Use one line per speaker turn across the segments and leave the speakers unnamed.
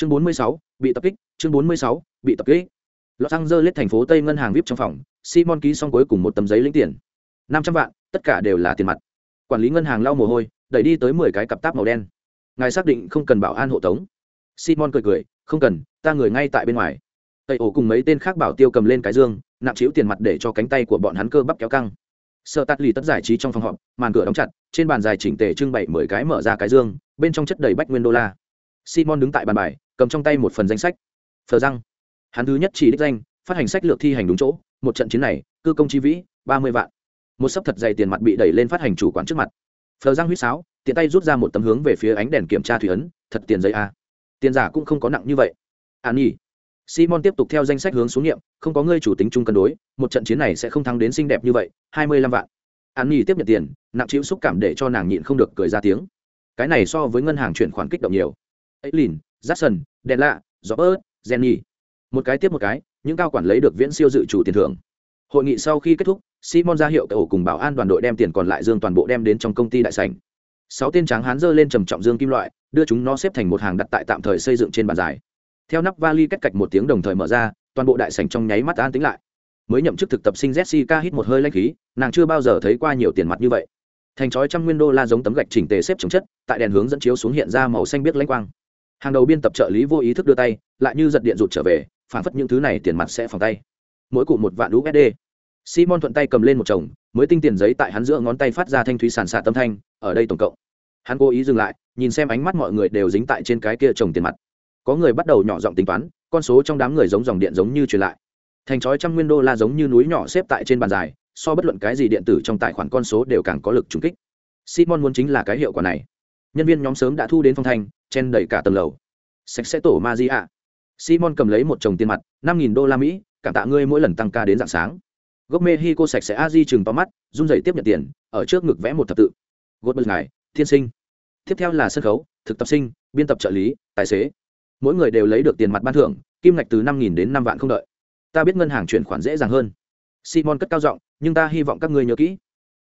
chương 46, bị tập kích. Chương 46, bị tập kích. Los angeles thành phố tây ngân hàng vip trong phòng simon ký xong cuối cùng một tấm giấy lĩnh tiền. năm trăm vạn tất cả đều là tiền mặt. Quản lý ngân hàng lau mồ hôi đẩy đi tới mười cái cặp táp màu đen. Ngài xác định không cần bảo an hộ tống. Simon cười cười không cần ta người ngay tại bên ngoài. Tây ổ cùng mấy tên khác bảo tiêu cầm lên cái dương nặng chiếu tiền mặt để cho cánh tay của bọn hắn cơ bắp kéo căng. Sợ tắt lì tất giải trí trong phòng họp màn cửa đóng chặt trên bàn dài chỉnh tề trưng bày mười cái mở ra cái dương bên trong chất đầy bách nguyên đô la. Simon đứng tại bàn bài cầm trong tay một phần danh sách. Phờ răng. Hắn thứ nhất chỉ đích danh, phát hành sách lược thi hành đúng chỗ, một trận chiến này, cư công chi vĩ, ba mươi vạn. Một sấp thật dày tiền mặt bị đẩy lên phát hành chủ quán trước mặt. Phờ răng huýt sáo, tiện tay rút ra một tấm hướng về phía ánh đèn kiểm tra thủy ấn, thật tiền giấy a. Tiền giả cũng không có nặng như vậy. An nhi. Simon tiếp tục theo danh sách hướng xuống nghiệm, không có ngươi chủ tính chung cân đối, một trận chiến này sẽ không thắng đến xinh đẹp như vậy, hai mươi lăm vạn. An nhi tiếp nhận tiền, nặng chịu xúc cảm để cho nàng nhịn không được cười ra tiếng. Cái này so với ngân hàng chuyển khoản kích động nhiều. Ấy lìn jackson đèn lạ, robert, jenny. Một cái tiếp một cái, những cao quản lấy được viễn siêu dự chủ tiền thưởng. Hội nghị sau khi kết thúc, simon ra hiệu cậu cùng bảo an đoàn đội đem tiền còn lại dương toàn bộ đem đến trong công ty đại sảnh. Sáu tên tráng hán dơ lên trầm trọng dương kim loại, đưa chúng nó xếp thành một hàng đặt tại tạm thời xây dựng trên bàn dài. Theo nắp vali cách cạch một tiếng đồng thời mở ra, toàn bộ đại sảnh trong nháy mắt an tính lại. Mới nhậm chức thực tập sinh jessica hít một hơi lãnh khí, nàng chưa bao giờ thấy qua nhiều tiền mặt như vậy. Thành chói trăm nguyên đô la giống tấm gạch chỉnh tề xếp chống chất, tại đèn hướng dẫn chiếu xuống hiện ra màu xanh biếc lãnh quang hàng đầu biên tập trợ lý vô ý thức đưa tay, lại như giật điện rụt trở về phản phất những thứ này tiền mặt sẽ phòng tay. Mỗi cụ một vạn usd simon thuận tay cầm lên một chồng, mới tinh tiền giấy tại hắn giữa ngón tay phát ra thanh thúy sàn xạ tâm thanh, ở đây tổng cộng. Hắn cố ý dừng lại, nhìn xem ánh mắt mọi người đều dính tại trên cái kia chồng tiền mặt. Có người bắt đầu nhỏ giọng tính toán, con số trong đám người giống dòng điện giống như truyền lại. Thành chói trăm nguyên đô la giống như núi nhỏ xếp tại trên bàn dài, so bất luận cái gì điện tử trong tài khoản con số đều càng có lực trùng kích. Simon muốn chính là cái hiệu quả này. Nhân viên nhóm sớm đã thu đến phong thanh chen đầy cả tầng lầu. Sạch sẽ tổ ma di ạ. Simon cầm lấy một chồng tiền mặt, năm nghìn đô la mỹ, cảm tạ ngươi mỗi lần tăng ca đến dạng sáng. Gốc cô sạch sẽ a di chừng to mắt, run dày tiếp nhận tiền, ở trước ngực vẽ một thập tự. Gốt bật ngài, thiên sinh. Tiếp theo là sân khấu, thực tập sinh, biên tập trợ lý, tài xế. Mỗi người đều lấy được tiền mặt ban thưởng, kim ngạch từ năm nghìn đến năm vạn không đợi. Ta biết ngân hàng chuyển khoản dễ dàng hơn. Simon cất cao giọng, nhưng ta hy vọng các ngươi nhớ kỹ.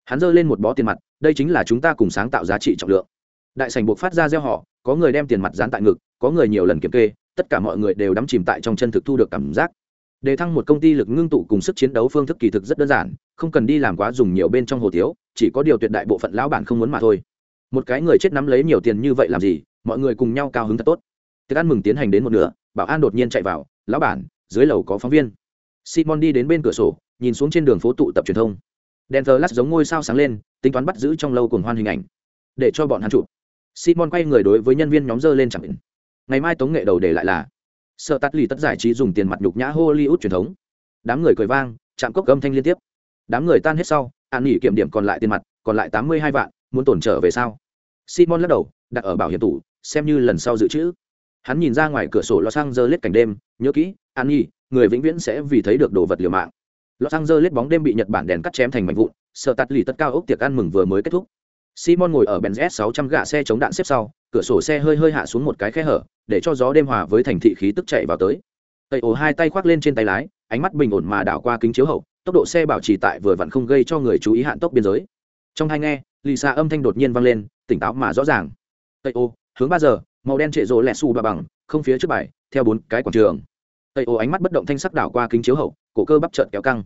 Hắn giơ lên một bó tiền mặt, đây chính là chúng ta cùng sáng tạo giá trị trọng lượng đại sành buộc phát ra gieo họ có người đem tiền mặt dán tại ngực, có người nhiều lần kiểm kê, tất cả mọi người đều đắm chìm tại trong chân thực thu được cảm giác. Đề thăng một công ty lực ngưng tụ cùng sức chiến đấu phương thức kỳ thực rất đơn giản, không cần đi làm quá dùng nhiều bên trong hồ tiếu chỉ có điều tuyệt đại bộ phận lão bản không muốn mà thôi. Một cái người chết nắm lấy nhiều tiền như vậy làm gì, mọi người cùng nhau cao hứng thật tốt. Tiệc ăn mừng tiến hành đến một nửa, bảo an đột nhiên chạy vào, lão bản, dưới lầu có phóng viên. Simon đi đến bên cửa sổ, nhìn xuống trên đường phố tụ tập truyền thông. Đèn thờ lát giống ngôi sao sáng lên, tính toán bắt giữ trong lâu cùng hoan hình ảnh, để cho bọn hắn chụp simon quay người đối với nhân viên nhóm dơ lên chẳng định. Ngày mai tống nghệ đầu để lại là sợ tắt lì tất giải trí dùng tiền mặt nhục nhã hollywood truyền thống. Đám người cười vang chạm cốc âm thanh liên tiếp. Đám người tan hết sau an nghỉ kiểm điểm còn lại tiền mặt còn lại tám mươi hai vạn muốn tổn trở về sau simon lắc đầu đặt ở bảo hiểm tủ xem như lần sau dự trữ. Hắn nhìn ra ngoài cửa sổ lo sang dơ lết cảnh đêm nhớ kỹ an nghỉ, người vĩnh viễn sẽ vì thấy được đồ vật liều mạng. Lo sang dơ lết bóng đêm bị nhật bản đèn cắt chém thành mảnh vụn sợ tắt lì tất cao ốc tiệc ăn mừng vừa mới kết thúc simon ngồi ở benz s 600 gạ xe chống đạn xếp sau, cửa sổ xe hơi hơi hạ xuống một cái khe hở, để cho gió đêm hòa với thành thị khí tức chạy vào tới. Tây ổ hai tay khoác lên trên tay lái, ánh mắt bình ổn mà đảo qua kính chiếu hậu, tốc độ xe bảo trì tại vừa vặn không gây cho người chú ý hạn tốc biên giới. Trong hai nghe, Lisa âm thanh đột nhiên vang lên, tỉnh táo mà rõ ràng. Tây ô hướng ba giờ, màu đen trệ rồ lẹ xù bà bằng, không phía trước bài, theo bốn cái quảng trường. Tây ô ánh mắt bất động thanh sắc đảo qua kính chiếu hậu, cổ cơ bắp trợn kéo căng.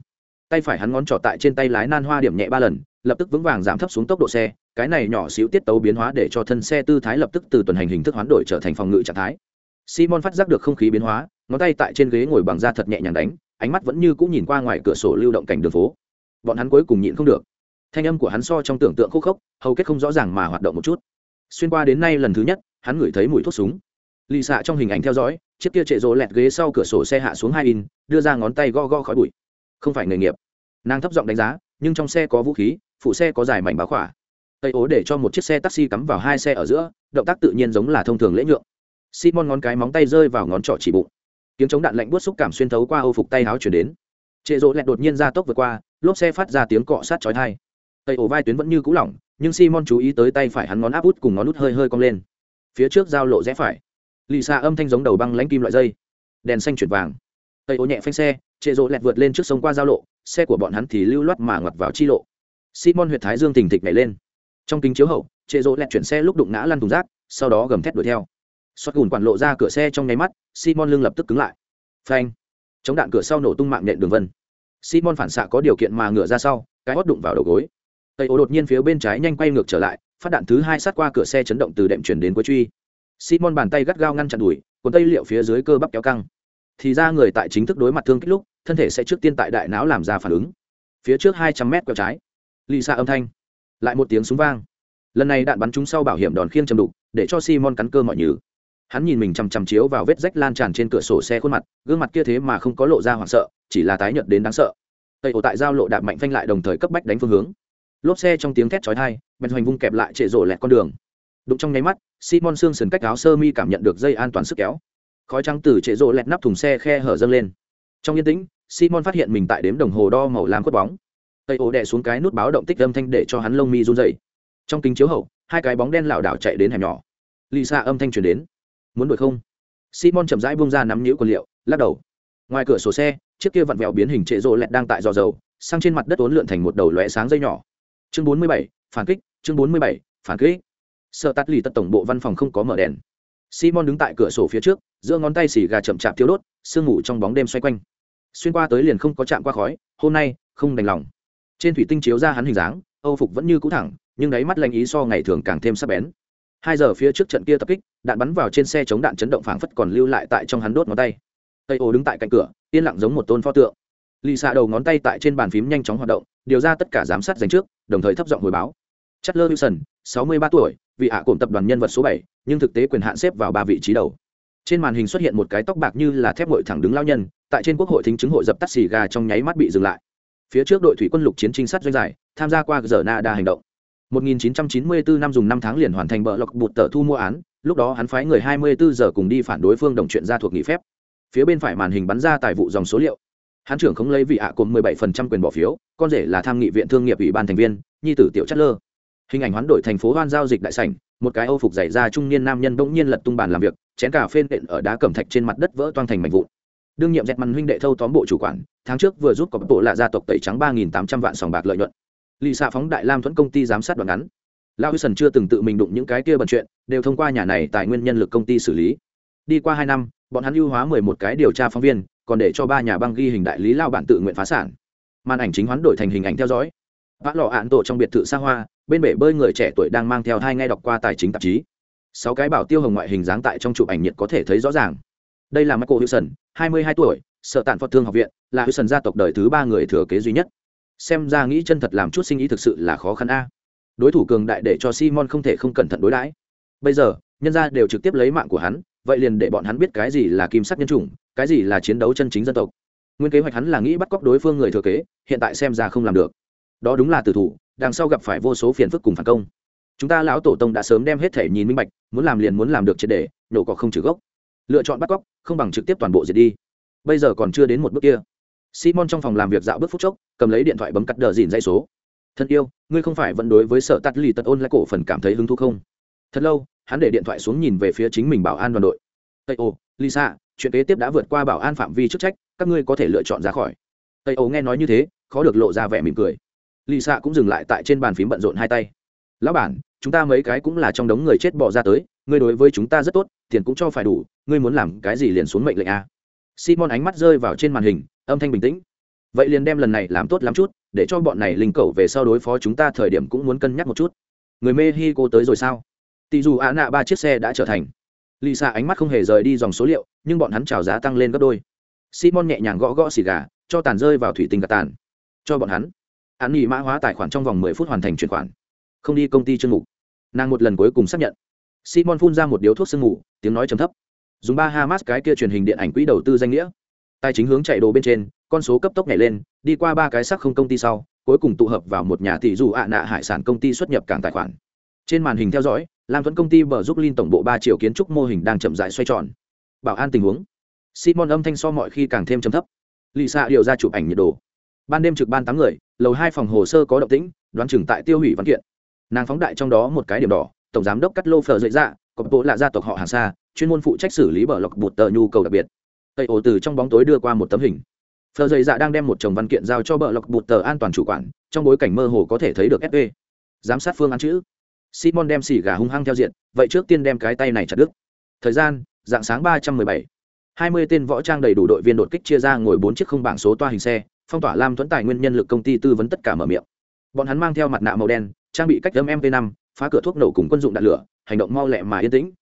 Tay phải hắn ngón trỏ tại trên tay lái nan hoa điểm nhẹ ba lần, lập tức vững vàng giảm thấp xuống tốc độ xe cái này nhỏ xíu tiết tấu biến hóa để cho thân xe tư thái lập tức từ tuần hành hình thức hoán đổi trở thành phòng ngự trạng thái. Simon phát giác được không khí biến hóa, ngón tay tại trên ghế ngồi bằng da thật nhẹ nhàng đánh, ánh mắt vẫn như cũng nhìn qua ngoài cửa sổ lưu động cảnh đường phố. Bọn hắn cuối cùng nhịn không được. Thanh âm của hắn so trong tưởng tượng khúc khốc, hầu kết không rõ ràng mà hoạt động một chút. Xuyên qua đến nay lần thứ nhất, hắn ngửi thấy mùi thuốc súng. Lì xạ trong hình ảnh theo dõi, chiếc kia trệ rỗ lẹt ghế sau cửa sổ xe hạ xuống hai in, đưa ra ngón tay go go khói bụi. Không phải nghề nghiệp. Nàng thấp giọng đánh giá, nhưng trong xe có vũ khí, phụ xe có dài mảnh báo khỏa tây ố để cho một chiếc xe taxi cắm vào hai xe ở giữa, động tác tự nhiên giống là thông thường lễ nhượng. Simon ngón cái móng tay rơi vào ngón trỏ chỉ bụng. Tiếng chống đạn lạnh buốt xúc cảm xuyên thấu qua ô phục tay áo chuyển đến. Trệ rỗ lẹt đột nhiên ra tốc vượt qua, lốp xe phát ra tiếng cọ sát chói thai tây ổ vai tuyến vẫn như cũ lỏng, nhưng simon chú ý tới tay phải hắn ngón áp út cùng ngón út hơi hơi cong lên. Phía trước giao lộ rẽ phải. Lì xa âm thanh giống đầu băng lãnh kim loại dây. Đèn xanh chuyển vàng. Tây ổ nhẹ phanh xe, trệ rỗ lẹt vượt lên trước sông qua giao lộ, xe của bọn hắn thì lưu loát mà ngoặt vào chi lộ. Simon huyệt thái dương thình thịch nhảy lên trong kính chiếu hậu, trệ rỗ lẹt chuyển xe lúc đụng ngã lăn thùng rác, sau đó gầm thét đuổi theo. Xoát gùn quản lộ ra cửa xe trong nháy mắt, simon lưng lập tức cứng lại. Phanh! Chống đạn cửa sau nổ tung mạng nhện đường vân. Simon phản xạ có điều kiện mà ngựa ra sau, cái hót đụng vào đầu gối. Tây ô đột nhiên phía bên trái nhanh quay ngược trở lại, phát đạn thứ hai sát qua cửa xe chấn động từ đệm chuyển đến cuối truy. Simon bàn tay gắt gao ngăn chặn đùi còn tây liệu phía dưới cơ bắp kéo căng. Thì ra người tại chính thức đối mặt thương kích lúc, thân thể sẽ trước tiên tại đại não làm ra phản ứng. Phía trước hai trăm mét quẹo trái. Lì xa âm thanh lại một tiếng súng vang. Lần này đạn bắn trúng sau bảo hiểm đòn khiêng chầm đục, để cho simon cắn cơ mọi nhừ. Hắn nhìn mình chằm chằm chiếu vào vết rách lan tràn trên cửa sổ xe khuôn mặt, gương mặt kia thế mà không có lộ ra hoảng sợ, chỉ là tái nhợt đến đáng sợ. Tây ổ tại giao lộ đạp mạnh phanh lại đồng thời cấp bách đánh phương hướng. Lốp xe trong tiếng thét chói tai, bèn hoành vung kẹp lại trệ rổ lẹt con đường. Đụng trong nháy mắt, simon xương sườn cách áo sơ mi cảm nhận được dây an toàn sức kéo. Khói trắng từ trệ rổ lẹt nắp thùng xe khe hở dâng lên. Trong yên tĩnh, simon phát hiện mình tại đếm đồng hồ đo màu lam khuất bóng tây ô đè xuống cái nút báo động tích âm thanh để cho hắn lông mi run dày trong kính chiếu hậu hai cái bóng đen lảo đảo chạy đến hẻm nhỏ. Lì xa âm thanh truyền đến. Muốn đuổi không? Simon chậm rãi bung ra nắm nhũ quần liệu lắc đầu. Ngoài cửa sổ xe chiếc kia vặn vẹo biến hình trệ rộ lẹt đang tại dò dầu sang trên mặt đất uốn lượn thành một đầu lóe sáng dây nhỏ. Chương 47, phản kích chương 47, phản kích. Sợ tắt lì tật tổng bộ văn phòng không có mở đèn. Simon đứng tại cửa sổ phía trước giữa ngón tay xì gà chậm chạp thiếu đốt sương ngủ trong bóng đêm xoay quanh. Xuyên qua tới liền không có chạm qua khói hôm nay không đành lòng trên thủy tinh chiếu ra hắn hình dáng, âu phục vẫn như cũ thẳng, nhưng đáy mắt lanh ý so ngày thường càng thêm sắc bén. Hai giờ phía trước trận kia tập kích, đạn bắn vào trên xe chống đạn chấn động phảng phất còn lưu lại tại trong hắn đốt ngón tay. Tây ô đứng tại cạnh cửa, yên lặng giống một tôn pho tượng. Lì xạ đầu ngón tay tại trên bàn phím nhanh chóng hoạt động, điều ra tất cả giám sát dành trước, đồng thời thấp giọng hồi báo. Chất lơ wilson, sáu mươi ba tuổi, vị hạ cổm tập đoàn nhân vật số bảy, nhưng thực tế quyền hạn xếp vào ba vị trí đầu. Trên màn hình xuất hiện một cái tóc bạc như là thép ngội thẳng đứng lao nhân, tại trên quốc hội thính chứng hội dập tắt xì gà trong nháy mắt bị dừng lại phía trước đội thủy quân lục chiến trinh sát doanh giải tham gia qua giờ na đa hành động 1994 năm dùng 5 tháng liền hoàn thành bờ lọc bụt tờ thu mua án, lúc đó hắn phái người 24 giờ cùng đi phản đối phương đồng chuyện ra thuộc nghỉ phép. Phía bên phải màn hình bắn ra tài vụ dòng số liệu. Hắn trưởng không lấy vị ạ cùng 17% quyền bỏ phiếu, con rể là tham nghị viện thương nghiệp ủy ban thành viên, nhi tử tiểu chất lơ. Hình ảnh hoán đổi thành phố hoan giao dịch đại sảnh, một cái âu phục dày ra trung niên nam nhân bỗng nhiên lật tung bàn làm việc, chén cà phê nện ở đá cẩm thạch trên mặt đất vỡ toang thành mảnh vụn. Đương nhiệm dẹt màn huynh đệ thâu tóm bộ chủ quản, tháng trước vừa giúp có bộ lạ gia tộc tẩy trắng 3800 vạn sòng bạc lợi nhuận. Lì xạ phóng đại lam thuẫn công ty giám sát đoạn ngắn. Lao hư sần chưa từng tự mình đụng những cái kia bận chuyện đều thông qua nhà này tài nguyên nhân lực công ty xử lý. Đi qua hai năm bọn hắn ưu hóa mười một cái điều tra phóng viên còn để cho ba nhà băng ghi hình đại lý lao bản tự nguyện phá sản. Màn ảnh chính hoán đổi thành hình ảnh theo dõi. Vã lò ạn tổ trong biệt thự xa hoa bên bể bơi người trẻ tuổi đang mang theo hai ngay đọc qua tài chính tạp chí. Sáu cái bảo tiêu hồng ngoại hình dáng tại trong chụp ảnh nhiệt có thể thấy rõ ràng đây là michael Hudson, hai mươi hai tuổi sợ tàn phật thương học viện là Hudson gia tộc đời thứ ba người thừa kế duy nhất. Xem ra nghĩ chân thật làm chút sinh ý thực sự là khó khăn a. Đối thủ cường đại để cho simon không thể không cẩn thận đối đãi. Bây giờ nhân gia đều trực tiếp lấy mạng của hắn vậy liền để bọn hắn biết cái gì là kim sắc nhân chủng cái gì là chiến đấu chân chính dân tộc. Nguyên kế hoạch hắn là nghĩ bắt cóc đối phương người thừa kế hiện tại xem ra không làm được. Đó đúng là tử thủ đằng sau gặp phải vô số phiền phức cùng phản công. Chúng ta lão tổ tông đã sớm đem hết thể nhìn minh bạch muốn làm liền muốn làm được triệt để nổ cỏ không trừ gốc lựa chọn bắt cóc, không bằng trực tiếp toàn bộ diệt đi. Bây giờ còn chưa đến một bước kia. Simon trong phòng làm việc dạo bước phút chốc, cầm lấy điện thoại bấm cắt đờ dìn dây số. Thân yêu, ngươi không phải vẫn đối với sợ tắt lì tật ôn lại cổ phần cảm thấy hứng thú không? Thật lâu, hắn để điện thoại xuống nhìn về phía chính mình bảo an đoàn đội. Tây ô, lisa, chuyện kế tiếp đã vượt qua bảo an phạm vi chức trách, các ngươi có thể lựa chọn ra khỏi. Tây ô nghe nói như thế, khó được lộ ra vẻ mỉm cười. Lisa cũng dừng lại tại trên bàn phím bận rộn hai tay. Lão bản, chúng ta mấy cái cũng là trong đống người chết bỏ ra tới ngươi đối với chúng ta rất tốt, tiền cũng cho phải đủ, ngươi muốn làm cái gì liền xuống mệnh lệnh a. Simon ánh mắt rơi vào trên màn hình, âm thanh bình tĩnh. Vậy liền đem lần này làm tốt lắm chút, để cho bọn này linh cầu về sau đối phó chúng ta thời điểm cũng muốn cân nhắc một chút. Người mexico tới rồi sao? Tỷ dù ạ nạ ba chiếc xe đã trở thành. Lì ánh mắt không hề rời đi dòng số liệu, nhưng bọn hắn trào giá tăng lên gấp đôi. Simon nhẹ nhàng gõ gõ xì gà, cho tàn rơi vào thủy tinh gạt tàn. Cho bọn hắn. Hắn nghỉ mã hóa tài khoản trong vòng mười phút hoàn thành chuyển khoản. Không đi công ty chương mục. Nàng một lần cuối cùng xác nhận simon phun ra một điếu thuốc sương mù, tiếng nói trầm thấp. Dùng ba hamas cái kia truyền hình điện ảnh quỹ đầu tư danh nghĩa. Tài chính hướng chạy đồ bên trên, con số cấp tốc nhảy lên, đi qua ba cái sắc không công ty sau, cuối cùng tụ hợp vào một nhà tỷ dù ạ nạ hải sản công ty xuất nhập cảng tài khoản. Trên màn hình theo dõi, lam thuẫn công ty bờ giúp linh tổng bộ ba triệu kiến trúc mô hình đang chậm dại xoay tròn. Bảo an tình huống. Simon âm thanh so mọi khi càng thêm chấm thấp. Lì xạ điều ra chụp ảnh nhiệt độ. Ban đêm trực ban tám người, lầu hai phòng hồ sơ có động tĩnh, đoán chừng tại tiêu hủy văn kiện. Nàng phóng đại trong đó một cái điểm đỏ tổng giám đốc cắt lô phờ dậy dạ có bộ là gia tộc họ hàng xa chuyên môn phụ trách xử lý bờ lọc bụt tờ nhu cầu đặc biệt. Tây ổ từ trong bóng tối đưa qua một tấm hình. Phờ dậy dạ đang đem một chồng văn kiện giao cho bờ lọc bụt tờ an toàn chủ quản, trong bối cảnh mơ hồ có thể thấy được fp giám sát phương án chữ. Simon đem xỉ gà hung hăng theo diện, vậy trước tiên đem cái tay này chặt đứt. Thời gian, dạng sáng ba trăm mười bảy. Hai mươi tên võ trang đầy đủ đội viên đột kích chia ra ngồi bốn chiếc không bảng số toa hình xe, phong tỏa lam thuẫn tài nguyên nhân lực công ty tư vấn tất cả mở miệng. Bọn hắn mang theo mặt nạ màu đen, trang bị cách âm MP5 phá cửa thuốc nổ cùng quân dụng đạn lửa, hành động mau lẹ mà yên tĩnh.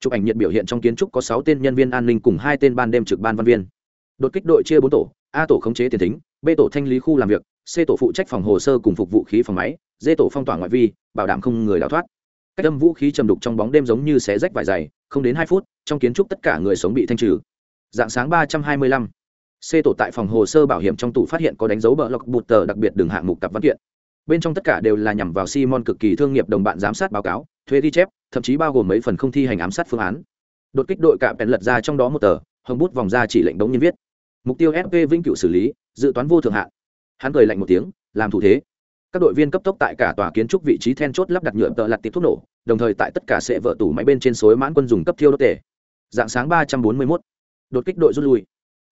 Chụp ảnh nhiệt biểu hiện trong kiến trúc có sáu tên nhân viên an ninh cùng hai tên ban đêm trực ban văn viên. Đột kích đội chia bốn tổ, a tổ khống chế tiền thính, b tổ thanh lý khu làm việc, c tổ phụ trách phòng hồ sơ cùng phục vũ khí phòng máy, d tổ phong tỏa ngoại vi, bảo đảm không người đào thoát. Cách âm vũ khí trầm đục trong bóng đêm giống như xé rách vải dày, không đến hai phút, trong kiến trúc tất cả người sống bị thanh trừ. Dạng sáng ba trăm hai mươi lăm, c tổ tại phòng hồ sơ bảo hiểm trong tủ phát hiện có đánh dấu bờ lọc bụt tờ đặc biệt đường hạng mục cặp văn kiện bên trong tất cả đều là nhằm vào simon cực kỳ thương nghiệp đồng bạn giám sát báo cáo, thuê ghi chép, thậm chí bao gồm mấy phần không thi hành ám sát phương án. Đột kích đội cạm bèn lật ra trong đó một tờ, hồng bút vòng ra chỉ lệnh đống nhân viết. Mục tiêu fp vĩnh cửu xử lý, dự toán vô thượng hạn. Hắn cười lạnh một tiếng, làm thủ thế. Các đội viên cấp tốc tại cả tòa kiến trúc vị trí then chốt lắp đặt nhựa tợ lặt tiệp thuốc nổ, đồng thời tại tất cả sẽ vợ tủ máy bên trên suối mãn quân dùng cấp thiêu đốt tể dạng sáng ba trăm bốn mươi mốt. Đột kích đội rút lui.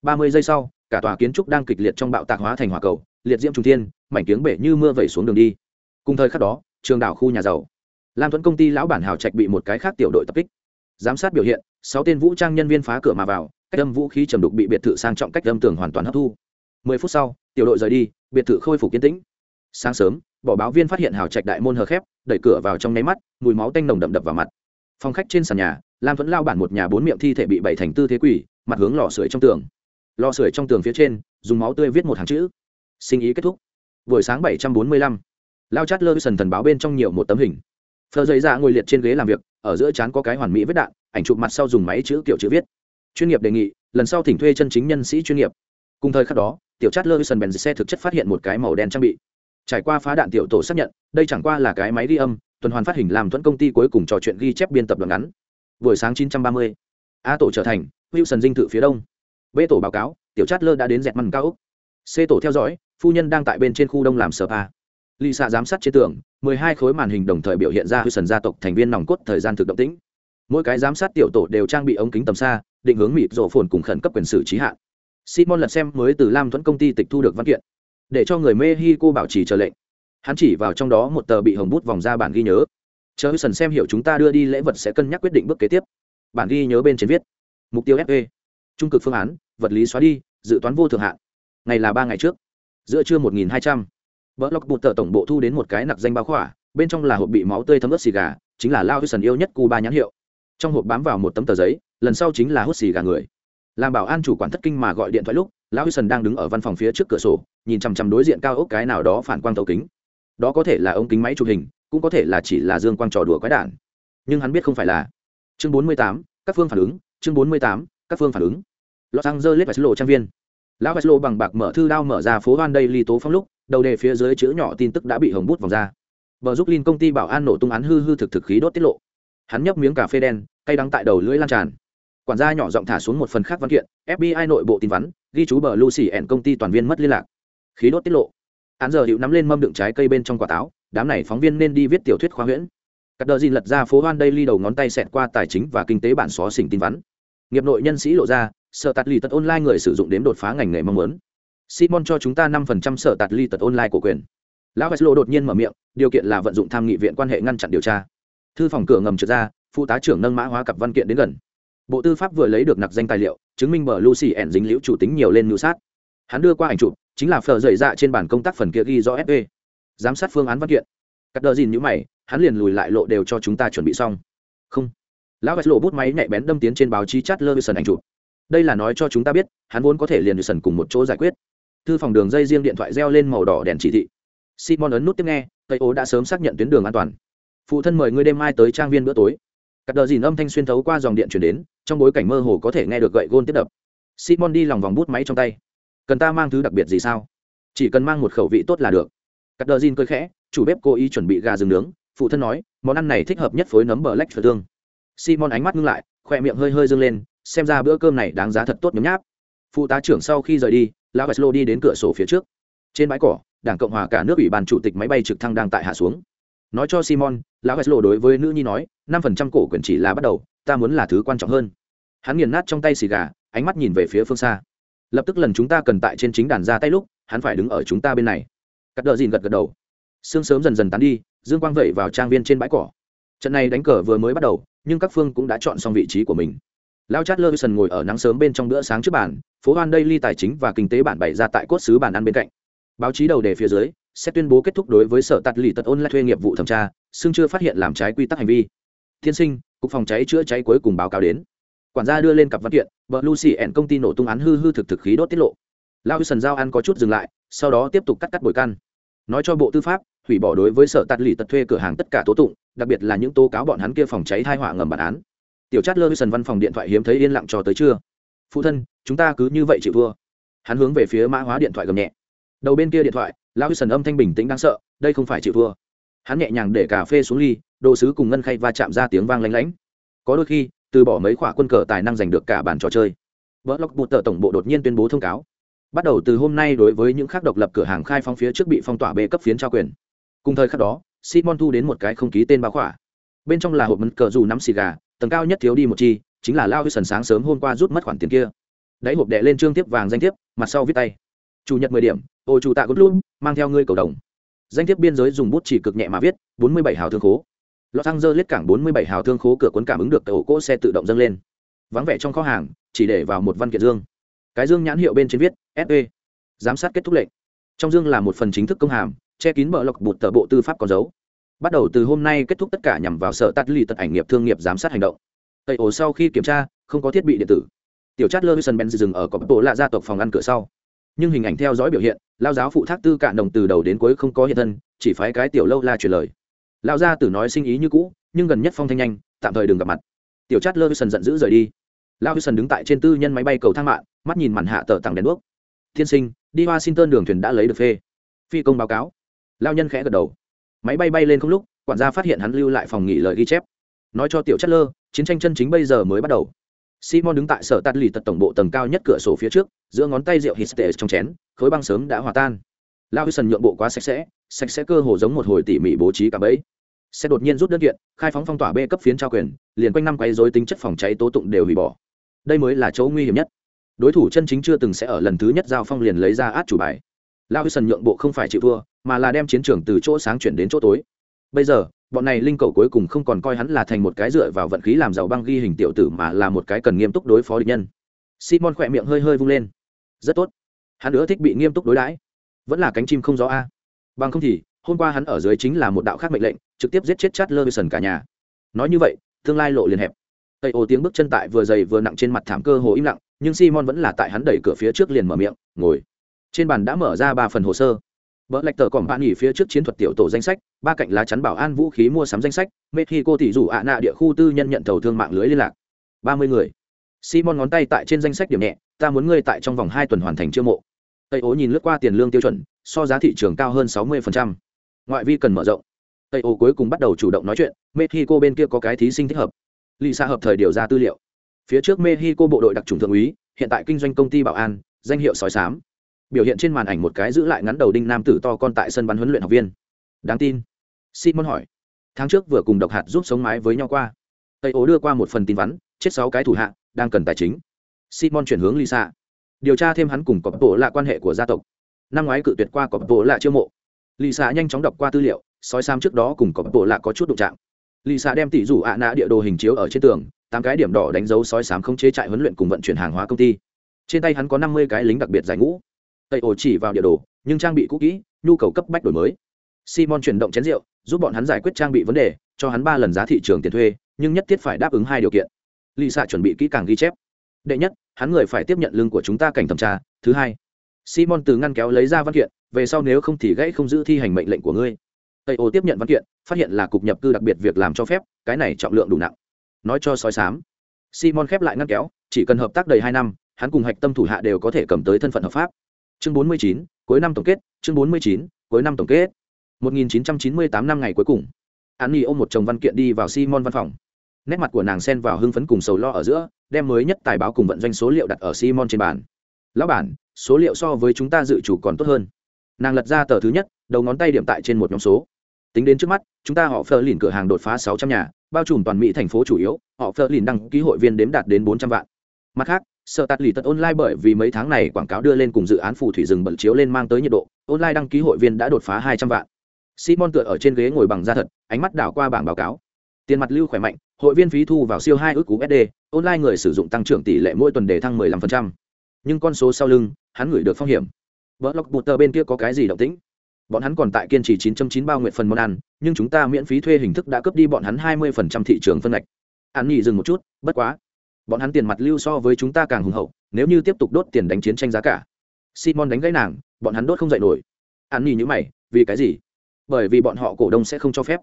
Ba mươi giây sau, cả tòa kiến trúc đang kịch liệt trong bạo tạc hóa thành hỏa cầu liệt diễm trung thiên, mảnh tiếng bể như mưa vẩy xuống đường đi. Cùng thời khắc đó, trường đảo khu nhà giàu. Lam thuẫn công ty lão bản hào trạch bị một cái khác tiểu đội tập kích. Giám sát biểu hiện, sáu tên vũ trang nhân viên phá cửa mà vào, cách âm vũ khí trầm đục bị biệt thự sang trọng cách âm tường hoàn toàn hấp thu. Mười phút sau, tiểu đội rời đi, biệt thự khôi phục kiến tĩnh. Sáng sớm, bỏ báo viên phát hiện hào trạch đại môn hờ khép, đẩy cửa vào trong nháy mắt, mùi máu tanh nồng đậm đập vào mặt. Phòng khách trên sàn nhà, lam thuẫn lao bản một nhà bốn miệng thi thể bị bày thành tư thế quỷ, mặt hướng lò sưởi trong tường. Lò sưởi trong tường phía trên, dùng máu tươi viết một hàng chữ sinh ý kết thúc. Buổi sáng bảy trăm bốn mươi lăm lao chát lơ sần thần báo bên trong nhiều một tấm hình. Phờ dày ra dạ ngồi liệt trên ghế làm việc ở giữa chán có cái hoàn mỹ vết đạn ảnh chụp mặt sau dùng máy chữ kiểu chữ viết. Chuyên nghiệp đề nghị lần sau thỉnh thuê chân chính nhân sĩ chuyên nghiệp. Cùng thời khắc đó tiểu chát lơ sần bèn xe thực chất phát hiện một cái màu đen trang bị. Trải qua phá đạn tiểu tổ xác nhận đây chẳng qua là cái máy ghi âm tuần hoàn phát hình làm thuẫn công ty cuối cùng trò chuyện ghi chép biên tập đoạn ngắn. Buổi sáng 930, a tổ trở thành wilson dinh thự phía đông. B tổ báo cáo tiểu chát lơ đã đến dẹt măn cao úc c tổ theo dõi, phu nhân đang tại bên trên khu đông làm sở pa. Lì xạ giám sát trên tường, mười hai khối màn hình đồng thời biểu hiện ra wilson gia tộc thành viên nòng cốt thời gian thực động tĩnh. Mỗi cái giám sát tiểu tổ đều trang bị ống kính tầm xa, định hướng mịt rổ phồn cùng khẩn cấp quyền xử trí hạn. Simon lật xem mới từ lam thuẫn công ty tịch thu được văn kiện, để cho người mexico bảo trì chờ lệnh. Hắn chỉ vào trong đó một tờ bị hồng bút vòng ra bản ghi nhớ. Chờ sần xem hiểu chúng ta đưa đi lễ vật sẽ cân nhắc quyết định bước kế tiếp. Bản ghi nhớ bên trên viết, mục tiêu fe trung cực phương án, vật lý xóa đi, dự toán vô thượng hạn ngày là ba ngày trước. Giữa trưa một nghìn hai trăm, vợ lộc bụt tờ tổng bộ thu đến một cái nặc danh báo khỏa, bên trong là hộp bị máu tươi thấm ướt xì gà, chính là lao sần yêu nhất cuba nhãn hiệu. Trong hộp bám vào một tấm tờ giấy, lần sau chính là hút xì gà người. Làm bảo an chủ quản thất kinh mà gọi điện thoại lúc lão sần đang đứng ở văn phòng phía trước cửa sổ, nhìn chằm chằm đối diện cao ốc cái nào đó phản quang tấu kính. Đó có thể là ống kính máy chụp hình, cũng có thể là chỉ là dương quang trò đùa quái đản. Nhưng hắn biết không phải là. Chương bốn mươi tám, các phương phản ứng, chương bốn mươi tám, các phương phản ứng. Lọt xăng dơ lết và lộ trang viên lão vạch Lô bằng bạc mở thư đao mở ra phố van đây ly tố phong lúc, đầu đề phía dưới chữ nhỏ tin tức đã bị hồng bút vòng ra. Bờ giúp linh công ty bảo an nổ tung án hư hư thực thực khí đốt tiết lộ. Hắn nhấp miếng cà phê đen, cay đắng tại đầu lưỡi lan tràn. Quản gia nhỏ giọng thả xuống một phần khác văn kiện fbi nội bộ tin vắn, ghi chú bờ lucy ẻn công ty toàn viên mất liên lạc. Khí đốt tiết lộ. Hắn giờ hiệu nắm lên mâm đựng trái cây bên trong quả táo, đám này phóng viên nên đi viết tiểu thuyết khoa huyễn. Cắt đờ dìn lật ra phố hoan đây ly đầu ngón tay xẹt qua tài chính và kinh tế bản xó xỉnh tin vắn. Nghiệp nội nhân sĩ lộ ra sở tạt lì tật online người sử dụng đếm đột phá ngành nghề mong muốn. Simon cho chúng ta năm phần trăm sở tạt lì tật online của quyền. Lão Weslo đột nhiên mở miệng, điều kiện là vận dụng tham nghị viện quan hệ ngăn chặn điều tra. Thư phòng cửa ngầm trượt ra, phụ tá trưởng nâng mã hóa cặp văn kiện đến gần. Bộ tư pháp vừa lấy được nặc danh tài liệu, chứng minh bờ lucy ẻn dính liễu chủ tính nhiều lên mưu sát. Hắn đưa qua ảnh chụp, chính là phờ dày dạ trên bản công tác phần kia ghi rõ fp giám sát phương án văn kiện. Cắt đờ dìn nhữ mày, hắn liền lùi lại lộ đều cho chúng ta chuẩn bị xong. Không. Lão vest lộ bút máy nhạy bén đâm tiến trên báo chí chat lơ sần ảnh chụp đây là nói cho chúng ta biết, hắn vốn có thể liền sần cùng một chỗ giải quyết. Thư phòng đường dây riêng điện thoại reo lên màu đỏ đèn chỉ thị. Simon ấn nút tiếp nghe, tây ố đã sớm xác nhận tuyến đường an toàn. Phụ thân mời ngươi đêm mai tới trang viên bữa tối. Cặp đờ dìn âm thanh xuyên thấu qua dòng điện chuyển đến, trong bối cảnh mơ hồ có thể nghe được gậy gôn tiếp đập. Simon đi lòng vòng bút máy trong tay. Cần ta mang thứ đặc biệt gì sao? Chỉ cần mang một khẩu vị tốt là được. Cặp đờ dìn cười khẽ, chủ bếp cố ý chuẩn bị gà rừng nướng. Phụ thân nói, món ăn này thích hợp nhất phối nấm bờ lách phở tương. Simon ánh mắt ngưng lại, khoe miệng hơi hơi dâng lên xem ra bữa cơm này đáng giá thật tốt nhấm nháp. Phụ tá trưởng sau khi rời đi, lão veslo đi đến cửa sổ phía trước. Trên bãi cỏ, đảng cộng hòa cả nước ủy ban chủ tịch máy bay trực thăng đang tại hạ xuống. Nói cho simon, lão veslo đối với nữ nhi nói, năm phần trăm cổ quyền chỉ là bắt đầu, ta muốn là thứ quan trọng hơn. Hắn nghiền nát trong tay xì gà, ánh mắt nhìn về phía phương xa. Lập tức lần chúng ta cần tại trên chính đàn ra tay lúc, hắn phải đứng ở chúng ta bên này. Cắt đờ dìn gật gật đầu. Sương sớm dần dần tán đi, dương quang vẩy vào trang viên trên bãi cỏ. Trận này đánh cờ vừa mới bắt đầu, nhưng các phương cũng đã chọn xong vị trí của mình lao chát lơ ngồi ở nắng sớm bên trong bữa sáng trước bàn, phố hoan đây ly tài chính và kinh tế bản bày ra tại cốt xứ bàn ăn bên cạnh. Báo chí đầu đề phía dưới sẽ tuyên bố kết thúc đối với sở tạt lì tật ôn lại thuê nghiệp vụ thẩm tra, xưng chưa phát hiện làm trái quy tắc hành vi. Tiên sinh, cục phòng cháy chữa cháy cuối cùng báo cáo đến. Quản gia đưa lên cặp văn kiện vợ lucy ẻn công ty nổ tung án hư hư thực thực khí đốt tiết lộ. Lao sần giao ăn có chút dừng lại, sau đó tiếp tục cắt cắt bồi căn. Nói cho bộ tư pháp, hủy bỏ đối với sở tạt lì tật thuê cửa hàng tất cả tố tụng, đặc biệt là những tố cáo bọn hắn kia phòng cháy thai họa ngầm bản án tiểu chát lơ sần văn phòng điện thoại hiếm thấy yên lặng cho tới trưa. Phụ thân, chúng ta cứ như vậy chịu thua. Hắn hướng về phía mã hóa điện thoại gầm nhẹ. Đầu bên kia điện thoại lao sần âm thanh bình tĩnh đáng sợ, đây không phải chịu thua. Hắn nhẹ nhàng để cà phê xuống ly, đồ sứ cùng ngân khay va chạm ra tiếng vang lanh lánh. Có đôi khi, từ bỏ mấy khoả quân cờ tài năng giành được cả bàn trò chơi. Vợ Lộc bụt tờ tổng bộ đột nhiên tuyên bố thông cáo. Bắt đầu từ hôm nay đối với những khác độc lập cửa hàng khai phong phía trước bị phong tỏa bê cấp phiến trao quyền. Cùng thời khắc đó, simon thu đến một cái không ký tên báo khỏa. Bên trong là hộp mấn cờ dù nắm xì gà tầng cao nhất thiếu đi một chi, chính là lao sần sáng sớm hôm qua rút mất khoản tiền kia. Đáy hộp đệ lên trương tiếp vàng danh thiếp, mặt sau viết tay. Chủ nhật mười điểm, ô chủ tạ gút luôn mang theo ngươi cầu đồng. Danh thiếp biên giới dùng bút chỉ cực nhẹ mà viết, bốn mươi bảy hào thương khố. Lọt xăng dơ lết cảng bốn mươi bảy hào thương khố cửa cuốn cảm ứng được tàu cỗ xe tự động dâng lên. Vắng vẻ trong kho hàng, chỉ để vào một văn kiện dương. Cái dương nhãn hiệu bên trên viết fe giám sát kết thúc lệnh. Trong dương là một phần chính thức công hàm, che kín bờ lọc bụt tờ bộ tư pháp có dấu bắt đầu từ hôm nay kết thúc tất cả nhằm vào sở tắt lì tật ảnh nghiệp thương nghiệp giám sát hành động. Tây ổ sau khi kiểm tra, không có thiết bị điện tử. Tiểu chát lơ wilson benz dừng ở cọp bộ lạ gia tộc phòng ăn cửa sau. Nhưng hình ảnh theo dõi biểu hiện lao giáo phụ thác tư cạn đồng từ đầu đến cuối không có hiện thân, chỉ phái cái tiểu lâu la truyền lời. Lao gia tử nói sinh ý như cũ, nhưng gần nhất phong thanh nhanh, tạm thời đừng gặp mặt. Tiểu chát lơ wilson giận dữ rời đi. Lao wilson đứng tại trên tư nhân máy bay cầu thang mạng, mắt nhìn màn hạ tờ tặng đèn đuốc. Thiên sinh, đi washington đường thuyền đã lấy được phê. Phi công báo cáo. Lao nhân khẽ gật đầu máy bay bay lên không lúc, quản gia phát hiện hắn lưu lại phòng nghỉ lời ghi chép. Nói cho tiểu chất lơ chiến tranh chân chính bây giờ mới bắt đầu. Simon đứng tại sở tạt lì tật tổng bộ tầng cao nhất cửa sổ phía trước, giữa ngón tay rượu hít trong chén, khối băng sớm đã hòa tan. Lao sần nhượng bộ quá sạch sẽ sạch sẽ cơ hồ giống một hồi tỉ mỉ bố trí cả bẫy. Sẽ đột nhiên rút đơn kiện, khai phóng phong tỏa b cấp phiến trao quyền, liền quanh năm quay dối tính chất phòng cháy tố tụng đều hủy bỏ. Đây mới là chỗ nguy hiểm nhất. Đối thủ chân chính chưa từng sẽ ở lần thứ nhất giao phong liền lấy ra át chủ bài lao sần nhượng bộ không phải chịu thua, mà là đem chiến trường từ chỗ sáng chuyển đến chỗ tối. Bây giờ, bọn này linh cầu cuối cùng không còn coi hắn là thành một cái dựa vào vận khí làm giàu băng ghi hình tiểu tử mà là một cái cần nghiêm túc đối phó địch nhân. Simon khỏe miệng hơi hơi vung lên. Rất tốt. Hắn nữa thích bị nghiêm túc đối đãi. Vẫn là cánh chim không gió a. Bằng không thì, hôm qua hắn ở dưới chính là một đạo khác mệnh lệnh, trực tiếp giết chết chát lơ sần cả nhà. Nói như vậy, tương lai lộ liền hẹp. Tây ô tiếng bước chân tại vừa dày vừa nặng trên mặt thảm cơ hồ im lặng, nhưng simon vẫn là tại hắn đẩy cửa phía trước liền mở miệng, ngồi trên bàn đã mở ra ba phần hồ sơ vợ lạch tờ còn bạn nghỉ phía trước chiến thuật tiểu tổ danh sách, ba cạnh lá chắn bảo an vũ khí mua sắm danh sách, Mexico tỷ rủ ạ nạ địa khu tư nhân nhận thầu thương mạng lưới liên lạc. ba mươi người. Simon ngón tay tại trên danh sách điểm nhẹ, ta muốn ngươi tại trong vòng hai tuần hoàn thành chiêu mộ. Tây ố nhìn lướt qua tiền lương tiêu chuẩn, so giá thị trường cao hơn sáu 60%. Ngoại vi cần mở rộng. Tây ố cuối cùng bắt đầu chủ động nói chuyện, Mexico bên kia có cái thí sinh thích hợp. Lisa hợp thời điều ra tư liệu. Phía trước Mexico bộ đội đặc trùng thượng úy, hiện tại kinh doanh công ty bảo an, danh hiệu sói sám biểu hiện trên màn ảnh một cái giữ lại ngắn đầu đinh nam tử to con tại sân bắn huấn luyện học viên. Đáng tin. Simon hỏi. Tháng trước vừa cùng độc hạt giúp sống mái với nhau qua. Tây ố đưa qua một phần tin vắn, chết sáu cái thủ hạ, đang cần tài chính. Simon chuyển hướng lisa. Điều tra thêm hắn cùng cọp bộ là quan hệ của gia tộc. Năm ngoái cự tuyệt qua cọp bộ là chiêu mộ. Lisa nhanh chóng đọc qua tư liệu sói sam trước đó cùng cọp bộ là có chút đụng trạng lisa đem tỷ rủ ạ nạ địa đồ hình chiếu ở trên tường, tám cái điểm đỏ đánh dấu sói sám không chế trại huấn luyện cùng vận chuyển hàng hóa công ty. Trên tay hắn có năm mươi cái lính đặc biệt giải ngũ tây ổ chỉ vào địa đồ, nhưng trang bị cũ kỹ, nhu cầu cấp bách đổi mới. Simon chuyển động chén rượu, giúp bọn hắn giải quyết trang bị vấn đề, cho hắn ba lần giá thị trường tiền thuê, nhưng nhất thiết phải đáp ứng hai điều kiện. Lì xạ chuẩn bị kỹ càng ghi chép. Đệ nhất, hắn người phải tiếp nhận lương của chúng ta cảnh thẩm tra. Thứ hai, simon từ ngăn kéo lấy ra văn kiện, về sau nếu không thì gãy không giữ thi hành mệnh lệnh của ngươi. Tây ô tiếp nhận văn kiện, phát hiện là cục nhập cư đặc biệt việc làm cho phép, cái này trọng lượng đủ nặng. Nói cho sói sám simon khép lại ngăn kéo, chỉ cần hợp tác đầy hai năm, hắn cùng hạch tâm thủ hạ đều có thể cầm tới thân phận hợp pháp chương 49, cuối năm tổng kết chương 49, cuối năm tổng kết. 1998 năm ngày cuối cùng. An nhi ôm một chồng văn kiện đi vào simon văn phòng. Nét mặt của nàng xen vào hưng phấn cùng sầu lo ở giữa đem mới nhất tài báo cùng vận doanh số liệu đặt ở simon trên bàn. Lão bản số liệu so với chúng ta dự chủ còn tốt hơn. Nàng lật ra tờ thứ nhất đầu ngón tay điểm tại trên một nhóm số. Tính đến trước mắt chúng ta họ phờ lìn cửa hàng đột phá sáu trăm nhà bao trùm toàn mỹ thành phố chủ yếu họ phờ lìn đăng ký hội viên đếm đạt đến bốn trăm vạn. Mặt khác sợ tạt lì tật online bởi vì mấy tháng này quảng cáo đưa lên cùng dự án phù thủy rừng bận chiếu lên mang tới nhiệt độ, online đăng ký hội viên đã đột phá hai trăm vạn. Simon tựa ở trên ghế ngồi bằng da thật, ánh mắt đảo qua bảng báo cáo. Tiền mặt lưu khỏe mạnh, hội viên phí thu vào siêu hai ước cú sd online người sử dụng tăng trưởng tỷ lệ mỗi tuần đề thăng 15%. nhưng con số sau lưng, hắn gửi được phong hiểm. Vợ lộc bụt tờ bên kia có cái gì động tĩnh? Bọn hắn còn tại kiên trì 9.9 bao nguyện phần món ăn, nhưng chúng ta miễn phí thuê hình thức đã cướp đi bọn hắn 20% thị trường phân ngạch. An nghỉ dừng một chút, bất quá bọn hắn tiền mặt lưu so với chúng ta càng hùng hậu, nếu như tiếp tục đốt tiền đánh chiến tranh giá cả. Simon đánh gãy nàng, bọn hắn đốt không dậy nổi. An nhi như mày, vì cái gì? Bởi vì bọn họ cổ đông sẽ không cho phép.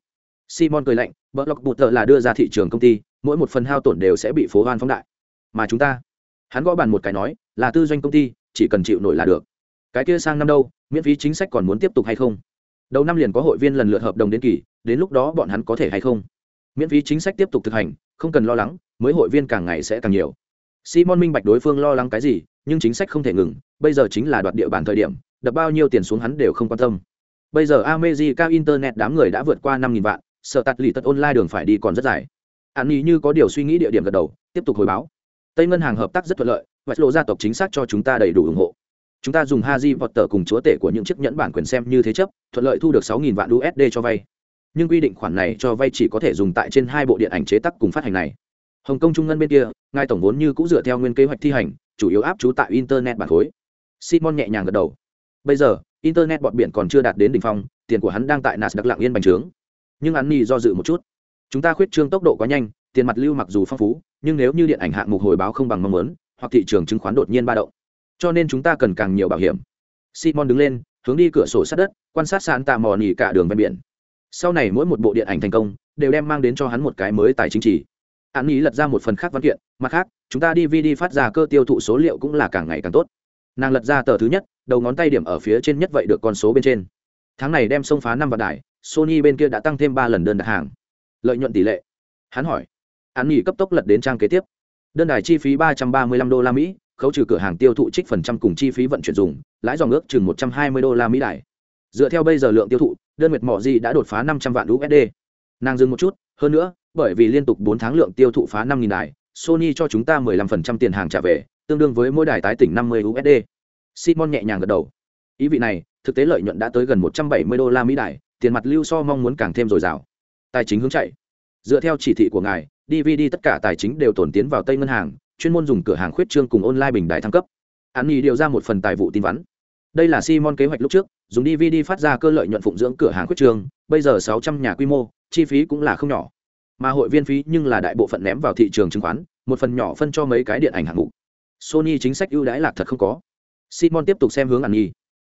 Simon cười lạnh, bờ lọc bụt tờ là đưa ra thị trường công ty, mỗi một phần hao tổn đều sẽ bị phố hoan phóng đại. Mà chúng ta? Hắn gõ bàn một cái nói, là tư doanh công ty, chỉ cần chịu nổi là được. Cái kia sang năm đâu, miễn phí chính sách còn muốn tiếp tục hay không? Đầu năm liền có hội viên lần lượt hợp đồng đến kỳ, đến lúc đó bọn hắn có thể hay không? Miễn phí chính sách tiếp tục thực hành, không cần lo lắng mới hội viên càng ngày sẽ càng nhiều. Simon minh bạch đối phương lo lắng cái gì, nhưng chính sách không thể ngừng, bây giờ chính là đoạt địa bàn thời điểm, đập bao nhiêu tiền xuống hắn đều không quan tâm. Bây giờ America internet đám người đã vượt qua năm nghìn vạn, sợ tạt lì tật online đường phải đi còn rất dài. An ý như có điều suy nghĩ địa điểm gật đầu, tiếp tục hồi báo. Tây ngân hàng hợp tác rất thuận lợi và lộ gia tộc chính xác cho chúng ta đầy đủ ủng hộ. Chúng ta dùng haji vọt tờ cùng chúa tể của những chiếc nhẫn bản quyền xem như thế chấp, thuận lợi thu được sáu nghìn vạn usd cho vay. Nhưng quy định khoản này cho vay chỉ có thể dùng tại trên hai bộ điện ảnh chế tác cùng phát hành này hồng kông trung ngân bên kia, ngài tổng vốn như cũng dựa theo nguyên kế hoạch thi hành, chủ yếu áp trú tại internet bản khối. Simon nhẹ nhàng gật đầu. Bây giờ, internet bọt biển còn chưa đạt đến đỉnh phong, tiền của hắn đang tại nas đặc lạng yên bành trướng. Nhưng hắn nghi do dự một chút. Chúng ta khuyết trương tốc độ quá nhanh, tiền mặt lưu mặc dù phong phú, nhưng nếu như điện ảnh hạng mục hồi báo không bằng mong muốn, hoặc thị trường chứng khoán đột nhiên ba động. Cho nên chúng ta cần càng nhiều bảo hiểm. Simon đứng lên, hướng đi cửa sổ sát đất, quan sát sàn tà mò nỉ cả đường ven biển. Sau này mỗi một bộ điện ảnh thành công, đều đem mang đến cho hắn một cái mới tài chính trị hắn nghĩ lật ra một phần khác văn kiện, mặt khác, chúng ta dvd phát ra cơ tiêu thụ số liệu cũng là càng ngày càng tốt. Nàng lật ra tờ thứ nhất, đầu ngón tay điểm ở phía trên nhất vậy được con số bên trên. Tháng này đem xông phá năm vạn đài, sony bên kia đã tăng thêm ba lần đơn đặt hàng. Lợi nhuận tỷ lệ. Hắn hỏi. Hắn nghỉ cấp tốc lật đến trang kế tiếp. Đơn đài chi phí ba trăm ba mươi lăm đô la mỹ, khấu trừ cửa hàng tiêu thụ trích phần trăm cùng chi phí vận chuyển dùng, lãi dòng ước chừng một trăm hai mươi đô la mỹ đài. Dựa theo bây giờ lượng tiêu thụ, đơn nguyệt mỏ gì đã đột phá năm trăm vạn usd nàng dừng một chút hơn nữa, bởi vì liên tục bốn tháng lượng tiêu thụ phá năm nghìn đài, sony cho chúng ta mười lăm phần trăm tiền hàng trả về, tương đương với mỗi đài tái tỉnh năm mươi usd simon nhẹ nhàng gật đầu. Ý vị này, thực tế lợi nhuận đã tới gần một trăm bảy mươi đô la mỹ đài, tiền mặt lưu so mong muốn càng thêm dồi dào. Tài chính hướng chạy. Dựa theo chỉ thị của ngài dvd tất cả tài chính đều tổn tiến vào tây ngân hàng, chuyên môn dùng cửa hàng khuyết trương cùng online bình đài thăng cấp. An nhi điều ra một phần tài vụ tin vắn. Đây là simon kế hoạch lúc trước, dùng dvd phát ra cơ lợi nhuận phụng dưỡng cửa hàng khuyết trương, bây giờ sáu trăm nhà quy mô chi phí cũng là không nhỏ. Mà hội viên phí nhưng là đại bộ phận ném vào thị trường chứng khoán, một phần nhỏ phân cho mấy cái điện ảnh hạng mục. Sony chính sách ưu đãi lạc thật không có. Simon tiếp tục xem hướng ăn nhi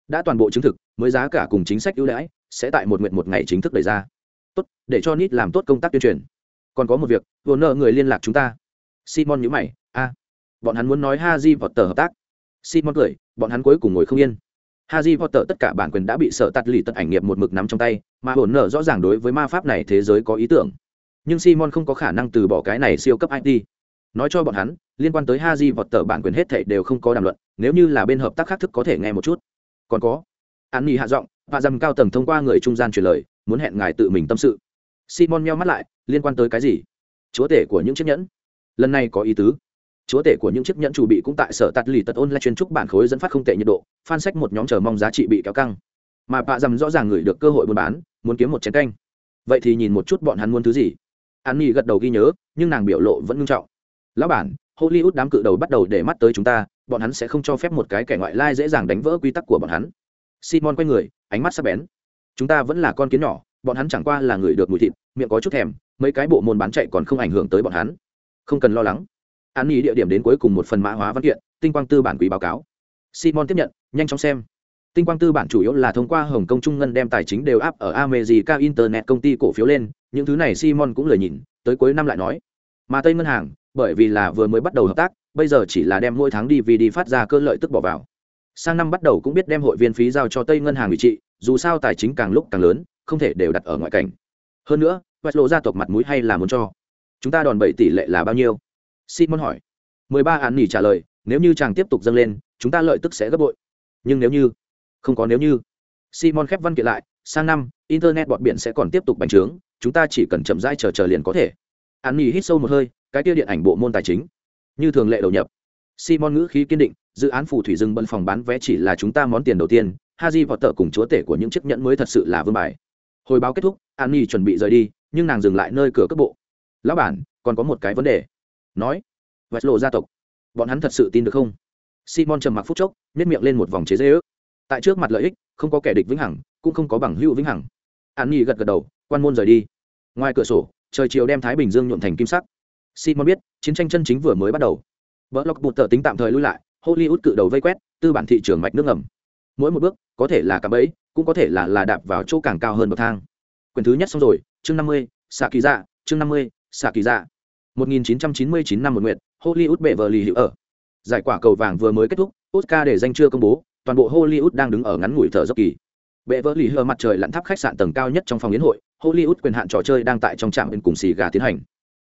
đã toàn bộ chứng thực, mới giá cả cùng chính sách ưu đãi sẽ tại một nguyện một ngày chính thức đẩy ra. Tốt, để cho nít làm tốt công tác tuyên truyền. Còn có một việc, vừa nợ người liên lạc chúng ta. Simon nhữ mày, a, bọn hắn muốn nói ha di vọt tờ hợp tác. Simon cười, bọn hắn cuối cùng ngồi không yên. Harry Potter tất cả bản quyền đã bị sợ tạt lì tận ảnh nghiệp một mực nắm trong tay, mà hồn nở rõ ràng đối với ma pháp này thế giới có ý tưởng. Nhưng simon không có khả năng từ bỏ cái này siêu cấp it nói cho bọn hắn, liên quan tới Harry Potter bản quyền hết thảy đều không có đàm luận, nếu như là bên hợp tác khác thức có thể nghe một chút. Còn có án nghị hạ giọng và dầm cao tầng thông qua người trung gian truyền lời, muốn hẹn ngài tự mình tâm sự. Simon meo mắt lại, liên quan tới cái gì? Chúa tể của những chiếc nhẫn. Lần này có ý tứ chúa tể của những chiếc nhẫn chủ bị cũng tại sở tạt lì tật ôn lại chuyên trúc bản khối dẫn phát không tệ nhiệt độ, phan sách một nhóm chờ mong giá trị bị kéo căng. Mà bạ dầm rõ ràng người được cơ hội buôn bán, muốn kiếm một chén canh. Vậy thì nhìn một chút bọn hắn muốn thứ gì. An nhi gật đầu ghi nhớ, nhưng nàng biểu lộ vẫn nghiêm trọng. Lão bản, hollywood đám cự đầu bắt đầu để mắt tới chúng ta, bọn hắn sẽ không cho phép một cái kẻ ngoại lai dễ dàng đánh vỡ quy tắc của bọn hắn. Simon quay người, ánh mắt sắc bén. Chúng ta vẫn là con kiến nhỏ, bọn hắn chẳng qua là người được mùi thịt, miệng có chút thèm, mấy cái bộ môn bán chạy còn không ảnh hưởng tới bọn hắn. Không cần lo lắng an ý địa điểm đến cuối cùng một phần mã hóa văn kiện, tinh quang tư bản quý báo cáo. Simon tiếp nhận, nhanh chóng xem. Tinh quang tư bản chủ yếu là thông qua hồng kông trung ngân đem tài chính đều áp ở america internet công ty cổ phiếu lên, những thứ này simon cũng lời nhìn, tới cuối năm lại nói. Mà tây ngân hàng, bởi vì là vừa mới bắt đầu hợp tác, bây giờ chỉ là đem mỗi tháng đi vì đi phát ra cơ lợi tức bỏ vào. Sang năm bắt đầu cũng biết đem hội viên phí giao cho tây ngân hàng ủy trị, dù sao tài chính càng lúc càng lớn, không thể đều đặt ở ngoại cảnh. Hơn nữa vạch lộ gia tộc mặt mũi hay là muốn cho. Chúng ta đòn bẩy tỷ lệ là bao nhiêu? Simon hỏi. Mười ba án nghỉ trả lời, nếu như chàng tiếp tục dâng lên, chúng ta lợi tức sẽ gấp bội. Nhưng nếu như, không có nếu như. Simon khép văn kiện lại, sang năm, internet bọt biển sẽ còn tiếp tục bành trướng, chúng ta chỉ cần chậm rãi chờ chờ liền có thể. Án nghỉ hít sâu một hơi, cái tiêu điện ảnh bộ môn tài chính, như thường lệ đầu nhập. Simon ngữ khí kiên định, dự án phù thủy rừng bận phòng bán vé chỉ là chúng ta món tiền đầu tiên, haji vọt tờ cùng chúa tể của những chiếc nhẫn mới thật sự là vương bài. Hồi báo kết thúc an nhi chuẩn bị rời đi, nhưng nàng dừng lại nơi cửa cấp bộ. Lão bản, còn có một cái vấn đề nói, vạch lộ gia tộc, bọn hắn thật sự tin được không? Simon trầm mặc phút chốc nếp miệng lên một vòng chế dễ ước. Tại trước mặt lợi ích, không có kẻ địch vĩnh hằng, cũng không có bằng hữu vĩnh hằng. An nhi gật gật đầu, quan môn rời đi. Ngoài cửa sổ, trời chiều đem thái bình dương nhuộm thành kim sắc. Simon biết, chiến tranh chân chính vừa mới bắt đầu. Vợ lọc bụt tờ tính tạm thời lui lại, hollywood cự đầu vây quét, tư bản thị trường mạch nước ngầm. Mỗi một bước, có thể là cạm bẫy, cũng có thể là là đạp vào chỗ càng cao hơn bậc thang. Quyền thứ nhất xong rồi, chương năm mươi xạ kỳ dạ chương năm mươi xạ kỳ dạ một nghìn chín trăm chín mươi chín năm một nguyện hollywood bệ vợ lì hữu ở. Giải quả cầu vàng vừa mới kết thúc, oscar để danh chưa công bố, toàn bộ hollywood đang đứng ở ngắn ngủi thở dốc kỳ. Bệ vợ lì hờ mặt trời lặn tháp khách sạn tầng cao nhất trong phòng yến hội, hollywood quyền hạn trò chơi đang tại trong trạm bên cùng xì gà tiến hành.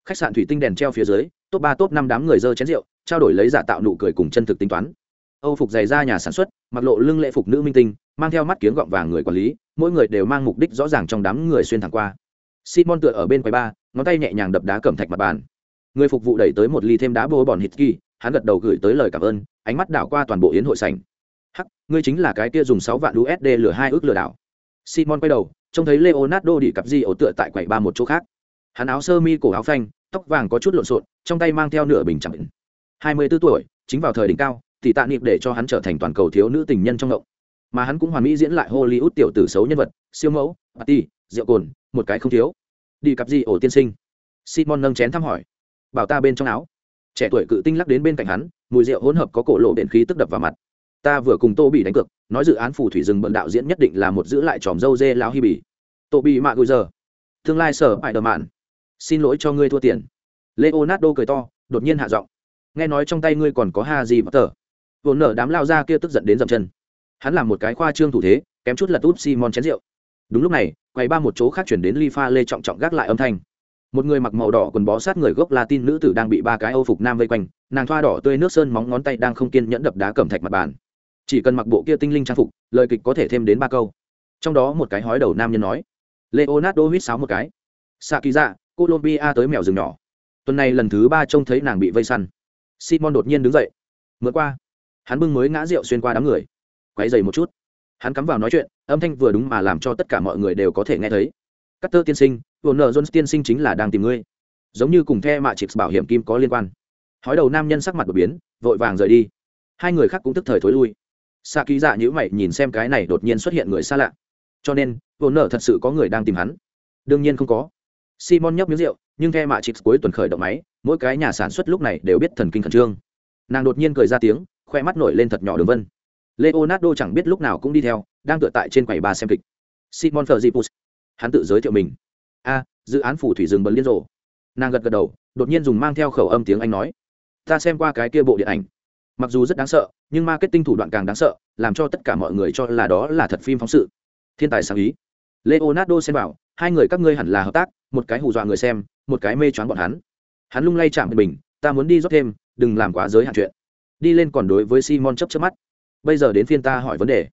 Khách sạn thủy tinh đèn treo phía dưới, top ba, top năm đám người dơ chén rượu, trao đổi lấy giả tạo nụ cười cùng chân thực tính toán. Âu phục dày ra nhà sản xuất, mặc lộ lưng lễ phục nữ minh tinh, mang theo mắt kiếng gọng vàng người quản lý, mỗi người đều mang mục đích rõ ràng trong đám người xuyên thẳng qua. Simon tựa ở bên quầy ba, ngón tay nhẹ nhàng đập đá cẩm thạch mặt bàn người phục vụ đẩy tới một ly thêm đá bô bòn hít kỳ, hắn gật đầu gửi tới lời cảm ơn, ánh mắt đảo qua toàn bộ yến hội sảnh. Hắc, ngươi chính là cái kia dùng sáu vạn usd lừa hai ước lừa đảo. Simon quay đầu, trông thấy leonardo đi cặp di ổ tựa tại quầy ba một chỗ khác. Hắn áo sơ mi, cổ áo phanh, tóc vàng có chút lộn xộn, trong tay mang theo nửa bình chẳng hai mươi 24 tuổi, chính vào thời đỉnh cao thì tạ niệm để cho hắn trở thành toàn cầu thiếu nữ tình nhân trong ngộng. Mà hắn cũng hoàn mỹ diễn lại hollywood tiểu tử xấu nhân vật, siêu mẫu, party, rượu cồn, một cái không thiếu. Đi cặp gì ổ tiên sinh? Simon nâng chén thăm hỏi bảo ta bên trong áo. Trẻ tuổi cự tinh lắc đến bên cạnh hắn, mùi rượu hỗn hợp có cổ lộ điện khí tức đập vào mặt. Ta vừa cùng tô bị đánh cược, nói dự án phù thủy rừng bận đạo diễn nhất định là một giữ lại tròm dâu dê lao hi bỉ. Tô bị mạ gùi giờ. Tương lai sở bại đờ mạn. Xin lỗi cho ngươi thua tiền. Leonardo cười to, đột nhiên hạ giọng. Nghe nói trong tay ngươi còn có ha gì bất tờ. Vốn nở đám lao ra kia tức giận đến dậm chân. Hắn làm một cái khoa trương thủ thế, kém chút lật úp simon chén rượu. Đúng lúc này quay ba một chỗ khác chuyển đến ly pha lê trọng trọng gác lại âm thanh một người mặc màu đỏ quần bó sát người gốc latin nữ tử đang bị ba cái âu phục nam vây quanh, nàng thoa đỏ tươi nước sơn móng ngón tay đang không kiên nhẫn đập đá cẩm thạch mặt bàn. Chỉ cần mặc bộ kia tinh linh trang phục, lời kịch có thể thêm đến ba câu. Trong đó một cái hói đầu nam nhân nói, leonardo huýt sáo một cái. Sa kỳ dạ colombia tới mèo rừng nhỏ. Tuần này lần thứ ba trông thấy nàng bị vây săn. Simon đột nhiên đứng dậy. Mượn qua. Hắn bưng mới ngã rượu xuyên qua đám người. Quay dày một chút. Hắn cắm vào nói chuyện, âm thanh vừa đúng mà làm cho tất cả mọi người đều có thể nghe thấy cắt tơ tiên sinh, vừa nợ jones tiên sinh chính là đang tìm ngươi. Giống như cùng the mạ chịt bảo hiểm kim có liên quan. Hói đầu nam nhân sắc mặt đột biến, vội vàng rời đi. Hai người khác cũng tức thời thối lui. Xa ký dạ nhữ mày nhìn xem cái này đột nhiên xuất hiện người xa lạ. Cho nên vô nợ thật sự có người đang tìm hắn. Đương nhiên không có. Simon nhấp miếng rượu, nhưng the mạ chịt cuối tuần khởi động máy, mỗi cái nhà sản xuất lúc này đều biết thần kinh khẩn trương. Nàng đột nhiên cười ra tiếng, khoe mắt nổi lên thật nhỏ đường vân. Leonardo chẳng biết lúc nào cũng đi theo, đang tựa tại trên quầy ba xem kịch. Simon Fergipus hắn tự giới thiệu mình. A, dự án phủ thủy rừng bấn liên rộ. Nàng gật gật đầu, đột nhiên dùng mang theo khẩu âm tiếng anh nói, ta xem qua cái kia bộ điện ảnh. Mặc dù rất đáng sợ, nhưng marketing thủ đoạn càng đáng sợ, làm cho tất cả mọi người cho là đó là thật phim phóng sự. Thiên tài sáng ý. Leonardo xem bảo hai người các ngươi hẳn là hợp tác, một cái hù dọa người xem, một cái mê choáng bọn hắn. Hắn lung lay chạm mình, ta muốn đi rót thêm, đừng làm quá giới hạn chuyện. Đi lên còn đối với simon chấp chấp mắt. Bây giờ đến phiên ta hỏi vấn đề.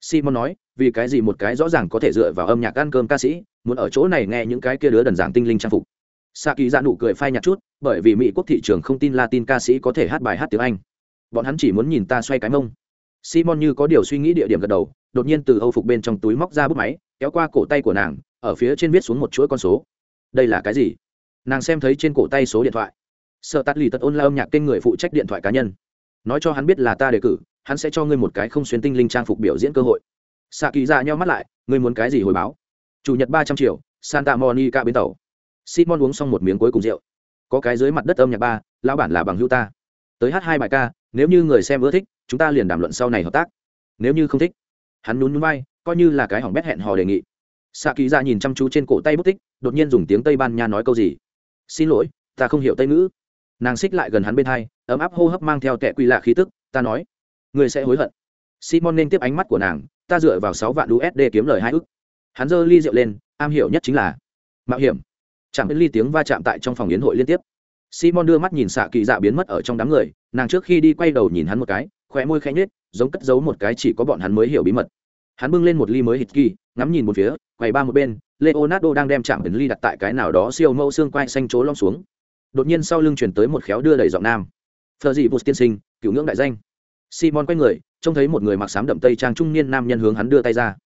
Simon nói vì cái gì một cái rõ ràng có thể dựa vào âm nhạc ăn cơm ca sĩ, muốn ở chỗ này nghe những cái kia đứa đần giảng tinh linh trang phục. Sa kỳ ra nụ cười phai nhạt chút, bởi vì mỹ quốc thị trường không tin latin ca sĩ có thể hát bài hát tiếng anh. Bọn hắn chỉ muốn nhìn ta xoay cái mông. Simon như có điều suy nghĩ địa điểm gật đầu, đột nhiên từ âu phục bên trong túi móc ra bút máy, kéo qua cổ tay của nàng, ở phía trên viết xuống một chuỗi con số. Đây là cái gì? Nàng xem thấy trên cổ tay số điện thoại. Sợ tắt lì tật ôn la âm nhạc kênh người phụ trách điện thoại cá nhân. Nói cho hắn biết là ta đề cử, hắn sẽ cho ngươi một cái không xuyên tinh linh trang phục biểu diễn cơ hội xạ kỳ dạ ra nhau mắt lại, ngươi muốn cái gì hồi báo? Chủ nhật ba trăm triệu, santa monica bến tàu. Simon uống xong một miếng cuối cùng rượu. Có cái dưới mặt đất âm nhạc ba, lão bản là bằng hữu ta. Tới hát hai bài ca, nếu như người xem ưa thích, chúng ta liền đàm luận sau này hợp tác. Nếu như không thích. Hắn nhún nhún vai, coi như là cái hỏng bét hẹn hò đề nghị. Xạ kỳ ra nhìn chăm chú trên cổ tay bút tích, đột nhiên dùng tiếng tây ban nha nói câu gì? Xin lỗi, ta không hiểu tây ngữ. Nàng xích lại gần hắn bên hai, ấm áp hô hấp mang theo tệ quy lạ khí tức, ta nói người sẽ hối hận. Simon nên tiếp ánh mắt của nàng ta dựa vào sáu vạn usd kiếm lời hai ức. Hắn giơ ly rượu lên, am hiểu nhất chính là mạo hiểm. Chẳng đến ly tiếng va chạm tại trong phòng yến hội liên tiếp. Simon đưa mắt nhìn xạ kỳ dạ biến mất ở trong đám người, nàng trước khi đi quay đầu nhìn hắn một cái, khóe môi khẽ nhếch, giống cất giấu một cái chỉ có bọn hắn mới hiểu bí mật. Hắn bưng lên một ly mới hít kỳ, ngắm nhìn một phía, quay ba một bên, leonardo đang đem chạm đến ly đặt tại cái nào đó siêu mẫu xương quai xanh chố lom xuống. Đột nhiên sau lưng truyền tới một khéo đưa đầy giọng nam. "Phở gì Bụt tiên sinh, cựu ngưỡng đại danh simon quay người, trông thấy một người mặc sám đậm tây trang trung niên nam nhân hướng hắn đưa tay ra.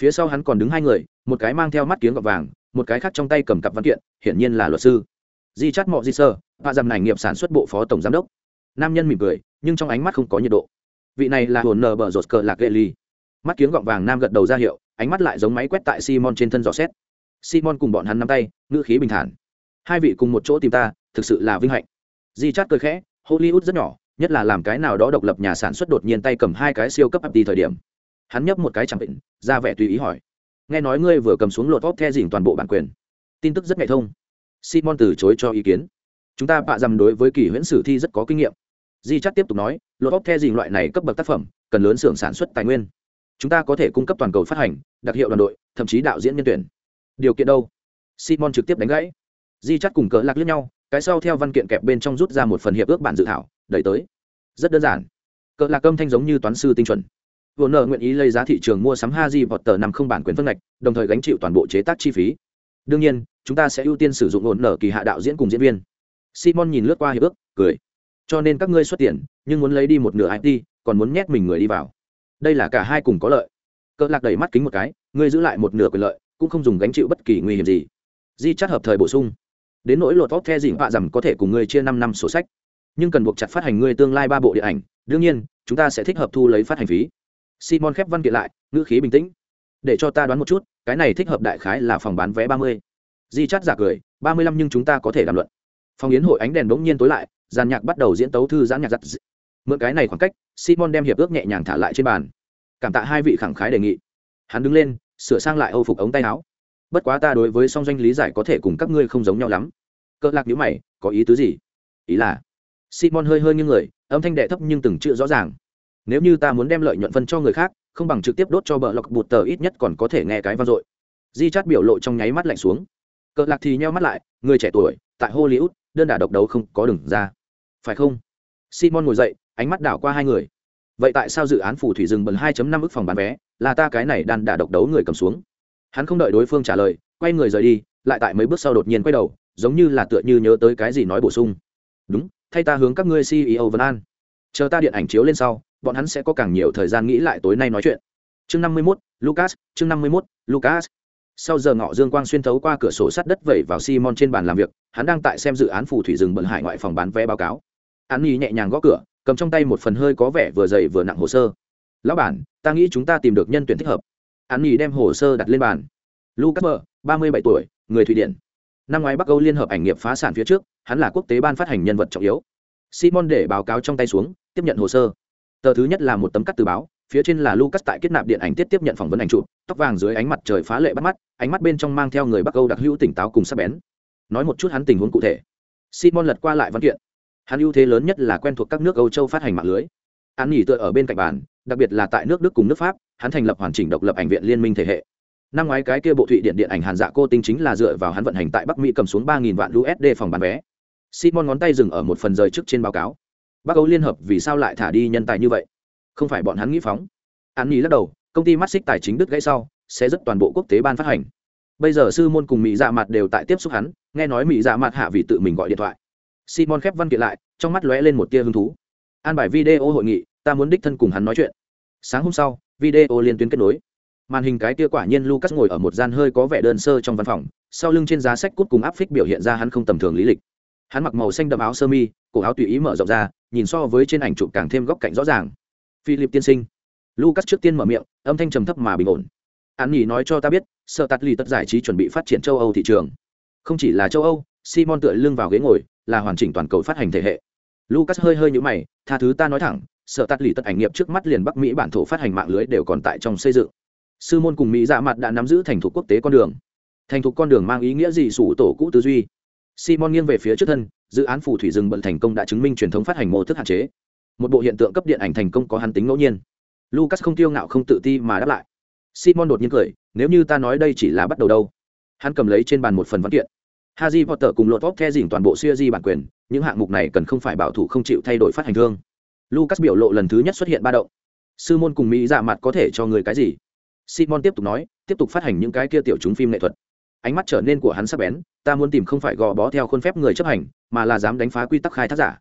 Phía sau hắn còn đứng hai người, một cái mang theo mắt kiếng gọt vàng, một cái khác trong tay cầm cặp văn kiện, hiển nhiên là luật sư. Di chắt mọ di sơ và dầm này nghiệp sản xuất bộ phó tổng giám đốc. Nam nhân mỉm cười, nhưng trong ánh mắt không có nhiệt độ. Vị này là hồn nờ bờ rột cờ lạc lệ ly mắt kiếng gọng vàng nam gật đầu ra hiệu, ánh mắt lại giống máy quét tại simon trên thân dò xét. Simon cùng bọn hắn nắm tay, ngữ khí bình thản. Hai vị cùng một chỗ tìm ta, thực sự là vinh hạnh. Di chát cười khẽ, hollywood rất nhỏ nhất là làm cái nào đó độc lập nhà sản xuất đột nhiên tay cầm hai cái siêu cấp ập đi thời điểm. Hắn nhấp một cái chẳng định, ra vẻ tùy ý hỏi. Nghe nói ngươi vừa cầm xuống lột vót the dỉnh toàn bộ bản quyền. Tin tức rất nhạy thông. Simon từ chối cho ý kiến. Chúng ta bạ dằm đối với kỳ huyễn sử thi rất có kinh nghiệm. Di chắc tiếp tục nói, lột vót the dỉnh loại này cấp bậc tác phẩm, cần lớn xưởng sản xuất tài nguyên. Chúng ta có thể cung cấp toàn cầu phát hành, đặc hiệu đoàn đội, thậm chí đạo diễn nhân tuyển. Điều kiện đâu? Simon trực tiếp đánh gãy. Di chắc cùng cỡ lạc lướt nhau, cái sau theo văn kiện kẹp bên trong rút ra một phần hiệp ước bản dự thảo đẩy tới. Rất đơn giản. Cỡ lạc âm thanh giống như toán sư tinh chuẩn. Vừa nợ nguyện ý lấy giá thị trường mua sắm ha di vọt tờ nằm không bản quyền phân ngạch, đồng thời gánh chịu toàn bộ chế tác chi phí. Đương nhiên, chúng ta sẽ ưu tiên sử dụng ổn nở kỳ hạ đạo diễn cùng diễn viên. Simon nhìn lướt qua hiệp ước, cười. Cho nên các ngươi xuất tiền, nhưng muốn lấy đi một nửa it còn muốn nhét mình người đi vào. Đây là cả hai cùng có lợi. Cỡ lạc đẩy mắt kính một cái, ngươi giữ lại một nửa quyền lợi, cũng không dùng gánh chịu bất kỳ nguy hiểm gì. Di chắc hợp thời bổ sung. Đến nỗi lột vóc the dịnh họa rằng có thể cùng ngươi chia năm năm sổ sách nhưng cần buộc chặt phát hành ngươi tương lai ba bộ điện ảnh, đương nhiên, chúng ta sẽ thích hợp thu lấy phát hành phí. Simon khép văn kiện lại, ngữ khí bình tĩnh. Để cho ta đoán một chút, cái này thích hợp đại khái là phòng bán vé ba mươi. Di chắt giả cười, ba mươi lăm nhưng chúng ta có thể đàm luận. Phòng yến hội ánh đèn bỗng nhiên tối lại giàn nhạc bắt đầu diễn tấu thư giãn nhạc giặt mượn cái này khoảng cách, simon đem hiệp ước nhẹ nhàng thả lại trên bàn. Cảm tạ hai vị khẳng khái đề nghị. Hắn đứng lên, sửa sang lại âu phục ống tay áo. Bất quá ta đối với song doanh lý giải có thể cùng các ngươi không giống nhau lắm. Cỡ lạc nhữ mày, có ý tứ gì? Ý là simon hơi hơi như người, âm thanh đệ thấp nhưng từng chữ rõ ràng. Nếu như ta muốn đem lợi nhuận phân cho người khác, không bằng trực tiếp đốt cho bờ lọc bụt tờ ít nhất còn có thể nghe cái vang dội. Di chát biểu lộ trong nháy mắt lạnh xuống. Cờ lạc thì nheo mắt lại, người trẻ tuổi, tại hollywood, đơn đả độc đấu không có đừng ra. Phải không? Simon ngồi dậy, ánh mắt đảo qua hai người. Vậy tại sao dự án phù thủy rừng bần 2.5 ức phòng bán vé, là ta cái này đàn đả độc đấu người cầm xuống? Hắn không đợi đối phương trả lời, quay người rời đi, lại tại mấy bước sau đột nhiên quay đầu, giống như là tựa như nhớ tới cái gì nói bổ sung. Đúng thay ta hướng các ngươi ceo vân an. Chờ ta điện ảnh chiếu lên sau bọn hắn sẽ có càng nhiều thời gian nghĩ lại tối nay nói chuyện. Chương 51, lucas chương 51, lucas. Sau giờ ngọ dương quang xuyên thấu qua cửa sổ sắt đất vẩy vào simon trên bàn làm việc hắn đang tại xem dự án phù thủy rừng bận hải ngoại phòng bán vé báo cáo. Hắn nhì nhẹ nhàng gõ cửa cầm trong tay một phần hơi có vẻ vừa dày vừa nặng hồ sơ. Lão bản ta nghĩ chúng ta tìm được nhân tuyển thích hợp. Hắn nhì đem hồ sơ đặt lên bàn. Lucas mờ ba mươi bảy tuổi người thụy điển. Năm ngoái bắc âu liên hợp ảnh nghiệp phá sản phía trước hắn là quốc tế ban phát hành nhân vật trọng yếu. Simon để báo cáo trong tay xuống, tiếp nhận hồ sơ. Tờ thứ nhất là một tấm cắt từ báo, phía trên là lucas tại kết nạp điện ảnh tiết tiếp nhận phỏng vấn ảnh chụp, tóc vàng dưới ánh mặt trời phá lệ bắt mắt, ánh mắt bên trong mang theo người bắc âu đặc hữu tỉnh táo cùng sắc bén. Nói một chút hắn tình huống cụ thể. Simon lật qua lại văn kiện. Hắn ưu thế lớn nhất là quen thuộc các nước âu châu phát hành mạng lưới. Hắn nghỉ tựa ở bên cạnh bàn, đặc biệt là tại nước đức cùng nước pháp, hắn thành lập hoàn chỉnh độc lập ảnh viện liên minh thể hệ. Năm ngoái cái kia bộ thụy điện điện ảnh hàn dạ cô tinh chính là dựa vào hắn vận hành tại bắc mỹ cầm xuống ba nghìn vạn usd phòng bán vé simon ngón tay dừng ở một phần rời trước trên báo cáo. Bắc âu liên hợp vì sao lại thả đi nhân tài như vậy? Không phải bọn hắn nghĩ phóng. An nhi lắc đầu, công ty mắt xích tài chính đứt gãy sau, sẽ rất toàn bộ quốc tế ban phát hành. Bây giờ sư môn cùng mỹ dạ mặt đều tại tiếp xúc hắn, nghe nói mỹ dạ mặt hạ vì tự mình gọi điện thoại. Simon khép văn kiện lại, trong mắt lóe lên một tia hứng thú. An bài video hội nghị, ta muốn đích thân cùng hắn nói chuyện. Sáng hôm sau, video liên tuyến kết nối. Màn hình cái kia quả nhiên lucas ngồi ở một gian hơi có vẻ đơn sơ trong văn phòng, sau lưng trên giá sách cút cùng áp phích biểu hiện ra hắn không tầm thường lý lịch hắn mặc màu xanh đậm áo sơ mi, cổ áo tùy ý mở rộng ra, nhìn so với trên ảnh chụp càng thêm góc cạnh rõ ràng. Philip tiên sinh. Lucas trước tiên mở miệng, âm thanh trầm thấp mà bình ổn. Hắn nhỉ nói cho ta biết, sợ tạt lì tất giải trí chuẩn bị phát triển châu âu thị trường. Không chỉ là châu âu, simon tựa lưng vào ghế ngồi, là hoàn chỉnh toàn cầu phát hành thể hệ. Lucas hơi hơi nhũ mày, tha thứ ta nói thẳng, sợ tạt lì tất ảnh nghiệp trước mắt liền bắc mỹ bản thổ phát hành mạng lưới đều còn tại trong xây dựng. Sư môn cùng mỹ dạ mặt đã nắm giữ thành thục quốc tế con đường. Thành thục con đường mang ý nghĩa gì sủ tổ cũ tư duy? Simon nghiêng về phía trước thân dự án phù thủy rừng bận thành công đã chứng minh truyền thống phát hành mô thức hạn chế một bộ hiện tượng cấp điện ảnh thành công có hắn tính ngẫu nhiên lucas không tiêu ngạo không tự ti mà đáp lại simon đột nhiên cười nếu như ta nói đây chỉ là bắt đầu đâu hắn cầm lấy trên bàn một phần văn kiện Harry Potter cùng lột vóc the dỉnh toàn bộ series bản quyền, những hạng mục này cần không phải bảo thủ không chịu thay đổi phát hành thương. Lucas biểu lộ lần thứ nhất xuất hiện ba động. Sư môn cùng Mỹ dạ mặt có thể cho người cái gì? Simon tiếp tục nói, tiếp tục phát hành những cái kia tiểu chúng phim nghệ thuật. Ánh mắt trở nên của hắn sắc bén, ta muốn tìm không phải gò bó theo khuôn phép người chấp hành, mà là dám đánh phá quy tắc khai thác giả.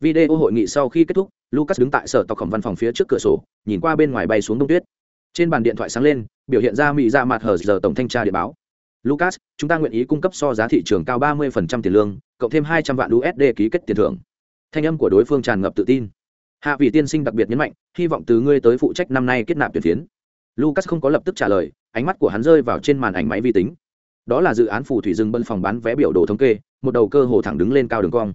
Video hội nghị sau khi kết thúc, Lucas đứng tại sở tộc khổng văn phòng phía trước cửa sổ, nhìn qua bên ngoài bay xuống đông tuyết. Trên bàn điện thoại sáng lên, biểu hiện ra mỹ dạ ra mặt hờ giờ tổng thanh tra điện báo. lucas chúng ta nguyện ý cung cấp so giá thị trường cao 30% tiền lương cộng thêm 200 vạn usd ký kết tiền thưởng thanh âm của đối phương tràn ngập tự tin hạ vị tiên sinh đặc biệt nhấn mạnh hy vọng từ ngươi tới phụ trách năm nay kết nạp tuyển phiến lucas không có lập tức trả lời ánh mắt của hắn rơi vào trên màn ảnh máy vi tính đó là dự án phù thủy rừng bân phòng bán vé biểu đồ thống kê, một đầu cơ hồ thẳng đứng lên cao đường cong.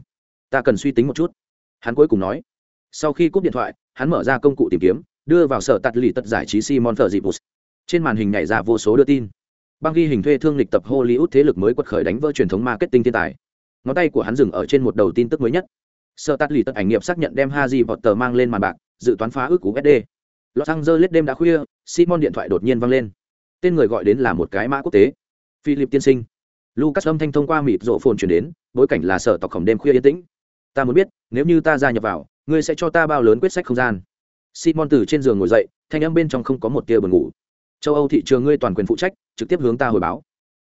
Ta cần suy tính một chút. Hắn cuối cùng nói. Sau khi cúp điện thoại, hắn mở ra công cụ tìm kiếm, đưa vào sở tạt lì tật giải trí simon thờ dịp trên màn hình nhảy ra vô số đưa tin. Băng ghi hình thuê thương lịch tập hollywood thế lực mới quật khởi đánh vỡ truyền thống marketing thiên tài. Ngón tay của hắn dừng ở trên một đầu tin tức mới nhất. Sở tạt lì tật ảnh nghiệp xác nhận đem haji tờ mang lên màn bạc, dự toán phá ước cú sd los angeles đêm đã khuya, simon điện thoại đột nhiên vang lên. Tên người gọi đến là một cái mã quốc tế philip tiên sinh. Lucas âm thanh thông qua mịt rộ phồn chuyển đến, bối cảnh là sở tộc khổng đêm khuya yên tĩnh. Ta muốn biết, nếu như ta gia nhập vào, ngươi sẽ cho ta bao lớn quyết sách không gian? Simon từ trên giường ngồi dậy, thanh âm bên trong không có một tia buồn ngủ. Châu âu thị trường ngươi toàn quyền phụ trách, trực tiếp hướng ta hồi báo.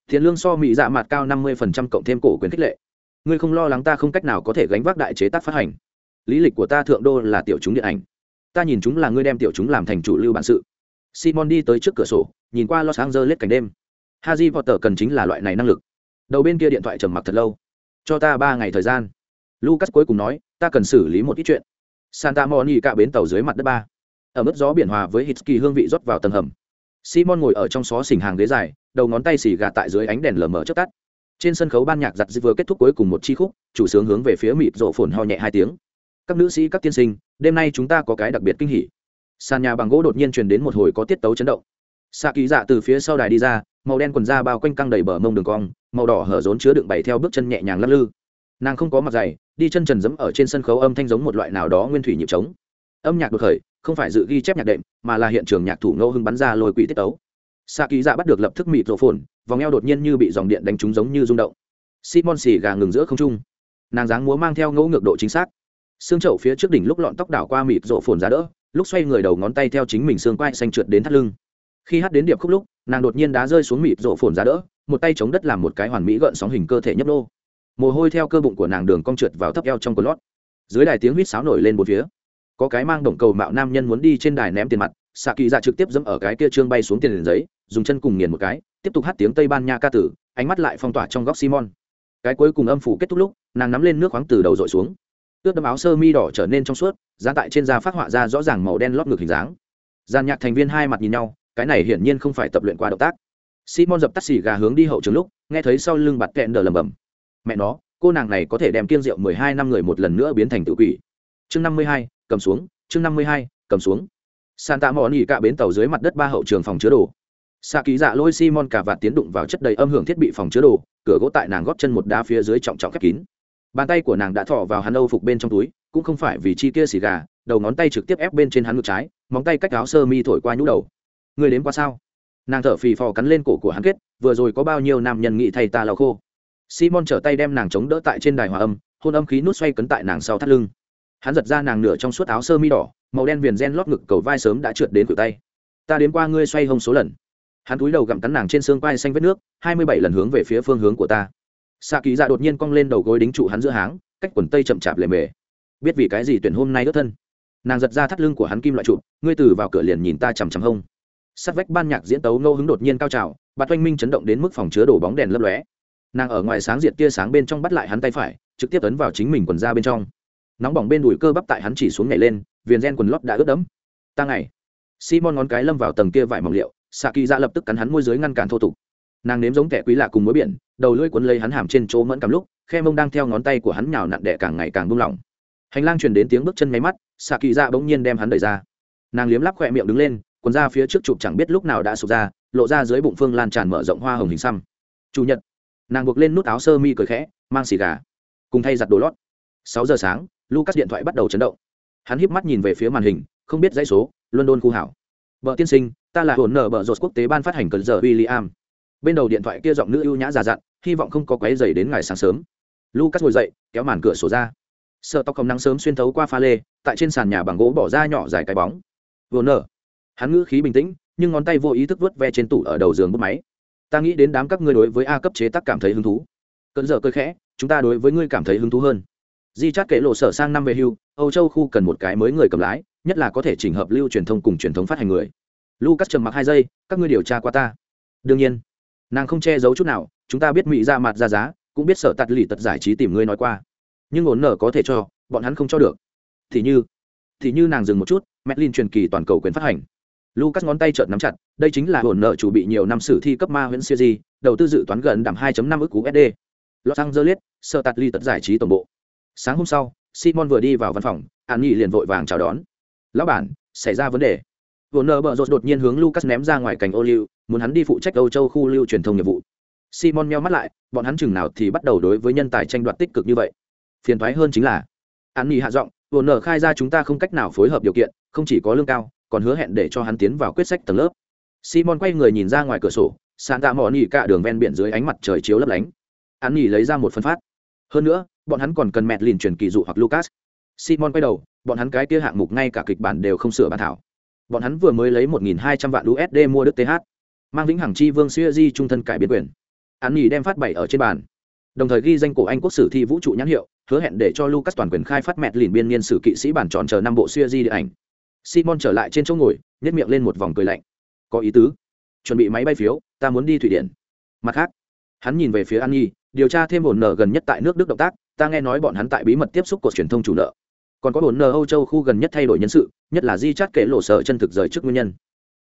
Tiền lương so mỹ dạ mặt cao năm mươi cộng thêm cổ quyền khích lệ. Ngươi không lo lắng ta không cách nào có thể gánh vác đại chế tác phát hành. Lý lịch của ta thượng đô là tiểu chúng điện ảnh. Ta nhìn chúng là ngươi đem tiểu chúng làm thành chủ lưu bản sự. Simon đi tới trước cửa sổ, nhìn qua los angeles cảnh đêm haji potter cần chính là loại này năng lực. Đầu bên kia điện thoại trầm mặc thật lâu. Cho ta ba ngày thời gian. Lucas cuối cùng nói, ta cần xử lý một ít chuyện. Santa monica bến tàu dưới mặt đất ba. Ở mức gió biển hòa với hitsky hương vị rót vào tầng hầm. Simon ngồi ở trong xó xỉnh hàng ghế dài, đầu ngón tay xì gà tại dưới ánh đèn lờ mờ chớp tắt. Trên sân khấu ban nhạc giặt vừa kết thúc cuối cùng một chi khúc, chủ sướng hướng về phía mịt rộ phồn ho nhẹ hai tiếng. Các nữ sĩ, các tiên sinh, đêm nay chúng ta có cái đặc biệt kinh hỉ. Sàn nhà bằng gỗ đột nhiên truyền đến một hồi có tiết tấu chấn động. Sạ ký dạ từ phía sau đài đi ra màu đen quần da bao quanh căng đầy bờ mông đường cong màu đỏ hở rốn chứa đựng bày theo bước chân nhẹ nhàng lắc lư. Nàng không có mặt dày, đi chân trần dẫm ở trên sân khấu âm thanh giống một loại nào đó nguyên thủy nhịp trống. Âm nhạc đột khởi không phải dự ghi chép nhạc đệm mà là hiện trường nhạc thủ ngẫu hưng bắn ra lôi quỹ tiết tấu. Xạ ký dạ bắt được lập tức mịt rộ phồn vòng eo đột nhiên như bị dòng điện đánh trúng giống như rung động. Simon xì gà ngừng giữa không trung. Nàng dáng múa mang theo ngẫu ngược độ chính xác. Xương chậu phía trước đỉnh lúc lọn tóc đảo qua mịt rộ phồn ra đỡ lúc xoay người đầu ngón tay theo chính mình xương quai xanh trượt đến thắt lưng khi hát đến điệp khúc lúc, nàng đột nhiên đá rơi xuống mịp rộ phồn ra đỡ, một tay chống đất làm một cái hoàn mỹ gợn sóng hình cơ thể nhấp nô. Mồ hôi theo cơ bụng của nàng đường cong trượt vào thấp eo trong quần lót. Dưới đài tiếng huýt sáo nổi lên một phía. Có cái mang động cầu mạo nam nhân muốn đi trên đài ném tiền mặt xạ kỳ dạ trực tiếp dẫm ở cái kia trương bay xuống tiền liền giấy, dùng chân cùng nghiền một cái, tiếp tục hát tiếng tây ban nha ca tử, ánh mắt lại phong tỏa trong góc simon. Cái cuối cùng âm phủ kết thúc lúc, nàng nắm lên nước khoáng từ đầu dội xuống. Ướt đấm áo sơ mi đỏ trở nên trong suốt giá tại trên da phát họa ra rõ ràng màu đen lót ngực hình dáng. Gian nhạc thành viên hai mặt nhìn nhau cái này hiển nhiên không phải tập luyện qua động tác. Simon dập tắt xì gà hướng đi hậu trường lúc, nghe thấy sau lưng bạt kẹn đờ lầm bầm. Mẹ nó, cô nàng này có thể đem kiêng rượu mười hai năm người một lần nữa biến thành tự quỷ. Chương năm mươi hai, cầm xuống, chương năm mươi hai, cầm xuống. San tạ mò nỉ cả bến tàu dưới mặt đất ba hậu trường phòng chứa đồ. Xạ ký dạ lôi simon cả vạt tiến đụng vào chất đầy âm hưởng thiết bị phòng chứa đồ, cửa gỗ tại nàng góp chân một đá phía dưới trọng trọng khép kín. Bàn tay của nàng đã thọ vào hắn âu phục bên trong túi, cũng không phải vì chi kia xì gà, đầu ngón tay trực tiếp ép bên trên hắn ngực trái, móng tay cách áo sơ mi thổi qua nhũ đầu. Ngươi đến qua sao? Nàng thở phì phò cắn lên cổ của hắn kết, vừa rồi có bao nhiêu nam nhân nghị thay ta lau khô. Simon trở tay đem nàng chống đỡ tại trên đài hòa âm, hôn âm khí nút xoay cấn tại nàng sau thắt lưng. Hắn giật ra nàng nửa trong suốt áo sơ mi đỏ, màu đen viền gen lót ngực cầu vai sớm đã trượt đến cửa tay. Ta đến qua ngươi xoay hông số lần. Hắn cúi đầu gặm cắn nàng trên xương vai xanh vết nước, hai mươi bảy lần hướng về phía phương hướng của ta. Xạ kỳ dạ đột nhiên cong lên đầu gối đính trụ hắn giữa háng, cách quần tây chậm chạp lề mề. Biết vì cái gì tuyển hôm nay đốt thân? Nàng giật ra thắt lưng của hắn kim loại trụ, ngươi từ vào cửa liền nhìn ta chằm chằm hông sát vách ban nhạc diễn tấu ngô hứng đột nhiên cao trào, bạt oanh minh chấn động đến mức phòng chứa đổ bóng đèn lấp lóe. Nàng ở ngoài sáng diệt tia sáng bên trong bắt lại hắn tay phải, trực tiếp ấn vào chính mình quần ra bên trong. Nóng bỏng bên đùi cơ bắp tại hắn chỉ xuống nhảy lên, viền gen quần lót đã ướt đẫm. Ta ngày. Simon ngón cái lâm vào tầng kia vải mỏng liệu xạ kỳ ra lập tức cắn hắn môi dưới ngăn cản thô tục. Nàng nếm giống kẻ quý lạ cùng mối biển, đầu lưỡi quấn lấy hắn hàm trên chỗ mẫn cầm lúc, khe mông đang theo ngón tay của hắn nhào nặn đẻ càng ngày càng buông lỏng. Hành lang truyền đến tiếng bước chân máy mắt xạ kỳ ra bỗng nhiên đem hắn đẩy ra. Nàng liếm lắp khỏe miệng đứng lên quần ra phía trước chụp chẳng biết lúc nào đã sụp ra, lộ ra dưới bụng phương lan tràn mở rộng hoa hồng hình xăm. Chủ nhật. Nàng buộc lên nút áo sơ mi cười khẽ, mang xì gà. Cùng thay giặt đồ lót. Sáu giờ sáng, lucas điện thoại bắt đầu chấn động. Hắn híp mắt nhìn về phía màn hình, không biết dãy số, london khu hảo. Vợ tiên sinh, ta là hồn nở bờ rột quốc tế ban phát hành cần giờ William. bên đầu điện thoại kia giọng nữ ưu nhã già dặn, hy vọng không có quấy dày đến ngày sáng sớm. Lucas ngồi dậy, kéo màn cửa sổ ra. Sợ tóc không nắng sớm xuyên thấu qua pha lê, tại trên sàn nhà bằng gỗ bỏ ra nhỏ dài cái bóng. Vừa nở hắn ngữ khí bình tĩnh, nhưng ngón tay vô ý thức vớt ve trên tủ ở đầu giường bút máy. Ta nghĩ đến đám các ngươi đối với a cấp chế tác cảm thấy hứng thú. Cận giờ cơ khẽ, chúng ta đối với ngươi cảm thấy hứng thú hơn. Di chát kể lộ sở sang năm về hưu, âu châu khu cần một cái mới người cầm lái, nhất là có thể chỉnh hợp lưu truyền thông cùng truyền thống phát hành người. Lucas trầm mặc hai giây, các ngươi điều tra qua ta. Đương nhiên, nàng không che giấu chút nào, chúng ta biết mỹ ra mặt ra giá, cũng biết sở tạt lì tật giải trí tìm ngươi nói qua. Nhưng ổn nở có thể cho, bọn hắn không cho được. Thì như thì như nàng dừng một chút Medlin truyền kỳ toàn cầu quyền phát hành. Lucas ngón tay chợt nắm chặt, đây chính là hồn nợ chủ bị nhiều năm sử thi cấp ma huyễn series, đầu tư dự toán gần đảm 2.5 ức USD. Los Angeles, Sơ Tạt Ly tật giải trí tổng bộ. Sáng hôm sau, Simon vừa đi vào văn phòng, An Nghị liền vội vàng chào đón. "Lão bản, xảy ra vấn đề." Warner Bros bợ rột đột nhiên hướng Lucas ném ra ngoài cảnh ô liu, muốn hắn đi phụ trách Âu Châu khu lưu truyền thông nghiệp vụ. Simon nheo mắt lại, bọn hắn chừng nào thì bắt đầu đối với nhân tài tranh đoạt tích cực như vậy. Phiền toái hơn chính là, An Nghị hạ giọng, Warner khai ra chúng ta không cách nào phối hợp điều kiện, không chỉ có lương cao, còn hứa hẹn để cho hắn tiến vào quyết sách tầng lớp. Simon quay người nhìn ra ngoài cửa sổ sàn tạ mò nỉ cả đường ven biển dưới ánh mặt trời chiếu lấp lánh. Hắn nhỉ lấy ra một phân phát. Hơn nữa, bọn hắn còn cần mẹt lìn truyền kỳ dụ hoặc lucas. Simon quay đầu, bọn hắn cái kia hạng mục ngay cả kịch bản đều không sửa bản thảo. Bọn hắn vừa mới lấy một nghìn hai trăm vạn usd mua đức th mang vĩnh hằng chi vương siêu di trung thân cải biến quyền. Hắn nhỉ đem phát bảy ở trên bàn. Đồng thời ghi danh cổ anh quốc sử thi vũ trụ nhãn hiệu, hứa hẹn để cho lucas toàn quyền khai phát mẹt lìn biên niên sử kỵ sĩ bản tròn chờ năm bộ siêu di điện ảnh simon trở lại trên chỗ ngồi nhét miệng lên một vòng cười lạnh. Có ý tứ. Chuẩn bị máy bay phiếu, ta muốn đi thụy điển mặt khác, hắn nhìn về phía an nhi điều tra thêm ổn nợ gần nhất tại nước đức động tác, ta nghe nói bọn hắn tại bí mật tiếp xúc của truyền thông chủ nợ. Còn có ổn nợ âu châu khu gần nhất thay đổi nhân sự, nhất là di chát kể lộ sở chân thực rời trước nguyên nhân.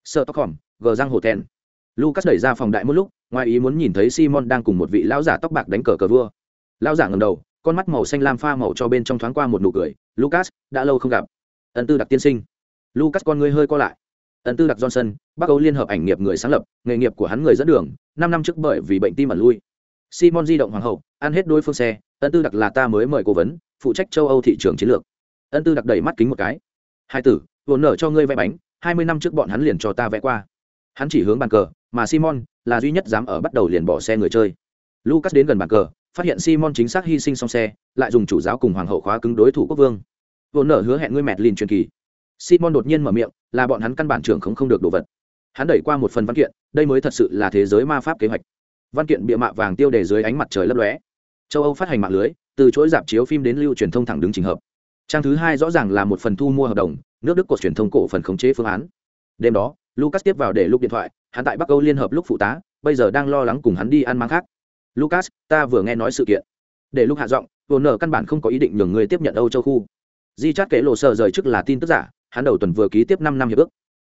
Sợ tóc hỏng gờ răng hổ thẹn lucas đẩy ra phòng đại một lúc, ngoài ý muốn nhìn thấy simon đang cùng một vị lão giả tóc bạc đánh cờ cờ vua. Lão giả ngầm đầu, con mắt màu xanh lam pha màu cho bên trong thoáng qua một nụ cười. Lucas, đã lâu không gặp. Ân tư đặc tiên sinh lucas con ngươi hơi co lại. Ấn tư đặc johnson, bắc âu liên hợp ảnh nghiệp người sáng lập, nghề nghiệp của hắn người dẫn đường, năm năm trước bởi vì bệnh tim ẩn lui. Simon di động hoàng hậu, ăn hết đôi phương xe Tần tư đặc là ta mới mời cố vấn, phụ trách châu âu thị trường chiến lược. Tần tư đặc đẩy mắt kính một cái. Hai tử, vốn nở cho ngươi vẽ bánh, hai mươi năm trước bọn hắn liền cho ta vẽ qua. Hắn chỉ hướng bàn cờ, mà simon là duy nhất dám ở bắt đầu liền bỏ xe người chơi. Lucas đến gần bàn cờ, phát hiện simon chính xác hy sinh xong xe, lại dùng chủ giáo cùng hoàng hậu khóa cứng đối thủ quốc vương. Vốn nở hứa hẹn ngươi mẹt liền truyền kỳ simon đột nhiên mở miệng, là bọn hắn căn bản trưởng không không được đồ vật. Hắn đẩy qua một phần văn kiện, đây mới thật sự là thế giới ma pháp kế hoạch. Văn kiện bịa mạ vàng tiêu đề dưới ánh mặt trời lấp lóe. Châu âu phát hành mạng lưới, từ chuỗi dạp chiếu phim đến lưu truyền thông thẳng đứng trình hợp. Trang thứ hai rõ ràng là một phần thu mua hợp đồng, nước đức của truyền thông cổ phần khống chế phương án. Đêm đó, lucas tiếp vào để lúc điện thoại, hắn tại bắc âu liên hợp lúc phụ tá, bây giờ đang lo lắng cùng hắn đi ăn mang khác. Lucas, ta vừa nghe nói sự kiện. Để lúc hạ giọng vồn nở căn bản không có ý định nhường người tiếp nhận âu châu khu. Di chát kể lộ sở rời chức là tin tức giả hắn đầu tuần vừa ký tiếp năm năm hiệp ước.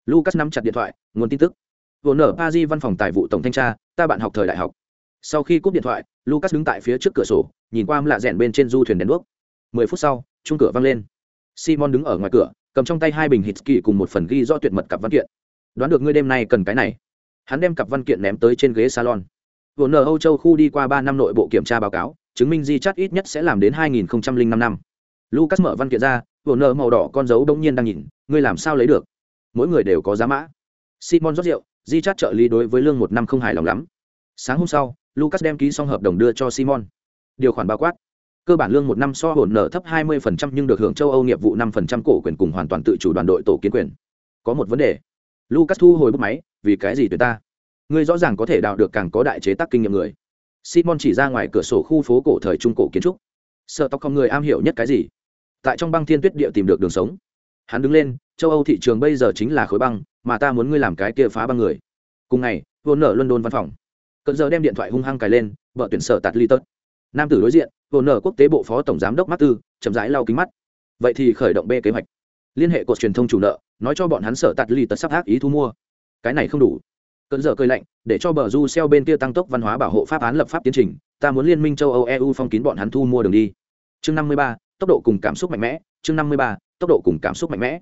Lucas nắm chặt điện thoại, nguồn tin tức. Vồn nở paris văn phòng tài vụ tổng thanh tra, ta bạn học thời đại học. Sau khi cúp điện thoại, lucas đứng tại phía trước cửa sổ, nhìn qua lạ rẽn bên trên du thuyền đèn đuốc. Mười phút sau chung cửa văng lên. Simon đứng ở ngoài cửa, cầm trong tay hai bình hít kỳ cùng một phần ghi do tuyệt mật cặp văn kiện. Đoán được ngươi đêm nay cần cái này. Hắn đem cặp văn kiện ném tới trên ghế salon. Vồn nở âu châu khu đi qua ba năm nội bộ kiểm tra báo cáo, chứng minh di chắt ít nhất sẽ làm đến hai nghìn năm năm. Lucas mở văn kiện ra vồn nợ màu đỏ con dấu đông nhiên đang nhìn, ngươi làm sao lấy được? Mỗi người đều có giá mã. Simon rót rượu, di chát trợ lý đối với lương một năm không hài lòng lắm. Sáng hôm sau, lucas đem ký xong hợp đồng đưa cho simon. Điều khoản bao quát. Cơ bản lương một năm so hồn nợ thấp 20% nhưng được hưởng châu âu nghiệp vụ 5% cổ quyền cùng hoàn toàn tự chủ đoàn đội tổ kiến quyền. Có một vấn đề. Lucas thu hồi bút máy, vì cái gì tuyệt ta? Ngươi rõ ràng có thể đào được càng có đại chế tác kinh nghiệm người. Simon chỉ ra ngoài cửa sổ khu phố cổ thời trung cổ kiến trúc. Sợ tóc con người am hiểu nhất cái gì? Tại trong băng thiên tuyết địa tìm được đường sống. Hắn đứng lên, châu âu thị trường bây giờ chính là khối băng, mà ta muốn ngươi làm cái kia phá băng người. Cùng ngày vốn nở london văn phòng. Cận giờ đem điện thoại hung hăng cài lên, vợ tuyển sở tạt ly tớt. Nam tử đối diện vốn nở quốc tế bộ phó tổng giám đốc mắt tư, chậm rãi lau kính mắt. Vậy thì khởi động b kế hoạch. Liên hệ cột truyền thông chủ nợ, nói cho bọn hắn sở tạt ly tật sắp ác ý thu mua. Cái này không đủ. Cận giờ cơi lạnh, để cho bờ du xeo bên kia tăng tốc văn hóa bảo hộ pháp án lập pháp tiến trình, ta muốn liên minh châu âu eu phong kín bọn hắn thu mua đường đi. Chương năm mươi ba tốc độ cùng cảm xúc mạnh mẽ, chương năm mươi ba, tốc độ cùng cảm xúc mạnh mẽ.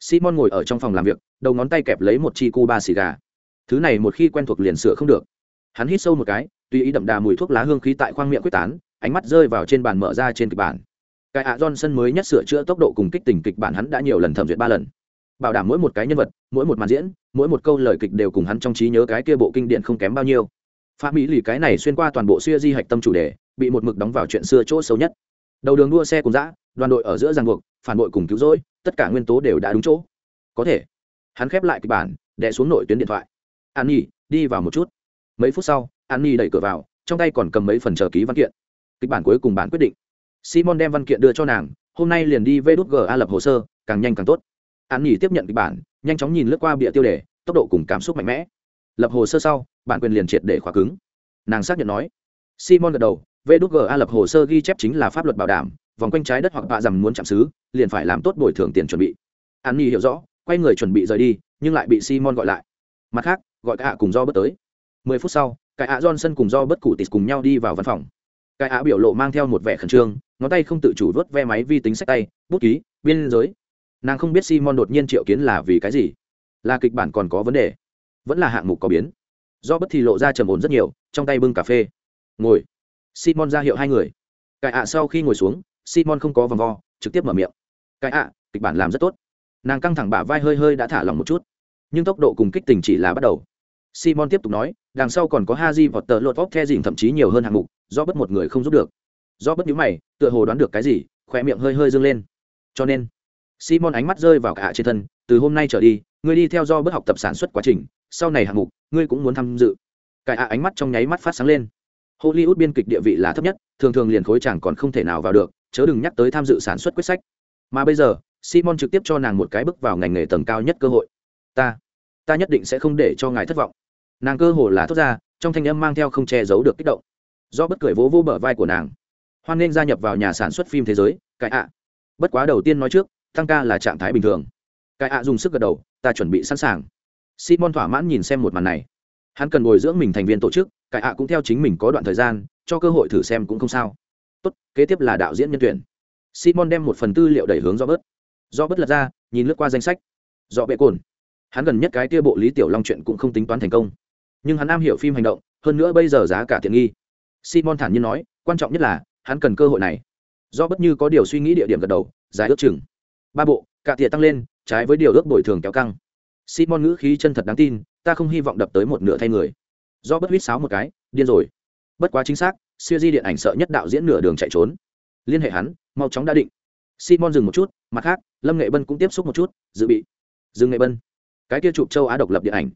Simon ngồi ở trong phòng làm việc, đầu ngón tay kẹp lấy một chi cu ba xì gà. Thứ này một khi quen thuộc liền sửa không được. Hắn hít sâu một cái, tùy ý đậm đà mùi thuốc lá hương khí tại khoang miệng quyết tán, ánh mắt rơi vào trên bàn mở ra trên kịch bản. Cái ạ johnson mới nhất sửa chữa tốc độ cùng kích tình kịch bản hắn đã nhiều lần thẩm duyệt ba lần. Bảo đảm mỗi một cái nhân vật, mỗi một màn diễn, mỗi một câu lời kịch đều cùng hắn trong trí nhớ cái kia bộ kinh điển không kém bao nhiêu. Pha mỹ lì cái này xuyên qua toàn bộ xuya di hạch tâm chủ đề, bị một mực đóng vào chuyện xưa chỗ xấu nhất đầu đường đua xe cùng dã, đoàn đội ở giữa ràng buộc, phản bội cùng cứu rỗi, tất cả nguyên tố đều đã đúng chỗ. Có thể. Hắn khép lại kịch bản đẻ xuống nội tuyến điện thoại. An nhi đi vào một chút. Mấy phút sau an nhi đẩy cửa vào, trong tay còn cầm mấy phần chờ ký văn kiện. Kịch bản cuối cùng bản quyết định. Simon đem văn kiện đưa cho nàng, hôm nay liền đi vê đút g a lập hồ sơ, càng nhanh càng tốt. An nhi tiếp nhận kịch bản, nhanh chóng nhìn lướt qua bịa tiêu đề, tốc độ cùng cảm xúc mạnh mẽ. Lập hồ sơ sau, bản quyền liền triệt để khóa cứng. Nàng xác nhận nói. Simon gật đầu vđga lập hồ sơ ghi chép chính là pháp luật bảo đảm, vòng quanh trái đất hoặc bạ rằng muốn chạm xứ, liền phải làm tốt bồi thường tiền chuẩn bị. An nhi hiểu rõ, quay người chuẩn bị rời đi, nhưng lại bị simon gọi lại. Mặt khác, gọi cả cùng do bất tới. Mười phút sau cái ạ johnson cùng do bất cụ tịt cùng nhau đi vào văn phòng. Cái ạ biểu lộ mang theo một vẻ khẩn trương, ngón tay không tự chủ vớt ve máy vi tính sách tay, bút ký, biên giới. Nàng không biết simon đột nhiên triệu kiến là vì cái gì. Là kịch bản còn có vấn đề. Vẫn là hạng mục có biến. Do bất thì lộ ra trầm ổn rất nhiều, trong tay bưng cà phê. Ngồi simon ra hiệu hai người. Cái ạ sau khi ngồi xuống, simon không có vòng vo, trực tiếp mở miệng. Cái ạ, kịch bản làm rất tốt. Nàng căng thẳng bả vai hơi hơi đã thả lỏng một chút. Nhưng tốc độ cùng kích tình chỉ là bắt đầu. Simon tiếp tục nói, đằng sau còn có haji vọt tờ lột vóc the dỉn thậm chí nhiều hơn hạng mục do bất một người không giúp được. Do bất nhíu mày, tựa hồ đoán được cái gì khỏe miệng hơi hơi dâng lên. Cho nên, simon ánh mắt rơi vào cả trên thân, từ hôm nay trở đi, ngươi đi theo do bất học tập sản xuất quá trình, sau này hạng mục, ngươi cũng muốn tham dự. Cái ạ ánh mắt trong nháy mắt phát sáng lên hollywood biên kịch địa vị là thấp nhất, thường thường liền khối chẳng còn không thể nào vào được, chớ đừng nhắc tới tham dự sản xuất quyết sách. Mà bây giờ, simon trực tiếp cho nàng một cái bước vào ngành nghề tầng cao nhất cơ hội. Ta ta nhất định sẽ không để cho ngài thất vọng. Nàng cơ hồ là thốt ra, trong thanh âm mang theo không che giấu được kích động. Do bất cười vỗ vỗ bờ vai của nàng. Hoan nên gia nhập vào nhà sản xuất phim thế giới, cái ạ. Bất quá đầu tiên nói trước, tăng ca là trạng thái bình thường. Cái ạ dùng sức gật đầu, ta chuẩn bị sẵn sàng. Simon thỏa mãn nhìn xem một màn này. Hắn cần bồi dưỡng mình thành viên tổ chức cải ạ cũng theo chính mình có đoạn thời gian, cho cơ hội thử xem cũng không sao. Tốt, kế tiếp là đạo diễn nhân tuyển. Simon đem một phần tư liệu đẩy hướng do bớt do bớt lật ra, nhìn lướt qua danh sách. Do bệ cồn. Hắn gần nhất cái tia bộ lý tiểu long chuyện cũng không tính toán thành công. Nhưng hắn am hiểu phim hành động, hơn nữa bây giờ giá cả tiện nghi. Simon thản nhiên nói, quan trọng nhất là, hắn cần cơ hội này. Do bất như có điều suy nghĩ địa điểm gật đầu, giải ước chừng. Ba bộ, cả tiệ tăng lên, trái với điều ước bồi thường kéo căng. Simon ngữ khí chân thật đáng tin, ta không hy vọng đập tới một nửa thay người do bất huýt sáo một cái điên rồi. Bất quá chính xác siêu di điện ảnh sợ nhất đạo diễn nửa đường chạy trốn. Liên hệ hắn mau chóng đã định. Simon dừng một chút mặt khác lâm nghệ bân cũng tiếp xúc một chút dự bị. Dừng nghệ bân. Cái kia chụp châu á độc lập điện ảnh.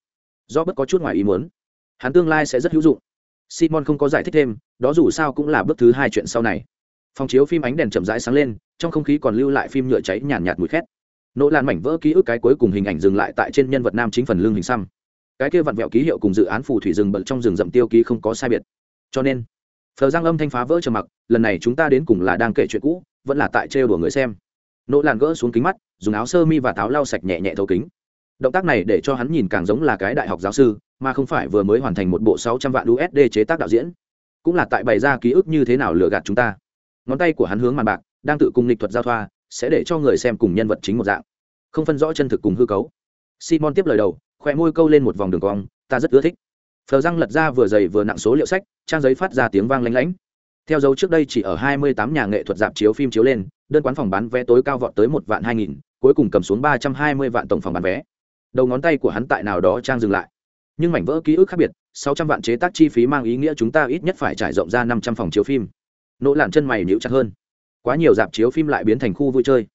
Do bất có chút ngoài ý muốn. Hắn tương lai sẽ rất hữu dụng. Simon không có giải thích thêm đó dù sao cũng là bước thứ hai chuyện sau này. Phòng chiếu phim ánh đèn chậm rãi sáng lên trong không khí còn lưu lại phim nhựa cháy nhàn nhạt, nhạt mùi khét. Nỗi lan mảnh vỡ ký ức cái cuối cùng hình ảnh dừng lại tại trên nhân vật nam chính phần lương hình xăm cái kia vặn vẹo ký hiệu cùng dự án phù thủy rừng bận trong rừng rậm tiêu ký không có sai biệt. Cho nên, phờ giang âm thanh phá vỡ trầm mặc, lần này chúng ta đến cùng là đang kể chuyện cũ, vẫn là tại trêu đùa người xem. Nỗ làn gỡ xuống kính mắt, dùng áo sơ mi và táo lau sạch nhẹ nhẹ thấu kính. Động tác này để cho hắn nhìn càng giống là cái đại học giáo sư, mà không phải vừa mới hoàn thành một bộ sáu trăm vạn usd chế tác đạo diễn. Cũng là tại bày ra ký ức như thế nào lừa gạt chúng ta. Ngón tay của hắn hướng màn bạc, đang tự cùng lịch thuật giao thoa, sẽ để cho người xem cùng nhân vật chính một dạng. Không phân rõ chân thực cùng hư cấu. Simon tiếp lời đầu khỏe môi câu lên một vòng đường cong, ta rất ưa thích. Phờ răng lật ra vừa dày vừa nặng số liệu sách, trang giấy phát ra tiếng vang lanh lánh theo dấu trước đây chỉ ở 28 nhà nghệ thuật dạp chiếu phim chiếu lên, đơn quán phòng bán vé tối cao vọt tới một vạn hai nghìn, cuối cùng cầm xuống ba trăm hai mươi vạn tổng phòng bán vé. Đầu ngón tay của hắn tại nào đó trang dừng lại. Nhưng mảnh vỡ ký ức khác biệt, sáu trăm vạn chế tác chi phí mang ý nghĩa chúng ta ít nhất phải trải rộng ra năm trăm phòng chiếu phim. Nỗ lạn chân mày nhíu chặt hơn. Quá nhiều dạp chiếu phim lại biến thành khu vui chơi.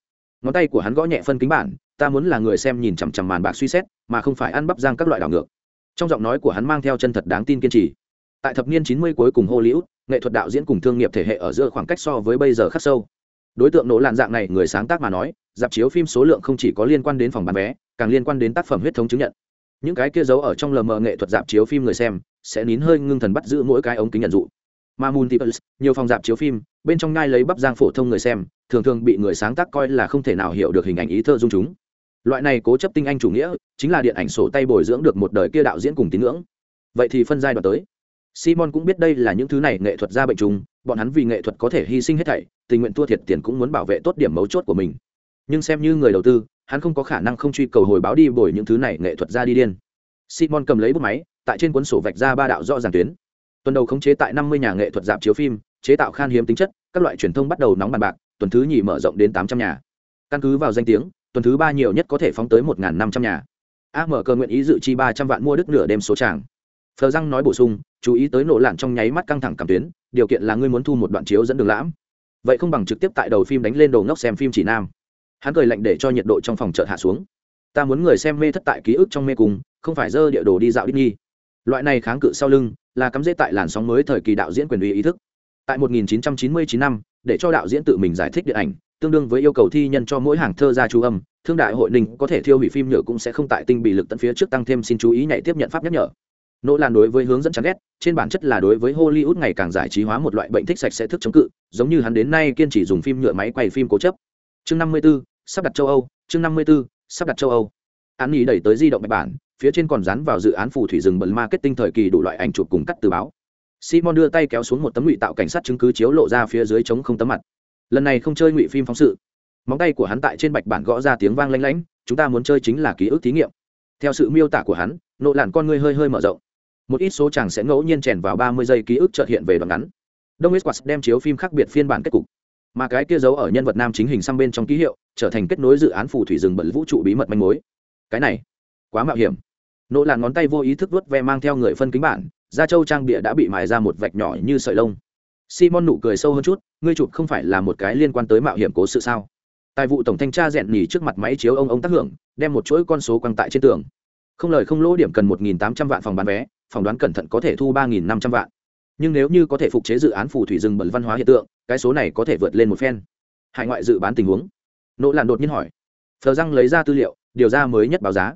Ngón tay của hắn gõ nhẹ phân kính bản ta muốn là người xem nhìn chằm chằm màn bạc suy xét, mà không phải ăn bắp giang các loại đảo ngược. Trong giọng nói của hắn mang theo chân thật đáng tin kiên trì. Tại thập niên chín mươi cuối cùng hollywood, nghệ thuật đạo diễn cùng thương nghiệp thể hệ ở giữa khoảng cách so với bây giờ khắc sâu. Đối tượng nỗ lạn dạng này, người sáng tác mà nói, dạp chiếu phim số lượng không chỉ có liên quan đến phòng bán vé, càng liên quan đến tác phẩm huyết thống chứng nhận. Những cái kia giấu ở trong lờ mờ nghệ thuật dạp chiếu phim người xem, sẽ nín hơi ngưng thần bắt giữ mỗi cái ống kính nhận dụ. Mà multiples nhiều phòng dạp chiếu phim, bên trong ngai lấy bắp giang phổ thông người xem, thường thường bị người sáng tác coi là không thể nào hiểu được hình ảnh ý thơ dung chúng loại này cố chấp tinh anh chủ nghĩa, chính là điện ảnh sổ tay bồi dưỡng được một đời kia đạo diễn cùng tín ngưỡng. Vậy thì phân giai đoạn tới. Simon cũng biết đây là những thứ này nghệ thuật ra bệnh trùng, bọn hắn vì nghệ thuật có thể hy sinh hết thảy, tình nguyện thua thiệt tiền cũng muốn bảo vệ tốt điểm mấu chốt của mình. Nhưng xem như người đầu tư, hắn không có khả năng không truy cầu hồi báo đi bồi những thứ này nghệ thuật ra đi điên. Simon cầm lấy bút máy, tại trên cuốn sổ vạch ra ba đạo rõ ràng tuyến. Tuần đầu khống chế tại năm mươi nhà nghệ thuật dạp chiếu phim, chế tạo khan hiếm tính chất, các loại truyền thông bắt đầu nóng bàn bạc, tuần thứ nhì mở rộng đến tám trăm nhà. Căn cứ vào danh tiếng tuần thứ ba nhiều nhất có thể phóng tới một năm trăm nhà. A mở cơ nguyện ý dự chi ba trăm vạn mua đức nửa đêm số tràng. Phờ răng nói bổ sung, chú ý tới nổ lạn trong nháy mắt căng thẳng cảm tuyến, điều kiện là ngươi muốn thu một đoạn chiếu dẫn đường lãm. Vậy không bằng trực tiếp tại đầu phim đánh lên đầu ngốc xem phim chỉ nam. Hắn cười lạnh để cho nhiệt độ trong phòng chợt hạ xuống. Ta muốn người xem mê thất tại ký ức trong mê cùng không phải dơ địa đồ đi dạo đi nghi loại này kháng cự sau lưng, là cắm dễ tại làn sóng mới thời kỳ đạo diễn quyền uy ý thức. Tại 1999 năm, để cho đạo diễn tự mình giải thích điện ảnh tương đương với yêu cầu thi nhân cho mỗi hàng thơ ra chú âm thương đại hội ninh có thể thiêu hủy phim nhựa cũng sẽ không tại tinh bị lực tận phía trước tăng thêm xin chú ý nhảy tiếp nhận pháp nhắc nhở. Nỗ lan đối với hướng dẫn chán ghét trên bản chất là đối với hollywood ngày càng giải trí hóa một loại bệnh thích sạch sẽ thức chống cự giống như hắn đến nay kiên trì dùng phim nhựa máy quay phim cố chấp. Chương năm mươi 54, sắp đặt châu âu chương năm mươi 54, sắp đặt châu âu. Án ý đẩy tới di động bạch bản phía trên còn dán vào dự án phù thủy rừng bẩn marketing thời kỳ đủ loại ảnh chụp cùng cắt từ báo. Simon đưa tay kéo xuống một tấm ngụy tạo cảnh sát chứng cứ chiếu lộ ra phía dưới chống không tấm mặt lần này không chơi ngụy phim phóng sự. Móng tay của hắn tại trên bạch bản gõ ra tiếng vang lanh lảnh, chúng ta muốn chơi chính là ký ức thí nghiệm. Theo sự miêu tả của hắn, nộ làn con ngươi hơi hơi mở rộng. Một ít số chàng sẽ ngẫu nhiên chèn vào ba mươi giây ký ức trợt hiện về đoạn ngắn. Đông West đem chiếu phim khác biệt phiên bản kết cục. Mà cái kia giấu ở nhân vật nam chính hình sang bên trong ký hiệu, trở thành kết nối dự án phù thủy rừng bẩn vũ trụ bí mật manh mối. Cái này, quá mạo hiểm. Nỗ là ngón tay vô ý thức vớt ve mang theo người phân kính bản, da trâu trang bịa đã bị mài ra một vạch nhỏ như sợi lông simon nụ cười sâu hơn chút, ngươi chụp không phải là một cái liên quan tới mạo hiểm cố sự sao? Tài vụ tổng thanh tra rèn nhì trước mặt máy chiếu ông ông tác hưởng, đem một chuỗi con số quăng tại trên tường. Không lời không lỗ điểm cần một nghìn tám trăm vạn phòng bán vé phỏng đoán cẩn thận có thể thu ba nghìn năm trăm vạn. Nhưng nếu như có thể phục chế dự án phù thủy rừng bẩn văn hóa hiện tượng, cái số này có thể vượt lên một phen. Hải ngoại dự bán tình huống. Nỗ làn đột nhiên hỏi. Phờ răng lấy ra tư liệu, điều ra mới nhất báo giá.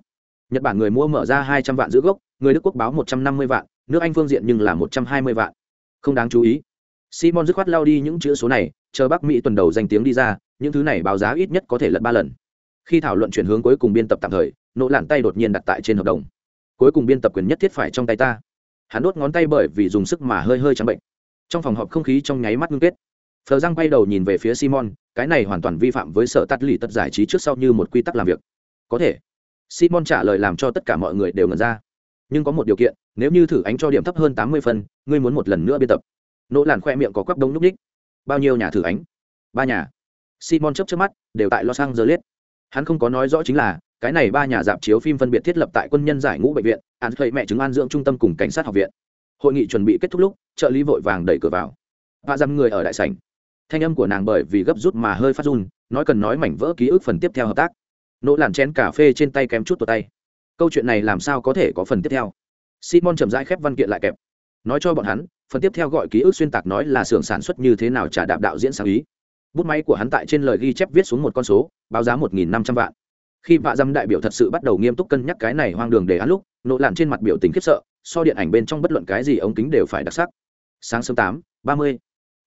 Nhật bản người mua mở ra hai trăm vạn giữ gốc, người đức quốc báo một trăm năm mươi vạn, nước anh phương diện nhưng là một trăm hai mươi vạn. Không đáng chú ý simon dứt khoát lao đi những chữ số này, chờ bắc mỹ tuần đầu danh tiếng đi ra, những thứ này báo giá ít nhất có thể lật ba lần. Khi thảo luận chuyển hướng cuối cùng biên tập tạm thời, nỗ làn tay đột nhiên đặt tại trên hợp đồng. Cuối cùng biên tập quyền nhất thiết phải trong tay ta. Hắn đốt ngón tay bởi vì dùng sức mà hơi hơi trắng bệnh. Trong phòng họp không khí trong nháy mắt ngưng kết. Phờ răng quay đầu nhìn về phía simon, cái này hoàn toàn vi phạm với sở tắt lì tất giải trí trước sau như một quy tắc làm việc. Có thể. Simon trả lời làm cho tất cả mọi người đều ngẩn ra. Nhưng có một điều kiện, nếu như thử ánh cho điểm thấp hơn tám mươi phân ngươi muốn một lần nữa biên tập nỗ làn khoe miệng có quắp đông núp ních bao nhiêu nhà thử ánh. Ba nhà. Simon chấp trước mắt, đều tại los angeles. Hắn không có nói rõ chính là, cái này ba nhà dạp chiếu phim phân biệt thiết lập tại quân nhân giải ngũ bệnh viện, án thầy mẹ chứng an dưỡng trung tâm cùng cảnh sát học viện. Hội nghị chuẩn bị kết thúc lúc, trợ lý vội vàng đẩy cửa vào. Và dăm người ở đại sảnh. Thanh âm của nàng bởi vì gấp rút mà hơi phát run, nói cần nói mảnh vỡ ký ức phần tiếp theo hợp tác. Nỗ làn chén cà phê trên tay kém chút tột tay. Câu chuyện này làm sao có thể có phần tiếp theo? Simon chậm rãi khép văn kiện lại kẹp. Nói cho bọn hắn phần tiếp theo gọi ký ức xuyên tạc nói là xưởng sản xuất như thế nào trả đạp đạo diễn sáng ý. Bút máy của hắn tại trên lời ghi chép viết xuống một con số, báo giá một nghìn năm trăm vạn. Khi vạ dâm đại biểu thật sự bắt đầu nghiêm túc cân nhắc cái này hoang đường để án lúc nỗ làn trên mặt biểu tình khiếp sợ, so điện ảnh bên trong bất luận cái gì ống kính đều phải đặc sắc. Sáng sớm tám, ba mươi,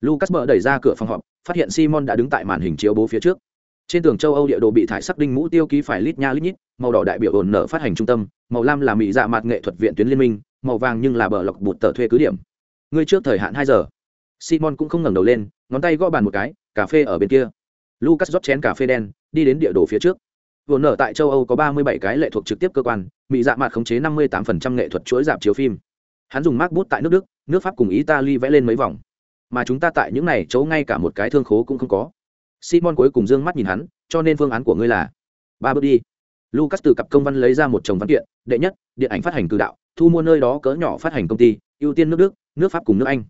lucas mở đẩy ra cửa phòng họp, phát hiện simon đã đứng tại màn hình chiếu bố phía trước. Trên tường châu âu địa đồ bị thải sắc đinh mũ tiêu ký phải lít nha lít nhít, màu đỏ đại biểu ổn nở phát hành trung tâm, màu lam là mỹ dạ mặt nghệ thuật viện tuyến liên minh, màu vàng nhưng là bờ lọc bụt tờ thuê cứ điểm ngươi trước thời hạn hai giờ. Simon cũng không ngẩng đầu lên, ngón tay gõ bàn một cái, cà phê ở bên kia. Lucas rót chén cà phê đen, đi đến địa đồ phía trước. Vốn nở tại châu âu có ba mươi bảy cái lệ thuộc trực tiếp cơ quan, mỹ dạ mặt khống chế năm mươi tám phần trăm nghệ thuật chuỗi dạp chiếu phim. Hắn dùng mác bút tại nước đức, nước pháp cùng italy vẽ lên mấy vòng. Mà chúng ta tại những này chỗ ngay cả một cái thương khố cũng không có. Simon cuối cùng d ư ơ n g mắt nhìn hắn, cho nên phương án của ngươi là, ba bước đi. Lucas từ cặp công văn lấy ra một chồng văn kiện, đệ nhất, điện ảnh phát hành cử đạo, thu mua nơi đó cỡ nhỏ phát hành công ty, ưu tiên nước đức nước pháp cùng nước anh.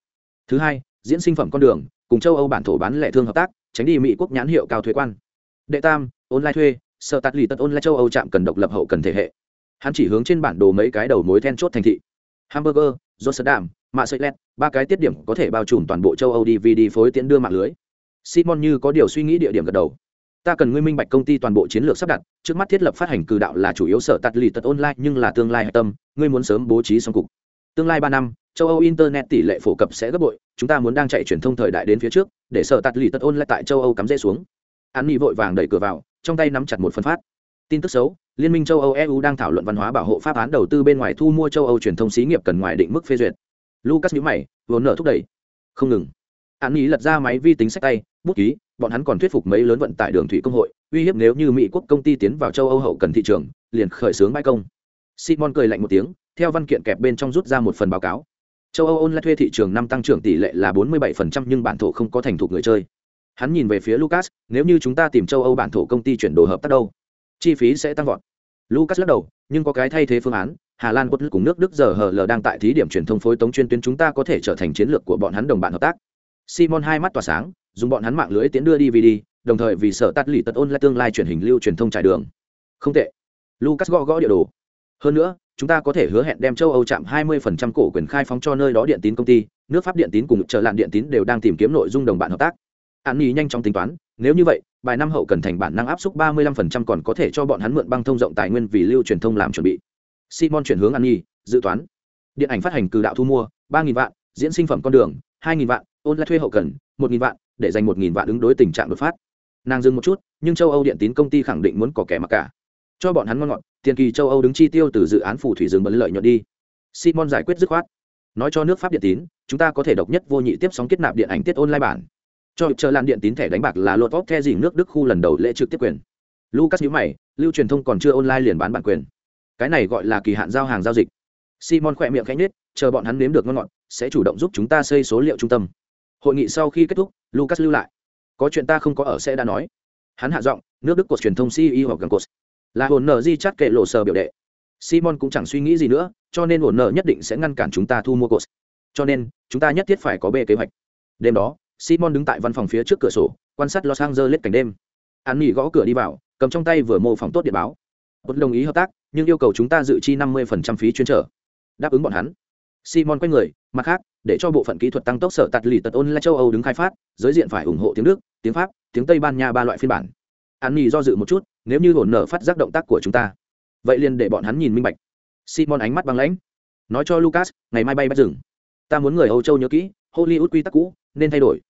Thứ hai, diễn sinh phẩm con đường, cùng châu âu bản thổ bán lẻ thương hợp tác, tránh đi mỹ quốc nhãn hiệu cao thuế quan. Đệ tam, online thuê, sợ tạt lì tật online châu âu chạm cần độc lập hậu cần thể hệ. Hắn chỉ hướng trên bản đồ mấy cái đầu mối then chốt thành thị. Hamburger, rotterdam mạ sợi led ba cái tiết điểm có thể bao trùm toàn bộ châu âu dvd phối tiễn đưa mạng lưới. Simon như có điều suy nghĩ địa điểm gật đầu. Ta cần ngươi minh bạch công ty toàn bộ chiến lược sắp đặt, trước mắt thiết lập phát hành cử đạo là chủ yếu sở tạt lì tật online nhưng là tương lai hạch tâm, ngươi muốn sớm bố trí xong cục. Tương lai ba năm châu âu internet tỷ lệ phổ cập sẽ gấp bội, chúng ta muốn đang chạy truyền thông thời đại đến phía trước, để sở tạt lì tật lại tại châu âu cắm rễ xuống. An nghị vội vàng đẩy cửa vào, trong tay nắm chặt một phân phát. Tin tức xấu, liên minh châu âu eu đang thảo luận văn hóa bảo hộ pháp án đầu tư bên ngoài thu mua châu âu truyền thông xí nghiệp cần ngoài định mức phê duyệt. Lucas nhíu mày vốn nợ thúc đẩy. Không ngừng. An nghĩ lật ra máy vi tính sách tay, bút ký, bọn hắn còn thuyết phục mấy lớn vận tải đường thủy công hội, uy hiếp nếu như mỹ quốc công ty tiến vào châu âu hậu cần thị trường, liền khởi xướng bãi công. Simon cười lạnh một tiếng, theo văn kiện kẹp bên trong rút ra một phần báo cáo châu âu online thuê thị trường năm tăng trưởng tỷ lệ là 47% nhưng bản thổ không có thành thục người chơi. Hắn nhìn về phía lucas, nếu như chúng ta tìm châu âu bản thổ công ty chuyển đồ hợp tác đâu, chi phí sẽ tăng vọt. Lucas lắc đầu, nhưng có cái thay thế phương án, hà lan quất cùng nước đức giờ hờ l đang tại thí điểm truyền thông phối tống chuyên tuyến chúng ta có thể trở thành chiến lược của bọn hắn đồng bạn hợp tác. Simon hai mắt tỏa sáng, dùng bọn hắn mạng lưới tiến đưa dvd đồng thời vì sợ tắt lì tật ôn lại tương lai truyền hình lưu truyền thông trải đường. Không tệ. Lucas gõ gõ địa đồ. Hơn nữa chúng ta có thể hứa hẹn đem châu âu chạm 20% cổ quyền khai phóng cho nơi đó điện tín công ty nước pháp điện tín cùng chờ lạn điện tín đều đang tìm kiếm nội dung đồng bạn hợp tác. Án Nghị nhanh chóng tính toán nếu như vậy bài năm hậu cần thành bản năng áp suất ba mươi lăm phần trăm còn có thể cho bọn hắn mượn băng thông rộng tài nguyên vì lưu truyền thông làm chuẩn bị. Simon chuyển hướng an Nghị, dự toán. Điện ảnh phát hành cử đạo thu mua 3000 vạn diễn sinh phẩm con đường hai nghìn vạn ôn lại thuê hậu cần một nghìn vạn để dành một nghìn vạn ứng đối tình trạng đột phát. Nàng dừng một chút nhưng châu âu điện tín công ty khẳng định muốn có kẻ mặc cả cho bọn hắn ngon ngọt, tiền kỳ châu âu đứng chi tiêu từ dự án phù thủy rừng bấn lợi nhuận đi. Simon giải quyết dứt khoát. Nói cho nước pháp điện tín, chúng ta có thể độc nhất vô nhị tiếp sóng kết nạp điện ảnh tiết online bản. Cho chờ lan điện tín thẻ đánh bạc là lột vóc the dìm nước đức khu lần đầu lễ trực tiếp quyền. Lucas nhữ mày, lưu truyền thông còn chưa online liền bán bản quyền. Cái này gọi là kỳ hạn giao hàng giao dịch. Simon khỏe miệng khẽ nhết chờ bọn hắn nếm được ngon ngọt, sẽ chủ động giúp chúng ta xây số liệu trung tâm. Hội nghị sau khi kết thúc, lucas lưu lại. Có chuyện ta không có ở sẽ đã nói. Hắn hạ giọng, nước đức cột truyền thông ceo hoặc gần cột là hồn nợ di chắt kệ lộ sờ biểu đệ. Simon cũng chẳng suy nghĩ gì nữa, cho nên hồn nợ nhất định sẽ ngăn cản chúng ta thu mua cột. Cho nên, chúng ta nhất thiết phải có bê kế hoạch. Đêm đó, simon đứng tại văn phòng phía trước cửa sổ, quan sát los angeles cảnh đêm. An nghỉ gõ cửa đi vào, cầm trong tay vừa mô phỏng tốt điện báo. Bất đồng ý hợp tác, nhưng yêu cầu chúng ta dự chi 50% phí chuyên trở. Đáp ứng bọn hắn. Simon quay người, mặt khác, để cho bộ phận kỹ thuật tăng tốc sở tạt lì tật ôn là châu âu đứng khai phát, giới diện phải ủng hộ tiếng đức, tiếng pháp, tiếng tây ban nha ba loại phiên bản an nhi do dự một chút, nếu như hồn nở phát giác động tác của chúng ta, vậy liền để bọn hắn nhìn minh bạch. Simon ánh mắt băng lãnh, nói cho lucas, ngày mai bay bắt rừng. Ta muốn người âu châu nhớ kỹ, hollywood quy tắc cũ, nên thay đổi.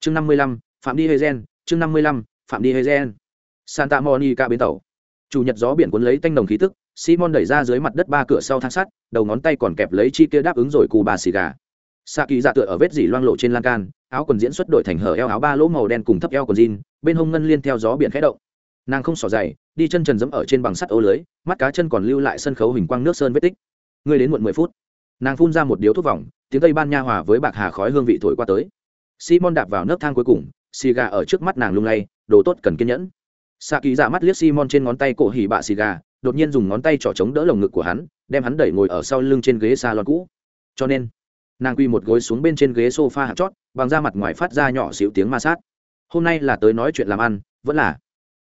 Chương năm mươi lăm, phạm đi hezen chương năm mươi lăm, phạm đi hezen santa monica bến tàu. Chủ nhật gió biển cuốn lấy tanh đồng khí tức, simon đẩy ra dưới mặt đất ba cửa sau thang sắt, đầu ngón tay còn kẹp lấy chi kia đáp ứng rồi cù bà xì gà. Xạ kỳ dạ tựa ở vết dỉ loang lộ trên lan can, áo quần diễn xuất đổi thành hở eo áo ba lỗ màu đen cùng thấp eo quần jean bên hông ngân liên theo gió biển khẽ động. Nàng không xỏ dày đi chân trần dẫm ở trên bằng sắt ô lưới, mắt cá chân còn lưu lại sân khấu hình quang nước sơn vết tích. Ngươi đến muộn mười phút. Nàng phun ra một điếu thuốc vòng, tiếng tây ban nha hòa với bạc hà khói hương vị thổi qua tới. Simon đạp vào nấc thang cuối cùng, xì gà ở trước mắt nàng lung lay, đồ tốt cần kiên nhẫn. Xạ kỳ dạ mắt liếc simon trên ngón tay cổ hỉ bạ xì gà, đột nhiên dùng ngón tay trỏ chống đỡ lồng ngực của hắn, đem hắn đẩy ngồi ở sau lưng trên ghế xa lon cũ. Cho nên, nàng quy một gối xuống bên trên ghế s o f a hạt chót, bằng da mặt ngoài phát ra nhỏ xíu tiếng ma sát hôm nay là tới nói chuyện làm ăn, vẫn là.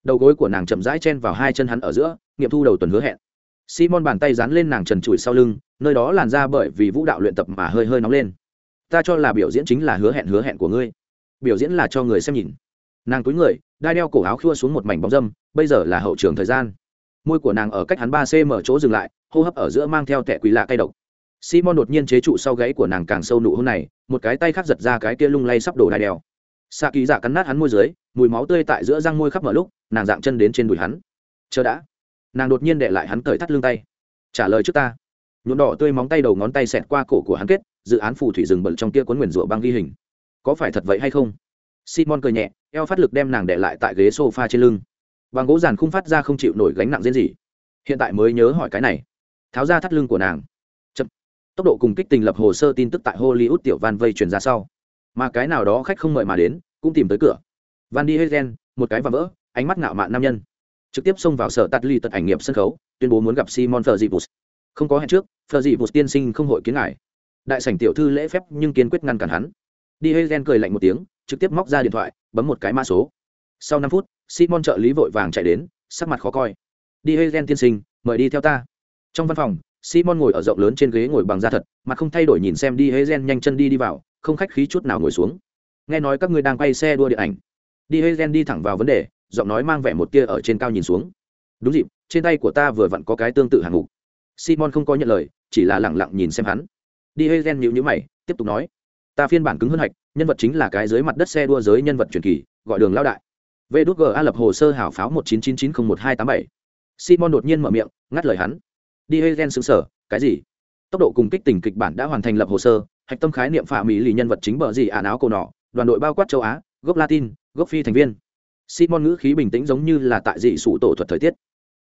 Đầu gối của nàng chậm rãi chen vào hai chân hắn ở giữa, nghiệm thu đầu tuần hứa hẹn. Simon bàn tay dán lên nàng trần trụi sau lưng, nơi đó làn ra bởi vì vũ đạo luyện tập mà hơi hơi nóng lên. Ta cho là biểu diễn chính là hứa hẹn hứa hẹn của ngươi. Biểu diễn là cho người xem nhìn. Nàng túi người, đai đeo cổ áo khua xuống một mảnh bóng dâm, bây giờ là hậu trường thời gian. Môi của nàng ở cách hắn ba cm chỗ dừng lại, hô hấp ở giữa mang theo tẻ quỷ lạ cay độc. Simon đột nhiên chế trụ sau gáy của nàng càng sâu nụ hôn này, một cái tay khác giật ra cái kia lung lay sắp đổ đai đeo xạ kỳ dạ cắn nát hắn môi dưới, mùi máu tươi tại giữa răng môi khắp mở lúc, nàng dạng chân đến trên đùi hắn. Chờ đã. Nàng đột nhiên để lại hắn cởi thắt lưng tay. Trả lời trước ta. Nhuộm đỏ tươi móng tay đầu ngón tay xẹt qua cổ của hắn kết, dự án phù thủy rừng bận trong kia cuốn nguyền rủa băng ghi hình. Có phải thật vậy hay không? Simon cười nhẹ, eo phát lực đem nàng để lại tại ghế sofa trên lưng. Bằng gỗ giàn không phát ra không chịu nổi gánh nặng diễn gì. Hiện tại mới nhớ hỏi cái này. Tháo ra thắt lưng của nàng. Chậm. tốc độ cùng kích tình lập hồ sơ tin tức tại hollywood tiểu van vây truyền ra sau mà cái nào đó khách không mời mà đến, cũng tìm tới cửa. Van đi hezen một cái và vỡ, ánh mắt ngạo mạn nam nhân. Trực tiếp xông vào sở tạt ly tật ảnh nghiệp sân khấu, tuyên bố muốn gặp simon Fergibus. không có hẹn trước Fergibus tiên sinh không hội kiến ngài. Đại sảnh tiểu thư lễ phép nhưng kiên quyết ngăn cản hắn. Đi hezen cười lạnh một tiếng, trực tiếp móc ra điện thoại, bấm một cái mã số. Sau năm phút, simon trợ lý vội vàng chạy đến, sắc mặt khó coi. Đi hezen tiên sinh, mời đi theo ta. Trong văn phòng, simon ngồi ở rộng lớn trên ghế ngồi bằng da thật, mặt không thay đổi nhìn xem đi hezen nhanh chân đi đi vào không khách khí chút nào ngồi xuống. Nghe nói các ngươi đang quay xe đua điện ảnh. Đi hezen đi thẳng vào vấn đề, giọng nói mang vẻ một tia ở trên cao nhìn xuống. Đúng dịp, trên tay của ta vừa vặn có cái tương tự hạng mục. Simon không có nhận lời, chỉ là lẳng lặng nhìn xem hắn. Đi hezen nhịu nhữ mày, tiếp tục nói. Ta phiên bản cứng hơn hạch, nhân vật chính là cái dưới mặt đất xe đua giới nhân vật truyền kỳ, gọi đường lao đại. Vê đút g a lập hồ sơ hảo pháo một chín chín chín không một hai tám bảy. Simon đột nhiên mở miệng, ngắt lời hắn. Đi hơi gen xứng sở cái gì? Tốc độ cùng kích tình kịch bản đã hoàn thành lập hồ sơ hạch tâm khái niệm phạm mỹ lì nhân vật chính bờ gì ả áo cổ nọ, đoàn đội bao quát châu á, gốc latin, gốc phi thành viên. Simon ngữ khí bình tĩnh giống như là tại dị sủ tổ thuật thời tiết.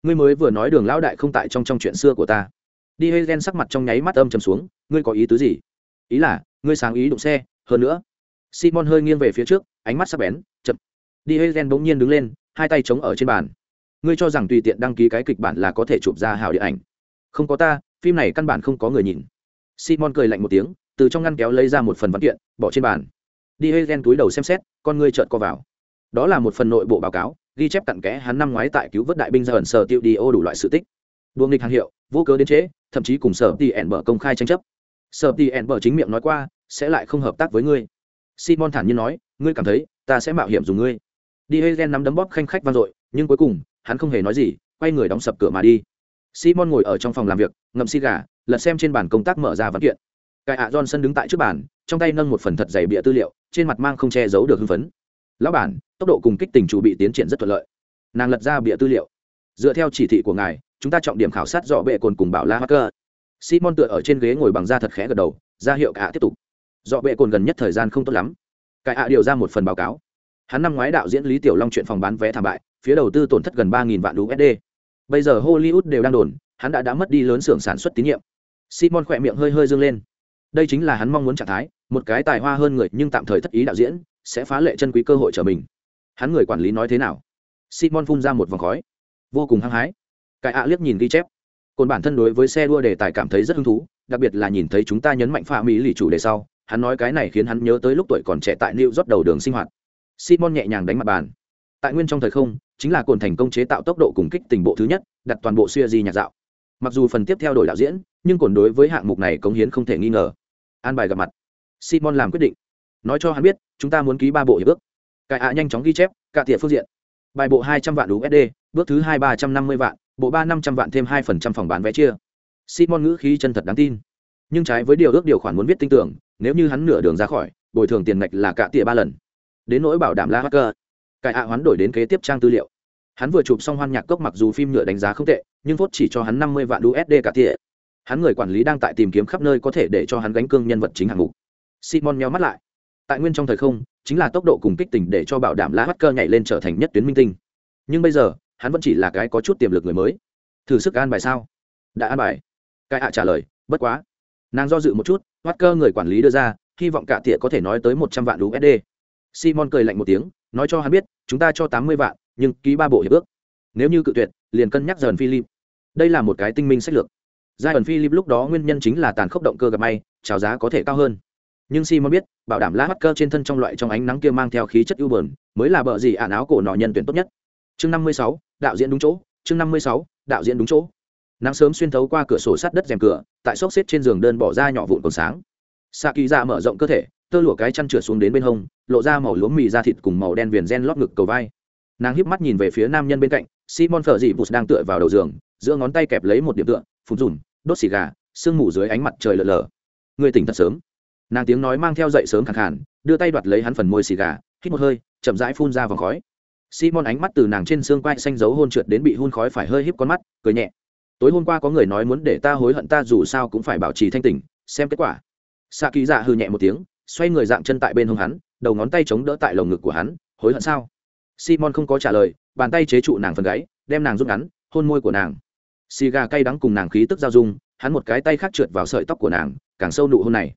Ngươi mới vừa nói đường lão đại không tại trong trong chuyện xưa của ta. Đi hơi gen sắc mặt trong nháy mắt âm trầm xuống, ngươi có ý tứ gì? Ý là, ngươi sáng ý đụng xe, hơn nữa. Simon hơi nghiêng về phía trước, ánh mắt sắc bén, chậm. Đi hơi gen bỗng nhiên đứng lên, hai tay chống ở trên bàn. Ngươi cho rằng tùy tiện đăng ký cái kịch bản là có thể chụp ra hào điện ảnh. Không có ta, phim này căn bản không có người nhìn. Simon cười lạnh một tiếng từ trong ngăn kéo lấy ra một phần văn kiện, bỏ trên bàn. Đi hơi ghen túi đầu xem xét, con ngươi trợn co vào. Đó là một phần nội bộ báo cáo, ghi chép cặn kẽ hắn năm ngoái tại cứu vớt đại binh ra ẩn sở tiêu đi ô đủ loại sự tích. Đua nghịch hàng hiệu, vô cớ đến trễ, thậm chí cùng sở đi ẻn bở công khai tranh chấp. Sở đi ẻn bở chính miệng nói qua, sẽ lại không hợp tác với ngươi. Simon thản nhiên nói, ngươi cảm thấy, ta sẽ mạo hiểm dùng ngươi. Đi hơi ghen nắm đấm bóp khanh khách vang dội, nhưng cuối cùng, hắn không hề nói gì, quay người đóng sập cửa mà đi. Simon ngồi ở trong phòng làm việc, ngậm xi gà, lật xem trên bàn công tác mở ra văn kiện cải ạ johnson đứng tại trước bàn, trong tay nâng một phần thật dày bịa tư liệu, trên mặt mang không che giấu được hưng phấn. Lão bản, tốc độ cùng kích tình chủ bị tiến triển rất thuận lợi. Nàng lật ra bịa tư liệu. Dựa theo chỉ thị của ngài, chúng ta trọng điểm khảo sát dọ bệ cồn cùng bảo la hacker. Simon tựa ở trên ghế ngồi bằng da thật khẽ gật đầu, ra hiệu cả tiếp tục. Dọ bệ cồn gần nhất thời gian không tốt lắm. Cải ạ điều ra một phần báo cáo. Hắn năm ngoái đạo diễn lý tiểu long chuyện phòng bán vé thảm bại, phía đầu tư tổn thất gần ba vạn usd bây giờ hollywood đều đang đồn, hắn đã đã mất đi lớn xưởng sản xuất tín nhiệm. Simon khỏe miệng hơi hơi dương lên đây chính là hắn mong muốn trạng thái, một cái tài hoa hơn người nhưng tạm thời thất ý đạo diễn, sẽ phá lệ chân quý cơ hội trở mình. Hắn người quản lý nói thế nào? Simon phun ra một vòng khói. Vô cùng hăng hái. Cái ạ liếc nhìn ghi chép. Còn bản thân đối với xe đua đề tài cảm thấy rất hứng thú, đặc biệt là nhìn thấy chúng ta nhấn mạnh pha mỹ lì chủ đề sau, hắn nói cái này khiến hắn nhớ tới lúc tuổi còn trẻ tại new rót đầu đường sinh hoạt. Simon nhẹ nhàng đánh mặt bàn. Tại nguyên trong thời không, chính là cồn thành công chế tạo tốc độ cùng kích tình bộ thứ nhất, đặt toàn bộ xuya di nhạc dạo. Mặc dù phần tiếp theo đổi đạo diễn, nhưng cồn đối với hạng mục này cống hiến không thể nghi ngờ an bài gặp mặt. Simon làm quyết định. Nói cho hắn biết, chúng ta muốn ký ba bộ hiệp ước. Cải ạ nhanh chóng ghi chép, cả tiệ phương diện. Bài bộ hai trăm vạn usd bước thứ hai ba trăm năm mươi vạn, bộ ba năm trăm vạn thêm hai phần trăm phòng bán vé chia. Simon ngữ khí chân thật đáng tin. Nhưng trái với điều ước điều khoản muốn viết tin tưởng, nếu như hắn nửa đường ra khỏi, bồi thường tiền ngạch là cả tỉa ba lần. Đến nỗi bảo đảm la hacker cải ạ hoán đổi đến kế tiếp trang tư liệu. Hắn vừa chụp xong hoan nhạc cốc mặc dù phim nhựa đánh giá không tệ, nhưng phốt chỉ cho hắn năm mươi vạn usd cả tỉa hắn người quản lý đang tại tìm kiếm khắp nơi có thể để cho hắn gánh cương nhân vật chính hạng mục. Simon meo mắt lại. Tại nguyên trong thời không, chính là tốc độ cùng kích tình để cho bảo đảm la cơ nhảy lên trở thành nhất tuyến minh tinh. Nhưng bây giờ, hắn vẫn chỉ là cái có chút tiềm lực người mới. Thử sức an bài sao? Đã an bài. Cái ạ trả lời, bất quá. Nàng do dự một chút hoắt cơ người quản lý đưa ra, hy vọng cả tỉa có thể nói tới một trăm vạn usd simon cười lạnh một tiếng, nói cho hắn biết, chúng ta cho tám mươi vạn, nhưng ký ba bộ hiệp ước. Nếu như cự tuyệt, liền cân nhắc dần philip. Đây là một cái tinh minh sách lược giai ẩn philip lúc đó nguyên nhân chính là tàn khốc động cơ gặp may, trào giá có thể cao hơn. Nhưng simon biết, bảo đảm lá mắt cơ trên thân trong loại trong ánh nắng kia mang theo khí chất ưu bờn mới là bờ gì ạn áo cổ nọ nhân tuyển tốt nhất. Chương năm mươi sáu, đạo diễn đúng chỗ, chương năm mươi sáu, đạo diễn đúng chỗ. Nắng sớm xuyên thấu qua cửa sổ sắt đất rèm cửa, tại xốc xếp trên giường đơn bỏ ra nhỏ vụn còn sáng. Xạ kỳ ra mở rộng cơ thể, tơ lụa cái chăn trượt xuống đến bên hông, lộ ra màu lúa mì da thịt cùng màu đen viền gen lót ngực cầu vai. Nàng híp mắt nhìn về phía nam nhân bên cạnh, simon phở dị vụt đang tựa vào đầu giường, giữa ngón tay kẹp lấy một điểm tựa, phụt rùm đốt xì gà, sương mù dưới ánh mặt trời lờ lờ người tỉnh thật sớm. Nàng tiếng nói mang theo dậy sớm khẳng khản đưa tay đoạt lấy hắn phần môi xì gà, hít một hơi, chậm rãi phun ra vòng khói. Simon ánh mắt từ nàng trên xương quai xanh dấu hôn trượt đến bị hun khói phải hơi híp con mắt, cười nhẹ. Tối hôm qua có người nói muốn để ta hối hận ta dù sao cũng phải bảo trì thanh tỉnh, xem kết quả. Xạ kỳ dạ hư nhẹ một tiếng, xoay người dạng chân tại bên hông hắn, đầu ngón tay chống đỡ tại lồng ngực của hắn, hối hận sao? Simon không có trả lời, bàn tay chế trụ nàng phần gáy, đem nàng rút ngắn, hôn môi của nàng xì gà cay đắng cùng nàng khí tức giao dung, hắn một cái tay khác trượt vào sợi tóc của nàng, càng sâu nụ hôn này.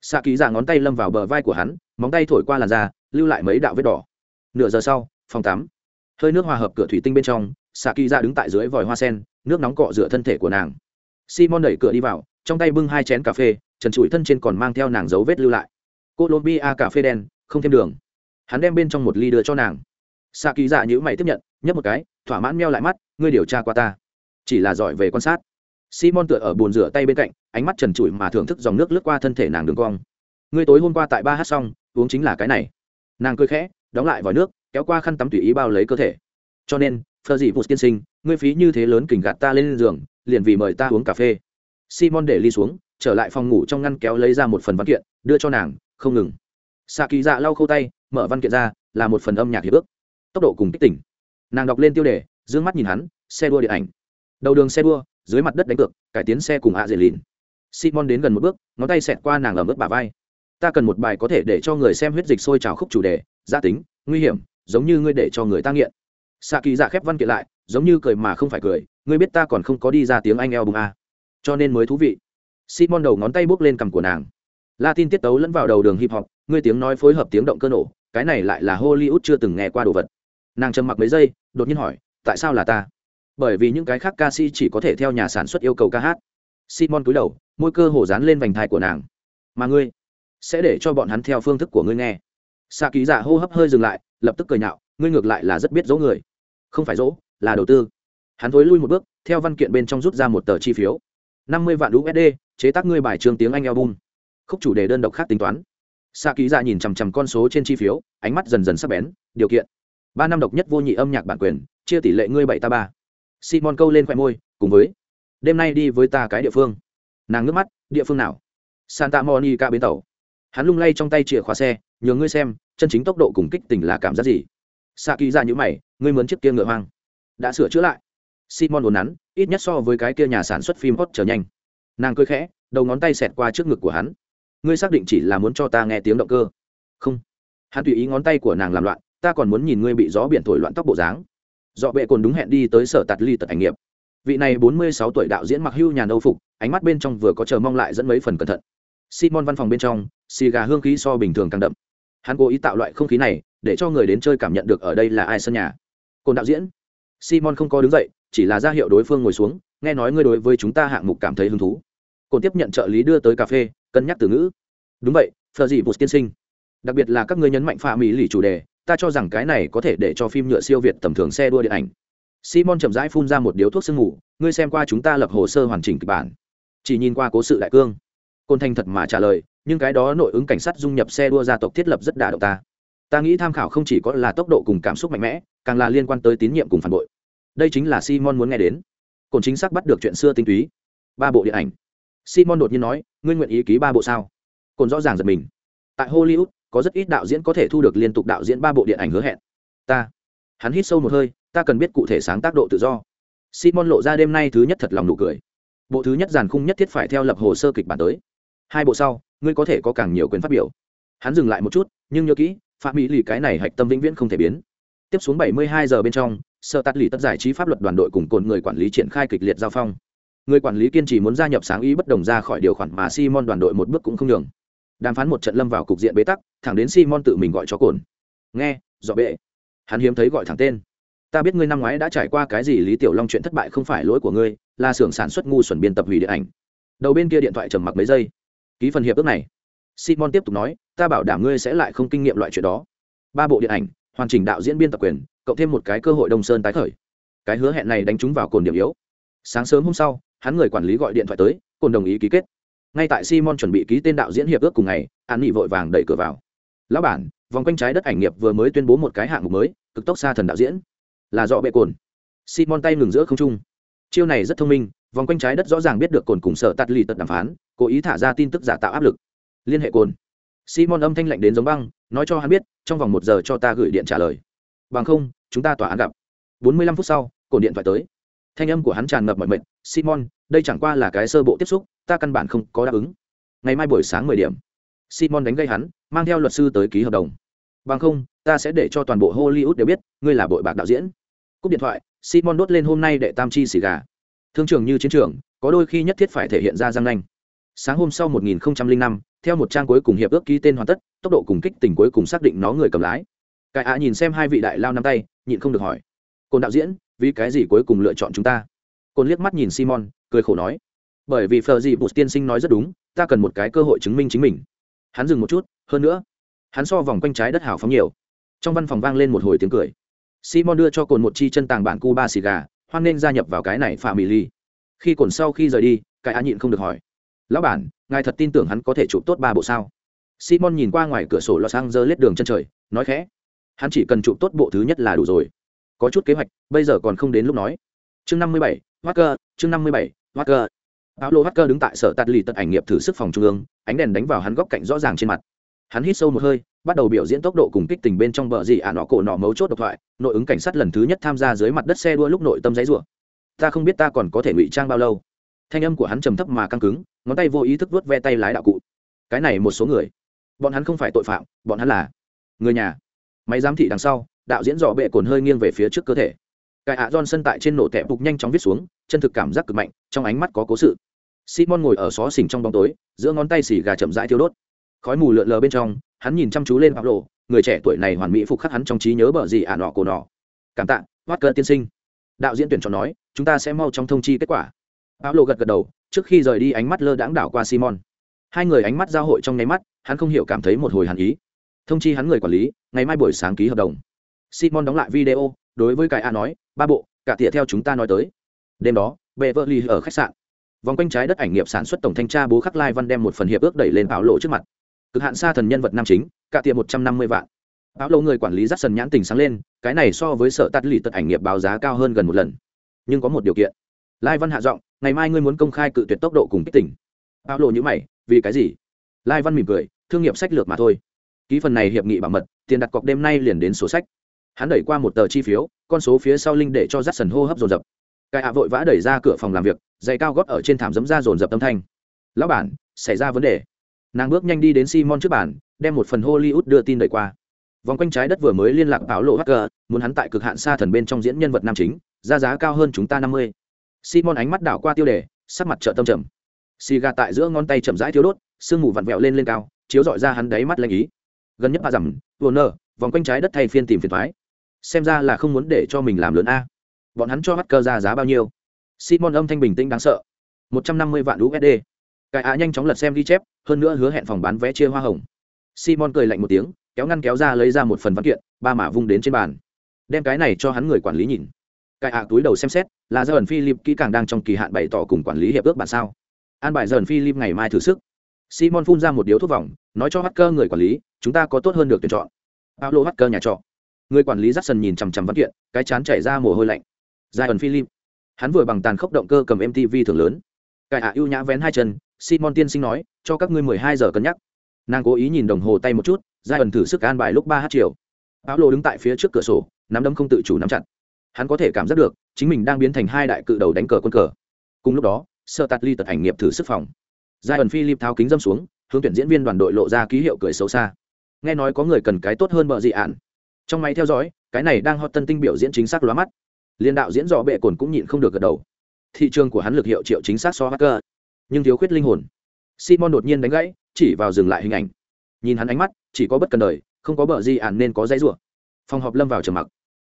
Xạ kỳ dạ ngón tay lâm vào bờ vai của hắn, móng tay thổi qua làn da, lưu lại mấy đạo vết đỏ. Nửa giờ sau, phòng tắm. Hơi nước hòa hợp cửa thủy tinh bên trong xạ kỳ dạ đứng tại dưới vòi hoa sen, nước nóng cọ rửa thân thể của nàng. Simon đẩy cửa đi vào, trong tay bưng hai chén cà phê, trần trụi thân trên còn mang theo nàng dấu vết lưu lại. Colombia cà phê đen, không thêm đường. Hắn đem bên trong một ly đưa cho nàng. Xạ kỳ dạ nhữ mày tiếp nhận, nhấp một cái, thỏa mãn meo lại mắt, ngươi điều tra qua ta chỉ là giỏi về quan sát. Simon tựa ở bồn rửa tay bên cạnh, ánh mắt trần trụi mà thưởng thức dòng nước lướt qua thân thể nàng đường cong. Ngươi tối hôm qua tại ba hát xong, uống chính là cái này. Nàng cười khẽ, đóng lại vòi nước, kéo qua khăn tắm tùy ý bao lấy cơ thể. Cho nên phờ dị vụt tiên sinh, ngươi phí như thế lớn kình gạt ta lên giường, liền vì mời ta uống cà phê. Simon để ly xuống, trở lại phòng ngủ trong ngăn kéo lấy ra một phần văn kiện, đưa cho nàng, không ngừng. Xạ kỳ dạ lau khâu tay, mở văn kiện ra, là một phần âm nhạc hiệp ước. Tốc độ cùng kích tỉnh. Nàng đọc lên tiêu đề d ư ơ n g mắt nhìn hắn, xe đua điện ảnh đầu đường xe đua, dưới mặt đất đánh cược, cải tiến xe cùng ạ dễ lìn. Simon đến gần một bước, ngón tay xẹt qua nàng ở mức bà vai. Ta cần một bài có thể để cho người xem huyết dịch sôi trào khúc chủ đề, gia tính, nguy hiểm, giống như ngươi để cho người ta nghiện. Xạ kỳ dạ khép văn kiện lại, giống như cười mà không phải cười, ngươi biết ta còn không có đi ra tiếng anh eo bùng a. Cho nên mới thú vị. Simon đầu ngón tay bước lên cằm của nàng. Latin tiết tấu lẫn vào đầu đường hip hop, ngươi tiếng nói phối hợp tiếng động cơ nổ, cái này lại là hollywood chưa từng nghe qua đồ vật. Nàng trầm mặc mấy giây, đột nhiên hỏi, tại sao là ta? Bởi vì những cái khác ca sĩ chỉ có thể theo nhà sản xuất yêu cầu ca hát. Simon cúi đầu, môi cơ hồ dán lên vành thai của nàng. Mà ngươi sẽ để cho bọn hắn theo phương thức của ngươi nghe. Xạ ký giả hô hấp hơi dừng lại, lập tức cười nhạo, ngươi ngược lại là rất biết dỗ người. Không phải dỗ, là đầu tư. Hắn thối lui một bước, theo văn kiện bên trong rút ra một tờ chi phiếu. Năm mươi vạn usd chế tác ngươi bài trường tiếng anh album. Khúc chủ đề đơn độc khác tính toán. Sa ký giả nhìn chằm chằm con số trên chi phiếu, ánh mắt dần dần sắc bén, điều kiện. Ba năm độc nhất vô nhị âm nhạc bản quyền, chia tỷ lệ ngươi bảy ta ba simon câu lên khoe môi, cùng với, đêm nay đi với ta cái địa phương. Nàng ngước mắt, địa phương nào? Santa monica bến tàu. Hắn lung lay trong tay chìa khóa xe, nhờ ngươi xem, chân chính tốc độ cùng kích tình là cảm giác gì? Sa kỳ ra nhữ mày, ngươi mướn chiếc kia ngựa hoang. Đã sửa chữa lại. Simon ồn nắn, ít nhất so với cái kia nhà sản xuất phim hot trở nhanh. Nàng cười khẽ, đầu ngón tay xẹt qua trước ngực của hắn. Ngươi xác định chỉ là muốn cho ta nghe tiếng động cơ? Không. Hắn tùy ý ngón tay của nàng làm loạn, ta còn muốn nhìn ngươi bị gió biển thổi loạn tóc bộ dáng dọ bệ cồn đúng hẹn đi tới sở tạt ly tật ảnh nghiệp. Vị này bốn mươi sáu tuổi đạo diễn mặc hưu nhà âu phục, ánh mắt bên trong vừa có chờ mong lại dẫn mấy phần cẩn thận. Simon văn phòng bên trong, xì gà hương khí so bình thường càng đậm. Hắn cố ý tạo loại không khí này, để cho người đến chơi cảm nhận được ở đây là ai sân nhà. Cồn đạo diễn. Simon không có đứng dậy, chỉ là ra hiệu đối phương ngồi xuống, nghe nói ngươi đối với chúng ta hạng mục cảm thấy hứng thú. Cồn tiếp nhận trợ lý đưa tới cà phê, cân nhắc từ ngữ. Đúng vậy phờ gì bụt tiên sinh. Đặc biệt là các ngươi nhấn mạnh phạm mỹ lì chủ đề ta cho rằng cái này có thể để cho phim nhựa siêu việt tầm thường xe đua điện ảnh. Simon chậm rãi phun ra một điếu thuốc sương ngủ ngươi xem qua chúng ta lập hồ sơ hoàn chỉnh kịch bản. Chỉ nhìn qua cố sự đại cương. Côn thanh thật mà trả lời, nhưng cái đó nội ứng cảnh sát dung nhập xe đua gia tộc thiết lập rất đà động ta. Ta nghĩ tham khảo không chỉ có là tốc độ cùng cảm xúc mạnh mẽ, càng là liên quan tới tín nhiệm cùng phản bội. Đây chính là simon muốn nghe đến. Cồn chính xác bắt được chuyện xưa tinh túy. Ba bộ điện ảnh. Simon đột nhiên nói, ngươi nguyện ý ký ba bộ sao? Cồn rõ ràng giật mình. Tại hollywood có rất ít đạo diễn có thể thu được liên tục đạo diễn ba bộ điện ảnh hứa hẹn. Ta, hắn hít sâu một hơi, ta cần biết cụ thể sáng tác độ tự do. Simon lộ ra đêm nay thứ nhất thật lòng nụ cười. Bộ thứ nhất giàn khung nhất thiết phải theo lập hồ sơ kịch bản tới. Hai bộ sau, ngươi có thể có càng nhiều quyền phát biểu. Hắn dừng lại một chút, nhưng nhớ kỹ, phạm mỹ lì cái này hạch tâm vĩnh viễn không thể biến. Tiếp xuống 72 giờ bên trong sợ tắt lì tất giải trí pháp luật đoàn đội cùng cồn người quản lý triển khai kịch liệt giao phong. Người quản lý kiên trì muốn gia nhập sáng ý bất đồng ra khỏi điều khoản mà simon đoàn đội một bước cũng không đường đàm phán một trận lâm vào cục diện bế tắc, thẳng đến simon tự mình gọi cho cồn nghe, dọ bệ. Hắn hiếm thấy gọi thẳng tên. Ta biết ngươi năm ngoái đã trải qua cái gì lý tiểu long chuyện thất bại không phải lỗi của ngươi, là xưởng sản xuất ngu xuẩn biên tập hủy điện ảnh. Đầu bên kia điện thoại trầm mặc mấy giây. Ký phần hiệp ước này. Simon tiếp tục nói, ta bảo đảm ngươi sẽ lại không kinh nghiệm loại chuyện đó. Ba bộ điện ảnh, hoàn chỉnh đạo diễn biên tập quyền, cộng thêm một cái cơ hội đông sơn tái khởi. Cái hứa hẹn này đánh trúng vào cồn điểm yếu. Sáng sớm hôm sau, hắn người quản lý gọi điện thoại tới cồn đồng ý ký kết ngay tại simon chuẩn bị ký tên đạo diễn hiệp ước cùng ngày, an nghị vội vàng đẩy cửa vào. Lão bản, vòng quanh trái đất ảnh nghiệp vừa mới tuyên bố một cái hạng mục mới, cực tốc xa thần đạo diễn. Là dọ bệ cồn simon tay ngừng giữa không trung. Chiêu này rất thông minh, vòng quanh trái đất rõ ràng biết được cồn cùng sở tạt lì tật đàm phán, cố ý thả ra tin tức giả tạo áp lực. Liên hệ cồn simon âm thanh lạnh đến giống băng, nói cho hắn biết, trong vòng một giờ cho ta gửi điện trả lời. Bằng không, chúng ta tòa án gặp. Bốn mươi lăm phút sau cồn điện thoại tới thanh âm của hắn tràn ngập mọi mệnh simon đây chẳng qua là cái sơ bộ tiếp xúc ta căn bản không có đáp ứng. Ngày mai buổi sáng mười điểm simon đánh gây hắn mang theo luật sư tới ký hợp đồng. Bằng không ta sẽ để cho toàn bộ hollywood đều biết ngươi là bội bạc đạo diễn. Cúp điện thoại simon đốt lên hôm nay để tam chi xì gà. Thương trường như chiến trường có đôi khi nhất thiết phải thể hiện ra răng nanh. Sáng hôm sau 1005, theo một trang cuối cùng hiệp ước ký tên hoàn tất tốc độ cùng kích tình cuối cùng xác định nó người cầm lái. Cái ạ nhìn xem hai vị đại lao nắm tay nhịn không được hỏi. Cồn đạo diễn vì cái gì cuối cùng lựa chọn chúng ta? Cồn liếc mắt nhìn simon, cười khổ nói. Bởi vì phờ gì bụt tiên sinh nói rất đúng, ta cần một cái cơ hội chứng minh chính mình. Hắn dừng một chút, hơn nữa, hắn so vòng quanh trái đất hào phóng nhiều. Trong văn phòng vang lên một hồi tiếng cười. Simon đưa cho cồn một chi chân tàng bản cuba xì gà, hoan nên gia nhập vào cái này phạm mỹ ly khi cồn sau khi rời đi, cái á nhịn không được hỏi. Lão bản, ngài thật tin tưởng hắn có thể chụp tốt ba bộ sao? Simon nhìn qua ngoài cửa sổ sang dơ lết đường chân trời, nói khẽ. Hắn chỉ cần chụp tốt bộ thứ nhất là đủ rồi có chút kế hoạch, bây giờ còn không đến lúc nói. Chương năm mươi bảy, hacker, chương năm mươi bảy, hacker. Áo lô hacker đứng tại sở tạt lì tận ảnh nghiệp thử sức phòng trung ương, ánh đèn đánh vào hắn góc cạnh rõ ràng trên mặt. Hắn hít sâu một hơi, bắt đầu biểu diễn tốc độ cùng kích tình bên trong bờ gì ả à nọ cổ nọ mấu chốt độc thoại, nội ứng cảnh sát lần thứ nhất tham gia dưới mặt đất xe đua lúc nội tâm giấy rủa. Ta không biết ta còn có thể ngụy trang bao lâu. Thanh âm của hắn trầm thấp mà căng cứng, ngón tay vô ý thức vuốt ve tay lái đạo cụ. Cái này một số người. Bọn hắn không phải tội phạm, bọn hắn là người nhà. Máy giám thị đằng sau đạo diễn dò bệ cồn hơi nghiêng về phía trước cơ thể cái ạ à sân tại trên nổ tẹp bục nhanh chóng viết xuống chân thực cảm giác cực mạnh trong ánh mắt có cố sự simon ngồi ở xó xỉnh trong bóng tối giữa ngón tay xì gà chậm rãi thiêu đốt khói mù lượn lờ bên trong hắn nhìn chăm chú lên Pablo, người trẻ tuổi này hoàn mỹ phục khắc hắn trong trí nhớ bờ gì ả nọ cổ nọ. Cảm tạ, Walker tiên sinh. Đạo diễn tuyển chọn nói, chúng ta sẽ mau trong thông chi kết quả. Pablo gật gật đầu, trước khi rời đi ánh mắt lơ đãng đảo qua Simon. Hai người ánh mắt giao hội trong nháy mắt, hắn không hiểu cảm thấy một hồi hàn ý. Thông chi hắn người quản lý, ngày mai buổi sáng ký hợp đồng. Simon đóng lại video, đối với cái A nói, ba bộ, cả tỉa theo chúng ta nói tới. Đêm đó, Beverly ở khách sạn. Vòng quanh trái đất ảnh nghiệp sản xuất tổng thanh tra bố khắc Lai Văn đem một phần hiệp ước đẩy lên Bảo lộ trước mặt. Cực hạn xa thần nhân vật nam chính cả tiệm một trăm năm mươi vạn. Áo lộ người quản lý dắt sần nhãn tình sáng lên cái này so với sợ tắt lì tật ảnh nghiệp báo giá cao hơn gần một lần. Nhưng có một điều kiện. Lai văn hạ giọng ngày mai ngươi muốn công khai cự tuyệt tốc độ cùng kích tỉnh áo lộ nhữ mày vì cái gì? Lai văn mỉm cười thương nghiệp sách lược mà thôi. Ký phần này hiệp nghị bảo mật tiền đặt cọc đêm nay liền đến sổ sách hắn đẩy qua một tờ chi phiếu con số phía sau linh để cho rát sần hô hấp dồn dập. Cai ạ vội vã đẩy ra cửa phòng làm việc giày cao gót ở trên thảm dấm ra dồn dập âm thanh. Lão bản xảy ra vấn đề. Nàng bước nhanh đi đến simon trước bàn đem một phần hollywood đưa tin đẩy qua. Vòng quanh trái đất vừa mới liên lạc bảo lộ hacker muốn hắn tại cực hạn xa thần bên trong diễn nhân vật nam chính ra giá cao hơn chúng ta năm mươi. Simon ánh mắt đảo qua tiêu đề sắc mặt trợ tâm trầm. Xì gà tại giữa ngón tay chậm rãi thiếu đốt sương mù vặn vẹo lên lên cao chiếu dọi ra hắn đáy mắt lanh ý. Gần nhất ba dặm, vô vòng quanh trái đất thay phiên tìm phiền thoái xem ra là không muốn để cho mình làm lớn a. Bọn hắn cho hacker ra giá bao nhiêu? Simon âm thanh bình tĩnh đáng sợ. Một trăm năm mươi vạn usd cải á nhanh chóng lật xem ghi chép, hơn nữa hứa hẹn phòng bán vé chia hoa hồng. Simon cười lạnh một tiếng, kéo ngăn kéo ra lấy ra một phần văn kiện, ba mã vung đến trên bàn. Đem cái này cho hắn người quản lý nhìn. Cải ạ túi đầu xem xét, là do ẩn philip kỹ càng đang trong kỳ hạn bày tỏ cùng quản lý hiệp ước bản sao. An bài dần philip ngày mai thử sức. Simon phun ra một điếu thuốc vòng, nói cho hacker người quản lý, chúng ta có tốt hơn được tuyển chọn. Paulo hacker nhà trọ người quản lý Jackson nhìn chằm chằm văn kiện, cái chán chảy ra mồ hôi lạnh. Giai ẩn philip. Hắn vừa bằng tàn khốc động cơ cầm mtv thường lớn. Cải ạ ưu nhã vén hai chân, simon tiên sinh nói, cho các ngươi mười hai giờ cân nhắc. Nàng cố ý nhìn đồng hồ tay một chút giai ẩn thử sức an bài lúc ba h chiều. Áo lộ đứng tại phía trước cửa sổ, nắm đấm không tự chủ nắm chặt. Hắn có thể cảm giác được, chính mình đang biến thành hai đại cự đầu đánh cờ quân cờ. Cùng lúc đó sơ tạt ly tật ảnh nghiệp thử sức phòng. Giai ẩn philip tháo kính dâm xuống, hướng tuyển diễn viên đoàn đội lộ ra ký hiệu cười xấu xa. Nghe nói có người cần cái tốt hơn bợ dị ạn trong máy theo dõi, cái này đang hot tân tinh biểu diễn chính xác lóa mắt. Liên đạo diễn dò bệ cồn cũng nhịn không được gật đầu. Thị trường của hắn lực hiệu triệu chính xác so hacker. Nhưng thiếu khuyết linh hồn. Simon đột nhiên đánh gãy, chỉ vào dừng lại hình ảnh. Nhìn hắn ánh mắt, chỉ có bất cần đời, không có bờ di ản nên có dãy rủa. Phòng họp lâm vào trầm mặc.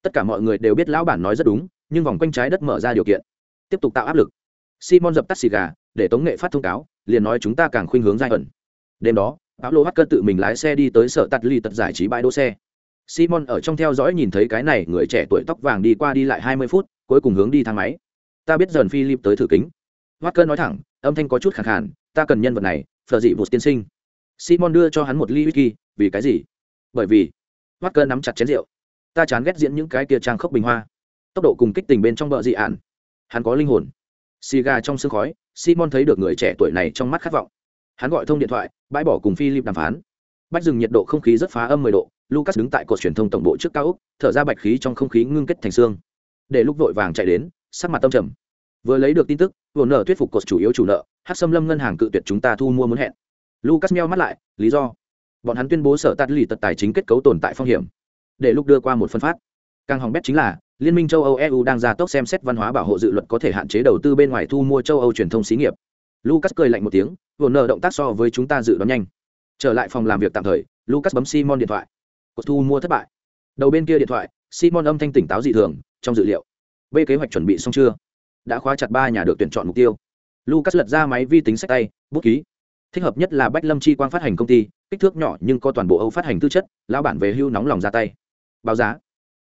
Tất cả mọi người đều biết lão bản nói rất đúng, nhưng vòng quanh trái đất mở ra điều kiện. Tiếp tục tạo áp lực. Simon dập tắt xì gà, để tống nghệ phát thông cáo, liền nói chúng ta càng khuynh hướng giai ẩn đêm đó áo lô hacker tự mình lái xe đi tới sở tắt ly tật giải trí bãi đỗ xe simon ở trong theo dõi nhìn thấy cái này người trẻ tuổi tóc vàng đi qua đi lại hai mươi phút, cuối cùng hướng đi thang máy. Ta biết dần philip tới thử kính. Hacker nói thẳng, âm thanh có chút khẳng khàn, ta cần nhân vật này phờ dị vụt tiên sinh. Simon đưa cho hắn một ly whisky, vì cái gì? Bởi vì hacker nắm chặt chén rượu. Ta chán ghét diễn những cái kia trang khốc bình hoa. Tốc độ cùng kích tình bên trong vợ dị ạn. Hắn có linh hồn. Xì gà trong sương khói, simon thấy được người trẻ tuổi này trong mắt khát vọng. Hắn gọi thông điện thoại, bãi bỏ cùng philip đàm phán bách rừng nhiệt độ không khí rất phá âm mười độ, lucas đứng tại cột truyền thông tổng bộ trước cao úc thở ra bạch khí trong không khí ngưng kết thành xương. Để lúc vội vàng chạy đến, sắc mặt tâm trầm. Vừa lấy được tin tức, vừa nợ thuyết phục cột chủ yếu chủ nợ hát xâm lâm ngân hàng cự tuyệt chúng ta thu mua muốn hẹn. Lucas meo mắt lại, lý do. Bọn hắn tuyên bố sở tạt lì tật tài chính kết cấu tồn tại phong hiểm. Để lúc đưa qua một phân phát. Càng hỏng bét chính là, liên minh châu âu eu đang ra tốc xem xét văn hóa bảo hộ dự luật có thể hạn chế đầu tư bên ngoài thu mua châu âu truyền thông xí nghiệp. Lucas cười lạnh một tiếng, vừa nợ động tác so với chúng ta dự đoán nhanh trở lại phòng làm việc tạm thời, lucas bấm simon điện thoại. Cột thu mua thất bại. Đầu bên kia điện thoại, simon âm thanh tỉnh táo dị thường, trong dự liệu, b kế hoạch chuẩn bị xong chưa? Đã khóa chặt ba nhà được tuyển chọn mục tiêu. Lucas lật ra máy vi tính sách tay, bút ký. Thích hợp nhất là bách lâm chi quang phát hành công ty, kích thước nhỏ nhưng có toàn bộ âu phát hành tư chất lao bản về hưu nóng lòng ra tay. Báo giá,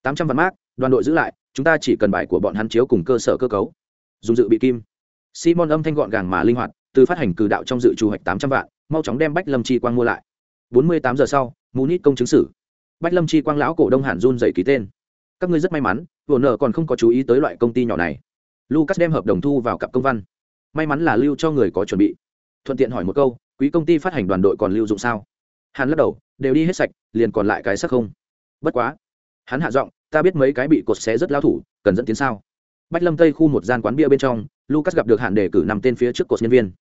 tám trăm vạn mác đoàn đội giữ lại, chúng ta chỉ cần bài của bọn hắn chiếu cùng cơ sở cơ cấu. Dùng dự bị kim. Simon âm thanh gọn gàng mà linh hoạt, từ phát hành cử đạo trong dự trù hoạch tám trăm vạn mau chóng đem bách lâm chi quang mua lại. Bốn mươi tám giờ sau munit công chứng sử bách lâm chi quang lão cổ đông hàn run dày ký tên. Các ngươi rất may mắn, vừa nợ còn không có chú ý tới loại công ty nhỏ này. Lucas đem hợp đồng thu vào cặp công văn. May mắn là lưu cho người có chuẩn bị. Thuận tiện hỏi một câu, quý công ty phát hành đoàn đội còn lưu dụng sao? Hắn lắc đầu, đều đi hết sạch, liền còn lại cái sắc không. Bất quá, hắn hạ giọng, ta biết mấy cái bị cột xé rất lao thủ, cần dẫn tiến sao? Bách lâm tây khu một gian quán bia bên trong, lucas gặp được hạn đề cử năm tên phía trước cột nhân viên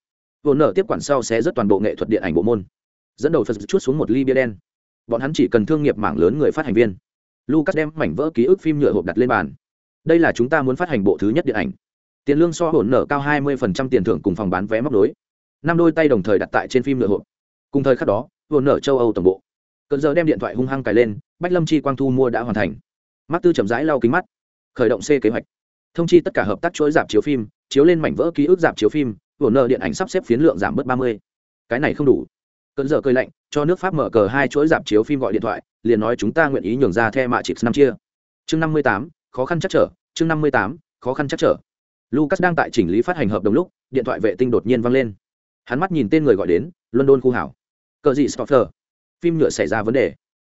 vồn nợ tiếp quản sau sẽ rất toàn bộ nghệ thuật điện ảnh bộ môn. Dẫn đầu phật chút xuống một ly bia đen. Bọn hắn chỉ cần thương nghiệp mảng lớn người phát hành viên. Lucas đem mảnh vỡ ký ức phim nhựa hộp đặt lên bàn. Đây là chúng ta muốn phát hành bộ thứ nhất điện ảnh. Tiền lương so hỗn nợ cao 20% tiền thưởng cùng phòng bán vé móc đối năm đôi tay đồng thời đặt tại trên phim nhựa hộp. Cùng thời khắc đó hỗn nợ châu âu tổng bộ. Cận giờ đem điện thoại hung hăng cài lên, bách lâm chi quang thu mua đã hoàn thành. Mắt tư chậm rãi lau kính mắt. Khởi động c kế hoạch. Thông chi tất cả hợp tác chuỗi dạp chiếu phim, chiếu lên mảnh vỡ ký ức dạp chiếu phim hỗn nợ điện ảnh sắp xếp phiến lượng giảm bớt 30. cái này không đủ. Cận giờ cơi lạnh, cho nước pháp mở cờ hai chuỗi dạp chiếu phim gọi điện thoại, liền nói chúng ta nguyện ý nhường ra the mạ chịp năm chia. Chương năm mươi tám, khó khăn chắc trở, chương năm mươi tám, khó khăn chắc trở. Lucas đang tại chỉnh lý phát hành hợp đồng lúc, điện thoại vệ tinh đột nhiên vang lên. Hắn mắt nhìn tên người gọi đến, london khu hảo. Cờ gì, stoffer? Phim nhựa xảy ra vấn đề.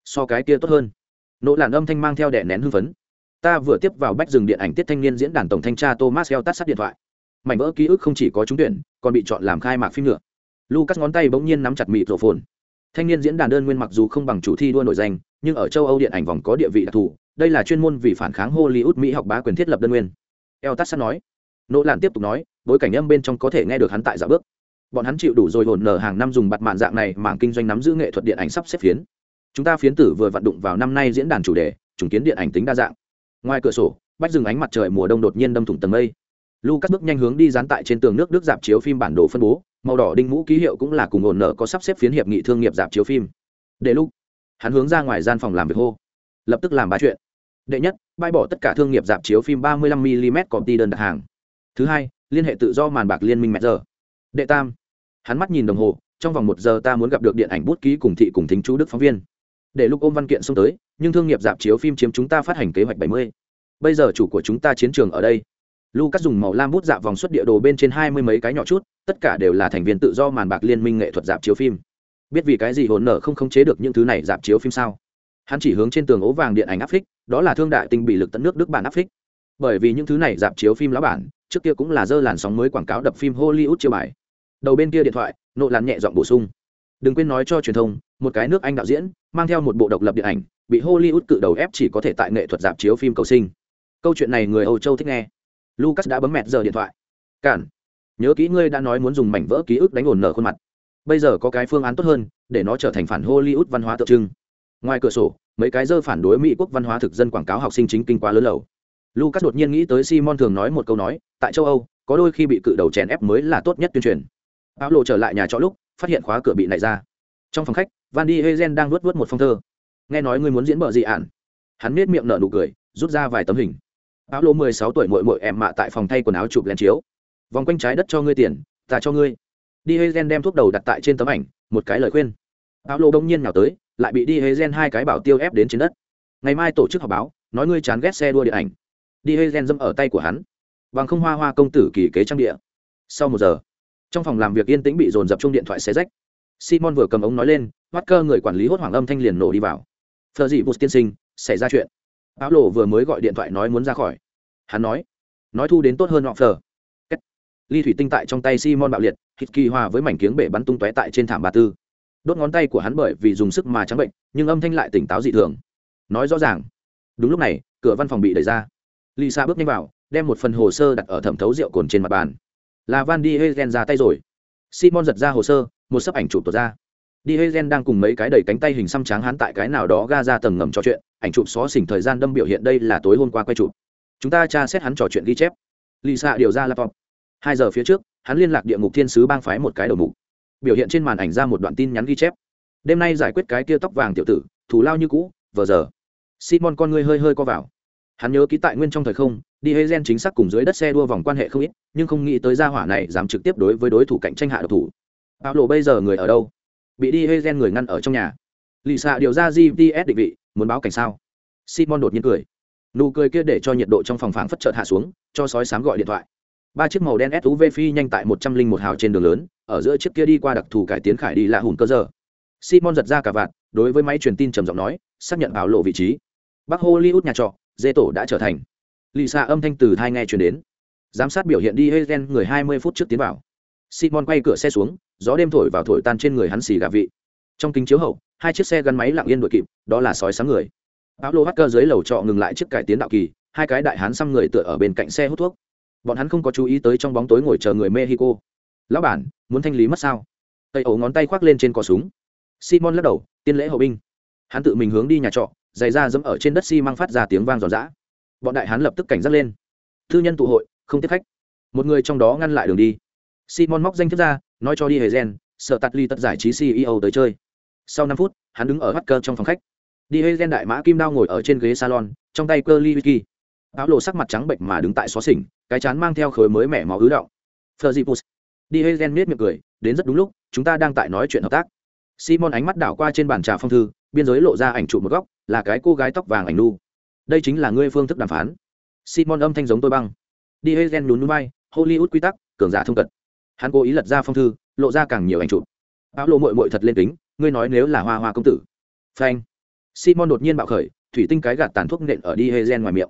So cái kia tốt hơn. Nỗ làn âm thanh mang theo đẻ nén hưng phấn. Ta vừa tiếp vào bách rừng điện ảnh tiết thanh niên diễn đàn tổng thanh tra thomas heo tắt sát điện thoại mảnh vỡ ký ức không chỉ có trúng tuyển, còn bị chọn làm khai mạc phim nữa. lucas ngón tay bỗng nhiên nắm chặt mịt rổ phồn thanh niên diễn đàn đơn nguyên mặc dù không bằng chủ thi đua nổi danh, nhưng ở châu âu điện ảnh vòng có địa vị đặc thù, đây là chuyên môn vì phản kháng hollywood mỹ học bá quyền thiết lập đơn nguyên. El tát nói. Nỗ lạn tiếp tục nói, bối cảnh âm bên trong có thể nghe được hắn tại dạo bước. Bọn hắn chịu đủ rồi hồn nở hàng năm dùng bặt mạn dạng này, mảng kinh doanh nắm giữ nghệ thuật điện ảnh sắp xếp phiến. Chúng ta phiến tử vừa vận đụng vào năm nay diễn đàn chủ đề, trùng kiến điện ảnh tính đa dạng. Ngoài cửa sổ, bách rừng ánh mặt trời mùa đông đột nhiên đâm thủng tầng mây lucas bước nhanh hướng đi dán tại trên tường nước đức dạp chiếu phim bản đồ phân bố. Màu đỏ đinh mũ ký hiệu cũng là cùng ổn nợ có sắp xếp phiến hiệp nghị thương nghiệp dạp chiếu phim. Để lúc, hắn hướng ra ngoài gian phòng làm việc hô. Lập tức làm ba chuyện. Đệ nhất, bãi bỏ tất cả thương nghiệp dạp chiếu phim 35 mm công ty đơn đặt hàng. Thứ hai, liên hệ tự do màn bạc liên minh mẹ giờ. Đệ tam, hắn mắt nhìn đồng hồ, trong vòng một giờ ta muốn gặp được điện ảnh bút ký cùng thị cùng thính chú đức phóng viên. Để lúc ôm văn kiện xông tới, nhưng thương nghiệp dạp chiếu phim chiếm chúng ta phát hành kế hoạch 70. bây giờ chủ của chúng ta chiến trường ở đây lucas dùng màu lam bút dạ vòng xuất địa đồ bên trên hai mươi mấy cái nhỏ chút, tất cả đều là thành viên tự do màn bạc liên minh nghệ thuật dạp chiếu phim. Biết vì cái gì hồn nở không khống chế được những thứ này dạp chiếu phim sao? Hắn chỉ hướng trên tường ố vàng điện ảnh áp phích đó là thương đại tinh bị lực tận nước đức bản áp phích bởi vì những thứ này dạp chiếu phim lá bản, trước kia cũng là dơ làn sóng mới quảng cáo đập phim hollywood chiêu bài. Đầu bên kia điện thoại, nộ làn nhẹ giọng bổ sung. Đừng quên nói cho truyền thông, một cái nước anh đạo diễn, mang theo một bộ độc lập điện ảnh, bị hollywood cự đầu ép chỉ có thể tại nghệ thuật dạp chiếu phim cầu sinh. Câu chuyện này người âu châu thích nghe lucas đã bấm mẹt giờ điện thoại. Cản, nhớ kỹ ngươi đã nói muốn dùng mảnh vỡ ký ức đánh ồn nở khuôn mặt. Bây giờ có cái phương án tốt hơn, để nó trở thành phản hollywood văn hóa tượng trưng. Ngoài cửa sổ, mấy cái dơ phản đối mỹ quốc văn hóa thực dân quảng cáo học sinh chính kinh quá lớn lầu. Lucas đột nhiên nghĩ tới simon thường nói một câu nói, tại châu âu, có đôi khi bị cự đầu chèn ép mới là tốt nhất tuyên truyền. Áo lộ trở lại nhà trọ lúc, phát hiện khóa cửa bị nảy ra. Trong phòng khách, van đi hezen đang nuốt vớt một phong thơ. Nghe nói ngươi muốn diễn bờ gì ạn. Hắn nết miệng nở nụ cười, rút ra vài tấm hình áo lô mười sáu tuổi mội mội em mạ tại phòng thay quần áo chụp lên chiếu. Vòng quanh trái đất cho ngươi tiền, ta cho ngươi. Đi hezen đem thuốc đầu đặt tại trên tấm ảnh, một cái lời khuyên. Áo lô đông nhiên nào tới, lại bị đi hezen hai cái bảo tiêu ép đến trên đất. Ngày mai tổ chức họp báo, nói ngươi chán ghét xe đua điện ảnh. Đi hezen dâm ở tay của hắn. Bằng không hoa hoa công tử kỳ kế trang địa. Sau một giờ, trong phòng làm việc yên tĩnh bị dồn dập chung điện thoại xé rách. Simon vừa cầm ống nói lên mắt cơ người quản lý hốt hoảng âm thanh liền nổ đi vào. Phở dị bút tiên sinh, xảy ra chuyện áo lộ vừa mới gọi điện thoại nói muốn ra khỏi. Hắn nói nói thu đến tốt hơn họ phờ ly thủy tinh tại trong tay simon bạo liệt hít kỳ hòa với mảnh kiếng bể bắn tung tóe tại trên thảm bà tư. Đốt ngón tay của hắn bởi vì dùng sức mà trắng bệnh, nhưng âm thanh lại tỉnh táo dị thường. Nói rõ ràng. Đúng lúc này, cửa văn phòng bị đẩy ra. Lisa bước nhanh vào, đem một phần hồ sơ đặt ở thẩm thấu rượu cồn trên mặt bàn. Là van đi hegen ra tay rồi. Simon giật ra hồ sơ, một sấp ảnh chụp tuột ra. Đi hegen đang cùng mấy cái đẩy cánh tay hình xăm tráng hắn tại cái nào đó ga ra tầng ngầm trò chuyện ảnh chụp xó xỉnh thời gian đâm biểu hiện đây là tối hôm qua quay chụp. Chúng ta tra xét hắn trò chuyện ghi chép. Lisa điều ra laptop. Hai giờ phía trước, hắn liên lạc địa ngục thiên sứ bang phái một cái đầu mục. Biểu hiện trên màn ảnh ra một đoạn tin nhắn ghi chép. Đêm nay giải quyết cái kia tóc vàng tiểu tử thủ lao như cũ, vờ giờ. Simon con ngươi hơi hơi co vào. Hắn nhớ ký tại nguyên trong thời không, đi hay gen chính xác cùng dưới đất xe đua vòng quan hệ không ít, nhưng không nghĩ tới gia hỏa này dám trực tiếp đối với đối thủ cạnh tranh hạ độc thủ. Áo lộ bây giờ người ở đâu? Bị đi hay gen người ngăn ở trong nhà lì xạ điều ra gps định vị, muốn báo cảnh sao? Simon đột nhiên cười. Nụ cười kia để cho nhiệt độ trong phòng phảng phất chợt hạ xuống, cho sói sám gọi điện thoại. Ba chiếc màu đen suv phi nhanh tại một trăm linh một hào trên đường lớn, ở giữa chiếc kia đi qua đặc thù cải tiến khải đi lạ hùn cơ giờ. Simon giật ra cả vạt, đối với máy truyền tin trầm giọng nói, xác nhận bảo lộ vị trí. Bắc hollywood nhà trọ, dê tổ đã trở thành. Lì xạ âm thanh từ thai nghe truyền đến. Giám sát biểu hiện đi hay gen người hai mươi phút trước tiến vào. Simon quay cửa xe xuống, gió đêm thổi vào thổi tan trên người hắn xì gà vị. Trong kính chiếu hậu hai chiếc xe gắn máy lặng yên đội kịp, đó là sói sáng người. Áo lô hacker dưới lầu trọ ngừng lại chiếc cải tiến đạo kỳ, hai cái đại hán xăm người tựa ở bên cạnh xe hút thuốc. Bọn hắn không có chú ý tới trong bóng tối ngồi chờ người mexico. Lão bản, muốn thanh lý mất sao? Tây ấu ngón tay khoác lên trên cò súng. Simon lắc đầu, tiên lễ hậu binh. Hắn tự mình hướng đi nhà trọ, giày ra dẫm ở trên đất xi、si、măng phát ra tiếng vang giòn giã. Bọn đại hán lập tức cảnh giác lên. Thư nhân tụ hội, không tiếp khách. Một người trong đó ngăn lại đường đi. Simon móc danh thiếp ra, nói cho đi hề gen sợ tạt ly tất giải trí ceo tới chơi sau năm phút hắn đứng ở hacker trong phòng khách đi hơi gen đại mã kim đao ngồi ở trên ghế salon trong tay cơ ly wiki áo lộ sắc mặt trắng bệnh mà đứng tại xó xỉnh cái chán mang theo khối mới mẻ máu ứ động Fergipus. Đi Gen miết miệng cười, đến rất đúng lúc, chúng ta đang tại nói chuyện hợp tác. Simon ánh mắt đảo qua trên bàn trà phong thư, biên giới lộ ra ảnh trụ một góc, là cái cô gái tóc vàng ảnh nu. Đây chính là ngươi phương thức đàm phán. Simon âm thanh giống tôi băng. Đi Gen nhún nhún bay Hollywood quy tắc, cường giả thông cật. Hắn cố ý lật ra phong thư, lộ ra càng nhiều ảnh chụp. Áo lộ muội muội thật lên tính, ngươi nói nếu là Hoa Hoa công tử. Phanh. Simon đột nhiên bạo khởi, thủy tinh cái gạt tàn thuốc nện ở đi Hazen ngoài miệng.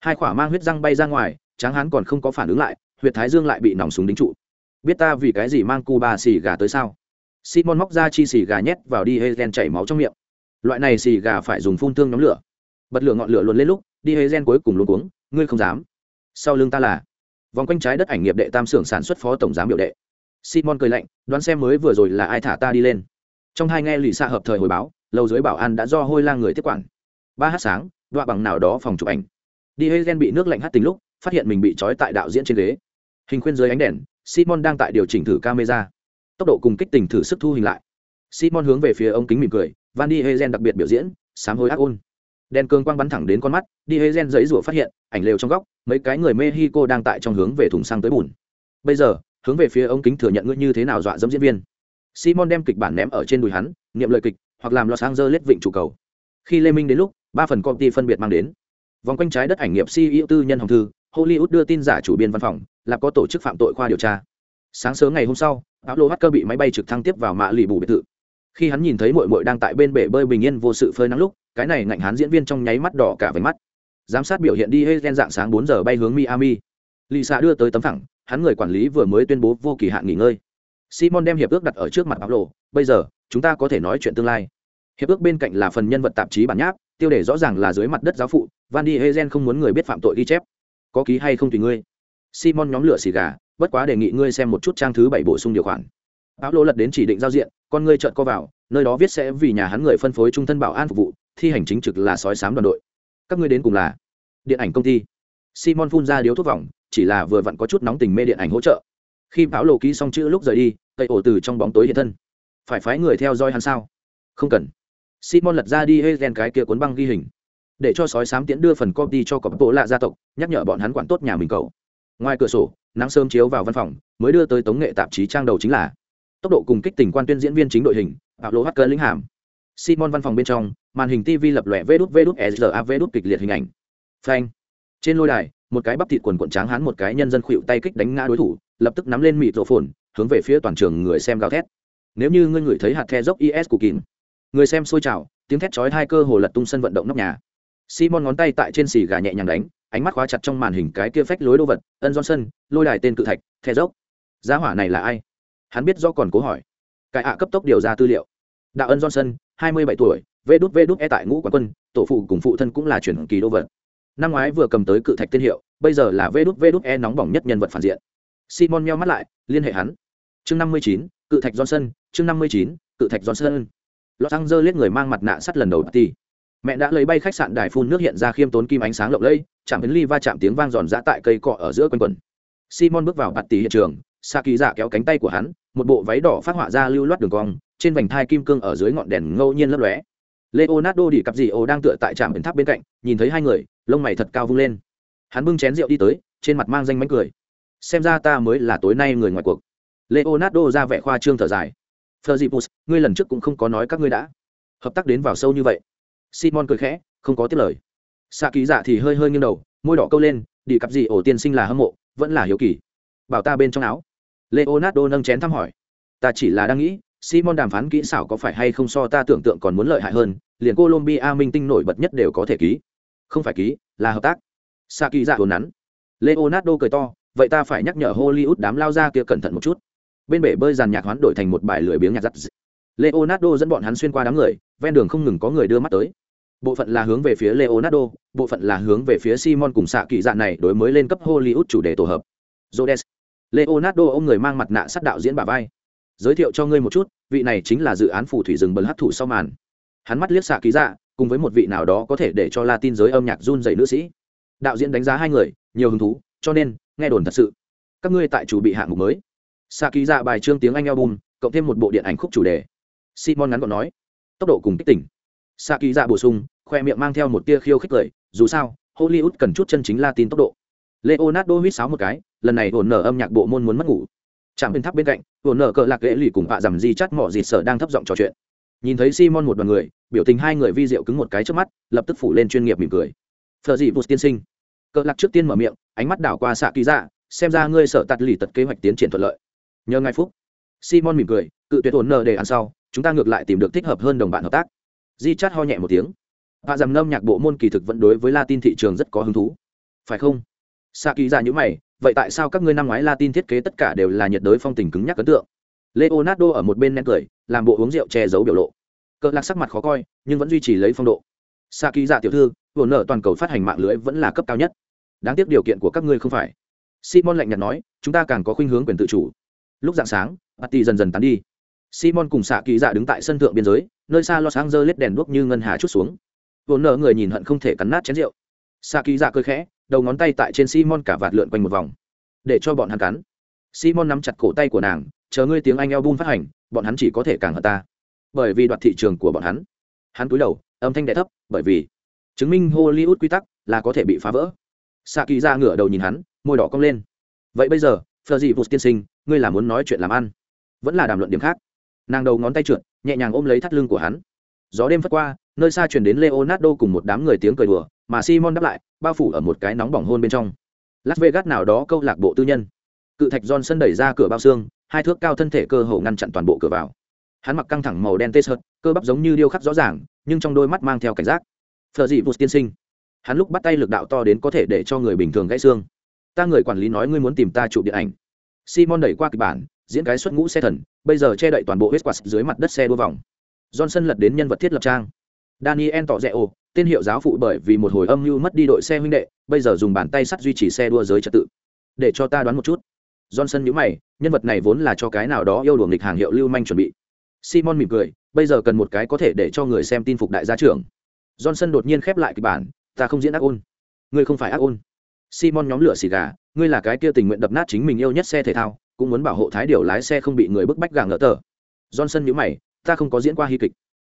Hai khỏa mang huyết răng bay ra ngoài, tráng hán còn không có phản ứng lại, huyệt thái dương lại bị nòng súng đính trụ. Biết ta vì cái gì mang cu bà xì gà tới sao? Simon móc ra chi xì gà nhét vào đi hê gen chảy máu trong miệng. Loại này xì gà phải dùng phun thương nhóm lửa. Bật lửa ngọn lửa luôn lên lúc đi hê gen cuối cùng luôn cuống ngươi không dám. Sau lưng ta là vòng quanh trái đất ảnh nghiệp đệ tam xưởng sản xuất phó tổng giám biểu đệ. Simon cười lạnh đoán xem mới vừa rồi là ai thả ta đi lên trong hai nghe lì xạ hợp thời hồi báo, lầu dưới bảo an đã do hôi lang người tiếp quản. Ba h sáng đoạn bằng nào đó phòng chụp ảnh. Đi hê gen bị nước lạnh hát tính lúc, phát hiện mình bị trói tại đạo diễn trên ghế. Hình khuyên dưới ánh đèn, simon đang tại điều chỉnh thử camera. Tốc độ cùng kích tình thử sức thu hình lại. Simon hướng về phía ông kính mỉm cười, van đi hê gen đặc biệt biểu diễn, sám hối ác ôn. Đèn cương quang bắn thẳng đến con mắt, đi hê gen giấy rủa phát hiện, ảnh lều trong góc, mấy cái người mexico đang tại trong hướng về thùng xăng tới bùn. Bây giờ, hướng về phía ông kính thừa nhận ngươi như thế nào dọa dẫm diễn viên simon đem kịch bản ném ở trên đùi hắn, niệm lời kịch, hoặc làm los angeles vịnh trụ cầu. Khi lê minh đến lúc, ba phần công ty phân biệt mang đến. Vòng quanh trái đất ảnh nghiệp ceo tư nhân hồng thư, hollywood đưa tin giả chủ biên văn phòng, là có tổ chức phạm tội khoa điều tra. Sáng sớm ngày hôm sau áo lô hacker bị máy bay trực thăng tiếp vào mạ lì bù biệt thự. Khi hắn nhìn thấy mội mội đang tại bên bể bơi bình yên vô sự phơi nắng lúc, cái này ngạnh hắn diễn viên trong nháy mắt đỏ cả váy mắt. Giám sát biểu hiện đi hết gen dạng sáng bốn giờ bay hướng miami. Lì xạ đưa tới tấm thẳng hắn người quản lý vừa mới tuyên bố vô kỳ hạn nghỉ ngơi simon đem hiệp ước đặt ở trước mặt pablo, bây giờ, chúng ta có thể nói chuyện tương lai. Hiệp ước bên cạnh là phần nhân vật tạp chí bản nháp, tiêu đề rõ ràng là dưới mặt đất giáo phụ, van đi hezen không muốn người biết phạm tội ghi chép. Có ký hay không tùy ngươi. Simon nhóm lửa xì gà, bất quá đề nghị ngươi xem một chút trang thứ bảy bổ sung điều khoản. Pablo lật đến chỉ định giao diện, con ngươi trợn co vào, nơi đó viết sẽ vì nhà hắn người phân phối trung thân bảo an phục vụ, thi hành chính trực là sói sám đoàn đội. Các ngươi đến cùng là điện ảnh công ty. Simon phun ra điếu thuốc vòng, chỉ là vừa vặn có chút nóng tình mê điện ảnh hỗ trợ khi báo lộ ký xong chữ lúc rời đi tây ổ từ trong bóng tối hiện thân. Phải phái người theo dõi hắn sao? Không cần. Simon lật ra đi hê ghen cái kia cuốn băng ghi hình. Để cho sói sám tiễn đưa phần copy cho cọp bộ lạ gia tộc, nhắc nhở bọn hắn quản tốt nhà mình cầu ngoài cửa sổ, nắng sớm chiếu vào văn phòng, mới đưa tới tống nghệ tạp chí trang đầu chính là tốc độ cùng kích tình quan tuyên diễn viên chính đội hình bạo lô hacker lĩnh hàm. Simon văn phòng bên trong, màn hình tv lập lòe vê đút vê đút sra e vê đút kịch liệt hình ảnh. Phanh. Trên lôi đài, một cái bắp thịt quần quần tráng hắn một cái nhân dân khuỵu tay kích đánh ngã đối thủ lập tức nắm lên mịt rộ phồn, hướng về phía toàn trường người xem gào thét. Nếu như ngươi ngửi thấy hạt the dốc is của kín người xem sôi trào, tiếng thét chói hai cơ hồ lật tung sân vận động nóc nhà. Simon ngón tay tại trên xì gà nhẹ nhàng đánh, ánh mắt khóa chặt trong màn hình cái kia phách lối đô vật, ân johnson, lôi đài tên cự thạch, the dốc. Giá hỏa này là ai? Hắn biết do còn cố hỏi. Cải ạ cấp tốc điều ra tư liệu. Đạo ân johnson, hai mươi bảy tuổi, vê đút vê đút e tại ngũ quán quân, tổ phụ cùng phụ thân cũng là chuyển kỳ đô vật. Năm ngoái vừa cầm tới cự thạch tên hiệu, bây giờ là vê đút vê đút e nóng bỏng nhất nhân vật phản diện simon meo mắt lại, liên hệ hắn. Chương năm mươi chín, cự thạch johnson, chương năm mươi chín, cự thạch johnson. Los angeles người mang mặt nạ sắt lần đầu party. Mẹ đã lấy bay khách sạn đài phun nước hiện ra khiêm tốn kim ánh sáng lộng lẫy, chạm đến ly va chạm tiếng vang giòn giã tại cây cọ ở giữa quanh quần. Simon bước vào bạt tỷ hiện trường sa kỳ dạ kéo cánh tay của hắn, một bộ váy đỏ phát họa ra lưu loát đường cong, trên vành thai kim cương ở dưới ngọn đèn ngẫu nhiên lấp lóe. Leonardo đi cặp gì ồ đang tựa tại trạm bến tháp bên cạnh, nhìn thấy hai người, lông mày thật cao vung lên. Hắn bưng chén rượu đi tới, trên mặt mang danh mánh cười xem ra ta mới là tối nay người ngoài cuộc. Leonardo ra vẻ khoa trương thở dài. Fergipus, ngươi lần trước cũng không có nói các ngươi đã hợp tác đến vào sâu như vậy. Simon cười khẽ không có tiếp lời. Xạ ký dạ thì hơi hơi nghiêng đầu môi đỏ câu lên đi cặp gì ổ tiên sinh là hâm mộ vẫn là hiếu kỳ. Bảo ta bên trong áo. Leonardo nâng chén thăm hỏi. Ta chỉ là đang nghĩ simon đàm phán kỹ xảo có phải hay không so ta tưởng tượng còn muốn lợi hại hơn liền colombia minh tinh nổi bật nhất đều có thể ký. Không phải ký là hợp tác. Sa kỳ dạ hồn nắn. Leonardo cười to vậy ta phải nhắc nhở hollywood đám lao ra kia cẩn thận một chút. Bên bể bơi giàn nhạc hoán đổi thành một bài lười biếng nhạc giặt. Leonardo dẫn bọn hắn xuyên qua đám người, ven đường không ngừng có người đưa mắt tới. Bộ phận là hướng về phía leonardo, bộ phận là hướng về phía simon cùng xạ kỳ dạ này đối mới lên cấp hollywood chủ đề tổ hợp. Rhodes. leonardo ông người mang mặt nạ sát đạo diễn bà vai. Giới thiệu cho ngươi một chút, vị này chính là dự án phù thủy rừng bần hát thủ sau màn. Hắn mắt liếc xạ ký dạ cùng với một vị nào đó có thể để cho latin giới âm nhạc run dày nữ sĩ. Đạo diễn đánh giá hai người, nhiều hứng thú, cho nên nghe đồn thật sự. Các ngươi tại chủ bị hạng mục mới. Xa ký ra bài trương tiếng anh album, cộng thêm một bộ điện ảnh khúc chủ đề. Simon ngắn gọn nói. Tốc độ cùng kích tỉnh xa ký ra bổ sung, khoe miệng mang theo một tia khiêu khích cười, dù sao, hollywood cần chút chân chính latin tốc độ. Leonardo huýt sáo một cái, lần này ổn nở âm nhạc bộ môn muốn mất ngủ. Chạm bên tháp bên cạnh ổn nở cờ lạc lễ lì cùng bạ dằm di chắt mỏ dịt sở đang thấp giọng trò chuyện. Nhìn thấy simon một đoàn người, biểu tình hai người vi diệu cứng một cái trước mắt, lập tức phủ lên chuyên nghiệp mỉm cười. Thợ dị vụt tiên sinh cờ lạc trước tiên mở miệng, ánh mắt đảo qua xạ kỳ dạ xem ra ngươi sợ tạt lì tật kế hoạch tiến triển thuận lợi. Nhờ ngài phúc. Simon mỉm cười, cự tuyệt ổn nợ để ăn sau, chúng ta ngược lại tìm được thích hợp hơn đồng bạn hợp tác. Di chát ho nhẹ một tiếng. Và dằm ngâm nhạc bộ môn kỳ thực vẫn đối với latin thị trường rất có hứng thú. Phải không? Xạ kỳ dạ nhữ mày, vậy tại sao các ngươi năm ngoái latin thiết kế tất cả đều là nhiệt đới phong tình cứng nhắc ấn tượng? Leonardo ở một bên nén cười, làm bộ uống rượu che giấu biểu lộ. Cỡ lạc sắc mặt khó coi, nhưng vẫn duy trì lấy phong độ. Xạ kỳ dạ tiểu thư vồn nợ toàn cầu phát hành mạng lưới vẫn là cấp cao nhất. Đáng tiếc điều kiện của các ngươi không phải. Simon lạnh nhạt nói, chúng ta càng có khuynh hướng quyền tự chủ. Lúc dạng sáng Patty dần dần tán đi. Simon cùng xạ kỳ dạ đứng tại sân thượng biên giới, nơi xa los angeles đèn đuốc như ngân hà chút xuống. Vồn nợ người nhìn hận không thể cắn nát chén rượu. Xạ kỳ dạ cười khẽ, đầu ngón tay tại trên simon cả vạt lượn quanh một vòng. Để cho bọn hắn cắn. Simon nắm chặt cổ tay của nàng, chờ ngươi tiếng anh album phát hành, bọn hắn chỉ có thể càng hận ta. Bởi vì đoạt thị trường của bọn hắn. Hắn cúi đầu, âm thanh đẻ thấp, bởi vì chứng minh hollywood quy tắc là có thể bị phá vỡ. Xạ kỳ ra ngửa đầu nhìn hắn, môi đỏ cong lên. Vậy bây giờ phờ dị vụt tiên sinh, ngươi là muốn nói chuyện làm ăn? Vẫn là đàm luận điểm khác. Nàng đầu ngón tay trượt, nhẹ nhàng ôm lấy thắt lưng của hắn. Gió đêm phất qua, nơi xa chuyển đến leonardo cùng một đám người tiếng cười đùa, mà simon đáp lại, bao phủ ở một cái nóng bỏng hôn bên trong. Las vegas nào đó câu lạc bộ tư nhân. Cự thạch johnson đẩy ra cửa bao xương, hai thước cao thân thể cơ hồ ngăn chặn toàn bộ cửa vào. Hắn mặc căng thẳng màu đen tê sợt cơ bắp giống như điêu khắc rõ ràng, nhưng trong đôi mắt mang theo cảnh giác. Thợ dị vụt tiên sinh. Hắn lúc bắt tay lực đạo to đến có thể để cho người bình thường gãy xương. Ta người quản lý nói ngươi muốn tìm ta chụp điện ảnh. Simon đẩy qua kịch bản, diễn cái xuất ngũ xe thần, bây giờ che đậy toàn bộ huyết quạt dưới mặt đất xe đua vòng. Johnson lật đến nhân vật thiết lập trang. Daniel tỏ rẽ ồ, tên hiệu giáo phụ bởi vì một hồi âm mưu mất đi đội xe huynh đệ, bây giờ dùng bàn tay sắt duy trì xe đua giới trật tự. Để cho ta đoán một chút. Johnson nhữ mày, nhân vật này vốn là cho cái nào đó yêu đuổi nghịch hàng hiệu lưu manh chuẩn bị. Simon mỉm cười, bây giờ cần một cái có thể để cho người xem tin phục đại gia trưởng johnson đột nhiên khép lại kịch bản ta không diễn ác ôn. Ngươi không phải ác ôn. Simon nhóm lửa xì gà ngươi là cái kia tình nguyện đập nát chính mình yêu nhất xe thể thao cũng muốn bảo hộ thái điều lái xe không bị người bức bách gàng ngỡ tờ. Johnson nhữ mày ta không có diễn qua hy kịch.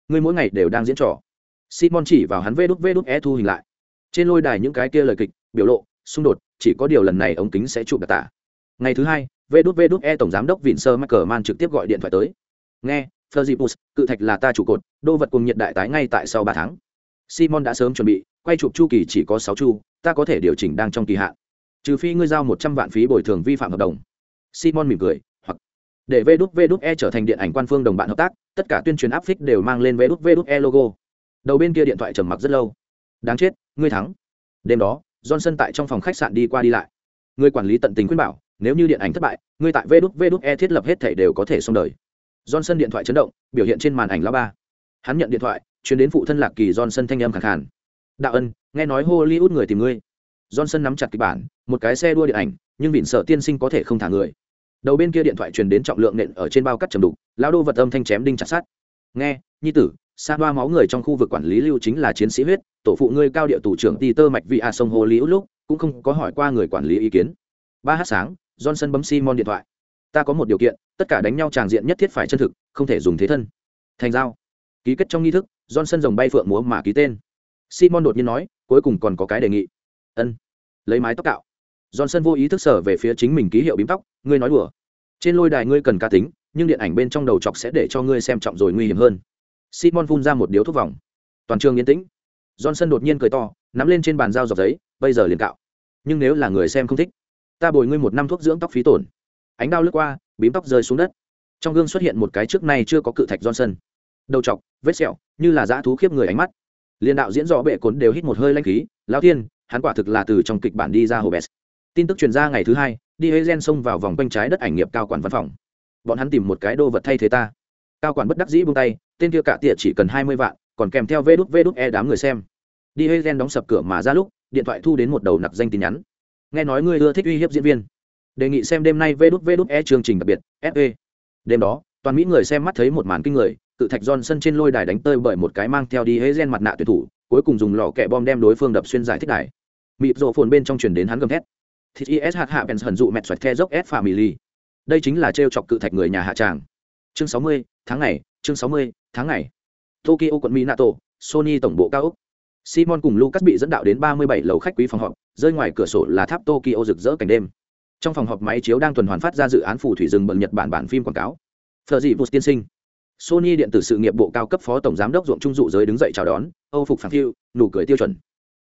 Ngươi mỗi ngày đều đang diễn trò. Simon chỉ vào hắn vê đút vê đút e thu hình lại. Trên lôi đài những cái kia lời kịch biểu lộ xung đột chỉ có điều lần này ống kính sẽ chụp đặc tả. Ngày thứ hai vê đút vê đút e tổng giám đốc vịn sơ mắc cờ man trực tiếp gọi điện thoại tới. Nghe Fergibus, cự thạch là ta trụ cột, đô vật cùng nhiệt đại tái ngay tại sau ba tháng. Simon đã sớm chuẩn bị, quay chụp chu kỳ chỉ có sáu chu, ta có thể điều chỉnh đang trong kỳ hạn. Trừ phi ngươi giao một trăm vạn phí bồi thường vi phạm hợp đồng. Simon mỉm cười, hoặc để VĐVĐE trở thành điện ảnh quan phương đồng bạn hợp tác, tất cả tuyên truyền áp phích đều mang lên VĐVĐE logo. Đầu bên kia điện thoại trầm mặc rất lâu. Đáng chết, ngươi thắng. Đêm đó, Johnson tại trong phòng khách sạn đi qua đi lại. Người quản lý tận tình khuyên bảo, nếu như điện ảnh thất bại, ngươi tại VĐVĐE thiết lập hết thảy đều có thể xong đời. Johnson điện thoại chấn động, biểu hiện trên màn ảnh lão ba. Hắn nhận điện thoại, chuyển đến phụ thân Lạc Kỳ Johnson thanh âm khàn khàn. "Đạo ân, nghe nói Hollywood người tìm ngươi." Johnson nắm chặt kịch bản, một cái xe đua điện ảnh, nhưng vịn sợ tiên sinh có thể không thả người. Đầu bên kia điện thoại truyền đến trọng lượng nện ở trên bao cắt trầm đục, lão đô vật âm thanh chém đinh chặt sắt. "Nghe, nhi tử, sa ba máu người trong khu vực quản lý lưu chính là chiến sĩ huyết, tổ phụ ngươi cao địa tù trưởng Peter mạch vị a sông hồ Hollywood lúc, cũng không có hỏi qua người quản lý ý kiến." Ba h sáng, Johnson bấm Simon điện thoại ta có một điều kiện tất cả đánh nhau tràng diện nhất thiết phải chân thực không thể dùng thế thân thành giao ký kết trong nghi thức johnson rồng bay phượng múa mà ký tên. Simon đột nhiên nói, cuối cùng còn có cái đề nghị. Ân, lấy mái tóc cạo. Johnson vô ý thức sở về phía chính mình ký hiệu bím tóc, ngươi nói đùa. Trên lôi đài ngươi cần cá tính, nhưng điện ảnh bên trong đầu chọc sẽ để cho ngươi xem trọng rồi nguy hiểm hơn. Simon phun ra một điếu thuốc vòng. Toàn trường yên tĩnh. Johnson đột nhiên cười to, nắm lên trên bàn dao dọc giấy, bây giờ liền cạo. Nhưng nếu là người xem không thích, ta bồi ngươi một năm thuốc dưỡng tóc phí tổn. Ánh đao lướt qua, bím tóc rơi xuống đất. Trong gương xuất hiện một cái trước nay chưa có cự thạch johnson đầu chọc, vết sẹo, như là dã thú khiếp người ánh mắt. Liên đạo diễn rõ bệ cốn đều hít một hơi lanh khí lao thiên, hắn quả thực là từ trong kịch bản đi ra hồ bèn tin tức truyền ra ngày thứ hai, đi hê gen xông vào vòng quanh trái đất ảnh nghiệp cao quản văn phòng. Bọn hắn tìm một cái đô vật thay thế ta. Cao quản bất đắc dĩ buông tay, tên kia cả tỉa chỉ cần hai mươi vạn, còn kèm theo vê đút vê đút e đám người xem. Đi hê gen đóng sập cửa mà ra lúc, điện thoại thu đến một đầu nặc danh tin nhắn. Nghe nói ngươi ưa thích uy hiếp diễn viên. Đề nghị xem đêm nay vê đút vê đút e chương trình đặc biệt fe đêm đó, toàn mỹ người xem mắt thấy một màn kinh người cự thạch giòn sân trên lôi đài đánh tơi bởi một cái mang theo đi hế gen mặt nạ tuyển thủ, cuối cùng dùng lò kẹ bom đem đối phương đập xuyên giải thích đài. Mịp rộ phồn bên trong chuyển đến hắn gầm thét. Thịt is hạt hạ bèn hận dụ mẹt xoẹt the dốc s family đây chính là trêu chọc cự thạch người nhà hạ tràng. Chương sáu mươi, tháng ngày, chương sáu mươi, tháng ngày. Tokyo quận minato, sony tổng bộ cao úc simon cùng lucas bị dẫn đạo đến ba mươi bảy lầu khách quý phòng họp, rơi ngoài cửa sổ là tháp tokyo rực rỡ cảnh đêm. Trong phòng họp máy chiếu đang tuần hoàn phát ra dự án phù thủy rừng bận nhật bản bản phim quảng cáo. Phở dị vụt tiên sinh sony điện tử sự nghiệp bộ cao cấp phó tổng giám đốc ruộng trung dụ giới đứng dậy chào đón, âu phục phản phiu, nụ cười tiêu chuẩn.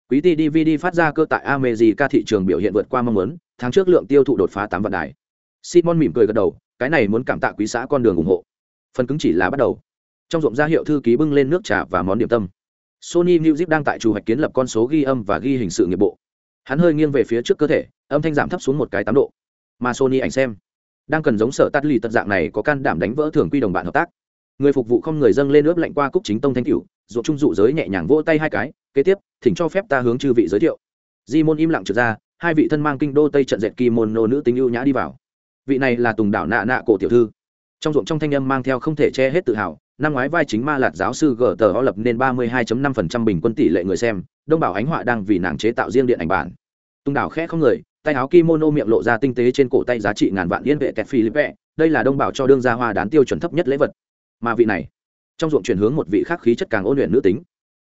Quý ti dvd phát ra cơ tại america thị trường biểu hiện vượt qua mong muốn, tháng trước lượng tiêu thụ đột phá tám vạn đài. Simon mỉm cười gật đầu, cái này muốn cảm tạ quý xã con đường ủng hộ. Phần cứng chỉ là bắt đầu. Trong ruộng gia hiệu thư ký bưng lên nước trà và món điểm tâm. Sony music đang tại chủ hoạch kiến lập con số ghi âm và ghi hình sự nghiệp bộ. Hắn hơi nghiêng về phía trước cơ thể, âm thanh giảm thấp xuống một cái tám độ. Mà sony ảnh xem, đang cần giống sở tắt lì tật dạng này có can đảm đánh vỡ thường quy đồng bạn hợp tác người phục vụ không người dâng lên ướp lạnh qua cúc chính tông thanh cửu, ruộng trung dụ giới nhẹ nhàng vỗ tay hai cái, kế tiếp, thỉnh cho phép ta hướng chư vị giới thiệu. Di môn im lặng trượt ra, hai vị thân mang kinh đô tây trận dệt kimono nữ tính ưu nhã đi vào. Vị này là tùng đảo nạ nạ cổ tiểu thư. Trong ruộng trong thanh âm mang theo không thể che hết tự hào, năm ngoái vai chính ma lạt giáo sư gờ tờ ho lập nên ba mươi 32.5% bình quân tỷ lệ người xem, đông bảo ánh họa đang vì nàng chế tạo riêng điện ảnh bản. Tùng đảo khẽ không người, tay áo kimono miệng lộ ra tinh tế trên cổ tay giá trị ngàn vạn yên vệ tẹt philippe, đây là đông bảo cho đương gia hoa đán tiêu chuẩn thấp nhất lễ vật mà vị này, trong ruộng chuyển hướng một vị khác khí chất càng ôn luyện nữ tính.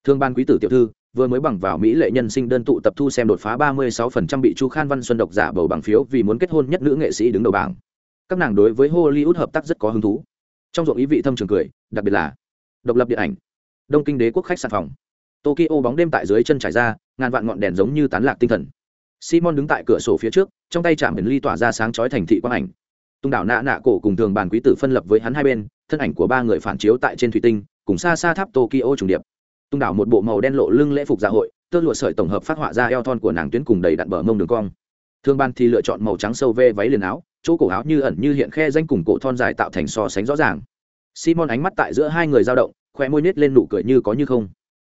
Thương ban quý tử tiểu thư, vừa mới bằng vào mỹ lệ nhân sinh đơn tụ tập thu xem đột phá ba mươi 36% bị chu khan văn xuân độc giả bầu bằng phiếu vì muốn kết hôn nhất nữ nghệ sĩ đứng đầu bảng. Các nàng đối với hollywood hợp tác rất có hứng thú. Trong ruộng ý vị thâm trường cười, đặc biệt là độc lập điện ảnh, đông kinh đế quốc khách sạn phòng. Tokyo bóng đêm tại dưới chân trải ra, ngàn vạn ngọn đèn giống như tán lạc tinh thần. Simon đứng tại cửa sổ phía trước, trong tay chạm biển ly tỏa ra sáng chói thành thị quang ảnh. Tung đảo nạ nạ cổ cùng thường bàn quý tử phân lập với hắn hai bên thân ảnh của ba người phản chiếu tại trên thủy tinh, cùng xa xa tháp tokyo trùng điệp. Tung đảo một bộ màu đen lộ lưng lễ phục dạ hội, tơ lụa sợi tổng hợp phát họa ra eo thon của nàng tuyến cùng đầy đặn bờ mông đường cong. Thương ban thì lựa chọn màu trắng sâu ve váy liền áo, chỗ cổ áo như ẩn như hiện khe danh cùng cổ thon dài tạo thành so sánh rõ ràng. Simon ánh mắt tại giữa hai người dao động khoe môi nết lên nụ cười như có như không.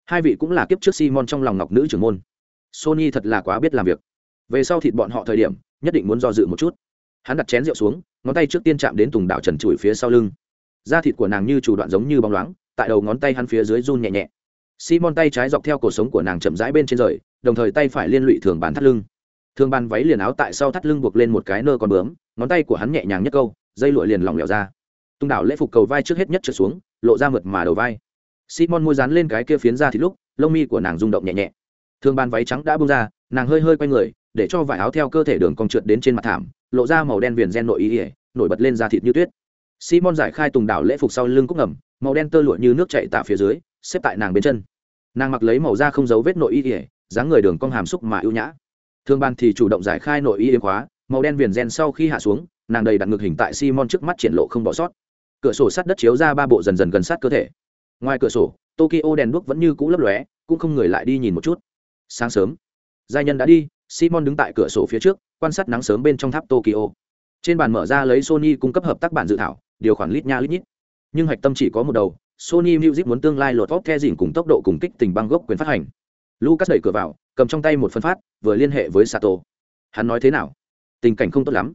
Hai vị cũng là kiếp trước simon trong lòng ngọc nữ trưởng môn. Sony thật là quá biết làm việc. Về sau thịt bọn họ thời điểm, nhất định muốn do dự một chút. Hắn đặt chén rượu xuống, ngón tay trước tiên chạm đến tùng đảo trần trụi phía sau lưng da thịt của nàng như chủ đoạn giống như bóng loáng, tại đầu ngón tay hắn phía dưới run nhẹ nhẹ. Simon tay trái dọc theo cổ sống của nàng chậm rãi bên trên rời, đồng thời tay phải liên lụy thường bàn thắt lưng. Thường bàn váy liền áo tại sau thắt lưng buộc lên một cái nơ con bướm, ngón tay của hắn nhẹ nhàng nhất câu, dây lụa liền lỏng lẻo ra. Tung đảo lễ phục cầu vai trước hết nhất trượt xuống, lộ ra mượt mà đầu vai. Simon môi dán lên cái kia phiến ra thì lúc, lông mi của nàng rung động nhẹ nhẹ. Thường bàn váy trắng đã bung ra, nàng hơi hơi quay người, để cho vải áo theo cơ thể đường cong trượt đến trên mặt thảm, lộ ra màu đen viền gen nội ý ỉa nổi bật lên da thịt như tuyết simon giải khai tùng đảo lễ phục sau lưng cúc ngầm, màu đen tơ lụa như nước chạy tạ phía dưới, xếp tại nàng bên chân. Nàng mặc lấy màu da không giấu vết nội y ỉa dáng người đường cong hàm xúc mà ưu nhã. Thương ban thì chủ động giải khai nội y yếm khóa, màu đen viền gen sau khi hạ xuống, nàng đầy đặt ngực hình tại simon trước mắt triển lộ không bỏ sót. Cửa sổ sắt đất chiếu ra ba bộ dần dần gần sát cơ thể. Ngoài cửa sổ, tokyo đèn đuốc vẫn như cũ lấp lóe, cũng không người lại đi nhìn một chút. Sáng sớm giai nhân đã đi, simon đứng tại cửa sổ phía trước, quan sát nắng sớm bên trong tháp tokyo. Trên bàn mở ra lấy sony cung cấp hợp tác bản dự thảo điều khoản lít nha lít nhít. Nhưng hạch tâm chỉ có một đầu, sony music muốn tương lai lột vóc the dìn cùng tốc độ cùng kích tình băng gốc quyền phát hành. Lucas đẩy cửa vào, cầm trong tay một phân phát, vừa liên hệ với sato. Hắn nói thế nào? Tình cảnh không tốt lắm.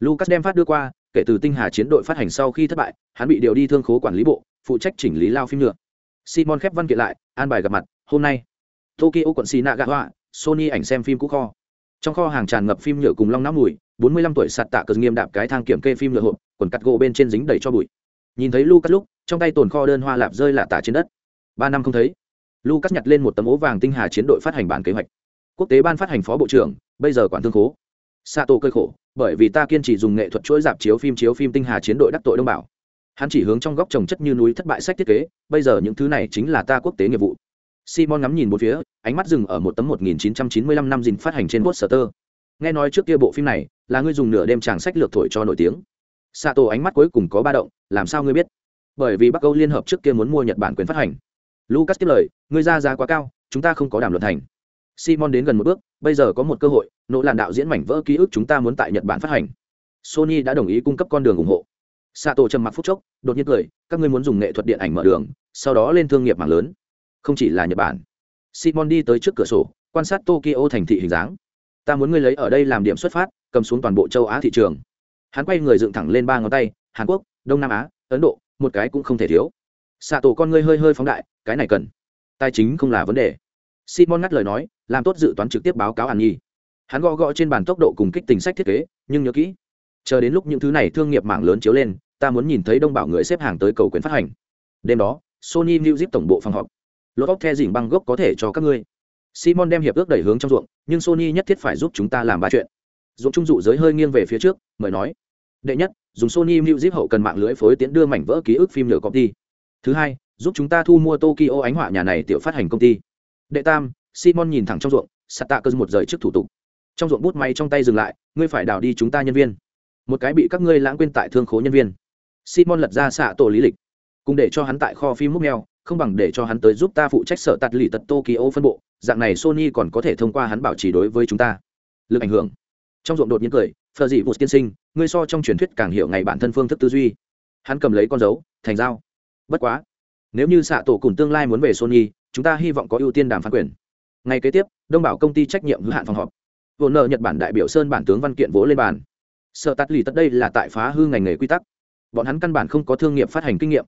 Lucas đem phát đưa qua, kể từ tinh hà chiến đội phát hành sau khi thất bại, hắn bị điều đi thương khố quản lý bộ, phụ trách chỉnh lý lao phim nữa. Simon khép văn kiện lại, an bài gặp mặt, hôm nay, tokyo quận xì nạ gạ họa sony ảnh xem phim cũ kho. Trong kho hàng tràn ngập phim nhựa cùng long não mùi bốn mươi lăm tuổi sạt tạ cờ nghiêm đạp cái thang kiểm kê phim lựa hộp, quần cắt gỗ bên trên dính đầy cho bụi. Nhìn thấy lucas lúc, trong tay tồn kho đơn hoa lạp rơi lạ tả trên đất. Ba năm không thấy, lucas nhặt lên một tấm ố vàng tinh hà chiến đội phát hành bản kế hoạch. Quốc tế ban phát hành phó bộ trưởng, bây giờ quản thương khố. Sato cơi khổ, bởi vì ta kiên trì dùng nghệ thuật chuỗi dạp chiếu phim chiếu phim tinh hà chiến đội đắc tội đông bảo hắn chỉ hướng trong góc trồng chất như núi thất bại sách thiết kế, bây giờ những thứ này chính là ta quốc tế nghiệp vụ. Simon ngắm nhìn một phía, ánh mắt dừng ở một tấm 1995 năm dìn phát hành trên poster. Nghe nói trước kia bộ phim này là ngươi dùng nửa đêm tràng sách lược thổi cho nổi tiếng. Sato ánh mắt cuối cùng có ba động, làm sao ngươi biết? Bởi vì bắc âu liên hợp trước kia muốn mua nhật bản quyền phát hành. Lucas tiếp lời, ngươi ra giá quá cao, chúng ta không có đàm luận thành. Simon đến gần một bước, bây giờ có một cơ hội, nỗ làn đạo diễn mảnh vỡ ký ức chúng ta muốn tại nhật bản phát hành. Sony đã đồng ý cung cấp con đường ủng hộ. Sato trầm mặc phút chốc, đột nhiên cười, các ngươi muốn dùng nghệ thuật điện ảnh mở đường, sau đó lên thương nghiệp mạng lớn. Không chỉ là nhật bản. Simon đi tới trước cửa sổ, quan sát tokyo thành thị hình dáng ta muốn ngươi lấy ở đây làm điểm xuất phát, cầm xuống toàn bộ châu á thị trường. Hắn quay người dựng thẳng lên ba ngón tay, hàn quốc, đông nam á, ấn độ, một cái cũng không thể thiếu. Xạ tổ con ngươi hơi hơi phóng đại, cái này cần. Tài chính không là vấn đề. Simon ngắt lời nói, làm tốt dự toán trực tiếp báo cáo hàn nhi. Hắn gõ gõ trên bàn tốc độ cùng kích tình sách thiết kế, nhưng nhớ kỹ, chờ đến lúc những thứ này thương nghiệp mạng lớn chiếu lên, ta muốn nhìn thấy đông bảo người xếp hàng tới cầu quyền phát hành. Đêm đó, sony music tổng bộ phòng họp. Lỗ óc the dỉnh băng gốc có thể cho các ngươi simon đem hiệp ước đẩy hướng trong ruộng, nhưng sony nhất thiết phải giúp chúng ta làm ba chuyện. Ruộng trung dụ giới hơi nghiêng về phía trước, mời nói. Đệ nhất, dùng sony music hậu cần mạng lưới phối tiến đưa mảnh vỡ ký ức phim nửa công ty. Thứ hai, giúp chúng ta thu mua tokyo ánh họa nhà này tiểu phát hành công ty. Đệ tam, simon nhìn thẳng trong ruộng sạt tạ cơ một rời trước thủ tục. Trong ruộng bút máy trong tay dừng lại, ngươi phải đào đi chúng ta nhân viên. Một cái bị các ngươi lãng quên tại thương khố nhân viên. Simon lật ra xạ tổ lý lịch. Cùng để cho hắn tại kho phim múc neo không bằng để cho hắn tới giúp ta phụ trách sở tạt lì tật tokyo phân bộ, dạng này sony còn có thể thông qua hắn bảo trì đối với chúng ta. Lực ảnh hưởng. Trong ruộng đột nhiên cười, phờ dị vụt tiên sinh, ngươi so trong truyền thuyết càng hiểu ngày bản thân phương thức tư duy. Hắn cầm lấy con dấu, thành dao bất quá, nếu như xạ tổ cùng tương lai muốn về sony, chúng ta hy vọng có ưu tiên đàm phán quyền. Ngày kế tiếp, đông bảo công ty trách nhiệm hữu hạn phòng họp. Vụ nợ nhật bản đại biểu sơn bản tướng văn kiện vỗ lên bàn. Sợ tắt lì tất đây là tại phá hư ngành nghề quy tắc. Bọn hắn căn bản không có thương nghiệp phát hành kinh nghiệm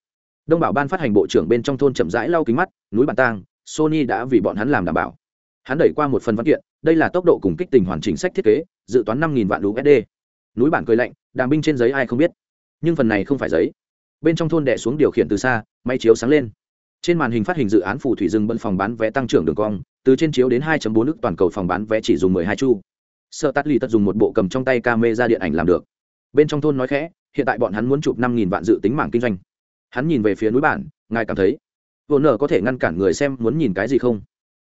đông bảo ban phát hành bộ trưởng bên trong thôn chậm rãi lau kính mắt, núi bản tang, sony đã vì bọn hắn làm đảm bảo. Hắn đẩy qua một phần văn kiện, đây là tốc độ cùng kích tình hoàn chỉnh sách thiết kế, dự toán năm vạn usd núi bản cười lạnh, đàm binh trên giấy ai không biết. Nhưng phần này không phải giấy. Bên trong thôn đẻ xuống điều khiển từ xa, máy chiếu sáng lên. Trên màn hình phát hình dự án phù thủy rừng bận phòng bán vé tăng trưởng đường cong, từ trên chiếu đến 2.4 nước toàn cầu phòng bán vé chỉ dùng 12 chu. Sợ tắt lì tất dùng một bộ cầm trong tay camera điện ảnh làm được. Bên trong thôn nói khẽ, hiện tại bọn hắn muốn chụp 5.000 vạn dự tính mảng kinh doanh hắn nhìn về phía núi bản, ngài cảm thấy vô nở có thể ngăn cản người xem muốn nhìn cái gì không?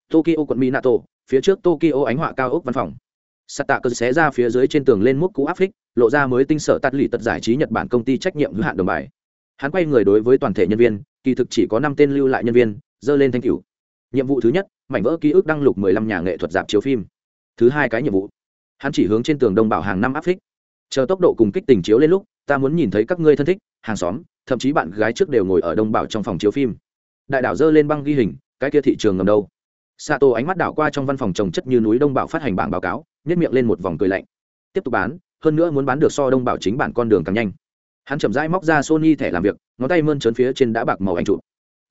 Tokyo quận minato, phía trước tokyo ánh họa cao ốc văn phòng. Sắt tạ cơ xé ra phía dưới trên tường lên múc cũ áp phích, lộ ra mới tinh sở tắt lì tật giải trí nhật bản công ty trách nhiệm hữu hạn đồng bài. Hắn quay người đối với toàn thể nhân viên, kỳ thực chỉ có năm tên lưu lại nhân viên, dơ lên thanh cửu. Nhiệm vụ thứ nhất, mảnh vỡ ký ức đăng lục mười lăm nhà nghệ thuật dạp chiếu phim. Thứ hai cái nhiệm vụ, hắn chỉ hướng trên tường đông bảo hàng năm áp phích. Chờ tốc độ cùng kích tình chiếu lên lúc, ta muốn nhìn thấy các ngươi thân thích, hàng xóm thậm chí bạn gái trước đều ngồi ở đông bảo trong phòng chiếu phim. Đại đảo dơ lên băng ghi hình, cái kia thị trường ngầm đâu? Sato ánh mắt đảo qua trong văn phòng trồng chất như núi đông bảo phát hành bảng báo cáo nhét miệng lên một vòng cười lạnh. Tiếp tục bán, hơn nữa muốn bán được so đông bảo chính bản con đường càng nhanh. Hắn chậm rãi móc ra sony thẻ làm việc, ngón tay mơn trớn phía trên đã bạc màu anh chụp.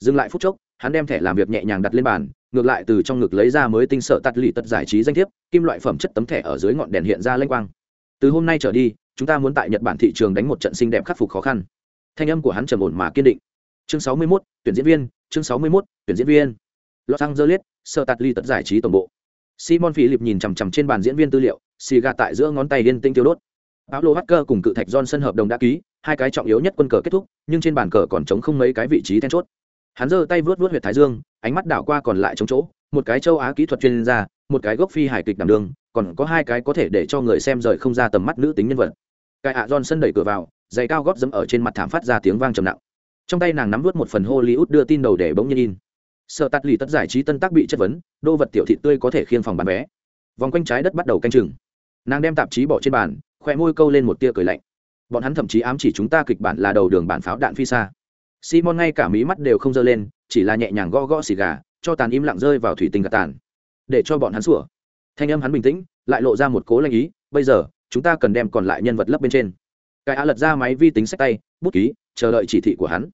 Dừng lại phút chốc, hắn đem thẻ làm việc nhẹ nhàng đặt lên bàn, ngược lại từ trong ngực lấy ra mới tinh sợ tắt lì tật giải trí danh thiếp, kim loại phẩm chất tấm thẻ ở dưới ngọn đèn hiện ra lênh quang. Từ hôm nay trở đi, chúng ta muốn tại nhật bản thị trường đánh một trận xinh đẹp khắc phục khó khăn thanh âm của hắn trầm ổn mà kiên định chương 61, tuyển diễn viên chương 61, tuyển diễn viên los angeles sơ tạt ly tật giải trí tổng bộ simon philip nhìn chằm chằm trên bàn diễn viên tư liệu xì gà tại giữa ngón tay liên tinh tiêu đốt Paulo Walker cùng cự thạch Johnson hợp đồng đã ký, hai cái trọng yếu nhất quân cờ kết thúc, nhưng trên bàn cờ còn trống không mấy cái vị trí then chốt. Hắn giơ tay vuốt vuốt huyệt thái dương, ánh mắt đảo qua còn lại trống chỗ, một cái châu Á kỹ thuật chuyên gia, một cái gốc phi hải kịch đảm đương, còn có hai cái có thể để cho người xem rời không ra tầm mắt nữ tính nhân vật. Cái ạ Johnson đẩy cửa vào, giày cao gót dẫm ở trên mặt thảm phát ra tiếng vang trầm nặng. Trong tay nàng nắm nuốt một phần Hollywood đưa tin đầu để bỗng nhiên in. Sợ tắt lì tất giải trí tân tác bị chất vấn, đô vật tiểu thị tươi có thể khiêng phòng bán vé. Vòng quanh trái đất bắt đầu canh chừng. Nàng đem tạp chí bỏ trên bàn, khoe môi câu lên một tia cười lạnh bọn hắn thậm chí ám chỉ chúng ta kịch bản là đầu đường bản pháo đạn phi xa simon ngay cả mí mắt đều không dơ lên chỉ là nhẹ nhàng gõ gõ xì gà cho tàn im lặng rơi vào thủy tinh gạt tàn để cho bọn hắn sủa thanh âm hắn bình tĩnh lại lộ ra một cố lanh ý bây giờ chúng ta cần đem còn lại nhân vật lấp bên trên cái á lật ra máy vi tính sách tay, bút ký, chờ đợi chỉ thị của hắn.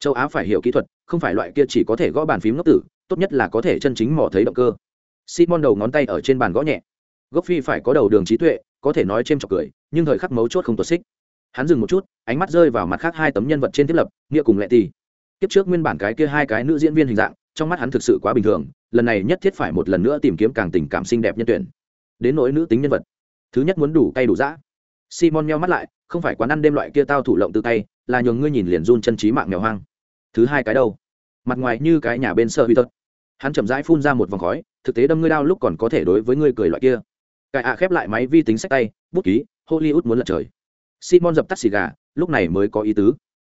Châu á phải hiểu kỹ thuật, không phải loại kia chỉ có thể gõ bàn phím ngốc tử, tốt nhất là có thể chân chính mò thấy động cơ. Simon đầu ngón tay ở trên bàn gõ nhẹ. Gốc phi phải có đầu đường trí tuệ, có thể nói chêm chọc cười, nhưng thời khắc mấu chốt không tuột xích. Hắn dừng một chút, ánh mắt rơi vào mặt khác hai tấm nhân vật trên thiết lập, nghĩa cùng lệ tì kiếp trước nguyên bản cái kia hai cái nữ diễn viên hình dạng, trong mắt hắn thực sự quá bình thường, lần này nhất thiết phải một lần nữa tìm kiếm càng tình cảm xinh đẹp nhân tuyển. Đến nỗi nữ tính nhân vật, thứ nhất muốn đủ cay đủ dã. Simon meo mắt lại không phải quán ăn đêm loại kia tao thủ lộng từ tay, là nhường ngươi nhìn liền run chân trí mạng mèo hoang. Thứ hai cái đâu? Mặt ngoài như cái nhà bên sơ huy tật hắn chậm rãi phun ra một vòng khói, thực tế đâm ngươi đau lúc còn có thể đối với ngươi cười loại kia. Cải ạ khép lại máy vi tính sách tay, bút ký, hollywood muốn lật trời. Simon dập tắt xì gà, lúc này mới có ý tứ.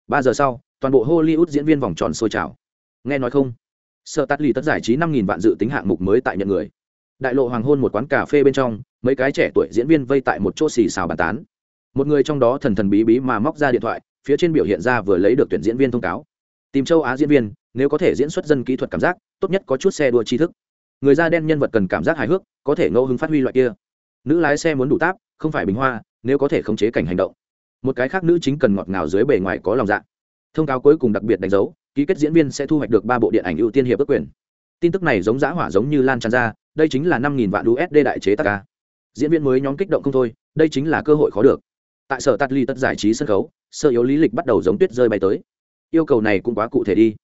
Ba giờ sau, toàn bộ hollywood diễn viên vòng tròn sôi trào. Nghe nói không? Sợ tắt lì tất giải trí năm nghìn vạn dự tính hạng mục mới tại nhận người. Đại lộ hoàng hôn một quán cà phê bên trong, mấy cái trẻ tuổi diễn viên vây tại một chỗ xì xào bàn tán một người trong đó thần thần bí bí mà móc ra điện thoại, phía trên biểu hiện ra vừa lấy được tuyển diễn viên thông cáo. Tìm châu á diễn viên, nếu có thể diễn xuất dân kỹ thuật cảm giác, tốt nhất có chút xe đua tri thức. Người da đen nhân vật cần cảm giác hài hước, có thể ngẫu hứng phát huy loại kia. Nữ lái xe muốn đủ táp, không phải bình hoa, nếu có thể khống chế cảnh hành động. Một cái khác nữ chính cần ngọt ngào dưới bề ngoài có lòng dạ. Thông cáo cuối cùng đặc biệt đánh dấu, ký kết diễn viên sẽ thu hoạch được ba bộ điện ảnh ưu tiên hiệp ước quyền. Tin tức này giống giã hỏa giống như lan tràn ra, đây chính là năm nghìn vạn usd đại chế tạc ca. Diễn viên mới nhóm kích động không thôi, đây chính là cơ hội khó được tại sở tạt ly tất giải trí sân khấu, sơ yếu lý lịch bắt đầu giống tuyết rơi bay tới. Yêu cầu này cũng quá cụ thể đi.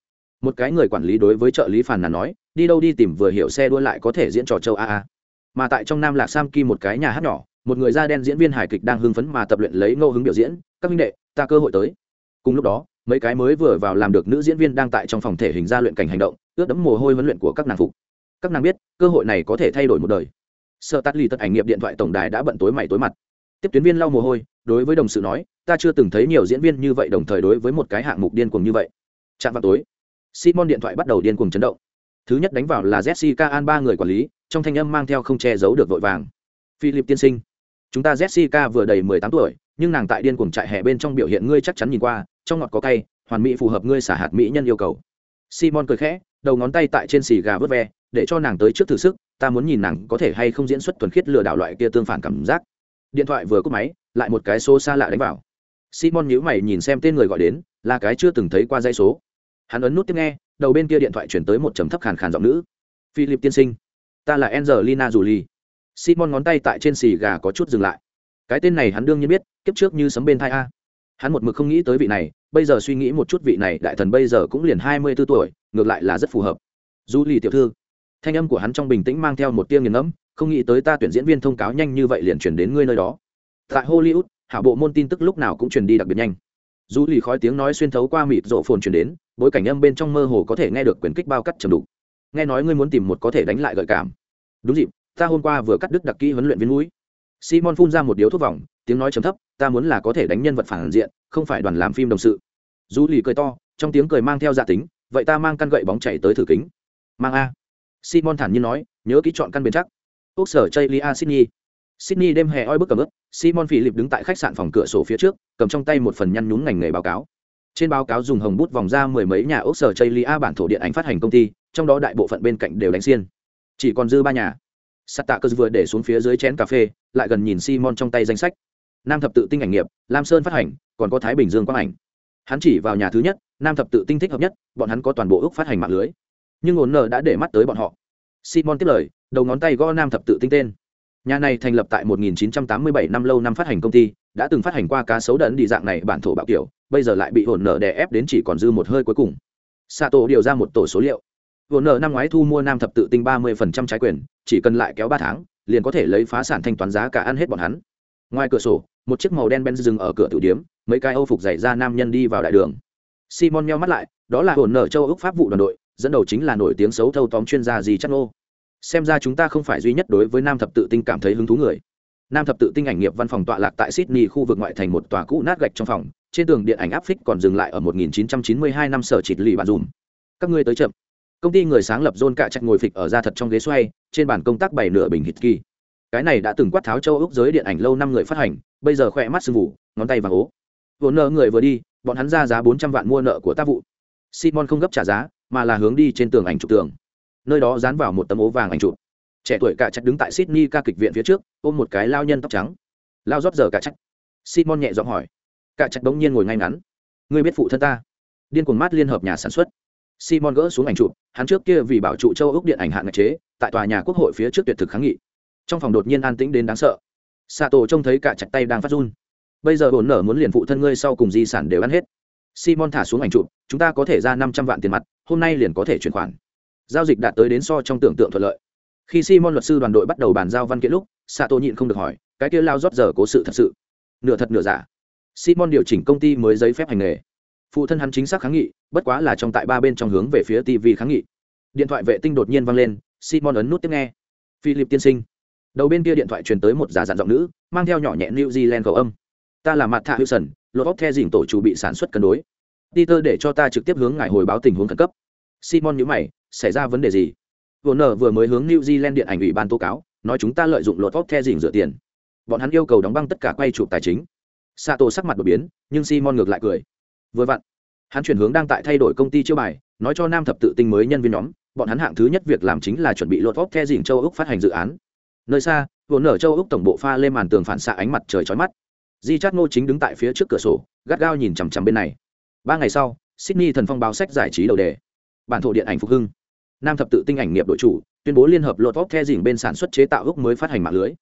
Một cái người quản lý đối với trợ lý phàn nàn nói, đi đâu đi tìm vừa hiểu xe đua lại có thể diễn trò châu a a. Mà tại trong nam lạc sam kỳ một cái nhà hát nhỏ, một người da đen diễn viên hài kịch đang hưng phấn mà tập luyện lấy ngẫu hứng biểu diễn, các minh đệ, ta cơ hội tới. Cùng lúc đó, mấy cái mới vừa vào làm được nữ diễn viên đang tại trong phòng thể hình ra luyện cảnh hành động, ướt đẫm mồ hôi huấn luyện của các nàng phục. Các nàng biết, cơ hội này có thể thay đổi một đời. Sợ tắt ly tất ảnh nghiệp điện thoại tổng đài đã bận tối mày tối mặt tiếp tuyến viên lau mồ hôi, đối với đồng sự nói, ta chưa từng thấy nhiều diễn viên như vậy đồng thời đối với một cái hạng mục điên cuồng như vậy. Chạm vào tối, simon điện thoại bắt đầu điên cuồng chấn động. Thứ nhất đánh vào là jessica an, ba người quản lý, trong thanh âm mang theo không che giấu được vội vàng. Philip tiên sinh, chúng ta jessica vừa đầy mười tám tuổi, nhưng nàng tại điên cuồng trại hè bên trong biểu hiện ngươi chắc chắn nhìn qua, trong ngọt có cay, hoàn mỹ phù hợp ngươi xả hạt mỹ nhân yêu cầu. Simon cười khẽ, đầu ngón tay tại trên xì gà vớt ve, để cho nàng tới trước thử sức, ta muốn nhìn nàng có thể hay không diễn xuất thuần khiết lừa đảo loại kia tương phản cảm giác điện thoại vừa cúp máy, lại một cái số xa lạ đánh vào. Simon nhíu mày nhìn xem tên người gọi đến, là cái chưa từng thấy qua dây số. Hắn ấn nút tiếp nghe, đầu bên kia điện thoại chuyển tới một trầm thấp khàn khàn giọng nữ. Philip tiên sinh, ta là angelina jolie. Simon ngón tay tại trên xì gà có chút dừng lại. Cái tên này hắn đương nhiên biết, kiếp trước như sấm bên thai a. Hắn một mực không nghĩ tới vị này, bây giờ suy nghĩ một chút vị này, đại thần bây giờ cũng liền hai mươi b ố tuổi, ngược lại là rất phù hợp. Du lì tiểu thư, thanh âm của hắn trong bình tĩnh mang theo một tiếng nghiền ngẫm không nghĩ tới ta tuyển diễn viên thông cáo nhanh như vậy liền chuyển đến ngươi nơi đó. Tại hollywood hạ bộ môn tin tức lúc nào cũng truyền đi đặc biệt nhanh. Dù lì khói tiếng nói xuyên thấu qua mịt rộ phồn truyền đến, bối cảnh âm bên trong mơ hồ có thể nghe được quyền kích bao cắt trầm đục. Nghe nói ngươi muốn tìm một có thể đánh lại gợi cảm. Đúng dịp, ta hôm qua vừa cắt đứt đặc kỹ huấn luyện viên mũi. Simon phun ra một điếu thuốc vòng, tiếng nói chấm thấp, ta muốn là có thể đánh nhân vật phản diện, không phải đoàn làm phim đồng sự. Dù lì cười to, trong tiếng cười mang theo gia dạ tính, vậy ta mang căn gậy bóng chạy tới thử kính. Mang a. Simon thản nhiên nói, nhớ ký chọn căn bền chắc quốc sở chây lia sydney. Sydney đêm hè oi bức cầm ướp simon philip đứng tại khách sạn phòng cửa sổ phía trước, cầm trong tay một phần nhăn nhún ngành nghề báo cáo. Trên báo cáo dùng hồng bút vòng ra mười mấy nhà ốc sở chây lia bản thổ điện ảnh phát hành công ty, trong đó đại bộ phận bên cạnh đều đánh xiên. Chỉ còn dư ba nhà. Sắt cơ vừa để xuống phía dưới chén cà phê, lại gần nhìn simon trong tay danh sách. Nam thập tự tinh ảnh nghiệp, lam sơn phát hành, còn có thái bình dương quang ảnh. Hắn chỉ vào nhà thứ nhất, nam thập tự tinh thích hợp nhất, bọn hắn có toàn bộ ước phát hành mạng lưới. Nhưng ổn nợ đã để mắt tới bọn họ. Simon tiếp lời đầu ngón tay gõ nam thập tự tinh tên. Nhà này thành lập tại 1987 năm lâu năm phát hành công ty, đã từng phát hành qua cá sấu đẫn đi dạng này bản thổ bạo kiểu, bây giờ lại bị hồn nợ đè ép đến chỉ còn dư một hơi cuối cùng. Sato điều ra một tổ số liệu. Hồn nợ năm ngoái thu mua nam thập tự tinh 30% trái quyền, chỉ cần lại kéo ba tháng, liền có thể lấy phá sản thanh toán giá cả ăn hết bọn hắn. Ngoài cửa sổ, một chiếc màu đen ben dừng ở cửa tử điếm, mấy cái âu phục dày ra nam nhân đi vào đại đường. Simon meo mắt lại, đó là hồn nợ châu ước pháp vụ đoàn đội, dẫn đầu chính là nổi tiếng xấu thâu tóm chuyên gia gì chắc nô xem ra chúng ta không phải duy nhất đối với nam thập tự tinh cảm thấy hứng thú người. Nam thập tự tinh ảnh nghiệp văn phòng tọa lạc tại sydney khu vực ngoại thành một tòa cũ nát gạch trong phòng, trên tường điện ảnh áp phích còn dừng lại ở 1992 năm sở chịt lì bạn dùm. Các ngươi tới chậm. Công ty người sáng lập john cạ chặt ngồi phịch ở ra thật trong ghế xoay, trên bàn công tác bày nửa bình hít kỳ. Cái này đã từng quát tháo châu úc giới điện ảnh lâu năm người phát hành, bây giờ khỏe mắt sưng vụ ngón tay và hố vốn nợ người vừa đi, bọn hắn ra giá bốn trăm vạn mua nợ của ta vụ. Simon không gấp trả giá, mà là hướng đi trên tường ảnh trục tường nơi đó dán vào một tấm ố vàng ảnh chụp. Trẻ tuổi cả chắc đứng tại sydney ca kịch viện phía trước, ôm một cái lao nhân tóc trắng. Lao rót giờ cả chắc. Simon nhẹ giọng hỏi. Cả chắc bỗng nhiên ngồi ngay ngắn. Ngươi biết phụ thân ta? Điên cuồng mát liên hợp nhà sản xuất. Simon gỡ xuống ảnh chụp, hắn trước kia vì bảo trụ châu ốc điện ảnh hạn ngạch chế, tại tòa nhà quốc hội phía trước tuyệt thực kháng nghị. Trong phòng đột nhiên an tĩnh đến đáng sợ. Sato trông thấy cả chặt tay đang phát run. Bây giờ hồn nở muốn liền phụ thân ngươi sau cùng di sản đều ăn hết. Simon thả xuống ảnh chụp, chúng ta có thể ra năm trăm vạn tiền mặt, hôm nay liền có thể chuyển khoản giao dịch đạt tới đến so trong tưởng tượng thuận lợi. Khi simon luật sư đoàn đội bắt đầu bàn giao văn kiện lúc, Sato nhịn không được hỏi, cái kia lao rót giờ cố sự thật sự? Nửa thật nửa giả. Simon điều chỉnh công ty mới giấy phép hành nghề. Phụ thân hắn chính xác kháng nghị, bất quá là trong tại ba bên trong hướng về phía tv kháng nghị. Điện thoại vệ tinh đột nhiên vang lên, simon ấn nút tiếp nghe. Philip tiên sinh. Đầu bên kia điện thoại truyền tới một giả dặn giọng nữ, mang theo nhỏ nhẹ new zealand cầu âm. Ta là mặt thạ wilson lột óc the dình tổ chủ bị sản xuất cân đối. Peter để cho ta trực tiếp hướng ngài hồi báo tình huống khẩn cấp simon nhữ mày, xảy ra vấn đề gì? Vừa vừa mới hướng new zealand điện ảnh ủy ban tố cáo, nói chúng ta lợi dụng lột tốt the dình rửa tiền. Bọn hắn yêu cầu đóng băng tất cả quay chụp tài chính. Sato sắc mặt đột biến, nhưng simon ngược lại cười. Vừa vặn, hắn chuyển hướng đang tại thay đổi công ty chiêu bài, nói cho nam thập tự tinh mới nhân viên nhóm, bọn hắn hạng thứ nhất việc làm chính là chuẩn bị lột óc the dỉn châu úc phát hành dự án. Nơi xa vồn nở châu úc tổng bộ pha lên màn tường phản xạ ánh mặt trời chói mắt. Di chát ngô chính đứng tại phía trước cửa sổ, gắt gao nhìn chằm chằm bên này. Ba ngày sau, sydney thần phong báo sách giải trí đầu đề bản thổ điện ảnh phục hưng. Nam thập tự tinh ảnh nghiệp đội chủ tuyên bố liên hợp lột vóc the dỉnh bên sản xuất chế tạo úc mới phát hành mạng lưới.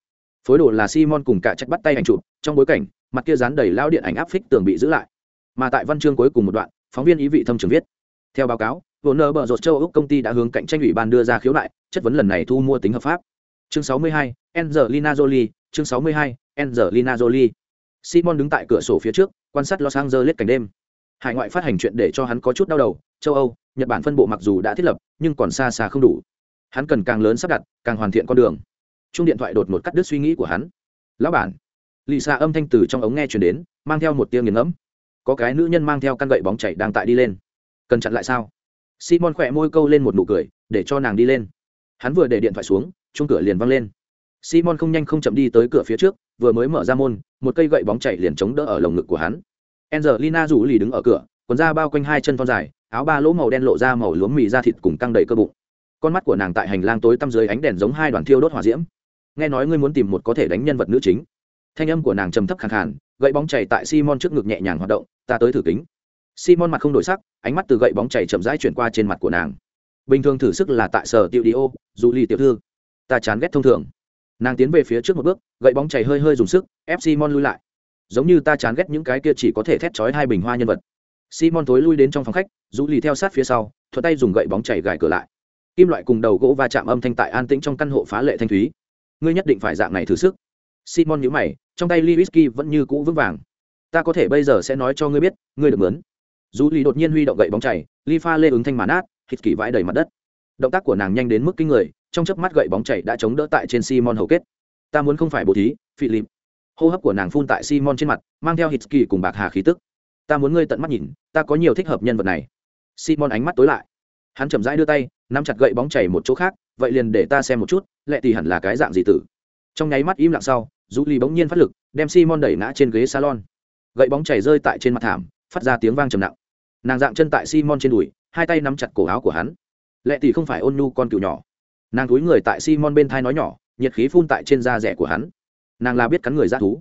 Phối đồ là simon cùng cả trách bắt tay ảnh chụp trong bối cảnh mặt kia dán đầy lao điện ảnh áp phích tường bị giữ lại. Mà tại văn chương cuối cùng một đoạn phóng viên ý vị thâm trường viết. Theo báo cáo vốn nợ bờ rột châu úc công ty đã hướng cạnh tranh ủy ban đưa ra khiếu nại chất vấn lần này thu mua tính hợp pháp. Chương 62, Angelina Jolie, chương 62, Angelina Jolie. Simon đứng tại cửa sổ phía trước, quan sát Los Angeles cảnh đêm. Hải ngoại phát hành chuyện để cho hắn có chút đau đầu, châu Âu, Nhật Bản phân bộ mặc dù đã thiết lập, nhưng còn xa xa không đủ. Hắn cần càng lớn sắp đặt, càng hoàn thiện con đường. Chung điện thoại đột ngột cắt đứt suy nghĩ của hắn. "Lão bản." Lisa âm thanh từ trong ống nghe truyền đến, mang theo một tiếng nghiền ngẫm. Có cái nữ nhân mang theo căn gậy bóng chảy đang tại đi lên. Cần chặn lại sao? Simon khỏe môi câu lên một nụ cười, để cho nàng đi lên. Hắn vừa để điện thoại xuống, chung cửa liền văng lên simon không nhanh không chậm đi tới cửa phía trước vừa mới mở ra môn một cây gậy bóng chảy liền chống đỡ ở lồng ngực của hắn angelina rủ lì đứng ở cửa, quần da bao quanh hai chân thon dài, áo ba lỗ màu đen lộ ra màu lúa mì da thịt cùng căng đầy cơ bụng. Con mắt của nàng tại hành lang tối tăm dưới ánh đèn giống hai đoàn thiêu đốt hỏa diễm. Nghe nói ngươi muốn tìm một có thể đánh nhân vật nữ chính. Thanh âm của nàng trầm thấp khàn khàn, gậy bóng chảy tại simon trước ngực nhẹ nhàng hoạt động, ta tới thử kính. Simon mặt không đổi sắc, ánh mắt từ gậy bóng chảy chậm rãi chuyển qua trên mặt của nàng. Bình thường thử sức là tại sở tiệu đi dù tiểu thư. Ta chán ghét thông thường. Nàng tiến về phía trước một bước, gậy bóng chảy hơi hơi dùng sức, ép simon lui lại giống như ta chán ghét những cái kia chỉ có thể thét chói hai bình hoa nhân vật. Simon thối lui đến trong phòng khách dù lì theo sát phía sau, thuận tay dùng gậy bóng chảy gài cửa lại. Kim loại cùng đầu gỗ va chạm âm thanh tại an tĩnh trong căn hộ phá lệ thanh thúy. Ngươi nhất định phải dạng này thử sức. Simon nhíu mày, trong tay lee whisky vẫn như cũ vững vàng. Ta có thể bây giờ sẽ nói cho ngươi biết, ngươi được mướn. Dù lì đột nhiên huy động gậy bóng chảy, ly pha lê ứng thanh màn át thịt kỳ vãi đầy mặt đất. Động tác của nàng nhanh đến mức kinh người, trong chớp mắt gậy bóng chảy đã chống đỡ tại trên simon hầu kết. Ta muốn không phải bố thí, philip hô hấp của nàng phun tại simon trên mặt, mang theo hít kỳ cùng bạc hà khí tức. Ta muốn ngươi tận mắt nhìn, ta có nhiều thích hợp nhân vật này. Simon ánh mắt tối lại. Hắn chậm rãi đưa tay, nắm chặt gậy bóng chảy một chỗ khác, vậy liền để ta xem một chút lệ thì hẳn là cái dạng gì tử. Trong nháy mắt im lặng sau du ly bỗng nhiên phát lực, đem simon đẩy ngã trên ghế salon. Gậy bóng chảy rơi tại trên mặt thảm, phát ra tiếng vang trầm nặng. Nàng dạng chân tại simon trên đùi, hai tay nắm chặt cổ áo của hắn. Lệ thì không phải ôn nhu con cựu nhỏ. Nàng túi người tại simon bên thai nói nhỏ, nhiệt khí phun tại trên da rẻ của hắn nàng là biết cắn người ra thú.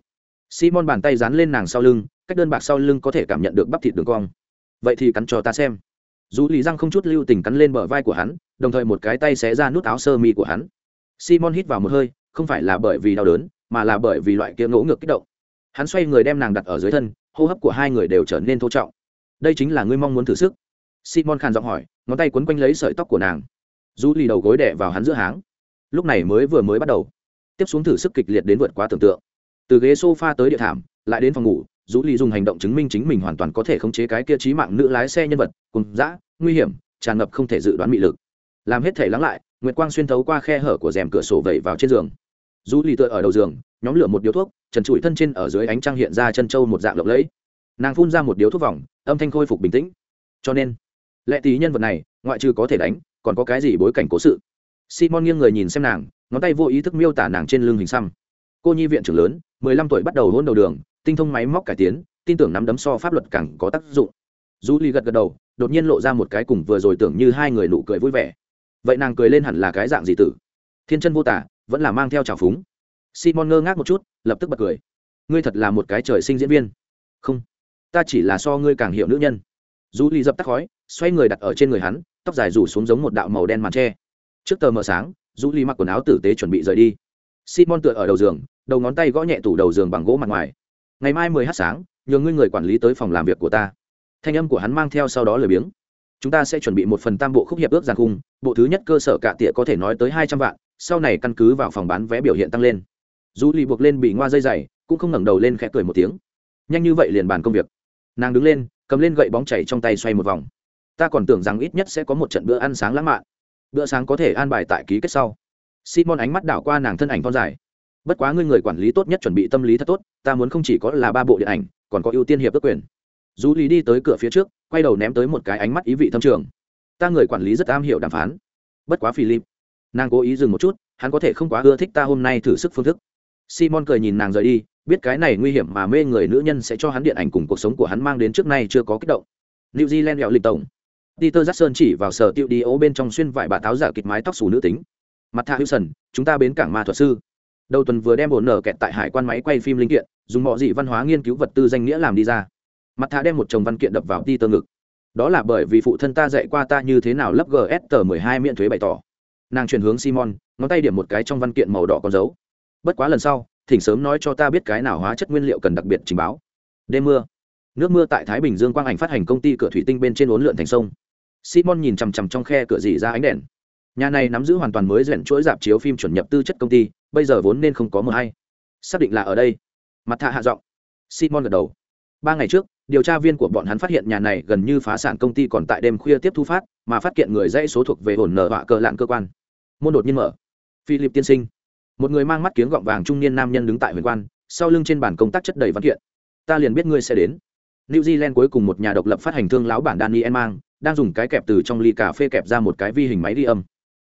Simon bàn tay dán lên nàng sau lưng, cách đơn bạc sau lưng có thể cảm nhận được bắp thịt đường cong. Vậy thì cắn cho ta xem. Dù lý răng không chút lưu tình cắn lên bờ vai của hắn, đồng thời một cái tay xé ra nút áo sơ mi của hắn. Simon hít vào một hơi, không phải là bởi vì đau đớn, mà là bởi vì loại kia ngỗ ngược kích động. Hắn xoay người đem nàng đặt ở dưới thân, hô hấp của hai người đều trở nên thô trọng. Đây chính là ngươi mong muốn thử sức. Simon khàn giọng hỏi, ngón tay quấn quanh lấy sợi tóc của nàng. Du lì đầu gối đẻ vào hắn giữa háng. Lúc này mới vừa mới bắt đầu tiếp xuống thử sức kịch liệt đến vượt quá tưởng tượng. Từ ghế sofa tới địa thảm, lại đến phòng ngủ, Dũ lì dùng hành động chứng minh chính mình hoàn toàn có thể khống chế cái kia trí mạng nữ lái xe nhân vật, cùng dã, nguy hiểm, tràn ngập không thể dự đoán mị lực. Làm hết thể lắng lại, nguyệt quang xuyên thấu qua khe hở của rèm cửa sổ vẩy vào trên giường. Dũ lì tựa ở đầu giường, nhóm lửa một điếu thuốc, trần trụi thân trên ở dưới ánh trăng hiện ra chân trâu một dạng lộng lẫy. Nàng phun ra một điếu thuốc vòng, âm thanh khôi phục bình tĩnh. Cho nên, lệ tí nhân vật này, ngoại trừ có thể đánh, còn có cái gì bối cảnh cố sự? Simon nghiêng người nhìn xem nàng ngón tay vô ý thức miêu tả nàng trên lưng hình xăm. Cô nhi viện trưởng lớn, mười lăm tuổi bắt đầu hôn đầu đường, tinh thông máy móc cải tiến, tin tưởng nắm đấm so pháp luật càng có tác dụng. Du ly gật gật đầu, đột nhiên lộ ra một cái cùng vừa rồi tưởng như hai người nụ cười vui vẻ. Vậy nàng cười lên hẳn là cái dạng gì tử? Thiên chân vô tả, vẫn là mang theo trào phúng. Simon ngơ ngác một chút, lập tức bật cười. Ngươi thật là một cái trời sinh diễn viên. Không, ta chỉ là so ngươi càng hiểu nữ nhân. Du ly dập tắt khói, xoay người đặt ở trên người hắn, tóc dài rủ xuống giống một đạo màu đen màn tre. Trước tờ mờ sáng du ly mặc quần áo tử tế chuẩn bị rời đi. Simon tựa ở đầu giường, đầu ngón tay gõ nhẹ tủ đầu giường bằng gỗ mặt ngoài. Ngày mai mười h sáng, nhờ ngươi người quản lý tới phòng làm việc của ta. Thanh âm của hắn mang theo sau đó lời biếng. Chúng ta sẽ chuẩn bị một phần tam bộ khúc hiệp ước giàn khung, bộ thứ nhất cơ sở cạ tịa có thể nói tới hai trăm vạn, sau này căn cứ vào phòng bán vé biểu hiện tăng lên. Du lì buộc lên bị ngoa dây dày, cũng không ngẩng đầu lên khẽ cười một tiếng. Nhanh như vậy liền bàn công việc. Nàng đứng lên, cầm lên gậy bóng chảy trong tay xoay một vòng. Ta còn tưởng rằng ít nhất sẽ có một trận bữa ăn sáng lãng mạn bữa sáng có thể an bài tại ký kết sau. Simon ánh mắt đảo qua nàng thân ảnh con dài. Bất quá ngươi người quản lý tốt nhất chuẩn bị tâm lý thật tốt, ta muốn không chỉ có là ba bộ điện ảnh, còn có ưu tiên hiệp ước quyền. Dù lý đi tới cửa phía trước, quay đầu ném tới một cái ánh mắt ý vị thâm trường. Ta người quản lý rất am hiểu đàm phán. Bất quá philip, nàng cố ý dừng một chút, hắn có thể không quá ưa thích ta hôm nay thử sức phương thức. Simon cười nhìn nàng rời đi, biết cái này nguy hiểm mà mê người nữ nhân sẽ cho hắn điện ảnh cùng cuộc sống của hắn mang đến trước nay chưa có kích động. New zealand hẹo lịch tổng peter jackson chỉ vào sở tiêu đi ố bên trong xuyên vải bà táo giả kịch mái tóc xù nữ tính. Mặt thạ hữu chúng ta bến cảng ma thuật sư. Đầu tuần vừa đem bổn nở kẹt tại hải quan máy quay phim linh kiện, dùng mọi dị văn hóa nghiên cứu vật tư danh nghĩa làm đi ra. Mặt thạ đem một chồng văn kiện đập vào Peter ngực. Đó là bởi vì phụ thân ta dạy qua ta như thế nào lấp gs tờ mười hai miễn thuế bày tỏ. Nàng chuyển hướng simon, ngón tay điểm một cái trong văn kiện màu đỏ con dấu. Bất quá lần sau, thỉnh sớm nói cho ta biết cái nào hóa chất nguyên liệu cần đặc biệt trình báo. Đêm mưa. Nước mưa tại thái bình dương quang ảnh phát hành công ty cửa thủy tinh bên trên uốn lượn thành sông simon nhìn chằm chằm trong khe cửa dì ra ánh đèn. Nhà này nắm giữ hoàn toàn mới duyện chuỗi dạp chiếu phim chuẩn nhập tư chất công ty, bây giờ vốn nên không có mờ hay. Xác định là ở đây. Mặt thạ hạ giọng. Simon gật đầu. Ba ngày trước, điều tra viên của bọn hắn phát hiện nhà này gần như phá sản công ty còn tại đêm khuya tiếp thu phát, mà phát hiện người dãy số thuộc về hồn nở họa cờ lạn cơ quan. Môn đột nhiên mở. Philip tiên sinh. Một người mang mắt kiếng gọng vàng trung niên nam nhân đứng tại huyền quan, sau lưng trên bàn công tác chất đầy văn kiện. Ta liền biết ngươi sẽ đến. New zealand cuối cùng một nhà độc lập phát hành thương lão bản daniel mang đang dùng cái kẹp từ trong ly cà phê kẹp ra một cái vi hình máy ghi âm.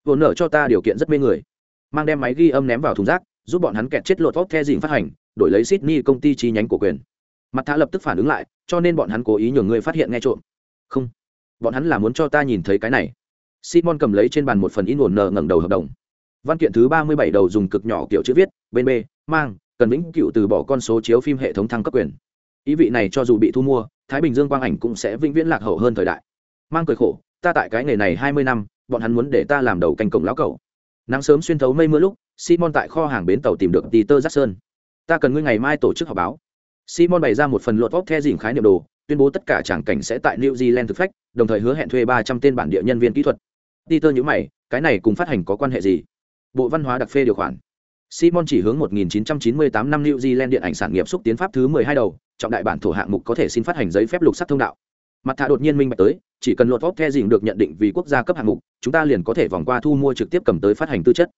Vồn nở cho ta điều kiện rất mê người. Mang đem máy ghi âm ném vào thùng rác, giúp bọn hắn kẹt chết lột vóc the dình phát hành, đổi lấy sydney công ty chi nhánh của quyền. Mặt thả lập tức phản ứng lại, cho nên bọn hắn cố ý nhường người phát hiện nghe trộm. Không, bọn hắn là muốn cho ta nhìn thấy cái này. Simon cầm lấy trên bàn một phần in ổn nợ ngẩng đầu hợp đồng. Văn kiện thứ ba mươi bảy đầu dùng cực nhỏ kiểu chữ viết, bên b, mang, cần vĩnh cựu từ bỏ con số chiếu phim hệ thống thăng cấp quyền. Ý vị này cho dù bị thu mua, thái bình dương quang ảnh cũng sẽ vĩnh viễn lạc hậu hơn thời đại mang cười khổ, ta tại cái nghề này hai mươi năm, bọn hắn muốn để ta làm đầu canh cổng lão cầu nắng sớm xuyên thấu mây mưa lúc, simon tại kho hàng bến tàu tìm được peter jackson. Ta cần ngươi ngày mai tổ chức họp báo. Simon bày ra một phần lột vóc the dìm khái niệm đồ, tuyên bố tất cả tràng cảnh sẽ tại new zealand thực phách, đồng thời hứa hẹn thuê ba trăm tên bản địa nhân viên kỹ thuật. Peter nhữ mày, cái này cùng phát hành có quan hệ gì? Bộ văn hóa đặc phê điều khoản. Simon chỉ hướng 1998 năm new zealand điện ảnh sản nghiệp xúc tiến pháp thứ 12 đầu, trọng đại bản thổ hạng mục có thể xin phát hành giấy phép lục sắc thông đạo mặt thạ đột nhiên minh bạch tới, chỉ cần lột vóc the dình được nhận định vì quốc gia cấp hạng mục, chúng ta liền có thể vòng qua thu mua trực tiếp cầm tới phát hành tư chất.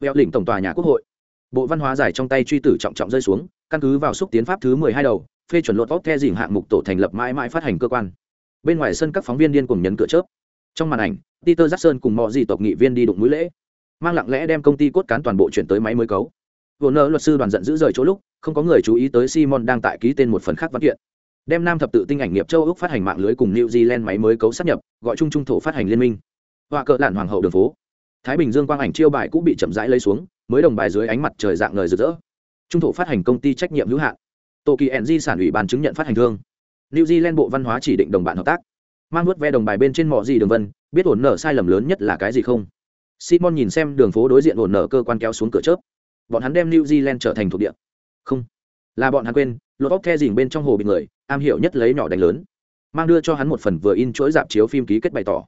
Vẹo lĩnh tổng tòa nhà quốc hội. Bộ văn hóa giải trong tay truy tử trọng trọng rơi xuống, căn cứ vào xúc tiến pháp thứ 12 đầu, phê chuẩn lột vóc the dình hạng mục tổ thành lập mãi mãi phát hành cơ quan. Bên ngoài sân các phóng viên điên cùng nhấn cửa chớp. Trong màn ảnh, peter jackson cùng mọi dị tộc nghị viên đi đụng mũi lễ, mang lặng lẽ đem công ty cốt cán toàn bộ chuyển tới máy mới cấu. Vừa nợ luật sư đoàn giận giữ rời chỗ lúc, không có người chú ý tới simon đang tại ký tên một phần khác văn kiện đem nam thập tự tinh ảnh nghiệp châu ước phát hành mạng lưới cùng new zealand máy mới cấu sát nhập, gọi chung trung thổ phát hành liên minh. Họa cỡ lạn hoàng hậu đường phố. Thái bình dương quang ảnh chiêu bài cũng bị chậm rãi lấy xuống, mới đồng bài dưới ánh mặt trời dạng ngời rực rỡ. Trung thổ phát hành công ty trách nhiệm hữu hạn. Tổ kỳ ng sản ủy ban chứng nhận phát hành thương. New zealand bộ văn hóa chỉ định đồng bạn hợp tác. Mang vớt ve đồng bài bên trên mọi gì đường vân, biết ổn nở sai lầm lớn nhất là cái gì không? Simon nhìn xem đường phố đối diện ổn nở cơ quan kéo xuống cửa chớp. Bọn hắn đem new zealand trở thành thuộc địa. Không. Là bọn hắn quên lột bóc the dình bên trong hồ bị người am hiểu nhất lấy nhỏ đánh lớn. Mang đưa cho hắn một phần vừa in chuỗi dạp chiếu phim ký kết bày tỏ.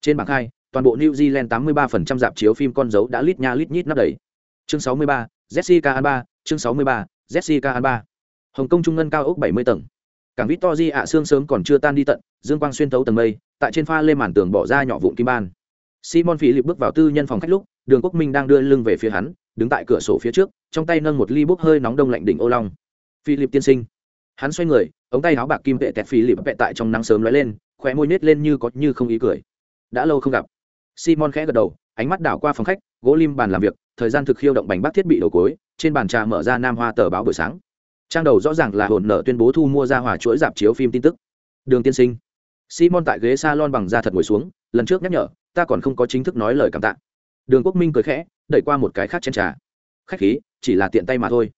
Trên bảng hai toàn bộ new zealand 83% dạp chiếu phim con dấu đã lít nha lít nhít nắp đầy. Chương 63, jessica alba chương 63, jessica alba. Hồng kông trung ngân cao ốc 70 tầng. Cảng victory ạ xương sớm còn chưa tan đi tận dương quang xuyên thấu tầng mây tại trên pha lê màn tường bỏ ra nhỏ vụn kim ban. Simon philip bước vào tư nhân phòng khách lúc đường quốc minh đang đưa lưng về phía hắn đứng tại cửa sổ phía trước trong tay nâng một ly bốc hơi nóng đông lạnh đỉnh ô long philip tiên sinh. Hắn xoay người, ống tay áo bạc kim vệ tẹt philip vẹ tại trong nắng sớm lóe lên, khóe môi nết lên như có như không ý cười. Đã lâu không gặp. Simon khẽ gật đầu, ánh mắt đảo qua phòng khách, gỗ lim bàn làm việc, thời gian thực khiêu động bánh bát thiết bị đầu cối, trên bàn trà mở ra nam hoa tờ báo buổi sáng. Trang đầu rõ ràng là hồn nợ tuyên bố thu mua ra hòa chuỗi dạp chiếu phim tin tức. Đường tiên sinh. Simon tại ghế s a lon bằng da thật ngồi xuống, lần trước nhắc nhở, ta còn không có chính thức nói lời cảm tạ. Đường quốc minh cười khẽ, đẩy qua một cái khác trên trà. Khách khí, chỉ là tiện tay mà thôi.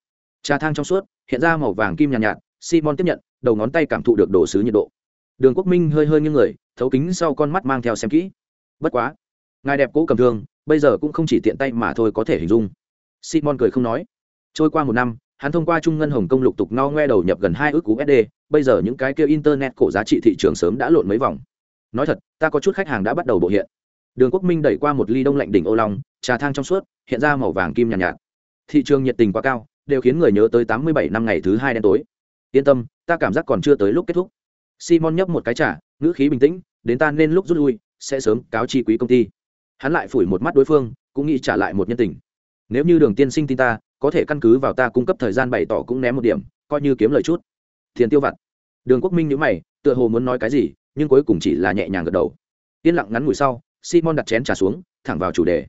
Trà thang trong suốt hiện ra màu vàng kim nhàn nhạt, nhạt simon tiếp nhận đầu ngón tay cảm thụ được độ sứ nhiệt độ. Đường quốc minh hơi hơi như người thấu kính sau con mắt mang theo xem kỹ. Bất quá ngài đẹp cũ cầm thương bây giờ cũng không chỉ tiện tay mà thôi có thể hình dung. Simon cười không nói. Trôi qua một năm hắn thông qua trung ngân hồng công lục tục no ngoe đầu nhập gần hai ước usd sd bây giờ những cái kia internet cổ giá trị thị trường sớm đã lộn mấy vòng. Nói thật ta có chút khách hàng đã bắt đầu bộ hiện. Đường quốc minh đẩy qua một ly đông lạnh đỉnh ô long trà thang trong suốt hiện ra màu vàng kim nhàn nhạt, nhạt. Thị trường nhiệt tình quá cao đều khiến người nhớ tới tám mươi bảy năm ngày thứ hai đen tối. Yên tâm, ta cảm giác còn chưa tới lúc kết thúc. Simon nhấp một cái trà, ngữ khí bình tĩnh, đến ta nên lúc rút lui, sẽ sớm cáo chi quý công ty. Hắn lại phủi một mắt đối phương, cũng nghĩ trả lại một nhân tình. Nếu như đường tiên sinh tin ta, có thể căn cứ vào ta cung cấp thời gian bày tỏ cũng ném một điểm, coi như kiếm lời chút. Tiền tiêu vặt. Đường quốc minh nhữ mày, tựa hồ muốn nói cái gì, nhưng cuối cùng chỉ là nhẹ nhàng gật đầu. Yên lặng ngắn ngủi sau, simon đặt chén trà xuống, thẳng vào chủ đề.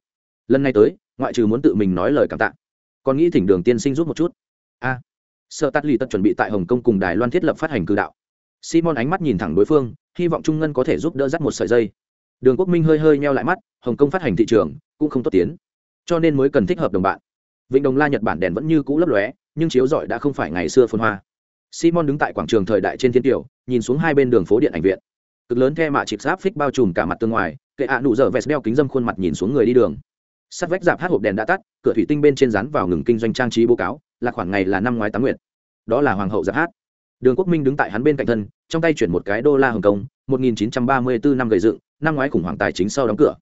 Lần này tới, ngoại trừ muốn tự mình nói lời cảm tạ còn nghĩ thỉnh đường tiên sinh rút một chút. A à, sợ tắt lì tật chuẩn bị tại hồng kông cùng đài loan thiết lập phát hành cử đạo. Simon ánh mắt nhìn thẳng đối phương hy vọng trung ngân có thể giúp đỡ dắt một sợi dây. Đường quốc minh hơi hơi meo lại mắt hồng kông phát hành thị trường cũng không tốt tiến. Cho nên mới cần thích hợp đồng bạn. Vịnh đồng la nhật bản đèn vẫn như cũ lấp lóe nhưng chiếu rọi đã không phải ngày xưa phun hoa. Simon đứng tại quảng trường thời đại trên thiên tiểu nhìn xuống hai bên đường phố điện ảnh viện. Cực lớn the mạ chịp giáp phích bao trùm cả mặt tương ngoài kệ ạ nụ dở vest đeo kính dâm khuôn mặt nhìn xuống người đi đường sắt vách dạp hát hộp đèn đã tắt, cửa thủy tinh bên trên rán vào ngừng kinh doanh trang trí bố cáo, là khoảng ngày là năm ngoái tám nguyện đó là hoàng hậu dạp hát. Đường quốc minh đứng tại hắn bên cạnh thân, trong tay chuyển một cái đô la hồng kông 1934 năm gầy dựng, năm ngoái khủng hoảng tài chính sau đóng cửa.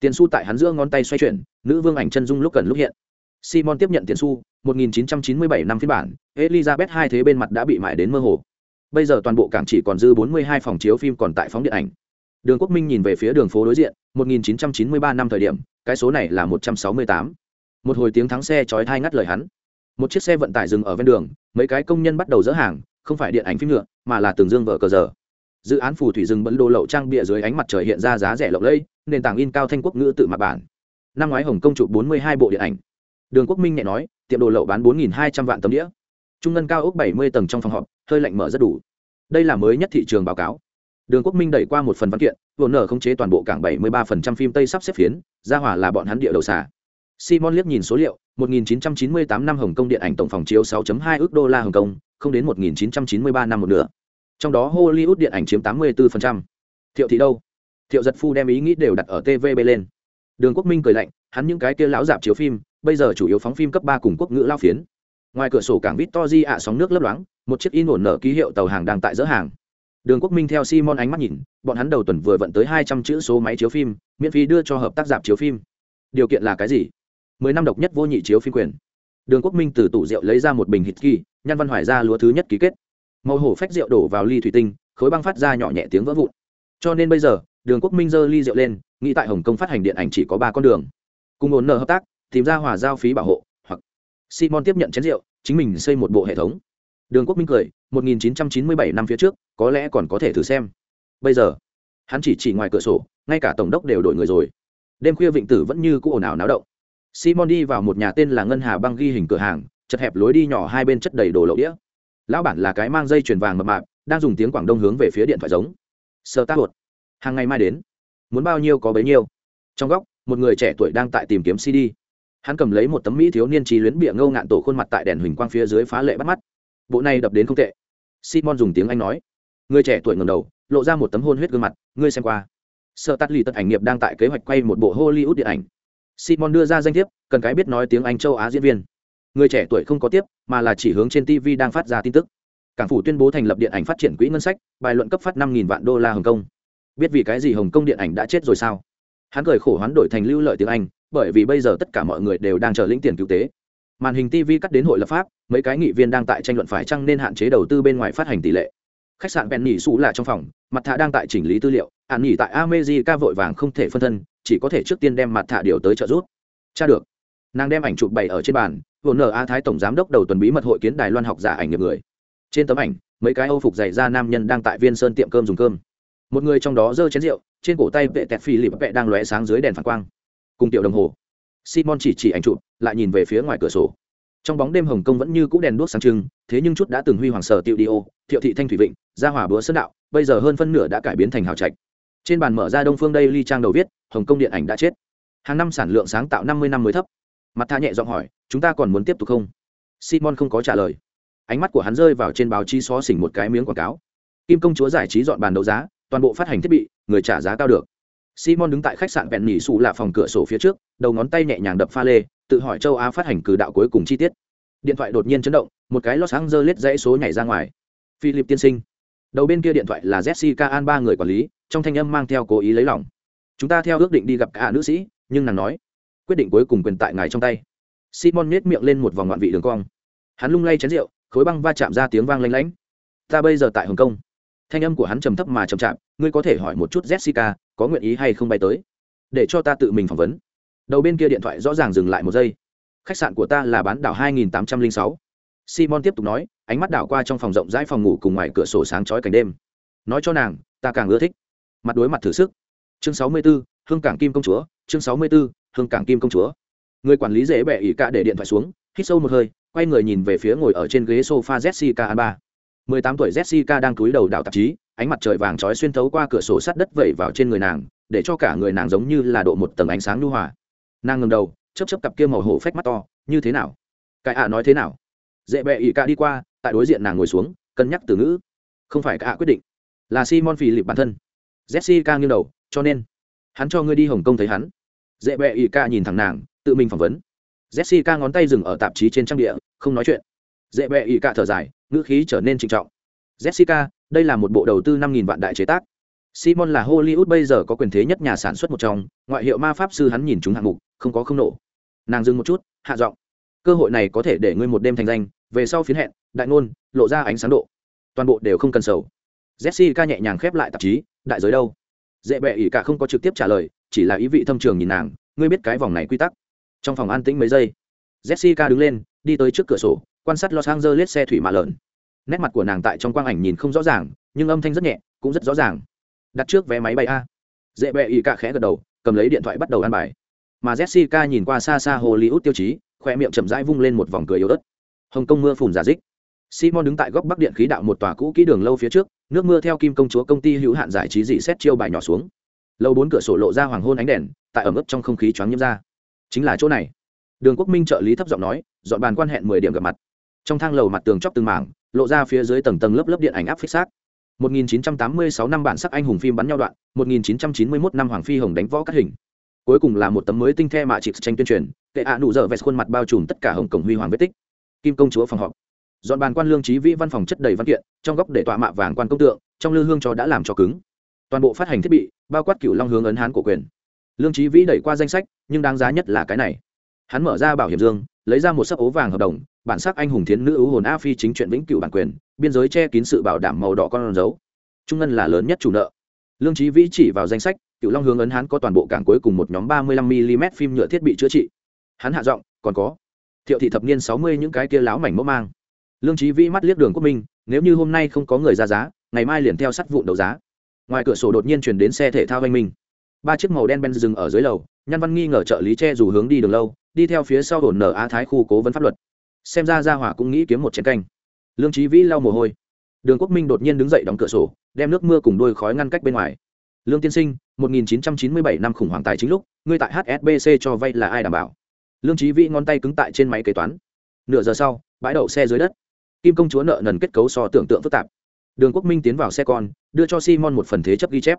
Tiền su tại hắn giữa ngón tay xoay chuyển, nữ vương ảnh chân dung lúc cần lúc hiện. Simon tiếp nhận tiền su 1997 năm phiên bản, elizabeth hai thế bên mặt đã bị mại đến mơ hồ. Bây giờ toàn bộ cảng chỉ còn dư 42 phòng chiếu phim còn tại phóng điện ảnh đường quốc minh nhìn về phía đường phố đối diện 1993 năm thời điểm, cái số này là 168. một hồi tiếng thắng xe chói tai ngắt lời hắn. Một chiếc xe vận tải dừng ở ven đường, mấy cái công nhân bắt đầu dỡ hàng, không phải điện ảnh phim nhựa mà là tường dương vợ cờ giờ. Dự án phù thủy rừng bẩn đồ lậu trang bìa dưới ánh mặt trời hiện ra giá rẻ lộng lẫy, nền tảng in cao thanh quốc ngữ tự mặt bản. Năm ngoái hồng công chụp 42 bộ điện ảnh. Đường quốc minh nhẹ nói, tiệm đồ lậu bán bốn nghìn hai trăm vạn tấm đĩa. Trung ngân cao ốc bảy mươi tầng trong phòng họp, hơi lạnh mở rất đủ. Đây là mới nhất thị trường báo cáo đường quốc minh đẩy qua một phần văn kiện vồn nở khống chế toàn bộ cảng bảy mươi ba phần trăm phim tây sắp xếp phiến, ra hỏa là bọn hắn địa đầu xả simon liếc nhìn số liệu 1998 năm hồng kông điện ảnh tổng phòng chiếu 6.2 ước đô la hồng kông, không đến 1993 năm một nửa. Trong đó hollywood điện ảnh chiếm 84%. thiệu thị đâu? Thiệu giật phu đem ý nghĩ đều đặt ở tvb lên. Đường quốc minh cười lạnh, hắn những cái kia lão dạp chiếu phim, bây giờ chủ yếu phóng phim cấp ba cùng quốc ngữ lao phiến. Ngoài cửa sổ cảng victory ạ sóng nước lấp loáng, một chiếc in ổn nở ký hiệu tàu hàng đang tại dỡ hàng đường quốc minh theo simon ánh mắt nhìn, bọn hắn đầu tuần vừa vận tới hai trăm chữ số máy chiếu phim, miễn phí đưa cho hợp tác giảm chiếu phim. Điều kiện là cái gì? Mười năm độc nhất vô nhị chiếu phim quyền. Đường quốc minh từ tủ rượu lấy ra một bình hít kỳ, nhăn văn hoài ra lúa thứ nhất ký kết. Màu hổ phách rượu đổ vào ly thủy tinh, khối băng phát ra nhỏ nhẹ tiếng vỡ vụn. Cho nên bây giờ, đường quốc minh giơ ly rượu lên, nghĩ tại hồng kông phát hành điện ảnh chỉ có ba con đường. Cùng ổn nợ hợp tác, tìm ra hòa giao phí bảo hộ, hoặc simon tiếp nhận chén rượu, chính mình xây một bộ hệ thống. Đường quốc minh cười 1997 năm phía trước, có lẽ còn có thể thử xem. Bây giờ, hắn chỉ chỉ ngoài cửa sổ, ngay cả tổng đốc đều đổi người rồi. Đêm khuya vịnh tử vẫn như cũ ồn ào náo động. Simon đi vào một nhà tên là ngân hà băng ghi hình cửa hàng, chật hẹp lối đi nhỏ hai bên chất đầy đồ lậu đĩa. Lão bản là cái mang dây chuyền vàng mập mạp, đang dùng tiếng quảng đông hướng về phía điện thoại giống. Sơ tác hột, hàng ngày mai đến. Muốn bao nhiêu có bấy nhiêu. Trong góc, một người trẻ tuổi đang tại tìm kiếm cd hắn cầm lấy một tấm mỹ thiếu niên trí luyến bịa ngâu ngạn tổ khuôn mặt tại đèn huỳnh quang phía dưới phá lệ bắt mắt. Bộ này đập đến không tệ simon dùng tiếng anh nói. Người trẻ tuổi ngầm đầu, lộ ra một tấm hôn huyết gương mặt, ngươi xem qua. Sợ tắt lì tật ảnh nghiệp đang tại kế hoạch quay một bộ hollywood điện ảnh. Simon đưa ra danh thiếp, cần cái biết nói tiếng anh châu á diễn viên. Người trẻ tuổi không có tiếp, mà là chỉ hướng trên tv đang phát ra tin tức. Cảng phủ tuyên bố thành lập điện ảnh phát triển quỹ ngân sách, bài luận cấp phát năm vạn đô la hồng kông. Biết vì cái gì hồng kông điện ảnh đã chết rồi sao? Hắn cười khổ hoán đổi thành lưu lợi tiếng anh, bởi vì bây giờ tất cả mọi người đều đang chờ lĩnh tiền cứu tế màn hình tv cắt đến hội lập pháp, mấy cái nghị viên đang tại tranh luận phải chăng nên hạn chế đầu tư bên ngoài phát hành tỷ lệ. Khách sạn bèn nhỉ xù là trong phòng, mặt thạ đang tại chỉnh lý tư liệu, ạn nghỉ tại amejica vội vàng không thể phân thân, chỉ có thể trước tiên đem mặt thạ điều tới trợ giúp. Cha được. Nàng đem ảnh chụp bày ở trên bàn vồn nở a thái tổng giám đốc đầu tuần bí mật hội kiến đài loan học giả ảnh nghiệp người. Trên tấm ảnh, mấy cái âu phục dày ra nam nhân đang tại viên sơn tiệm cơm dùng cơm. Một người trong đó giơ chén rượu, trên cổ tay vệ tẹt phi lịp vệ đang lóe sáng dưới đèn phản quang. Cùng tiểu đồng hồ simon chỉ chỉ ảnh chụp, lại nhìn về phía ngoài cửa sổ. Trong bóng đêm hồng kông vẫn như cũ đèn đuốc sáng trưng, thế nhưng chút đã từng huy hoàng sở tiệu đi ô, thiệu thị thanh thủy vịnh, gia hỏa bữa sơn đạo, bây giờ hơn phân nửa đã cải biến thành hào trạch. Trên bàn mở ra đông phương đây ly trang đầu viết, hồng kông điện ảnh đã chết. Hàng năm sản lượng sáng tạo năm mươi năm mới thấp. Mặt tha nhẹ giọng hỏi, chúng ta còn muốn tiếp tục không? Simon không có trả lời. Ánh mắt của hắn rơi vào trên báo chí xó xỉnh một cái miếng quảng cáo. Kim công chúa giải trí dọn bàn đấu giá, toàn bộ phát hành thiết bị, người trả giá cao được simon đứng tại khách sạn bẹn nỉ xù là phòng cửa sổ phía trước đầu ngón tay nhẹ nhàng đập pha lê tự hỏi châu á phát hành cử đạo cuối cùng chi tiết. Điện thoại đột nhiên chấn động một cái los angeles dãy số nhảy ra ngoài. Philip tiên sinh. Đầu bên kia điện thoại là jessica an ba người quản lý trong thanh âm mang theo cố ý lấy lòng. Chúng ta theo ước định đi gặp cả nữ sĩ nhưng nàng nói quyết định cuối cùng quyền tại ngài trong tay. Simon nhét miệng lên một vòng ngoạn vị đường cong. Hắn lung lay chén rượu khối băng va chạm ra tiếng vang lanh lánh. Ta bây giờ tại hồng kông. Thanh âm của hắn trầm thấp mà trầm trọng, ngươi có thể hỏi một chút jessica có nguyện ý hay không bay tới. Để cho ta tự mình phỏng vấn. Đầu bên kia điện thoại rõ ràng dừng lại một giây. Khách sạn của ta là bán đảo 2806. simon tiếp tục nói ánh mắt đảo qua trong phòng rộng rãi phòng ngủ cùng ngoài cửa sổ sáng chói cảnh đêm. Nói cho nàng ta càng ưa thích. Mặt đối mặt thử sức. Chương 64, hương cảng kim công chúa. Chương 64, hương cảng kim công chúa. Người quản lý dễ bẻ ỉ cả để điện thoại xuống hít sâu một hơi quay người nhìn về phía ngồi ở trên ghế sofa jessica alba. 18 tuổi jessica đang cúi đầu đảo tạp chí, ánh mặt trời vàng chói xuyên thấu qua cửa sổ sắt đất vẩy vào trên người nàng, để cho cả người nàng giống như là độ một tầng ánh sáng nhu hòa. Nàng ngầm đầu chấp chấp cặp kia màu hổ phách mắt to, như thế nào? Cái ạ nói thế nào? Dễ bẹ ỉ cả đi qua, tại đối diện nàng ngồi xuống, cân nhắc từ ngữ. Không phải cả quyết định, là simon phì lịp bản thân. Jessica nghiêng đầu, cho nên, hắn cho ngươi đi hồng kông thấy hắn. Dễ bẹ ỉ cả nhìn thẳng nàng, tự mình phỏng vấn. Jessica ngón tay dừng ở tạp chí trên trang địa, không nói chuyện. Dễ bẹ ỉ cả thở dài ngữ khí trở nên trịnh trọng. Jessica, đây là một bộ đầu tư năm nghìn vạn đại chế tác. Simon là hollywood bây giờ có quyền thế nhất nhà sản xuất một trong, ngoại hiệu ma pháp sư hắn nhìn chúng hạng mục, không có không nổ. Nàng dừng một chút, hạ giọng. Cơ hội này có thể để ngươi một đêm thành danh, về sau phiến hẹn, đại ngôn, lộ ra ánh sáng độ. Toàn bộ đều không cần sầu. Jessica nhẹ nhàng khép lại tạp chí, đại giới đâu? Dễ bệ ỉ cả không có trực tiếp trả lời, chỉ là ý vị thâm trường nhìn nàng, ngươi biết cái vòng này quy tắc. Trong phòng an tĩnh mấy giây, jessica đứng lên, đi tới trước cửa sổ quan sát los angeles xe thủy mạ lợn. Nét mặt của nàng tại trong quang ảnh nhìn không rõ ràng, nhưng âm thanh rất nhẹ, cũng rất rõ ràng. Đặt trước vé máy bay a. Dễ bẹ ỉ cả khẽ gật đầu, cầm lấy điện thoại bắt đầu ăn bài. Mà jessica nhìn qua xa xa hollywood tiêu chí, khoe miệng chậm rãi vung lên một vòng cười yếu ớt. Hồng kông mưa phùn giả dích. Simon đứng tại góc bắc điện khí đạo một tòa cũ kỹ đường lâu phía trước, nước mưa theo kim công chúa công ty hữu hạn giải trí dị xét chiêu bài nhỏ xuống. Lâu bốn cửa sổ lộ ra hoàng hôn ánh đèn, tại ẩm ướt trong không khí choáng nhiễm ra. Chính là chỗ này. Đường quốc minh trợ lý thấp giọng nói, dọn bàn quan hẹn mười điểm gặp mặt trong thang lầu mặt tường chóc từng mảng, lộ ra phía dưới tầng tầng lớp lớp điện ảnh áp phích xác. 1986 năm bản sắc anh hùng phim bắn nhau đoạn 1991 năm hoàng phi hồng đánh võ cắt hình. Cuối cùng là một tấm mới tinh the mạ chịp tranh tuyên truyền, kệ ạ nụ dở vẹt khuôn mặt bao trùm tất cả hồng cổng huy hoàng vết tích. Kim công chúa phòng họp. Dọn bàn quan lương trí vĩ văn phòng chất đầy văn kiện, trong góc để tọa mạ vàng quan công tượng, trong lư hương cho đã làm cho cứng. Toàn bộ phát hành thiết bị, bao quát cựu long hướng ấn hán của quyền. Lương trí vĩ đẩy qua danh sách, nhưng đáng giá nhất là cái này. Hắn mở ra bảo hiểm dương lấy ra một sấp ố vàng hợp đồng, bản sắc anh hùng thiến nữ ưu hồn a phi chính truyện vĩnh cửu bản quyền, biên giới che kín sự bảo đảm màu đỏ con dấu. Trung ngân là lớn nhất chủ nợ. Lương trí vĩ chỉ vào danh sách cựu long hướng ấn hắn có toàn bộ cảng cuối cùng một nhóm ba mươi lăm mm phim nhựa thiết bị chữa trị. Hắn hạ giọng, còn có. Thiệu thị thập niên sáu mươi những cái kia láo mảnh mẫu mang. Lương trí vĩ mắt liếc đường quốc minh, nếu như hôm nay không có người ra giá, ngày mai liền theo sắt vụn đấu giá. Ngoài cửa sổ đột nhiên chuyển đến xe thể thao anh minh. Ba chiếc màu đen ben dừng ở dưới lầu nhân văn nghi ngờ trợ lý che dù hướng đi đường lâu đi theo phía sau hồn nở á thái khu cố vấn pháp luật. Xem ra gia hỏa cũng nghĩ kiếm một chén canh. Lương trí vĩ lau mồ hôi. Đường quốc minh đột nhiên đứng dậy đóng cửa sổ, đem nước mưa cùng đôi khói ngăn cách bên ngoài. Lương tiên sinh 1997 năm khủng hoảng tài chính lúc, ngươi tại hsbc cho vay là ai đảm bảo? Lương trí vĩ ngón tay cứng tại trên máy kế toán. Nửa giờ sau, bãi đậu xe dưới đất. Kim công chúa nợ nần kết cấu so tưởng tượng phức tạp. Đường quốc minh tiến vào xe con, đưa cho simon một phần thế chấp ghi chép.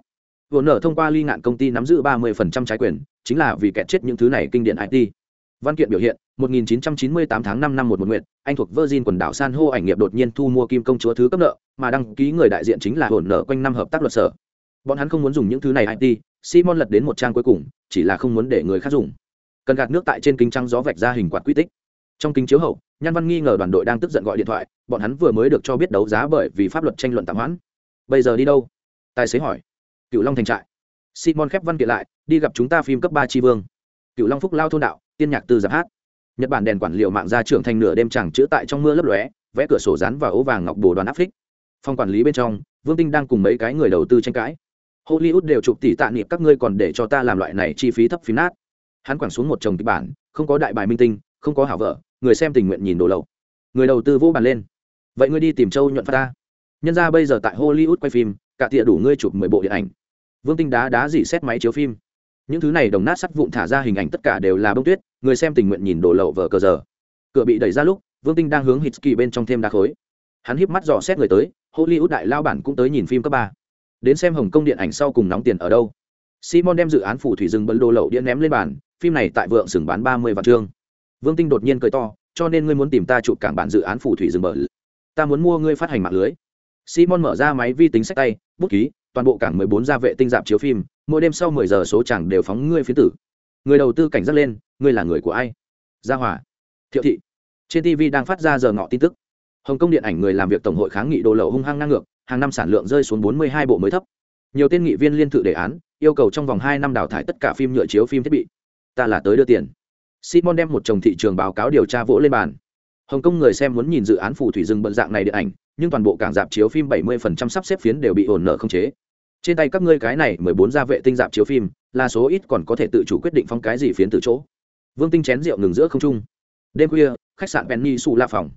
Vừa nợ thông qua ly ngạn công ty nắm giữ 30% trái quyền, chính là vì kẹt chết những thứ này kinh điển it văn kiện biểu hiện 1998 tháng 5 năm một một nguyện anh thuộc virgin quần đảo san hô ảnh nghiệp đột nhiên thu mua kim công chúa thứ cấp nợ, mà đăng ký người đại diện chính là hồn nợ quanh năm hợp tác luật sở. Bọn hắn không muốn dùng những thứ này it simon lật đến một trang cuối cùng, chỉ là không muốn để người khác dùng. Cần gạt nước tại trên kính trăng gió vạch ra hình quạt quy tích. Trong kính chiếu hậu, nhan văn nghi ngờ đoàn đội đang tức giận gọi điện thoại, bọn hắn vừa mới được cho biết đấu giá bởi vì pháp luật tranh luận tạm hoãn. Bây giờ đi đâu? Tài xế hỏi. Cựu long thành trại. Simon khép văn kiện lại, đi gặp chúng ta phim cấp ba tri vương cựu long phúc lao thôn đạo, tiên nhạc tư giáp hát. Nhật bản đèn quản liệu mạng ra trưởng thành nửa đêm chẳng chữa tại trong mưa lấp lóe, vẽ cửa sổ rán và ố vàng ngọc bồ đoàn áp phích. Phòng quản lý bên trong, vương tinh đang cùng mấy cái người đầu tư tranh cãi. Hollywood đều chụp tỷ tạ niệm các ngươi còn để cho ta làm loại này chi phí thấp phí nát. Hắn quẳng xuống một chồng kịch bản, không có đại bài minh tinh, không có hảo vợ, người xem tình nguyện nhìn đồ lậu. Người đầu tư vỗ bàn lên. Vậy ngươi đi tìm châu nhuận phát ta. Nhân ra bây giờ tại hollywood quay phim, cả tịa đủ ngươi chụp mười bộ điện ảnh. Vương tinh đá đá dỉ xét máy chiếu phim những thứ này đồng nát sắt vụn thả ra hình ảnh tất cả đều là bông tuyết, người xem tình nguyện nhìn đổ lậu vờ cờ giờ. Cửa bị đẩy ra lúc, vương tinh đang hướng hít kỳ bên trong thêm đá khối. Hắn híp mắt dò xét người tới, hollywood đại lao bản cũng tới nhìn phim cấp ba. Đến xem hồng kông điện ảnh sau cùng nóng tiền ở đâu. Simon đem dự án phủ thủy rừng bấn đồ lậu điện ném lên bàn, phim này tại vượng sừng bán ba mươi vạn trương. vương tinh đột nhiên cười to, cho nên ngươi muốn tìm ta chụp cảng bản dự án phủ thủy rừng bờ ta muốn mua ngươi phát hành mạng lưới. Simon mở ra máy vi tính sách tay, bút ký, toàn bộ cảng mười bốn gia vệ tinh dạp chiếu phim mỗi đêm sau mười giờ số chẳng đều phóng ngươi phía tử. Người đầu tư cảnh giác lên, ngươi là người của ai? Gia hòa. Thiệu thị. Trên tv đang phát ra giờ ngọ tin tức. Hồng kông điện ảnh người làm việc tổng hội kháng nghị đồ lậu hung hăng ngang ngược, hàng năm sản lượng rơi xuống bốn mươi hai bộ mới thấp. Nhiều tên nghị viên liên thự đề án, yêu cầu trong vòng hai năm đào thải tất cả phim nhựa chiếu phim thiết bị. Ta là tới đưa tiền. Simon đem một chồng thị trường báo cáo điều tra vỗ lên bàn. Hồng kông người xem muốn nhìn dự án phù thủy rừng bận dạng này điện ảnh, nhưng toàn bộ cảng dạp chiếu phim 70% sắp xếp phiến đều bị ổn nợ không chế trên tay các ngươi cái này 14 gia vệ tinh dạp chiếu phim, là số ít còn có thể tự chủ quyết định phong cái gì phiến từ chỗ. Vương tinh chén rượu ngừng giữa không trung. Đêm khuya, khách sạn penny su la phòng.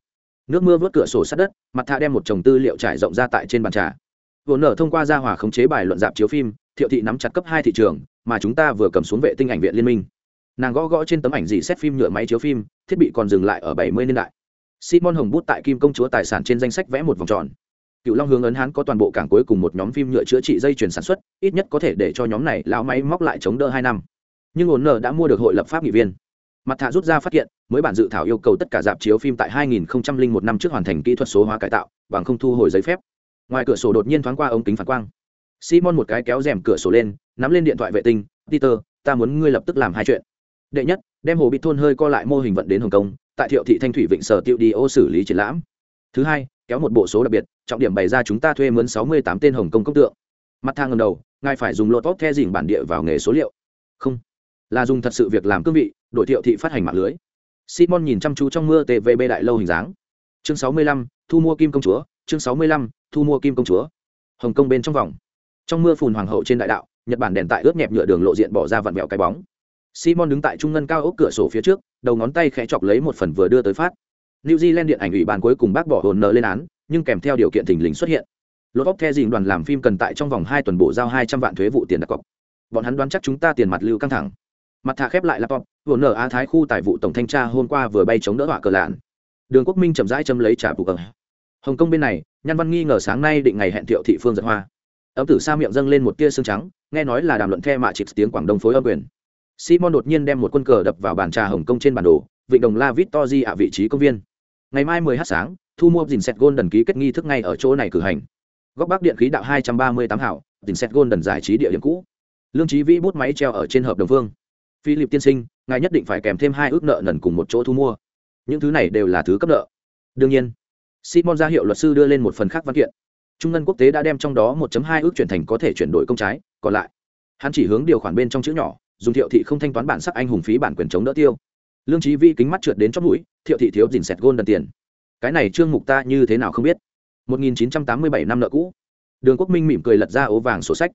Nước mưa vớt cửa sổ sát đất, mặt thạ đem một chồng tư liệu trải rộng ra tại trên bàn trà. Vừa nở thông qua gia hòa khống chế bài luận dạp chiếu phim, thiệu thị nắm chặt cấp hai thị trường, mà chúng ta vừa cầm xuống vệ tinh ảnh viện liên minh. Nàng gõ gõ trên tấm ảnh dì xét phim nhựa máy chiếu phim, thiết bị còn dừng lại ở bảy mươi niên đại. Simon hồng bút tại kim công chúa tài sản trên danh sách vẽ một vòng tròn cựu long hướng ấn hán có toàn bộ cảng cuối cùng một nhóm phim nhựa chữa trị dây chuyển sản xuất, ít nhất có thể để cho nhóm này lão máy móc lại chống đỡ hai năm. Nhưng ổn nở đã mua được hội lập pháp nghị viên. Mặt thạ rút ra phát hiện mới bản dự thảo yêu cầu tất cả dạp chiếu phim tại 2001 năm trước hoàn thành kỹ thuật số hóa cải tạo, bằng không thu hồi giấy phép. Ngoài cửa sổ đột nhiên thoáng qua ống kính phản quang. Simon một cái kéo rèm cửa sổ lên, nắm lên điện thoại vệ tinh, peter, ta muốn ngươi lập tức làm hai chuyện. Đệ nhất, đem hồ bị thôn hơi co lại mô hình vận đến hồng kông, tại thiệu thị thanh thủy vịnh sở tiệu đi ô xử lý triển lãm. Thứ hai kéo một bộ số đặc biệt, trọng điểm bày ra chúng ta thuê mướn sáu mươi tám tên hồng công công tượng. Mặt thang ngầm đầu, ngài phải dùng lột tốt the dình bản địa vào nghề số liệu. Không. Là dùng thật sự việc làm cương vị đội thiệu thị phát hành mạng lưới. Simon nhìn chăm chú trong mưa tvb đại lâu hình dáng. Chương sáu mươi lăm, thu mua kim công chúa, chương sáu mươi lăm, thu mua kim công chúa. Hồng kông bên trong vòng. Trong mưa phùn hoàng hậu trên đại đạo, nhật bản đèn tại ướt nhẹp nhựa đường lộ diện bỏ ra vặn vẹo cái bóng. Simon đứng tại trung ngân cao ốc cửa sổ phía trước, đầu ngón tay khẽ chọc lấy một phần vừa đưa tới phát new zealand điện ảnh ủy ban cuối cùng bác bỏ hồn nợ lên án, nhưng kèm theo điều kiện thình lình xuất hiện. Lột óc the dình đoàn làm phim cần tại trong vòng hai tuần bộ giao hai trăm vạn thuế vụ tiền đặt cọc. Bọn hắn đoán chắc chúng ta tiền mặt lưu căng thẳng. Mặt thả khép lại laptop hồn nợ á thái khu tài vụ tổng thanh tra hôm qua vừa bay chống đỡ họa cờ lạn. Đường quốc minh chậm rãi châm lấy trả bù cờ. Hồng kông bên này, nhan văn nghi ngờ sáng nay định ngày hẹn thiệu thị phương giật hoa. Ấm tử sa miệng dâng lên một tia xương trắng, nghe nói là đàm luận the mạ trịch tiếng quảng đông phối âm quyền. Simon đột nhiên đem một quân cờ đập vào bàn trà hồng kông trên bản đồ vịnh đồng la vít to di ạ vị trí công viên. Ngày mai 10 h sáng, thu mua dình set golden ký kết nghi thức ngay ở chỗ này cử hành. Góc bắc điện khí đạo 238 hảo dình set golden giải trí địa điểm cũ. Lương trí vĩ bút máy treo ở trên hợp đồng phương philip tiên sinh, ngài nhất định phải kèm thêm hai ước nợ nần cùng một chỗ thu mua. Những thứ này đều là thứ cấp nợ. Đương nhiên, simon ra hiệu luật sư đưa lên một phần khác văn kiện. Trung ngân quốc tế đã đem trong đó 1.2 ước chuyển thành có thể chuyển đổi công trái, còn lại. Hắn chỉ hướng điều khoản bên trong chữ nhỏ, dùng thiệu thị không thanh toán bản sắc anh hùng phí bản quyền chống đỡ tiêu lương trí vi kính mắt trượt đến chót mũi, thiệu thị thiếu dình sẹt gôn đần tiền. Cái này trương mục ta như thế nào không biết? 1987 năm nợ cũ. Đường quốc minh mỉm cười lật ra ố vàng sổ sách.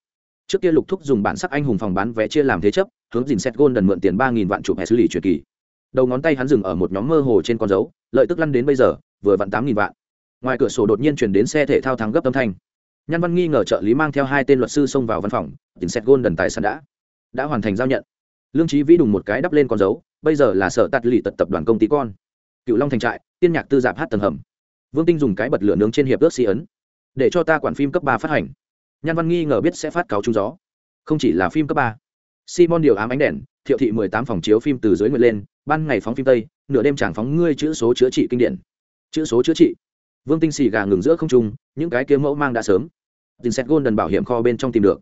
Trước kia lục thúc dùng bản sắc anh hùng phòng bán vé chia làm thế chấp, hướng dình sẹt gôn đần mượn tiền ba nghìn vạn chụp hệ xử lý truyền kỳ. Đầu ngón tay hắn dừng ở một nhóm mơ hồ trên con dấu, lợi tức lăn đến bây giờ, vừa vặn tám nghìn vạn. Ngoài cửa sổ đột nhiên chuyển đến xe thể thao thắng gấp âm thanh. Nhan văn nghi ngờ trợ lý mang theo hai tên luật sư xông vào văn phòng, dình sẹt gôn đần tài sản đã. Đã hoàn thành giao nhận lương trí vĩ đùng một cái đắp lên con dấu, bây giờ là sở tạt lì tật tập đoàn công ty con. Cựu long thành trại, tiên nhạc tư giạp hát tầng hầm. Vương tinh dùng cái bật lửa nướng trên hiệp ước xi ấn, để cho ta quản phim cấp ba phát hành. Nhan văn nghi ngờ biết sẽ phát cáo trúng gió. Không chỉ là phim cấp ba. Simon điều ám ánh đèn, thiệu thị mười tám phòng chiếu phim từ dưới nguyện lên, ban ngày phóng phim tây, nửa đêm chẳng phóng ngươi chữ số chữa trị kinh điển. Chữ số chữa trị. Vương tinh xì gà ngừng giữa không trung, những cái kiếm mẫu mang đã sớm. Tin xét đần bảo hiểm kho bên trong tìm được.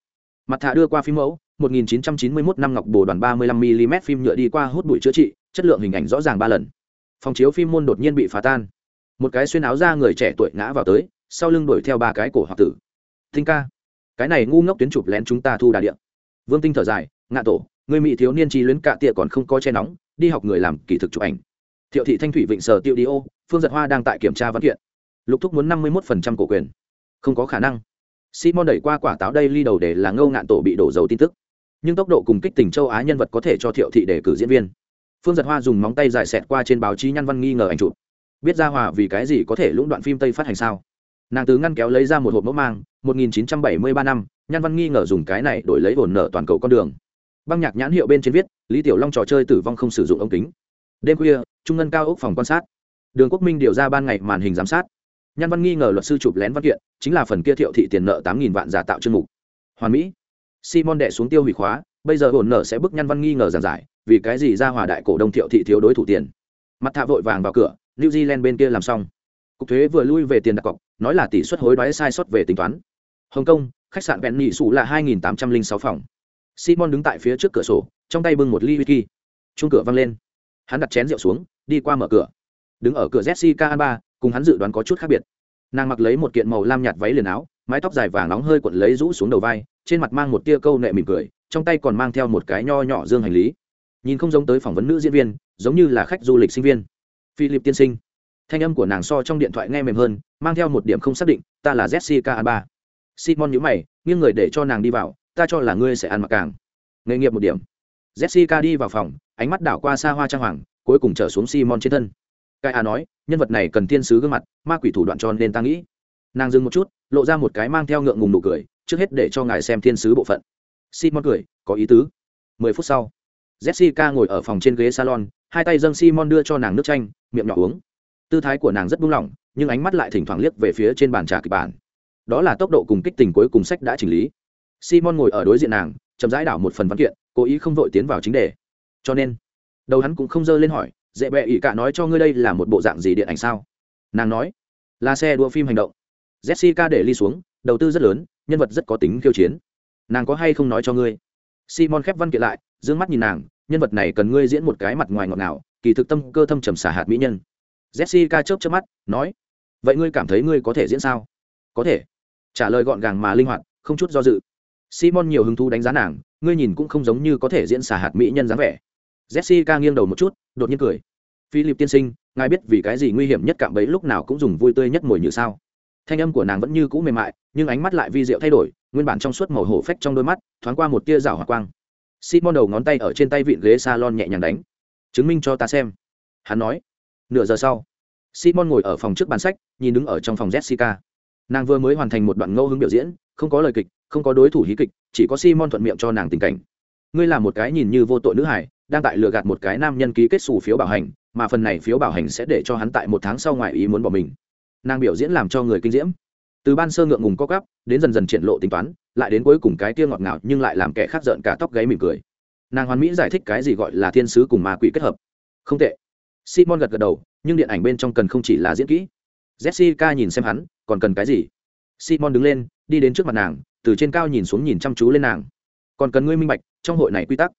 Mặt thạ đưa qua phim mẫu 1991 năm ngọc bồ đoàn 35 mm phim nhựa đi qua hút bụi chữa trị, chất lượng hình ảnh rõ ràng ba lần. Phòng chiếu phim môn đột nhiên bị phá tan. Một cái xuyên áo ra người trẻ tuổi ngã vào tới, sau lưng đuổi theo ba cái cổ hoặc tử. Thinh ca, cái này ngu ngốc tuyến chụp lén chúng ta thu đà điện vương tinh thở dài, ngạ tổ, người mỹ thiếu niên chi luyến cạ tịa còn không có che nóng, đi học người làm kỳ thực chụp ảnh. Thiệu thị thanh thủy vịnh sở tiêu đi ô, phương giật hoa đang tại kiểm tra văn kiện. Lục thúc muốn năm mươi một cổ quyền. Không có khả năng. Simon đẩy qua quả táo đây ly đầu để là ngâu ngạn tổ bị đổ dầu tin tức nhưng tốc độ cùng kích tình châu á nhân vật có thể cho thiệu thị để cử diễn viên. Phương giật hoa dùng móng tay dài xẹt qua trên báo chí nhăn văn nghi ngờ ảnh chụp. Biết ra hòa vì cái gì có thể lũng đoạn phim tây phát hành sao? Nàng từ ngăn kéo lấy ra một hộp mẫu mang 1973 năm, nhăn văn nghi ngờ dùng cái này đổi lấy ổn nợ toàn cầu con đường. Băng nhạc nhãn hiệu bên trên viết, lý tiểu long trò chơi tử vong không sử dụng ống kính. Đêm khuya, trung ngân cao ốc phòng quan sát. Đường quốc minh điều ra ban ngày màn hình giám sát. Nhăn văn nghi ngờ luật sư chụp lén văn kiện, chính là phần kia thiệu thị tiền nợ tám nghìn vạn giả tạo chương mục. Hoàn mỹ simon đệ xuống tiêu hủy khóa, bây giờ ổn nợ sẽ bức nhăn văn nghi ngờ giảng giải, vì cái gì ra hòa đại cổ đông thiệu thị thiếu đối thủ tiền. Mặt thạ vội vàng vào cửa, new zealand bên kia làm xong. Cục thuế vừa lui về tiền đặt cọc, nói là tỷ suất hối đoái sai sót về tính toán. Hồng kông, khách sạn vẹn nhị sủ là hai nghìn tám trăm linh sáu phòng. Simon đứng tại phía trước cửa sổ, trong tay bưng một ly whisky. Chung cửa văng lên. Hắn đặt chén rượu xuống, đi qua mở cửa. Đứng ở cửa jessica alba, cùng hắn dự đoán có chút khác biệt. Nàng mặc lấy một kiện màu lam nhạt váy liền áo mái tóc dài vàng nóng hơi cuộn lấy rũ xuống đầu vai, trên mặt mang một tia câu nệ mỉm cười, trong tay còn mang theo một cái nho nhỏ dương hành lý. Nhìn không giống tới phỏng vấn nữ diễn viên, giống như là khách du lịch sinh viên. Philip tiên sinh. Thanh âm của nàng so trong điện thoại nghe mềm hơn, mang theo một điểm không xác định, ta là jessica alba. Simon nhữ mày, nghiêng người để cho nàng đi vào, ta cho là ngươi sẽ ăn mặc càng. Nghề nghiệp một điểm. Jessica đi vào phòng, ánh mắt đảo qua xa hoa trang hoàng, cuối cùng trở xuống simon trên thân. Cái a nói, nhân vật này cần thiên sứ gương mặt, ma quỷ thủ đoạn cho nên ta nghĩ. Nàng dừng một chút lộ ra một cái mang theo ngượng ngùng nụ cười, trước hết để cho ngài xem thiên sứ bộ phận. Simon cười, có ý tứ. Mười phút sau, jessica ngồi ở phòng trên ghế salon, hai tay dâng simon đưa cho nàng nước chanh, miệng nhỏ uống. Tư thái của nàng rất buông lỏng, nhưng ánh mắt lại thỉnh thoảng liếc về phía trên bàn trà kịch bản. Đó là tốc độ cùng kích tình cuối cùng sách đã chỉnh lý. Simon ngồi ở đối diện nàng, chậm rãi đảo một phần văn kiện, cố ý không vội tiến vào chính đề. Cho nên, đầu hắn cũng không dơ lên hỏi, dễ bẹ ỵ cả nói cho ngươi đây là một bộ dạng gì điện ảnh sao? Nàng nói, là xe đua phim hành động jessica để ly xuống, đầu tư rất lớn, nhân vật rất có tính khiêu chiến. Nàng có hay không nói cho ngươi? Simon khép văn kiện lại d ư ơ n g mắt nhìn nàng, nhân vật này cần ngươi diễn một cái mặt ngoài ngọt nào kỳ thực tâm cơ thâm trầm xả hạt mỹ nhân. Jessica chớp chớp mắt, nói, vậy ngươi cảm thấy ngươi có thể diễn sao? Có thể. Trả lời gọn gàng mà linh hoạt, không chút do dự. Simon nhiều hứng thú đánh giá nàng, ngươi nhìn cũng không giống như có thể diễn xả hạt mỹ nhân dáng vẻ. Jessica nghiêng đầu một chút, đột nhiên cười. Philip tiên sinh, ngài biết vì cái gì nguy hiểm nhất cạm bấy lúc nào cũng dùng vui tươi nhất mồi như sao? Thanh âm của nàng vẫn như cũ mềm mại, nhưng ánh mắt lại vi diệu thay đổi, nguyên bản trong suốt màu hổ phách trong đôi mắt, thoáng qua một tia rào hỏa quang. Simon đầu ngón tay ở trên tay vịn ghế salon nhẹ nhàng đánh. Chứng minh cho ta xem. Hắn nói. Nửa giờ sau, simon ngồi ở phòng trước bàn sách, nhìn đứng ở trong phòng jessica. Nàng vừa mới hoàn thành một đoạn ngẫu hứng biểu diễn, không có lời kịch, không có đối thủ hí kịch, chỉ có simon thuận miệng cho nàng tình cảnh. Ngươi là một cái nhìn như vô tội nữ hải đang tại lừa gạt một cái nam nhân ký kết xù phiếu bảo hành, mà phần này phiếu bảo hành sẽ để cho hắn tại một tháng sau ngoài ý muốn bỏ mình nàng biểu diễn làm cho người kinh diễm. Từ ban sơ ngượng ngùng co cắp đến dần dần triển lộ tính toán, lại đến cuối cùng cái kia ngọt ngào nhưng lại làm kẻ khác giận cả tóc gáy mỉm cười. Nàng hoàn mỹ giải thích cái gì gọi là thiên sứ cùng ma quỷ kết hợp. Không tệ. Simon gật gật đầu, nhưng điện ảnh bên trong cần không chỉ là diễn kỹ. Jessica nhìn xem hắn, còn cần cái gì? Simon đứng lên, đi đến trước mặt nàng, từ trên cao nhìn xuống nhìn chăm chú lên nàng. Còn cần ngươi minh bạch, trong hội này quy tắc.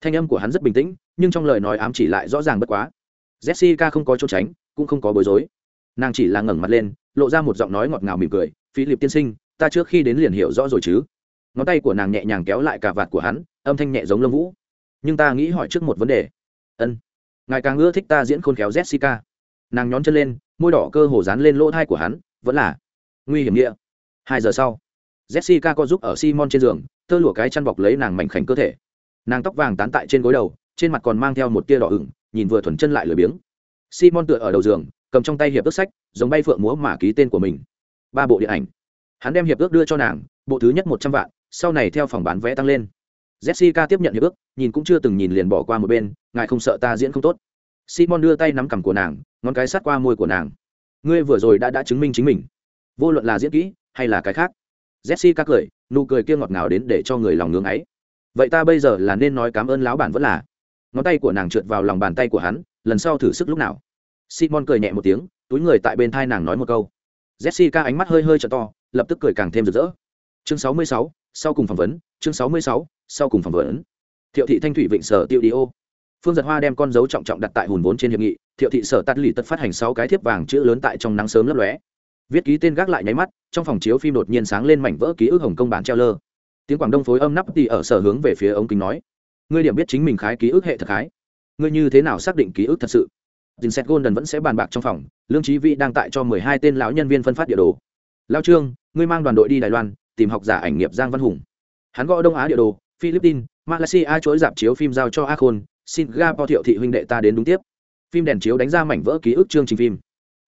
Thanh âm của hắn rất bình tĩnh, nhưng trong lời nói ám chỉ lại rõ ràng bất quá. Jessica không có trốn tránh, cũng không có bối rối nàng chỉ là ngẩng mặt lên, lộ ra một giọng nói ngọt ngào mỉm cười, philip tiên sinh, ta trước khi đến liền hiểu rõ rồi chứ. Ngón tay của nàng nhẹ nhàng kéo lại cả vạt của hắn, âm thanh nhẹ giống lông vũ. Nhưng ta nghĩ hỏi trước một vấn đề. Ân. Ngài càng ưa thích ta diễn khôn khéo jessica. Nàng nhón chân lên, môi đỏ cơ hồ dán lên lỗ thai của hắn, vẫn là nguy hiểm nghĩa. Hai giờ sau, jessica có giúp ở simon trên giường tơ lụa cái chăn bọc lấy nàng mảnh khảnh cơ thể. Nàng tóc vàng tán tại trên gối đầu, trên mặt còn mang theo một tia đỏ ửng, nhìn vừa thuần chân lại lười biếng. Simon tựa ở đầu giường cầm trong tay hiệp ước sách, giống bay phượng múa mà ký tên của mình. Ba bộ điện ảnh. Hắn đem hiệp ước đưa cho nàng, bộ thứ nhất một trăm vạn, sau này theo phòng bán vé tăng lên. Jessica tiếp nhận hiệp ước, nhìn cũng chưa từng nhìn liền bỏ qua một bên, ngài không sợ ta diễn không tốt. Simon đưa tay nắm cằm của nàng, ngón cái sát qua môi của nàng. Ngươi vừa rồi đã đã chứng minh chính mình. Vô luận là diễn kỹ, hay là cái khác. Jessica cười, nụ cười kia ngọt ngào đến để cho người lòng ngưng ấy. Vậy ta bây giờ là nên nói cảm ơn lão bản vẫn là. Ngón tay của nàng trượt vào lòng bàn tay của hắn, lần sau thử sức lúc nào simon cười nhẹ một tiếng túi người tại bên thai nàng nói một câu. Jessica ánh mắt hơi hơi t to lập tức cười càng thêm rực rỡ. Chương 66, sau cùng phỏng vấn chương 66, sau cùng phỏng vấn. Thiệu thị thanh thủy vịnh sở tiêu đi ô. Phương giật hoa đem con dấu trọng trọng đặt tại hùn vốn trên hiệp nghị thiệu thị sở tắt lì tất phát hành sáu cái thiếp vàng chữ lớn tại trong nắng sớm lấp lóe. Viết ký tên gác lại nháy mắt trong phòng chiếu phim đột nhiên sáng lên mảnh vỡ ký ức hồng công bản treo lơ. Tiếng quảng đông phối âm nắp tì ở sở hướng về phía ống kính nói. Ngươi điểm biết chính mình khái ký ức hệ thật khái. Ngươi như thế nào xác định ký ức thật sự? Vincent Golden vẫn sẽ bàn bạc trong phòng, Lương Chí Vĩ đang tại cho 12 tên lão nhân viên phân phát địa đồ. Lão Trương, ngươi mang đoàn đội đi Đài Loan, tìm học giả ảnh nghiệp Giang Văn Hùng. Hắn gõ Đông Á địa đồ, Philippines, Malaysia chối dạp chiếu phim giao cho A Khôn, Singapore Thiệu thị huynh đệ ta đến đúng tiếp. Phim đèn chiếu đánh ra mảnh vỡ ký ức chương trình phim.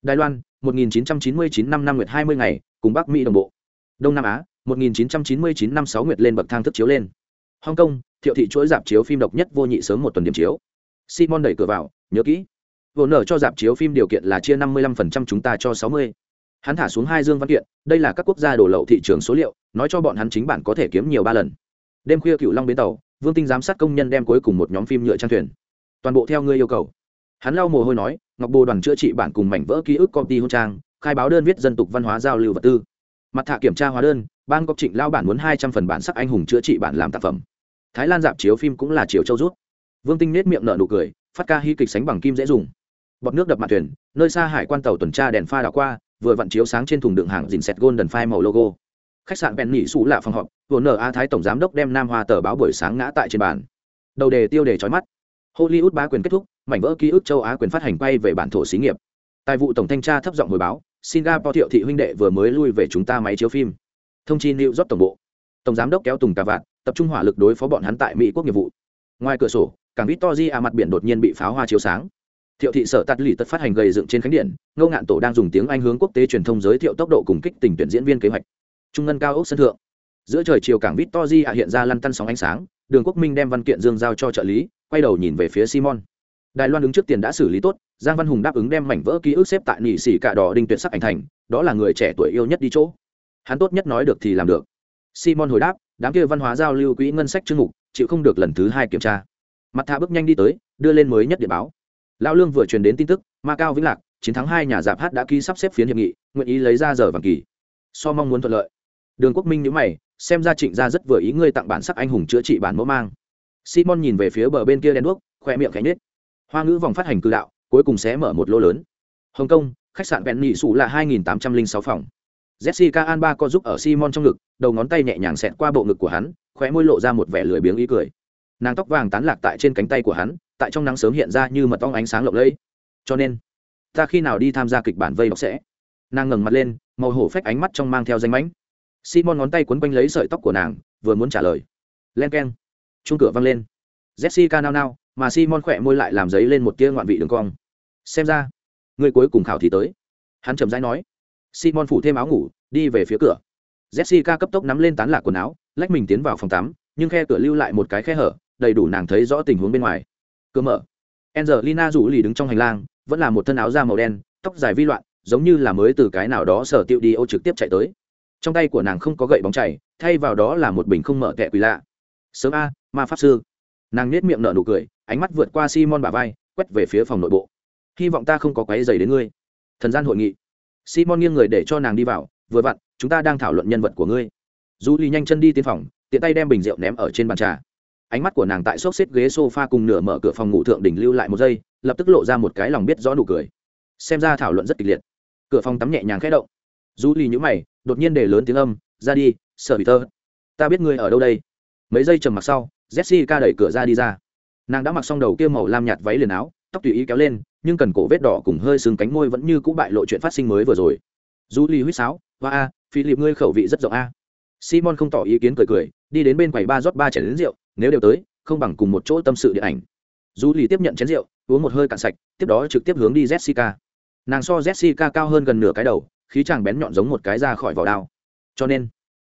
Đài Loan, 1999 năm năm nguyệt 20 ngày, cùng Bắc Mỹ đồng bộ. Đông Nam Á, 1999 năm 6 nguyệt lên bậc thang thức chiếu lên. Hong Kong, Thiệu thị chuỗi dạp chiếu phim độc nhất vô nhị sớm một tuần điểm chiếu. Simon đẩy cửa vào, nhớ kỹ. Vô nở cho dạp chiếu phim điều kiện là chia 55% chúng ta cho 60. Hắn thả xuống hai dương văn kiện, đây là các quốc gia đổ lậu thị trường số liệu, nói cho bọn hắn chính bản có thể kiếm nhiều ba lần. Đêm khuya Cựu Long bến tàu, Vương Tinh giám sát công nhân đem cuối cùng một nhóm phim nhựa trang thuyền. Toàn bộ theo ngươi yêu cầu. Hắn lau mồ hôi nói, Ngọc Bồ đoàn chữa trị bản cùng mảnh vỡ ký ức công ty hôn trang, khai báo đơn viết dân tục văn hóa giao lưu vật tư. Mặt thạ kiểm tra hóa đơn, ban cọc trịnh lao bản muốn hai trăm phần bản sắc anh hùng chữa trị bản làm tác phẩm. Thái Lan dạp chiếu phim cũng là chiều châu rút. Vương Tinh nét miệng nở nụ cười, phát ca hy kịch sánh bằng kim dễ dùng bọt nước đập mặt thuyền, nơi xa hải quan tàu tuần tra đèn pha đảo qua, vừa vặn chiếu sáng trên thùng đựng hàng dìn sẹt golden phai màu logo. Khách sạn bèn nhị xù lạ phòng họp, vừa nở a thái tổng giám đốc đem nam hoa tờ báo buổi sáng ngã tại trên bàn. Đầu đề tiêu đề trói mắt. Hollywood bá quyền kết thúc, mảnh vỡ ký ức châu á quyền phát hành quay về bản thổ xí nghiệp. Tài vụ tổng thanh tra thấp giọng hồi báo, singapore thiệu thị huynh đệ vừa mới lui về chúng ta máy chiếu phim. Thông chi new rót tổng bộ. Tổng giám đốc kéo tùng cà vạt, tập trung hỏa lực đối phó bọn hắn tại mỹ quốc nghiệp vụ. Ngoài cửa sổ cảng victoria a mặt biển đột nhiên bị pháo hoa chiếu sáng thiệu thị sở tạt lì tật phát hành gầy dựng trên khánh điện, ngô ngạn tổ đang dùng tiếng anh hướng quốc tế truyền thông giới thiệu tốc độ cùng kích tình tuyển diễn viên kế hoạch. Trung ngân cao ốc sân thượng. Giữa trời chiều cảng victory a hiện ra lăn tăn sóng ánh sáng, đường quốc minh đem văn kiện dương giao cho trợ lý, quay đầu nhìn về phía simon. Đài loan ứng trước tiền đã xử lý tốt, giang văn hùng đáp ứng đem mảnh vỡ ký ức xếp tại nỉ xỉ cạ đỏ đinh tuyệt sắc ảnh thành, đó là người trẻ tuổi yêu nhất đi chỗ. Hắn tốt nhất nói được thì làm được. Simon hồi đáp, đám kia văn hóa giao lưu quỹ ngân sách chương mục, chịu không được lần thứ hai kiểm tra. Mặt thả bước nhanh đi tới, đưa lên mới nhất địa báo lão lương vừa truyền đến tin tức, ma cao vĩnh lạc, chiến thắng hai nhà giạp hát đã ký sắp xếp phiến hiệp nghị, nguyện ý lấy ra giờ vàng kỳ. So mong muốn thuận lợi. Đường quốc minh nhữ mày, xem ra trịnh gia rất vừa ý ngươi tặng bản sắc anh hùng chữa trị bản mẫu mang. Simon nhìn về phía bờ bên kia đen đuốc, khoe miệng khẽ nhết hoa ngữ vòng phát hành cư đạo, cuối cùng sẽ mở một lô lớn. Hồng kông, khách sạn vẹn nhị sụ là hai nghìn tám trăm linh sáu phòng. Jessica alba co giúp ở simon trong ngực, đầu ngón tay nhẹ nhàng xẹt qua bộ ngực của hắn khóe môi lộ ra một vẻ lười biếng ý cười. Nàng tóc vàng tán lạc tại trên cánh tay của hắn tại trong nắng sớm hiện ra như mật ong ánh sáng lộng lẫy. Cho nên, ta khi nào đi tham gia kịch bản vây đọc sẽ? Nàng ngẩng mặt lên, màu hổ phách ánh mắt trong mang theo danh mãnh. Simon ngón tay quấn quanh lấy sợi tóc của nàng, vừa muốn trả lời. Len k chung cửa văng lên. Jessica nao nao, mà simon khỏe môi lại làm giấy lên một tia ngoạn vị đường cong. Xem ra, người cuối cùng khảo thì tới. Hắn chậm rãi nói. Simon phủ thêm áo ngủ, đi về phía cửa. Jessica cấp tốc nắm lên tán lạc quần áo, lách mình tiến vào phòng tắm, nhưng khe cửa lưu lại một cái khe hở, đầy đủ nàng thấy rõ tình huống bên ngoài cơ mở. Angelina rủ lì đứng trong hành lang, vẫn là một thân áo da màu đen, tóc dài vi loạn, giống như là mới từ cái nào đó sở tiệu đi ô trực tiếp chạy tới. Trong tay của nàng không có gậy bóng chảy, thay vào đó là một bình không mở kẹ quỳ lạ. Sớm a, ma pháp sư. Nàng nết miệng nở nụ cười, ánh mắt vượt qua simon bả vai, quét về phía phòng nội bộ. Hy vọng ta không có quấy dày đến ngươi. Thần gian hội nghị. Simon nghiêng người để cho nàng đi vào, vừa vặn, chúng ta đang thảo luận nhân vật của ngươi. Du ly nhanh chân đi tiến phòng, tiện tay đem bình rượu ném ở trên bàn trà ánh mắt của nàng tại xốc xếp ghế sofa cùng nửa mở cửa phòng ngủ thượng đỉnh lưu lại một giây, lập tức lộ ra một cái lòng biết rõ nụ cười. Xem ra thảo luận rất kịch liệt. Cửa phòng tắm nhẹ nhàng khẽ động. Du lì nhữ mày, đột nhiên để lớn tiếng âm, ra đi, sợ bị tơ. Ta biết ngươi ở đâu đây. Mấy giây trầm mặc sau, jessica đẩy cửa ra đi ra. Nàng đã mặc xong đầu kia màu lam nhạt váy liền áo, tóc tùy ý kéo lên, nhưng cần cổ vết đỏ cùng hơi sừng cánh môi vẫn như cũ bại lộ chuyện phát sinh mới vừa rồi. Du lì huýt sáo và a phi lịp ngươi khẩu vị rất rộng a. Simon không tỏ ý kiến cười cười, đi đến bên quầy ba rót ba chén đến rượu nếu đều tới, không bằng cùng một chỗ tâm sự điện ảnh. Du ly tiếp nhận chén rượu, uống một hơi cạn sạch, tiếp đó trực tiếp hướng đi jessica. Nàng so jessica cao hơn gần nửa cái đầu, khí chàng bén nhọn giống một cái ra khỏi vỏ đao. Cho nên,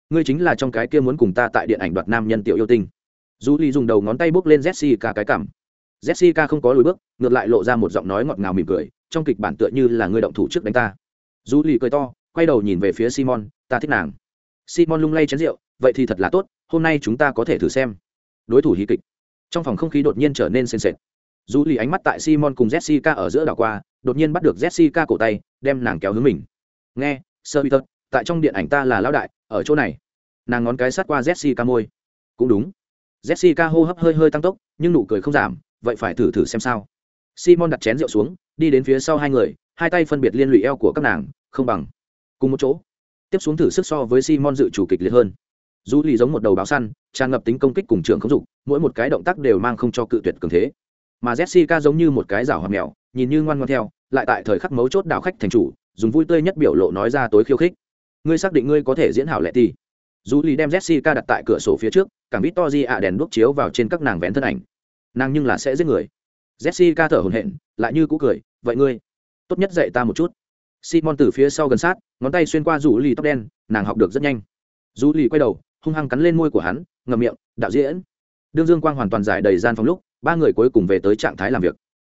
ngươi chính là trong cái kia muốn cùng ta tại điện ảnh đoạt nam nhân tiểu yêu tinh. Du ly dùng đầu ngón tay bốc lên jessica cái cảm jessica không có lùi bước, ngược lại lộ ra một giọng nói ngọt ngào mỉm cười, trong kịch bản tựa như là ngươi động thủ trước đánh ta. Du ly cười to, quay đầu nhìn về phía simon, ta thích nàng. Simon lung lay chén rượu, vậy thì thật là tốt, hôm nay chúng ta có thể thử xem đối thủ hí kịch. Trong phòng không khí đột nhiên trở nên sền sệt. Dù lì ánh mắt tại simon cùng jessica ở giữa đảo qua, đột nhiên bắt được jessica cổ tay, đem nàng kéo hướng mình. Nghe sơ peter, tại trong điện ảnh ta là lão đại, ở chỗ này. Nàng ngón cái sát qua jessica môi. Cũng đúng. Jessica hô hấp hơi hơi tăng tốc, nhưng nụ cười không giảm, vậy phải thử thử xem sao. Simon đặt chén rượu xuống, đi đến phía sau hai người, hai tay phân biệt liên lụy eo của các nàng, không bằng. Cùng một chỗ. Tiếp xuống thử sức so với simon dự chủ kịch liệt hơn dù lì giống một đầu báo săn, tràn ngập tính công kích cùng trường không dục, mỗi một cái động tác đều mang không cho cự tuyệt cường thế. Mà jessica giống như một cái rào hòa mèo, nhìn như ngoan ngoan theo, lại tại thời khắc mấu chốt đảo khách thành chủ, dùng vui tươi nhất biểu lộ nói ra tối khiêu khích. Ngươi xác định ngươi có thể diễn hảo lệ ti dù lì đem jessica đặt tại cửa sổ phía trước, càng vít to di ạ đèn đuốc chiếu vào trên các nàng vén thân ảnh. Nàng nhưng là sẽ giết người. Jessica thở hổn hển, lại như cũ cười, vậy ngươi, tốt nhất dạy ta một chút. Simon từ phía sau gần sát, ngón tay xuyên qua rủ lì tóc đen, nàng học được rất nhanh. Rủ lì quay đầu hung hăng cắn lên môi của hắn, ngậm miệng, đạo diễn. Đương dương quang hoàn toàn giải đầy gian phòng lúc, ba người cuối cùng về tới trạng thái làm việc.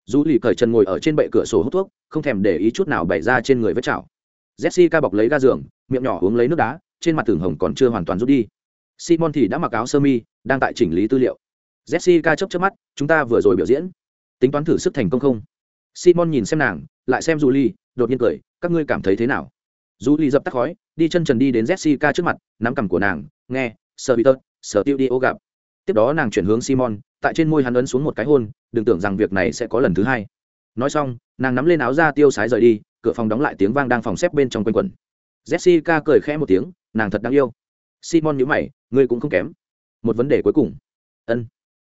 Dù lì cởi chân ngồi ở trên bệ cửa sổ hút thuốc, không thèm để ý chút nào bày ra trên người vết chảo. Jessica bọc lấy ga giường, miệng nhỏ uống lấy nước đá, trên mặt tường hồng còn chưa hoàn toàn rút đi. Simon thì đã mặc áo sơ mi, đang tại chỉnh lý tư liệu. Jessica chớp chớp mắt, chúng ta vừa rồi biểu diễn, tính toán thử sức thành công không? Simon nhìn xem nàng, lại xem julie, đột nhiên cười, các ngươi cảm thấy thế nào? Julie dập tắt khói, đi chân trần đi đến jessica trước mặt, nắm cằm của nàng nghe sơ tớt sơ tiêu đi ô gặp. Tiếp đó nàng chuyển hướng simon tại trên môi hắn ấn xuống một cái hôn đừng tưởng rằng việc này sẽ có lần thứ hai. Nói xong nàng nắm lên áo ra tiêu sái rời đi cửa phòng đóng lại tiếng vang đang phòng xếp bên trong quanh quần jessica cười khẽ một tiếng nàng thật đáng yêu. Simon nhữ mày ngươi cũng không kém. Một vấn đề cuối cùng. Ân.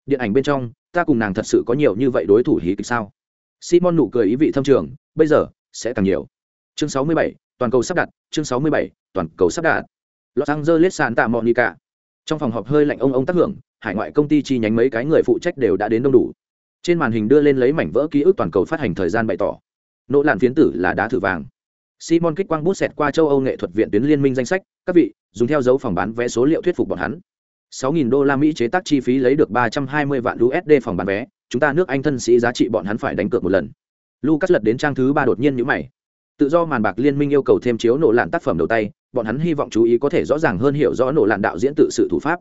Điện ảnh bên trong ta cùng nàng thật sự có nhiều như vậy đối thủ hí kịch sao? Simon nụ cười ý vị thâm trường bây giờ sẽ càng nhiều. Chương 67, toàn cầu sắp đặt chương 67, toàn cầu sắp đặt los angeles santa monica. Trong phòng họp hơi lạnh ông ông tác hưởng hải ngoại công ty chi nhánh mấy cái người phụ trách đều đã đến đông đủ. Trên màn hình đưa lên lấy mảnh vỡ ký ức toàn cầu phát hành thời gian bày tỏ. Nỗ làn phiến tử là đá thử vàng. Simon kích quang bút xẹt qua châu âu nghệ thuật viện tuyến liên minh danh sách các vị dùng theo dấu phòng bán vé số liệu thuyết phục bọn hắn. 6.000 đô la Mỹ chế tác chi phí lấy được 320 vạn USD phòng bán vé, chúng ta nước Anh thân sĩ giá trị bọn hắn phải đánh cược một lần. Lucas lật đến trang thứ ba đột nhiên nhữ mày. Tự do màn bạc liên minh yêu cầu thêm chiếu nổ lạn tác phẩm đầu tay, bọn hắn hy vọng chú ý có thể rõ ràng hơn hiểu rõ nổ lạn đạo diễn tự sự thủ pháp.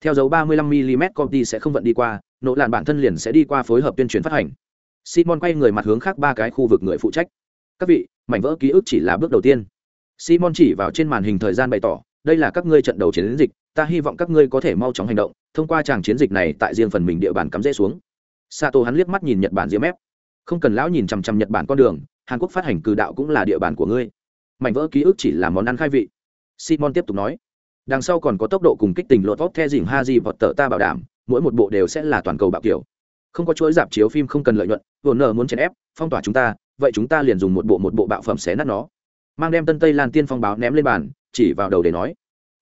Theo dấu 35 mm công ty sẽ không vận đi qua, nổ lạn bản thân liền sẽ đi qua phối hợp tuyên truyền phát hành. Simon quay người mặt hướng khác ba cái khu vực người phụ trách. Các vị, mảnh vỡ ký ức chỉ là bước đầu tiên. Simon chỉ vào trên màn hình thời gian bày tỏ, đây là các ngươi trận đầu chiến dịch, ta hy vọng các ngươi có thể mau chóng hành động thông qua tràng chiến dịch này tại riêng phần mình địa bàn cắm rễ xuống sato hắn liếc mắt nhìn nhật bản diễm ép không cần lão nhìn chằm chằm nhật bản con đường hàn quốc phát hành cử đạo cũng là địa bàn của ngươi. Mảnh vỡ ký ức chỉ là món ăn khai vị. Simon tiếp tục nói, đằng sau còn có tốc độ cùng kích tình lột vóc the dìm ha di vọt tờ ta bảo đảm, mỗi một bộ đều sẽ là toàn cầu bạo kiểu. Không có chuỗi dạp chiếu phim không cần lợi nhuận, vừa nở muốn chèn ép, phong tỏa chúng ta, vậy chúng ta liền dùng một bộ một bộ bạo phẩm xé nát nó. Mang đem tân tây lan tiên phong báo ném lên bàn, chỉ vào đầu để nói,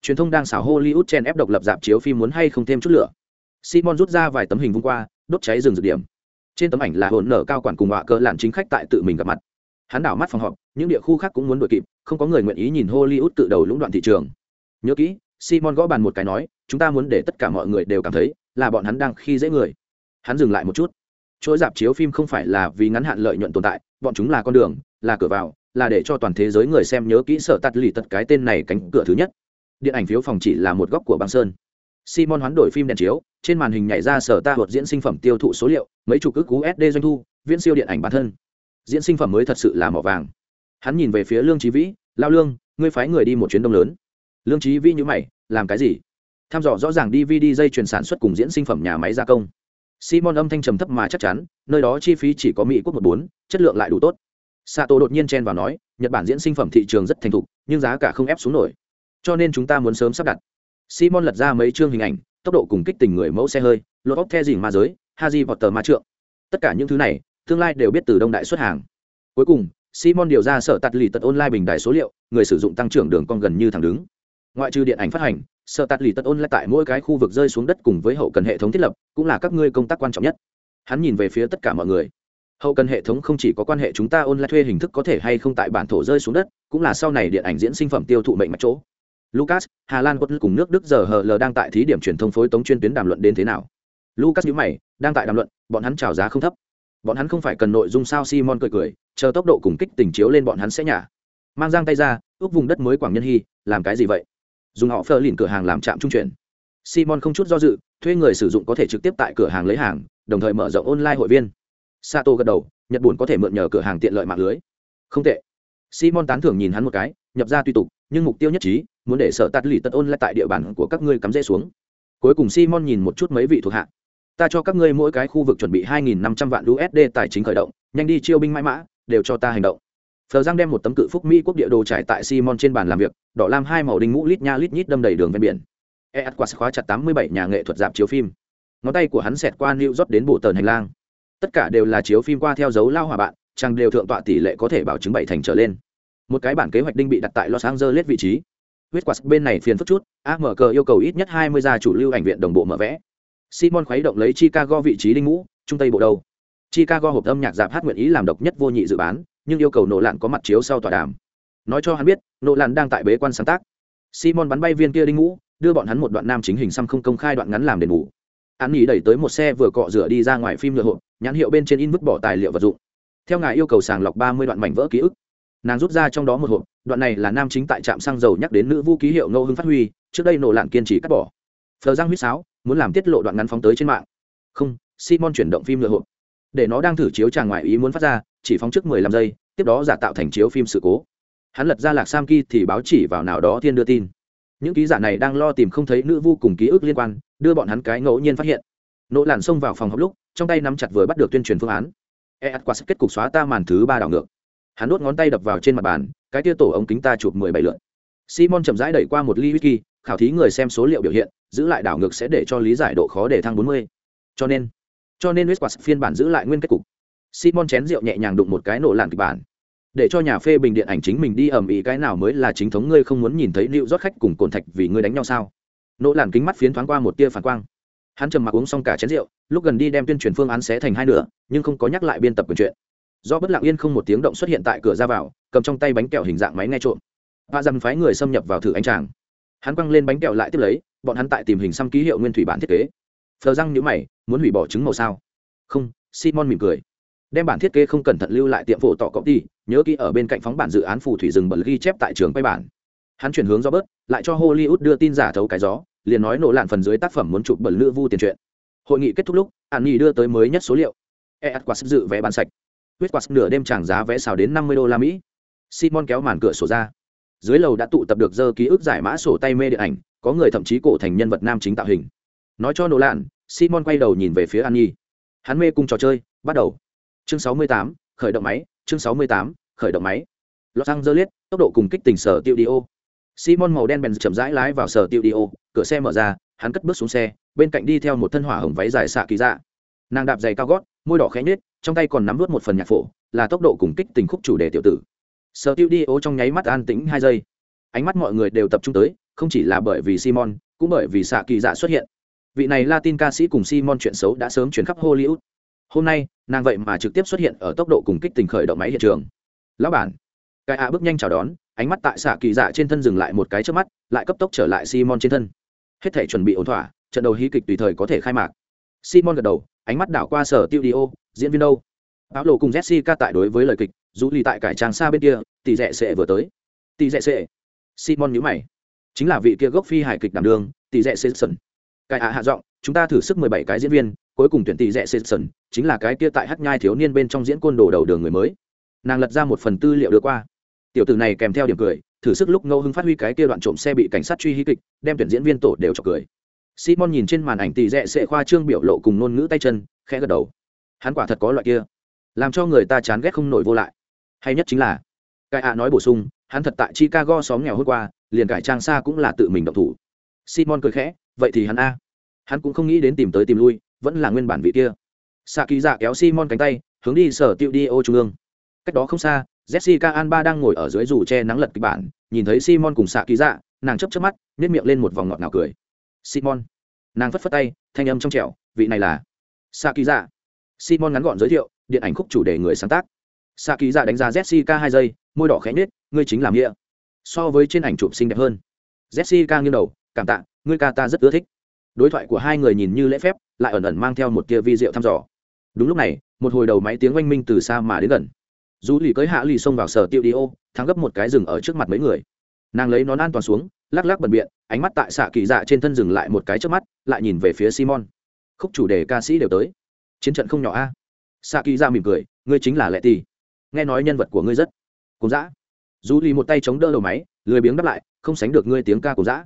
truyền thông đang xảo hollywood chen ép độc lập dạp chiếu phim muốn hay không thêm chút lửa? Simon rút ra vài tấm hình vung qua, đốt cháy rừng dược điểm. Trên tấm ảnh là hồn nở cao quản cùng họa cơ làn chính khách tại tự mình gặp mặt hắn đảo mắt phòng họp, những địa khu khác cũng muốn đuổi kịp, không có người nguyện ý nhìn hollywood tự đầu lũng đoạn thị trường. Nhớ kỹ, simon gõ bàn một cái nói, chúng ta muốn để tất cả mọi người đều cảm thấy là bọn hắn đang khi dễ người. Hắn dừng lại một chút. Chỗ dạp chiếu phim không phải là vì ngắn hạn lợi nhuận tồn tại, bọn chúng là con đường, là cửa vào, là để cho toàn thế giới người xem nhớ kỹ sở tắt lì tật cái tên này cánh cửa thứ nhất. Điện ảnh phiếu phòng chỉ là một góc của băng sơn. Simon hoán đổi phim đèn chiếu, trên màn hình nhảy ra sở ta thuật diễn sinh phẩm tiêu thụ số liệu, mấy chục ước cú sd doanh thu, viễn siêu điện ảnh bản thân diễn sinh phẩm mới thật sự là mỏ vàng. Hắn nhìn về phía lương trí vĩ, lao lương, ngươi phái người đi một chuyến đông lớn. Lương trí vĩ nhữ mày, làm cái gì? Tham dò rõ ràng dvd dây chuyển sản xuất cùng diễn sinh phẩm nhà máy gia công. Simon âm thanh trầm thấp mà chắc chắn, nơi đó chi phí chỉ có mỹ quốc một bốn, chất lượng lại đủ tốt. Sato đột nhiên chen vào nói, nhật bản diễn sinh phẩm thị trường rất thành thục, nhưng giá cả không ép xuống nổi. Cho nên chúng ta muốn sớm sắp đặt. Simon lật ra mấy chương hình ảnh, tốc độ cùng kích tình người mẫu xe hơi, lột óc the dình ma giới, haji vọt tờ ma trượng. Tất cả những thứ này tương lai đều biết từ đông đại xuất hàng. Cuối cùng, simon điều ra sở tạt lì tật online bình đại số liệu, người sử dụng tăng trưởng đường con gần như thẳng đứng. Ngoại trừ điện ảnh phát hành, sở tạt lì tật online tại mỗi cái khu vực rơi xuống đất cùng với hậu cần hệ thống thiết lập, cũng là các ngươi công tác quan trọng nhất. Hắn nhìn về phía tất cả mọi người. Hậu cần hệ thống không chỉ có quan hệ chúng ta online thuê hình thức có thể hay không tại bản thổ rơi xuống đất, cũng là sau này điện ảnh diễn sinh phẩm tiêu thụ mệnh mặt chỗ. Lucas, hà lan quân cùng nước đức giờ hờ l đang tại thí điểm truyền thông phối tống chuyên tuyến đàm luận đến thế nào? Lucas nhữ mày, đang tại đàm luận, bọn hắn trào giá không thấp bọn hắn không phải cần nội dung sao simon cười cười, chờ tốc độ cùng kích tình chiếu lên bọn hắn sẽ nhả. Mang giang tay ra, ước vùng đất mới quảng nhân hy, làm cái gì vậy? Dùng họ phơ lìn cửa hàng làm trạm trung chuyển. Simon không chút do dự, thuê người sử dụng có thể trực tiếp tại cửa hàng lấy hàng, đồng thời mở rộng online hội viên. Sato gật đầu, nhật buồn có thể mượn nhờ cửa hàng tiện lợi mạng lưới. Không tệ. Simon tán thưởng nhìn hắn một cái, nhập ra tùy tục, nhưng mục tiêu nhất trí, muốn để sở tắt lì tật ôn lại tại địa bàn của các ngươi cắm rễ xuống. Cuối cùng simon nhìn một chút mấy vị thuộc hạ ta cho các ngươi mỗi cái khu vực chuẩn bị 2.500 vạn usd tài chính khởi động, nhanh đi chiêu binh mãi mã, đều cho ta hành động. Phờ giang đem một tấm cự phúc mỹ quốc địa đồ trải tại simon trên bàn làm việc, đỏ lam hai màu đinh mũ lít nha lít nhít đâm đầy đường ven biển. Eat quạt khóa chặt 87 nhà nghệ thuật dạp chiếu phim. Ngón tay của hắn xẹt qua new rót đến bộ tờn hành lang. Tất cả đều là chiếu phim qua theo dấu lao hòa bạn chẳng đều thượng tọa tỷ lệ có thể bảo chứng bảy thành trở lên. Một cái bản kế hoạch đinh bị đặt tại los angeles vị trí. Huyết quạt bên này phiền phức chút amg yêu cầu ít nhất hai mươi gia chủ lưu ảnh viện đồng bộ mở vẽ simon khuấy động lấy chicago vị trí đinh ngũ, trung tây bộ đầu. chicago hộp âm nhạc dạp hát nguyện ý làm độc nhất vô nhị dự bán, nhưng yêu cầu nổ lạn có mặt chiếu sau tòa đàm. Nói cho hắn biết nổ lạn đang tại bế quan sáng tác. Simon bắn bay viên kia đinh ngũ, đưa bọn hắn một đoạn nam chính hình xăm không công khai đoạn ngắn làm đền bù. Hắn nghỉ đẩy tới một xe vừa cọ rửa đi ra ngoài phim nhựa hộp, nhãn hiệu bên trên in vứt bỏ tài liệu vật dụng. Theo ngài yêu cầu sàng lọc ba mươi đoạn mảnh vỡ ký ức. Nàng rút ra trong đó một hộp, đoạn này là nam chính tại trạm xăng dầu nhắc đến nữ vũ ký hiệu ngô hưng phát huy, trước đây nổ lạn kiên trì cắt bỏ phờ giang huýt sáo muốn làm tiết lộ đoạn ngắn phóng tới trên mạng. Không, simon chuyển động phim lừa hộp. Để nó đang thử chiếu tràng ngoại ý muốn phát ra, chỉ phóng trước mười lăm giây, tiếp đó giả tạo thành chiếu phim sự cố. Hắn lật ra lạc sam ki thì báo chỉ vào nào đó thiên đưa tin. Những ký giả này đang lo tìm không thấy nữ vu cùng ký ức liên quan, đưa bọn hắn cái ngẫu nhiên phát hiện. Nỗ làn xông vào phòng học lúc, trong tay nắm chặt vừa bắt được tuyên truyền phương án. E ắt sức kết cục xóa ta màn thứ ba đảo ngược. Hắn đốt ngón tay đập vào trên mặt bàn, cái tia tổ ống kính ta chụp mười bảy lượn. Simon chậm rãi đẩy qua một ly whisky, khảo thí người xem số liệu biểu hiện giữ lại đảo ngược sẽ để cho lý giải độ khó để thăng bốn mươi. Cho nên cho nên Westquart phiên bản giữ lại nguyên kết cục. Simon chén rượu nhẹ nhàng đụng một cái nổ lạn kịch bản. Để cho nhà phê bình điện ảnh chính mình đi ầm ĩ cái nào mới là chính thống ngươi không muốn nhìn thấy lưu rót khách cùng cồn thạch vì ngươi đánh nhau sao? Nỗ lạn kính mắt phiến thoáng qua một tia phản quang. Hắn trầm mặc uống xong cả chén rượu, lúc gần đi đem tuyên truyền phương án xé thành hai nửa, nhưng không có nhắc lại biên tập quyền chuyện. Do bất lặng yên không một tiếng động xuất hiện tại cửa ra vào, cầm trong tay bánh kẹo hình dạng máy nghe trộm. Vạ dầm phái người xâm nhập vào thử anh chàng. hắn quăng lên bánh kẹo lại tiếp lấy bọn hắn tại tìm hình xăm ký hiệu nguyên thủy bản thiết kế. Phờ răng nhữ mày, muốn hủy bỏ trứng màu sao? Không, simon mỉm cười. Đem bản thiết kế không cẩn thận lưu lại tiệm phổ tỏ công ty nhớ kỹ ở bên cạnh phóng bản dự án phù thủy rừng bẩn ghi chép tại trường quay bản. Hắn chuyển hướng do bớt lại cho hollywood đưa tin giả thấu cái gió, liền nói nổ lạn phần dưới tác phẩm muốn chụp bẩn lữ vu tiền truyện. Hội nghị kết thúc lúc an nhi đưa tới mới nhất số liệu. E quạt dự vé bán sạch. Huyết quạt nửa đêm tràng giá vé xào đến năm mươi đô la mỹ. Simon kéo màn cửa sổ ra dưới lầu đã tụ tập được dơ ký ức giải mã sổ tay mê điện ảnh, có người thậm chí cổ thành nhân vật nam chính tạo hình. Nói cho nổ lạn, simon quay đầu nhìn về phía an nhi hắn mê cung trò chơi, bắt đầu. Chương sáu mươi tám, khởi động máy, chương sáu mươi tám, khởi động máy. Los angeles, tốc độ cùng kích tình sở tiêu đi ô. Simon màu đen bèn chậm rãi lái vào sở tiêu đi ô, cửa xe mở ra, hắn cất bước xuống xe, bên cạnh đi theo một thân hỏa hồng váy dài xạ kỳ dạ. Nàng đạp giày cao gót, môi đỏ khẽ nhết trong tay còn nắm vớt một phần nhạc phổ, là tốc độ cùng kích tình khúc chủ đề tiểu tử sở tiêu đi ố trong nháy mắt an tĩnh hai giây. Ánh mắt mọi người đều tập trung tới, không chỉ là bởi vì simon, cũng bởi vì xạ kỳ dạ xuất hiện. Vị này latin ca sĩ cùng simon chuyện xấu đã sớm chuyển khắp hollywood. Hôm nay, nàng vậy mà trực tiếp xuất hiện ở tốc độ cùng kích tình khởi động máy hiện trường. Lão bản. Cái ạ bước nhanh chào đón, ánh mắt tại xạ kỳ dạ trên thân dừng lại một cái trước mắt, lại cấp tốc trở lại simon trên thân. Hết thể chuẩn bị ổn thỏa, trận đầu hí kịch tùy thời có thể khai mạc. Simon gật đầu, ánh mắt đảo qua sở tiêu đi ô diễn viên đâu? Áo lộ cùng jessica tại đối với lời kịch, dù lì tại cải trang xa bên kia, tỷ rẽ sệ vừa tới. Tỷ rẽ sệ. Simon nhữ mày. Chính là vị kia gốc phi hài kịch đảm đường tỷ rẽ sệ sần cái hạ hạ giọng, chúng ta thử sức mười bảy cái diễn viên, cuối cùng tuyển tỷ rẽ sệ sần chính là cái kia tại hát nhai thiếu niên bên trong diễn côn đồ đầu đường người mới. Nàng lật ra một phần tư liệu đưa qua. Tiểu tử này kèm theo điểm cười, thử sức lúc ngẫu hưng phát huy cái kia đoạn trộm xe bị cảnh sát truy hí kịch, đem tuyển diễn viên tổ đều chọc cười. Simon nhìn trên màn ảnh tỷ rẽ sệ khoa trương biểu lộ cùng ngôn ngữ tay chân, khẽ gật đầu. Hắn quả thật có loại kia làm cho người ta chán ghét không nổi vô lại. Hay nhất chính là, cái ạ nói bổ sung, hắn thật tại chicago xóm nghèo hôm qua, liền cải trang xa cũng là tự mình động thủ. Simon cười khẽ, vậy thì hắn a. Hắn cũng không nghĩ đến tìm tới tìm lui, vẫn là nguyên bản vị kia. Xạ kỳ dạ kéo simon cánh tay, hướng đi sở tiệu đi ô trung ương. Cách đó không xa, jessica alba đang ngồi ở dưới dù che nắng lật kịch bản, nhìn thấy simon cùng xạ kỳ dạ nàng chấp chấp mắt nếp miệng lên một vòng ngọt ngào cười. Simon, nàng phất phất tay, thanh âm trong trẻo, vị này là xạ kỳ dạ simon ngắn gọn giới thiệu điện ảnh khúc chủ đề người sáng tác. Xạ kỳ dạ đánh giá jessica hai giây, môi đỏ khẽ nết ngươi chính làm nghĩa so với trên ảnh chụp xinh đẹp hơn. Jessica nghiêng đầu, cảm tạ, ngươi ca ta rất ưa thích. Đối thoại của hai người nhìn như lễ phép, lại ẩn ẩn mang theo một tia vi diệu thăm dò. Đúng lúc này, một hồi đầu máy tiếng oanh minh từ xa mà đến gần. Dù lì cưới hạ lì xông vào sở tiêu đi ô, thắng gấp một cái rừng ở trước mặt mấy người. Nàng lấy nón an toàn xuống, lắc lắc bẩn biện, ánh mắt tại xạ kỳ dạ trên thân rừng lại một cái trước mắt, lại nhìn về phía simon. Khúc chủ đề ca sĩ đều tới. Chiến trận không nhỏ a xạ kỳ ra mỉm cười, ngươi chính là lệ tì nghe nói nhân vật của ngươi rất cùng dã. Dù lì một tay chống đỡ đầu máy, lười biếng đáp lại, không sánh được ngươi tiếng ca cùng dã.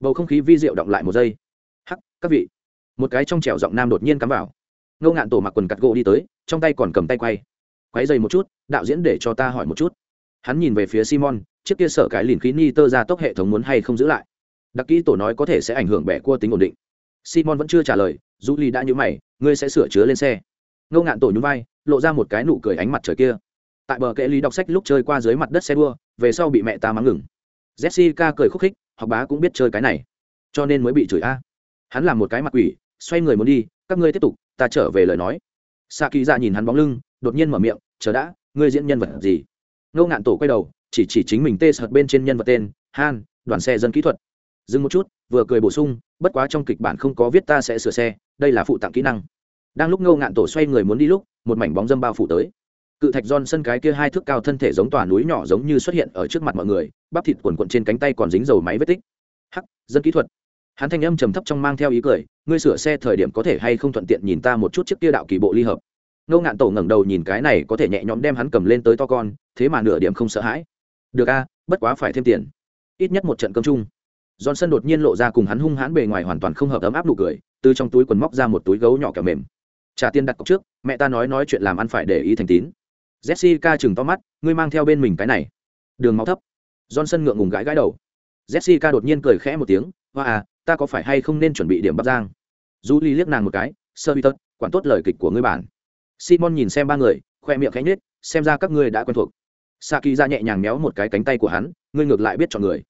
Bầu không khí vi diệu động lại một giây. Hắc, các vị. Một cái trong trẻo giọng nam đột nhiên cắm vào. Ngô ngạn tổ mặc quần cặt gỗ đi tới, trong tay còn cầm tay quay. Quay dày một chút, đạo diễn để cho ta hỏi một chút. Hắn nhìn về phía simon, chiếc kia sở cái lìn khí ni tơ ra tốc hệ thống muốn hay không giữ lại. Đặc kỹ tổ nói có thể sẽ ảnh hưởng bẻ cua tính ổn định. Simon vẫn chưa trả lời du ly đã nhũ mày, ngươi sẽ sửa chứa lên xe ngô ngạn tổ nhún vai, lộ ra một cái nụ cười ánh mặt trời kia. Tại bờ kệ lý đọc sách lúc chơi qua dưới mặt đất xe đua, về sau bị mẹ ta mắng ngừng. Jessica cười khúc khích, học bá cũng biết chơi cái này, cho nên mới bị chửi a. Hắn làm một cái mặt quỷ, xoay người muốn đi, các ngươi tiếp tục, ta trở về lời nói. Sa kỳ ra nhìn hắn bóng lưng, đột nhiên mở miệng, chờ đã, ngươi diễn nhân vật gì? Ngô ngạn tổ quay đầu, chỉ chỉ chính mình tê sợt bên trên nhân vật tên, han, đoàn xe dân kỹ thuật. Dừng một chút, vừa cười bổ sung, bất quá trong kịch bản không có viết ta sẽ sửa xe, đây là phụ tặng kỹ năng đang lúc ngô ngạn tổ xoay người muốn đi lúc, một mảnh bóng dâm bao phủ tới. Cự thạch giòn sân cái kia hai thước cao thân thể giống tòa núi nhỏ giống như xuất hiện ở trước mặt mọi người, bắp thịt quần quận trên cánh tay còn dính dầu máy vết tích. Hắc, dân kỹ thuật. Hắn thanh âm trầm thấp trong mang theo ý cười, ngươi sửa xe thời điểm có thể hay không thuận tiện nhìn ta một chút chiếc kia đạo kỳ bộ ly hợp. Ngô ngạn tổ ngẩng đầu nhìn cái này có thể nhẹ nhõm đem hắn cầm lên tới to con, thế mà nửa điểm không sợ hãi. Được a, bất quá phải thêm tiền. Ít nhất một trận cơm chung. Johnson đột nhiên lộ ra cùng hắn hung hãn bề ngoài hoàn toàn không hợp ấm áp nụ cười, từ trong túi quần móc ra một túi gấu nhỏ kẹo mềm trả tiền đặt cọc trước, mẹ ta nói nói chuyện làm ăn phải để ý thành tín. Jessica chừng to mắt, ngươi mang theo bên mình cái này. Đường máu thấp. Johnson ngượng ngùng gãi gãi đầu. Jessica đột nhiên cười khẽ một tiếng, hoa à ta có phải hay không nên chuẩn bị điểm bắp giang du ly liếc nàng một cái sơ bi tật quản tốt lời kịch của ngươi bản. Simon nhìn xem ba người, khoe miệng khẽ nhết xem ra các ngươi đã quen thuộc. Sa kỳ ra nhẹ nhàng méo một cái cánh tay của hắn, ngươi ngược lại biết chọn người.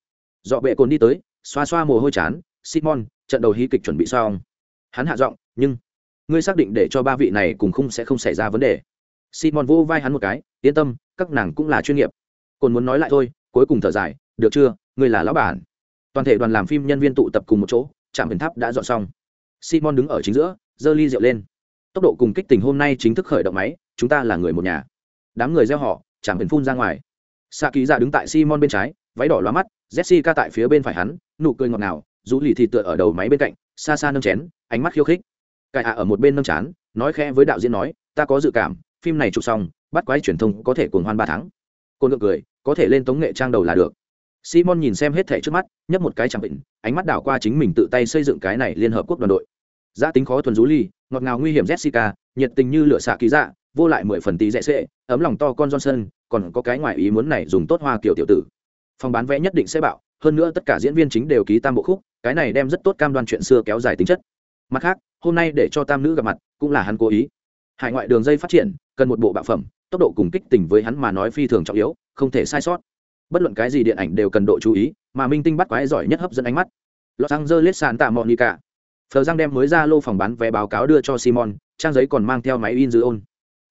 Dọ bệ cồn đi tới, xoa xoa mồ hôi chán, simon, trận đầu hí kịch chuẩn bị xong. Hắn hạ giọng, nhưng ngươi xác định để cho ba vị này cùng khung sẽ không xảy ra vấn đề. Simon vô vai hắn một cái, yên tâm, các nàng cũng là chuyên nghiệp. Còn muốn nói lại thôi, cuối cùng thở dài, được chưa, ngươi là lão bản. Toàn thể đoàn làm phim nhân viên tụ tập cùng một chỗ, trạm biến tháp đã dọn xong. Simon đứng ở chính giữa, giơ ly rượu lên. Tốc độ cùng kích tình hôm nay chính thức khởi động máy, chúng ta là người một nhà. Đám người gieo họ, trạm biến phun ra ngoài. Xạ ký ra đứng tại simon bên trái, váy đỏ loa mắt, jessica tại phía bên phải hắn, nụ cười ngọt ngào rú lì thì tựa ở đầu máy bên cạnh, xa xa nâng chén, ánh mắt khiêu khích cài ạ ở một bên nâng chán, nói khẽ với đạo diễn nói, ta có dự cảm, phim này chụp xong, bắt quái truyền thông có thể cuồng hoan ba tháng. Cô ngược cười, có thể lên tống nghệ trang đầu là được. Simon nhìn xem hết thẻ trước mắt, nhấp một cái chẳng định, ánh mắt đảo qua chính mình tự tay xây dựng cái này liên hợp quốc đoàn đội. Gia tính khó thuần rú ly, ngọt ngào nguy hiểm jessica, nhiệt tình như lửa xạ ký dạ vô lại mười phần tí dễ sệ, ấm lòng to con johnson, còn có cái ngoài ý muốn này dùng tốt hoa kiểu tiểu tử. Phòng bán vé nhất định sẽ bạo, hơn nữa tất cả diễn viên chính đều ký tam bộ khúc, cái này đem rất tốt cam đoan chuyện xưa kéo dài tính chất mặt khác hôm nay để cho tam nữ gặp mặt cũng là hắn cố ý. Hải ngoại đường dây phát triển cần một bộ bạo phẩm tốc độ cùng kích tình với hắn mà nói phi thường trọng yếu không thể sai sót. Bất luận cái gì điện ảnh đều cần độ chú ý mà minh tinh bắt quái giỏi nhất hấp dẫn ánh mắt. Los angeles santa monica. Phờ giang đem mới ra lô phòng bán vé báo cáo đưa cho simon trang giấy còn mang theo máy in dư ôn.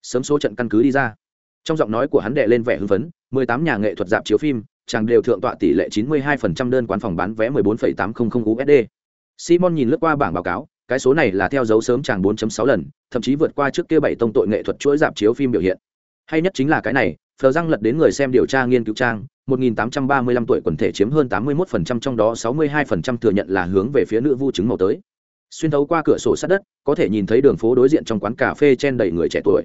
Sớm số trận căn cứ đi ra. Trong giọng nói của hắn đệ lên vẻ hưng phấn 18 nhà nghệ thuật dạp chiếu phim chàng đều thượng tọa tỷ lệ 92% đơn quán phòng bán vé 14,800 USD. Simon nhìn lướt qua bảng báo cáo, cái số này là theo dấu sớm chàng 4.6 lần, thậm chí vượt qua trước kia bảy tông tội nghệ thuật chuỗi dạp chiếu phim biểu hiện. Hay nhất chính là cái này, Phờ răng lật đến người xem điều tra nghiên cứu trang, 1835 tuổi quần thể chiếm hơn 81% trong đó 62% thừa nhận là hướng về phía nữ vu chứng màu tới. Xuyên thấu qua cửa sổ sát đất, có thể nhìn thấy đường phố đối diện trong quán cà phê chen đầy người trẻ tuổi.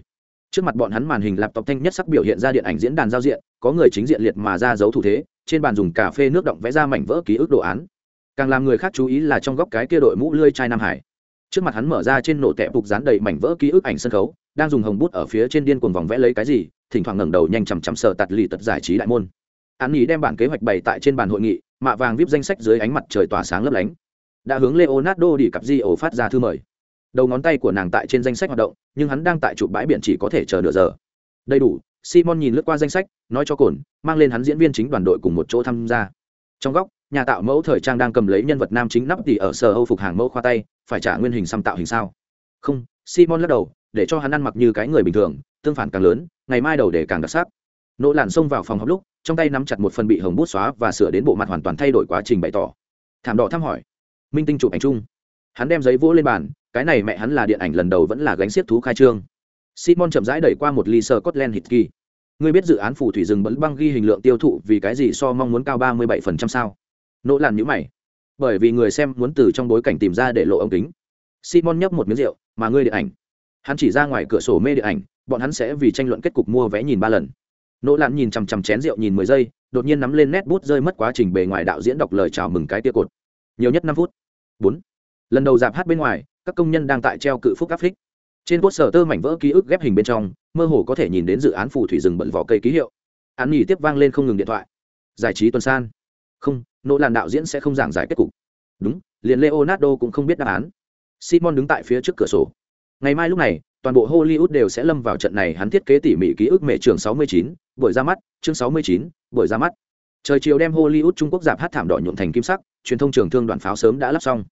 Trước mặt bọn hắn màn hình laptop thanh nhất sắc biểu hiện ra điện ảnh diễn đàn giao diện, có người chính diện liệt mà ra dấu thủ thế, trên bàn dùng cà phê nước động vẽ ra mảnh vỡ ký ức đồ án. Càng làm người khác chú ý là trong góc cái kia đội mũ lươi chai Nam Hải. Trước mặt hắn mở ra trên nổ tẹp phục dán đầy mảnh vỡ ký ức ảnh sân khấu, đang dùng hồng bút ở phía trên điên cuồng vòng vẽ lấy cái gì, thỉnh thoảng ngẩng đầu nhanh chằm chằm sờ tạt lì tật giải trí đại môn. Hắn nghĩ đem bản kế hoạch bày tại trên bàn hội nghị mạ vàng vip danh sách dưới ánh mặt trời tỏa sáng lấp lánh. Đã hướng leonardo đi cặp di ổ phát ra thư mời. Đầu ngón tay của nàng tại trên danh sách hoạt động nhưng hắn đang tại chụp bãi biển chỉ có thể chờ nửa giờ. Đầy đủ simon nhìn lướt qua danh sách nói cho cồn mang lên hắn diễn viên chính đoàn đội cùng một chỗ tham gia. Trong góc nhà tạo mẫu thời trang đang cầm lấy nhân vật nam chính nắp tỉ ở sở âu phục hàng mẫu khoa tay phải trả nguyên hình xăm tạo hình sao? Không, simon lắc đầu, để cho hắn ăn mặc như cái người bình thường, tương phản càng lớn, ngày mai đầu để càng đặc sắc. Nỗ lặn xông vào phòng học lúc, trong tay nắm chặt một phần bị hồng bút xóa và sửa đến bộ mặt hoàn toàn thay đổi quá trình bày tỏ. Thảm đỏ thăm hỏi. Minh tinh chụp ảnh chung. Hắn đem giấy vỗ lên bàn, cái này mẹ hắn là điện ảnh lần đầu vẫn là gánh xiết thú khai trương. Simon chậm rãi đẩy qua một ly sơ scotland hit kỳ. Ngươi biết dự án phù thủy rừng bẫn băng ghi hình lượng tiêu thụ vì cái gì so mong muốn cao ba mươi bảy phần trăm sao? Nỗ làn nhữ mày bởi vì người xem muốn từ trong bối cảnh tìm ra để lộ ống kính. Simon nhấp một miếng rượu, mà ngươi điện ảnh. Hắn chỉ ra ngoài cửa sổ mê điện ảnh, bọn hắn sẽ vì tranh luận kết cục mua vé nhìn ba lần. Nỗ lặn nhìn chằm chằm chén rượu nhìn mười giây, đột nhiên nắm lên nét bút rơi mất quá trình bề ngoài đạo diễn đọc lời chào mừng cái tia cột. Nhiều nhất năm phút. Bốn. Lần đầu dạp hát bên ngoài, các công nhân đang tại treo cự phúc áp phích trên cốt sở tơ mảnh vỡ ký ức ghép hình bên trong, mơ hồ có thể nhìn đến dự án phù thủy rừng bận vỏ cây ký hiệu. Án nghỉ tiếp vang lên không ngừng điện thoại. Giải trí tuần san. Không nỗ làn đạo diễn sẽ không giảng giải kết cục. Đúng liền leonardo cũng không biết đáp án. Simon đứng tại phía trước cửa sổ. Ngày mai lúc này toàn bộ hollywood đều sẽ lâm vào trận này hắn thiết kế tỉ mỉ ký ức mẹ trường 69, buổi ra mắt chương 69, buổi ra mắt. Trời chiều đem hollywood trung quốc giảm hát thảm đỏ nhuộm thành kim sắc truyền thông trường thương đoàn pháo sớm đã lắp xong.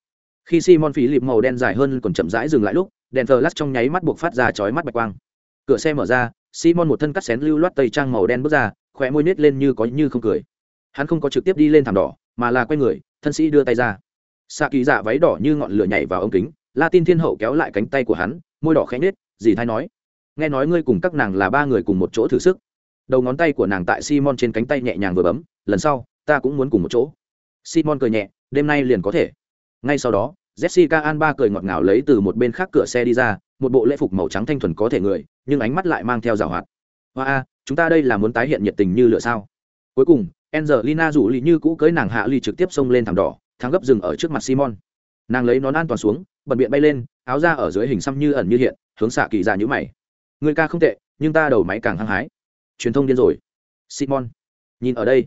Khi simon phí lịp màu đen dài hơn còn chậm rãi dừng lại lúc đèn thờ lắc trong nháy mắt buộc phát ra chói mắt bạch quang. Cửa xe mở ra simon một thân cắt xén lưu loát tây trang màu đen bước ra khóe môi nết lên như có như không cười hắn không có trực tiếp đi lên thảm đỏ, mà là quay người, thân sĩ đưa tay ra. Xạ kỳ dạ váy đỏ như ngọn lửa nhảy vào ống kính la tin thiên hậu kéo lại cánh tay của hắn, môi đỏ khẽ nết dì thay nói, nghe nói ngươi cùng các nàng là ba người cùng một chỗ thử sức. Đầu ngón tay của nàng tại simon trên cánh tay nhẹ nhàng vừa bấm, lần sau, ta cũng muốn cùng một chỗ. Simon cười nhẹ, đêm nay liền có thể. Ngay sau đó, jessica alba cười ngọt ngào lấy từ một bên khác cửa xe đi ra, một bộ lễ phục màu trắng thanh thuần có thể người, nhưng ánh mắt lại mang theo rào hoạt. Hoa a, chúng ta đây là muốn tái hiện nhiệt tình như lửa sao? Cuối cùng angelina rủ lì như cũ cưới nàng hạ lì trực tiếp xông lên thảm đỏ thang gấp rừng ở trước mặt simon. Nàng lấy nón an toàn xuống bật biện bay lên, áo ra ở dưới hình xăm như ẩn như hiện, hướng xạ kỳ dạ ra nhữ mày. Người ca không tệ, nhưng ta đầu máy càng hăng hái. Truyền thông điên rồi. Simon. Nhìn ở đây.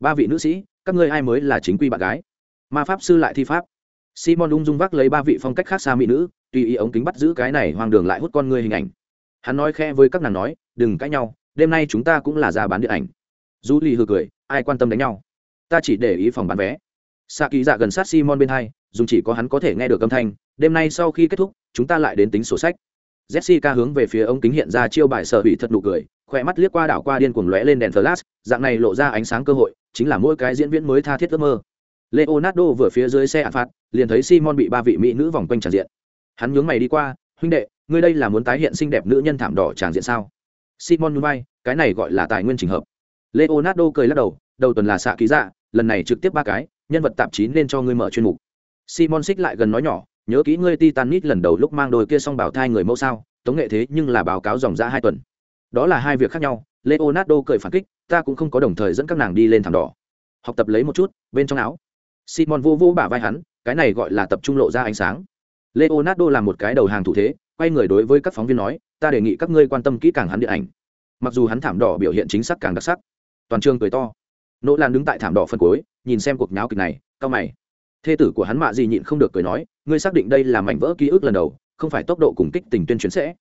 Ba vị nữ sĩ, các ngươi ai mới là chính quy bạn gái? Ma pháp sư lại thi pháp. Simon ung dung vác lấy ba vị phong cách khác xa mỹ nữ, tùy ý ống kính bắt giữ cái này hoang đường lại hút con ngươi hình ảnh. Hắn nói khe với các nàng nói, đừng cãi nhau, đêm nay chúng ta cũng là ra bán điện ảnh. Du lì hừ cười ai quan tâm đánh nhau. Ta chỉ để ý phòng bán vé. Xạ kỳ dạ gần sát simon bên hai dùng chỉ có hắn có thể nghe được âm thanh, đêm nay sau khi kết thúc, chúng ta lại đến tính sổ sách. Jessica hướng về phía ông kính hiện ra chiêu bài sở hủy thật nụ cười, khỏe mắt liếc qua đảo qua điên cuồng lóe lên đèn flash, dạng này lộ ra ánh sáng cơ hội, chính là mỗi cái diễn viên mới tha thiết ước mơ. Leonardo vừa phía dưới xe ạn phạt, liền thấy simon bị ba vị mỹ nữ vòng quanh tràn diện. Hắn nhướng mày đi qua, huynh đệ, ngươi đây là muốn tái hiện xinh đẹp nữ nhân thảm đỏ tràn diện sao? Simon núi bay cái này gọi là tài nguyên trình hợp. Leonardo cười lắc đầu đầu tuần là xạ ký dạ lần này trực tiếp ba cái, nhân vật tạp chí nên cho ngươi mở chuyên mục. Simon xích lại gần nói nhỏ, nhớ kỹ ngươi titanic lần đầu lúc mang đôi kia xong bảo thai người mẫu sao, tống nghệ thế nhưng là báo cáo dòng ra hai tuần. Đó là hai việc khác nhau, leonardo cười phản kích, ta cũng không có đồng thời dẫn các nàng đi lên thảm đỏ. Học tập lấy một chút, bên trong áo. Simon vô vô bả vai hắn, cái này gọi là tập trung lộ ra ánh sáng. Leonardo là một cái đầu hàng thủ thế, quay người đối với các phóng viên nói, ta đề nghị các ngươi quan tâm kỹ càng hắn điện ảnh. Mặc dù hắn thảm đỏ biểu hiện chính xác càng đặc sắc. Toàn trường cười to nỗ lan đứng tại thảm đỏ phân cuối, nhìn xem cuộc nháo kịch này, cao mày. Thê tử của hắn mạ gì nhịn không được cười nói, ngươi xác định đây là mảnh vỡ ký ức lần đầu, không phải tốc độ cùng kích tình tuyên truyền sẽ.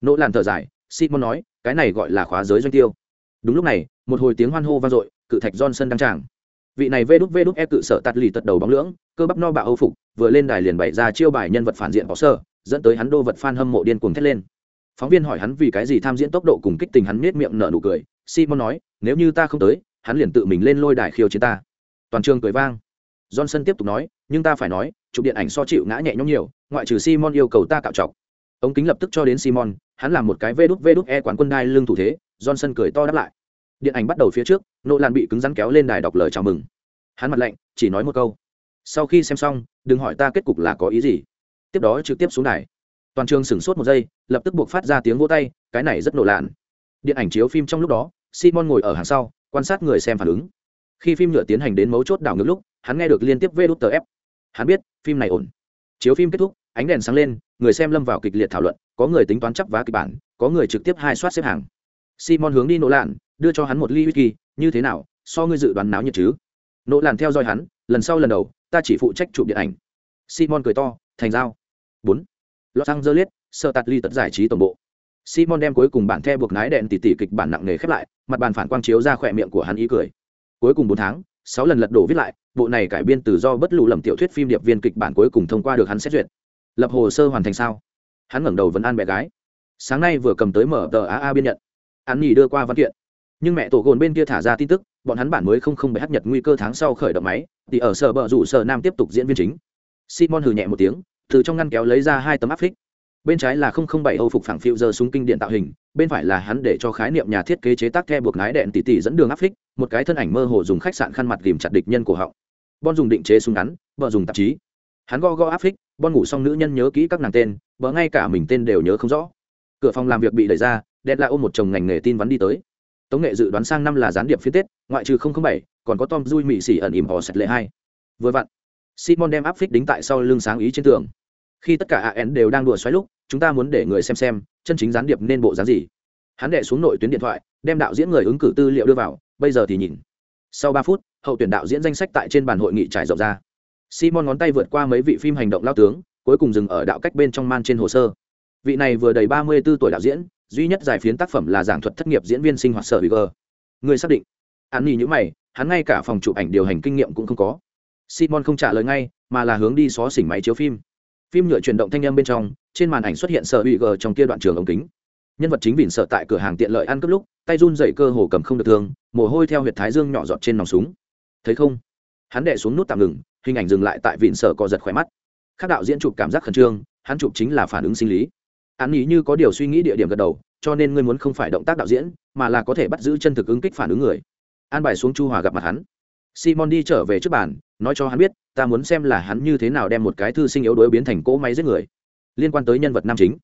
Nỗ lan thở dài, simon nói, cái này gọi là khóa giới doanh tiêu. Đúng lúc này, một hồi tiếng hoan hô vang dội, cự thạch johnson đăng tràng. Vị này vê đút vê đút e cự sở tạt lì tật đầu bóng lưỡng, cơ bắp no bạo âu phục, vừa lên đài liền bày ra chiêu bài nhân vật phản diện bỏ sơ, dẫn tới hắn đô vật fan hâm mộ điên cuồng thét lên. Phóng viên hỏi hắn vì cái gì tham diễn tốc độ cùng kích tình hắn nết miệng nở nụ cười. Simon nói, nếu như ta không tới hắn liền tự mình lên lôi đài khiêu chiến ta. Toàn trường cười vang. Johnson tiếp tục nói, nhưng ta phải nói, chụp điện ảnh so chịu ngã nhẹ nhõm nhiều, ngoại trừ simon yêu cầu ta cạo trọc. Ống kính lập tức cho đến simon, hắn làm một cái vê đút vê đút e quán quân đai lưng thủ thế, johnson cười to đáp lại. Điện ảnh bắt đầu phía trước nỗ lan bị cứng rắn kéo lên đài đọc lời chào mừng. Hắn mặt lạnh, chỉ nói một câu. Sau khi xem xong, đừng hỏi ta kết cục là có ý gì. Tiếp đó trực tiếp xuống đài. Toàn trường sửng sốt một giây, lập tức buộc phát ra tiếng vỗ tay, cái này rất nổ lạn. Điện ảnh chiếu phim trong lúc đó, simon ngồi ở hàng sau quan sát người xem phản ứng. Khi phim nhựa tiến hành đến mấu chốt đảo ngược lúc, hắn nghe được liên tiếp vê đút tờ ép. Hắn biết, phim này ổn. Chiếu phim kết thúc, ánh đèn sáng lên, người xem lâm vào kịch liệt thảo luận, có người tính toán chấp vá kịch bản, có người trực tiếp hai soát xếp hàng. Simon hướng đi nỗ lạn, đưa cho hắn một ly whisky, như thế nào, so ngươi dự đoán náo nhiệt chứ? Nỗ lạn theo dõi hắn, lần sau lần đầu, ta chỉ phụ trách chụp điện ảnh. Simon cười to, thành dao bốn. Los angeles sơ tạt ly tật giải trí tổng bộ simon đem cuối cùng bản the buộc nái đèn tỉ tỉ kịch bản nặng nề khép lại, mặt bàn phản quang chiếu ra khỏe miệng của hắn ý cười. Cuối cùng bốn tháng, sáu lần lật đổ viết lại, bộ này cải biên từ do bất lụ lầm tiểu thuyết phim điệp viên kịch bản cuối cùng thông qua được hắn xét duyệt. Lập hồ sơ hoàn thành sao? Hắn ngẩng đầu vẫn an mẹ gái. Sáng nay vừa cầm tới mở tờ aa biên nhận. Hắn nhỉ đưa qua văn kiện. Nhưng mẹ tổ gồn bên kia thả ra tin tức, bọn hắn bản mới không không bị hắt nhật nguy cơ tháng sau khởi động máy, thì ở sở bờ rủ sở nam tiếp tục diễn viên chính. Simon hừ nhẹ một tiếng, từ trong ngăn kéo lấy ra hai tấm áp phích bên trái là không không bảy âu phục phẳng phiêu giờ súng kinh điện tạo hình, bên phải là hắn để cho khái niệm nhà thiết kế chế tác theo buộc ngái đèn tỉ tỉ dẫn đường áp phích, một cái thân ảnh mơ hồ dùng khách sạn khăn mặt ghìm chặt địch nhân của họng. Bon dùng định chế súng ngắn, vợ dùng tạp chí. Hắn go go áp phích, bon ngủ xong nữ nhân nhớ kỹ các nàng tên, vợ ngay cả mình tên đều nhớ không rõ. Cửa phòng làm việc bị đẩy ra, đèn lại ôm một chồng ngành nghề tin vắn đi tới. Tống nghệ dự đoán sang năm là gián điệp phiên tết, ngoại trừ không không bảy, còn có tom dui mị xỉ ẩn ỉm họ sạch lệ hai. Vừa vặn, simon đem áp phích đính tại sau lưng sáng ý trên tường khi tất cả an đều đang đùa xoáy lúc, chúng ta muốn để người xem xem, chân chính gián điệp nên bộ dáng gì. Hắn đệ xuống nội tuyến điện thoại, đem đạo diễn người ứng cử tư liệu đưa vào, bây giờ thì nhìn. Sau ba phút, hậu tuyển đạo diễn danh sách tại trên bàn hội nghị trải rộng ra. Simon ngón tay vượt qua mấy vị phim hành động lao tướng, cuối cùng dừng ở đạo cách bên trong man trên hồ sơ. Vị này vừa đầy ba mươi b tuổi đạo diễn, duy nhất giải phiến tác phẩm là giảng thuật thất nghiệp diễn viên sinh hoạt sở bị gờ. người xác định. Hắn nhì nhữ mày, hắn ngay cả phòng chụp ảnh điều hành kinh nghiệm cũng không có. Simon không trả lời ngay, mà là hướng đi xó xỉnh máy chiếu phim phim nhựa chuyển động thanh âm bên trong, trên màn ảnh xuất hiện sở hữu g trong kia đoạn trường ống kính. Nhân vật chính vỉn sợ tại cửa hàng tiện lợi ăn cướp lúc, tay run dậy cơ hồ cầm không được thương, mồ hôi theo huyệt thái dương nhỏ giọt trên nòng súng. Thấy không? Hắn đệ xuống nút tạm ngừng, hình ảnh dừng lại tại vịn sợ co giật khỏe mắt. Các đạo diễn chụp cảm giác khẩn trương, hắn chụp chính là phản ứng sinh lý. Hắn nghĩ như có điều suy nghĩ địa điểm gật đầu, cho nên ngươi muốn không phải động tác đạo diễn, mà là có thể bắt giữ chân thực ứng kích phản ứng người. An bài xuống chu hòa gặp mặt hắn. Simon đi trở về trước bàn nói cho hắn biết ta muốn xem là hắn như thế nào đem một cái thư sinh yếu đuối biến thành cỗ máy giết người liên quan tới nhân vật nam chính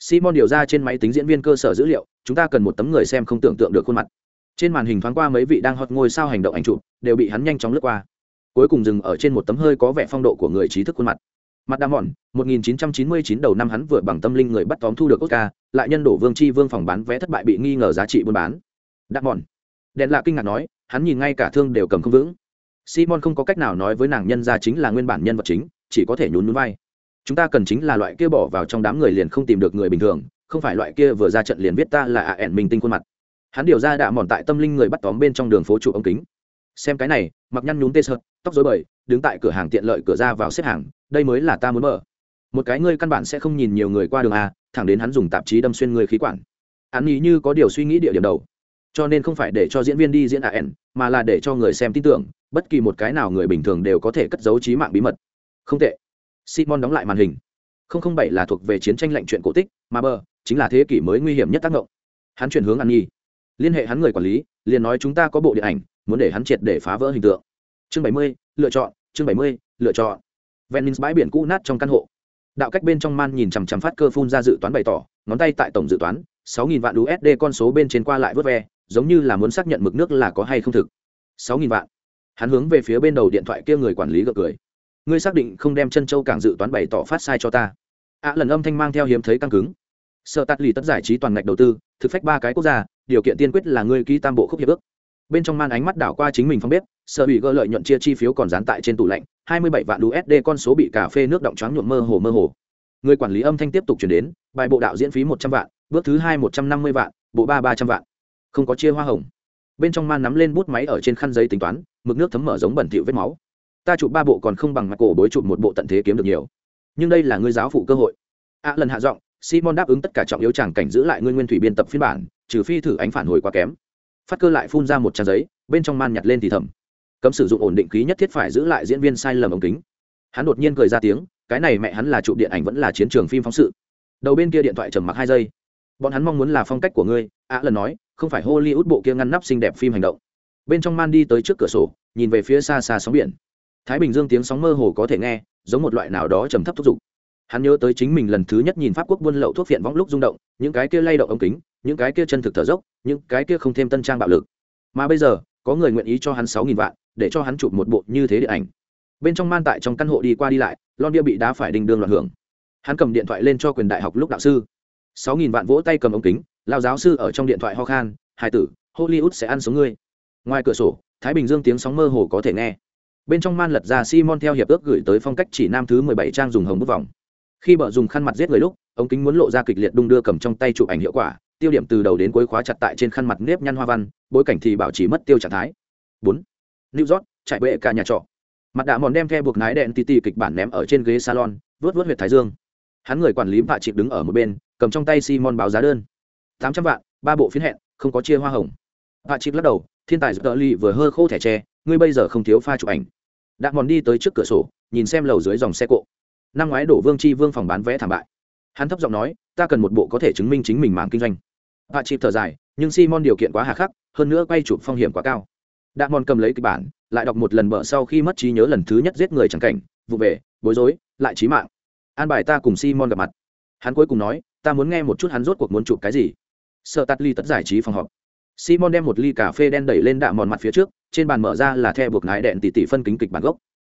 simon điều ra trên máy tính diễn viên cơ sở dữ liệu chúng ta cần một tấm người xem không tưởng tượng được khuôn mặt trên màn hình thoáng qua mấy vị đang hot ngôi sao hành động ảnh chụp đều bị hắn nhanh chóng lướt qua cuối cùng dừng ở trên một tấm hơi có vẻ phong độ của người trí thức khuôn mặt mặt đam mòn 1999 đầu năm hắn vừa bằng tâm linh người bắt tóm thu được Oscar, lại nhân đổ Vương Chi Vương phòng bán vé thất bại bị nghi ngờ giá trị buôn bán. Đam mòn. Đèn lạ kinh ngạc nói, hắn nhìn ngay cả thương đều cầm không vững. Simon không có cách nào nói với nàng nhân ra chính là nguyên bản nhân vật chính, chỉ có thể nhún nhún vai. Chúng ta cần chính là loại kia bỏ vào trong đám người liền không tìm được người bình thường, không phải loại kia vừa ra trận liền biết ta là ạ ẻn minh tinh khuôn mặt. Hắn điều ra đạ mòn tại tâm linh người bắt tóm bên trong đường phố trụ ống kính. Xem cái này, mặc nhăn nhún tê sợt, tóc rối bời, đứng tại cửa hàng tiện lợi cửa ra vào xếp hàng, đây mới là ta muốn mở một cái ngươi căn bản sẽ không nhìn nhiều người qua đường a thẳng đến hắn dùng tạp chí đâm xuyên người khí quản hắn nghĩ như có điều suy nghĩ địa điểm đầu cho nên không phải để cho diễn viên đi diễn an mà là để cho người xem tin tưởng, bất kỳ một cái nào người bình thường đều có thể cất giấu trí mạng bí mật. Không tệ. Simon đóng lại màn hình. Không không bảy là thuộc về chiến tranh lạnh chuyện cổ tích, mà bờ, chính là thế kỷ mới nguy hiểm nhất tác động hắn chuyển hướng ăn nhi. Liên hệ hắn người quản lý, liền nói chúng ta có bộ điện ảnh, muốn để hắn triệt để phá vỡ hình tượng. Chương bảy mươi, lựa chọn, chương bảy mươi, lựa chọn. Venice bãi biển cũ nát trong căn hộ. Đạo cách bên trong man nhìn chằm chằm phát cơ phun ra dự toán bày tỏ, ngón tay tại tổng dự toán, sáu nghìn vạn usd con số bên trên qua lại vớt ve giống như là muốn xác nhận mực nước là có hay không thực. Sáu nghìn vạn. Hắn hướng về phía bên đầu điện thoại kia người quản lý gật cười. Ngươi xác định không đem chân châu cảng dự toán bày tỏ phát sai cho ta. Ạ à, lần âm thanh mang theo hiếm thấy căng cứng. Sợ tắt lì tất giải trí toàn ngạch đầu tư thực phách ba cái quốc gia điều kiện tiên quyết là ngươi ký tam bộ khúc hiệp ước. Bên trong man ánh mắt đảo qua chính mình phong bếp sợ bị gỡ lợi nhuận chia chi phiếu còn dán tại trên tủ lạnh hai mươi bảy vạn usd con số bị cà phê nước động choáng nhuộm mơ hồ mơ hồ. Người quản lý âm thanh tiếp tục chuyển đến bài bộ đạo diễn phí một trăm vạn bước thứ hai một trăm năm mươi vạn bộ ba ba trăm vạn không có chia hoa hồng. Bên trong man nắm lên bút máy ở trên khăn giấy tính toán, mực nước thấm mở giống bẩn thỉu vết máu. Ta chụp ba bộ còn không bằng mặt cổ bối chụp một bộ tận thế kiếm được nhiều. Nhưng đây là ngươi giáo phụ cơ hội. A lần hạ giọng, simon đáp ứng tất cả trọng yếu chàng cảnh giữ lại ngươi nguyên thủy biên tập phiên bản, trừ phi thử ánh phản hồi quá kém. Phát cơ lại phun ra một trang giấy, bên trong man nhặt lên thì thầm. Cấm sử dụng ổn định khí nhất thiết phải giữ lại diễn viên sai lầm ống kính. Hắn đột nhiên cười ra tiếng, cái này mẹ hắn là trụ điện ảnh vẫn là chiến trường phim phóng sự. Đầu bên kia điện thoại trầm mặc hai giây bọn hắn mong muốn là phong cách của ngươi, ạ lần nói, không phải hollywood bộ kia ngăn nắp xinh đẹp phim hành động. Bên trong man đi tới trước cửa sổ, nhìn về phía xa xa sóng biển. Thái bình dương tiếng sóng mơ hồ có thể nghe, giống một loại nào đó trầm thấp thúc giục. Hắn nhớ tới chính mình lần thứ nhất nhìn pháp quốc buôn lậu thuốc phiện võng lúc rung động, những cái kia lay động ống kính, những cái kia chân thực thở dốc, những cái kia không thêm tân trang bạo lực. Mà bây giờ, có người nguyện ý cho hắn sáu nghìn vạn, để cho hắn chụp một bộ như thế điện ảnh. Bên trong man tại trong căn hộ đi qua đi lại, lon bia bị đá phải đinh đương loạn hưởng. Hắn cầm điện thoại lên cho quyền đại học lúc đạo sư sáu nghìn vạn vỗ tay cầm ống kính lao giáo sư ở trong điện thoại ho khan hai tử, hollywood sẽ ăn sống ngươi. Ngoài cửa sổ, thái bình dương tiếng sóng mơ hồ có thể nghe. Bên trong man lật ra simon theo hiệp ước gửi tới phong cách chỉ nam thứ mười bảy trang dùng hồng bút vòng. Khi bờ dùng khăn mặt giết người lúc, ống kính muốn lộ ra kịch liệt đung đưa cầm trong tay chụp ảnh hiệu quả, tiêu điểm từ đầu đến cuối khóa chặt tại trên khăn mặt nếp nhăn hoa văn, bối cảnh thì bảo trì mất tiêu trạng thái. bốn. New york chạy bệ cả nhà trọ. Mặt đạ mòn đem theo buộc nái đèn tì tì kịch bản ném ở trên ghế salon vớt vớt huyệt thái dương. Hắn người quản lý vạ chịp đứng ở một bên cầm trong tay simon báo giá đơn. Tám trăm vạn, ba bộ phiến hẹn, không có chia hoa hồng. Vạ chịp lắc đầu, thiên tài giúp ly vừa hơ khô thẻ tre, ngươi bây giờ không thiếu pha chụp ảnh. Đạ mòn đi tới trước cửa sổ, nhìn xem lầu dưới dòng xe cộ. Năm ngoái đổ vương chi vương phòng bán vé thảm bại. Hắn thấp giọng nói, ta cần một bộ có thể chứng minh chính mình mảng kinh doanh. Vạ chịp thở dài, nhưng simon điều kiện quá hà khắc, hơn nữa quay chụp phong hiểm quá cao. Đạ mòn cầm lấy kịch bản, lại đọc một lần bợ sau khi mất trí nhớ lần thứ nhất giết người chẳng cảnh, vụ về, bối rối, lại trí mạng. An bài ta cùng simon gặp mặt. Hắn cuối cùng nói ta muốn nghe một chút hắn rốt cuộc muốn chụp cái gì. Sợ tắt ly tất giải trí phòng họp. Simon đem một ly cà phê đen đẩy lên đạ mòn mặt phía trước, trên bàn mở ra là the buộc nái đèn tỷ tỷ phân kính kịch bản gốc.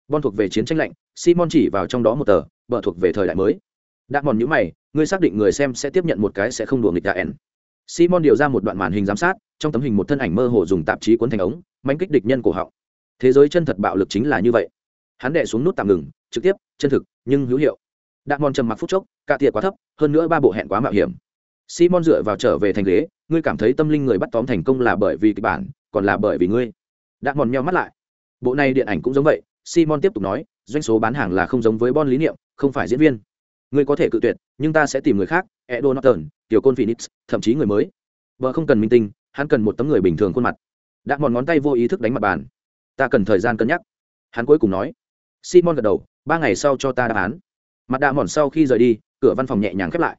Bon thuộc về chiến tranh lạnh, simon chỉ vào trong đó một tờ bờ thuộc về thời đại mới. Đạ mòn nhữ mày, ngươi xác định người xem sẽ tiếp nhận một cái sẽ không đùa nghịch đạ ẻn. Simon điều ra một đoạn màn hình giám sát, trong tấm hình một thân ảnh mơ hồ dùng tạp chí cuốn thành ống, mánh kích địch nhân cổ họng. Thế giới chân thật bạo lực chính là như vậy. Hắn đệ xuống nút tạm ngừng, trực tiếp, chân thực, nhưng hữu hiệu đạn mòn trầm mặc phút chốc cạ tiệc quá thấp, hơn nữa ba bộ hẹn quá mạo hiểm. Simon dựa vào trở về thành ghế, ngươi cảm thấy tâm linh người bắt tóm thành công là bởi vì kịch bản, còn là bởi vì ngươi? Đạn mòn nhau mắt lại. Bộ này điện ảnh cũng giống vậy, simon tiếp tục nói, doanh số bán hàng là không giống với bon lý niệm, không phải diễn viên. Ngươi có thể cự tuyệt, nhưng ta sẽ tìm người khác edo norton tiểu côn phoenix, thậm chí người mới. Vợ không cần minh tinh, hắn cần một tấm người bình thường khuôn mặt. Đạn mòn ngón tay vô ý thức đánh mặt bàn. Ta cần thời gian cân nhắc. Hắn cuối cùng nói. Simon gật đầu, ba ngày sau cho ta đáp án mặt đạ mòn sau khi rời đi, cửa văn phòng nhẹ nhàng khép lại.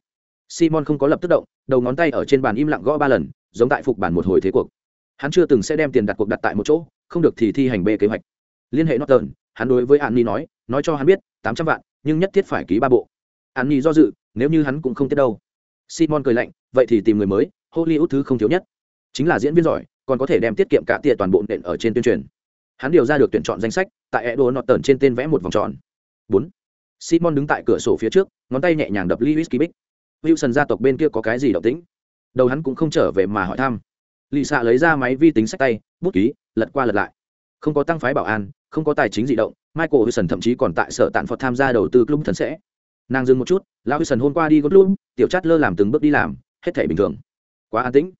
Simon không có lập tức động, đầu ngón tay ở trên bàn im lặng gõ ba lần, giống tại phục bản một hồi thế cuộc. Hắn chưa từng sẽ đem tiền đặt cuộc đặt tại một chỗ, không được thì thi hành b kế hoạch. Liên hệ norton, hắn đối với an ni nói nói cho hắn biết, tám trăm vạn, nhưng nhất thiết phải ký ba bộ. An ni do dự, nếu như hắn cũng không tiết đâu. Simon cười lạnh, vậy thì tìm người mới, hollywood thứ không thiếu nhất. Chính là diễn viên giỏi, còn có thể đem tiết kiệm cả tiền toàn bộ nện ở trên tuyên truyền. Hắn điều ra được tuyển chọn danh sách, tại edo norton trên tên vẽ một vòng tròn. Bốn simon đứng tại cửa sổ phía trước, ngón tay nhẹ nhàng đập ly whisky bích wilson gia tộc bên kia có cái gì động tĩnh? Đầu hắn cũng không trở về mà hỏi thăm. Lì xạ lấy ra máy vi tính sách tay, bút ký, lật qua lật lại. Không có tăng phái bảo an, không có tài chính dị động, michael wilson thậm chí còn tại sở tạn phật tham gia đầu tư club thần sẽ. Nàng dừng một chút, lão wilson hôm qua đi gấp club tiểu chát lơ làm từng bước đi làm, hết thảy bình thường. Quá an tĩnh.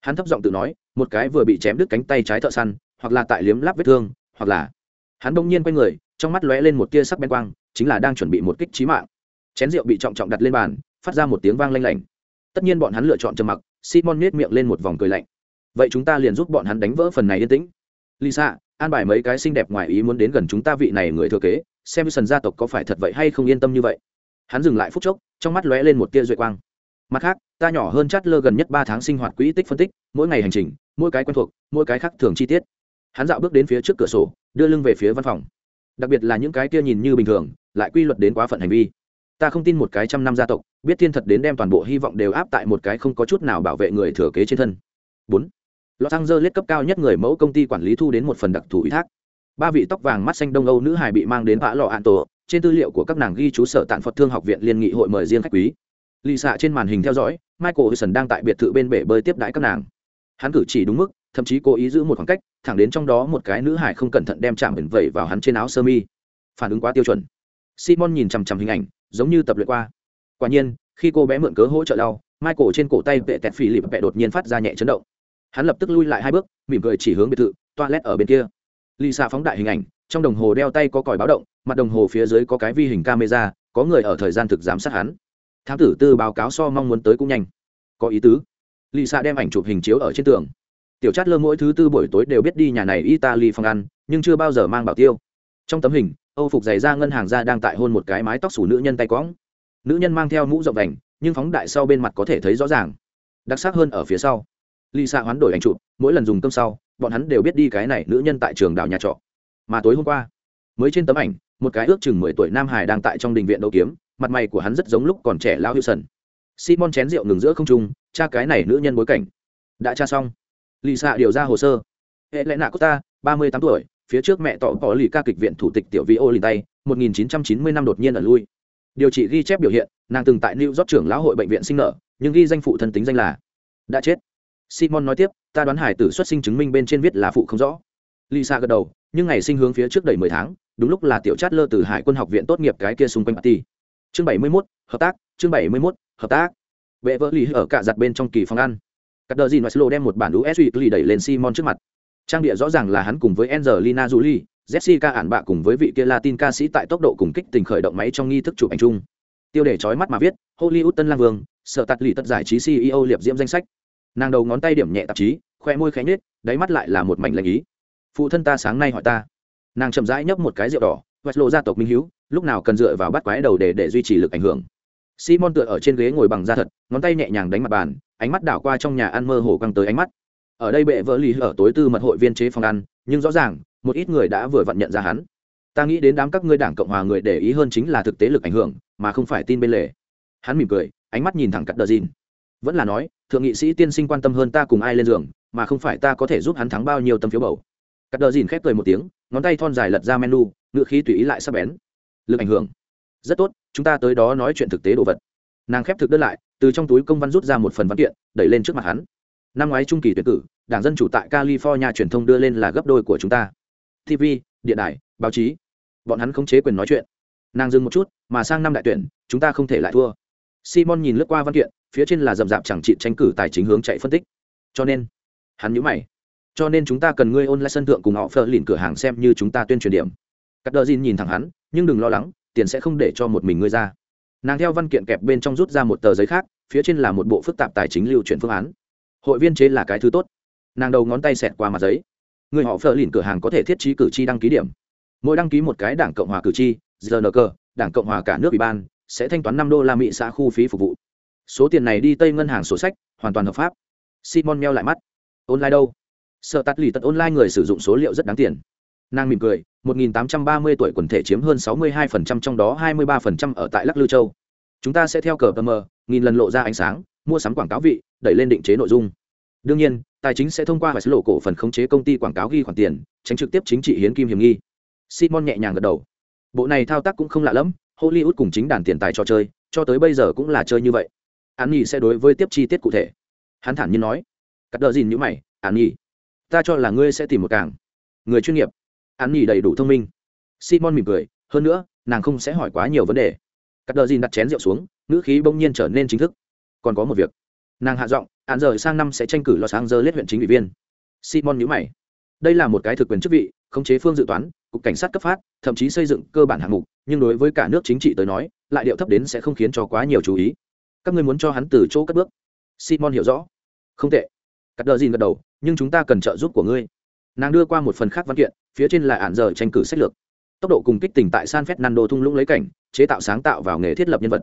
Hắn thấp giọng tự nói, một cái vừa bị chém đứt cánh tay trái thợ săn, hoặc là tại liếm láp vết thương, hoặc là hắn bỗng nhiên quay người, trong mắt lóe lên một tia sắc bén quang chính là đang chuẩn bị một kích trí mạng. Chén rượu bị trọng trọng đặt lên bàn, phát ra một tiếng vang lanh lảnh. Tất nhiên bọn hắn lựa chọn trầm mặc, simon nhét miệng lên một vòng cười lạnh. Vậy chúng ta liền giúp bọn hắn đánh vỡ phần này yên tĩnh. Lisa, an bài mấy cái xinh đẹp ngoài ý muốn đến gần chúng ta vị này người thừa kế, xem sần gia tộc có phải thật vậy hay không yên tâm như vậy. Hắn dừng lại phút chốc, trong mắt lóe lên một tia duệ quang. Mặt khác, ta nhỏ hơn chát lơ gần nhất ba tháng sinh hoạt quỹ tích phân tích, mỗi ngày hành trình, mỗi cái quen thuộc, mỗi cái khác thường chi tiết. Hắn dạo bước đến phía trước cửa sổ, đưa lưng về phía văn phòng đặc biệt là những cái kia nhìn như bình thường, lại quy luật đến quá phận hành vi. Ta không tin một cái trăm năm gia tộc, biết thiên thật đến đem toàn bộ hy vọng đều áp tại một cái không có chút nào bảo vệ người thừa kế trên thân. Bốn. Los angeles cấp cao nhất người mẫu công ty quản lý thu đến một phần đặc thù ủy thác. Ba vị tóc vàng mắt xanh đông âu nữ hài bị mang đến vã lò an tổ trên tư liệu của các nàng ghi chú sở tạn phật thương học viện liên nghị hội mời riêng khách quý. Lì xạ trên màn hình theo dõi, michael wilson đang tại biệt thự bên bể bơi tiếp đãi các nàng. Hắn cử chỉ đúng mức thậm chí cố ý giữ một khoảng cách, thẳng đến trong đó một cái nữ hải không cẩn thận đem chạm bẩn vẩy vào hắn trên áo sơ mi. Phản ứng quá tiêu chuẩn. Simon nhìn chằm chằm hình ảnh, giống như tập luyện qua. Quả nhiên, khi cô bé mượn cớ hỗ trợ đau, michael trên cổ tay vệ tẹt phì lịp vệ đột nhiên phát ra nhẹ chấn động. Hắn lập tức lui lại hai bước, mỉm cười chỉ hướng biệt thự, toilet ở bên kia. Lisa phóng đại hình ảnh, trong đồng hồ đeo tay có còi báo động, mặt đồng hồ phía dưới có cái vi hình camera, có người ở thời gian thực giám sát hắn. Thám tử tư báo cáo so mong muốn tới cũng nhanh. Có ý tứ. Lì xạ đem ảnh chụp hình chiếu ở trên tường tiểu chát lơ mỗi thứ tư buổi tối đều biết đi nhà này italy phòng ăn, nhưng chưa bao giờ mang bảo tiêu. Trong tấm hình, âu phục giày ra ngân hàng ra đang tại hôn một cái mái tóc xù nữ nhân tay quõng nữ nhân mang theo mũ rộng vành, nhưng phóng đại sau bên mặt có thể thấy rõ ràng. Đặc sắc hơn ở phía sau. Lì xạ hoán đổi ảnh chụp, mỗi lần dùng cơm sau, bọn hắn đều biết đi cái này nữ nhân tại trường đảo nhà trọ. Mà tối hôm qua, mới trên tấm ảnh, một cái ước chừng mười tuổi nam hải đang tại trong đình viện đấu kiếm, mặt mày của hắn rất giống lúc còn trẻ lao hữu sần. Simon chén rượu ngừng giữa không trung, cha cái này nữ nhân bối cảnh. Đã tra xong lì xạ điều ra hồ sơ. Hệ lẽ nạ costa ba mươi tám tuổi, phía trước mẹ tỏ có lì ca kịch viện thủ tịch tiểu vi ô lì tay một nghìn chín trăm chín mươi năm đột nhiên ở lui. Điều trị ghi chép biểu hiện, nàng từng tại new york trưởng lão hội bệnh viện sinh nở, nhưng ghi danh phụ thân tính danh là đã chết. Simon nói tiếp, ta đoán hải tử xuất sinh chứng minh bên trên viết là phụ không rõ. Lisa gật đầu, nhưng ngày sinh hướng phía trước đầy mười tháng, đúng lúc là tiểu chát lơ từ hải quân học viện tốt nghiệp cái kia xung quanh ti chương bảy mươi mốt, hợp tác, chương bảy mươi mốt, hợp tác. Vệ vỡ lì ở cả giặt bên trong kỳ phòng ăn cắt đờ gì nói đem một bản usb lì đẩy lên simon trước mặt. Trang địa rõ ràng là hắn cùng với angelina jolie jessica ản bạ cùng với vị kia latin ca sĩ tại tốc độ cùng kích tình khởi động máy trong nghi thức chụp ảnh chung. Tiêu đề chói mắt mà viết hollywood tân lang vương sở tạt lì tất giải trí ceo liệp diễm danh sách. Nàng đầu ngón tay điểm nhẹ tạp chí khoe môi khẽ nhếch, đáy mắt lại là một mảnh lạnh ý. Phụ thân ta sáng nay hỏi ta. Nàng chậm rãi nhấp một cái rượu đỏ vạch lộ gia tộc minh hiếu. lúc nào cần dựa vào bắt quái đầu để để duy trì lực ảnh hưởng? Simon tựa ở trên ghế ngồi bằng da thật, ngón tay nhẹ nhàng đánh mặt bàn, ánh mắt đảo qua trong nhà ăn mơ hồ căng tới ánh mắt. Ở đây bệ vỡ lì ở tối tư mật hội viên chế phòng ăn, nhưng rõ ràng, một ít người đã vừa vặn nhận ra hắn. Ta nghĩ đến đám các ngươi đảng cộng hòa người để ý hơn chính là thực tế lực ảnh hưởng, mà không phải tin bên lề. Hắn mỉm cười, ánh mắt nhìn thẳng cắt đờ dìn. Vẫn là nói, thượng nghị sĩ tiên sinh quan tâm hơn ta cùng ai lên giường, mà không phải ta có thể giúp hắn thắng bao nhiêu tâm phiếu bầu. Cắt đờ dìn khép cười một tiếng, ngón tay thon dài lật ra menu ngựa khí tùy ý lại sắp bén. Lực ảnh hưởng rất tốt, chúng ta tới đó nói chuyện thực tế đồ vật. Nàng khép thực đơn lại, từ trong túi công văn rút ra một phần văn kiện, đẩy lên trước mặt hắn. Năm ngoái trung kỳ tuyển cử, đảng dân chủ tại california truyền thông đưa lên là gấp đôi của chúng ta. Tv điện đài, báo chí. Bọn hắn không chế quyền nói chuyện. Nàng dừng một chút, mà sang năm đại tuyển, chúng ta không thể lại thua. Simon nhìn lướt qua văn kiện, phía trên là rậm rạp chẳng trị tranh cử tài chính hướng chạy phân tích. Cho nên, hắn nhữ mày. Cho nên chúng ta cần ngươi ôn lại sân thượng cùng họ phờ lìn cửa hàng xem như chúng ta tuyên truyền điểm. Cắt đờ nhìn thẳng hắn, nhưng đừng lo lắng tiền sẽ không để cho một mình ngươi ra. Nàng theo văn kiện kẹp bên trong rút ra một tờ giấy khác, phía trên là một bộ phức tạp tài chính lưu chuyển phương án. Hội viên chế là cái thứ tốt. Nàng đầu ngón tay xẹt qua mặt giấy. Người họ phờ lìn cửa hàng có thể thiết trí cử tri đăng ký điểm. Mỗi đăng ký một cái đảng cộng hòa cử tri rnk đảng cộng hòa cả nước ủy ban, sẽ thanh toán năm đô la mỹ xã khu phí phục vụ. Số tiền này đi tây ngân hàng sổ sách, hoàn toàn hợp pháp. Simon meo lại mắt. Online đâu? Sợ tắt lì tật online người sử dụng số liệu rất đáng tiền. Nàng mỉm cười 1830 tuổi quần thể chiếm hơn 62% trong đó 23% ở tại lắc lư châu. Chúng ta sẽ theo cờ pm nghìn lần lộ ra ánh sáng mua sắm quảng cáo vị đẩy lên định chế nội dung. Đương nhiên tài chính sẽ thông qua và sứ lộ cổ phần khống chế công ty quảng cáo ghi khoản tiền tránh trực tiếp chính trị hiến kim hiểm nghi. Simon nhẹ nhàng gật đầu. Bộ này thao tác cũng không lạ lắm, hollywood cùng chính đàn tiền tài trò chơi cho tới bây giờ cũng là chơi như vậy. Hắn nhi sẽ đối với tiếp chi tiết cụ thể. Hắn thản nhiên nói. Cắt đờ gìn như mày hắn nhi ta cho là ngươi sẽ tìm một cảng người chuyên nghiệp an nhỉ đầy đủ thông minh. Simon mỉm cười, hơn nữa, nàng không sẽ hỏi quá nhiều vấn đề. Cắt đờ dìn đặt chén rượu xuống, ngữ khí bỗng nhiên trở nên chính thức. Còn có một việc. Nàng hạ giọng hạn rời sang năm sẽ tranh cử los angeles huyện chính ủy viên. Simon nhữ mày. Đây là một cái thực quyền chức vị, khống chế phương dự toán, cục cảnh sát cấp phát, thậm chí xây dựng cơ bản hạng mục, nhưng đối với cả nước chính trị tới nói, lại điệu thấp đến sẽ không khiến cho quá nhiều chú ý. Các ngươi muốn cho hắn từ chỗ cất bước. Simon hiểu rõ. Không tệ. Cắt đờ dìn gật đầu, nhưng chúng ta cần trợ giúp của ngươi nàng đưa qua một phần khác văn kiện, phía trên là ản giờ tranh cử sách lược. Tốc độ cùng kích tỉnh tại san fernando thung lũng lấy cảnh, chế tạo sáng tạo vào nghề thiết lập nhân vật.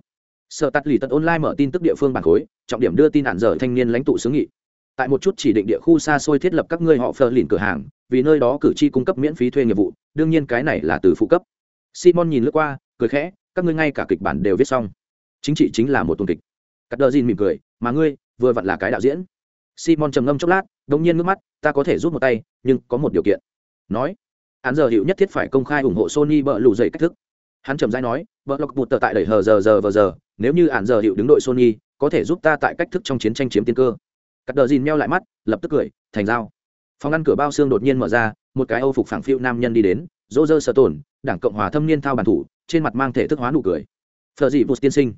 Sợ tắt lì tật online mở tin tức địa phương bản khối, trọng điểm đưa tin ản dở thanh niên lãnh tụ xứ nghị. Tại một chút chỉ định địa khu xa xôi thiết lập các ngươi họ phờ lìn cửa hàng, vì nơi đó cử tri cung cấp miễn phí thuê nghiệp vụ, đương nhiên cái này là từ phụ cấp. Simon nhìn lướt qua, cười khẽ, các ngươi ngay cả kịch bản đều viết xong. Chính trị chính là một tuần kịch. Cắt đờ mỉm cười, mà ngươi, vừa vặn là cái đạo diễn simon trầm ngâm chốc lát, đống nhiên ngước mắt, ta có thể rút một tay, nhưng có một điều kiện. Nói, Hắn giờ hiệu nhất thiết phải công khai ủng hộ sony bợ lù dậy cách thức. Hắn trầm rãi nói, bợ lộc bụt tờ tại đẩy hờ giờ giờ vờ giờ, nếu như hắn giờ hiệu đứng đội sony, có thể giúp ta tại cách thức trong chiến tranh chiếm tiên cơ. Cắt đờ dìn meo lại mắt, lập tức cười, thành dao phòng ngăn cửa bao xương đột nhiên mở ra, một cái âu phục phẳng phiu nam nhân đi đến dỗ dơ sợ tổn đảng cộng hòa thâm niên thao bàn thủ, trên mặt mang thể thức hóa nụ cười. Phờ dị vụt tiên sinh.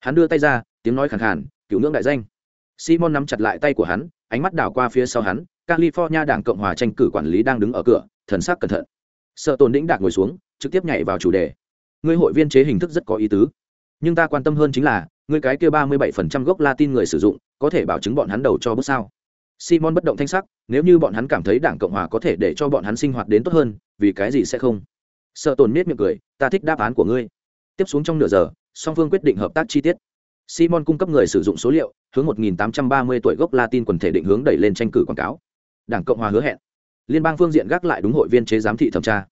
Hắn đưa tay ra, tiếng nói khẳng khàn, cựu ngưỡng đại danh simon nắm chặt lại tay của hắn, ánh mắt đảo qua phía sau hắn, california đảng cộng hòa tranh cử quản lý đang đứng ở cửa, thần sắc cẩn thận. Sợ tồn đĩnh đạc ngồi xuống, trực tiếp nhảy vào chủ đề. Ngươi hội viên chế hình thức rất có ý tứ. Nhưng ta quan tâm hơn chính là, ngươi cái kia ba mươi bảy phần trăm gốc latin người sử dụng, có thể bảo chứng bọn hắn đầu cho bước sao? Simon bất động thanh sắc, nếu như bọn hắn cảm thấy đảng cộng hòa có thể để cho bọn hắn sinh hoạt đến tốt hơn, vì cái gì sẽ không? Sợ tồn miết miệng cười, ta thích đáp án của ngươi. Tiếp xuống trong nửa giờ, song phương quyết định hợp tác chi tiết simon cung cấp người sử dụng số liệu, hướng 1830 tuổi gốc latin quần thể định hướng đẩy lên tranh cử quảng cáo. Đảng cộng hòa hứa hẹn. Liên bang phương diện gác lại đúng hội viên chế giám thị thẩm tra.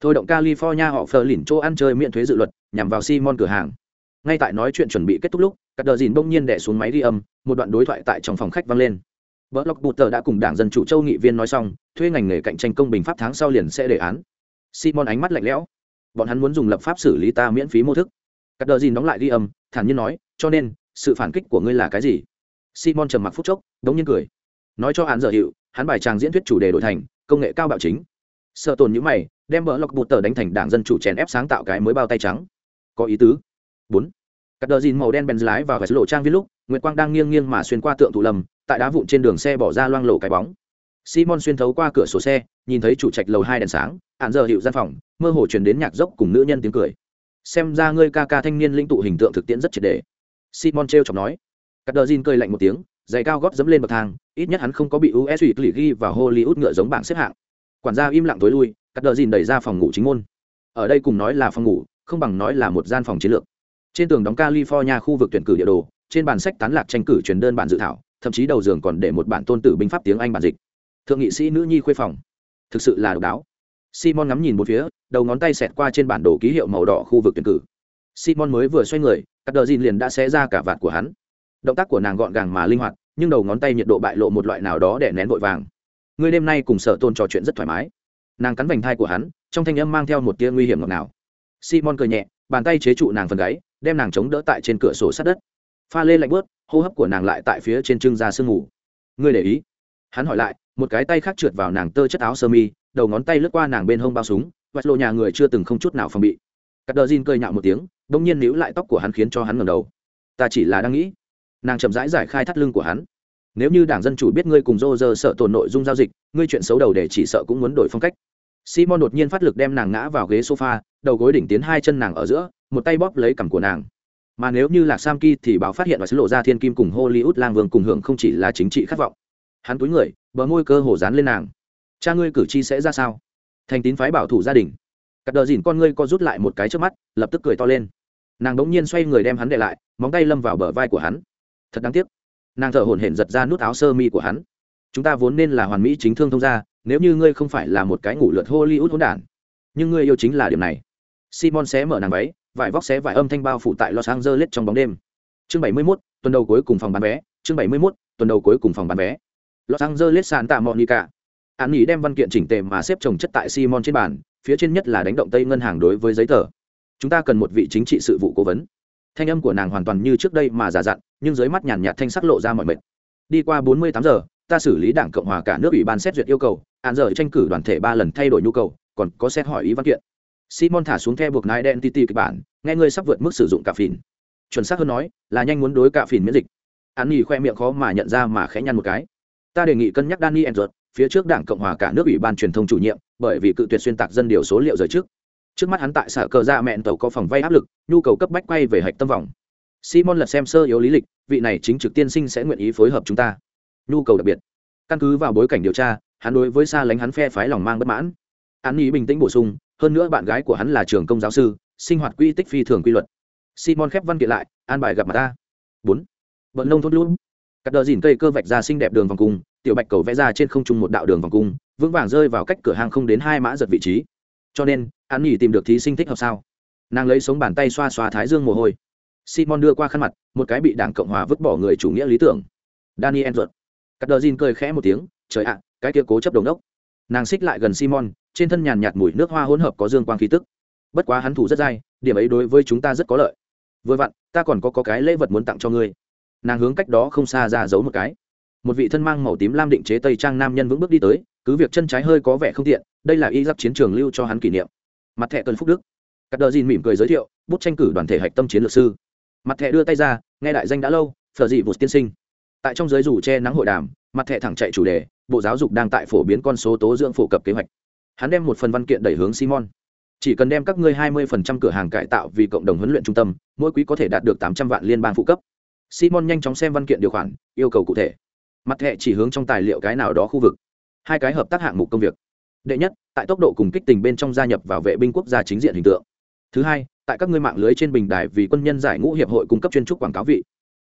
Thôi động california họ phờ lỉnh chỗ ăn chơi miễn thuế dự luật, nhằm vào simon cửa hàng. Ngay tại nói chuyện chuẩn bị kết thúc lúc các đờ dìn bỗng nhiên đẻ xuống máy ghi âm, một đoạn đối thoại tại trong phòng khách vang lên. Vợ lộc bụt tờ đã cùng đảng dân chủ châu nghị viên nói xong, thuê ngành nghề cạnh tranh công bình pháp tháng sau liền sẽ đề án. Simon ánh mắt lạnh lẽo. Bọn hắn muốn dùng lập pháp xử lý ta miễn phí mô thức cắt đờ dìn đóng lại ghi âm, thản nhiên nói, cho nên, sự phản kích của ngươi là cái gì? Simon trầm mặc phút chốc, đống nhiên cười. Nói cho hắn giờ hiệu, hắn bài tràng diễn thuyết chủ đề đổi thành, công nghệ cao bạo chính. Sợ tồn những mày, đem bỡ lọc bụt tờ đánh thành đảng dân chủ chèn ép sáng tạo cái mới bao tay trắng. Có ý tứ. Bốn. Cắt đờ dìn màu đen bèn lái vào vẻ lộ trang viết lúc, nguyệt quang đang nghiêng nghiêng mà xuyên qua tượng thụ lầm, tại đá vụn trên đường xe bỏ ra loang lộ cái bóng. Simon xuyên thấu qua cửa sổ xe, nhìn thấy chủ trạch lầu hai đèn sáng, hạn giờ hiệu gian phòng, mơ hồ truyền đến nhạc dốc cùng nữ nhân tiếng cười xem ra ngươi ca ca thanh niên linh tụ hình tượng thực tiễn rất triệt đề. Simon trêu chọc nói. Cắt đờ dìn cười lạnh một tiếng, giày cao gót dẫm lên bậc thang, ít nhất hắn không có bị us ủy lì ghi và hollywood ngựa giống bảng xếp hạng. Quản gia im lặng tối lui cắt đờ dìn đẩy ra phòng ngủ chính môn. Ở đây cùng nói là phòng ngủ, không bằng nói là một gian phòng chiến lược. Trên tường đóng california khu vực tuyển cử địa đồ, trên bản sách tán lạc tranh cử truyền đơn bản dự thảo, thậm chí đầu giường còn để một bản tôn tử binh pháp tiếng anh bản dịch. Thượng nghị sĩ nữ nhi khuê phòng. Thực sự là độc đáo simon ngắm nhìn một phía, đầu ngón tay xẹt qua trên bản đồ ký hiệu màu đỏ khu vực tuyển cử. Simon mới vừa xoay người cắt đờ dìn liền đã xé ra cả vạt của hắn. Động tác của nàng gọn gàng mà linh hoạt, nhưng đầu ngón tay nhiệt độ bại lộ một loại nào đó để nén vội vàng. Người đêm nay cùng sở tôn trò chuyện rất thoải mái. Nàng cắn vành thai của hắn, trong thanh âm mang theo một tia nguy hiểm ngọt nào simon cười nhẹ, bàn tay chế trụ nàng phần gáy, đem nàng chống đỡ tại trên cửa sổ sát đất. Pha lê lạnh bớt hô hấp của nàng lại tại phía trên trưng ra sương ngủ ngươi để ý. Hắn hỏi lại, một cái tay khác trượt vào nàng tơ chất áo sơ mi đầu ngón tay lướt qua nàng bên hông bao súng vạch lộ nhà người chưa từng không chút nào phòng bị. Cắt đờ Jin cười nhạo một tiếng, đông nhiên níu lại tóc của hắn khiến cho hắn ngẩng đầu. Ta chỉ là đang nghĩ. Nàng chậm rãi giải khai thắt lưng của hắn. Nếu như đảng dân chủ biết ngươi cùng rô rơ sợ tổn nội dung giao dịch, ngươi chuyện xấu đầu để chỉ sợ cũng muốn đổi phong cách. Simon đột nhiên phát lực đem nàng ngã vào ghế sofa, đầu gối đỉnh tiến hai chân nàng ở giữa, một tay bóp lấy cằm của nàng. Mà nếu như là sam ki thì báo phát hiện và sẽ lộ ra thiên kim cùng hollywood lang vương cùng hưởng không chỉ là chính trị khát vọng. Hắn túi người, bờ môi cơ hồ dán lên nàng cha ngươi cử tri sẽ ra sao? Thành tín phái bảo thủ gia đình. Cắt đờ dìn con ngươi co rút lại một cái trước mắt lập tức cười to lên. Nàng đ ỗ n g nhiên xoay người đem hắn để lại móng tay lâm vào bờ vai của hắn. Thật đáng tiếc. Nàng thở hổn hển giật ra nút áo sơ mi của hắn. Chúng ta vốn nên là hoàn mỹ chính thương thông gia nếu như ngươi không phải là một cái ngủ lượt hollywood hỗn đản. Nhưng ngươi yêu chính là điểm này. Simon xé mở nàng váy vải vóc xé vải âm thanh bao phủ tại los angeles trong bóng đêm. Chương 71, tuần đầu cuối cùng phòng bán vé chương 71, tuần đầu cuối cùng phòng bán vé. Los angeles sàn tạ monica an nghỉ đem văn kiện chỉnh tề mà xếp chồng chất tại simon trên bàn phía trên nhất là đánh động tây ngân hàng đối với giấy tờ. Chúng ta cần một vị chính trị sự vụ cố vấn. Thanh âm của nàng hoàn toàn như trước đây mà giả dặn nhưng dưới mắt nhàn nhạt thanh sắc lộ ra mọi mệt. Đi qua 48 giờ ta xử lý đảng cộng hòa cả nước ủy ban xét duyệt yêu cầu án giờ tranh cử đoàn thể ba lần thay đổi nhu cầu còn có xét hỏi ý văn kiện. Simon thả xuống theo buộc nai identity kịch bản nghe ngươi sắp vượt mức sử dụng cà phìn. Chuẩn xác hơn nói là nhanh muốn đối cà phìn miễn dịch. Hắn nghỉ khoe miệng khó mà nhận ra mà khẽ nhăn một cái. Ta đề nghị cân nhắc Danny Andrews, phía trước Đảng Cộng hòa cả nước ủy ban truyền thông chủ nhiệm, bởi vì cự tuyệt xuyên tạc dân điều số liệu rời trước. Trước mắt hắn tại sở cờ ra mẹn tàu có phòng vay áp lực, nhu cầu cấp bách quay về hạch tâm vòng. Simon lật xem sơ yếu lý lịch, vị này chính trực tiên sinh sẽ nguyện ý phối hợp chúng ta. Nhu cầu đặc biệt. Căn cứ vào bối cảnh điều tra, hắn đối với xa lánh hắn phe phái lòng mang bất mãn. Hắn ý bình tĩnh bổ sung, hơn nữa bạn gái của hắn là trường công giáo sư sinh hoạt quy tích phi thường quy luật simon khép văn kiện lại an bài gặp mặt ta bốn vận nông thốt lũ cắt đờ dìn cây cơ vạch ra xinh đẹp đường vòng cùng tiểu bạch cầu vẽ ra trên không trung một đạo đường vòng cung vững vàng rơi vào cách cửa hàng không đến hai mã giật vị trí. Cho nên an nghỉ tìm được thí sinh thích hợp sao? Nàng lấy sống bàn tay xoa xoa thái dương mồ hôi. Simon đưa qua khăn mặt một cái bị đảng cộng hòa vứt bỏ người chủ nghĩa lý tưởng. Daniel ruột. Cắt đờ cười khẽ một tiếng trời ạ cái kia cố chấp đồng đốc. Nàng xích lại gần simon trên thân nhàn nhạt mùi nước hoa hỗn hợp có dương quang khí tức. Bất quá hắn thủ rất dai điểm ấy đối với chúng ta rất có lợi. Vừa vặn ta còn có, có cái lễ vật muốn tặng cho ngươi. Nàng hướng cách đó không xa ra giấu một cái một vị thân mang màu tím lam định chế tây trang nam nhân vững bước đi tới, cứ việc chân trái hơi có vẻ không tiện, đây là y giáp chiến trường lưu cho hắn kỷ niệm. Mặt thẻ tuần phúc đức. Cắt đờ dìn mỉm cười giới thiệu, bút tranh cử đoàn thể hạch tâm chiến lược sư. Mặt thẻ đưa tay ra, nghe đại danh đã lâu, phở dị vụt tiên sinh. Tại trong giới rủ che nắng hội đàm, mặt thẻ thẳng chạy chủ đề, bộ giáo dục đang tại phổ biến con số tố dưỡng phổ cập kế hoạch. Hắn đem một phần văn kiện đẩy hướng simon. Chỉ cần đem các ngươi hai mươi phần trăm cửa hàng cải tạo vì cộng đồng huấn luyện trung tâm, mỗi quý có thể đạt được tám trăm vạn liên bang phụ cấp. Simon nhanh chóng xem văn kiện điều khoản, yêu cầu cụ thể mặt hệ chỉ hướng trong tài liệu cái nào đó khu vực. Hai cái hợp tác hạng mục công việc. Đệ nhất, tại tốc độ cùng kích tình bên trong gia nhập vào vệ binh quốc gia chính diện hình tượng. Thứ hai, tại các ngươi mạng lưới trên bình đài vì quân nhân giải ngũ hiệp hội cung cấp chuyên trúc quảng cáo vị.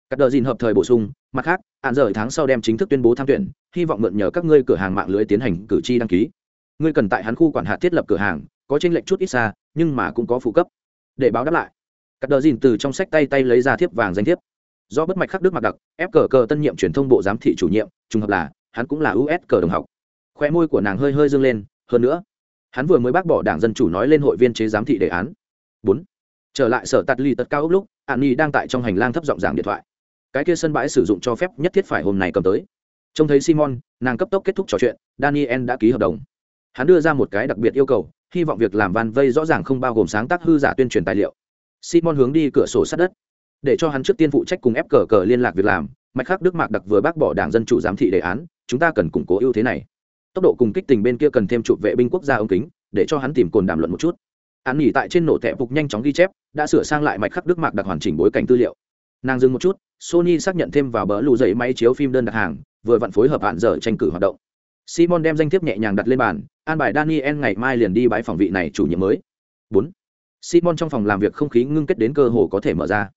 Các đợt dìn hợp thời bổ sung, mặt khác, hạn rời tháng sau đem chính thức tuyên bố tham tuyển, hy vọng mượn nhờ các ngươi cửa hàng mạng lưới tiến hành cử tri đăng ký. Ngươi cần tại hắn khu quản hạt thiết lập cửa hàng, có tranh lệch chút ít xa, nhưng mà cũng có phụ cấp. Để báo đáp lại. Các đợt dìn từ trong sách tay tay lấy ra thiếp vàng danh thiếp do bất mạch khắc đức mặc đặc, ép cờ cờ tân nhiệm truyền thông bộ giám thị chủ nhiệm, trùng hợp là, hắn cũng là us cờ đồng học. Khoe môi của nàng hơi hơi dâng lên, hơn nữa, hắn vừa mới bác bỏ đảng dân chủ nói lên hội viên chế giám thị đề án. Bốn, trở lại sở tạt ly tật cao ốc lúc, an nhi đang tại trong hành lang thấp giọng giảng điện thoại. Cái kia sân bãi sử dụng cho phép nhất thiết phải hôm nay cầm tới. Trông thấy simon, nàng cấp tốc kết thúc trò chuyện, daniel đã ký hợp đồng. Hắn đưa ra một cái đặc biệt yêu cầu, hy vọng việc làm van vây rõ ràng không bao gồm sáng tác hư giả tuyên truyền tài liệu. Simon hướng đi cửa sổ sát đất để cho hắn trước tiên phụ trách cùng ép cờ cờ liên lạc việc làm, mạch khác đức mạc đặc vừa bác bỏ đảng dân chủ giám thị đề án, chúng ta cần củng cố ưu thế này. Tốc độ cùng kích tình bên kia cần thêm chụp vệ binh quốc gia ống kính, để cho hắn tìm cồn đàm luận một chút. Hắn nghỉ tại trên nổ tẹp phục nhanh chóng ghi chép, đã sửa sang lại mạch khắc đức mạc đặc hoàn chỉnh bối cảnh tư liệu. Nàng dừng một chút, sony xác nhận thêm vào bờ lù dậy máy chiếu phim đơn đặt hàng, vừa vặn phối hợp hạn dở tranh cử hoạt động. Simon đem danh thiếp nhẹ nhàng đặt lên bàn, an bài daniel ngày mai liền đi bãi phòng vị này chủ nhiệm mới. Bốn. Simon trong phòng làm việc không khí ngưng kết đến cơ hồ có thể mở ra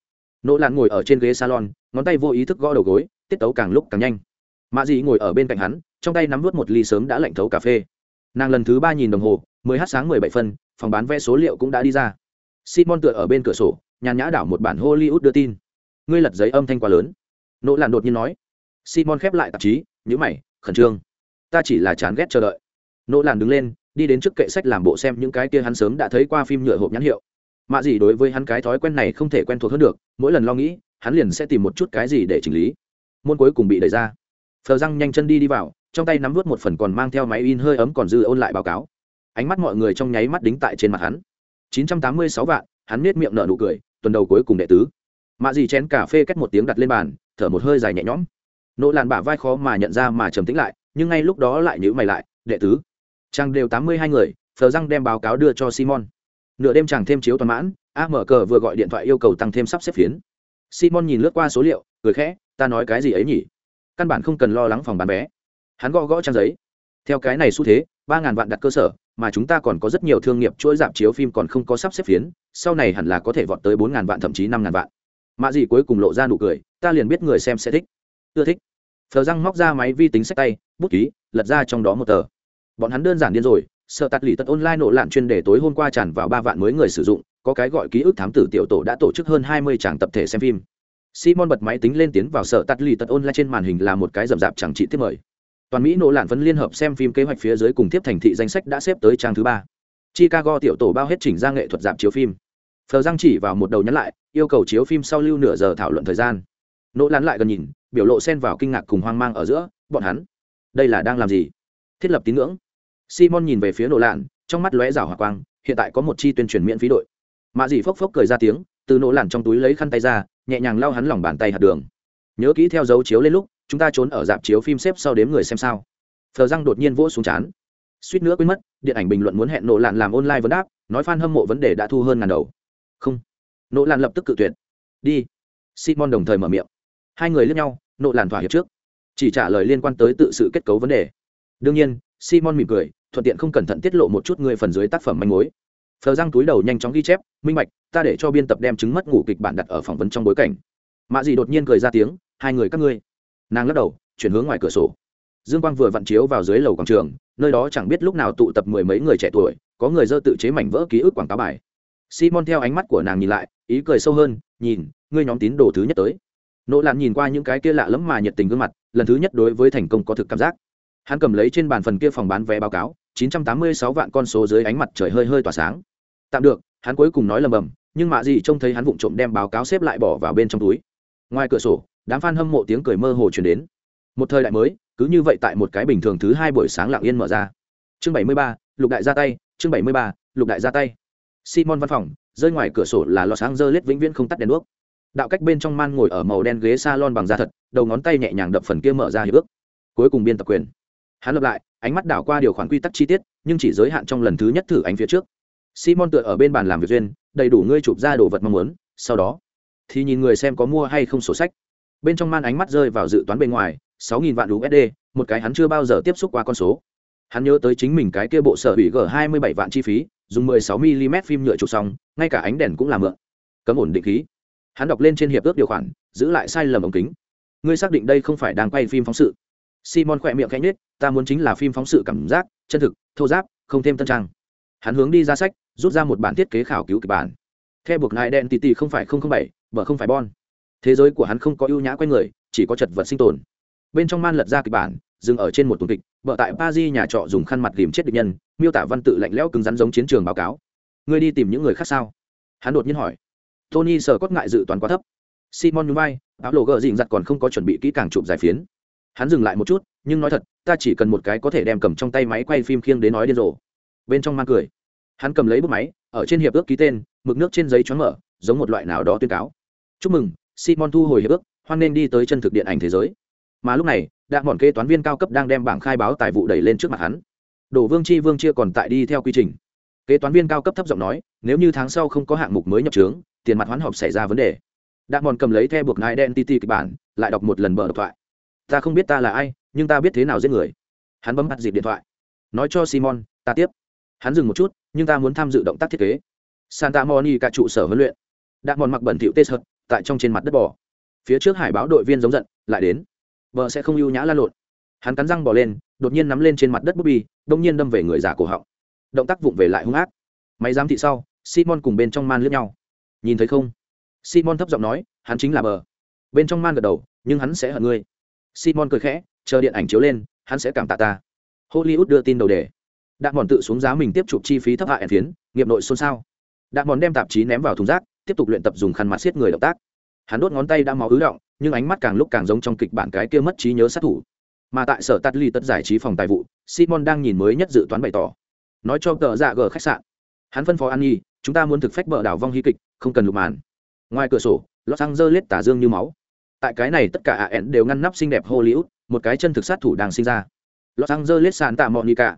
nỗ lạn ngồi ở trên ghế salon, ngón tay vô ý thức gõ đầu gối, tiết tấu càng lúc càng nhanh. Mạ dị ngồi ở bên cạnh hắn, trong tay nắm vớt một ly sớm đã lạnh thấu cà phê. Nàng lần thứ ba nhìn đồng hồ, mười h sáng mười bảy phân, phòng bán vé số liệu cũng đã đi ra. Simon tựa ở bên cửa sổ, nhàn nhã đảo một bản hollywood đưa tin. Ngươi lật giấy âm thanh quá lớn. Nỗ lạn đột nhiên nói. Simon khép lại tạp chí nhữ mày, khẩn trương. Ta chỉ là chán ghét chờ đợi. Nỗ lạn đứng lên, đi đến trước kệ sách làm bộ xem những cái kia hắn sớm đã thấy qua phim nhựa hộp nhãn hiệu mạ gì đối với hắn cái thói quen này không thể quen thuộc hơn được, mỗi lần lo nghĩ, hắn liền sẽ tìm một chút cái gì để chỉnh lý. Môn cuối cùng bị đẩy ra. Phờ răng nhanh chân đi đi vào, trong tay nắm vút một phần còn mang theo máy in hơi ấm còn dư ôn lại báo cáo. Ánh mắt mọi người trong nháy mắt đính tại trên mặt hắn. 986 vạn, hắn nết miệng nở nụ cười, tuần đầu cuối cùng đệ tứ. Mạ gì chén cà phê cách một tiếng đặt lên bàn, thở một hơi dài nhẹ nhõm. Nỗ làn bả vai khó mà nhận ra mà trầm tĩnh lại, nhưng ngay lúc đó lại nhữ mày lại, đệ tứ. Trang đều tám mươi hai người, phờ răng đem báo cáo đưa cho simon nửa đêm chàng thêm chiếu toàn mãn, a mở cờ vừa gọi điện thoại yêu cầu tăng thêm sắp xếp phiến. Simon nhìn lướt qua số liệu, cười khẽ, ta nói cái gì ấy nhỉ? Căn bản không cần lo lắng phòng bán vé. Hắn gõ gõ trang giấy. Theo cái này xu thế, ba ngàn vạn đặt cơ sở, mà chúng ta còn có rất nhiều thương nghiệp chuỗi dạp chiếu phim còn không có sắp xếp phiến, sau này hẳn là có thể vọt tới bốn ngàn vạn thậm chí năm ngàn vạn. Mạ gì cuối cùng lộ ra nụ cười, ta liền biết người xem sẽ thích. Ưa thích. Thờ răng móc ra máy vi tính sách tay, bút ký, lật ra trong đó một tờ. Bọn hắn đơn giản điên rồi sợ tạt lì tật online nổ lạn chuyên đề tối hôm qua tràn vào ba vạn mới người sử dụng, có cái gọi ký ức thám tử tiểu tổ đã tổ chức hơn hai mươi tràng tập thể xem phim. Simon bật máy tính lên tiến vào sợ tạt lì tật online trên màn hình là một cái rậm rạp chẳng trị tiếp mời. Toàn mỹ nổ lạn vẫn liên hợp xem phim kế hoạch phía dưới cùng tiếp thành thị danh sách đã xếp tới trang thứ ba. Chicago tiểu tổ bao hết chỉnh ra nghệ thuật dạp chiếu phim. Phờ giang chỉ vào một đầu nhắn lại, yêu cầu chiếu phim sau lưu nửa giờ thảo luận thời gian. Nỗ lán lại gần nhìn, biểu lộ xen vào kinh ngạc cùng hoang mang ở giữa, bọn hắn, đây là đang làm gì? Thiết lập tín ngưỡng simon nhìn về phía nỗ lạn, trong mắt lóe rảo hỏa quang, hiện tại có một chi tuyên truyền miễn phí đội. Mạ dì phốc phốc cười ra tiếng, từ nỗ lạn trong túi lấy khăn tay ra, nhẹ nhàng lau hắn lòng bàn tay hạt đường. Nhớ kỹ theo dấu chiếu lên lúc, chúng ta trốn ở dạp chiếu phim xếp sau đếm người xem sao. Thờ răng đột nhiên vỗ xuống chán suýt nữa quên mất, điện ảnh bình luận muốn hẹn nỗ lạn làm online vấn đáp, nói f a n hâm mộ vấn đề đã thu hơn ngàn đầu. Không. Nỗ lạn lập tức cự tuyệt. Đi. Simon đồng thời mở miệng. Hai người lướt nhau nỗ lạn thỏa hiệp trước. Chỉ trả lời liên quan tới tự sự kết cấu vấn đề. Đương nhiên simon mỉm cười, thuận tiện không cẩn thận tiết lộ một chút người phần dưới tác phẩm manh mối. Phờ răng túi đầu nhanh chóng ghi chép, minh bạch, ta để cho biên tập đem chứng mất ngủ kịch bản đặt ở phỏng vấn trong bối cảnh. Mạ Dị đột nhiên cười ra tiếng, hai người các ngươi. Nàng lắc đầu, chuyển hướng ngoài cửa sổ. Dương quang vừa vặn chiếu vào dưới lầu quảng trường, nơi đó chẳng biết lúc nào tụ tập mười mấy người trẻ tuổi, có người dơ tự chế mảnh vỡ ký ức quảng cáo bài. Simon theo ánh mắt của nàng nhìn lại, ý cười sâu hơn, nhìn, ngươi nhóm tín đồ thứ nhất tới. Nỗ lạn nhìn qua những cái kia lạ lẫm mà nhiệt tình gương mặt, lần thứ nhất đối với thành công có thực cảm giác hắn cầm lấy trên bàn phần kia phòng bán vé báo cáo 986 vạn con số dưới ánh mặt trời hơi hơi tỏa sáng. Tạm được hắn cuối cùng nói lầm bầm nhưng mạ gì trông thấy hắn vụng trộm đem báo cáo xếp lại bỏ vào bên trong túi. Ngoài cửa sổ đám fan hâm mộ tiếng cười mơ hồ truyền đến. Một thời đại mới cứ như vậy tại một cái bình thường thứ hai buổi sáng lặng yên mở ra. Chương 73, lục đại ra tay chương 73, lục đại ra tay. Simon văn phòng rơi ngoài cửa sổ là lò sáng dơ lết vĩnh viễn không tắt đèn đuốc. Đạo cách bên trong man ngồi ở màu đen ghế salon bằng da thật đầu ngón tay nhẹ nhàng đập phần kia mở ra hiệp ước. Cuối cùng biên tập quyền hắn lập lại, ánh mắt đảo qua điều khoản quy tắc chi tiết, nhưng chỉ giới hạn trong lần thứ nhất thử ánh phía trước. Simon tựa ở bên bàn làm việc duyên, đầy đủ ngươi chụp ra đồ vật mong muốn, sau đó, thì nhìn người xem có mua hay không sổ sách. Bên trong man ánh mắt rơi vào dự toán bên ngoài, sáu nghìn vạn usd một cái hắn chưa bao giờ tiếp xúc qua con số. Hắn nhớ tới chính mình cái kia bộ sở hủy g hai mươi bảy vạn chi phí, dùng mười sáu mm phim nhựa chụp xong, ngay cả ánh đèn cũng làm mượn. Cấm ổn định khí. Hắn đọc lên trên hiệp ước điều khoản, giữ lại sai lầm ống kính. Ngươi xác định đây không phải đang quay phim phóng sự simon khỏe miệng khẽ nhết ta muốn chính là phim phóng sự cảm giác, chân thực, thô giáp, không thêm tân trang. Hắn hướng đi ra sách, rút ra một bản thiết kế khảo cứu kịch bản. Theo buộc nại đen tì tì không phải bảy, vợ không phải bon. Thế giới của hắn không có ưu nhã q người, chỉ có chật vật sinh tồn. Bên trong man lật ra kịch bản, dừng ở trên một tuần kịch, vợ tại pa di nhà trọ dùng khăn mặt ghìm chết địch nhân, miêu tả văn tự lạnh lẽo cứng rắn giống chiến trường báo cáo. Ngươi đi tìm những người khác sao? Hắn đột nhiên hỏi. Tony sờ cốt ngại dự toán quá thấp. Simon nhún vai, áo lộ gờ dịnh giặt còn không có chuẩn bị kỹ càng chụp giải phiến hắn dừng lại một chút, nhưng nói thật, ta chỉ cần một cái có thể đem cầm trong tay máy quay phim khiêng đến nói điên rồ. Bên trong man cười. Hắn cầm lấy bút máy, ở trên hiệp ước ký tên, mực nước trên giấy choáng mở, giống một loại nào đó tuyên cáo. Chúc mừng, simon thu hồi hiệp ước, hoan nên đi tới chân thực điện ảnh thế giới. Mà lúc này đạn mòn kế toán viên cao cấp đang đem bảng khai báo tài vụ đẩy lên trước mặt hắn. Đổ vương chi vương chia còn tại đi theo quy trình. Kế toán viên cao cấp thấp giọng nói, nếu như tháng sau không có hạng mục mới nhập trướng, tiền mặt hoán họp xảy ra vấn đề. Đạn mòn cầm lấy theo buộc nai đen tt kịch bản, lại đọc một lần bờ độc thoại ta không biết ta là ai, nhưng ta biết thế nào giết người. Hắn bấm bắt dịp điện thoại. Nói cho simon, ta tiếp. Hắn dừng một chút, nhưng ta muốn tham dự động tác thiết kế. Santa monica trụ sở huấn luyện. Đạn mòn mặc bẩn thịu tê sợt, tại trong trên mặt đất bò. Phía trước hải báo đội viên giống giận, lại đến. Vợ sẽ không ưu nhã la lộn. Hắn cắn răng bỏ lên, đột nhiên nắm lên trên mặt đất bút bi đông nhiên đâm về người giả cổ họng. Động tác vụng về lại hung ác. Máy giám thị sau, simon cùng bên trong man lướt nhau. Nhìn thấy không? Simon thấp giọng nói, hắn chính là bờ. Bên trong man gật đầu, nhưng hắn sẽ hận ngươi simon cười khẽ, chờ điện ảnh chiếu lên, hắn sẽ cảm tạ ta. Hollywood đưa tin đầu đề. Đạn mòn tự xuống giá mình tiếp chụp chi phí thấp hạ ẻn phiến, nghiệp nội xôn xao. Đạn mòn đem tạp chí ném vào thùng rác, tiếp tục luyện tập dùng khăn mặt xiết người động tác. Hắn đốt ngón tay đã máu ứ động, nhưng ánh mắt càng lúc càng giống trong kịch bản cái kia mất trí nhớ sát thủ. Mà tại sở tắt ly tất giải trí phòng tài vụ, simon đang nhìn mới nhất dự toán bày tỏ. Nói cho tờ dạ g khách sạn. Hắn phân phó an nhi chúng ta muốn thực phách bờ đảo vong hy kịch, không cần lục màn. Ngoài cửa sổ, los angeles tả dương như máu tại cái này tất cả ẻn đều ngăn nắp xinh đẹp hollywood, một cái chân thực sát thủ đang sinh ra. Los angeles sàn tạ mọi cả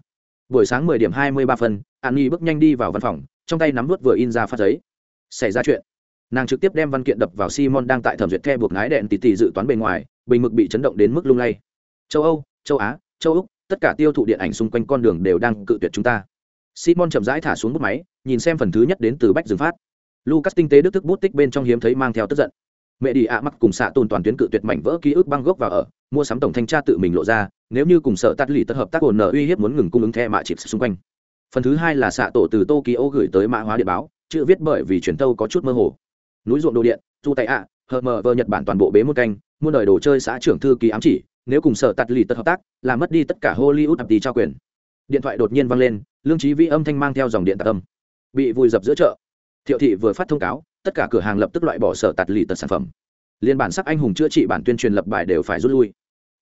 buổi sáng 10 điểm 23 phân, an nghi bước nhanh đi vào văn phòng, trong tay nắm vút vừa in ra phát giấy. Xảy ra chuyện. Nàng trực tiếp đem văn kiện đập vào simon đang tại thẩm duyệt the buộc ngái đèn tỉ tỉ dự toán bề ngoài, bình mực bị chấn động đến mức lung lay. Châu âu, châu á, châu úc, tất cả tiêu thụ điện ảnh xung quanh con đường đều đang cự tuyệt chúng ta. Simon chậm rãi thả xuống bút máy, nhìn xem phần thứ nhất đến từ bách dừng phát. Lucas tinh tế đức thức bút tích bên trong hiếm thấy mang theo tức giận mẹ đi ạ mắc cùng xạ tôn toàn tuyến cự tuyệt mảnh vỡ ký ức băng gốc và ở, mua sắm tổng thanh tra tự mình lộ ra, nếu như cùng sợ tắt lì tất hợp tác ổn nợ uy hiếp muốn ngừng cung ứng the mạ chịp xung quanh. Phần thứ hai là xạ tổ từ tokyo gửi tới mã hóa điện báo, chữ viết bởi vì truyền thâu có chút mơ hồ. Núi ruộng đồ điện du tay ạ, hờ mờ vờ nhật bản toàn bộ bế một canh, muôn đời đồ chơi xã trưởng thư ký ám chỉ, nếu cùng sở tắt lì tất hợp tác, là mất đi tất cả hollywood ập đi trao quyền. Điện thoại đột nhiên vang lên, lương trí vĩ âm thanh mang theo dòng điện tạc âm. Bị vùi dập giữa chợ. Thiệu thị vừa phát thông cáo tất cả cửa hàng lập tức loại bỏ sở tạt lì tật sản phẩm. Liên bản sắc anh hùng chữa trị bản tuyên truyền lập bài đều phải rút lui.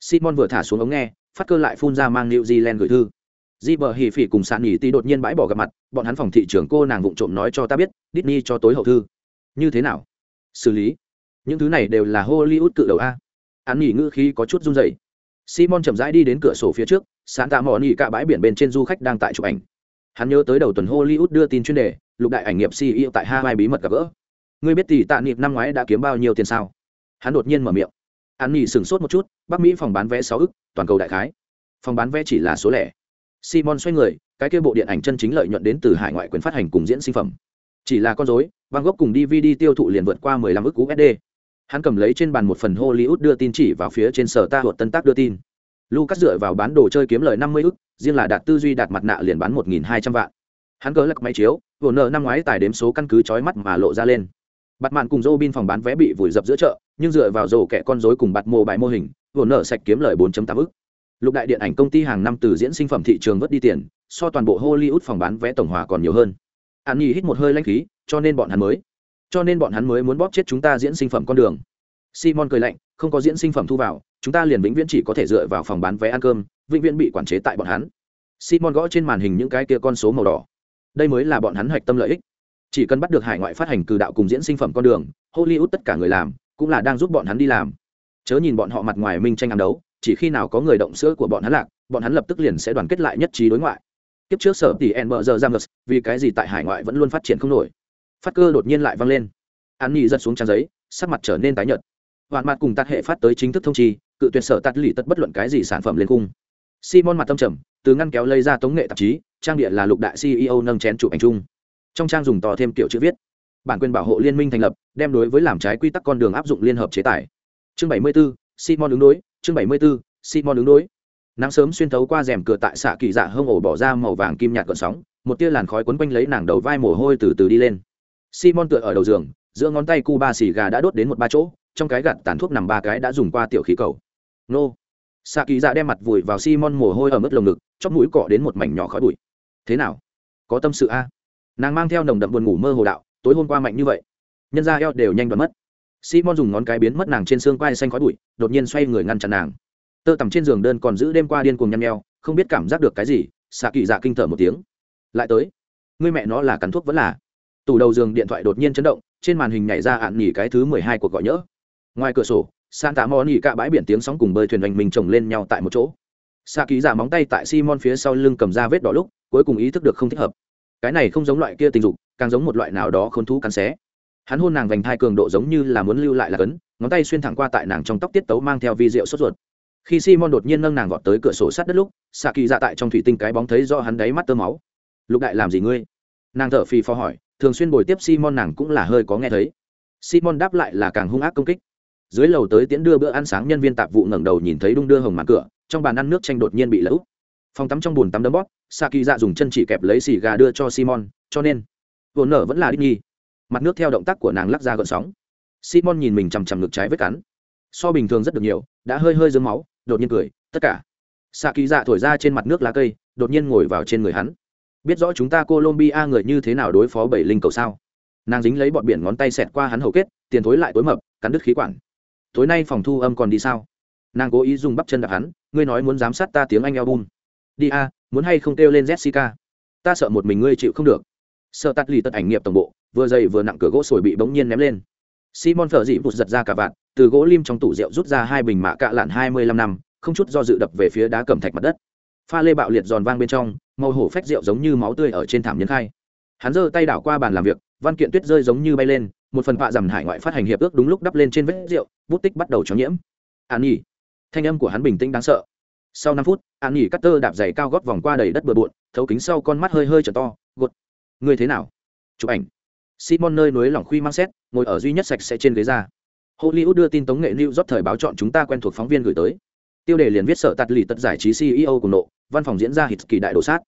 Simon vừa thả xuống ống nghe, phát cơ lại phun ra mang new zealand gửi thư. Di bờ hì phỉ cùng sàn nghỉ ti đột nhiên bãi bỏ gặp mặt, bọn hắn phòng thị trưởng cô nàng vụng trộm nói cho ta biết, Disney cho tối hậu thư. Như thế nào? Xử lý. Những thứ này đều là hollywood cự đầu a. Hắn nghỉ ngữ khí có chút run rẩy. Simon chậm rãi đi đến cửa sổ phía trước, sạn tạ mò nghỉ cả bãi biển bên trên du khách đang tại chụp ảnh. Hắn nhớ tới đầu tuần hollywood đưa tin chuyên đề, lục đại ảnh nghiệp ceo tại hawaii bí mật gặp gỡ ngươi biết tỷ tạ niệm năm ngoái đã kiếm bao nhiêu tiền sao? Hắn đột nhiên mở miệng. Hắn nghỉ sửng sốt một chút bắc mỹ phòng bán vé sáu ức, toàn cầu đại khái. Phòng bán vé chỉ là số lẻ. Simon xoay người, cái kia bộ điện ảnh chân chính lợi nhuận đến từ hải ngoại quyền phát hành cùng diễn sinh phẩm. Chỉ là con dối van gogh cùng dvd tiêu thụ liền vượt qua 15 ức usd hắn cầm lấy trên bàn một phần hollywood đưa tin chỉ vào phía trên sở ta thuật tân tác đưa tin. Lucas dựa vào bán đồ chơi kiếm lời 50 ức, riêng là đạt tư duy đạt mặt nạ liền bán 1.200 vạn. Hắn cớ lắc máy chiếu, vừa nợ năm ngoái tài đếm số căn cứ chói mắt mà lộ ra lên bạt mạn cùng Robin phòng bán vé bị vùi dập giữa chợ, nhưng dựa vào rổ kẻ con rối cùng bạt mô bài mô hình, vừa nở sạch kiếm lời 4.8 ức. Lục đại điện ảnh công ty hàng năm từ diễn sinh phẩm thị trường vớt đi tiền, so toàn bộ hollywood phòng bán vé tổng hòa còn nhiều hơn. An nhi hít một hơi lanh khí, cho nên bọn hắn mới, cho nên bọn hắn mới muốn bóp chết chúng ta diễn sinh phẩm con đường. Simon cười lạnh, không có diễn sinh phẩm thu vào, chúng ta liền vĩnh viễn chỉ có thể dựa vào phòng bán vé ăn cơm, vĩnh viễn bị quản chế tại bọn hắn. Simon gõ trên màn hình những cái kia con số màu đỏ. Đây mới là bọn hắn hạch tâm lợi ích chỉ cần bắt được hải ngoại phát hành cử đạo cùng diễn sinh phẩm con đường, hollywood tất cả người làm cũng là đang giúp bọn hắn đi làm. Chớ nhìn bọn họ mặt ngoài minh tranh ăn đấu, chỉ khi nào có người động sữa của bọn hắn lạc, bọn hắn lập tức liền sẽ đoàn kết lại nhất trí đối ngoại. Kiếp trước sở tỷ en bờ giờ giang vì cái gì tại hải ngoại vẫn luôn phát triển không nổi? Phát cơ đột nhiên lại vang lên. An nhi giật xuống trang giấy, sắc mặt trở nên tái nhợt. Hoàn mặt cùng tạt hệ phát tới chính thức thông chi, cự tuyệt sở tạt lì tất bất luận cái gì sản phẩm lên cung simon mặt tâm trầm, từ ngăn kéo lấy ra tống nghệ tạp chí, trang địa là lục đại ceo nâng chén chụp ảnh chung trong trang dùng to thêm kiểu chữ viết. Bản quyền bảo hộ liên minh thành lập đem đối với làm trái quy tắc con đường áp dụng liên hợp chế tài. Chương 74, simon ứng đối. Chương 74, simon ứng đối. Nắng sớm xuyên thấu qua rèm cửa tại xạ kỳ dạ hông ổ bỏ ra màu vàng kim nhạt gợn sóng một tia làn khói quấn quanh lấy nàng đầu vai mồ hôi từ từ đi lên. Simon tựa ở đầu giường giữa ngón tay cu ba xì gà đã đốt đến một ba chỗ trong cái gạt tàn thuốc nằm ba cái đã dùng qua tiểu khí cầu. Nô. Xạ kỳ dạ đem mặt vùi vào simon mồ hôi ở mức lồng ngực chóp mũi cọ đến một mảnh nhỏ khói bụi. Thế nào? Có tâm sự a? Nàng mang theo nồng đậm buồn ngủ mơ hồ đạo, tối hôm qua mạnh như vậy, nhân ra eo đều nhanh đoán mất. Simon dùng ngón cái biến mất nàng trên xương quai xanh khói bụi, đột nhiên xoay người ngăn chặn nàng. Tơ tằm trên giường đơn còn giữ đêm qua điên cuồng nhăn nheo, không biết cảm giác được cái gì xạ kỳ dạ kinh thở một tiếng. Lại tới người mẹ nó là cắn thuốc vẫn là. Tủ đầu giường điện thoại đột nhiên chấn động, trên màn hình nhảy ra ạn nghỉ cái thứ mười hai cuộc gọi nhỡ. Ngoài cửa sổ san tá mò nghỉ cả bãi biển tiếng sóng cùng bơi thuyền hoành mình chồng lên nhau tại một chỗ. Xạ kỳ giả móng tay tại simon phía sau lưng cầm ra vết đỏ lúc, cuối cùng ý thức được không thích hợp cái này không giống loại kia tình dục, càng giống một loại nào đó khốn thú cắn xé. Hắn hôn nàng vành thai cường độ giống như là muốn lưu lại là cấn, ngón tay xuyên thẳng qua tại nàng trong tóc tiết tấu mang theo vi rượu sốt ruột. Khi simon đột nhiên nâng nàng gọt tới cửa sổ sát đất lúc xạ kỳ dạ tại trong thủy tinh cái bóng thấy do hắn đáy mắt tơ máu. Lục đại, làm gì ngươi? Nàng thở phì phò hỏi, thường xuyên bồi tiếp simon nàng cũng là hơi có nghe thấy. Simon đáp lại là càng hung ác công kích. Dưới lầu tới tiễn đưa bữa ăn sáng, nhân viên tạp vụ ngẩng đầu nhìn thấy đung đưa hồng màn cửa, trong bàn ăn nước chanh đột nhiên bị lỡ phòng tắm trong bùn tắm đấm bóp sa kỳ dạ dùng chân chỉ kẹp lấy xì gà đưa cho simon, cho nên vồn nở vẫn là đích nhi. Mặt nước theo động tác của nàng lắc ra gợn sóng. Simon nhìn mình chằm chằm ngực trái vết cắn. So bình thường rất được nhiều, đã hơi hơi dướng máu, đột nhiên cười, tất cả. Xạ kỳ dạ thổi ra trên mặt nước lá cây, đột nhiên ngồi vào trên người hắn. Biết rõ chúng ta colombia người như thế nào đối phó bảy linh cầu sao? Nàng dính lấy bọn biển ngón tay xẹt qua hắn hầu kết, tiền thối lại tối mập, cắn đứt khí quản. Tối nay phòng thu âm còn đi sao? Nàng cố ý dùng bắp chân đạp hắn, ngươi nói muốn giám sát ta tiếng anh album. Đi a muốn hay không kêu lên jessica? Ta sợ một mình ngươi chịu không được. Sợ tắt lì tật ảnh nghiệp tổng bộ, vừa dày vừa nặng cửa gỗ sồi bị bỗng nhiên ném lên. Simon phở dị vụt giật ra cả vạn, từ gỗ lim trong tủ rượu rút ra hai bình mạ cạ lạn hai mươi lăm năm, không chút do dự đập về phía đá cẩm thạch mặt đất. Pha lê bạo liệt giòn vang bên trong, màu hổ phách rượu giống như máu tươi ở trên thảm nhân khai. Hắn giơ tay đảo qua bàn làm việc, văn kiện tuyết rơi giống như bay lên, một phần vạ dằm hải ngoại phát hành hiệp ước đúng lúc đắp lên trên vết rượu, bút tích bắt đầu cho nhiễm. An nhỉ thanh âm của hắn bình tĩnh đáng sợ sau năm phút, an nhỉ cắt tơ đạp giày cao gót vòng qua đầy đất bừa bộn, thấu kính sau con mắt hơi hơi trở to, gột người thế nào? Chụp ảnh. Simon nơi núi lỏng khuy mang xét, ngồi ở duy nhất sạch sẽ trên ghế ra hollywood đưa tin tống nghệ new rót thời báo chọn chúng ta quen thuộc phóng viên gửi tới. Tiêu đề liền viết sợ tạt lì tật giải trí ceo của nộ, văn phòng diễn ra hít kỳ đại đồ sát.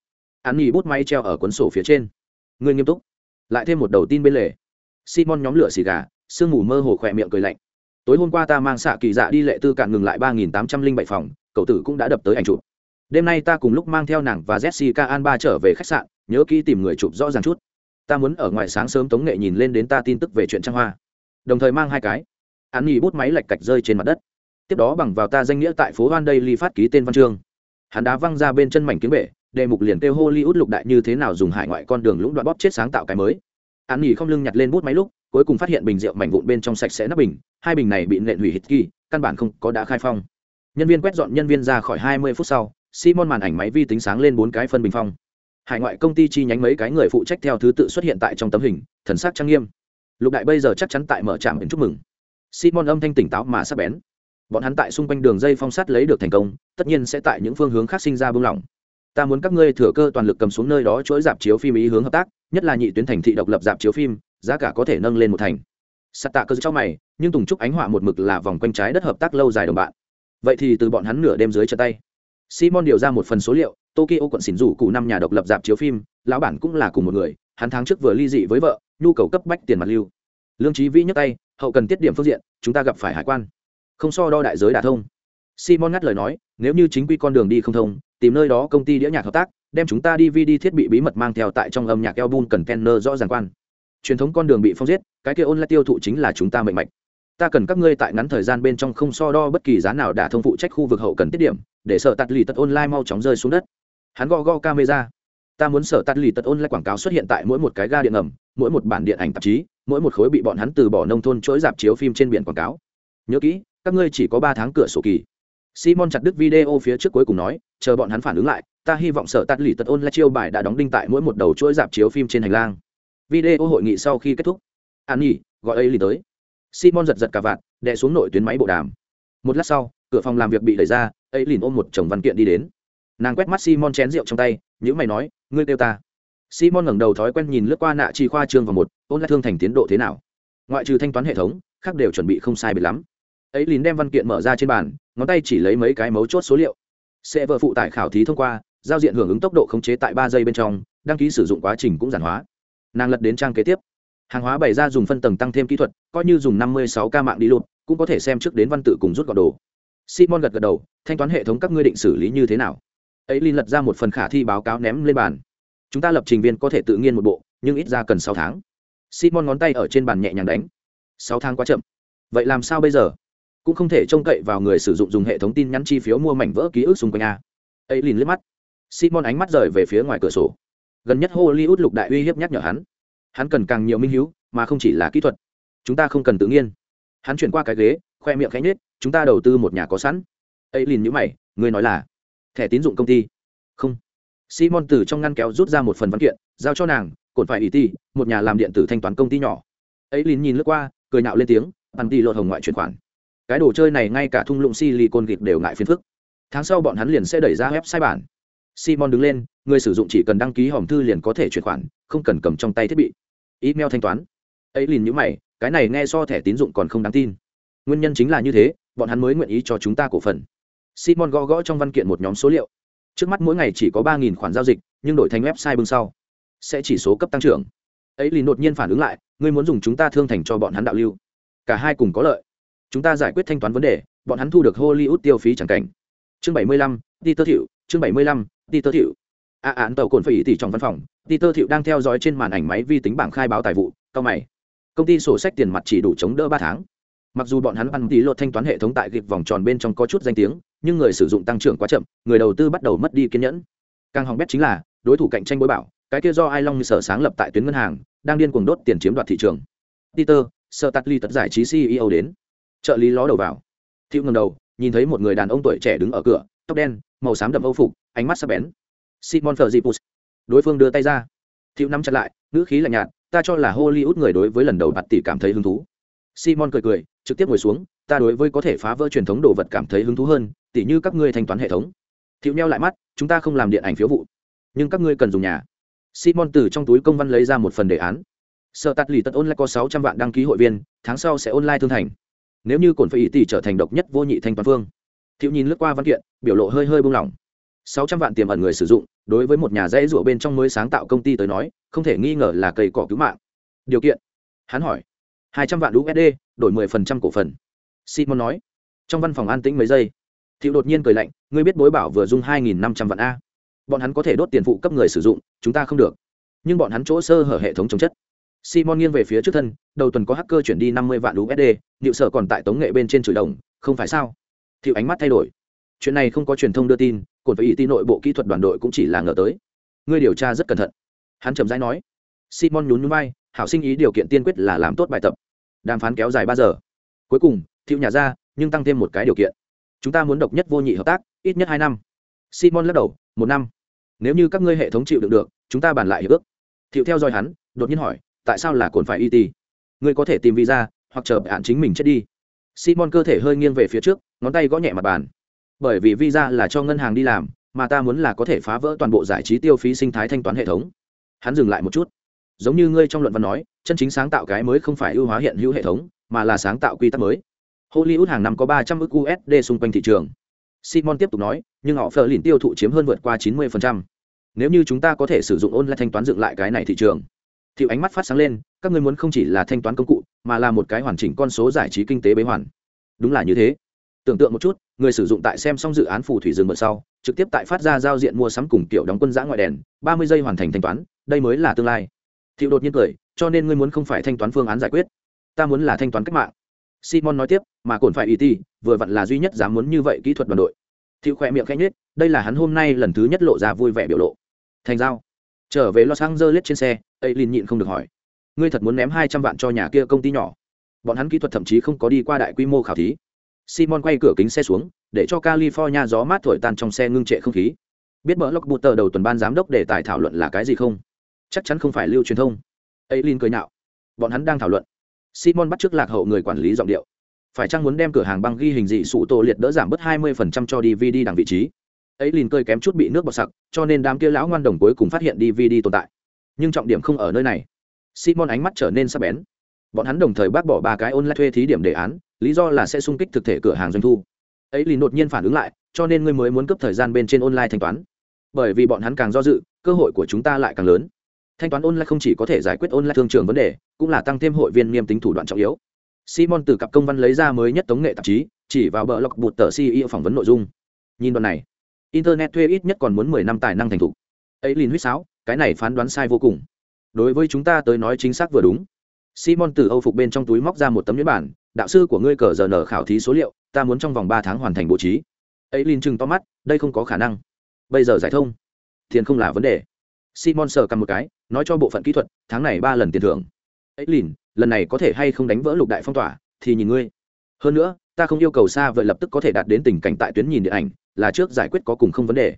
An nghỉ bút máy treo ở cuốn sổ phía trên. Người nghiêm túc. Lại thêm một đầu tin bên lề. Simon nhóm lửa xì gà, sương mù mơ hồ khỏe miệng cười lạnh. Tối hôm qua ta mang xạ kỳ dạ đi lệ tư cạn ngừng lại ba nghìn tám trăm linh bảy phòng cậu tử cũng đã đập tới ảnh chụp. Đêm nay ta cùng lúc mang theo nàng và jessica an ba trở về khách sạn, nhớ kỹ tìm người chụp rõ ràng chút. Ta muốn ở ngoài sáng sớm tống nghệ nhìn lên đến ta tin tức về chuyện trang hoa. Đồng thời mang hai cái. An nghỉ bút máy lạch cạch rơi trên mặt đất. Tiếp đó bằng vào ta danh nghĩa tại phố van đây ly phát ký tên văn chương. Hắn đá văng ra bên chân mảnh kiếm bể, đề mục liền kêu hollywood lục đại như thế nào dùng hải ngoại con đường lũng đoạn bóp chết sáng tạo cái mới. An nghỉ không lưng nhặt lên bút máy lúc, cuối cùng phát hiện bình rượu mảnh vụn bên trong sạch sẽ nắp bình, hai bình này bị nện hủy hít kỳ, căn bản không có đã khai phong nhân viên quét dọn nhân viên ra khỏi hai mươi phút sau, simon màn ảnh máy vi tính sáng lên bốn cái phân bình phong. Hải ngoại công ty chi nhánh mấy cái người phụ trách theo thứ tự xuất hiện tại trong tấm hình, thần sắc trang nghiêm. Lục đại bây giờ chắc chắn tại mở trạm đến chúc mừng. Simon âm thanh tỉnh táo mà sắp bén. Bọn hắn tại xung quanh đường dây phong sát lấy được thành công, tất nhiên sẽ tại những phương hướng khác sinh ra bưng lỏng ta muốn các ngươi thừa cơ toàn lực cầm xuống nơi đó chuỗi dạp chiếu phim ý hướng hợp tác, nhất là nhị tuyến thành thị độc lập dạp chiếu phim, giá cả có thể nâng lên một thành. Sắt tạ cơ cho mày, nhưng tùng trúc ánh họa một mực là vòng quanh trái đất hợp tác lâu dài đồng bạn vậy thì từ bọn hắn nửa đêm dưới chân tay. Simon điều ra một phần số liệu, tokyo quận xỉn rủ cụ năm nhà độc lập dạp chiếu phim, lão bản cũng là cùng một người, hắn tháng trước vừa ly dị với vợ, nhu cầu cấp bách tiền mặt lưu. Lương trí vĩ nhấc tay, hậu cần tiết điểm phương diện, chúng ta gặp phải hải quan. Không so đo đại giới đả thông. Simon ngắt lời nói, nếu như chính quy con đường đi không thông, tìm nơi đó công ty đĩa nhạc hợp tác, đem chúng ta đi vi đi thiết bị bí mật mang theo tại trong âm nhạc album cần kenner rõ ràng quan. Truyền thống con đường bị phong giết, cái kia ôn lại tiêu thụ chính là chúng ta mệnh mạch ta cần các ngươi tại ngắn thời gian bên trong không so đo bất kỳ giá nào đã thông phụ trách khu vực hậu cần tiết điểm, để sở tạt lì tật online mau chóng rơi xuống đất. Hắn gõ gõ camera. Ta muốn sở tạt lì tật online quảng cáo xuất hiện tại mỗi một cái ga điện ngầm, mỗi một bản điện ảnh tạp chí, mỗi một khối bị bọn hắn từ bỏ nông thôn chuỗi dạp chiếu phim trên biển quảng cáo. Nhớ kỹ, các ngươi chỉ có ba tháng cửa sổ kỳ. Simon chặt đứt video phía trước cuối cùng nói, chờ bọn hắn phản ứng lại, ta hy vọng sở tạt lì tật online chiêu bài đã đóng đinh tại mỗi một đầu chuỗi dạp chiếu phim trên hành lang. Video hội nghị sau khi kết thúc. An nhi, gọi ấy lì tới simon giật giật cả vạt, đè xuống nội tuyến máy bộ đàm. Một lát sau, cửa phòng làm việc bị đẩy ra, ấy lìn ôm một chồng văn kiện đi đến. Nàng quét mắt simon chén rượu trong tay nhữ mày nói, ngươi kêu ta. Simon ngẩng đầu thói quen nhìn lướt qua nạ chi khoa trương vào một, ôn lại thương thành tiến độ thế nào? Ngoại trừ thanh toán hệ thống, khác đều chuẩn bị không sai biệt lắm. Ấy lìn đem văn kiện mở ra trên bàn, ngón tay chỉ lấy mấy cái mấu chốt số liệu. Sẽ vợ phụ tải khảo thí thông qua, giao diện hưởng ứng tốc độ khống chế tại ba giây bên trong, đăng ký sử dụng quá trình cũng giản hóa. Nàng lật đến trang kế tiếp hàng hóa bày ra dùng phân tầng tăng thêm kỹ thuật, coi như dùng năm mươi sáu ca mạng đi lụt, cũng có thể xem trước đến văn tự cùng rút gọn đồ. Simon gật gật đầu, thanh toán hệ thống các ngươi định xử lý như thế nào? Ấy linh lật ra một phần khả thi báo cáo ném lên bàn. Chúng ta lập trình viên có thể tự nhiên một bộ, nhưng ít ra cần sáu tháng. Simon ngón tay ở trên bàn nhẹ nhàng đánh. Sáu tháng quá chậm. Vậy làm sao bây giờ? Cũng không thể trông cậy vào người sử dụng dùng hệ thống tin nhắn chi phiếu mua mảnh vỡ ký ức xung quanh a. Ấy lìn liếc mắt. Simon ánh mắt rời về phía ngoài cửa sổ. Gần nhất hollywood lục đại uy hiếp nhắc nhở hắn hắn cần càng nhiều minh hữu, mà không chỉ là kỹ thuật. Chúng ta không cần tự nhiên. Hắn chuyển qua cái ghế, khoe miệng khẽ nhết chúng ta đầu tư một nhà có sẵn. Ấy lìn nhữ mày ngươi nói là thẻ tín dụng công ty. Không. Simon từ trong ngăn kéo rút ra một phần văn kiện, giao cho nàng cồn phải ủy ti một nhà làm điện tử thanh toán công ty nhỏ. Ấy lìn nhìn lướt qua, cười nhạo lên tiếng, ăn đi lột hồng ngoại chuyển khoản. Cái đồ chơi này ngay cả thung lũng silicon gịp đều ngại phiền phức. Tháng sau bọn hắn liền sẽ đẩy ra web sai bản. Simon đứng lên, người sử dụng chỉ cần đăng ký hòm thư liền có thể chuyển khoản không cần cầm trong tay thiết bị. Email thanh toán. Ấy liền nhữ mày, cái này nghe so thẻ tín dụng còn không đáng tin. Nguyên nhân chính là như thế, bọn hắn mới nguyện ý cho chúng ta cổ phần. Simon gõ gõ trong văn kiện một nhóm số liệu. Trước mắt mỗi ngày chỉ có ba khoản giao dịch, nhưng đổi thành website bưng sau, sẽ chỉ số cấp tăng trưởng. Ấy liền đột nhiên phản ứng lại, ngươi muốn dùng chúng ta thương thành cho bọn hắn đạo lưu. Cả hai cùng có lợi. Chúng ta giải quyết thanh toán vấn đề, bọn hắn thu được hollywood tiêu phí chẳng cảnh. Chương bảy mươi lăm đi tơ thiệu. Chương bảy mươi lăm đi tơ thiệu a án tàu cồn phỉ tỷ trong văn phòng, peter tơ thiệu đang theo dõi trên màn ảnh máy vi tính bảng khai báo tài vụ, cao mày. Công ty sổ sách tiền mặt chỉ đủ chống đỡ ba tháng. Mặc dù bọn hắn ăn tí lột thanh toán hệ thống tại gịp vòng tròn bên trong có chút danh tiếng, nhưng người sử dụng tăng trưởng quá chậm, người đầu tư bắt đầu mất đi kiên nhẫn. Càng hỏng bét chính là, đối thủ cạnh tranh bối bảo, cái kia do ai long sở sáng lập tại tuyến ngân hàng, đang điên cuồng đốt tiền chiếm đoạt thị trường. Peter sợ tắt ly tật giải trí ceo đến. Trợ lý ló đầu vào. Thiệu ngầm đầu, nhìn thấy một người đàn ông tuổi trẻ đứng ở cửa, tóc đen, màu xám đậm âu phục, ánh mắt sắc bén simon thờ dipus đối phương đưa tay ra. Thiệu nắm chặt lại, ngữ khí lạnh nhạt, ta cho là hollywood người đối với lần đầu bạt tỷ cảm thấy hứng thú. Simon cười cười, trực tiếp ngồi xuống, ta đối với có thể phá vỡ truyền thống đồ vật cảm thấy hứng thú hơn, tỉ như các ngươi thanh toán hệ thống. Thiệu neo lại mắt, chúng ta không làm điện ảnh phiếu vụ, nhưng các ngươi cần dùng nhà. Simon từ trong túi công văn lấy ra một phần đề án. Sợ tắt lì tật online có sáu trăm vạn đăng ký hội viên, tháng sau sẽ online thương thành. Nếu như cồn phải ý tỷ trở thành độc nhất vô nhị thanh toán phương. Thiệu nhìn lướt qua văn kiện, biểu lộ hơi hơi buông lỏng sáu trăm vạn tiềm ẩn người sử dụng, đối với một nhà dãy rủa bên trong mới sáng tạo công ty tới nói, không thể nghi ngờ là cây cỏ cứu mạng. Điều kiện? Hắn hỏi. Hai trăm vạn usd đổi mười phần trăm cổ phần. Simon nói. Trong văn phòng an tĩnh mấy giây, thiệu đột nhiên cười lạnh, ngươi biết bối bảo vừa dung hai nghìn năm trăm vạn a. Bọn hắn có thể đốt tiền phụ cấp người sử dụng, chúng ta không được. Nhưng bọn hắn chỗ sơ hở hệ thống chống chất. Simon nghiêng về phía trước thân, đầu tuần có hacker chuyển đi năm mươi vạn usd liệu sở còn tại tống nghệ bên trên chửi đồng, không phải sao? Thiệu ánh mắt thay đổi. Chuyện này không có truyền thông đưa tin cồn phải ý tin nội bộ kỹ thuật đoàn đội cũng chỉ là ngờ tới. Ngươi điều tra rất cẩn thận. Hắn trầm rãi nói. Simon nhún nhún vai, hảo sinh ý điều kiện tiên quyết là làm tốt bài tập. Đàm phán kéo dài ba giờ. Cuối cùng, thiệu nhà ra, nhưng tăng thêm một cái điều kiện. Chúng ta muốn độc nhất vô nhị hợp tác, ít nhất hai năm. Simon lắc đầu, một năm. Nếu như các ngươi hệ thống chịu đựng được, chúng ta bàn lại hiệp ước. Thiệu theo dõi hắn, đột nhiên hỏi, tại sao là cồn phải it ngươi có thể tìm visa, hoặc chờ hạn chính mình chết đi. Simon cơ thể hơi nghiêng về phía trước, ngón tay gõ nhẹ mặt bàn bởi vì visa là cho ngân hàng đi làm, mà ta muốn là có thể phá vỡ toàn bộ giải trí tiêu phí sinh thái thanh toán hệ thống. Hắn dừng lại một chút. Giống như ngươi trong luận văn nói, chân chính sáng tạo cái mới không phải ưu hóa hiện hữu hệ thống, mà là sáng tạo quy tắc mới. Hollywood hàng năm có ba trăm ước usd xung quanh thị trường. Simon tiếp tục nói, nhưng họ phờ lìn tiêu thụ chiếm hơn vượt qua chín mươi nếu như chúng ta có thể sử dụng ôn lại thanh toán dựng lại cái này thị trường. Thiệu ánh mắt phát sáng lên, các ngươi muốn không chỉ là thanh toán công cụ, mà là một cái hoàn chỉnh con số giải trí kinh tế bế hoàn. Đúng là như thế tưởng tượng một chút, người sử dụng tại xem xong dự án phù thủy rừng mượn sau, trực tiếp tại phát ra giao diện mua sắm cùng kiểu đóng quân giã ngoại đèn, ba mươi giây hoàn thành thanh toán, đây mới là tương lai. Thiệu đột nhiên cười, cho nên ngươi muốn không phải thanh toán phương án giải quyết. Ta muốn là thanh toán cách mạng. Simon nói tiếp, mà cồn phải ý ti vừa vặn là duy nhất dám muốn như vậy kỹ thuật đoàn đội. Thiệu khỏe miệng khẽ nhết đây là hắn hôm nay lần thứ nhất lộ ra vui vẻ biểu lộ. Thành giao. Trở về los angeles trên xe ấy liền nhịn không được hỏi. Ngươi thật muốn ném hai trăm vạn cho nhà kia công ty nhỏ. Bọn hắn kỹ thuật thậm chí không có đi qua đại quy mô khảo thí simon quay cửa kính xe xuống, để cho california gió mát thổi tan trong xe ngưng trệ không khí. Biết bỡ lóc bụt tờ đầu tuần ban giám đốc để tài thảo luận là cái gì không? Chắc chắn không phải lưu truyền thông. Ấy linh cười nhạo. Bọn hắn đang thảo luận. Simon bắt t r ư ớ c lạc hậu người quản lý giọng điệu. Phải chăng muốn đem cửa hàng băng ghi hình dị sụ tổ liệt đỡ giảm bớt hai mươi phần trăm cho dvd đằng vị trí? Ấy liền cơi kém chút bị nước bọt sặc, cho nên đám kia lão ngoan đồng cuối cùng phát hiện dvd tồn tại. Nhưng trọng điểm không ở nơi này. Simon ánh mắt trở nên sắc bén. Bọn hắn đồng thời bác bỏ ba cái online thuê thí điểm đề án lý do là sẽ sung kích thực thể cửa hàng doanh thu. Ấy liền đột nhiên phản ứng lại, cho nên ngươi mới muốn cấp thời gian bên trên online thanh toán. Bởi vì bọn hắn càng do dự, cơ hội của chúng ta lại càng lớn. Thanh toán online không chỉ có thể giải quyết online thương trường vấn đề, cũng là tăng thêm hội viên nghiêm tính thủ đoạn trọng yếu. Simon từ cặp công văn lấy ra mới nhất tống nghệ tạp chí, chỉ vào bờ lọc bụt tờ ceo phỏng vấn nội dung. Nhìn đoạn này, internet thuê ít nhất còn muốn mười năm tài năng thành thục. Ấy liền huýt sáo, cái này phán đoán sai vô cùng. Đối với chúng ta tới nói chính xác vừa đúng. Simon từ âu phục bên trong túi móc ra một tấm nhuyễn bản đạo sư của ngươi cờ giờ nở khảo thí số liệu ta muốn trong vòng ba tháng hoàn thành bố trí. Ấy linh chừng to mắt đây không có khả năng. Bây giờ giải thông. Tiền không là vấn đề. Simon sờ cầm một cái nói cho bộ phận kỹ thuật tháng này ba lần tiền thưởng. Ấy lìn, lần này có thể hay không đánh vỡ lục đại phong tỏa thì nhìn ngươi. Hơn nữa ta không yêu cầu xa vậy lập tức có thể đạt đến tình cảnh tại tuyến nhìn điện ảnh là trước giải quyết có cùng không vấn đề.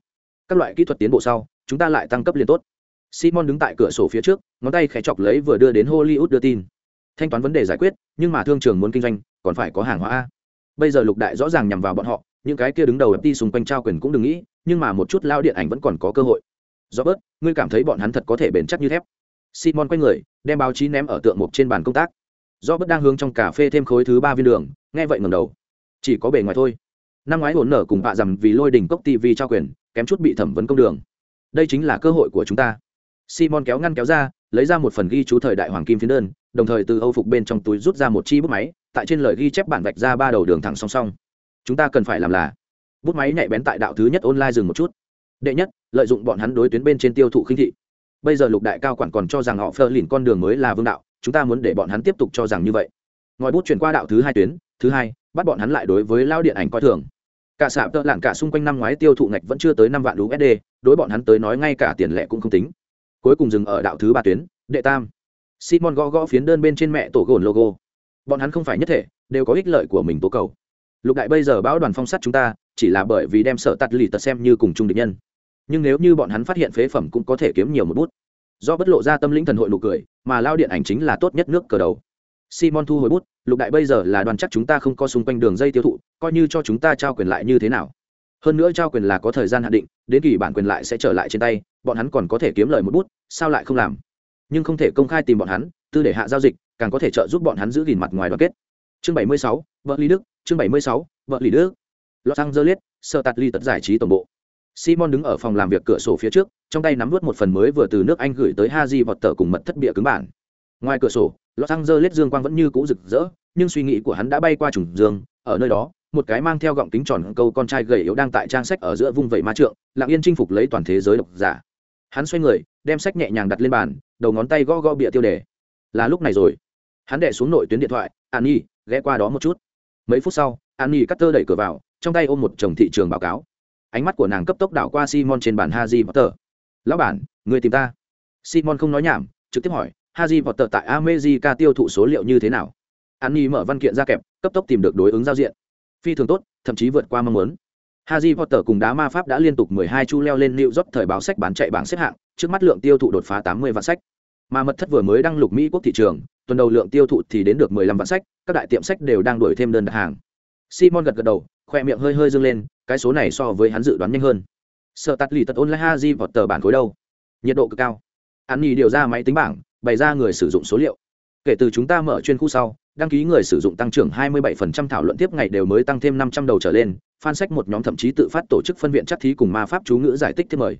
Các loại kỹ thuật tiến bộ sau chúng ta lại tăng cấp liền tốt. Simon đứng tại cửa sổ phía trước ngón tay khẽ chọc lấy vừa đưa đến hollywood đưa tin thanh toán vấn đề giải quyết, nhưng mà thương trường muốn kinh doanh, còn phải có hàng hóa a. Bây giờ lục đại rõ ràng nhằm vào bọn họ, những cái kia đứng đầu đi xung quanh trao quyền cũng đừng nghĩ, nhưng mà một chút lao điện ảnh vẫn còn có cơ hội. Do bớt ngươi cảm thấy bọn hắn thật có thể bền chắc như thép? Simon quay người, đem báo chí ném ở tượng mục trên bàn công tác. Do bớt đang hướng trong cà phê thêm khối thứ ba viên đường, nghe vậy ngầm đầu. Chỉ có bề ngoài thôi. Năm ngoái hồn nở cùng bạ dầm vì lôi đỉnh cốc tv trao quyền, kém chút bị thẩm vấn công đường. Đây chính là cơ hội của chúng ta. Simon kéo ngăn kéo ra, lấy ra một phần ghi chú thời đại hoàng kim phiến đơn đồng thời từ âu phục bên trong túi rút ra một chi bút máy, tại trên lời ghi chép bản vạch ra ba đầu đường thẳng song song. Chúng ta cần phải làm là, bút máy nhạy bén tại đạo thứ nhất online dừng một chút. Đệ nhất, lợi dụng bọn hắn đối tuyến bên trên tiêu thụ khinh thị. Bây giờ lục đại cao quản còn cho rằng họ phơ lìn con đường mới là vương đạo, chúng ta muốn để bọn hắn tiếp tục cho rằng như vậy. Ngòi bút chuyển qua đạo thứ hai tuyến, thứ hai, bắt bọn hắn lại đối với lao điện ảnh coi thường. Cả xạ tợ lạng cả xung quanh năm ngoái tiêu thụ ngạch vẫn chưa tới năm vạn usd đối bọn hắn tới nói ngay cả tiền lệ cũng không tính. Cuối cùng dừng ở đạo thứ ba tuyến, đệ tam simon gõ gõ phiến đơn bên trên mẹ tổ gồn logo. Bọn hắn không phải nhất thể, đều có ích lợi của mình tố cầu. Lục đại bây giờ bão đoàn phong sát chúng ta, chỉ là bởi vì đem sợ tạt lì tật xem như cùng chung địch nhân. Nhưng nếu như bọn hắn phát hiện phế phẩm cũng có thể kiếm nhiều một bút. Do bất lộ ra tâm lĩnh thần hội nụ cười, mà lao điện ảnh chính là tốt nhất nước cờ đầu. Simon thu hồi bút, lục đại bây giờ là đoàn chắc chúng ta không có xung quanh đường dây tiêu thụ, coi như cho chúng ta trao quyền lại như thế nào. Hơn nữa trao quyền là có thời gian hạn định, đến kỳ bản quyền lại sẽ trở lại trên tay, bọn hắn còn có thể kiếm lời một bút, sao lại không làm? Nhưng không thể công khai tìm bọn hắn tư để hạ giao dịch càng có thể trợ giúp bọn hắn giữ gìn mặt ngoài đoàn kết. Chương 76, vợ lý đức chương 76, vợ lý đức. Los angeles sợ tạt ly tật giải trí tổng bộ. Simon đứng ở phòng làm việc cửa sổ phía trước trong tay nắm vớt một phần mới vừa từ nước anh gửi tới haji vọt tờ cùng mật thất bịa cứng bản. Ngoài cửa sổ los angeles dương quang vẫn như cũ rực rỡ nhưng suy nghĩ của hắn đã bay qua trùng dương. Ở nơi đó một cái mang theo gọng kính tròn câu con trai gầy yếu đang tại trang sách ở giữa vung vẩy ma trượng lặng yên chinh phục lấy toàn thế giới độc giả. Hắn xoay người đem sách nhẹ nhàng đặt lên bàn, đầu ngón tay gõ gõ bịa tiêu đề. Là lúc này rồi. Hắn đệ xuống nội tuyến điện thoại, an nhi, ghé qua đó một chút. Mấy phút sau, an nhi cắt tơ đẩy cửa vào, trong tay ôm một chồng thị trường báo cáo. Ánh mắt của nàng cấp tốc đảo qua simon trên bàn haji potter. Lão bản, người tìm ta. Simon không nói nhảm, trực tiếp hỏi haji potter tại america tiêu thụ số liệu như thế nào? An nhi mở văn kiện ra kẹp, cấp tốc tìm được đối ứng giao diện. Phi thường tốt, thậm chí vượt qua mong muốn. Harry Potter cùng đá ma pháp đã liên tục 12 chu leo lên New York thời báo sách bán chạy bảng xếp hạng, trước mắt lượng tiêu thụ đột phá 80 vạn sách. Mà mật thất vừa mới đăng lục Mỹ quốc thị trường, tuần đầu lượng tiêu thụ thì đến được 15 vạn sách, các đại tiệm sách đều đang đuổi thêm đơn đặt hàng. Simon gật gật đầu, khóe miệng hơi hơi dương lên, cái số này so với hắn dự đoán nhanh hơn. Sở tắt lì tật online Harry Potter bản khối đâu? Nhiệt độ cực cao. Hắn nhì điều ra máy tính bảng, bày ra người sử dụng số liệu. Kể từ chúng ta mở chuyên khu sau, đăng ký người sử dụng tăng trưởng 27% thảo luận tiếp ngày đều mới tăng thêm 500 đầu trở lên, fan sách một nhóm thậm chí tự phát tổ chức phân viện chắc thí cùng ma pháp chú ngữ giải thích thêm mời.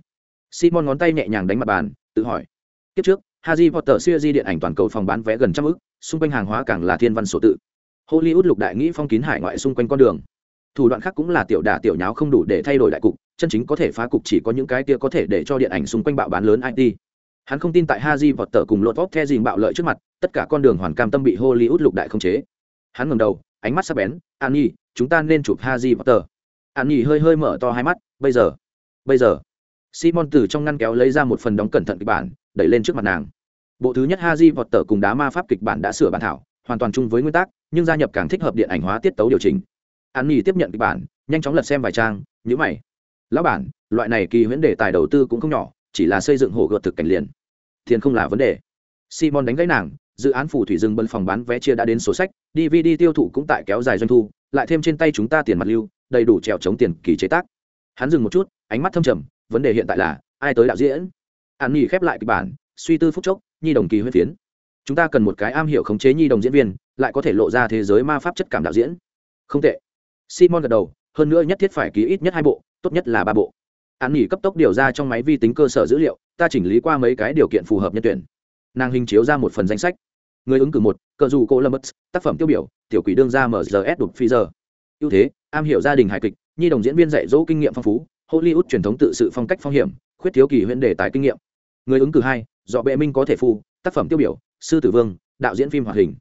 Simon ngón tay nhẹ nhàng đánh mặt bàn, tự hỏi. Tiếp trước, Harry Potter series điện ảnh toàn cầu phòng bán vé gần trăm ức, xung quanh hàng hóa càng là thiên văn số tự. Hollywood lục đại nghĩ phong kín hải ngoại xung quanh con đường. Thủ đoạn khác cũng là tiểu đả tiểu nháo không đủ để thay đổi đại cục, chân chính có thể phá cục chỉ có những cái kia có thể để cho điện ảnh xung quanh bạo bán lớn IT. Hắn không tin tại Haji vọt tở cùng lột vóc the dình bạo lợi trước mặt, tất cả con đường hoàn cam tâm bị Hollywood lục đại không chế. Hắn ngẩng đầu, ánh mắt sắc bén, "Annie, chúng ta nên chụp Haji vọt tở." An Nhi hơi hơi mở to hai mắt, "Bây giờ? Bây giờ?" Simon từ trong ngăn kéo lấy ra một phần đóng cẩn thận kịch bản, đẩy lên trước mặt nàng. Bộ thứ nhất Haji vọt tở cùng đá ma pháp kịch bản đã sửa bản thảo, hoàn toàn chung với nguyên tắc, nhưng gia nhập càng thích hợp điện ảnh hóa tiết tấu điều chỉnh. Annie tiếp nhận kịch bản, nhanh chóng lật xem vài trang, nhíu mày. "Lão bản, loại này kỳ huyễn đề tài đầu tư cũng không nhỏ chỉ là xây dựng hồ gợt thực cảnh liền tiền không là vấn đề. Simon đánh gãy nàng, dự án phù thủy rừng bân phòng bán vé chia đã đến sổ sách, dvd tiêu thụ cũng tại kéo dài doanh thu, lại thêm trên tay chúng ta tiền mặt lưu, đầy đủ trèo chống tiền kỳ chế tác. Hắn dừng một chút, ánh mắt thâm trầm, vấn đề hiện tại là, ai tới đạo diễn? An nhi khép lại kịch bản, suy tư phúc chốc, nhi đồng kỳ huyết phiến. Chúng ta cần một cái am hiểu khống chế nhi đồng diễn viên, lại có thể lộ ra thế giới ma pháp chất cảm đạo diễn. Không tệ. Simon gật đầu, hơn nữa nhất thiết phải ký ít nhất hai bộ, tốt nhất là ba bộ an nghỉ cấp tốc điều ra trong máy vi tính cơ sở dữ liệu, ta chỉnh lý qua mấy cái điều kiện phù hợp nhân tuyển. Nàng hình chiếu ra một phần danh sách. Người ứng cử một, cờ dù cô lâm tác phẩm tiêu biểu, tiểu quỷ đương ra mrs đục phi giờ. Ưu thế, am hiểu gia đình hài kịch, nhi đồng diễn viên dạy dỗ kinh nghiệm phong phú, hollywood truyền thống tự sự phong cách phong hiểm, khuyết thiếu kỳ huyễn đề tài kinh nghiệm. Người ứng cử hai do bệ minh có thể phu, tác phẩm tiêu biểu, sư tử vương, đạo diễn phim hoạt hình.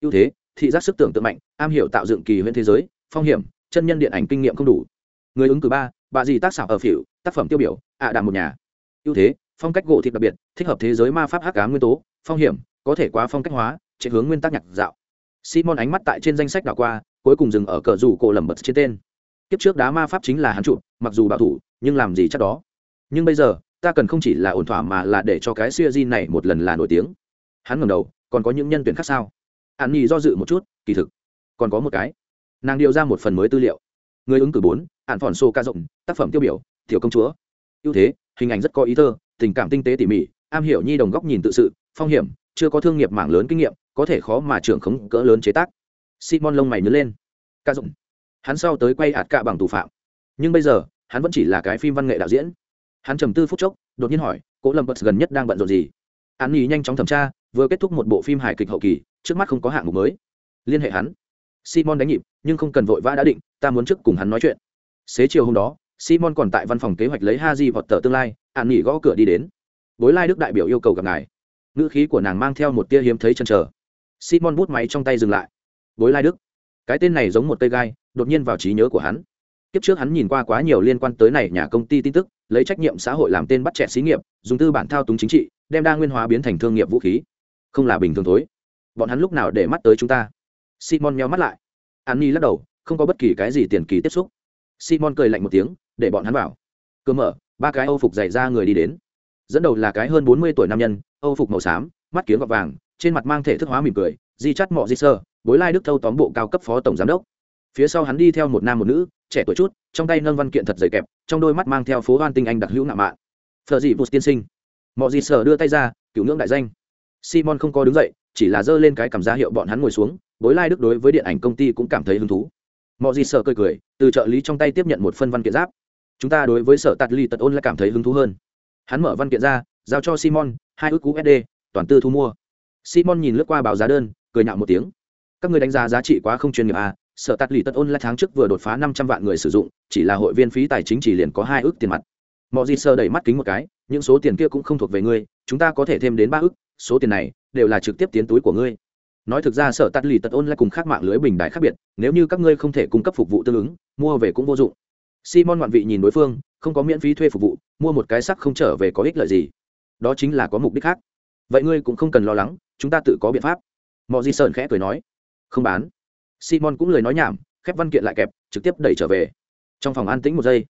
Ưu thế, thị giác sức tưởng tượng mạnh, am hiểu tạo dựng kỳ huyễn thế giới, phong hiểm, chân nhân điện ảnh kinh nghiệm không đủ. Người ứng cử ba, bà dì tác xảo ở phỉu tác phẩm tiêu biểu, ạ à đàm một nhà. Ưu thế, phong cách gỗ thịt đặc biệt, thích hợp thế giới ma pháp hắc cá nguyên tố, phong hiểm, có thể quá phong cách hóa, chạy hướng nguyên tắc nhạc dạo. Simon ánh mắt tại trên danh sách đảo qua, cuối cùng dừng ở cờ rủ cổ lầm bật trên tên. Kiếp trước đá ma pháp chính là hắn trụ, mặc dù bảo thủ, nhưng làm gì chắc đó. Nhưng bây giờ, ta cần không chỉ là ổn thỏa mà là để cho cái siêu di này một lần là nổi tiếng. Hắn ngầm đầu, còn có những nhân tuyển khác sao? An nhi do dự một chút, kỳ thực, còn có một cái. Nàng điều ra một phần mới tư liệu. Người ứng cử bốn ạn phòn xô ca rộng, tác phẩm tiêu biểu tiểu công chúa. Ưu thế, hình ảnh rất có ý thơ, tình cảm tinh tế tỉ mỉ, am hiểu nhi đồng góc nhìn tự sự, phong hiểm, chưa có thương nghiệp mảng lớn kinh nghiệm, có thể khó mà trưởng khống cỡ lớn chế tác. Simon lông mày nhớ lên. Ca dụng hắn sau tới quay hạt cạ bằng thủ phạm. Nhưng bây giờ, hắn vẫn chỉ là cái phim văn nghệ đạo diễn. Hắn trầm tư phút chốc, đột nhiên hỏi, cố lâm bật gần nhất đang bận rộn gì? An nhi nhanh chóng thẩm tra, vừa kết thúc một bộ phim hài kịch hậu kỳ, trước mắt không có hạng mục mới. Liên hệ hắn. Simon đánh nhịp, nhưng không cần vội vã đã định, ta muốn trước cùng hắn nói chuyện. Xế chiều hôm đó simon còn tại văn phòng kế hoạch lấy ha di vọt tờ tương lai, an nghỉ gõ cửa đi đến. Bối lai đức đại biểu yêu cầu gặp ngài. Ngữ khí của nàng mang theo một tia hiếm thấy chân trở. Simon bút máy trong tay dừng lại. Bối lai đức. Cái tên này giống một cây gai, đột nhiên vào trí nhớ của hắn. Kiếp trước hắn nhìn qua quá nhiều liên quan tới này nhà công ty tin tức, lấy trách nhiệm xã hội làm tên bắt trẻ xí nghiệp, dùng tư bản thao túng chính trị, đem đa nguyên hóa biến thành thương nghiệp vũ khí. Không là bình thường thối. Bọn hắn lúc nào để mắt tới chúng ta? Simon meo mắt lại. An ni lắc đầu, không có bất kỳ cái gì tiền kỳ tiếp xúc. Simon cười lạnh một tiếng để bọn hắn vào. Cơ mở, ba cái âu phục dày ra người đi đến. Dẫn đầu là cái hơn bốn mươi tuổi nam nhân, âu phục màu xám, mắt kiếm gọt vàng, trên mặt mang thể thức hóa mỉm cười, di chắt mọ di sơ, bối lai đức thâu tóm bộ cao cấp phó tổng giám đốc. Phía sau hắn đi theo một nam một nữ, trẻ tuổi chút, trong tay nâng văn kiện thật dày kẹp, trong đôi mắt mang theo phố hoan tinh anh đặc hữu nạ mạ thợ dị vụt tiên sinh. Mọi gì sở đưa tay ra, cựu ngưỡng đại danh. Simon không có đứng dậy, chỉ là giơ lên cái cảm giá hiệu bọn hắn ngồi xuống, bối lai đức đối với điện ảnh công ty cũng cảm thấy hứng thú. Mọi gì sở cười cười, từ trợ lý trong tay tiếp nhận một phân văn kiện giáp chúng ta đối với sở tạt ly tật ôn lại cảm thấy hứng thú hơn. Hắn mở văn kiện ra, giao cho simon, hai ước cú sd toàn tư thu mua. Simon nhìn lướt qua báo giá đơn, cười nhạo một tiếng. Các người đánh giá giá trị quá không chuyên nghiệp à sở tạt lì tật ôn lại tháng trước vừa đột phá năm trăm vạn người sử dụng, chỉ là hội viên phí tài chính chỉ liền có hai ước tiền mặt. Mọi gì sơ đẩy mắt kính một cái, những số tiền kia cũng không thuộc về ngươi, chúng ta có thể thêm đến ba ước, số tiền này đều là trực tiếp tiến túi của ngươi. Nói thực ra sở tạt lì tật ôn lại cùng khác mạng lưới bình đại khác biệt, nếu như các ngươi không thể cung cấp phục vụ tương ứng, mua về cũng vô dụng simon ngoạn vị nhìn đối phương, không có miễn phí thuê phục vụ, mua một cái sắc không trở về có ích lợi gì. Đó chính là có mục đích khác. Vậy ngươi cũng không cần lo lắng, chúng ta tự có biện pháp. Mọi di sơn khẽ cười nói. Không bán. Simon cũng lời nói nhảm, khép văn kiện lại kẹp, trực tiếp đẩy trở về. Trong phòng an tĩnh một giây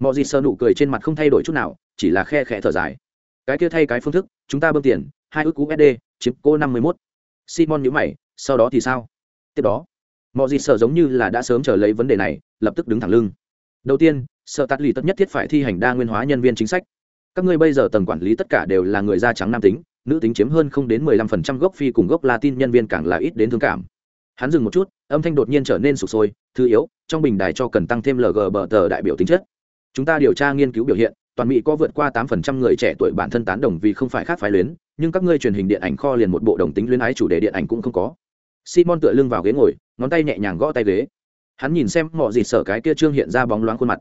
mọi di sơn nụ cười trên mặt không thay đổi chút nào, chỉ là khe khẽ thở dài. Cái kia thay cái phương thức, chúng ta bơm tiền, hai ước cú sd chiếm cô năm mươi mốt. Simon nhữ mày, sau đó thì sao? Tiếp đó mọi gì sợ giống như là đã sớm chờ lấy vấn đề này, lập tức đứng thẳng lưng đầu tiên, sợ tắt lì tất nhất thiết phải thi hành đa nguyên hóa nhân viên chính sách. Các ngươi bây giờ tầng quản lý tất cả đều là người da trắng nam tính, nữ tính chiếm hơn không đến mười lăm phần trăm gốc phi cùng gốc latin nhân viên càng là ít đến thương cảm. Hắn dừng một chút, âm thanh đột nhiên trở nên sụp sôi, thứ yếu, trong bình đài cho cần tăng thêm lg bờ tờ đại biểu tính chất. Chúng ta điều tra nghiên cứu biểu hiện, toàn mỹ có vượt qua tám phần trăm người trẻ tuổi bản thân tán đồng vì không phải khác phái luyến, nhưng các ngươi truyền hình điện ảnh kho liền một bộ đồng tính luyến ái chủ đề điện ảnh cũng không có. Simon tựa lưng vào ghế ngồi, ngón tay nhẹ nhàng gõ tay ghế hắn nhìn xem mọi gì sở cái kia trương hiện ra bóng loáng khuôn mặt.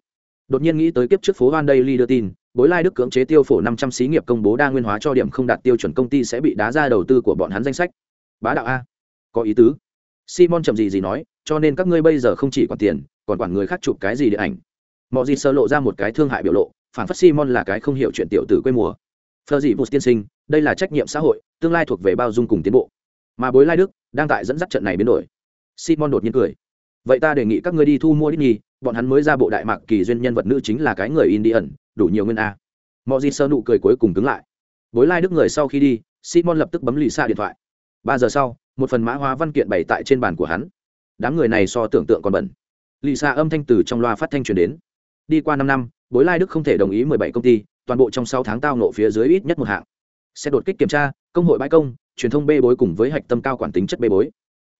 Đột nhiên nghĩ tới kiếp trước phố van daily đưa tin, bối lai đức cưỡng chế tiêu phổ năm trăm xí nghiệp công bố đa nguyên hóa cho điểm không đạt tiêu chuẩn công ty sẽ bị đá ra đầu tư của bọn hắn danh sách. Bá đạo a. Có ý tứ. Simon chậm gì gì nói, cho nên các ngươi bây giờ không chỉ quản tiền, còn quản người khác chụp cái gì điện ảnh. Mọi gì sơ lộ ra một cái thương hại biểu lộ, phản phất simon là cái không hiểu chuyện tiểu tử quê mùa. Phờ dị bút tiên sinh, đây là trách nhiệm xã hội, tương lai thuộc về bao dung cùng tiến bộ. Mà bối lai đức đang tại dẫn dắt trận này biến đổi. Simon đột nhiên cười vậy ta đề nghị các ngươi đi thu mua Disney, bọn hắn mới ra bộ đại mạc kỳ duyên nhân vật nữ chính là cái người indian đủ nhiều nguyên a. Mọi gì sơ nụ cười cuối cùng cứng lại. Bối lai đức người sau khi đi simon lập tức bấm lì xa điện thoại. Ba giờ sau một phần mã hóa văn kiện bày tại trên bàn của hắn. Đám người này so tưởng tượng còn bẩn. Lì xa âm thanh từ trong loa phát thanh truyền đến. Đi qua năm năm bối lai đức không thể đồng ý mười bảy công ty toàn bộ trong sáu tháng tao nộ phía dưới ít nhất một hạng. Sẽ đột kích kiểm tra công hội bãi công truyền thông bê bối cùng với hạch tâm cao quản tính chất bê bối.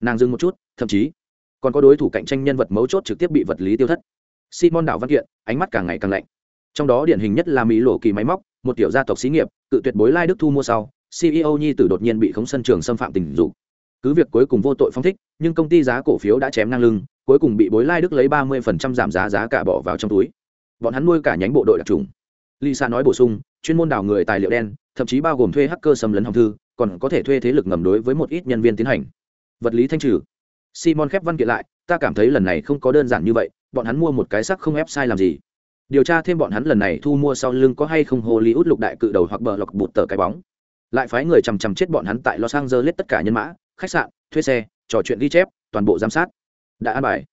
Nàng dừng một chút thậm chí còn có đối thủ cạnh tranh nhân vật mấu chốt trực tiếp bị vật lý tiêu thất. Simon đảo văn kiện, ánh mắt càng ngày càng lạnh. Trong đó điển hình nhất là mỹ lộ kỳ máy móc, một tiểu gia tộc xí nghiệp, cự tuyệt bối lai đức thu mua sau ceo nhi tử đột nhiên bị khống sân trường xâm phạm tình dục. Cứ việc cuối cùng vô tội phong thích, nhưng công ty giá cổ phiếu đã chém ngang lưng, cuối cùng bị bối lai đức lấy ba mươi giảm giá giá cả bỏ vào trong túi. Bọn hắn nuôi cả nhánh bộ đội đặc trùng. Lisa nói bổ sung, chuyên môn đào người tài liệu đen, thậm chí bao gồm thuê hacker xâm lấn hòng thư, còn có thể thuê thế lực ngầm đối với một ít nhân viên tiến hành. Vật lý thanh trừ simon khép văn kiện lại, ta cảm thấy lần này không có đơn giản như vậy, bọn hắn mua một cái sắc không ép sai làm gì? Điều tra thêm bọn hắn lần này thu mua sau lưng có hay không hollywood lục đại cự đầu hoặc bờ lọc bụt tờ cái bóng. Lại phái người chằm chằm chết bọn hắn tại los angeles tất cả nhân mã, khách sạn, thuê xe, trò chuyện ghi chép, toàn bộ giám sát. Đã an bài.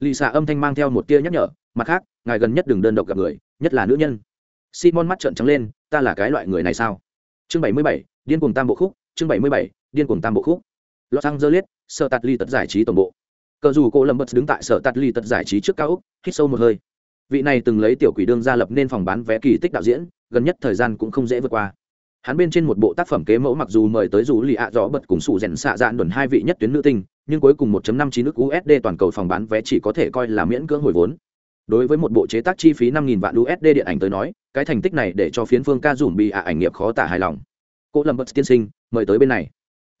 Lì xạ âm thanh mang theo một tia nhắc nhở, mặt khác, ngài gần nhất đừng đơn độc gặp người, nhất là nữ nhân. Simon mắt trợn trắng lên, ta là cái loại người này sao? Chương bảy mươi bảy, điên cuồng tam bộ khúc, chương bảy mươi bảy, điên cuồng tam bộ khúc los angeles, sở tạt ly tật giải trí tổng bộ. Cờ dù cô lâm bật đứng tại sở tạt ly tật giải trí trước cao úc hít sâu một hơi. Vị này từng lấy tiểu quỷ đương ra lập nên phòng bán vé kỳ tích đạo diễn, gần nhất thời gian cũng không dễ vượt qua. Hắn bên trên một bộ tác phẩm kế mẫu mặc dù mời tới dù lì ạ rõ bật cùng sủ rèn xạ dạn đồn hai vị nhất tuyến nữ tinh, nhưng cuối cùng 1.59 nước USD toàn cầu phòng bán vé chỉ có thể coi là miễn cưỡng hồi vốn. Đối với một bộ chế tác chi phí 5.000 vạn USD điện ảnh tới nói, cái thành tích này để cho phiến phương ca dùm bị ạ ảnh nghiệp khó tả hài lòng. Cô lâm bật tiên sinh, mời tới bên này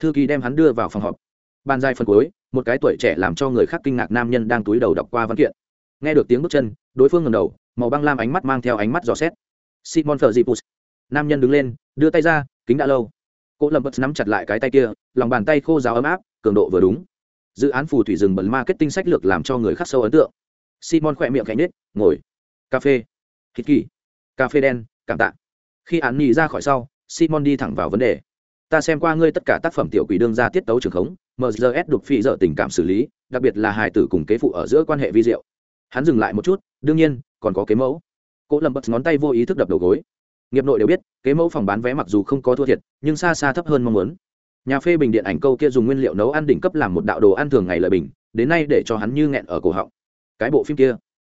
thư ký đem hắn đưa vào phòng họp. Bàn dài phần cuối, một cái tuổi trẻ làm cho người khác kinh ngạc nam nhân đang túi đầu đọc qua văn kiện. Nghe được tiếng bước chân, đối phương ngầm đầu, màu băng lam ánh mắt mang theo ánh mắt dò xét. Simon thờ dipus nam nhân đứng lên, đưa tay ra, kính đã lâu. Cô lâm bật nắm chặt lại cái tay kia, lòng bàn tay khô ráo ấm áp, cường độ vừa đúng. Dự án phù thủy rừng bẩn marketing sách lược làm cho người khác sâu ấn tượng. Simon khỏe miệng cạnh nết ngồi. Cà phê. Hít kỳ cà phê đen, cảm tạ. Khi án nhì ra khỏi sau, simon đi thẳng vào vấn đề ta xem qua ngươi tất cả tác phẩm tiểu quỷ đương ra tiết tấu trường khống mgs đục phi dở tình cảm xử lý, đặc biệt là hài tử cùng kế phụ ở giữa quan hệ vi diệu. Hắn dừng lại một chút, đương nhiên, còn có kế mẫu. Cỗ lầm bật ngón tay vô ý thức đập đầu gối. Nghiệp nội đều biết, kế mẫu phòng bán vé mặc dù không có thua thiệt, nhưng xa xa thấp hơn mong muốn. Nhà phê bình điện ảnh câu kia dùng nguyên liệu nấu ăn đỉnh cấp làm một đạo đồ ăn thường ngày lợi bình, đến nay để cho hắn như nghẹn ở cổ họng. Cái bộ phim kia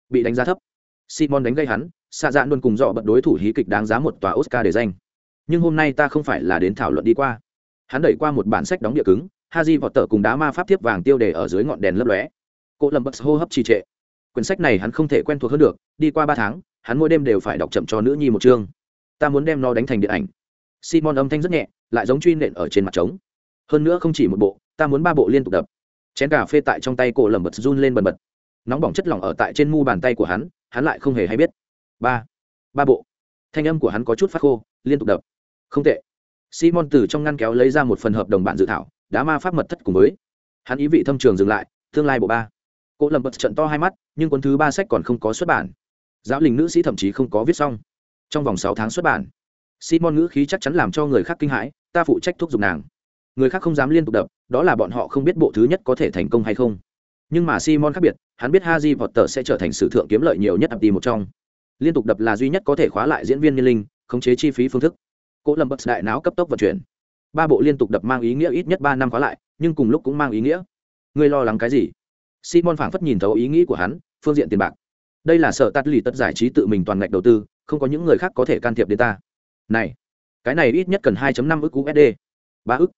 bị đánh giá thấp. Simon đánh gây hắn xa dạn luôn cùng dọ bật đối thủ hí kịch đáng giá một tòa oscar để danh nhưng hôm nay ta không phải là đến thảo luận đi qua. Hắn đẩy qua một bản sách đóng địa cứng, haji vọt tờ cùng đá ma pháp thiếp vàng tiêu đề ở dưới ngọn đèn lấp lóe. Cỗ lầm bật hô hấp trì trệ. Quyển sách này hắn không thể quen thuộc hơn được, đi qua ba tháng, hắn mỗi đêm đều phải đọc chậm cho nữ nhi một chương. Ta muốn đem nó đánh thành điện ảnh. Simon âm thanh rất nhẹ, lại giống truy nện ở trên mặt trống. Hơn nữa không chỉ một bộ, ta muốn ba bộ liên tục đập. Chén cà phê tại trong tay cổ lầm bật run lên bần bật. Nóng bỏng chất lỏng ở tại trên mu bàn tay của hắn hắn lại không hề hay biết. Ba. Ba bộ. Thanh âm của hắn có chút phát khô, liên tục đập không tệ. Simon từ trong ngăn kéo lấy ra một phần hợp đồng bản dự thảo, đá ma pháp mật thất cùng với. Hắn ý vị thâm trường dừng lại, tương lai bộ ba. Cô lầm bật trận to hai mắt, nhưng cuốn thứ ba sách còn không có xuất bản. Giáo linh nữ sĩ thậm chí không có viết xong. Trong vòng sáu tháng xuất bản, simon ngữ khí chắc chắn làm cho người khác kinh hãi, ta phụ trách thúc giục nàng. Người khác không dám liên tục đập, đó là bọn họ không biết bộ thứ nhất có thể thành công hay không. Nhưng mà simon khác biệt, hắn biết haji tờ sẽ trở thành sử thượng kiếm lợi nhiều nhất ập đi một trong. Liên tục đập là duy nhất có thể khóa lại diễn viên niên linh, khống chế chi phí phương thức cỗ lâm bất đại não cấp tốc vận chuyển ba bộ liên tục đập mang ý nghĩa ít nhất ba năm khóa lại nhưng cùng lúc cũng mang ý nghĩa ngươi lo lắng cái gì simon phảng phất nhìn thấu ý nghĩ của hắn phương diện tiền bạc đây là sở tắt lì tất giải trí tự mình toàn ngạch đầu tư không có những người khác có thể can thiệp đến ta này cái này ít nhất cần 2.5 ức USD. ba ức.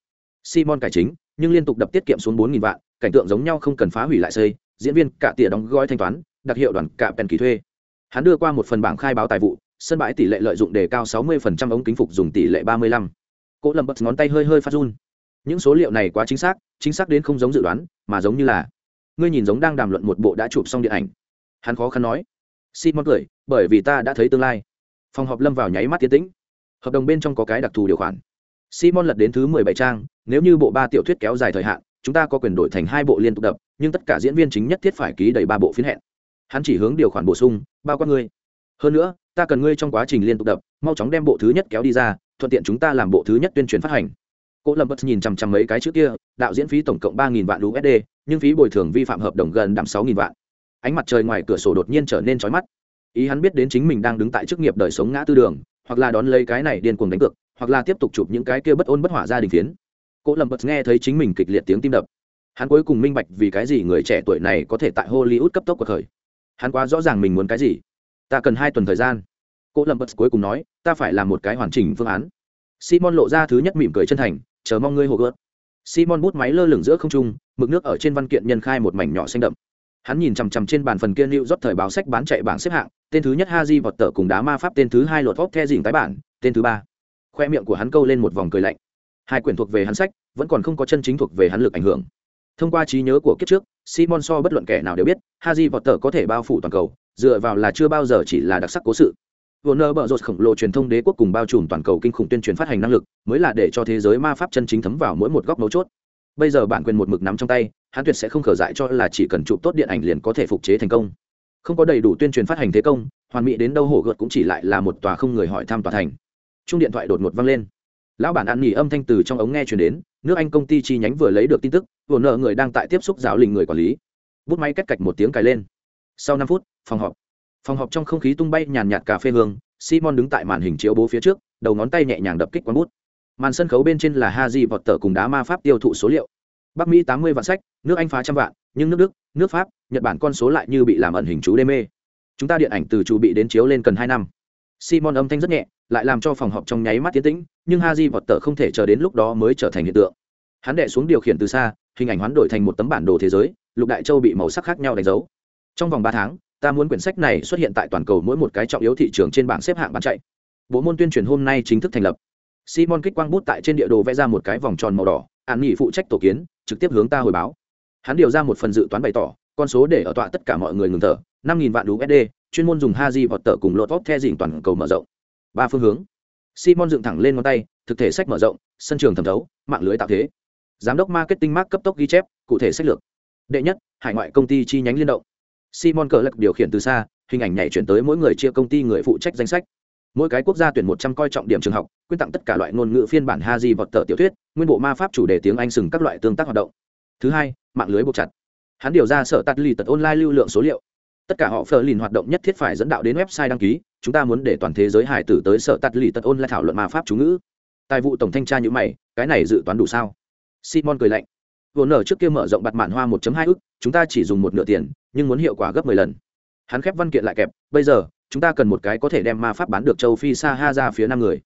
Simon cải chính, nhưng liên tục đập tiết kiệm xuống 4000 vạn, cảnh tượng giống nhau không cần phá hủy lại xây, diễn viên cả tỉa đóng gói thanh toán, đặc hiệu đoàn cả pèn kỳ thuê. Hắn đưa qua một phần bảng khai báo tài vụ, sân bãi tỷ lệ lợi dụng đề cao 60% ống kính phục dùng tỷ lệ 35. Cố Lâm bật ngón tay hơi hơi phát run. Những số liệu này quá chính xác, chính xác đến không giống dự đoán, mà giống như là ngươi nhìn giống đang đàm luận một bộ đã chụp xong điện ảnh. Hắn khó khăn nói. Simon cười, bởi vì ta đã thấy tương lai. Phòng họp lâm vào nháy mắt tiến tĩnh. Hợp đồng bên trong có cái đặc thù điều khoản. Simon lật đến thứ 17 trang, nếu như bộ ba tiểu thuyết kéo dài thời hạn, chúng ta có quyền đổi thành hai bộ liên tục đập, nhưng tất cả diễn viên chính nhất thiết phải ký đầy ba bộ phiến hẹn. Hắn chỉ hướng điều khoản bổ sung, bao quát ngươi. Hơn nữa, ta cần ngươi trong quá trình liên tục đập mau chóng đem bộ thứ nhất kéo đi ra thuận tiện chúng ta làm bộ thứ nhất tuyên truyền phát hành. Cô lâm bất nhìn chằm chằm mấy cái chữ kia đạo diễn phí tổng cộng ba nghìn vạn usd nhưng phí bồi thường vi phạm hợp đồng gần đạm sáu nghìn vạn. Ánh mặt trời ngoài cửa sổ đột nhiên trở nên trói mắt. Ý hắn biết đến chính mình đang đứng tại chức nghiệp đời sống ngã tư đường hoặc là đón lấy cái này điên cuồng đánh cược hoặc là tiếp tục chụp những cái kia bất ôn bất hỏa gia đình phiến. Cô lâm bất nghe thấy chính mình kịch liệt tiếng tim đập. Hắn cuối cùng minh bạch vì cái gì người trẻ tuổi này có thể tại hollywood cấp tốc của thời hắn quá rõ ràng mình muốn cái gì ta cần hai tuần thời gian. Cô lâm bật cuối cùng nói, ta phải làm một cái hoàn chỉnh phương án. Simon lộ ra thứ nhất mỉm cười chân thành, chờ mong ngươi hồ gợt. Simon bút máy lơ lửng giữa không trung, mực nước ở trên văn kiện nhân khai một mảnh nhỏ xanh đậm. Hắn nhìn chằm chằm trên bàn phần kia lưu rót thời báo sách bán chạy bảng xếp hạng, tên thứ nhất haji vọt tờ cùng đá ma pháp, tên thứ hai lột vóc the dình tái bản, tên thứ ba. Khoe miệng của hắn câu lên một vòng cười lạnh. Hai quyển thuộc về hắn sách, vẫn còn không có chân chính thuộc về hắn lực ảnh hưởng. Thông qua trí nhớ của kiếp trước, simon so bất luận kẻ nào đều biết haji vọt tờ có thể bao phủ toàn cầu dựa vào là chưa bao giờ chỉ là đặc sắc cố sự Warner bở rột khổng lồ truyền thông đế quốc cùng bao trùm toàn cầu kinh khủng tuyên truyền phát hành năng lực, mới là để cho thế giới ma pháp chân chính thấm vào mỗi một góc mấu chốt. Bây giờ bản quyền một mực nắm trong tay, hắn tuyệt sẽ không khở dại cho là chỉ cần chụp tốt điện ảnh liền có thể phục chế thành công. Không có đầy đủ tuyên truyền phát hành thế công, hoàn mỹ đến đâu hổ gợt cũng chỉ lại là một tòa không người hỏi thăm tòa thành. Trung điện thoại đột ngột vang lên. Lão bản ăn nghỉ âm thanh từ trong ống nghe truyền đến, nước Anh công ty chi nhánh vừa lấy được tin tức, nợ người đang tại tiếp xúc giáo lình người quản lý. Bút máy cách cạch một tiếng cài lên. Sau năm phút, phòng họp. Phòng họp trong không khí tung bay nhàn nhạt cà phê hương, simon đứng tại màn hình chiếu bố phía trước, đầu ngón tay nhẹ nhàng đập kích quán bút. Màn sân khấu bên trên là haji vọt tờ cùng đá ma pháp tiêu thụ số liệu. Bắc mỹ tám mươi vạn sách, nước anh phá trăm vạn, nhưng nước đức, nước pháp, nhật bản con số lại như bị làm ẩn hình chú đê mê. Chúng ta điện ảnh từ chủ bị đến chiếu lên cần hai năm. Simon âm thanh rất nhẹ, lại làm cho phòng họp trong nháy mắt tiến tĩnh, nhưng haji vọt tờ không thể chờ đến lúc đó mới trở thành hiện tượng. Hắn đệ xuống điều khiển từ xa, hình ảnh hoán đổi thành một tấm bản đồ thế giới, lục đại châu bị màu sắc khác nhau đánh dấu. Trong vòng ba tháng ta muốn quyển sách này xuất hiện tại toàn cầu mỗi một cái trọng yếu thị trường trên bảng xếp hạng bán chạy. Bộ môn tuyên truyền hôm nay chính thức thành lập. Simon kích quang bút tại trên địa đồ vẽ ra một cái vòng tròn màu đỏ, an nghỉ phụ trách tổ kiến, trực tiếp hướng ta hồi báo. Hắn điều ra một phần dự toán bày tỏ, con số để ở tọa tất cả mọi người ngừng thở, năm nghìn vạn usd chuyên môn dùng haji vọt tờ cùng lột vóc the dỉnh toàn cầu mở rộng. Ba phương hướng. Simon dựng thẳng lên ngón tay, thực thể sách mở rộng, sân trường thẩm thấu, mạng lưới tạo thế. Giám đốc marketing mark cấp tốc ghi chép, cụ thể sách lược. Đệ nhất, hải ngoại công ty chi nhánh liên động simon cờ lực điều khiển từ xa, hình ảnh nhảy chuyển tới mỗi người chia công ty người phụ trách danh sách. Mỗi cái quốc gia tuyển một trăm coi trọng điểm trường học, quyên tặng tất cả loại ngôn ngữ phiên bản ha di vọt tờ tiểu thuyết, nguyên bộ ma pháp chủ đề tiếng anh sừng các loại tương tác hoạt động. Thứ hai, mạng lưới buộc chặt. Hắn điều ra sở tắt lì tật online lưu lượng số liệu. Tất cả họ phờ lìn hoạt động nhất thiết phải dẫn đạo đến website đăng ký, chúng ta muốn để toàn thế giới hải tử tới sở tắt lì tật online thảo luận ma pháp chú ngữ. Tài vụ tổng thanh tra như mày, cái này dự toán đủ sao? Simon cười lạnh vốn nở trước kia mở rộng bạt mạn hoa 1.2 ức, chúng ta chỉ dùng một nửa tiền, nhưng muốn hiệu quả gấp 10 lần. Hắn khép văn kiện lại kẹp, bây giờ, chúng ta cần một cái có thể đem ma pháp bán được châu phi xa ha ra phía năm người.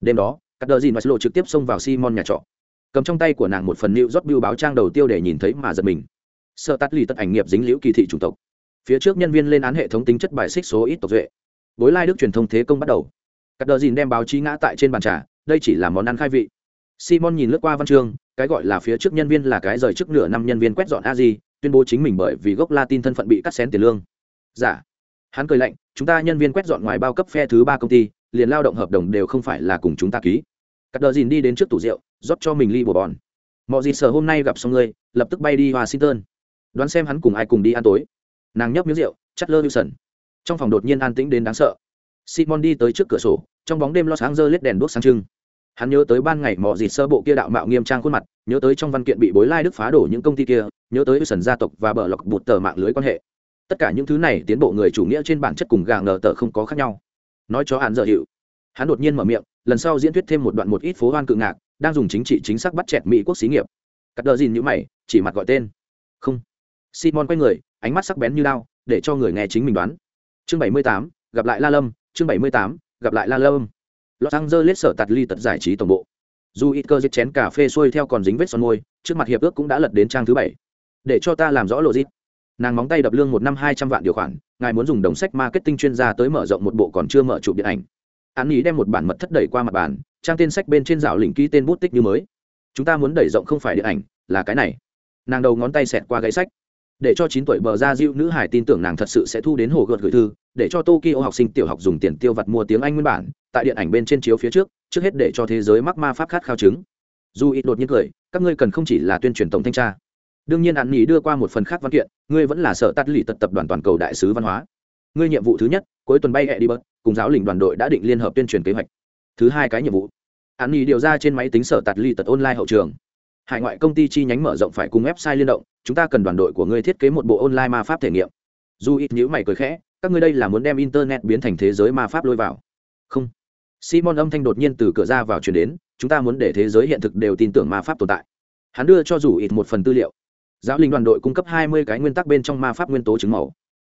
Đêm đó các Đở dìn và lộ trực tiếp xông vào simon nhà trọ. Cầm trong tay của nàng một phần lưu rót bưu báo trang đầu tiêu để nhìn thấy mà giật mình. Sợ tắt lì tất ảnh nghiệp dính liễu kỳ thị chủng tộc. Phía trước nhân viên lên án hệ thống tính chất bài xích số ít tộc duệ. Bối lai đức truyền thông thế công bắt đầu. Các Đở dìn đem báo chí ngã tại trên bàn trà, đây chỉ là món ăn khai vị. Simon nhìn lướt qua văn chương cái gọi là phía trước nhân viên là cái rời trước nửa năm nhân viên quét dọn a di, tuyên bố chính mình bởi vì gốc latin thân phận bị cắt xén tiền lương. Giả dạ. hắn cười lạnh, chúng ta nhân viên quét dọn ngoài bao cấp phe thứ ba công ty, liền lao động hợp đồng đều không phải là cùng chúng ta ký. Cắt đờ dìn đi đến trước tủ rượu, rót cho mình ly bồ bòn. Mọi gì sở hôm nay gặp xong ngươi lập tức bay đi washington. Đoán xem hắn cùng ai cùng đi ăn tối. Nàng nhấp miếng rượu, chắt lơ wilson. Trong phòng đột nhiên an tĩnh đến đáng sợ. Simon đi tới trước cửa sổ, trong bóng đêm lo sáng dơ lết đèn đuốc sáng trưng hắn nhớ tới ban ngày mò dịt sơ bộ kia đạo mạo nghiêm trang khuôn mặt, nhớ tới trong văn kiện bị bối lai đức phá đổ những công ty kia, nhớ tới sần gia tộc và bờ lọc bụt tờ mạng lưới quan hệ. Tất cả những thứ này tiến bộ người chủ nghĩa trên bản chất cùng gà ngờ tờ không có khác nhau. Nói cho hắn dở hiệu. Hắn đột nhiên mở miệng, lần sau diễn thuyết thêm một đoạn một ít phố hoan cự ngạc, đang dùng chính trị chính xác bắt chẹt mỹ quốc xí nghiệp. Cắt đờ dìn như mày, chỉ mặt gọi tên. Không. Simon quay người, ánh mắt sắc bén như lao để cho người nghe chính mình đoán. Chương bảy mươi tám, gặp lại la lâm, chương bảy mươi tám, gặp lại la lâm. Los Angeles sở tạt ly tật giải trí tổng bộ. Dù ít cơ giết chén cà phê xuôi theo còn dính vết son môi, trước mặt hiệp ước cũng đã lật đến trang thứ bảy. Để cho ta làm rõ lộ dịp Nàng móng tay đập lương một năm hai trăm vạn điều khoản, ngài muốn dùng đồng sách marketing chuyên gia tới mở rộng một bộ còn chưa mở chụp điện ảnh. Án ý đem một bản mật thất đẩy qua mặt bàn, trang tên sách bên trên rào lĩnh ký tên bút tích như mới. Chúng ta muốn đẩy rộng không phải điện ảnh, là cái này. Nàng đầu ngón tay xẹt qua gãy sách để cho chín tuổi bờ ra diệu nữ hải tin tưởng nàng thật sự sẽ thu đến hồ gợt gửi thư để cho tokyo học sinh tiểu học dùng tiền tiêu vặt mua tiếng anh nguyên bản, tại điện ảnh bên trên chiếu phía trước trước hết để cho thế giới mắc ma pháp khát khao chứng. Dù ít đột nhiên cười, các ngươi cần không chỉ là tuyên truyền tổng thanh tra. Đương nhiên hạn nghỉ đưa qua một phần khác văn kiện, ngươi vẫn là sở tắt lì tật tập đoàn toàn cầu đại sứ văn hóa. Ngươi nhiệm vụ thứ nhất, cuối tuần bay hẹ đi bớt, cùng giáo lĩnh đoàn đội đã định liên hợp tuyên truyền kế hoạch. Thứ hai cái nhiệm vụ hạn nghỉ điều ra trên máy tính sở tạt lì tật online hậu trường. Hải ngoại công ty chi nhánh mở rộng phải cùng website liên động, chúng ta cần đoàn đội của ngươi thiết kế một bộ online ma pháp thể nghiệm. Dù ít nhữ mày cười khẽ các ngươi đây là muốn đem internet biến thành thế giới ma pháp lôi vào. Không. Simon âm thanh đột nhiên từ cửa ra vào chuyển đến, chúng ta muốn để thế giới hiện thực đều tin tưởng ma pháp tồn tại. Hắn đưa cho rủ ít một phần tư liệu. Giáo linh đoàn đội cung cấp hai mươi cái nguyên tắc bên trong ma pháp nguyên tố chứng màu.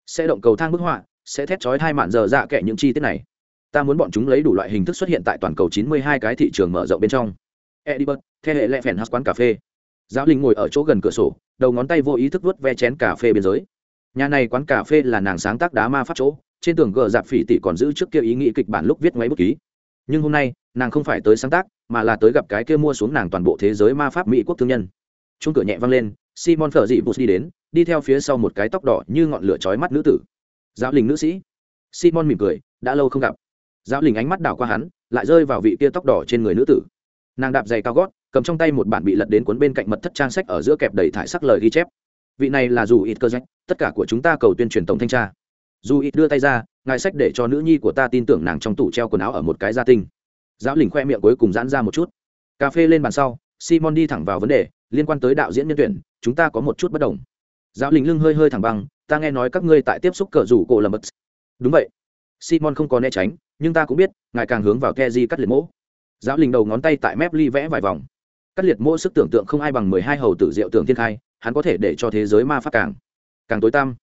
Sẽ động cầu thang bức họa, sẽ thét chói hai mạn giờ dạ kệ những chi tiết này. Ta muốn bọn chúng lấy đủ loại hình thức xuất hiện tại toàn cầu chín mươi hai cái thị trường mở rộng bên trong. Edibert theo hệ lệ phèn hát quán cà phê. Giáo linh ngồi ở chỗ gần cửa sổ, đầu ngón tay vô ý thức vớt ve chén cà phê biên giới nhà này quán cà phê là nàng sáng tác đá ma pháp chỗ, trên tường gờ dạp phỉ tỷ còn giữ trước kia ý nghĩ kịch bản lúc viết ngoáy bút ký. Nhưng hôm nay, nàng không phải tới sáng tác, mà là tới gặp cái kia mua xuống nàng toàn bộ thế giới ma pháp mỹ quốc thương nhân. Chung cửa nhẹ vang lên, simon phở dị bút đi đến, đi theo phía sau một cái tóc đỏ như ngọn lửa chói mắt nữ tử. Giáo linh nữ sĩ. Simon mỉm cười, đã lâu không gặp. Giáo linh ánh mắt đảo qua hắn, lại rơi vào vị kia tóc đỏ trên người nữ tử. Nàng đạp giày cao gót, cầm trong tay một bản bị lật đến cuốn bên cạnh mật thất trang sách ở giữa kẹp đầy thải sắc lời ghi chép vị này là dù ít cơ rách, tất cả của chúng ta cầu tuyên truyền tổng thanh tra. Dù ít đưa tay ra, ngài sách để cho nữ nhi của ta tin tưởng nàng trong tủ treo quần áo ở một cái gia tinh. Giáo lình khoe miệng cuối cùng giãn ra một chút. Cà phê lên bàn sau, simon đi thẳng vào vấn đề, liên quan tới đạo diễn nhân tuyển, chúng ta có một chút bất đồng. Giáo lình lưng hơi hơi thẳng băng, ta nghe nói các ngươi tại tiếp xúc cờ rủ cổ là mất đúng vậy. Simon không có né tránh, nhưng ta cũng biết, ngài càng hướng vào ke di cắt liệt mỗ. Giáo lình đầu ngón tay tại mép ly vẽ vài vòng. Cắt liệt mỗ sức tưởng tượng không ai bằng mười hai hầu tử diệu tưởng thiên khai hắn có thể để cho thế giới ma pháp càng càng tối tăm,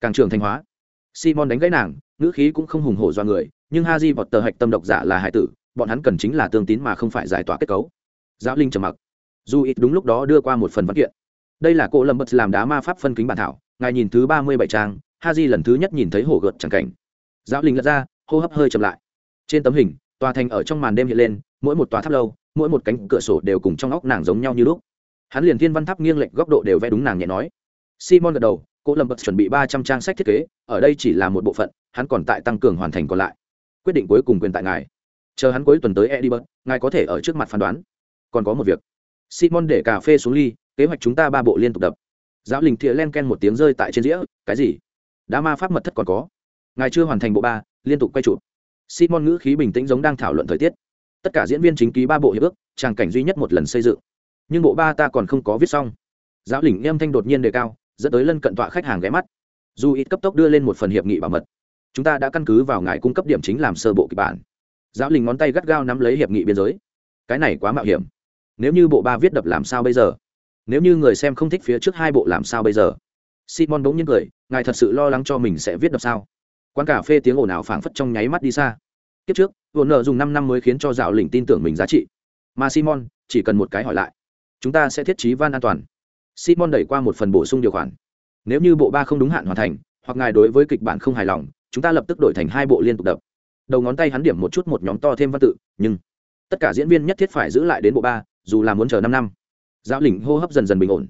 càng trưởng thành hóa. Simon đánh gãy nàng, ngữ khí cũng không hùng hổ do người, nhưng ha di vọt tờ hạch tâm độc giả là hải tử, bọn hắn cần chính là tương tín mà không phải giải tỏa kết cấu. Giáo linh trầm mặc. Dù ít đúng lúc đó đưa qua một phần văn kiện. Đây là cô lâm bật làm đá ma pháp phân kính bản thảo, ngài nhìn thứ ba mươi bảy trang ha di lần thứ nhất nhìn thấy hổ gợt chẳng cảnh. Giáo linh lật ra, hô hấp hơi chậm lại. Trên tấm hình, tòa thành ở trong màn đêm hiện lên, mỗi một tòa tháp lâu, mỗi một cánh cửa sổ đều cùng trong óc nàng giống nhau như lúc hắn liền thiên văn tháp nghiêng lệch góc độ đều vẽ đúng nàng nhẹ nói. Simon gật đầu, cô lâm bật chuẩn bị ba trăm trang sách thiết kế, ở đây chỉ là một bộ phận, hắn còn tại tăng cường hoàn thành còn lại. Quyết định cuối cùng quyền tại ngài. Chờ hắn cuối tuần tới edinburgh, ngài có thể ở trước mặt phán đoán. Còn có một việc. Simon để cà phê xuống ly, kế hoạch chúng ta ba bộ liên tục đập. Giáo linh thìa len ken một tiếng rơi tại trên dĩa, cái gì? Đã ma pháp mật thất còn có. Ngài chưa hoàn thành bộ ba, liên tục quay chụp simon ngữ khí bình tĩnh giống đang thảo luận thời tiết. Tất cả diễn viên chính ký ba bộ hiệp ước, tràng cảnh duy nhất một lần xây dựng nhưng bộ ba ta còn không có viết xong. Giáo lĩnh âm thanh đột nhiên đề cao, dẫn tới lân cận tọa khách hàng ghé mắt. Dù ít cấp tốc đưa lên một phần hiệp nghị bảo mật. Chúng ta đã căn cứ vào ngài cung cấp điểm chính làm sơ bộ kịch bản. Giáo lĩnh ngón tay gắt gao nắm lấy hiệp nghị biên giới. Cái này quá mạo hiểm. Nếu như bộ ba viết đập làm sao bây giờ? Nếu như người xem không thích phía trước hai bộ làm sao bây giờ? Simon bỗng nhiên cười, ngài thật sự lo lắng cho mình sẽ viết đập sao? Quán cà phê tiếng ồn ào phảng phất trong nháy mắt đi xa. Kiếp trước vồn nợ dùng năm năm mới khiến cho dạo lĩnh tin tưởng mình giá trị. Mà simon, chỉ cần một cái hỏi lại chúng ta sẽ thiết trí van an toàn. Simon đẩy qua một phần bổ sung điều khoản. Nếu như bộ ba không đúng hạn hoàn thành, hoặc ngài đối với kịch bản không hài lòng, chúng ta lập tức đổi thành hai bộ liên tục đập. Đầu ngón tay hắn điểm một chút một nhóm to thêm văn tự, nhưng tất cả diễn viên nhất thiết phải giữ lại đến bộ ba, dù là muốn chờ năm năm. Giáo lĩnh hô hấp dần dần bình ổn.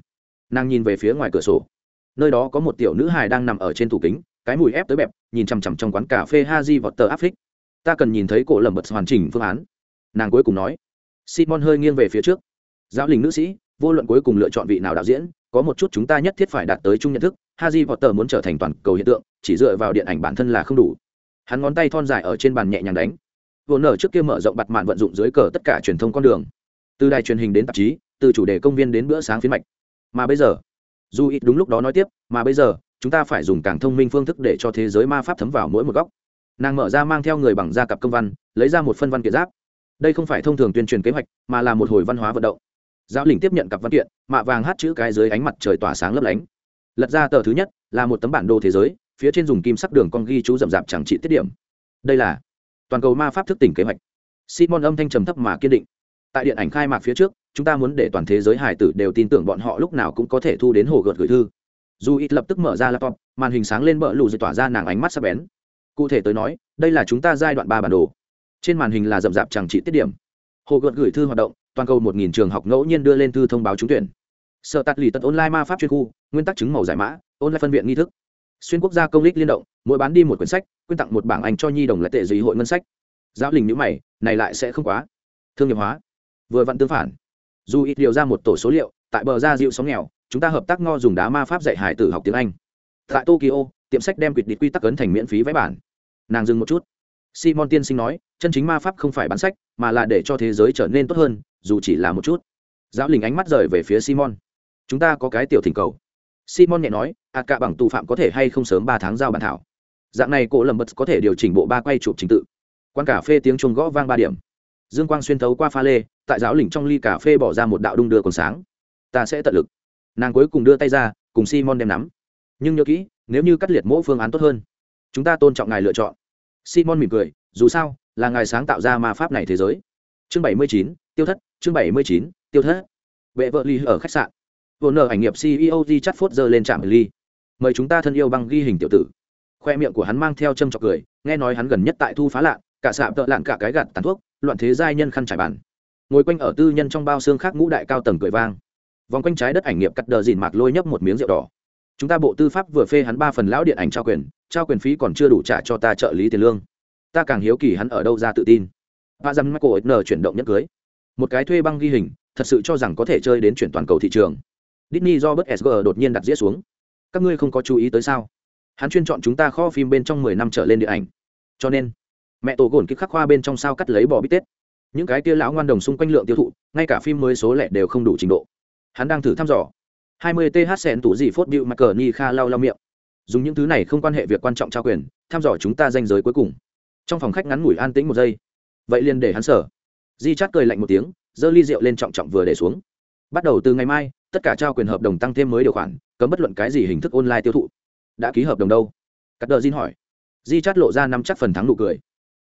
Nàng nhìn về phía ngoài cửa sổ. Nơi đó có một tiểu nữ hài đang nằm ở trên tủ kính, cái mùi ép tới bẹp, nhìn chằm chằm trong quán cà phê ha di vọt tờ áp phích ta cần nhìn thấy cổ lầm bật hoàn chỉnh phương án. Nàng cuối cùng nói. Simon hơi nghiêng về phía trước giáo linh nữ sĩ, vô luận cuối cùng lựa chọn vị nào đạo diễn, có một chút chúng ta nhất thiết phải đạt tới chung nhận thức haji potter muốn trở thành toàn cầu hiện tượng, chỉ dựa vào điện ảnh bản thân là không đủ. Hắn ngón tay thon dài ở trên bàn nhẹ nhàng đánh. Vồn nở trước kia mở rộng bặt mạn vận dụng dưới cờ tất cả truyền thông con đường. Từ đài truyền hình đến tạp chí, từ chủ đề công viên đến bữa sáng phiến mạch. Mà bây giờ, dù ít đúng lúc đó nói tiếp, mà bây giờ, chúng ta phải dùng càng thông minh phương thức để cho thế giới ma pháp thấm vào mỗi một góc. Nàng mở ra mang theo người bằng da cặp công văn, lấy ra một phân văn kiệt giáp. Đây không phải thông thường tuyên truyền kế hoạch, mà là một hồi văn hóa vận động giáo lĩnh tiếp nhận cặp văn kiện, mạ vàng hát chữ cái dưới ánh mặt trời tỏa sáng lấp lánh. Lật ra tờ thứ nhất, là một tấm bản đồ thế giới, phía trên dùng kim sắc đường con ghi chú rậm rạp chẳng trị tiết điểm. Đây là toàn cầu ma pháp thức tỉnh kế hoạch. Simon âm thanh trầm thấp mà kiên định. Tại điện ảnh khai mạc phía trước, chúng ta muốn để toàn thế giới hải tử đều tin tưởng bọn họ lúc nào cũng có thể thu đến hồ gợt gửi thư. Dù ít lập tức mở ra laptop, màn hình sáng lên bờ lù rồi tỏa ra nàng ánh mắt sắp bén. Cụ thể tới nói, đây là chúng ta giai đoạn ba bản đồ. Trên màn hình là rậm rạp chẳng trị tiết điểm. Hồ gợt gửi thư hoạt động toàn cầu một nghìn trường học ngẫu nhiên đưa lên thư thông báo trúng tuyển. Sở tạt lì tận online ma pháp chuyên khu, nguyên tắc chứng màu giải mã, online phân viện nghi thức. Xuyên quốc gia công lích liên động, mỗi bán đi một quyển sách, quyên tặng một bảng ảnh cho nhi đồng là tệ gì hội ngân sách. Giáo lình nhíu mày, này lại sẽ không quá. Thương nghiệp hóa. Vừa vặn tương phản. Dù ít điều ra một tổ số liệu, tại bờ ra dịu sóng nghèo, chúng ta hợp tác ngo dùng đá ma pháp dạy hải tử học tiếng anh. Tại tokyo, tiệm sách đem quyệt địch quy tắc ấn thành miễn phí vé bản. Nàng dừng một chút. Simon tiên sinh nói, chân chính ma pháp không phải bán sách, mà là để cho thế giới trở nên tốt hơn dù chỉ là một chút. Giáo lình ánh mắt rời về phía simon. Chúng ta có cái tiểu thỉnh cầu. Simon nhẹ nói ạt cả bằng tù phạm có thể hay không sớm ba tháng giao bản thảo? Dạng này cổ lầm bật có thể điều chỉnh bộ ba quay chụp trình tự. Quán cà phê tiếng chuông gõ vang ba điểm. Dương quang xuyên thấu qua pha lê, tại giáo lĩnh trong ly cà phê bỏ ra một đạo đung đưa còn sáng. Ta sẽ tận lực. Nàng cuối cùng đưa tay ra, cùng simon đem nắm. Nhưng nhớ kỹ, nếu như cắt liệt mỗi phương án tốt hơn, chúng ta tôn trọng ngài lựa chọn. Simon mỉm cười, dù sao, là ngài sáng tạo ra ma pháp này thế giới. Chương bảy mươi chín tiêu thất, chương bảy mươi chín, tiêu thất. Vệ vợ ly ở khách sạn. Vô nợ ảnh nghiệp ceo di chắt phốt giờ lên trạm ly. Mời chúng ta thân yêu băng ghi hình tiểu tử. Khoe miệng của hắn mang theo châm trọc cười, nghe nói hắn gần nhất tại thu phá lạ cả sạp tợ lạn cả cái gạt tàn thuốc, loạn thế giai nhân khăn trải bàn. Ngồi quanh ở tư nhân trong bao xương khác ngũ đại cao tầng cười vang. Vòng quanh trái đất ảnh nghiệp cắt đờ dìn mạc lôi nhấp một miếng rượu đỏ. Chúng ta bộ tư pháp vừa phê hắn ba phần lão điện ảnh trao quyền trao quyền phí còn chưa đủ trả cho ta trợ lý tiền lương. Ta càng hiếu kỳ hắn ở đâu ra tự tin. Và dăm michael n chuyển động nhất cưới một cái thuê băng ghi hình, thật sự cho rằng có thể chơi đến chuyển toàn cầu thị trường. Disney do bất SG đột nhiên đặt dĩa xuống. Các ngươi không có chú ý tới sao? Hắn chuyên chọn chúng ta kho phim bên trong mười năm trở lên điện ảnh. Cho nên, mẹ tổ gồn kích khắc khoa bên trong sao cắt lấy bò bít tết. Những cái kia lão ngoan đồng xung quanh lượng tiêu thụ, ngay cả phim mới số lẻ đều không đủ trình độ. Hắn đang thử thăm dò. 20 th sen tủ gì phốt bịu mặt cờ ni kha lau lau miệng. Dùng những thứ này không quan hệ việc quan trọng trao quyền, thăm dò chúng ta danh giới cuối cùng. Trong phòng khách ngắn ngủi an tĩnh một giây. Vậy liền để hắn sở di chát cười lạnh một tiếng, giơ ly rượu lên trọng trọng vừa để xuống. Bắt đầu từ ngày mai, tất cả trao quyền hợp đồng tăng thêm mới điều khoản, cấm bất luận cái gì hình thức online tiêu thụ. Đã ký hợp đồng đâu? Cắt đờ xin hỏi. Di chát lộ ra năm chắc phần thắng nụ cười.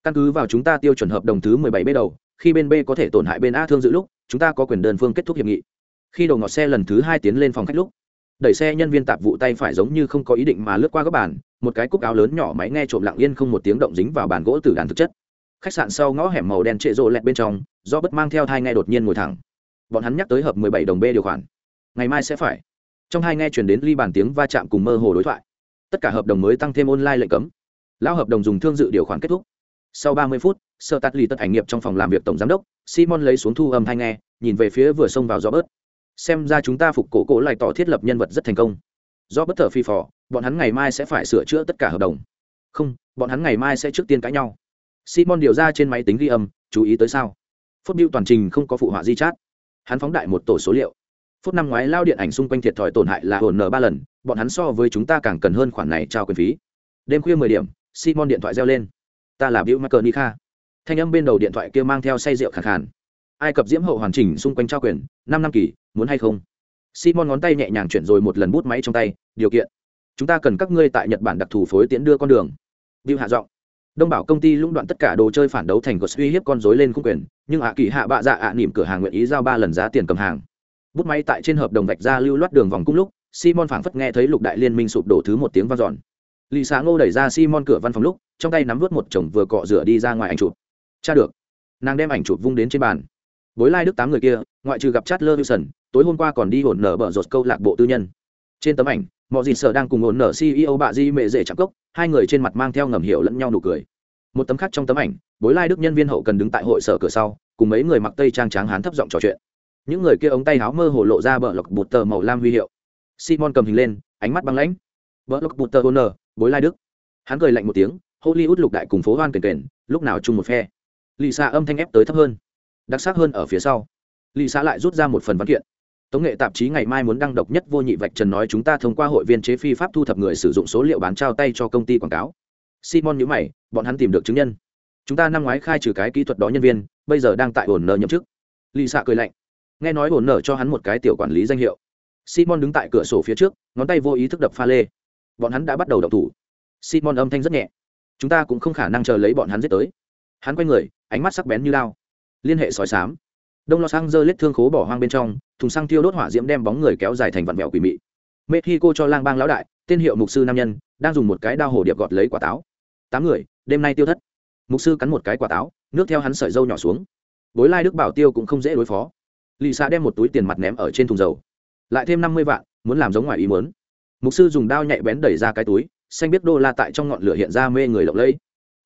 Căn cứ vào chúng ta tiêu chuẩn hợp đồng thứ mười bảy b đầu, khi bên b có thể tổn hại bên a thương dự lúc, chúng ta có quyền đơn phương kết thúc hiệp nghị. Khi đầu ngọt xe lần thứ hai tiến lên phòng khách lúc, đẩy xe nhân viên tạp vụ tay phải giống như không có ý định mà lướt qua các bàn, một cái cúc áo lớn nhỏ máy nghe trộm lặng yên không một tiếng động dính vào bàn gỗ từ đàn thực chất khách sạn sau ngõ hẻm màu đen trệ rộ lẹt bên trong, do bất mang theo thai nghe đột nhiên ngồi thẳng. Bọn hắn nhắc tới hợp mười bảy đồng b điều khoản. Ngày mai sẽ phải. Trong hai nghe chuyển đến ly bàn tiếng va chạm cùng mơ hồ đối thoại. Tất cả hợp đồng mới tăng thêm online lệnh cấm. Lao hợp đồng dùng thương dự điều khoản kết thúc. Sau ba mươi phút sơ tắt lì tất ảnh nghiệp trong phòng làm việc tổng giám đốc, simon lấy xuống thu âm hai nghe, nhìn về phía vừa xông vào Do bớt xem ra chúng ta phục cổ cổ lại tỏ thiết lập nhân vật rất thành công. Do bất thờ phi phò, bọn hắn ngày mai sẽ phải sửa chữa tất cả hợp đồng. Không, bọn hắn ngày mai sẽ trước tiên cãi nhau simon điều ra trên máy tính ghi âm, chú ý tới sao? Phút biêu toàn trình không có phụ họa di chát. Hắn phóng đại một tổ số liệu. Phút năm ngoái lao điện ảnh xung quanh thiệt thòi tổn hại là hồn n ba lần, bọn hắn so với chúng ta càng cần hơn khoản này trao quyền phí. Đêm khuya mười điểm, simon điện thoại reo lên. Ta là bill michael Nika. thanh âm bên đầu điện thoại kia mang theo say rượu khẳng khàn. Ai cập diễm hậu hoàn chỉnh xung quanh trao quyền, năm năm kỳ, muốn hay không? Simon ngón tay nhẹ nhàng chuyển rồi một lần bút máy trong tay, điều kiện. Chúng ta cần các ngươi tại nhật bản đặc thù phối tiến đưa con đường. Bill hạ giọng đông bảo công ty lũng đoạn tất cả đồ chơi phản đấu thành gos uy hiếp con dối lên khung quyền, nhưng hạ kỳ hạ bạ dạ ạ à nỉm cửa hàng nguyện ý giao ba lần giá tiền cầm hàng. Bút máy tại trên hợp đồng vạch ra lưu loát đường vòng cung lúc, simon phảng phất nghe thấy lục đại liên minh sụp đổ thứ một tiếng vang dọn. Lì sáng ngô đẩy ra simon cửa văn phòng lúc, trong tay nắm vớt một chồng vừa cọ rửa đi ra ngoài ảnh chụp. Cha được. Nàng đem ảnh chụp vung đến trên bàn. Bối lai đức tám người kia, ngoại trừ gặp chát lơ wilson, tối hôm qua còn đi hồn nở bở rột câu lạc bộ tư nhân. Trên tấm ảnh mọi gì sở đang cùng ổn nở ceo bạ di mệ dễ chạm cốc, hai người trên mặt mang theo ngầm hiểu lẫn nhau nụ cười. Một tấm khác trong tấm ảnh, bối lai đức nhân viên hậu cần đứng tại hội sở cửa sau, cùng mấy người mặc tây trang tráng hán thấp giọng trò chuyện. Những người kia ống tay áo mơ hồ lộ ra bờ lọc bụt tờ màu lam huy hiệu. Simon cầm hình lên, ánh mắt băng lãnh. Bờ lọc bụt tờ owner bối lai đức. Hắn cười lạnh một tiếng, hollywood lục đại cùng phố hoan kền kền, lúc nào chung một phe. Lì xa âm thanh ép tới thấp hơn. Đặc sắc hơn ở phía sau. Lì xa lại rút ra một phần văn kiện tống nghệ tạp chí ngày mai muốn đăng độc nhất vô nhị vạch trần nói chúng ta thông qua hội viên chế phi pháp thu thập người sử dụng số liệu bán trao tay cho công ty quảng cáo. Simon nhữ mày, bọn hắn tìm được chứng nhân. Chúng ta năm ngoái khai trừ cái kỹ thuật đó nhân viên, bây giờ đang tại ổn nợ nhậm chức. Lì xạ cười lạnh. Nghe nói ổn nợ cho hắn một cái tiểu quản lý danh hiệu. Simon đứng tại cửa sổ phía trước, ngón tay vô ý thức đập pha lê. Bọn hắn đã bắt đầu đập thủ. Simon âm thanh rất nhẹ. Chúng ta cũng không khả năng chờ lấy bọn hắn giết tới. Hắn quay người, ánh mắt sắc bén như lao liên hệ sói sám đông lo sang los lết thương khố bỏ hoang bên trong thùng xăng thiêu đốt hỏa diễm đem bóng người kéo dài thành vặn vẹo quỷ mị. Mexico cho lang bang lão đại, tên hiệu mục sư nam nhân, đang dùng một cái đao hổ điệp gọt lấy quả táo. Tám người, đêm nay tiêu thất. Mục sư cắn một cái quả táo, nước theo hắn sợi dâu nhỏ xuống. Bối lai đức bảo tiêu cũng không dễ đối phó. Lì xạ đem một túi tiền mặt ném ở trên thùng dầu. Lại thêm năm mươi vạn, muốn làm giống ngoài ý muốn. Mục sư dùng đao nhạy bén đẩy ra cái túi, xanh biết đô la tại trong ngọn lửa hiện ra mê người lộng lẫy.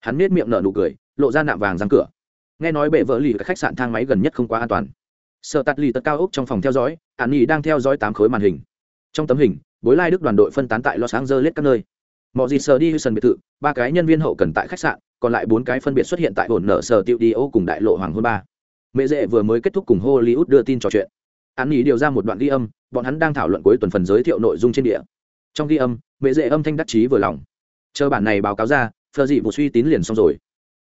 Hắn nết miệng nở nụ cười, lộ ra nạm vàng răng cửa. Nghe nói bệ vợ lì khách sạn thang máy gần nhất không quá an toàn sợ tắt lì tật cao ốc trong phòng theo dõi hạn nhi đang theo dõi tám khối màn hình. Trong tấm hình, bối lai đức đoàn đội phân tán tại los angeles các nơi. Mọi gì sờ đi houston biệt thự, ba cái nhân viên hậu cần tại khách sạn, còn lại bốn cái phân biệt xuất hiện tại hồn nở sở tiệu đi ô cùng đại lộ hoàng hôn ba. Mẹ dễ vừa mới kết thúc cùng hollywood đưa tin trò chuyện. Hắn nghĩ điều ra một đoạn ghi âm, bọn hắn đang thảo luận cuối tuần phần giới thiệu nội dung trên địa. Trong ghi âm, mẹ dễ âm thanh đắc chí vừa lòng. Chờ bản này báo cáo ra phờ dị một suy tín liền xong rồi.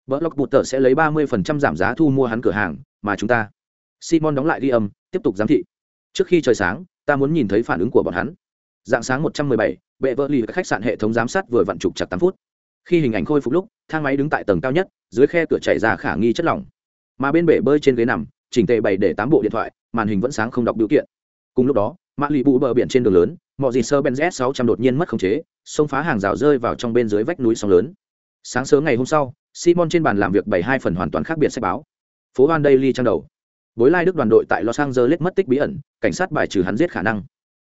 Vợ lộc bụt tờ sẽ lấy ba mươi phần trăm giảm giá thu mua hắn cửa hàng, mà chúng ta simon đóng lại ghi âm, tiếp tục giám thị. Trước khi trời sáng, ta muốn nhìn thấy phản ứng của bọn hắn. Dạng sáng một trăm mười bảy, bệ vợ lì khách sạn hệ thống giám sát vừa vặn trục chặt tám phút. Khi hình ảnh khôi phục lúc, thang máy đứng tại tầng cao nhất, dưới khe cửa chảy ra khả nghi chất lỏng. Mà bên bể bơi trên ghế nằm, chỉnh tề bày để tám bộ điện thoại, màn hình vẫn sáng không đọc biểu kiện. Cùng lúc đó mạng lì bụ bờ biển trên đường lớn, mọi gì sơ benz s 600 đột nhiên mất khống chế, xông phá hàng rào rơi vào trong bên dưới vách núi sóng lớn. Sáng sớm ngày hôm sau, simon trên bàn làm việc bảy hai phần hoàn toàn khác biệt sách báo. Phố van daily trang đầu bối lai đức đoàn đội tại los angeles mất tích bí ẩn, cảnh sát bài trừ hắn giết khả năng.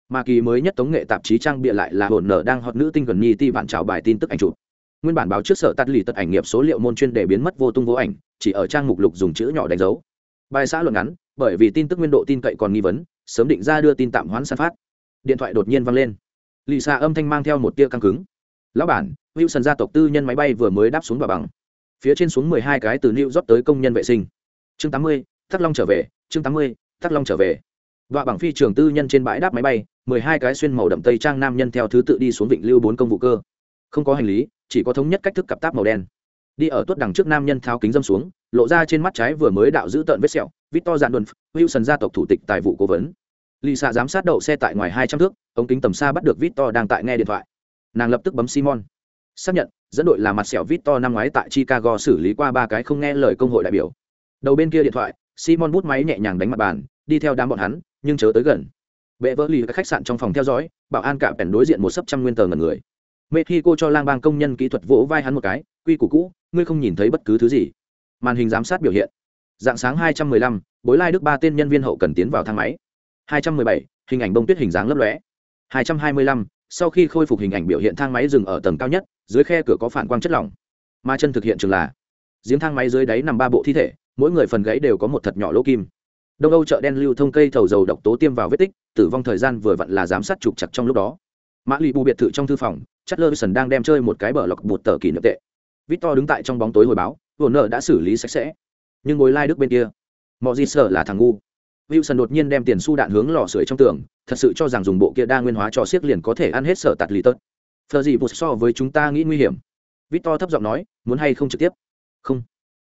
Mà kỳ mới nhất tống nghệ tạp chí trang bịa lại là hồn nở đang hot nữ tinh gần nhi ti vạn trào bài tin tức ảnh chụp. Nguyên bản báo trước sở tắt lì tật ảnh nghiệp số liệu môn chuyên đề biến mất vô tung vô ảnh, chỉ ở trang mục lục dùng chữ nhỏ đánh dấu. Bài xã luận ngắn, bởi vì tin tức nguyên độ tin cậy còn nghi vấn, sớm định ra đưa tin tạm hoãn san phát. Điện thoại đột nhiên vang lên. Lì xa âm thanh mang theo một tia căng cứng. Lão bản, wilson gia tộc tư nhân máy bay vừa mới đáp xuống và bằng. Phía trên xuống mười hai cái từ new york tới công nhân vệ sinh. Chương tám mươi thắc long trở về, chương tám mươi thắc long trở về. Và bằng phi trường tư nhân trên bãi đáp máy bay, mười hai cái xuyên màu đậm tây trang nam nhân theo thứ tự đi xuống vịnh lưu bốn công vụ cơ. Không có hành lý, chỉ có thống nhất cách thức cặp táp màu đen. Đi ở tuốt đằng trước nam nhân tháo kính dâm xuống, lộ ra trên mắt trái vừa mới đạo giữ tận vết sẹo, victor Dạn đồn, wilson gia tộc thủ tịch tài vụ cố vấn. Lisa giám sát đậu xe tại ngoài hai trăm thước, ống kính tầm xa bắt được victor đang tại nghe điện thoại. Nàng lập tức bấm simon. Xác nhận, dẫn đội là mặt sẹo victor năm ngoái tại chicago xử lý qua ba cái không nghe lời công hội đại biểu. Đầu bên kia điện thoại simon bút máy nhẹ nhàng đánh mặt bàn đi theo đám bọn hắn nhưng chớ tới gần. Bệ vỡ lì các khách sạn trong phòng theo dõi bảo an cả bèn đối diện một sấp trăm nguyên tờ ngần người. Mexico cho lang bang công nhân kỹ thuật vỗ vai hắn một cái quy củ cũ ngươi không nhìn thấy bất cứ thứ gì. Màn hình giám sát biểu hiện. Dạng sáng 215, bối lai đức ba tên nhân viên hậu cần tiến vào thang máy. 217, hình ảnh bông tuyết hình dáng lấp lóe. 225, sau khi khôi phục hình ảnh biểu hiện thang máy dừng ở tầng cao nhất dưới khe cửa có phản quang chất lỏng. Ma chân thực hiện trường là giếng thang máy dưới đáy nằm ba bộ thi thể mỗi người phần gáy đều có một thật nhỏ lỗ kim. Đông âu chợ đen lưu thông cây thầu dầu độc tố tiêm vào vết tích, tử vong thời gian vừa vặn là giám sát trục chặt trong lúc đó. Mã lì bù biệt thự trong thư phòng chất lơ sần đang đem chơi một cái bờ lọc bột tờ kỷ niệm tệ. Victor đứng tại trong bóng tối hồi báo vồn nợ đã xử lý sạch sẽ. Nhưng ngồi lai đức bên kia, mọi gì sợ là thằng ngu. Wilson đột nhiên đem tiền su đạn hướng lò sưởi trong tường, thật sự cho rằng dùng bộ kia đa nguyên hóa cho siếc liền có thể ăn hết sở tạt lì tớt. Thờ gì vụt so với chúng ta nghĩ nguy hiểm. Victor thấp giọng nói, muốn hay không trực tiếp? Không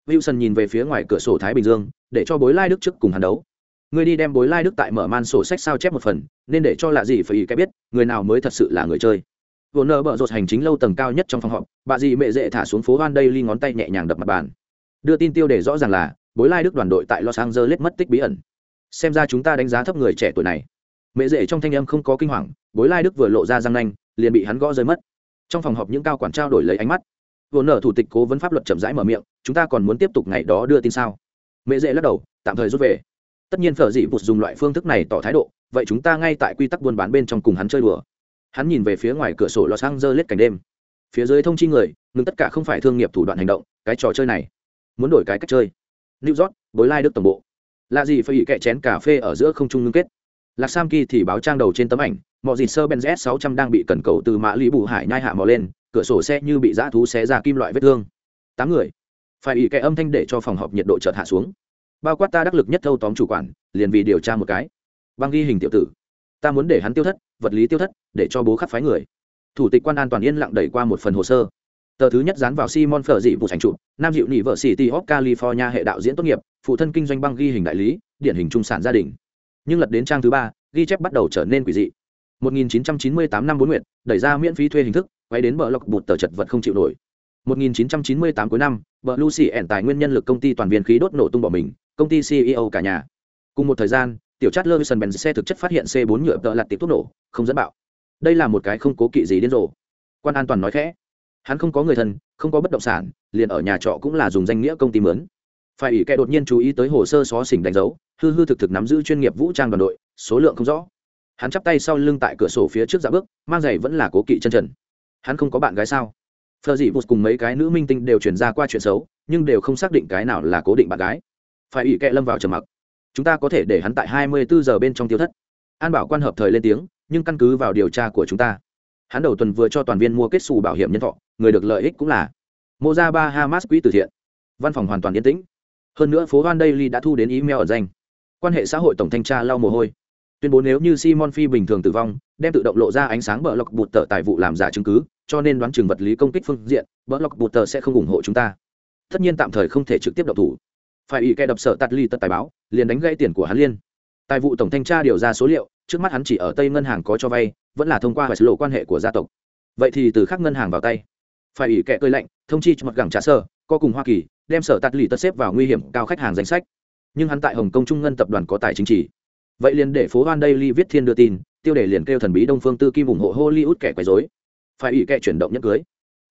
wilson nhìn về phía ngoài cửa sổ thái bình dương, để cho bối lai đức trước cùng hắn đấu. Người đi đem bối lai đức tại mở man sổ sách sao chép một phần, nên để cho lạ gì phải ý cái biết, người nào mới thật sự là người chơi. Vồn nợ bợ rột hành chính lâu tầng cao nhất trong phòng họp, bà dì mẹ dễ thả xuống phố van đây ly ngón tay nhẹ nhàng đập mặt bàn. Đưa tin tiêu đề rõ ràng là, bối lai đức đoàn đội tại los angeles mất tích bí ẩn. Xem ra chúng ta đánh giá thấp người trẻ tuổi này. Mẹ dễ trong thanh âm không có kinh hoàng, bối lai đức vừa lộ ra răng nanh, liền bị hắn gõ rơi mất. Trong phòng họp những cao quản trao đổi lấy ánh mắt vốn nợ thủ tịch cố vấn pháp luật chậm rãi mở miệng, chúng ta còn muốn tiếp tục ngày đó đưa tin sao? Mẹ dễ lắc đầu, tạm thời rút về. Tất nhiên phở dị vụt dùng loại phương thức này tỏ thái độ, vậy chúng ta ngay tại quy tắc buôn bán bên trong cùng hắn chơi đùa. Hắn nhìn về phía ngoài cửa sổ lò sang dơ lết cảnh đêm. Phía dưới thông chi người, ngừng tất cả không phải thương nghiệp thủ đoạn hành động, cái trò chơi này, muốn đổi cái cách chơi. New york, bối lai đức tổng bộ. Là gì phải ỉ kẹ chén cà phê ở giữa không trung ngưng kết. Lạc sam kỳ thì báo trang đầu trên tấm ảnh, mọi gì sơ benz s 600 đang bị cần cầu từ mã lý bù hải nhai hạ mò lên cửa sổ xe như bị dã thú xé ra kim loại vết thương. Tám người. Phải ủy kẹ âm thanh để cho phòng họp nhiệt độ chợt hạ xuống. Bao quát ta đắc lực nhất thâu tóm chủ quản, liền vì điều tra một cái. Băng ghi hình tiểu tử. Ta muốn để hắn tiêu thất, vật lý tiêu thất, để cho bố khắc phái người. Thủ tịch quan an toàn yên lặng đẩy qua một phần hồ sơ. Tờ thứ nhất dán vào simon phở dị vụ sành trụ nam dịu nị vợ sĩ t of california hệ đạo diễn tốt nghiệp, phụ thân kinh doanh băng ghi hình đại lý, điển hình trung sản gia đình. Nhưng lật đến trang thứ ba, ghi chép bắt đầu trở nên quỷ dị. 1998 năm bốn nguyện đẩy ra miễn phí thuê hình thức quay đến bờ lọc bụt tờ chật vật không chịu nổi. 1998 cuối năm, bờ lucy ẻn tài nguyên nhân lực công ty toàn viên khí đốt nổ tung bỏ mình, công ty ceo cả nhà. Cùng một thời gian, tiểu chát lewison bèn xe thực chất phát hiện c 4 nhựa tợ lặt tiệp thuốc nổ, không dẫn bạo. Đây là một cái không cố kỵ gì điên rồ. Quan an toàn nói khẽ. Hắn không có người thân, không có bất động sản, liền ở nhà trọ cũng là dùng danh nghĩa công ty mướn. Phải ủy kẻ đột nhiên chú ý tới hồ sơ xó xỉnh đánh dấu, hư hư thực thực nắm giữ chuyên nghiệp vũ trang đoàn đội, số lượng không rõ. Hắn chắp tay sau lưng tại cửa sổ phía trước dạ bước, mang giày vẫn là cố kỵ chân trần hắn không có bạn gái sao? Phờ dị vụt cùng mấy cái nữ minh tinh đều chuyển ra qua chuyện xấu, nhưng đều không xác định cái nào là cố định bạn gái. Phải ủy kệ lâm vào trầm mặc. Chúng ta có thể để hắn tại hai mươi bốn giờ bên trong tiêu thất. An bảo quan hợp thời lên tiếng, nhưng căn cứ vào điều tra của chúng ta, hắn đầu tuần vừa cho toàn viên mua kết xù bảo hiểm nhân thọ, người được lợi ích cũng là mô ra ba hamas quỹ từ thiện. Văn phòng hoàn toàn yên tĩnh. Hơn nữa phố van daily đã thu đến email ở danh. Quan hệ xã hội tổng thanh tra lau mồ hôi. Tuyên bố nếu như simon phi bình thường tử vong đem tự động lộ ra ánh sáng bờ lọc bụt tờ tài vụ làm giả chứng cứ, cho nên đoán chừng vật lý công kích phương diện, bờ lọc bụt tờ sẽ không ủng hộ chúng ta. Tất nhiên tạm thời không thể trực tiếp động thủ. Phải ủy kẻ đập sở tạt ly tật tài báo, liền đánh gãy tiền của hắn liên. Tài vụ tổng thanh tra điều ra số liệu, trước mắt hắn chỉ ở tây ngân hàng có cho vay, vẫn là thông qua vài lộ quan hệ của gia tộc. Vậy thì từ khác ngân hàng vào tay. Phải ủy kẻ cơi lạnh, thông chi cho mặt gẳng trả sơ co cùng hoa kỳ, đem sở tạt lì tật xếp vào nguy hiểm, cao khách hàng danh sách. Nhưng hắn tại hồng kông trung ngân tập đoàn có tài chính trị vậy liền để phố hoan ly viết thiên đưa tin tiêu đề liền kêu thần bí đông phương tư kim ủng hộ hollywood kẻ quấy dối phải ủy kệ chuyển động nhất cưới.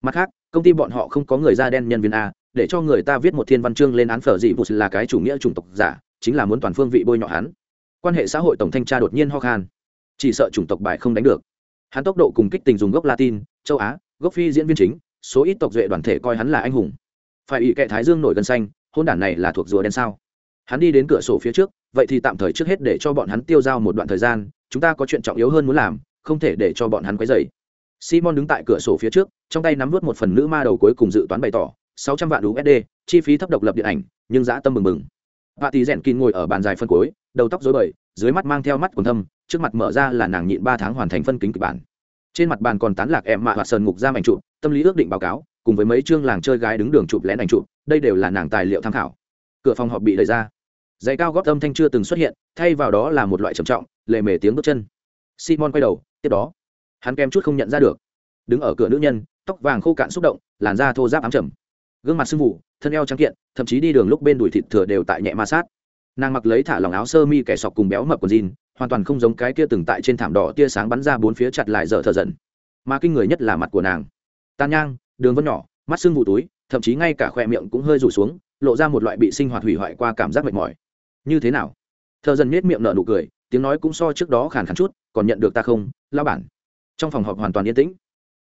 Mặt khác, công ty bọn họ không có người da đen nhân viên a, để cho người ta viết một thiên văn chương lên án phở dị bụt là cái chủ nghĩa chủng tộc giả, chính là muốn toàn phương vị bôi nhọ hắn. Quan hệ xã hội tổng thanh tra đột nhiên ho khan. Chỉ sợ chủng tộc bài không đánh được. Hắn tốc độ cùng kích tình dùng gốc latin, châu á, gốc phi diễn viên chính, số ít tộc duệ đoàn thể coi hắn là anh hùng. Phải ủy kệ thái dương nổi gân xanh, hôn đản này là thuộc rùa đen sao? Hắn đi đến cửa sổ phía trước, vậy thì tạm thời trước hết để cho bọn hắn tiêu dao một đoạn thời gian chúng ta có chuyện trọng yếu hơn muốn làm, không thể để cho bọn hắn quấy dày simon đứng tại cửa sổ phía trước, trong tay nắm vớt một phần nữ ma đầu cuối cùng dự toán bày tỏ, sáu trăm vạn usd chi phí thấp độc lập điện ảnh, nhưng dã tâm mừng mừng. Vạ tỷ rèn kín ngồi ở bàn dài phân cuối, đầu tóc rối bời, dưới mắt mang theo mắt quần thâm, trước mặt mở ra là nàng nhịn ba tháng hoàn thành phân kính kịch bản. Trên mặt bàn còn tán lạc em mạ hoạt sơn ngục giam ảnh chụp, tâm lý ước định báo cáo, cùng với mấy chương làng chơi gái đứng đường chụp lén ảnh chụp, đây đều là nàng tài liệu tham khảo. Cửa phòng họp bị đẩy ra giày cao góp âm thanh chưa từng xuất hiện, thay vào đó là một loại trầm trọng lề mề tiếng bước chân. Simon quay đầu, tiếp đó. Hắn kem chút không nhận ra được. Đứng ở cửa nữ nhân, tóc vàng khô cạn xúc động, làn da thô giáp ám trầm. Gương mặt sưng vụ thân eo trắng kiện, thậm chí đi đường lúc bên đùi thịt thừa đều tại nhẹ ma sát. Nàng mặc lấy thả lòng áo sơ mi kẻ sọc cùng béo mập quần jean, hoàn toàn không giống cái kia từng tại trên thảm đỏ tia sáng bắn ra bốn phía chặt lại dở thờ dần mà kinh người nhất là mặt của nàng. Tàn nhang, đường vân nhỏ, mắt sưng vụ túi, thậm chí ngay cả khoe miệng cũng hơi rủ xuống, lộ ra một loại bị sinh hoạt hủy hoại qua cảm giác mệt mỏi như thế nào? Thợ dần nết miệng nở nụ cười, tiếng nói cũng so trước đó khàn khàn chút, còn nhận được ta không lao bản. Trong phòng họp hoàn toàn yên tĩnh.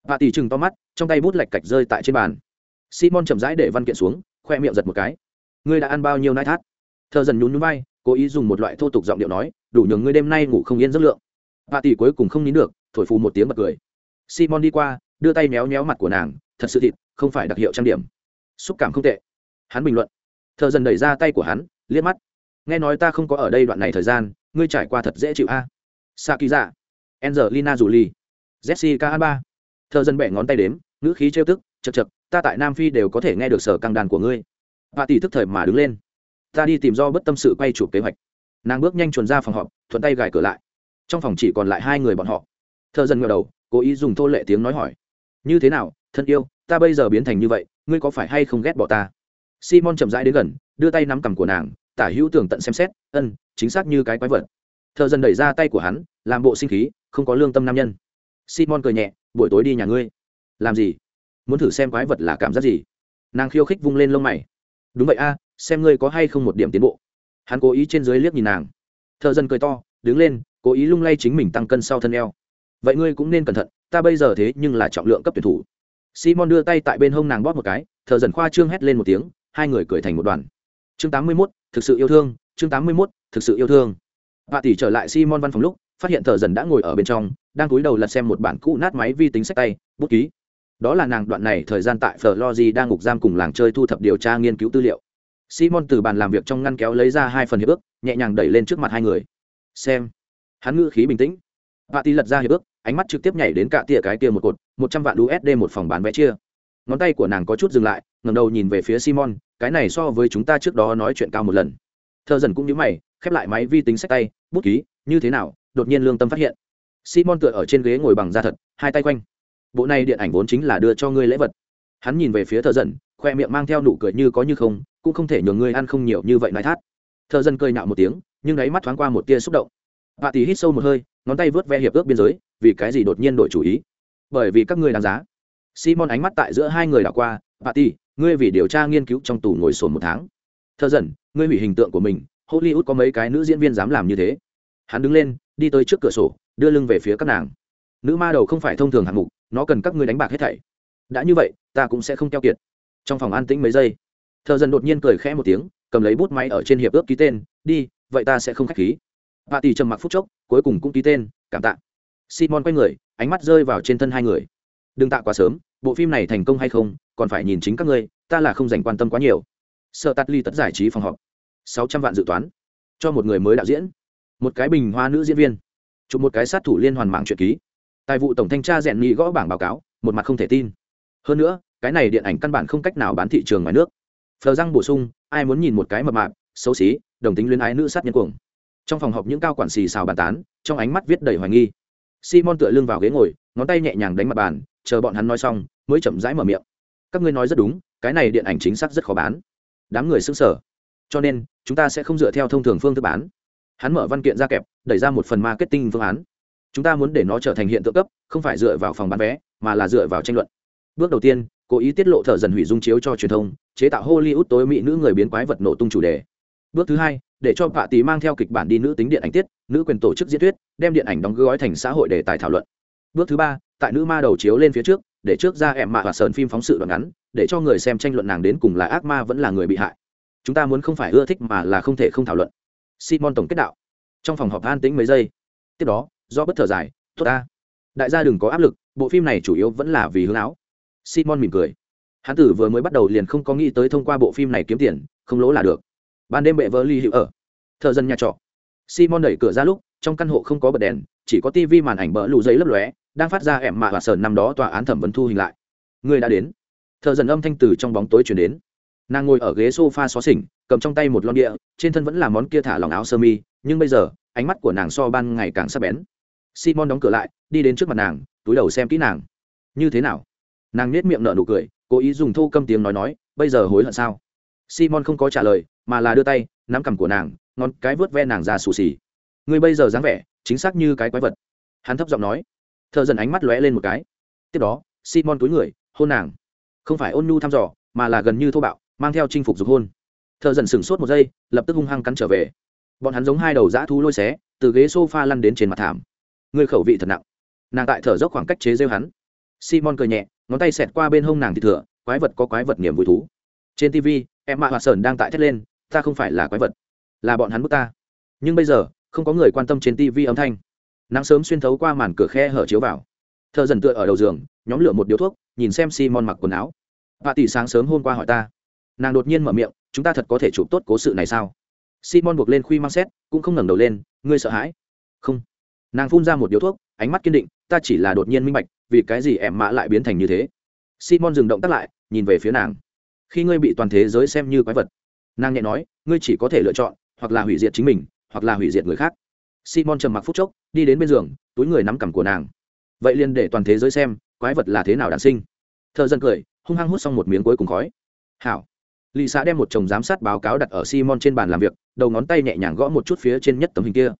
Bà tỷ chừng to mắt, trong tay bút lạch cạch rơi tại trên bàn. Simon chậm rãi để văn kiện xuống, khoe miệng giật một cái. Ngươi đã ăn bao nhiêu nai thát thợ dần nhún nhún vai, cố ý dùng một loại thô tục giọng điệu nói, đủ nhường ngươi đêm nay ngủ không yên giấc lượng. Bà tỷ cuối cùng không nín được, thổi phù một tiếng bật cười. Simon đi qua, đưa tay méo méo mặt của nàng, thật sự thịt, không phải đặc hiệu trang điểm. Xúc cảm không tệ. Hắn bình luận. Thợ dần đẩy ra tay của hắn, liếc mắt nghe nói ta không có ở đây đoạn này thời gian, ngươi trải qua thật dễ chịu a. Sa kỳ dạ angelina jolie, jessica alba. Thợ dần bẻ ngón tay đếm, ngữ khí trêu tức, chật chật, ta tại nam phi đều có thể nghe được sở căng đàn của ngươi. Bà tỷ thức thời mà đứng lên. Ta đi tìm do bất tâm sự quay chụp kế hoạch. Nàng bước nhanh chuồn ra phòng họp, thuận tay gài cửa lại. Trong phòng chỉ còn lại hai người bọn họ. Thợ dần ngờ đầu, cố ý dùng thô lệ tiếng nói hỏi. Như thế nào, thân yêu, ta bây giờ biến thành như vậy, ngươi có phải hay không ghét bỏ ta? Simon chậm rãi đến gần, đưa tay nắm cằm của nàng tả hữu tường tận xem xét, ân, chính xác như cái quái vật. Thợ dần đẩy ra tay của hắn, làm bộ sinh khí, không có lương tâm nam nhân. Simon cười nhẹ, buổi tối đi nhà ngươi. Làm gì? Muốn thử xem quái vật là cảm giác gì? Nàng khiêu khích vung lên lông mày. Đúng vậy a, xem ngươi có hay không một điểm tiến bộ. Hắn cố ý trên dưới liếc nhìn nàng. Thợ dân cười to, đứng lên, cố ý lung lay chính mình tăng cân sau thân eo. Vậy ngươi cũng nên cẩn thận, ta bây giờ thế nhưng là trọng lượng cấp tuyển thủ. Simon đưa tay tại bên hông nàng bóp một cái, thợ dần khoa trương hét lên một tiếng, hai người cười thành một đoàn. Chương tám mươi mốt thực sự yêu thương chương tám mươi 81, thực sự yêu thương. Bà tỷ trở lại simon văn phòng lúc phát hiện thợ dần đã ngồi ở bên trong đang cúi đầu lật xem một bản cũ nát máy vi tính sách tay bút ký. Đó là nàng đoạn này thời gian tại Florida đang ngục giam cùng làng chơi thu thập điều tra nghiên cứu tư liệu. Simon từ bàn làm việc trong ngăn kéo lấy ra hai phần hiệp ước nhẹ nhàng đẩy lên trước mặt hai người. Xem. Hắn ngữ khí bình tĩnh. Bà tỷ lật ra hiệp ước ánh mắt trực tiếp nhảy đến cả tia cái tia một cột một trăm vạn usd một phòng bán vé chia. Ngón tay của nàng có chút dừng lại ngẩng đầu nhìn về phía simon cái này so với chúng ta trước đó nói chuyện cao một lần. Thợ dần cũng như mày, khép lại máy vi tính sách tay, bút ký, như thế nào, đột nhiên lương tâm phát hiện. Simon tựa ở trên ghế ngồi bằng da thật, hai tay quanh. Bộ này điện ảnh vốn chính là đưa cho ngươi lễ vật. Hắn nhìn về phía thợ dần, khoe miệng mang theo nụ cười như có như không, cũng không thể nhường ngươi ăn không nhiều như vậy nói thát. Thợ dần cười nạo một tiếng, nhưng đáy mắt thoáng qua một tia xúc động. Bà tỷ hít sâu một hơi, ngón tay vớt ve hiệp ước biên giới, vì cái gì đột nhiên đổi chủ ý? Bởi vì các ngươi đáng giá. Simon ánh mắt tại giữa hai người đảo qua bà tỷ ngươi vì điều tra nghiên cứu trong tù ngồi sồn một tháng. Thợ dần, ngươi hủy hình tượng của mình, hollywood có mấy cái nữ diễn viên dám làm như thế. Hắn đứng lên, đi tới trước cửa sổ, đưa lưng về phía các nàng. Nữ ma đầu không phải thông thường hạng mục, nó cần các ngươi đánh bạc hết thảy. Đã như vậy, ta cũng sẽ không keo kiệt. Trong phòng an tĩnh mấy giây, thợ dần đột nhiên cười khẽ một tiếng, cầm lấy bút máy ở trên hiệp ước ký tên, đi, vậy ta sẽ không k h á c h khí. Bà tỷ trầm mặc phút chốc, cuối cùng cũng ký tên, cảm tạ. Simon quay người, ánh mắt rơi vào trên thân hai người. Đừng tạ quá sớm bộ phim này thành công hay không, còn phải nhìn chính các ngươi, ta là không dành quan tâm quá nhiều. Sợ tắt ly tất giải trí phòng họp. Sáu trăm vạn dự toán. Cho một người mới đạo diễn. Một cái bình hoa nữ diễn viên. Chụp một cái sát thủ liên hoàn mạng truyện ký. Tài vụ tổng thanh tra rèn nghị gõ bảng báo cáo, một mặt không thể tin. Hơn nữa, cái này điện ảnh căn bản không cách nào bán thị trường ngoài nước. Phờ răng bổ sung, ai muốn nhìn một cái mập mạp, xấu xí, đồng tính luyến ái nữ sát nhân cuồng. Trong phòng họp những cao quản xì xào bàn tán, trong ánh mắt viết đầy hoài nghi. Simon tựa lưng vào ghế ngồi, ngón tay nhẹ nhàng đánh mặt bàn chờ bọn hắn nói xong, mới chậm rãi mở miệng. Các ngươi nói rất đúng, cái này điện ảnh chính xác rất khó bán. Đám người xứng sở cho nên, chúng ta sẽ không dựa theo thông thường phương thức bán. Hắn mở văn kiện ra kẹp, đẩy ra một phần marketing phương án. Chúng ta muốn để nó trở thành hiện tượng cấp, không phải dựa vào phòng bán vé, mà là dựa vào tranh luận. Bước đầu tiên, cố ý tiết lộ thợ dần hủy dung chiếu cho truyền thông, chế tạo hollywood tối mỹ nữ người biến quái vật nổ tung chủ đề. Bước thứ hai, để cho bạ tì mang theo kịch bản đi nữ tính điện ảnh tiết, nữ quyền tổ chức diễn thuyết, đem điện ảnh đóng gói thành xã hội để tài thảo luận. Bước thứ ba tại nữ ma đầu chiếu lên phía trước, để trước ra em mạ và sờn phim phóng sự đoạn ngắn, để cho người xem tranh luận nàng đến cùng là ác ma vẫn là người bị hại. Chúng ta muốn không phải ưa thích mà là không thể không thảo luận. Simon tổng kết đạo. Trong phòng họp an tĩnh mấy giây. Tiếp đó, do bất thở dài, tốt ta. Đại gia đừng có áp lực, bộ phim này chủ yếu vẫn là vì hướng áo. Simon mỉm cười. Hán tử vừa mới bắt đầu liền không có nghĩ tới thông qua bộ phim này kiếm tiền, không lỗ là được. Ban đêm bệ vỡ ly hữu ở. Thợ dân nhà trọ. Simon đẩy cửa ra lúc, trong căn hộ không có bật đèn chỉ có tivi màn ảnh bỡ lù giấy lấp lóe, đang phát ra ẻm mạ và sờn năm đó tòa án thẩm vấn thu hình lại. Người đã đến. Thợ dần âm thanh từ trong bóng tối chuyển đến. Nàng ngồi ở ghế s o f a xó xỉnh, cầm trong tay một lon địa, trên thân vẫn là món kia thả lòng áo sơ mi, nhưng bây giờ, ánh mắt của nàng so ban ngày càng sắp bén. Simon đóng cửa lại, đi đến trước mặt nàng, túi đầu xem kỹ nàng. Như thế nào? Nàng nết miệng nở nụ cười, cố ý dùng thô câm tiếng nói nói, bây giờ hối hận sao? Simon không có trả lời, mà là đưa tay, nắm cằm của nàng, ngón cái vớt ve nàng ra xù xì. Người bây giờ dáng vẻ chính xác như cái quái vật. Hắn thấp giọng nói. Thợ dần ánh mắt lóe lên một cái. Tiếp đó, simon túi người, hôn nàng. Không phải ôn nhu thăm dò, mà là gần như thô bạo, mang theo chinh phục dục hôn. Thợ dần sửng sốt một giây, lập tức hung hăng cắn trở về. Bọn hắn giống hai đầu dã thú lôi xé, từ ghế s o f a lăn đến trên mặt thảm. Người khẩu vị thật nặng. Nàng tại thở dốc khoảng cách chế rêu hắn. Simon cười nhẹ, ngón tay xẹt qua bên hông nàng thì thừa quái vật có quái vật niềm vui thú. Trên tv em mạ hoạt sơn đang tại thét lên, ta không phải là quái vật, là bọn hắn bước ta. Nhưng bây giờ không có người quan tâm trên tv âm thanh. Nắng sớm xuyên thấu qua màn cửa khe hở chiếu vào. Thợ dần tựa ở đầu giường, nhóm lửa một điếu thuốc, nhìn xem simon mặc quần áo. Bà tỷ sáng sớm hôm qua hỏi ta. Nàng đột nhiên mở miệng, chúng ta thật có thể chụp tốt cố sự này sao? Simon buộc lên khuy mang xét cũng không ngẩng đầu lên, ngươi sợ hãi? Không. Nàng phun ra một điếu thuốc, ánh mắt kiên định, ta chỉ là đột nhiên minh bạch, vì cái gì em mã lại biến thành như thế? Simon dừng động tắt lại, nhìn về phía nàng. Khi ngươi bị toàn thế giới xem như quái vật. Nàng nhẹ nói, ngươi chỉ có thể lựa chọn, hoặc là hủy diệt chính mình hoặc là hủy diệt người khác. Simon trầm mặc phút chốc, đi đến bên giường, túi người nắm cằm của nàng. Vậy liền để toàn thế giới xem, quái vật là thế nào đản sinh. Thợ dân cười, hung hăng hút xong một miếng cuối cùng khói. Hảo. Lì xã đem một chồng giám sát báo cáo đặt ở simon trên bàn làm việc, đầu ngón tay nhẹ nhàng gõ một chút phía trên nhất tấm hình kia.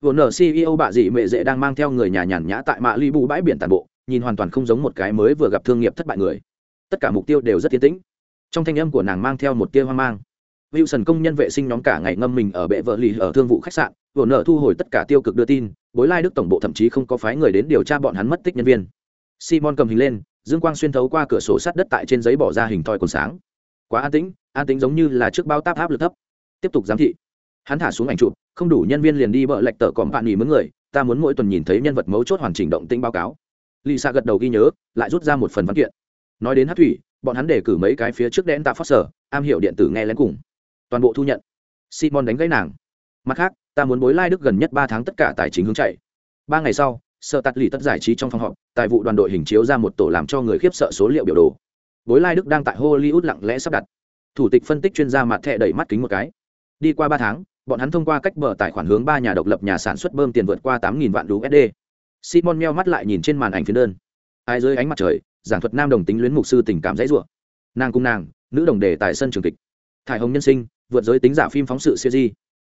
Vừa nở ceo bạ dị mệ dễ đang mang theo người nhà nhàn nhã tại mạ li bù bãi biển tàn bộ, nhìn hoàn toàn không giống một cái mới vừa gặp thương nghiệp thất bại người. Tất cả mục tiêu đều rất tiến tĩnh. Trong thanh âm của nàng mang theo một tia hoang mang. Wilson công nhân vệ sinh nhóm cả ngày ngâm mình ở bệ vợ lì ở thương vụ khách sạn, vừa nợ thu hồi tất cả tiêu cực đưa tin, bối lai Đức tổng bộ thậm chí không có phái người đến điều tra bọn hắn mất tích nhân viên. Simon cầm hình lên, dương quang xuyên thấu qua cửa sổ sắt đất tại trên giấy bỏ ra hình thoi còn sáng. Quá an tĩnh, an tĩnh giống như là trước bao táp áp lực thấp. Tiếp tục giám thị. Hắn thả xuống ảnh chụp, không đủ nhân viên liền đi bợ lệch tờ còm bạn nghỉ mướn người, ta muốn mỗi tuần nhìn thấy nhân vật mấu chốt hoàn chỉnh động tĩnh báo cáo. Lisa gật đầu ghi nhớ, lại rút ra một phần văn kiện. Nói đến hát thủy, bọn hắn đề cử mấy cái phía trước đen tạ phát sở, am hiểu điện tử nghe lén cùng toàn bộ thu nhận. Simon đánh gãy nàng. Mặt khác, ta muốn bối lai đức gần nhất ba tháng tất cả tài chính hướng chạy. Ba ngày sau, sợ tạt lì tất giải trí trong phòng họp, tài vụ đoàn đội hình chiếu ra một tổ làm cho người khiếp sợ số liệu biểu đồ. Bối lai đức đang tại hollywood lặng lẽ sắp đặt. Thủ tịch phân tích chuyên gia mặt thẻ đẩy mắt kính một cái. Đi qua ba tháng, bọn hắn thông qua cách mở tài khoản hướng ba nhà độc lập nhà sản xuất bơm tiền vượt qua tám nghìn vạn usd simon meo mắt lại nhìn trên màn ảnh phiến đơn. Ai dưới ánh mặt trời, giảng thuật nam đồng tính luyến mục sư tình cảm dãy rủa. Nàng cung nàng, nữ đồng đề tại sân trường kịch. Thải hồng nhân sinh vượt giới tính giả phim phóng sự siêu di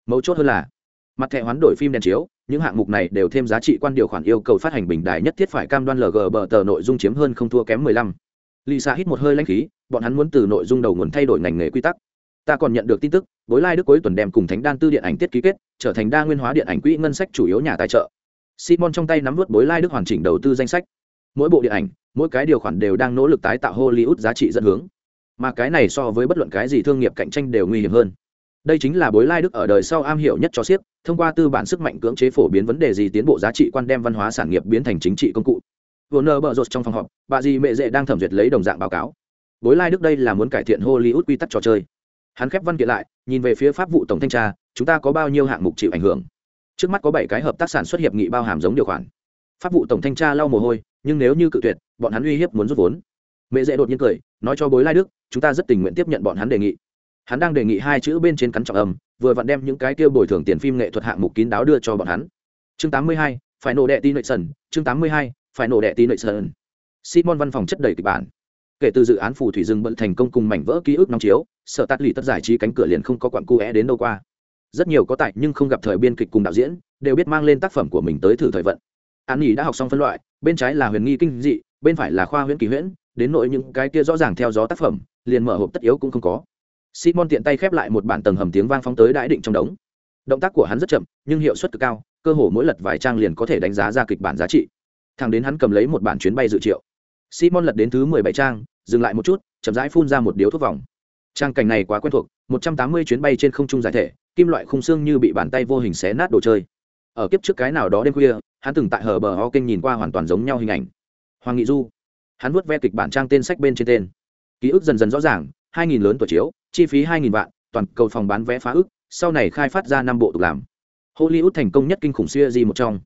mấu chốt hơn là mặt thẻ hoán đổi phim đèn chiếu những hạng mục này đều thêm giá trị quan điều khoản yêu cầu phát hành bình đài nhất thiết phải cam đoan lg bờ tờ nội dung chiếm hơn không thua kém 15. Lisa hít một hơi lãnh khí, bọn hắn muốn từ nội dung đầu nguồn thay đổi ngành nghề quy tắc. Ta còn nhận được tin tức, Bối Lai Đức cuối tuần đem cùng Thánh Đan Tư điện ảnh tiết ký kết, trở thành đa nguyên hóa điện ảnh quỹ ngân sách chủ yếu nhà tài trợ. Simon trong tay nắm vút Bối Lai Đức hoàn chỉnh đầu tư danh sách. Mỗi bộ điện ảnh, mỗi cái điều khoản đều đang nỗ lực tái tạo Hollywood giá trị dẫn hướng mà cái này so với bất luận cái gì thương nghiệp cạnh tranh đều nguy hiểm hơn. Đây chính là bối lai đức ở đời sau am hiểu nhất cho siếc, thông qua tư bản sức mạnh cưỡng chế phổ biến vấn đề gì tiến bộ giá trị quan đem văn hóa sản nghiệp biến thành chính trị công cụ. Vừa nơ bợ rột trong phòng họp, bà dì mẹ dệ đang thẩm duyệt lấy đồng dạng báo cáo. Bối lai đức đây là muốn cải thiện hollywood quy tắc trò chơi. Hắn khép văn kiện lại, nhìn về phía pháp vụ tổng thanh tra, chúng ta có bao nhiêu hạng mục chịu ảnh hưởng? Trước mắt có bảy cái hợp tác sản xuất hiệp nghị bao hàm giống điều khoản. Pháp vụ tổng thanh tra lau mồ hôi, nhưng nếu như cự tuyệt, bọn hắn uy hiếp muốn rút vốn mẹ dễ đột nhiên cười nói cho bối lai đức chúng ta rất tình nguyện tiếp nhận bọn hắn đề nghị. Hắn đang đề nghị hai chữ bên trên cắn trọng âm vừa vặn đem những cái kia bồi thường tiền phim nghệ thuật hạng mục kín đáo đưa cho bọn hắn. Chương 82, phải nổ đệ tin nội sần chương 82, phải nổ đệ tin nội sần. Simon văn phòng chất đầy kịch bản. Kể từ dự án phù thủy rừng bận thành công cùng mảnh vỡ ký ức nóng chiếu sợ tắt lì tất giải trí cánh cửa liền không có quặn cu é đến đâu qua. Rất nhiều có tài nhưng không gặp thời biên kịch cùng đạo diễn đều biết mang lên tác phẩm của mình tới thử thời vận. An nhỉ đã học xong phân loại bên trái là huyền nghi kinh dị bên phải là khoa huyễn kỳ huyễn đến nội những cái kia rõ ràng theo gió tác phẩm, liền mở hộp tất yếu cũng không có. Simon tiện tay khép lại một bản tầng hầm tiếng vang phóng tới đãi định trong đống. Động tác của hắn rất chậm, nhưng hiệu suất cực cao, cơ hồ mỗi lật vài trang liền có thể đánh giá ra kịch bản giá trị. Thằng đến hắn cầm lấy một bản chuyến bay dự triệu. Simon lật đến thứ mười bảy trang, dừng lại một chút, chậm rãi phun ra một điếu thuốc vòng. Trang cảnh này quá quen thuộc, một trăm tám mươi chuyến bay trên không trung giải thể, kim loại khung xương như bị bàn tay vô hình xé nát đồ chơi. Ở kiếp trước cái nào đó đêm khuya, hắn từng tại hờ bờ ho kênh nhìn qua hoàn toàn giống nhau hình ảnh. Hoàng nghị du hắn vuốt ve kịch bản trang tên sách bên trên tên. Ký ức dần dần rõ ràng, hai nghìn lớn tuổi chiếu, chi phí hai nghìn vạn, toàn cầu phòng bán vé phá ức, sau này khai phát ra năm bộ tục làm. Hollywood thành công nhất kinh khủng siêu di một trong.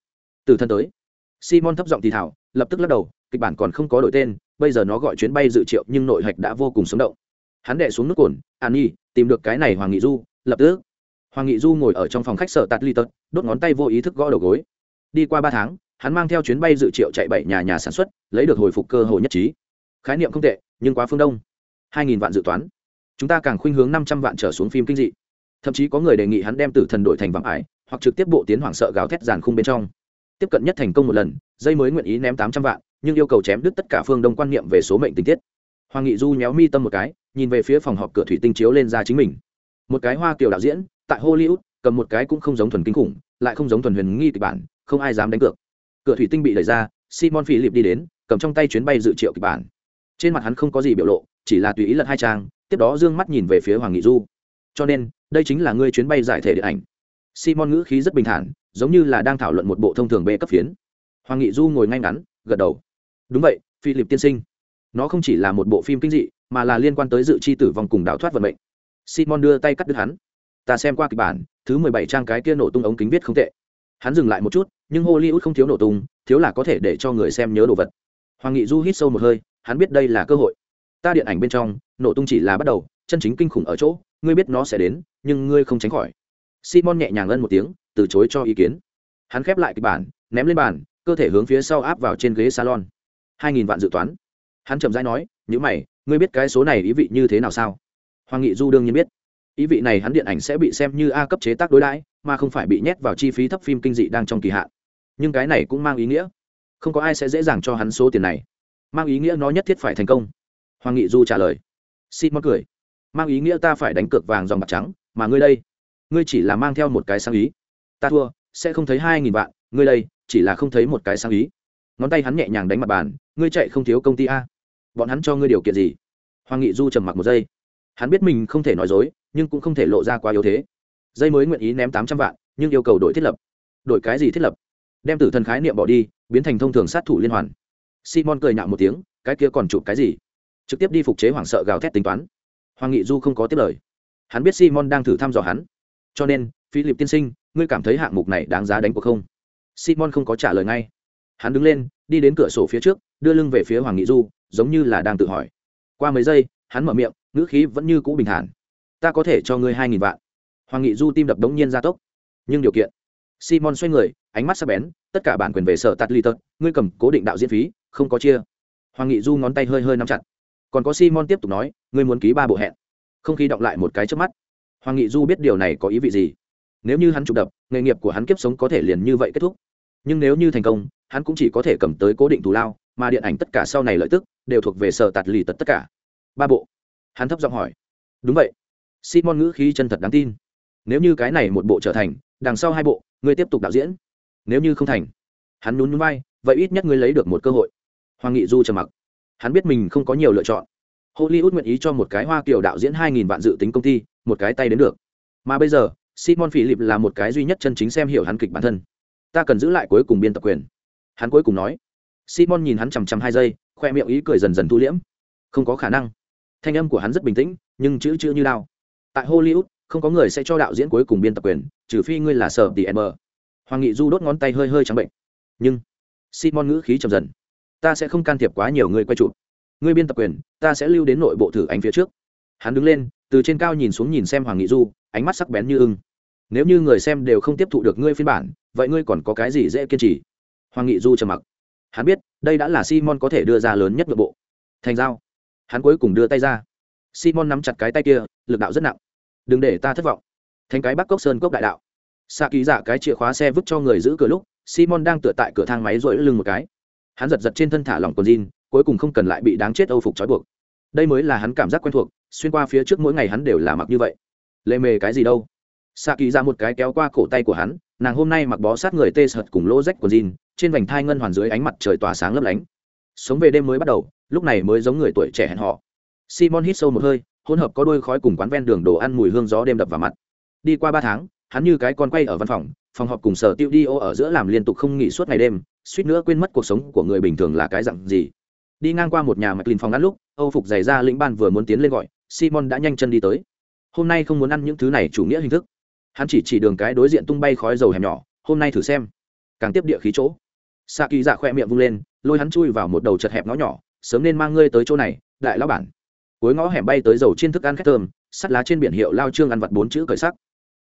Từ thân tới, simon thấp giọng thì thảo lập tức lắc đầu, kịch bản còn không có đổi tên, bây giờ nó gọi chuyến bay dự triệu nhưng nội hạch đã vô cùng sống động. Hắn đệ xuống nước cồn, an nhi, tìm được cái này hoàng nghị du, lập tức. Hoàng nghị du ngồi ở trong phòng khách sở tạt ly tật, đốt ngón tay vô ý thức gõ đầu gối. Đi qua ba tháng hắn mang theo chuyến bay dự triệu chạy bảy nhà nhà sản xuất, lấy được hồi phục cơ hội nhất trí. Khái niệm không tệ, nhưng quá phương đông. Hai nghìn vạn dự toán. Chúng ta càng khuynh hướng năm trăm vạn trở xuống phim kinh dị. Thậm chí có người đề nghị hắn đem tử thần đổi thành vạm ải, hoặc trực tiếp bộ tiến hoảng sợ gào thét giàn khung bên trong. Tiếp cận nhất thành công một lần, dây mới nguyện ý ném tám trăm vạn, nhưng yêu cầu chém đứt tất cả phương đông quan niệm về số mệnh tình tiết. Hoàng nghị du nhéo mi tâm một cái, nhìn về phía phòng họp cửa thủy tinh chiếu lên ra chính mình. Một cái hoa kiều đạo diễn, tại hollywood, cầm một cái cũng không giống thuần kinh khủng, lại không giống thuần huyền nghi kịch bản, không ai dám đánh cược cửa thủy tinh bị đẩy ra, simon phi lịp đi đến, cầm trong tay chuyến bay dự triệu kịch bản. Trên mặt hắn không có gì biểu lộ, chỉ là tùy ý lật hai trang, tiếp đó d ư ơ n g mắt nhìn về phía hoàng nghị du. Cho nên, đây chính là ngươi chuyến bay giải thể điện ảnh. Simon ngữ khí rất bình thản, giống như là đang thảo luận một bộ thông thường b cấp phiến. Hoàng nghị du ngồi ngay ngắn, gật đầu. Đúng vậy, philip tiên sinh. Nó không chỉ là một bộ phim kinh dị, mà là liên quan tới dự chi tử vong cùng đào thoát vận mệnh. Simon đưa tay cắt đứt hắn. Ta xem qua kịch bản, thứ mười bảy trang cái kia nổ tung ống kính viết không tệ hắn dừng lại một chút, nhưng hollywood không thiếu nổ tung, thiếu là có thể để cho người xem nhớ đồ vật. Hoàng nghị du hít sâu một hơi, hắn biết đây là cơ hội. Ta điện ảnh bên trong, nổ tung chỉ là bắt đầu, chân chính kinh khủng ở chỗ, ngươi biết nó sẽ đến, nhưng ngươi không tránh khỏi. Simon nhẹ nhàng ân một tiếng, từ chối cho ý kiến. Hắn khép lại kịch bản, ném lên bàn, cơ thể hướng phía sau áp vào trên ghế salon. Hai nghìn vạn dự toán. Hắn chậm rãi nói, nhữ mày, ngươi biết cái số này ý vị như thế nào sao? Hoàng nghị du đương nhiên biết. Ý vị này hắn điện ảnh sẽ bị xem như a cấp chế tác đối đãi mà không phải bị nhét vào chi phí thấp phim kinh dị đang trong kỳ hạn. Nhưng cái này cũng mang ý nghĩa. Không có ai sẽ dễ dàng cho hắn số tiền này. Mang ý nghĩa nó nhất thiết phải thành công. Hoàng nghị du trả lời. Simon cười. Mang ý nghĩa ta phải đánh cược vàng dòng bạc trắng, mà ngươi đây? Ngươi chỉ là mang theo một cái sáng ý. Ta thua, sẽ không thấy hai nghìn vạn, ngươi đây, chỉ là không thấy một cái sáng ý. Ngón tay hắn nhẹ nhàng đánh mặt bàn, ngươi chạy không thiếu công ty a. Bọn hắn cho ngươi điều kiện gì? Hoàng nghị du trầm mặc một giây. Hắn biết mình không thể nói dối, nhưng cũng không thể lộ ra quá yếu thế dây mới nguyện ý ném tám trăm vạn, nhưng yêu cầu đổi thiết lập. Đổi cái gì thiết lập? Đem tử thần khái niệm bỏ đi, biến thành thông thường sát thủ liên hoàn. Simon cười nhạo một tiếng, cái kia còn chụp cái gì? Trực tiếp đi phục chế hoảng sợ gào thét tính toán. Hoàng nghị du không có tiếp lời. Hắn biết simon đang thử thăm dò hắn. Cho nên, philip tiên sinh, ngươi cảm thấy hạng mục này đáng giá đánh cuộc không? Simon không có trả lời ngay. Hắn đứng lên, đi đến cửa sổ phía trước, đưa lưng về phía hoàng nghị du, giống như là đang tự hỏi. Qua mấy giây, hắn mở miệng, ngữ khí vẫn như cũ bình thản. Ta có thể cho ngươi hai nghìn vạn hoàng nghị du tim đập đống nhiên gia tốc. Nhưng điều kiện. Simon xoay người, ánh mắt sắc bén, tất cả bản quyền về sở tạt ly tật, ngươi cầm cố định đạo diễn phí, không có chia. Hoàng nghị du ngón tay hơi hơi nắm chặt. Còn có simon tiếp tục nói, ngươi muốn ký ba bộ hẹn. Không khí đọng lại một cái trước mắt. Hoàng nghị du biết điều này có ý vị gì. Nếu như hắn trục đập, nghề nghiệp của hắn kiếp sống có thể liền như vậy kết thúc. Nhưng nếu như thành công, hắn cũng chỉ có thể cầm tới cố định thù lao, mà điện ảnh tất cả sau này lợi tức, đều thuộc về sở tạt lì tật tất cả. Ba bộ. Hắn thấp giọng hỏi. Đúng vậy. Simon ngữ khí chân thật đáng tin nếu như cái này một bộ trở thành, đằng sau hai bộ, ngươi tiếp tục đạo diễn. Nếu như không thành, hắn nhún nhún vai, vậy ít nhất ngươi lấy được một cơ hội. Hoàng nghị du trầm mặc. Hắn biết mình không có nhiều lựa chọn. Hollywood nguyện ý cho một cái hoa kiều đạo diễn hai nghìn vạn dự tính công ty, một cái tay đến được. Mà bây giờ, simon philip là một cái duy nhất chân chính xem hiểu hắn kịch bản thân. Ta cần giữ lại cuối cùng biên tập quyền. Hắn cuối cùng nói. Simon nhìn hắn chằm chằm hai giây, khoe miệng ý cười dần dần thu liễm. Không có khả năng. Thanh âm của hắn rất bình tĩnh, nhưng chữ chữ như lao. Tại hollywood không có người sẽ cho đạo diễn cuối cùng biên tập quyền, trừ phi ngươi là sở tỉ m hoàng nghị du đốt ngón tay hơi hơi trắng bệnh. Nhưng, simon ngữ khí trầm dần. Ta sẽ không can thiệp quá nhiều người quay chụp. Ngươi biên tập quyền, ta sẽ lưu đến nội bộ thử ánh phía trước. Hắn đứng lên, từ trên cao nhìn xuống nhìn xem hoàng nghị du, ánh mắt sắc bén như ưng. Nếu như người xem đều không tiếp thụ được ngươi phiên bản, vậy ngươi còn có cái gì dễ kiên trì? Hoàng nghị du trầm mặc. Hắn biết, đây đã là simon có thể đưa ra lớn nhất nội bộ. Thành giao. Hắn cuối cùng đưa tay ra. Simon nắm chặt cái tay kia, lực đạo rất nặng đừng để ta thất vọng. Thành cái bắc cốc sơn cốc đại đạo. Xạ kỳ giả cái chìa khóa xe vứt cho người giữ cửa lúc, simon đang tựa tại cửa thang máy rỗi lưng một cái. Hắn giật giật trên thân thả lỏng quần jean, cuối cùng không cần lại bị đáng chết âu phục trói buộc. Đây mới là hắn cảm giác quen thuộc, xuyên qua phía trước mỗi ngày hắn đều là mặc như vậy. Lệ mề cái gì đâu? Xạ kỳ ra một cái kéo qua cổ tay của hắn, nàng hôm nay mặc bó sát người tê sợt cùng lỗ rách của jean, trên vành thai ngân hoàn dưới ánh mặt trời tỏa sáng lấp lánh. Sống về đêm mới bắt đầu, lúc này mới giống người tuổi trẻ hẹn họ simon hít sâu một hơi hỗn hợp có đôi khói cùng quán ven đường đồ ăn mùi hương gió đêm đập vào mặt. Đi qua ba tháng, hắn như cái con quay ở văn phòng phòng họp cùng sở tiêu đi ô ở giữa làm liên tục không nghỉ suốt ngày đêm, suýt nữa quên mất cuộc sống của người bình thường là cái dặn gì. Đi ngang qua một nhà mạch lìn phòng ăn lúc, âu phục giày ra lĩnh ban vừa muốn tiến lên gọi, simon đã nhanh chân đi tới. Hôm nay không muốn ăn những thứ này chủ nghĩa hình thức. Hắn chỉ chỉ đường cái đối diện tung bay khói dầu hẻm nhỏ, hôm nay thử xem. Càng tiếp địa khí chỗ. Sa kỳ dạ khoe miệng vung lên, lôi hắn chui vào một đầu chật hẹp ngõ nhỏ, sớm nên mang ngươi tới chỗ này, đại lão bản cuối ngõ hẻm bay tới dầu trên thức ăn khét thơm, sắt lá trên biển hiệu lao trương ăn vặt bốn chữ cởi sắc.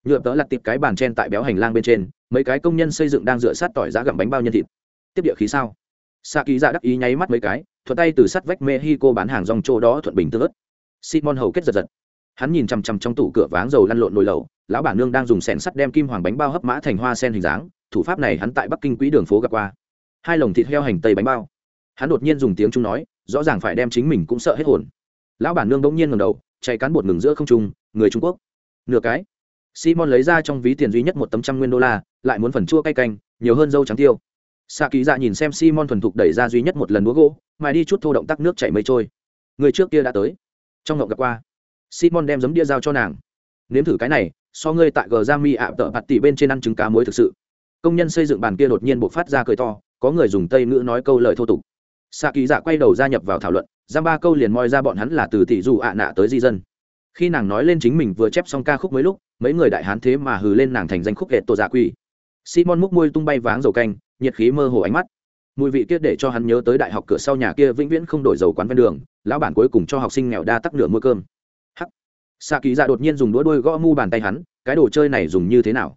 Nhựa tớ lặt tiệp cái bàn trên tại béo hành lang bên trên, mấy cái công nhân xây dựng đang dựa sát tỏi giá gặm bánh bao nhân thịt. Tiếp địa khí sao? Xạ ký dạ đắc ý nháy mắt mấy cái, thuận tay từ sắt vách mexico bán hàng rong chỗ đó thuận bình tương ớt. Simon hầu kết giật giật. Hắn nhìn chằm chằm trong tủ cửa váng dầu lăn lộn nồi lẩu, lão bản nương đang dùng sẻn sắt đem kim hoàng bánh bao hấp mã thành hoa sen hình dáng, thủ pháp này hắn tại bắc kinh quỹ đường phố gặp qua. Hai lồng thịt heo hành tây bánh bao. Hắn đột nhiên dùng tiếng trung nói, rõ ràng phải đem chính mình cũng sợ hết hồn lão bản nương bỗng nhiên ngầm đầu chạy cán bột ngừng giữa không trung, người trung quốc. Nửa cái. Simon lấy ra trong ví tiền duy nhất một tấm trăm nguyên đô la, lại muốn phần chua cay canh, nhiều hơn dâu trắng tiêu. Xạ kỳ dạ nhìn xem simon thuần thục đẩy ra duy nhất một lần đũa gỗ mà đi chút thô động tác nước chảy mây trôi. Người trước kia đã tới. Trong ngộng gặp qua. Simon đem giấm đĩa dao cho nàng. Nếm thử cái này, so ngươi tại gờ ra mi ạ tợ bạt tỉ bên trên ăn trứng cá muối thực sự. Công nhân xây dựng bàn kia đột nhiên buộc phát ra cười to, có người dùng tây ngữ nói câu lời thô tục xạ kỳ dạ quay đầu gia nhập vào thảo luận, giam ba câu liền moi ra bọn hắn là từ tỷ dù ạ nạ tới di dân. Khi nàng nói lên chính mình vừa chép xong ca khúc mấy lúc, mấy người đại hán thế mà hừ lên nàng thành danh khúc kệ tổ dạ quỷ simon múc môi tung bay váng dầu canh, nhiệt khí mơ hồ ánh mắt. Mùi vị kia để cho hắn nhớ tới đại học cửa sau nhà kia vĩnh viễn không đổi dầu quán ven đường, lão bản cuối cùng cho học sinh nghèo đa tắc nửa mua cơm. Hắc. Xạ kỳ dạ đột nhiên dùng đũa đôi gõ mu bàn tay hắn, cái đồ chơi này dùng như thế nào?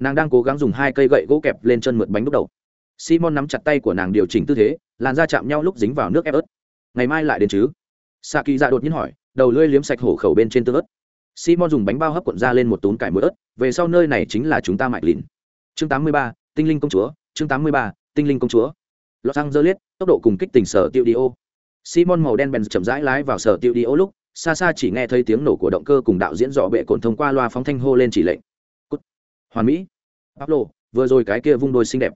Nàng đang cố gắng dùng hai cây gậy gỗ kẹp lên chân mượt bánh đúc đầu. Simon nắm chặt tay của nàng điều chỉnh tư thế làn da chạm nhau lúc dính vào nước ép ớt. Ngày mai lại đến chứ? Xạ kỳ dạ đột nhiên hỏi đầu lưỡi liếm sạch hổ khẩu bên trên tương ớt. Simon dùng bánh bao hấp cuộn ra lên một túm cải muối ớt về sau nơi này chính là chúng ta mại lìn. Chương 83, tinh linh công chúa chương 83, tinh linh công chúa. Los angeles tốc độ cùng kích tình sở tiêu đi ô. Simon màu đen bèn chậm rãi lái vào sở tiêu đi ô lúc xa xa chỉ nghe thấy tiếng nổ của động cơ cùng đạo diễn dọ bệ cồn thông qua loa phóng thanh hô lên chỉ lệnh. Cút. hoàn mỹ. Pablo vừa rồi cái kia vung đôi xinh đẹp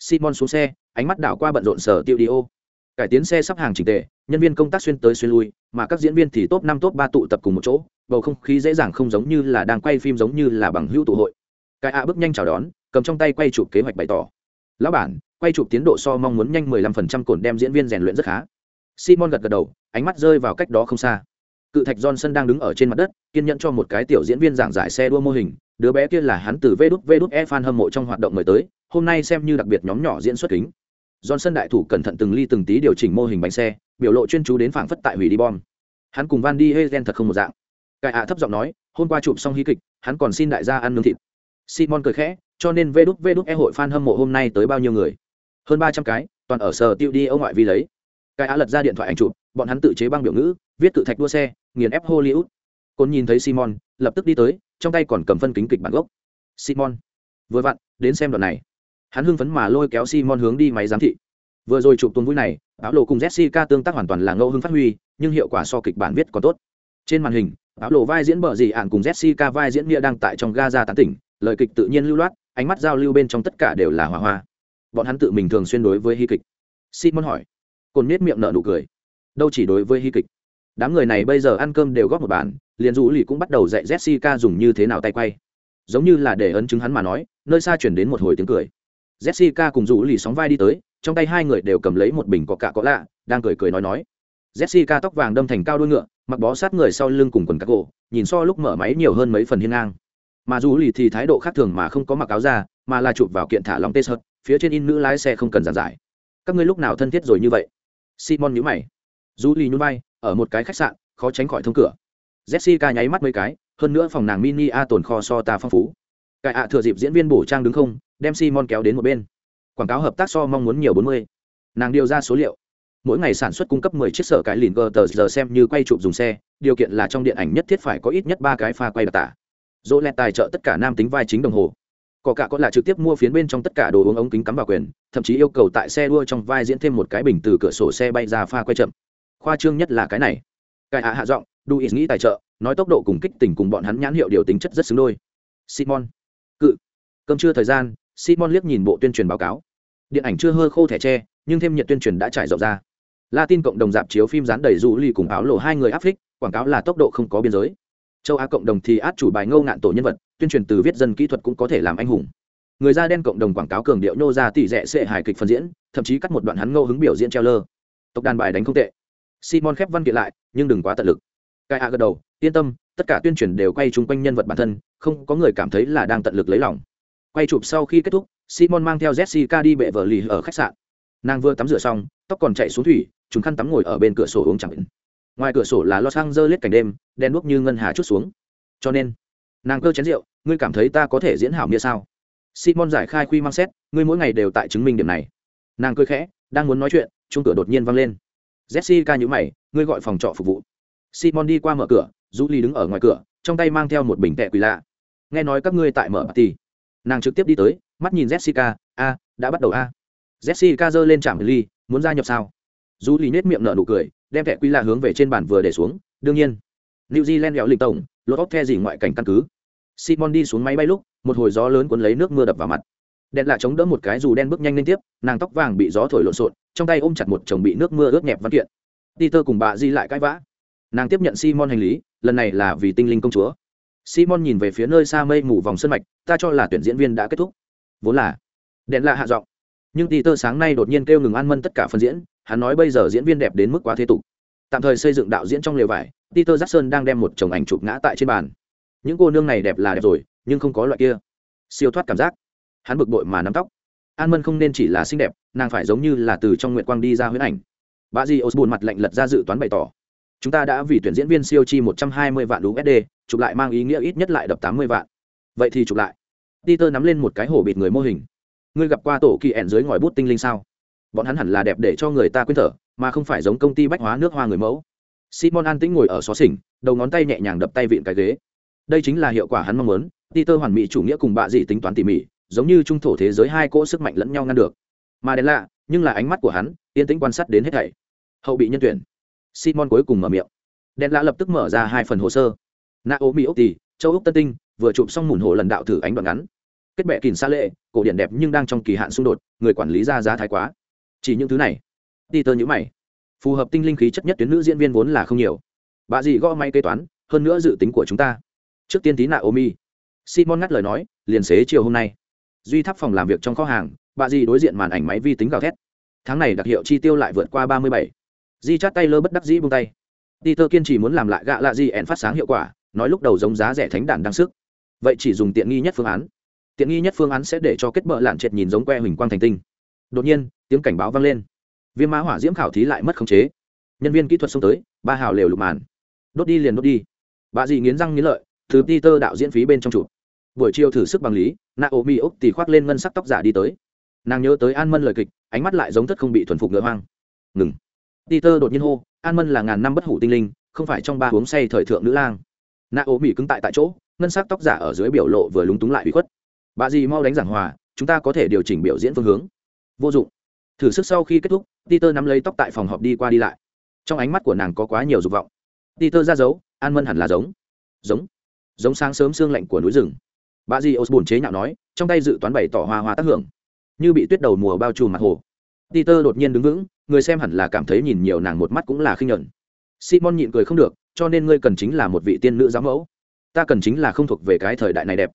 simon xuống xe, ánh mắt đảo qua bận rộn sở tiêu đi ô. Cải tiến xe sắp hàng trình tề, nhân viên công tác xuyên tới xuyên lui, mà các diễn viên thì top năm, top ba tụ tập cùng một chỗ, bầu không khí dễ dàng không giống như là đang quay phim giống như là bằng hữu tụ hội. Cái a bước nhanh chào đón, cầm trong tay quay chụp kế hoạch bày tỏ. Lão bản, quay chụp tiến độ so mong muốn nhanh mười lăm phần trăm cồn đem diễn viên rèn luyện rất khá. Simon gật gật đầu, ánh mắt rơi vào cách đó không xa cự thạch johnson đang đứng ở trên mặt đất, kiên nhẫn cho một cái tiểu diễn viên giảng giải xe đua mô hình. Đứa bé kia là hắn từ vê đút vê đút e fan hâm mộ trong hoạt động mời tới, hôm nay xem như đặc biệt nhóm nhỏ diễn xuất kính. Johnson đại thủ cẩn thận từng ly từng tí điều chỉnh mô hình bánh xe, biểu lộ chuyên chú đến phảng phất tại hủy đi bom. Hắn cùng van đi hezen thật không một dạng. Cải ạ thấp giọng nói, hôm qua chụp xong hí kịch, hắn còn xin đại gia ăn nướng thịt. Simon cười khẽ, cho nên vê đút vê đút e hội fan hâm mộ hôm nay tới bao nhiêu người? Hơn ba trăm cái, toàn ở sở tiêu đi ông ngoại vi lấy. Cái á lật ra điện thoại ảnh chụp, bọn hắn tự chế băng biểu ngữ, viết cự thạch đua xe nghiền ép hollywood. Côn nhìn thấy simon, lập tức đi tới, trong tay còn cầm phân kính kịch bản gốc. Simon, vừa vặn, đến xem đoạn này. Hắn hưng phấn mà lôi kéo simon hướng đi máy giám thị. Vừa rồi chụp tuần vui này, áo lộ cùng jessica tương tác hoàn toàn là ngẫu hưng phát huy, nhưng hiệu quả so kịch bản viết còn tốt. Trên màn hình, áo lộ vai diễn bờ dị ạn cùng jessica vai diễn nghĩa đang tại trong gaza tán tỉnh, lời kịch tự nhiên lưu loát, ánh mắt giao lưu bên trong tất cả đều là hòa hoa. Bọn hắn tự mình thường xuyên đối với hy kịch. Simon hỏi. Cồn nết miệng nợ nụ cười. Đâu chỉ đối với hy kịch? Đám người này bây giờ ăn cơm đều góp một bàn, liền rủ lì cũng bắt đầu dạy jessica dùng như thế nào tay quay. Giống như là để ấn chứng hắn mà nói, nơi xa chuyển đến một hồi tiếng cười. Jessica cùng rủ lì sóng vai đi tới, trong tay hai người đều cầm lấy một bình có cạ có lạ đang cười cười nói nói. Jessica tóc vàng đâm thành cao đuôi ngựa, mặc bó sát người sau lưng cùng quần các gỗ, nhìn so lúc mở máy nhiều hơn mấy phần hiên ngang. Mà dù lì thì thái độ khác thường mà không có mặc áo ra mà là chụp vào kiện thả lòng tê sợt, phía trên in nữ lái xe không cần giàn giải. Các ngươi lúc nào thân thiết rồi như vậy? Simon nhữ mày. Dù lì nhún vai ở một cái khách sạn, khó tránh khỏi thông cửa. Jessica nháy mắt mấy cái, hơn nữa phòng nàng mini a tồn kho so ta phong phú. Cải ạ thừa dịp diễn viên bổ trang đứng không, đem simon kéo đến một bên. Quảng cáo hợp tác so mong muốn nhiều bốn mươi. Nàng điều ra số liệu. Mỗi ngày sản xuất cung cấp 10 chiếc sở cái lìn gờ tờ giờ xem như quay chụp dùng xe, điều kiện là trong điện ảnh nhất thiết phải có ít nhất ba cái pha quay đặc tả. Dỗ lẹt tài trợ tất cả nam tính vai chính đồng hồ. Có cả có là trực tiếp mua phiến bên trong tất cả đồ uống ống kính cắm vào quyền, thậm chí yêu cầu tại xe đua trong vai diễn thêm một cái bình từ cửa sổ xe bay ra pha quay chậm khoa trương nhất là cái này. Cái hạ hạ giọng, đu ý nghĩ tài trợ, nói tốc độ cùng kích tình cùng bọn hắn nhãn hiệu điều tính chất rất xứng đôi. Simon. Cự. Cơm trưa thời gian, simon liếc nhìn bộ tuyên truyền báo cáo. Điện ảnh chưa hơi khô thẻ tre, nhưng thêm nhiệt tuyên truyền đã trải rộng ra. Latin cộng đồng dạp chiếu phim dán đầy rủ ly cùng áo lộ hai người áp phích quảng cáo là tốc độ không có biên giới. Châu á cộng đồng thì át chủ bài ngâu ngạn tổ nhân vật, tuyên truyền từ viết dân kỹ thuật cũng có thể làm anh hùng. Người da đen cộng đồng quảng cáo cường điệu nhô ra tỷ rẽ sệ hài kịch phân diễn, thậm chí cắt một đoạn hắn ngâu hứng biểu diễn treo lơ tộc đàn bài đánh không tệ simon khép văn kiện lại, nhưng đừng quá tận lực. Cai a gật đầu, yên tâm, tất cả tuyên truyền đều quay chung quanh nhân vật bản thân, không có người cảm thấy là đang tận lực lấy lòng. Quay chụp sau khi kết thúc, simon mang theo jessica đi bệ vợ lì ở khách sạn. Nàng vừa tắm rửa xong, tóc còn chạy xuống thủy chúng khăn tắm ngồi ở bên cửa sổ uống chẳng ngoài cửa sổ là los angeles cảnh đêm đen đuốc như ngân hà chút xuống. Cho nên, nàng cơ chén rượu, ngươi cảm thấy ta có thể diễn hảo nghĩa sao? Simon giải khai khuy mang xét, ngươi mỗi ngày đều tại chứng minh điểm này. Nàng cười khẽ, đang muốn nói chuyện chung cửa đột nhiên vang lên jessica nhữ mày, ngươi gọi phòng trọ phục vụ. Simon đi qua mở cửa du ly đứng ở ngoài cửa, trong tay mang theo một bình tệ quỳ lạ. Nghe nói các ngươi tại mở party. Nàng trực tiếp đi tới, mắt nhìn jessica, a, đã bắt đầu a. Jessica giơ lên chạm ly, muốn gia nhập sao? Du ly nết miệng nở nụ cười, đem tệ quỳ lạ hướng về trên bàn vừa để xuống, đương nhiên. New zealand lẹo lịch tổng lột óc the gì ngoại cảnh căn cứ. Simon đi xuống máy bay lúc, một hồi gió lớn cuốn lấy nước mưa đập vào mặt đèn lạ chống đỡ một cái dù đen bước nhanh lên tiếp, nàng tóc vàng bị gió thổi lộn xộn, trong tay ôm chặt một chồng bị nước mưa ướt nhẹp văn kiện. Peter cùng bà di lại cãi vã. Nàng tiếp nhận simon hành lý, lần này là vì tinh linh công chúa. Simon nhìn về phía nơi xa mây mù vòng sân mạch, ta cho là tuyển diễn viên đã kết thúc. Vốn là, đèn lạ hạ giọng. Nhưng peter sáng nay đột nhiên kêu ngừng ăn mân tất cả phần diễn, hắn nói bây giờ diễn viên đẹp đến mức quá thế tục. Tạm thời xây dựng đạo diễn trong lều vải, peter jackson đang đem một chồng ảnh chụp ngã tại trên bàn. Những cô nương này đẹp là đẹp rồi, nhưng không có loại kia. Siêu thoát cảm giác hắn bực bội mà nắm tóc. An mân không nên chỉ là xinh đẹp, nàng phải giống như là từ trong nguyện quang đi ra huyết ảnh. Bà di osborne mặt lạnh lật ra dự toán bày tỏ. Chúng ta đã vì tuyển diễn viên siêu chi một trăm hai mươi vạn usd chụp lại mang ý nghĩa ít nhất lại đập tám mươi vạn. Vậy thì chụp lại. Peter nắm lên một cái hổ bịt người mô hình. Ngươi gặp qua tổ kỳ ẻn dưới ngòi bút tinh linh sao? Bọn hắn hẳn là đẹp để cho người ta quên thở, mà không phải giống công ty bách hóa nước hoa người mẫu. Simon an tĩnh ngồi ở xó xỉnh, đầu ngón tay nhẹ nhàng đập tay vịn cái ghế. Đây chính là hiệu quả hắn mong muốn, peter hoàn mỹ chủ nghĩa cùng bạ dị tính toán tỉ mỉ giống như trung thổ thế giới hai cỗ sức mạnh lẫn nhau ngăn được. Mà đến lạ, nhưng là ánh mắt của hắn, yên tĩnh quan sát đến hết thảy. Hậu bị nhân tuyển. Simon cuối cùng mở miệng. Đen lạ lập tức mở ra hai phần hồ sơ. Naomi ốc tì châu úc tân tinh, vừa chụp xong mùn hồ lần đạo thử ánh đoạn ngắn. Kết bệ kìn xa lệ, cổ điển đẹp nhưng đang trong kỳ hạn xung đột, người quản lý ra giá thái quá. Chỉ những thứ này. Đi tơ nhữ mày. Phù hợp tinh linh khí chất nhất tuyến nữ diễn viên vốn là không nhiều. Bà dì gõ may kế toán, hơn nữa dự tính của chúng ta. Trước tiên tí nạ omi simon ngắt lời nói, liền xế chiều hôm nay duy tháp phòng làm việc trong kho hàng, bà dì đối diện màn ảnh máy vi tính gào thét. Tháng này đặc hiệu chi tiêu lại vượt qua ba mươi bảy. Di chát tay lơ bất đắc dĩ buông tay. Peter kiên trì muốn làm lại gạ lạ di ẻn phát sáng hiệu quả, nói lúc đầu giống giá rẻ thánh đản đăng sức. Vậy chỉ dùng tiện nghi nhất phương án. Tiện nghi nhất phương án sẽ để cho kết bợ lạn triệt nhìn giống que huỳnh quang thành tinh. Đột nhiên, tiếng cảnh báo vang lên. Viêm mã hỏa diễm khảo thí lại mất khống chế. Nhân viên kỹ thuật xông tới, ba hào lều lục màn. Đốt đi liền đốt đi. Bà dì nghiến răng nghiến lợi, từ peter đạo diễn phí bên trong chụp buổi chiều thử sức bằng lý, naomi úc thì khoác lên ngân sắc tóc giả đi tới. Nàng nhớ tới an mân lời kịch, ánh mắt lại giống thất không bị thuần phục ngựa hoang. Ngừng. Peter đột nhiên hô, an mân là ngàn năm bất hủ tinh linh, không phải trong ba uống say thời thượng nữ lang. Naomi cứng tại tại chỗ, ngân sắc tóc giả ở dưới biểu lộ vừa lúng túng lại bị khuất. Bà dì mau đánh giảng hòa, chúng ta có thể điều chỉnh biểu diễn phương hướng. Vô dụng. Thử sức sau khi kết thúc, peter nắm lấy tóc tại phòng họp đi qua đi lại. Trong ánh mắt của nàng có quá nhiều dục vọng. Peter ra dấu, an mân hẳn là giống. Giống. Giống sáng sớm sương lạnh của núi rừng bà di osborne chế nhạo nói, trong tay dự toán bày tỏ hoa hoa tác hưởng. Như bị tuyết đầu mùa bao trùm mặt hồ. Peter đột nhiên đứng vững, người xem hẳn là cảm thấy nhìn nhiều nàng một mắt cũng là khinh nhẫn simon nhịn cười không được, cho nên ngươi cần chính là một vị tiên nữ giám mẫu. Ta cần chính là không thuộc về cái thời đại này đẹp.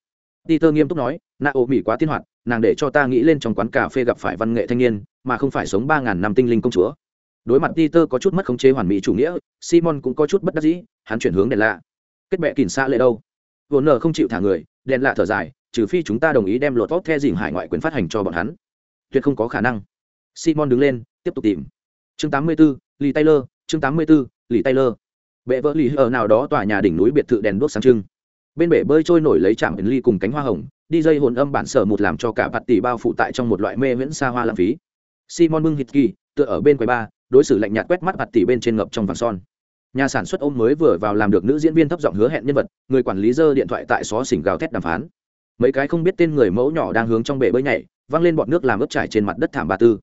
Peter nghiêm túc nói na ô mỹ quá tiên hoạt, nàng để cho ta nghĩ lên trong quán cà phê gặp phải văn nghệ thanh niên, mà không phải sống ba ngàn năm tinh linh công chúa. Đối mặt peter có chút mất khống chế hoàn mỹ chủ nghĩa, simon cũng có chút bất đắc dĩ, hắn chuyển hướng đèn lạ. Kết bệ kỉnh xa lệ đâu? Vốn nở không chịu thả người đèn lạ thở dài trừ phi chúng ta đồng ý đem lột tốt the dìm hải ngoại quyền phát hành cho bọn hắn. Tuyệt không có khả năng. Simon đứng lên tiếp tục tìm. Chương 84, lì taylor chương 84, lì taylor. Bệ vỡ lì ở nào đó tòa nhà đỉnh núi biệt thự đèn đuốc sáng trưng. Bên bể bơi trôi nổi lấy chạm ly cùng cánh hoa hồng đi dây hồn âm bản sở một làm cho cả bạt tỷ bao phụ tại trong một loại mê viễn xa hoa lãng phí. Simon mưng hít kỳ tựa ở bên quầy ba đối xử lạnh nhạt quét mắt bạt tỷ bên trên ngập trong vàng son nhà sản xuất ôm mới vừa vào làm được nữ diễn viên thấp giọng hứa hẹn nhân vật, người quản lý dơ điện thoại tại xó xỉnh gào thét đàm phán. Mấy cái không biết tên người mẫu nhỏ đang hướng trong bể bơi nhảy, văng lên bọn nước làm ướp trải trên mặt đất thảm ba tư.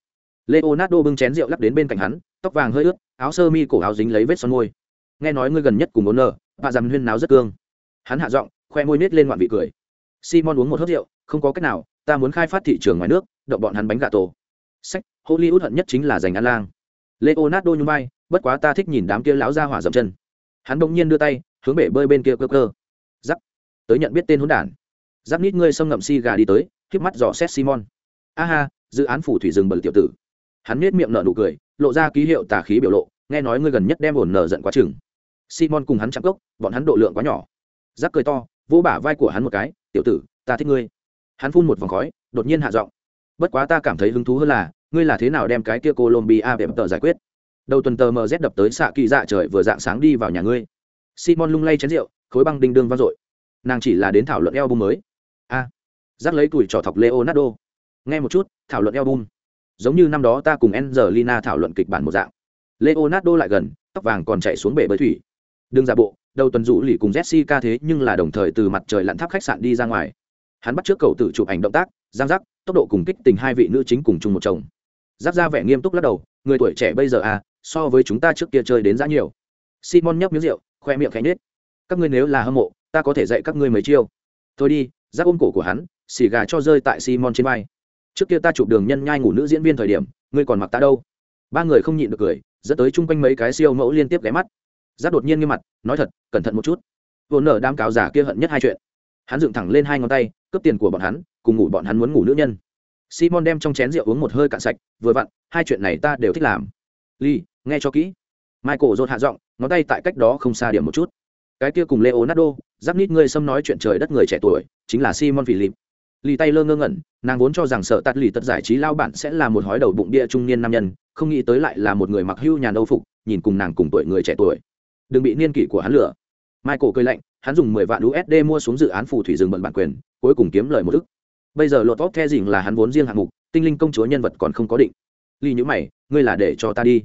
Leonardo bưng chén rượu lắc đến bên cạnh hắn, tóc vàng hơi ướt, áo sơ mi cổ áo dính lấy vết son môi. Nghe nói ngươi gần nhất cùng ôn nợ và dằm huyên náo rất cương. Hắn hạ giọng, khoe môi nết lên ngoạn vị cười. Simon uống một hớt rượu, không có cách nào, ta muốn khai phát thị trường ngoài nước động bọn hắn bánh gà tổ. Sách, hollywood hận nhất chính là giành ăn lang. Leonardo nhung vai bất quá ta thích nhìn đám kia lão ra hỏa dậm chân. Hắn bỗng nhiên đưa tay, hướng bể bơi bên kia cơ cơ giắc tới nhận biết tên hỗn đản. Giáp nít ngươi xâm ngậm si gà đi tới k mắt dò xét simon. A ha, dự án phủ thủy rừng bẩn tiểu tử. Hắn nết miệng nở nụ cười, lộ ra ký hiệu tà khí biểu lộ, nghe nói ngươi gần nhất đem ổn nở giận quá chừng. Simon cùng hắn chạm cốc, bọn hắn độ lượng quá nhỏ. Giáp cười to, vỗ bả vai của hắn một cái, tiểu tử, ta thích ngươi. Hắn phun một vòng khói, đột nhiên hạ giọng, bất quá ta cảm thấy hứng thú hơn là, ngươi là thế nào đem cái kia colombia về tờ giải quyết? Đầu tuần tờ mz đập tới xạ kỳ dạ trời vừa dạng sáng đi vào nhà ngươi. Simon lung lay chén rượu khối băng đinh đương vang dội. Nàng chỉ là đến thảo luận album mới. A à, giác lấy tuổi trò thọc leonardo. Nghe một chút thảo luận album. Giống như năm đó ta cùng angelina thảo luận kịch bản một dạng. Leonardo lại gần tóc vàng còn chạy xuống bể bơi thủy. Đừng giả bộ đầu tuần rủ lì cùng jessica thế nhưng là đồng thời từ mặt trời lặn tháp khách sạn đi ra ngoài. Hắn bắt trước cầu tự chụp ảnh động tác giang giác tốc độ cùng kích tình hai vị nữ chính cùng chung một chồng. Giáp ra vẻ nghiêm túc lắc đầu người tuổi trẻ bây giờ à so với chúng ta trước kia chơi đến giá nhiều. Simon nhấp miếng rượu, khoe miệng khẽ nhếch. Các ngươi nếu là hâm mộ, ta có thể dạy các ngươi mấy chiêu. Thôi đi, giáp ôm cổ của hắn, xì gà cho rơi tại simon trên vai. Trước kia ta chụp đường nhân nhai ngủ nữ diễn viên thời điểm, ngươi còn mặc ta đâu? Ba người không nhịn được cười, dẫn tới chung quanh mấy cái siêu mẫu liên tiếp ghé mắt. Giáp đột nhiên nghiêm mặt, nói thật, cẩn thận một chút. Vốn nở đám cáo giả kia hận nhất hai chuyện. Hắn dựng thẳng lên hai ngón tay, cướp tiền của bọn hắn, cùng ngủ bọn hắn muốn ngủ nữ nhân. Simon đem trong chén rượu uống một hơi cạn sạch, vừa vặn, hai chuyện này ta đều thích làm. Ly nghe cho kỹ. Michael dột hạ giọng, ngón tay tại cách đó không xa điểm một chút. Cái kia cùng leonardo, giáp nít ngươi xâm nói chuyện trời đất người trẻ tuổi, chính là simon philip. Lì tay lơ ngơ ngẩn, nàng vốn cho rằng sợ tắt lì tật giải trí lao bản sẽ là một hói đầu bụng bia trung niên nam nhân, không nghĩ tới lại là một người mặc hưu nhàn âu phục, nhìn cùng nàng cùng tuổi người trẻ tuổi. Đừng bị niên kỷ của hắn lửa michael cười lạnh, hắn dùng mười vạn usd mua xuống dự án phù thủy rừng bận bản quyền, cuối cùng kiếm lời một ức. Bây giờ lột tốt the dình là hắn vốn riêng hạng mục, tinh linh công chúa nhân vật còn không có định. Ly nhữ mày, ngươi là để cho ta đi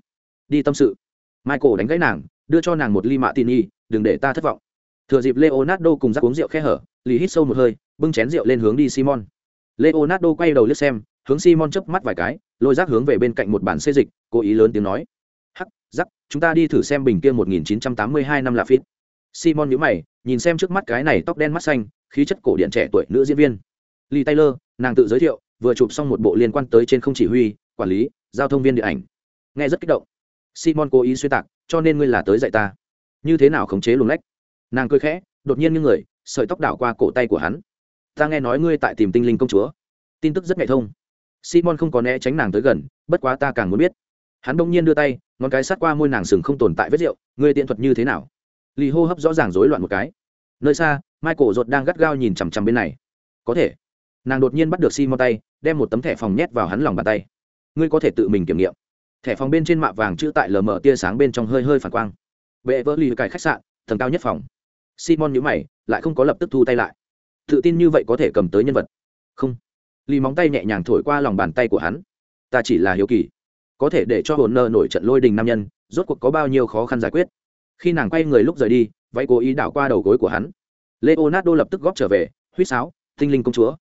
đi tâm sự. Michael đánh gãy nàng, đưa cho nàng một ly mạ tin y đừng để ta thất vọng. Thừa dịp leonardo cùng rắc uống rượu khe hở lì hít sâu một hơi, bưng chén rượu lên hướng đi simon. Leonardo quay đầu liếc xem, hướng simon chớp mắt vài cái, lôi rác hướng về bên cạnh một bản xê dịch, cố ý lớn tiếng nói. Hắc rắc chúng ta đi thử xem bình kia 1982 năm là phít. Simon nhíu mày, nhìn xem trước mắt cái này tóc đen mắt xanh, khí chất cổ điển trẻ tuổi nữ diễn viên. Lee taylor, nàng tự giới thiệu, vừa chụp xong một bộ liên quan tới trên không chỉ huy, quản lý, giao thông viên điện ảnh. Nghe rất kích động simon cố ý xuyên tạc, cho nên ngươi là tới dạy ta. Như thế nào khống chế luồng lách? Nàng cười khẽ, đột nhiên như người, sợi tóc đảo qua cổ tay của hắn. Ta nghe nói ngươi tại tìm tinh linh công chúa. Tin tức rất nhạy thông. Simon không có né tránh nàng tới gần, bất quá ta càng muốn biết. Hắn đông nhiên đưa tay, ngón cái sát qua môi nàng sừng không tồn tại vết rượu, ngươi tiện thuật như thế nào? Lì hô hấp rõ ràng rối loạn một cái. Nơi xa, michael rột đang gắt gao nhìn chằm chằm bên này. Có thể. Nàng đột nhiên bắt được simon tay, đem một tấm thẻ phòng nhét vào hắn lòng bàn tay. Ngươi có thể tự mình kiểm nghiệm thẻ phòng bên trên mạ vàng chữ tại lờ mờ tia sáng bên trong hơi hơi phản quang. Vệ vỡ lì cải khách sạn, tầng cao nhất phòng. Simon nhữ mày, lại không có lập tức thu tay lại. Tự tin như vậy có thể cầm tới nhân vật? Không. Lì móng tay nhẹ nhàng thổi qua lòng bàn tay của hắn. Ta chỉ là hiếu kỳ. Có thể để cho hồn nơ nổi trận lôi đình nam nhân, rốt cuộc có bao nhiêu khó khăn giải quyết? Khi nàng quay người lúc rời đi vậy cố ý đảo qua đầu gối của hắn. Leonardo lập tức góp trở về huýt sáo, tinh linh công chúa.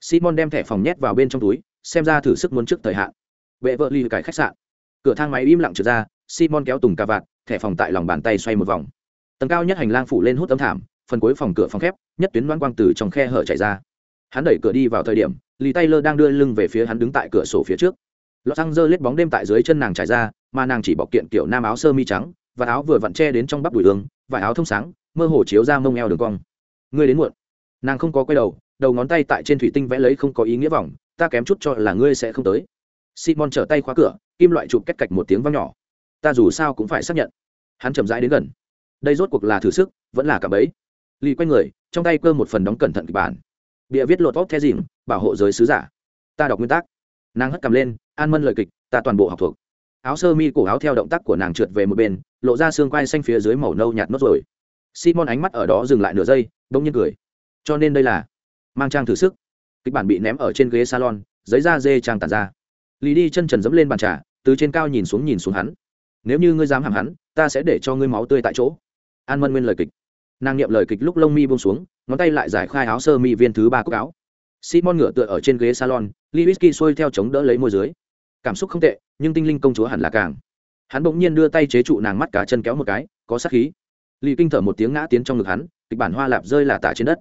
Simon đem thẻ phòng nhét vào bên trong túi, xem ra thử sức muốn trước thời hạn. Vệ vợ ly cải khách sạn cửa thang máy im lặng trượt ra simon kéo tùng cà vạt thẻ phòng tại lòng bàn tay xoay một vòng. Tầng cao nhất hành lang phủ lên hút tấm thảm phần cuối phòng cửa phòng khép nhất tuyến đoan quang từ trong khe hở chạy ra. Hắn đẩy cửa đi vào thời điểm lì tay lơ đang đưa lưng về phía hắn đứng tại cửa sổ phía trước. Lọt xăng dơ lết bóng đêm tại dưới chân nàng trải ra mà nàng chỉ bọc kiện kiểu nam áo sơ mi trắng và áo vừa vặn che đến trong bắp đùi đường, vải áo thông sáng mơ hồ chiếu ra mông eo đường cong. Ngươi đến muộn. Nàng không có quay đầu đầu ngón tay tại trên thủy tinh vẽ lấy không có ý nghĩa vòng ta kém chút cho là ngươi sẽ không tới simon trở tay khóa cửa, kim loại chụp cách cạch một tiếng vang nhỏ. Ta dù sao cũng phải xác nhận. Hắn chậm rãi đến gần. Đây rốt cuộc là thử sức, vẫn là cả bấy lì quay người, trong tay cơ một phần đóng cẩn thận kịch bản. Bịa viết lột vóc the dìm, bảo hộ giới sứ giả. Ta đọc nguyên tắc. Nàng hất cầm lên, an mân lời kịch, ta toàn bộ học thuộc. Áo sơ mi cổ áo theo động tác của nàng trượt về một bên, lộ ra xương quai xanh phía dưới màu nâu nhạt nốt rồi simon ánh mắt ở đó dừng lại nửa giây, bỗng nhiên cười. Cho nên đây là mang trang thử sức. Kịch bản bị ném ở trên ghế salon, giấy da dê trang tàn ra. Lý đi chân trần dẫm lên bàn trà, từ trên cao nhìn xuống nhìn xuống hắn. Nếu như ngươi dám hàng hắn, ta sẽ để cho ngươi máu tươi tại chỗ. An mân nguyên lời kịch. Nàng niệm lời kịch lúc lông mi bông xuống, ngón tay lại giải khai áo sơ mi viên thứ ba cốc áo. Simon ngửa tựa ở trên ghế salon lee whisky xuôi theo chống đỡ lấy môi dưới. Cảm xúc không tệ, nhưng tinh linh công chúa hẳn là càng. Hắn bỗng nhiên đưa tay chế trụ nàng mắt cả chân kéo một cái, có sát khí. Lì kinh thở một tiếng ngã tiến trong ngực hắn, kịch bản hoa lạp rơi là tả trên đất.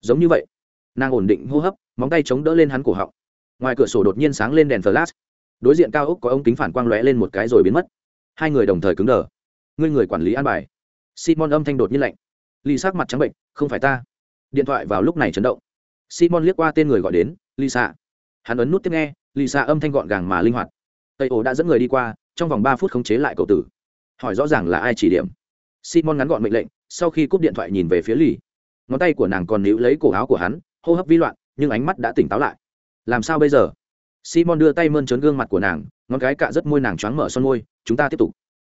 Giống như vậy, nàng ổn định hô hấp, móng tay chống đỡ lên hắn cổ họng ngoài cửa sổ đột nhiên sáng lên đèn flash. Đối diện cao ốc có ống kính phản quang lóe lên một cái rồi biến mất. Hai người đồng thời cứng đờ. Ngươi người quản lý an bài. Simon âm thanh đột nhiên lạnh. Ly sắc mặt trắng bệnh, không phải ta. Điện thoại vào lúc này chấn động. Simon liếc qua tên người gọi đến, lisa. Hắn ấn nút tiếp nghe, lisa âm thanh gọn gàng mà linh hoạt. Tây ổ đã dẫn người đi qua, trong vòng ba phút khống chế lại cậu tử. Hỏi rõ ràng là ai chỉ điểm. Simon ngắn gọn mệnh lệnh, sau khi cúp điện thoại nhìn về phía lì. Ngón tay của nàng còn níu lấy cổ áo của hắn, hô hấp vi loạn, nhưng ánh mắt đã tỉnh táo lại làm sao bây giờ? Simon đưa tay mơn trớn gương mặt của nàng, ngón cái cạ rất môi nàng choáng mở son môi, chúng ta tiếp tục.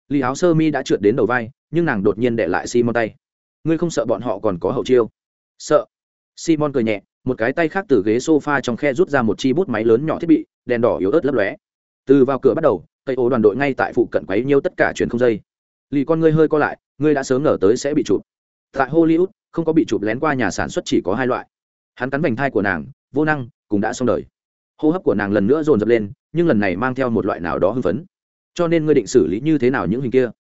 Lì áo sơ mi đã trượt đến đầu vai, nhưng nàng đột nhiên để lại simon tay. Ngươi không sợ bọn họ còn có hậu chiêu? Sợ. Simon cười nhẹ, một cái tay khác từ ghế sofa trong khe rút ra một chi bút máy lớn nhỏ thiết bị, đèn đỏ yếu ớt lấp lóe. Từ vào cửa bắt đầu cây ố đoàn đội ngay tại phụ cận quấy nhiêu tất cả chuyển không dây. Lì con ngươi hơi co lại, ngươi đã sớm ngờ tới sẽ bị chụp. Tại hollywood, không có bị chụp lén qua nhà sản xuất chỉ có hai loại. Hắn cắn vành thai của nàng, vô năng cũng đã xong đời. Hô hấp của nàng lần nữa dồn dập lên, nhưng lần này mang theo một loại nào đó hưng phấn. Cho nên ngươi định xử lý như thế nào những hình kia?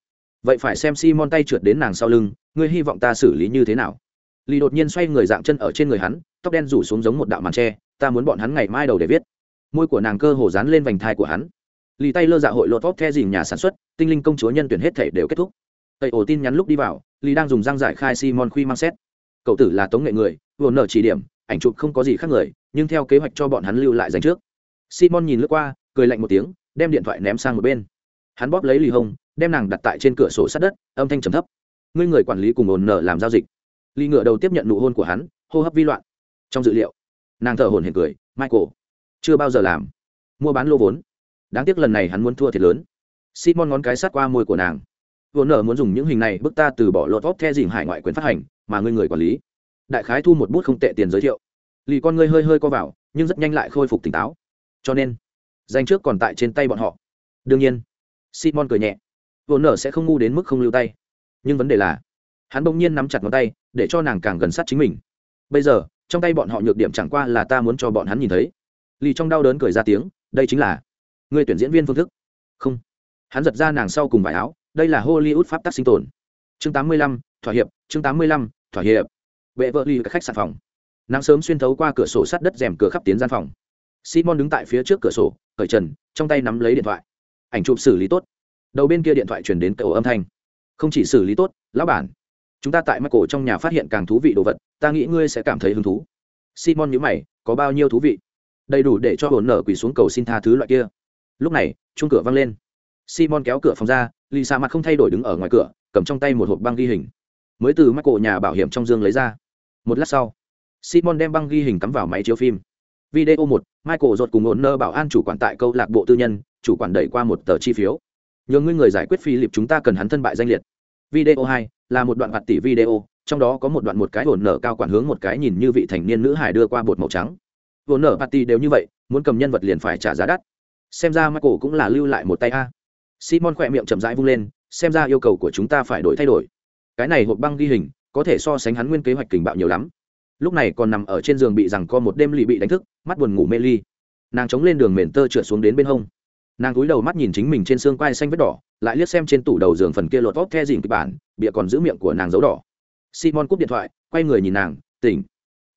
Vậy phải xem simon tay trượt đến nàng sau lưng, ngươi hy vọng ta xử lý như thế nào? Lì đột nhiên xoay người dạng chân ở trên người hắn, tóc đen rủ xuống giống một đạo màn tre, ta muốn bọn hắn ngày mai đầu để viết. Môi của nàng cơ hồ dán lên vành thai của hắn. Lì tay lơ dạ hội lột vóc the dìm nhà sản xuất, tinh linh công chúa nhân tuyển hết thể đều kết thúc. Tây ổ tin nhắn lúc đi vào, lì đang dùng răng giải khai simon khuy mang xét. Cậu tử là tống nghệ người, vừa nở chỉ điểm, ảnh chụp không có gì khác người nhưng theo kế hoạch cho bọn hắn lưu lại dành trước. Simon nhìn lướt qua, cười lạnh một tiếng, đem điện thoại ném sang một bên. Hắn bóp lấy lì hông, đem nàng đặt tại trên cửa sổ sát đất, âm thanh trầm thấp. Ngươi người quản lý cùng ồn nở làm giao dịch. Lì ngựa đầu tiếp nhận nụ hôn của hắn, hô hấp vi loạn. Trong dự liệu, nàng thở hồn hển cười, michael, chưa bao giờ làm. Mua bán lô vốn. Đáng tiếc lần này hắn muốn thua thiệt lớn. Simon ngón cái sát qua môi của nàng. Vốn nở muốn dùng những hình này bức ta từ bỏ lột vóc the dìm hải ngoại quyền phát hành, mà ngươi người quản lý. Đại khái thu một bút không tệ tiền giới thiệu lì con ngươi hơi hơi co vào nhưng rất nhanh lại khôi phục tỉnh táo. Cho nên danh trước còn tại trên tay bọn họ. Đương nhiên simon cười nhẹ. Vốn nở sẽ không ngu đến mức không lưu tay. Nhưng vấn đề là hắn bỗng nhiên nắm chặt ngón tay để cho nàng càng gần sát chính mình. Bây giờ trong tay bọn họ nhược điểm chẳng qua là ta muốn cho bọn hắn nhìn thấy. Lì trong đau đớn cười ra tiếng đây chính là người tuyển diễn viên phương thức. Không. Hắn giật ra nàng sau cùng vải áo đây là hollywood pháp tắc sinh tồn. Chương 85, thỏa hiệp chương 85, thỏa hiệp. Vệ vợ ly khách sạn phòng nắng sớm xuyên thấu qua cửa sổ sắt đất rèm cửa khắp tiến gian phòng. Simon đứng tại phía trước cửa sổ, cởi trần, trong tay nắm lấy điện thoại. Ảnh chụp xử lý tốt. Đầu bên kia điện thoại truyền đến cậu âm thanh. Không chỉ xử lý tốt, lão bản. Chúng ta tại mắt cổ trong nhà phát hiện càng thú vị đồ vật, ta nghĩ ngươi sẽ cảm thấy hứng thú. Simon nhớ mày, có bao nhiêu thú vị? Đầy đủ để cho hồn nở quỳ xuống cầu xin tha thứ loại kia. Lúc này chung cửa văng lên. Simon kéo cửa phòng ra lì xa mặt không thay đổi đứng ở ngoài cửa, cầm trong tay một hộp băng ghi hình. Mới từ mắt cổ nhà bảo hiểm trong dương lấy ra. Một lát sau simon đem băng ghi hình cắm vào máy chiếu phim. Video một, michael dột cùng ổn nơ bảo an chủ quản tại câu lạc bộ tư nhân, chủ quản đẩy qua một tờ chi phiếu. Nhờ ngươi người giải quyết phi lịp chúng ta cần hắn thân bại danh liệt. Video hai, là một đoạn hoạt tỷ video, trong đó có một đoạn một cái ổn nở cao quản hướng một cái nhìn như vị thành niên nữ hài đưa qua bột màu trắng. Ổn nở party đều như vậy, muốn cầm nhân vật liền phải trả giá đắt. Xem ra michael cũng là lưu lại một tay a. Simon khỏe miệng chậm rãi vung lên, xem ra yêu cầu của chúng ta phải đổi thay đổi. Cái này hộp băng ghi hình, có thể so sánh hắn nguyên kế hoạch kình bạo nhiều lắm lúc này còn nằm ở trên giường bị rằng co một đêm lì bị đánh thức, mắt buồn ngủ mê ly. Nàng chống lên đường mền tơ trượt xuống đến bên hông. Nàng cúi đầu mắt nhìn chính mình trên xương quai xanh vết đỏ, lại liếc xem trên tủ đầu giường phần kia lột vóc the dìm kịch bản, bịa còn giữ miệng của nàng dấu đỏ. Simon cúp điện thoại, quay người nhìn nàng, tỉnh,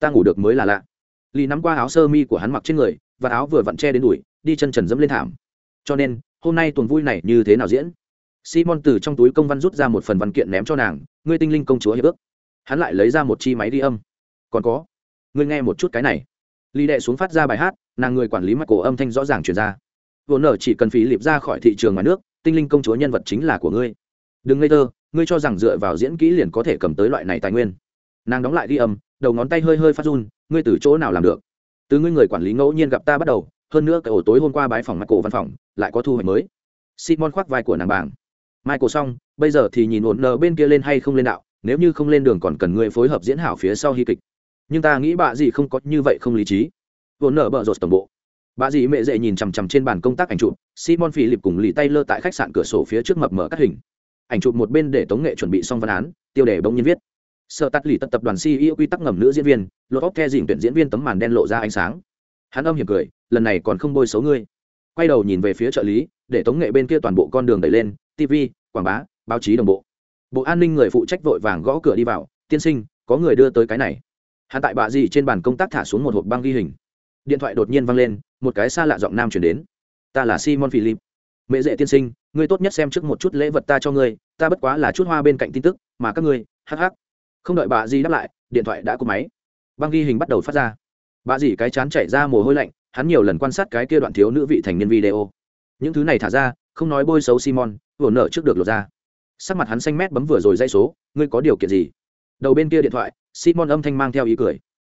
ta ngủ được mới là lạ. Lì nắm qua áo sơ mi của hắn mặc trên người, và áo vừa vặn che đến đùi, đi chân trần dẫm lên thảm. Cho nên, hôm nay tuần vui này như thế nào diễn? Simon từ trong túi công văn rút ra một phần văn kiện ném cho nàng, ngươi tinh linh công chúa hiệp ước. Hắn lại lấy ra một chi máy đi âm còn có. Ngươi nghe một chút cái này. Lì đệ xuống phát ra bài hát, nàng người quản lý mặt cổ âm thanh rõ ràng truyền ra. Vốn nở chỉ cần phí liệp ra khỏi thị trường ngoài nước, tinh linh công chúa nhân vật chính là của ngươi. Đừng ngây thơ, ngươi cho rằng dựa vào diễn kỹ liền có thể cầm tới loại này tài nguyên. Nàng đóng lại ghi âm, đầu ngón tay hơi hơi phát run, ngươi từ chỗ nào làm được? Từ ngươi người quản lý ngẫu nhiên gặp ta bắt đầu, hơn nữa cái ổ tối hôm qua bái phòng mặt cổ văn phòng, lại có thu hoạch mới. Simon khoác vai của nàng bàng michael xong, bây giờ thì nhìn ổn nờ bên kia lên hay không lên đạo, nếu như không lên đường còn cần ngươi phối hợp diễn hảo phía sau hy kịch nhưng ta nghĩ bà gì không có như vậy không lý trí. Vốn nở bợ rột tổng bộ. Bà dì mẹ dễ nhìn chằm chằm trên bàn công tác ảnh chụp, simon phi lịp cùng lì tay lơ tại khách sạn cửa sổ phía trước mập mở các hình. Ảnh chụp một bên để tống nghệ chuẩn bị xong văn án, tiêu đề bỗng nhiên viết. Sợ tắt lì tật tập đoàn ceo quy tắc ngầm nữ diễn viên, lột óc the dìm tuyển diễn viên tấm màn đen lộ ra ánh sáng. Hắn âm hiểm cười, lần này còn không bôi xấu ngươi. Quay đầu nhìn về phía trợ lý, để tống nghệ bên kia toàn bộ con đường đẩy lên tv quảng bá, báo chí đồng bộ. Bộ an ninh người phụ trách vội vàng gõ cửa đi vào, tiên sinh, có người đưa tới cái này hắn tại bà gì trên bàn công tác thả xuống một hộp băng ghi hình. Điện thoại đột nhiên văng lên, một cái xa lạ giọng nam chuyển đến. Ta là simon philip. Mẹ dễ tiên sinh, ngươi tốt nhất xem trước một chút lễ vật ta cho ngươi, ta bất quá là chút hoa bên cạnh tin tức, mà các ngươi, hắc hắc. Không đợi bà di đáp lại, điện thoại đã cúp máy. Băng ghi hình bắt đầu phát ra. Bà dì cái chán chảy ra mồ hôi lạnh, hắn nhiều lần quan sát cái kia đoạn thiếu nữ vị thành niên video. Những thứ này thả ra, không nói bôi xấu simon, vừa nở trước được lột ra. Sắc mặt hắn xanh mét bấm vừa rồi dây số, ngươi có điều kiện gì? Đầu bên kia điện thoại simon âm thanh mang theo ý cười.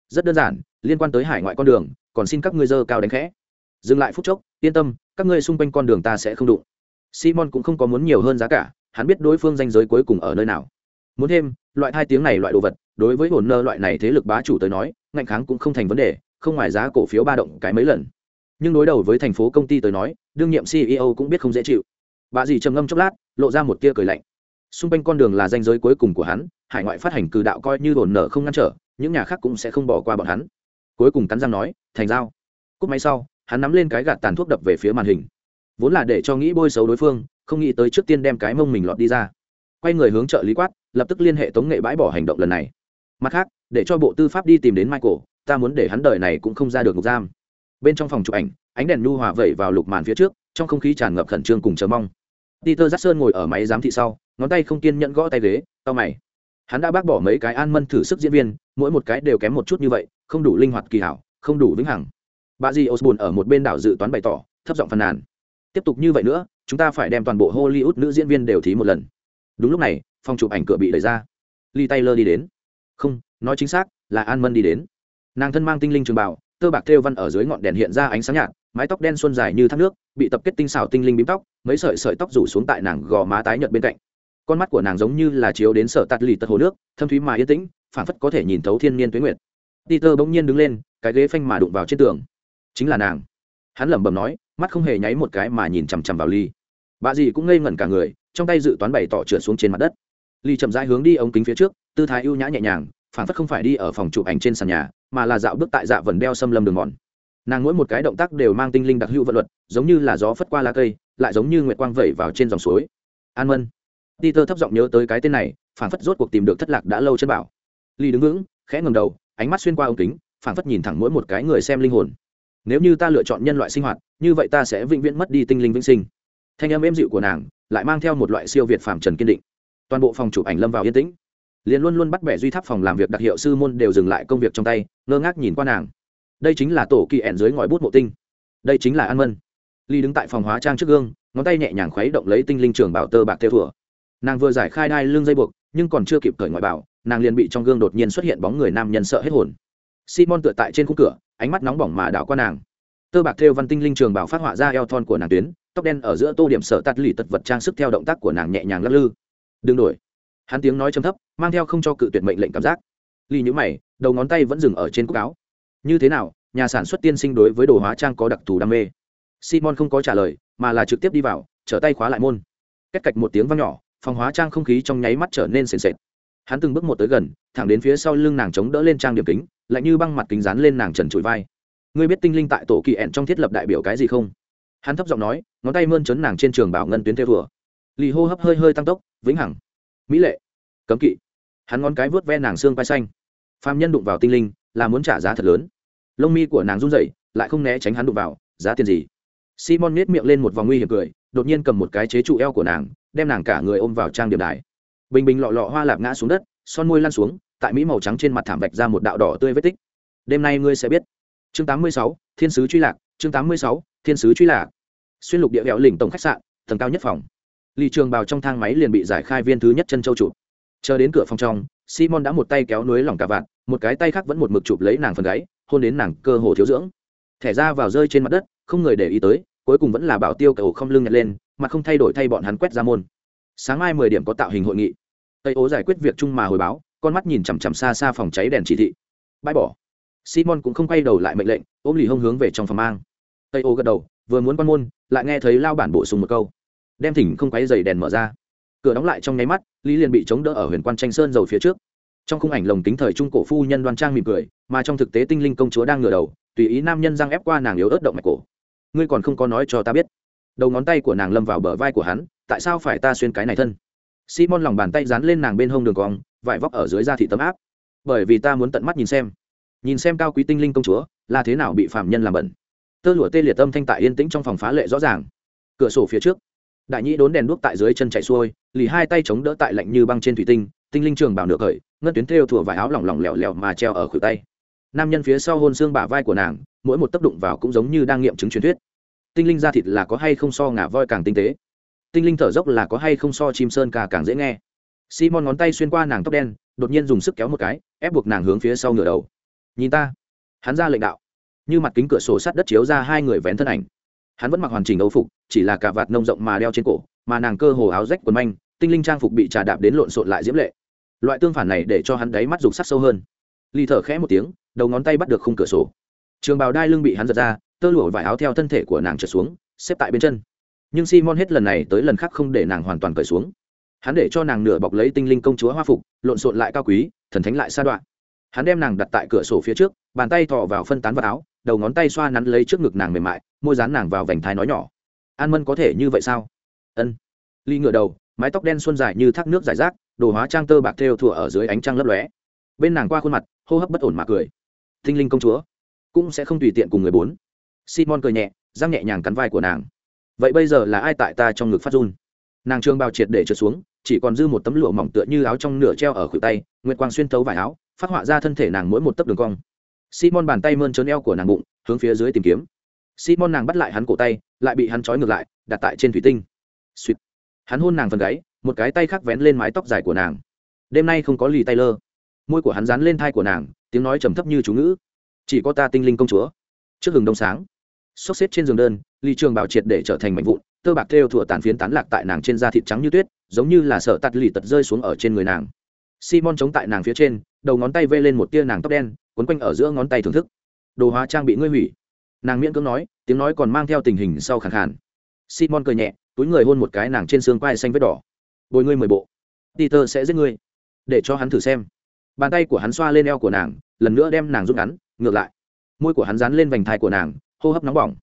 Rất đơn giản, liên quan tới hải ngoại con đường, còn xin các ngươi dơ cao đánh khẽ. Dừng lại phút chốc, yên tâm, các ngươi xung quanh con đường ta sẽ không đụng. Simon cũng không có muốn nhiều hơn giá cả, hắn biết đối phương danh giới cuối cùng ở nơi nào. Muốn thêm, loại hai tiếng này loại đồ vật, đối với hồn nơ loại này thế lực bá chủ tới nói, ngạnh kháng cũng không thành vấn đề, không ngoài giá cổ phiếu ba động cái mấy lần. Nhưng đối đầu với thành phố công ty tới nói, đương nhiệm ceo cũng biết không dễ chịu. Bà dì trầm ngâm chốc lát, lộ ra một tia cười lạnh. Xung quanh con đường là danh giới cuối cùng của hắn hải ngoại phát hành cử đạo coi như đồn nở không ngăn trở, những nhà khác cũng sẽ không bỏ qua bọn hắn. Cuối cùng cắn răng nói, thành giao. Cúp máy sau, hắn nắm lên cái gạt tàn thuốc đập về phía màn hình. Vốn là để cho nghĩ bôi xấu đối phương, không nghĩ tới trước tiên đem cái mông mình lọt đi ra. Quay người hướng trợ lý quát, lập tức liên hệ tống nghệ bãi bỏ hành động lần này. Mặt khác, để cho bộ tư pháp đi tìm đến michael, ta muốn để hắn đời này cũng không ra được ngục giam. Bên trong phòng chụp ảnh, ánh đèn nhu hòa vẩy vào lục màn phía trước, trong không khí tràn ngập khẩn trương cùng chờ mong. Peter giác sơn ngồi ở máy giám thị sau, ngón tay không kiên nhẫn gõ tay ghế tao mày hắn đã bác bỏ mấy cái an mân thử sức diễn viên, mỗi một cái đều kém một chút như vậy, không đủ linh hoạt kỳ hảo, không đủ vĩnh hằng. Bà dì osborne ở một bên đảo dự toán bày tỏ, thấp giọng phàn nàn. Tiếp tục như vậy nữa, chúng ta phải đem toàn bộ hollywood nữ diễn viên đều thí một lần. Đúng lúc này, phòng chụp ảnh cửa bị đẩy ra. Lee taylor đi đến. Không, nói chính xác, là an mân đi đến. Nàng thân mang tinh linh trường bảo tơ bạc thêu văn ở dưới ngọn đèn hiện ra ánh sáng nhạt, mái tóc đen xuân dài như thác nước, bị tập kết tinh xảo tinh linh bím tóc, mấy sợi sợi tóc rủ xuống tại nàng gò má tái nhợt bên cạnh con mắt của nàng giống như là chiếu đến sở tạt lì tật hồ nước, thâm thúy mà yên tĩnh phản phất có thể nhìn thấu thiên nhiên tuế nguyệt. Peter bỗng nhiên đứng lên, cái ghế phanh mà đụng vào trên tường. Chính là nàng. Hắn lẩm bẩm nói, mắt không hề nháy một cái mà nhìn chằm chằm vào ly. Bà dì cũng ngây ngẩn cả người, trong tay dự toán bày tỏ trượt xuống trên mặt đất. Ly chậm rãi hướng đi ống kính phía trước, tư thái ưu nhã nhẹ nhàng phản phất không phải đi ở phòng chụp ảnh trên sàn nhà, mà là dạo bước tại dạ vần đeo xâm lâm đường mòn. Nàng mỗi một cái động tác đều mang tinh linh đặc hữu vận luật, giống như là gió phất qua lá cây, lại giống như nguyệt quang vẩy vào trên dòng suối. An mân peter thấp giọng nhớ tới cái tên này phản phất rốt cuộc tìm được thất lạc đã lâu chân bảo. Lý đứng vững, khẽ ngẩng đầu, ánh mắt xuyên qua ống kính phản phất nhìn thẳng mỗi một cái người xem linh hồn. Nếu như ta lựa chọn nhân loại sinh hoạt, như vậy ta sẽ vĩnh viễn mất đi tinh linh vĩnh sinh. Thanh âm êm dịu của nàng lại mang theo một loại siêu việt phàm trần kiên định. Toàn bộ phòng chụp ảnh lâm vào yên tĩnh. Liền luôn luôn bắt bẻ duy tháp phòng làm việc đặc hiệu sư môn đều dừng lại công việc trong tay, ngơ ngác nhìn qua nàng. Đây chính là tổ kỳ ẻn dưới ngòi bút mộ tinh. Đây chính là an mân. Ly đứng tại phòng hóa trang trước gương, ngón tay nhẹ nhàng khuấy động lấy tinh linh trường bảo tơ bạc theo thùa nàng vừa giải khai đai lưng dây buộc, nhưng còn chưa kịp cởi ngoại bảo, nàng liền bị trong gương đột nhiên xuất hiện bóng người nam nhân sợ hết hồn. Simon tựa tại trên khung cửa, ánh mắt nóng bỏng mà đảo qua nàng. Tơ bạc thêu văn tinh linh trường bảo phát họa ra eo thon của nàng tuyến, tóc đen ở giữa tô điểm sở tắt lì tật vật trang sức theo động tác của nàng nhẹ nhàng lắc lư. Đừng đổi. Hắn tiếng nói chấm thấp, mang theo không cho cự tuyệt mệnh lệnh cảm giác. Ly nhữ mày, đầu ngón tay vẫn dừng ở trên cúc áo. Như thế nào, nhà sản xuất tiên sinh đối với đồ hóa trang có đặc thù đam mê? Simon không có trả lời, mà là trực tiếp đi vào, trở tay khóa lại môn. Cách cạch một tiếng vang nhỏ phòng hóa trang không khí trong nháy mắt trở nên sền sệt. Hắn từng bước một tới gần, thẳng đến phía sau lưng nàng chống đỡ lên trang điểm kính, lạnh như băng mặt kính dán lên nàng trần trụi vai. Ngươi biết tinh linh tại tổ kỳ ẹn trong thiết lập đại biểu cái gì không? Hắn thấp giọng nói, ngón tay mơn trấn nàng trên trường bảo ngân tuyến theo vừa lì hô hấp hơi hơi tăng tốc, vĩnh hằng. Mỹ lệ. Cấm kỵ. Hắn ngón cái vớt ve nàng xương vai xanh. Phàm nhân đụng vào tinh linh, là muốn trả giá thật lớn. Lông mi của nàng run rẩy, lại không né tránh hắn đụng vào. Giá tiền gì? Simon nết miệng lên một vòng nguy hiểm cười đột nhiên cầm một cái chế trụ eo của nàng đem nàng cả người ôm vào trang điểm đài. Bình bình lọ lọ hoa lạp ngã xuống đất son môi lan xuống tại mỹ màu trắng trên mặt thảm vạch ra một đạo đỏ tươi vết tích. Đêm nay ngươi sẽ biết. Chương 86, thiên sứ truy lạc chương 86, thiên sứ truy lạc. Xuyên lục địa vẹo lỉnh tổng khách sạn tầng cao nhất phòng. Lì trường bào trong thang máy liền bị giải khai viên thứ nhất chân châu trụ chờ đến cửa phòng trong simon đã một tay kéo núi lỏng cả vạn một cái tay khác vẫn một mực chụp lấy nàng phần gáy hôn đến nàng cơ hồ thiếu dưỡng. Thẻ ra vào rơi trên mặt đất không người để ý tới cuối cùng vẫn là bảo tiêu cầu không lưng nhặt lên, mà không thay đổi thay bọn hắn quét ra môn. Sáng mai mười điểm có tạo hình hội nghị. Tây ố giải quyết việc chung mà hồi báo, con mắt nhìn chằm chằm xa xa phòng cháy đèn chỉ thị. Bãi bỏ. Simon cũng không quay đầu lại mệnh lệnh, ôm lì hông hướng về trong phòng mang. Tây ố gật đầu, vừa muốn quan môn, lại nghe thấy lao bản bổ sung một câu. Đem thỉnh không quay dày đèn mở ra. Cửa đóng lại trong nháy mắt, lý liền bị chống đỡ ở huyền quan tranh sơn dầu phía trước. Trong khung ảnh lồng kính thời trung cổ phu nhân đoan trang mỉm cười, mà trong thực tế tinh linh công chúa đang ngửa đầu, tùy ý nam nhân răng ép qua nàng yếu ớt động mạch cổ ngươi còn không có nói cho ta biết. Đầu ngón tay của nàng lâm vào bờ vai của hắn, tại sao phải ta xuyên cái này thân? Simon lòng bàn tay dán lên nàng bên hông đường cong, vải vóc ở dưới da thị tấm áp. Bởi vì ta muốn tận mắt nhìn xem. Nhìn xem cao quý tinh linh công chúa, là thế nào bị phạm nhân làm bẩn. Tơ lụa tê liệt tâm thanh tại yên tĩnh trong phòng phá lệ rõ ràng. Cửa sổ phía trước, đại nhĩ đốn đèn đuốc tại dưới chân chạy xuôi, lì hai tay chống đỡ tại lạnh như băng trên thủy tinh tinh linh trường bảo nửa khởi ngân tuyến thêu thủa vải áo lỏng lỏng lẻo lẻo mà treo ở khuỷu tay. Nam nhân phía sau hôn xương bả vai của nàng mỗi một tấc đụng vào cũng giống như đang nghiệm chứng truyền thuyết. Tinh linh da thịt là có hay không so ngả voi càng tinh tế? Tinh linh thở dốc là có hay không so chim sơn ca càng dễ nghe? Simon ngón tay xuyên qua nàng tóc đen, đột nhiên dùng sức kéo một cái, ép buộc nàng hướng phía sau ngửa đầu. Nhìn ta. Hắn ra lệnh đạo. Như mặt kính cửa sổ sắt đất chiếu ra hai người vén thân ảnh. Hắn vẫn mặc hoàn chỉnh âu phục, chỉ là cả vạt nông rộng mà đeo trên cổ, mà nàng cơ hồ áo rách quần manh, tinh linh trang phục bị trà đạp đến lộn xộn lại diễm lệ. Loại tương phản này để cho hắn đáy mắt rục sắc sâu hơn. Ly thở khẽ một tiếng, đầu ngón tay bắt được khung cửa sổ trường bào đai lưng bị hắn giật ra, tơ lụa vải áo theo thân thể của nàng trượt xuống, xếp tại bên chân. Nhưng simon hết lần này tới lần khác không để nàng hoàn toàn cởi xuống. Hắn để cho nàng nửa bọc lấy tinh linh công chúa hoa phục, lộn xộn lại cao quý, thần thánh lại sa đoạn. Hắn đem nàng đặt tại cửa sổ phía trước, bàn tay thọ vào phân tán vào áo, đầu ngón tay xoa nắn lấy trước ngực nàng mềm mại, môi dán nàng vào vành thái nói nhỏ. An mân có thể như vậy sao? Ân. Ly ngựa đầu, mái tóc đen xuân dài như thác nước dài rác, đồ hóa trang tơ bạc thêu thùa ở dưới ánh trăng lấp lóe. Bên nàng qua khuôn mặt, hô hấp bất ổn mà cười. Tinh linh công chúa cũng sẽ không tùy tiện cùng người bốn. Simon cười nhẹ răng nhẹ nhàng cắn vai của nàng. Vậy bây giờ là ai tại ta trong ngực phát run? Nàng trương bao triệt để trượt xuống, chỉ còn dư một tấm lụa mỏng tựa như áo trong nửa treo ở khuỷu tay, nguyệt quang xuyên thấu vải áo, phát họa ra thân thể nàng mỗi một tấc đường cong. Simon bàn tay mơn trớn eo của nàng bụng, hướng phía dưới tìm kiếm. Simon nàng bắt lại hắn cổ tay, lại bị hắn trói ngược lại, đặt tại trên thủy tinh. Suýt hắn hôn nàng phần gáy, một cái tay khác vén lên mái tóc dài của nàng. Đêm nay không có lì tay lơ môi của hắn dán lên thai của nàng, tiếng nói trầm thấp như chú ngữ chỉ có ta tinh linh công chúa. Trước hừng đông sáng xốc xếp trên giường đơn ly trường bảo triệt để trở thành mảnh vụn, tơ bạc thêu thủa tàn phiến tán lạc tại nàng trên da thịt trắng như tuyết, giống như là sợ tạt lì tật rơi xuống ở trên người nàng. Simon chống tại nàng phía trên, đầu ngón tay vê lên một tia nàng tóc đen, quấn quanh ở giữa ngón tay thưởng thức. Đồ hóa trang bị ngươi hủy. Nàng miễn cưỡng nói, tiếng nói còn mang theo tình hình sau khẳng khàn. Simon cười nhẹ, túi người hôn một cái nàng trên xương quai xanh vết đỏ. Bồi ngươi mười bộ. Peter sẽ giết ngươi. Để cho hắn thử xem. Bàn tay của hắn xoa lên eo của nàng, lần nữa đem nàng rút ngắn ngược lại. Môi của hắn dán lên vành thai của nàng, hô hấp nóng bỏng.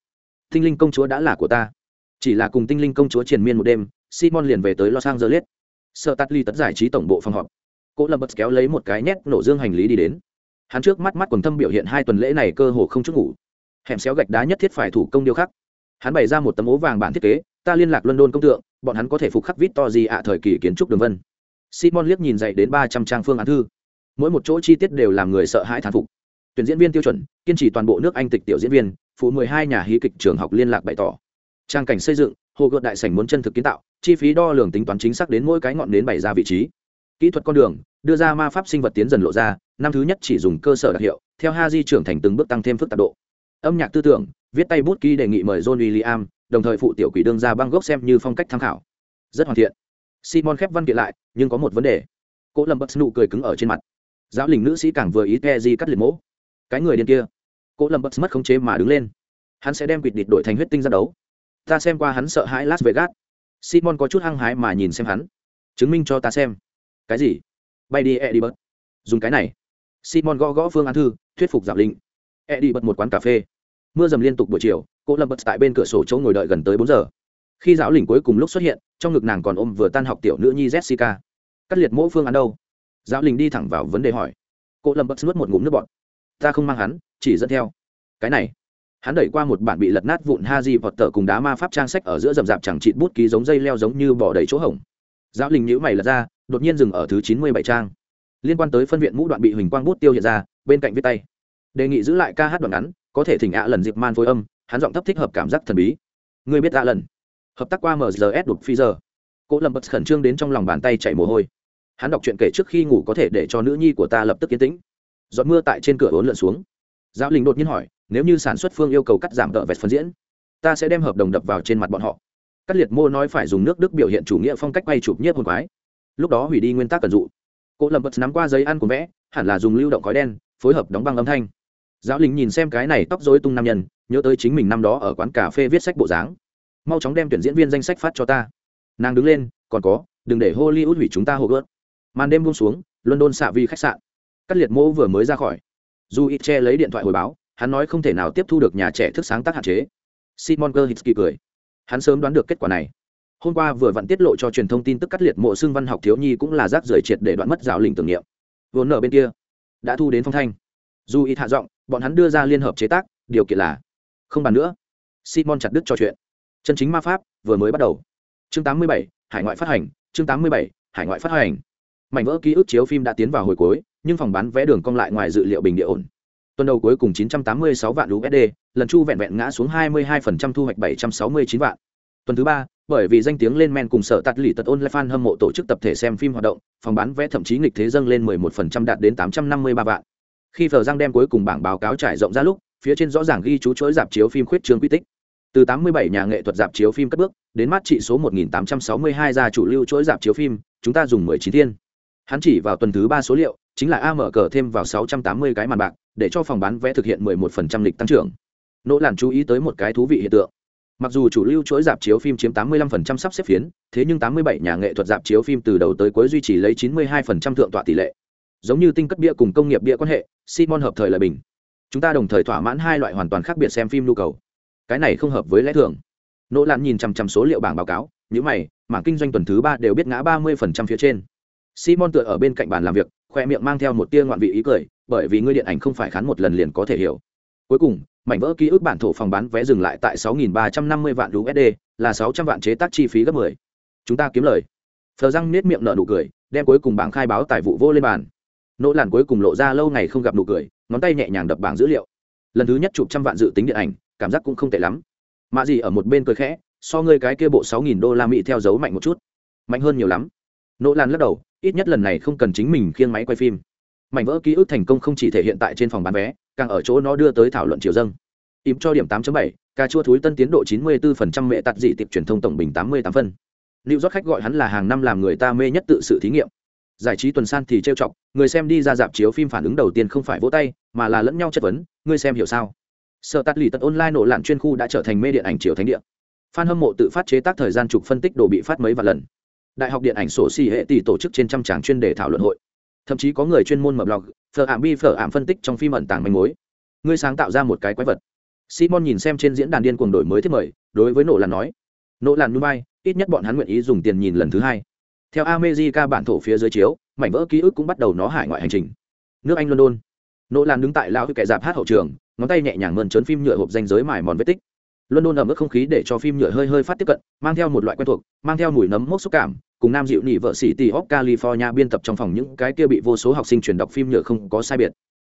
Tinh linh công chúa đã là của ta. Chỉ là cùng tinh linh công chúa triền miên một đêm, simon liền về tới los angeles. Sợ tắt ly tất giải trí tổng bộ phòng họp. Cỗ lập bật kéo lấy một cái nhét nổ dương hành lý đi đến. Hắn trước mắt mắt quần thâm biểu hiện hai tuần lễ này cơ hồ không chút ngủ. Hẻm xéo gạch đá nhất thiết phải thủ công điêu khắc. Hắn bày ra một tấm ố vàng bản thiết kế, ta liên lạc london công tượng, bọn hắn có thể phục khắc vít to gì ạ thời kỳ kiến trúc đường vân. Simon liếc nhìn dậy đến ba trăm trang phương án thư. Mỗi một chỗ chi tiết đều làm người sợ hãi thán phục tuyển diễn viên tiêu chuẩn, kiên trì toàn bộ nước anh tịch tiểu diễn viên, phụ mười hai nhà hí kịch trường học liên lạc bày tỏ. Trang cảnh xây dựng, hồ gợt đại sảnh muốn chân thực kiến tạo, chi phí đo lường tính toán chính xác đến mỗi cái ngọn nến bày ra vị trí. Kỹ thuật con đường, đưa ra ma pháp sinh vật tiến dần lộ ra, năm thứ nhất chỉ dùng cơ sở đặc hiệu, theo ha di trưởng thành từng bước tăng thêm phức tạp độ. Âm nhạc tư tưởng, viết tay bút ký đề nghị mời john william đồng thời phụ tiểu quỷ đương ra băng gốc xem như phong cách tham khảo. Rất hoàn thiện. Simon khép văn kiện lại, nhưng có một vấn đề. Cố lâm bất nụ cười cứng ở trên mặt. Giáo lình nữ sĩ càng vừa ý the di cắt liệt mẫu cái người điên kia. Cô lâm bất mất khống chế mà đứng lên. Hắn sẽ đem quỵt địch đổi thành huyết tinh ra đấu. Ta xem qua hắn sợ hãi las vegas. Simon có chút hăng hái mà nhìn xem hắn. Chứng minh cho ta xem. Cái gì? Bay đi e đi bớt dùng cái này. Simon gõ gõ phương án thư, thuyết phục giáo linh e đi bớt một quán cà phê. Mưa dầm liên tục buổi chiều cô lâm bật tại bên cửa sổ chỗ ngồi đợi gần tới bốn giờ. Khi giáo lình cuối cùng lúc xuất hiện, trong ngực nàng còn ôm vừa tan học tiểu nữ nhi jessica. Cắt liệt mỗi phương án đâu? Giáo lình đi thẳng vào vấn đề hỏi. Cô lâm bật nuốt một ngụm nước bọt ta không mang hắn, chỉ dẫn theo. Cái này, hắn đẩy qua một bản bị lật nát vụn ha di vọt tờ cùng đá ma pháp trang sách ở giữa rậm rạp chẳng chịt bút ký giống dây leo giống như bỏ đầy chỗ hổng. Giáo linh nhữ mày lật ra, đột nhiên dừng ở thứ chín mươi bảy trang. Liên quan tới phân viện mũ đoạn bị huỳnh quang bút tiêu hiện ra, bên cạnh viết tay. Đề nghị giữ lại ca hát đoạn ngắn, có thể thỉnh ạ lần dịp man phối âm, hắn giọng thấp thích hợp cảm giác thần bí. Người biết ạ lần? Hợp tác qua mrs đột phi giờ. Cỗ lâm bật khẩn trương đến trong lòng bàn tay chảy mồ hôi. Hắn đọc chuyện kể trước khi ngủ có thể để cho nữ nhi của ta lập tức kiến tĩnh giọt mưa tại trên cửa ốn lượn xuống. Giáo linh đột nhiên hỏi, nếu như sản xuất phương yêu cầu cắt giảm tợ vẹt phân diễn, ta sẽ đem hợp đồng đập vào trên mặt bọn họ. Cắt liệt mô nói phải dùng nước đức biểu hiện chủ nghĩa phong cách quay chụp nhiếp hồn quái. Lúc đó hủy đi nguyên tắc cần dụ. Cỗ lâm bật nắm qua giấy ăn của vẽ, hẳn là dùng lưu động khói đen, phối hợp đóng băng âm thanh. Giáo Linh nhìn xem cái này tóc dối tung nam nhân, nhớ tới chính mình năm đó ở quán cà phê viết sách bộ dáng. Mau chóng đem tuyển diễn viên danh sách phát cho ta. Nàng đứng lên, còn có, đừng để hollywood hủy chúng ta hô gớt. Màn đêm buông xuống, london xạ vi khách sạn cắt liệt mô vừa mới ra khỏi. Dù ít che lấy điện thoại hồi báo hắn nói không thể nào tiếp thu được nhà trẻ thức sáng tác hạn chế. Simon cơ hitsky cười. Hắn sớm đoán được kết quả này. Hôm qua vừa vặn tiết lộ cho truyền thông tin tức cắt liệt mộ xương văn học thiếu nhi cũng là rác rưởi triệt để đoạn mất rào lình tưởng niệm. Vốn nở bên kia đã thu đến phong thanh. Dù ít hạ giọng bọn hắn đưa ra liên hợp chế tác điều kiện là không bàn nữa. Simon chặt đứt cho chuyện. Chân chính ma pháp vừa mới bắt đầu. Chương 87, hải ngoại phát hành. Chương 87, hải ngoại phát hành mảnh vỡ ký ức chiếu phim đã tiến vào hồi cuối nhưng phòng bán vé đường cong lại ngoài dự liệu bình địa ổn tuần đầu cuối cùng 986 vạn USD, lần chu vẹn vẹn ngã xuống 22% thu hoạch 769 vạn. Tuần thứ ba, bởi vì danh tiếng lên men cùng sở tạt lì tật online fan hâm mộ tổ chức tập thể xem phim hoạt động, phòng bán vé thậm chí nghịch thế dâng lên 11% đạt đến 853 vạn. Khi Phở Giang đem cuối cùng bảng báo cáo trải rộng ra lúc, phía trên rõ ràng ghi chú chuỗi dạp chiếu phim khuyết trương quy tích. Từ 87 nhà nghệ thuật dạp chiếu phim cất bước, đến mắt trị số 1862 gia chủ lưu chuỗi dạp chiếu phim, chúng ta dùng 19 thiên. Hắn chỉ vào tuần thứ ba số liệu, chính là a mở cờ thêm vào 680 cái màn bạc, để cho phòng bán vé thực hiện 11% lịch tăng trưởng. Nỗ làn chú ý tới một cái thú vị hiện tượng. Mặc dù chủ lưu chuỗi dạp chiếu phim chiếm 85% sắp xếp phiến, thế nhưng 87 nhà nghệ thuật dạp chiếu phim từ đầu tới cuối duy trì lấy 92% thượng tọa tỷ lệ. Giống như tinh cất bia cùng công nghiệp bia quan hệ, Simon hợp thời là bình. Chúng ta đồng thời thỏa mãn hai loại hoàn toàn khác biệt xem phim nhu cầu. Cái này không hợp với lẽ thường. Nỗ Lan nhìn chằm chằm số liệu bảng báo cáo, những mày, mảng kinh doanh tuần thứ ba đều biết ngã 30% phía trên. Simon tựa ở bên cạnh bàn làm việc, khoe miệng mang theo một tia ngoạn vị ý cười, bởi vì ngươi điện ảnh không phải khán một lần liền có thể hiểu. Cuối cùng, mảnh vỡ ký ức bản thổ phòng bán vé dừng lại tại 6.350 vạn USD, là 600 vạn chế tác chi phí gấp 10. Chúng ta kiếm lời. Phờ răng nết miệng nở nụ cười, đem cuối cùng bảng khai báo tài vụ vô lên bàn. Nỗ làn cuối cùng lộ ra lâu ngày không gặp nụ cười, ngón tay nhẹ nhàng đập bảng dữ liệu. Lần thứ nhất chụp trăm vạn dự tính điện ảnh, cảm giác cũng không tệ lắm. Mã gì ở một bên cười khẽ, so ngươi cái kia bộ 6.000 đô la Mỹ theo dấu mạnh một chút. Mạnh hơn nhiều lắm. Nỗ làn lắc đầu, ít nhất lần này không cần chính mình khiêng máy quay phim. Mảnh vỡ ký ức thành công không chỉ thể hiện tại trên phòng bán vé càng ở chỗ nó đưa tới thảo luận chiều dâng. Im cho điểm 8.7, cà chua thúi tân tiến độ 94% mẹ tạt dị tiệp truyền thông tổng bình 88 phân. Lưu rót khách gọi hắn là hàng năm làm người ta mê nhất tự sự thí nghiệm. Giải trí tuần san thì trêu chọc người xem đi ra dạp chiếu phim phản ứng đầu tiên không phải vỗ tay mà là lẫn nhau chất vấn người xem hiểu sao? Sợ tắt lì tật online nổ lạn chuyên khu đã trở thành mê điện ảnh chiếu thánh địa. Fan hâm mộ tự phát chế tác thời gian chụp phân tích đồ bị phát mấy vài lần đại học điện ảnh sổ xì hệ tỷ tổ chức trên trăm tràng chuyên đề thảo luận hội. Thậm chí có người chuyên môn mở blog, phở ảm bi phở ảm phân tích trong phim ẩn tàng manh mối. Ngươi sáng tạo ra một cái quái vật. Simon nhìn xem trên diễn đàn điên cuồng đổi mới thiết mời, đối với nộ làn nói, nộ làn núi bay ít nhất bọn hắn nguyện ý dùng tiền nhìn lần thứ hai. Theo amejica bản thổ phía dưới chiếu, mảnh vỡ ký ức cũng bắt đầu nó hải ngoại hành trình. Nước anh london. Nỗ làn đứng tại lao kẻ dạp hát hậu trường, ngón tay nhẹ nhàng mơn trớn phim nhựa hộp danh giới mài mòn vết tích london ẩm ướt không khí để cho phim nhựa hơi hơi phát tiếp cận, mang theo một loại quen thuộc, mang theo mùi nấm mốc xúc cảm, cùng nam dịu nị vợ sĩ tỷ hóc california biên tập trong phòng những cái kia bị vô số học sinh truyền đọc phim nhựa không có sai biệt.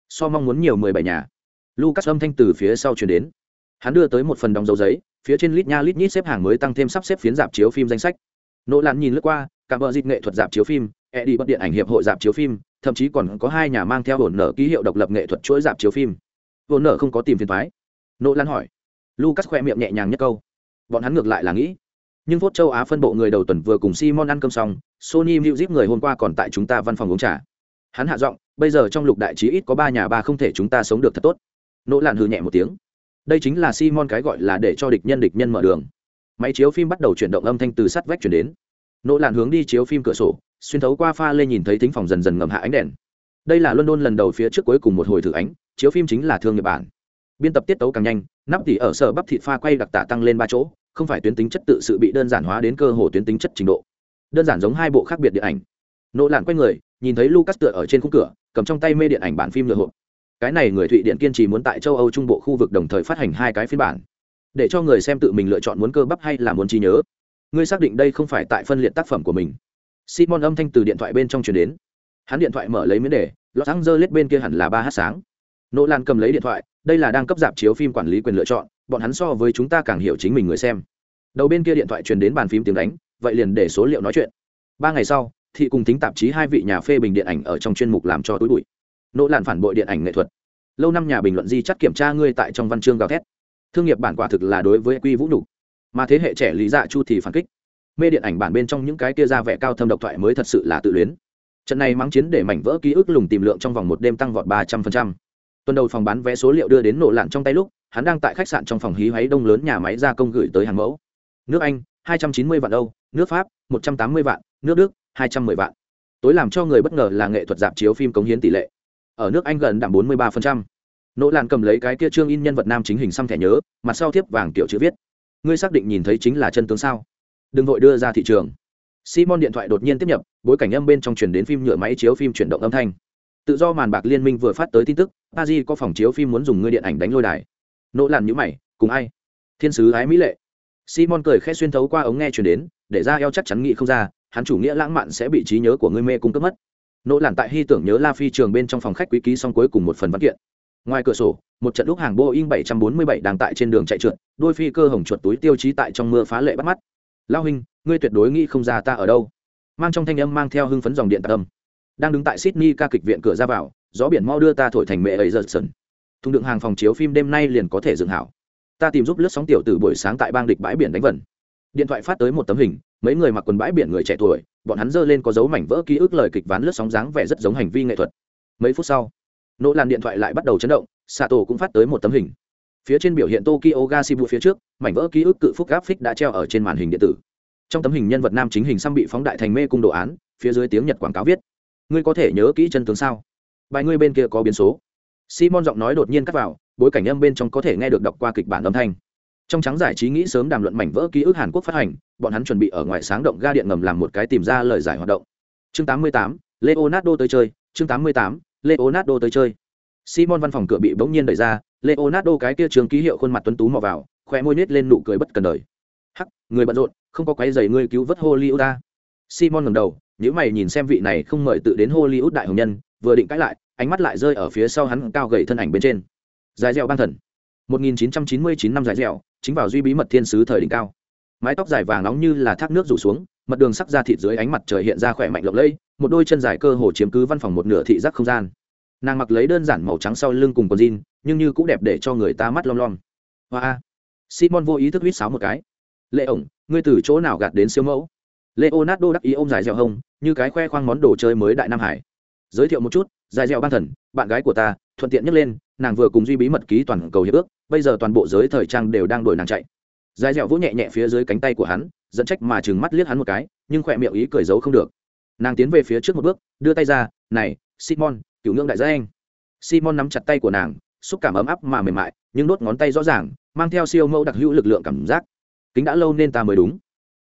So mong muốn nhiều mười bảy nhà. Lucas âm thanh từ phía sau truyền đến. Hắn đưa tới một phần đóng dấu giấy, phía trên lít nha lít nhít xếp hàng mới tăng thêm sắp xếp phiến dạp chiếu phim danh sách. Nỗ lặn nhìn lướt qua, cả bờ dịch nghệ thuật dạp chiếu phim e đi bất điện ảnh hiệp hội dạp chiếu phim, thậm chí còn có hai nhà mang theo hồn nở ký hiệu độc lập nghệ thuật chuỗi dạp chiếu phim. Hồn nở không có tìm phiền thoái. Nỗ lặn hỏi lucas khoe miệng nhẹ nhàng nhất câu. Bọn hắn ngược lại là nghĩ. Nhưng vốt châu á phân bộ người đầu tuần vừa cùng simon ăn cơm xong, sony music người hôm qua còn tại chúng ta văn phòng uống trà. Hắn hạ giọng, bây giờ trong lục đại trí ít có ba nhà ba không thể chúng ta sống được thật tốt. Nỗ lạn hư nhẹ một tiếng. Đây chính là simon cái gọi là để cho địch nhân địch nhân mở đường. Máy chiếu phim bắt đầu chuyển động âm thanh từ sắt vách chuyển đến. Nỗ lạn hướng đi chiếu phim cửa sổ, xuyên thấu qua pha lên nhìn thấy thính phòng dần dần ngầm hạ ánh đèn. Đây là london lần đầu phía trước cuối cùng một hồi thử ánh, chiếu phim chính là thương nghiệp bản. Biên tập tiết tấu càng nhanh nắp tỉ ở sở bắp thịt pha quay đặc tả tăng lên ba chỗ, không phải tuyến tính chất tự sự bị đơn giản hóa đến cơ hồ tuyến tính chất trình độ. Đơn giản giống hai bộ khác biệt điện ảnh. Nỗ lạn quay người, nhìn thấy lucas tựa ở trên khung cửa, cầm trong tay mê điện ảnh bản phim lựa hộp. Cái này người thụy điện kiên trì muốn tại châu âu trung bộ khu vực đồng thời phát hành hai cái phiên bản. Để cho người xem tự mình lựa chọn muốn cơ bắp hay là muốn trí nhớ. Ngươi xác định đây không phải tại phân liệt tác phẩm của mình. Simon âm thanh từ điện thoại bên trong truyền đến. Hắn điện thoại mở lấy miếng đề, los angeles bên kia hẳn là ba h sáng nỗ lan cầm lấy điện thoại, đây là đang cấp dạp chiếu phim quản lý quyền lựa chọn, bọn hắn so với chúng ta càng hiểu chính mình người xem. Đầu bên kia điện thoại truyền đến bàn phím tiếng đánh, vậy liền để số liệu nói chuyện. Ba ngày sau thị cùng tính tạp chí hai vị nhà phê bình điện ảnh ở trong chuyên mục làm cho túi bụi. Nỗ lạn phản bội điện ảnh nghệ thuật. Lâu năm nhà bình luận di chắc kiểm tra ngươi tại trong văn chương gào thét. Thương nghiệp bản quả thực là đối với quy vũ nhục. Mà thế hệ trẻ lý dạ chu thì phản kích. Mê điện ảnh bản bên trong những cái kia ra vẻ cao thâm độc thoại mới thật sự là tự luyến. Trận này mắng chiến để mảnh vỡ ký ức lùng tìm lượng trong vòng một đêm tăng vọt ba trăm phần trăm tuần đầu phòng bán vé số liệu đưa đến nổ lạn trong tay lúc, hắn đang tại khách sạn trong phòng hí hoáy đông lớn nhà máy gia công gửi tới hàng mẫu. Nước anh, hai trăm chín mươi vạn âu, nước pháp, một trăm tám mươi vạn, nước đức, hai trăm mười vạn. Tối làm cho người bất ngờ là nghệ thuật dạp chiếu phim cống hiến tỷ lệ. Ở nước anh gần đạm bốn mươi ba nỗ lạn cầm lấy cái kia trương in nhân vật nam chính hình xăm thẻ nhớ, mặt sau thiếp vàng kiểu chữ viết. Ngươi xác định nhìn thấy chính là chân tướng sao? Đừng vội đưa ra thị trường. Simon điện thoại đột nhiên tiếp nhập, bối cảnh âm bên trong chuyển đến phim nhựa máy chiếu phim chuyển động âm thanh tự do màn bạc liên minh vừa phát tới tin tức paris có phòng chiếu phim muốn dùng ngươi điện ảnh đánh lôi đài. Nỗ làn nhữ mày, cùng ai? Thiên sứ ái mỹ lệ. Simon cười khẽ xuyên thấu qua ống nghe chuyển đến, để ra eo chắc chắn nghĩ không ra, hắn chủ nghĩa lãng mạn sẽ bị trí nhớ của ngươi mê cung cấp mất. Nỗ làn tại hy tưởng nhớ la phi trường bên trong phòng khách quý ký xong cuối cùng một phần văn kiện. Ngoài cửa sổ, một trận lúc hàng boeing 747 đang tại trên đường chạy trượt, đôi phi cơ hồng chuột túi tiêu chí tại trong mưa phá lệ bắt mắt. Lao hình ngươi tuyệt đối nghĩ không ra ta ở đâu. Mang trong thanh âm mang theo hưng phấn dòng điện tạc âm đang đứng tại sydney ca kịch viện cửa ra vào, gió biển mau đưa ta thổi thành mẹ ấy giật sần. Thùng đựng hàng phòng chiếu phim đêm nay liền có thể dựng hảo. Ta tìm giúp lướt sóng tiểu từ buổi sáng tại bang địch bãi biển đánh vần. Điện thoại phát tới một tấm hình, mấy người mặc quần bãi biển người trẻ tuổi, bọn hắn dơ lên có dấu mảnh vỡ ký ức lời kịch ván lướt sóng dáng vẻ rất giống hành vi nghệ thuật. Mấy phút sau nỗ làn điện thoại lại bắt đầu chấn động xạ tổ cũng phát tới một tấm hình. Phía trên biểu hiện tokyo ga phía trước, mảnh vỡ ký ức cự phúc gáp phích đã treo ở trên màn hình điện tử. Trong tấm hình nhân vật nam chính hình xăm bị phóng đại thành mê cung đồ án, phía dưới tiếng nhật quảng cáo viết ngươi có thể nhớ kỹ chân tướng sao? Bài ngươi bên kia có biến số. Simon giọng nói đột nhiên cắt vào bối cảnh âm bên trong có thể nghe được đọc qua kịch bản âm thanh. Trong trắng giải trí nghĩ sớm đàm luận mảnh vỡ ký ức hàn quốc phát hành bọn hắn chuẩn bị ở ngoài sáng động ga điện ngầm làm một cái tìm ra lời giải hoạt động. Chương 88, leonardo tới chơi chương 88, leonardo tới chơi. Simon văn phòng cửa bị bỗng nhiên đẩy ra leonardo cái kia trường ký hiệu khuôn mặt tuấn tú mò vào khoe môi nết lên nụ cười bất cần đời. Hắc người bận rộn không có quái giày ngươi cứu vớt hollywood ta. Simon ngẩng đầu nếu mày nhìn xem vị này không mời tự đến hollywood đại hồng nhân, vừa định cãi lại, ánh mắt lại rơi ở phía sau hắn cao gầy thân ảnh bên trên. Dài dẻo ban thần. 1999 năm dài dẻo, chính vào duy bí mật thiên sứ thời đỉnh cao. Mái tóc dài vàng nóng như là thác nước rủ xuống mật đường sắc ra thịt dưới ánh mặt trời hiện ra khỏe mạnh lộng lẫy, một đôi chân dài cơ hồ chiếm cứ văn phòng một nửa thị giác không gian. Nàng mặc lấy đơn giản màu trắng sau lưng cùng quần jean, nhưng như cũng đẹp để cho người ta mắt lom lom. Hoa. Simon vô ý thức huýt sáo một cái. Lệ ổng, ngươi từ chỗ nào gạt đến siêu mẫu? Leonardo đắc ý ôm dài dẻo hông, như cái khoe khoang món đồ chơi mới đại nam hải. Giới thiệu một chút, dài dẻo ban thần, bạn gái của ta, thuận tiện nhắc lên, nàng vừa cùng duy bí mật ký toàn cầu hiệp ước, bây giờ toàn bộ giới thời trang đều đang đổi nàng chạy. Dài dẻo vỗ nhẹ nhẹ phía dưới cánh tay của hắn, dẫn trách mà chừng mắt liếc hắn một cái, nhưng khỏe miệng ý cười giấu không được. Nàng tiến về phía trước một bước, đưa tay ra, này, simon cựu ngưỡng đại gia anh. Simon nắm chặt tay của nàng, xúc cảm ấm áp mà mềm mại, nhưng đốt ngón tay rõ ràng, mang theo siêu mẫu đặc hữu lực lượng cảm giác. Kính đã lâu nên ta mới đúng.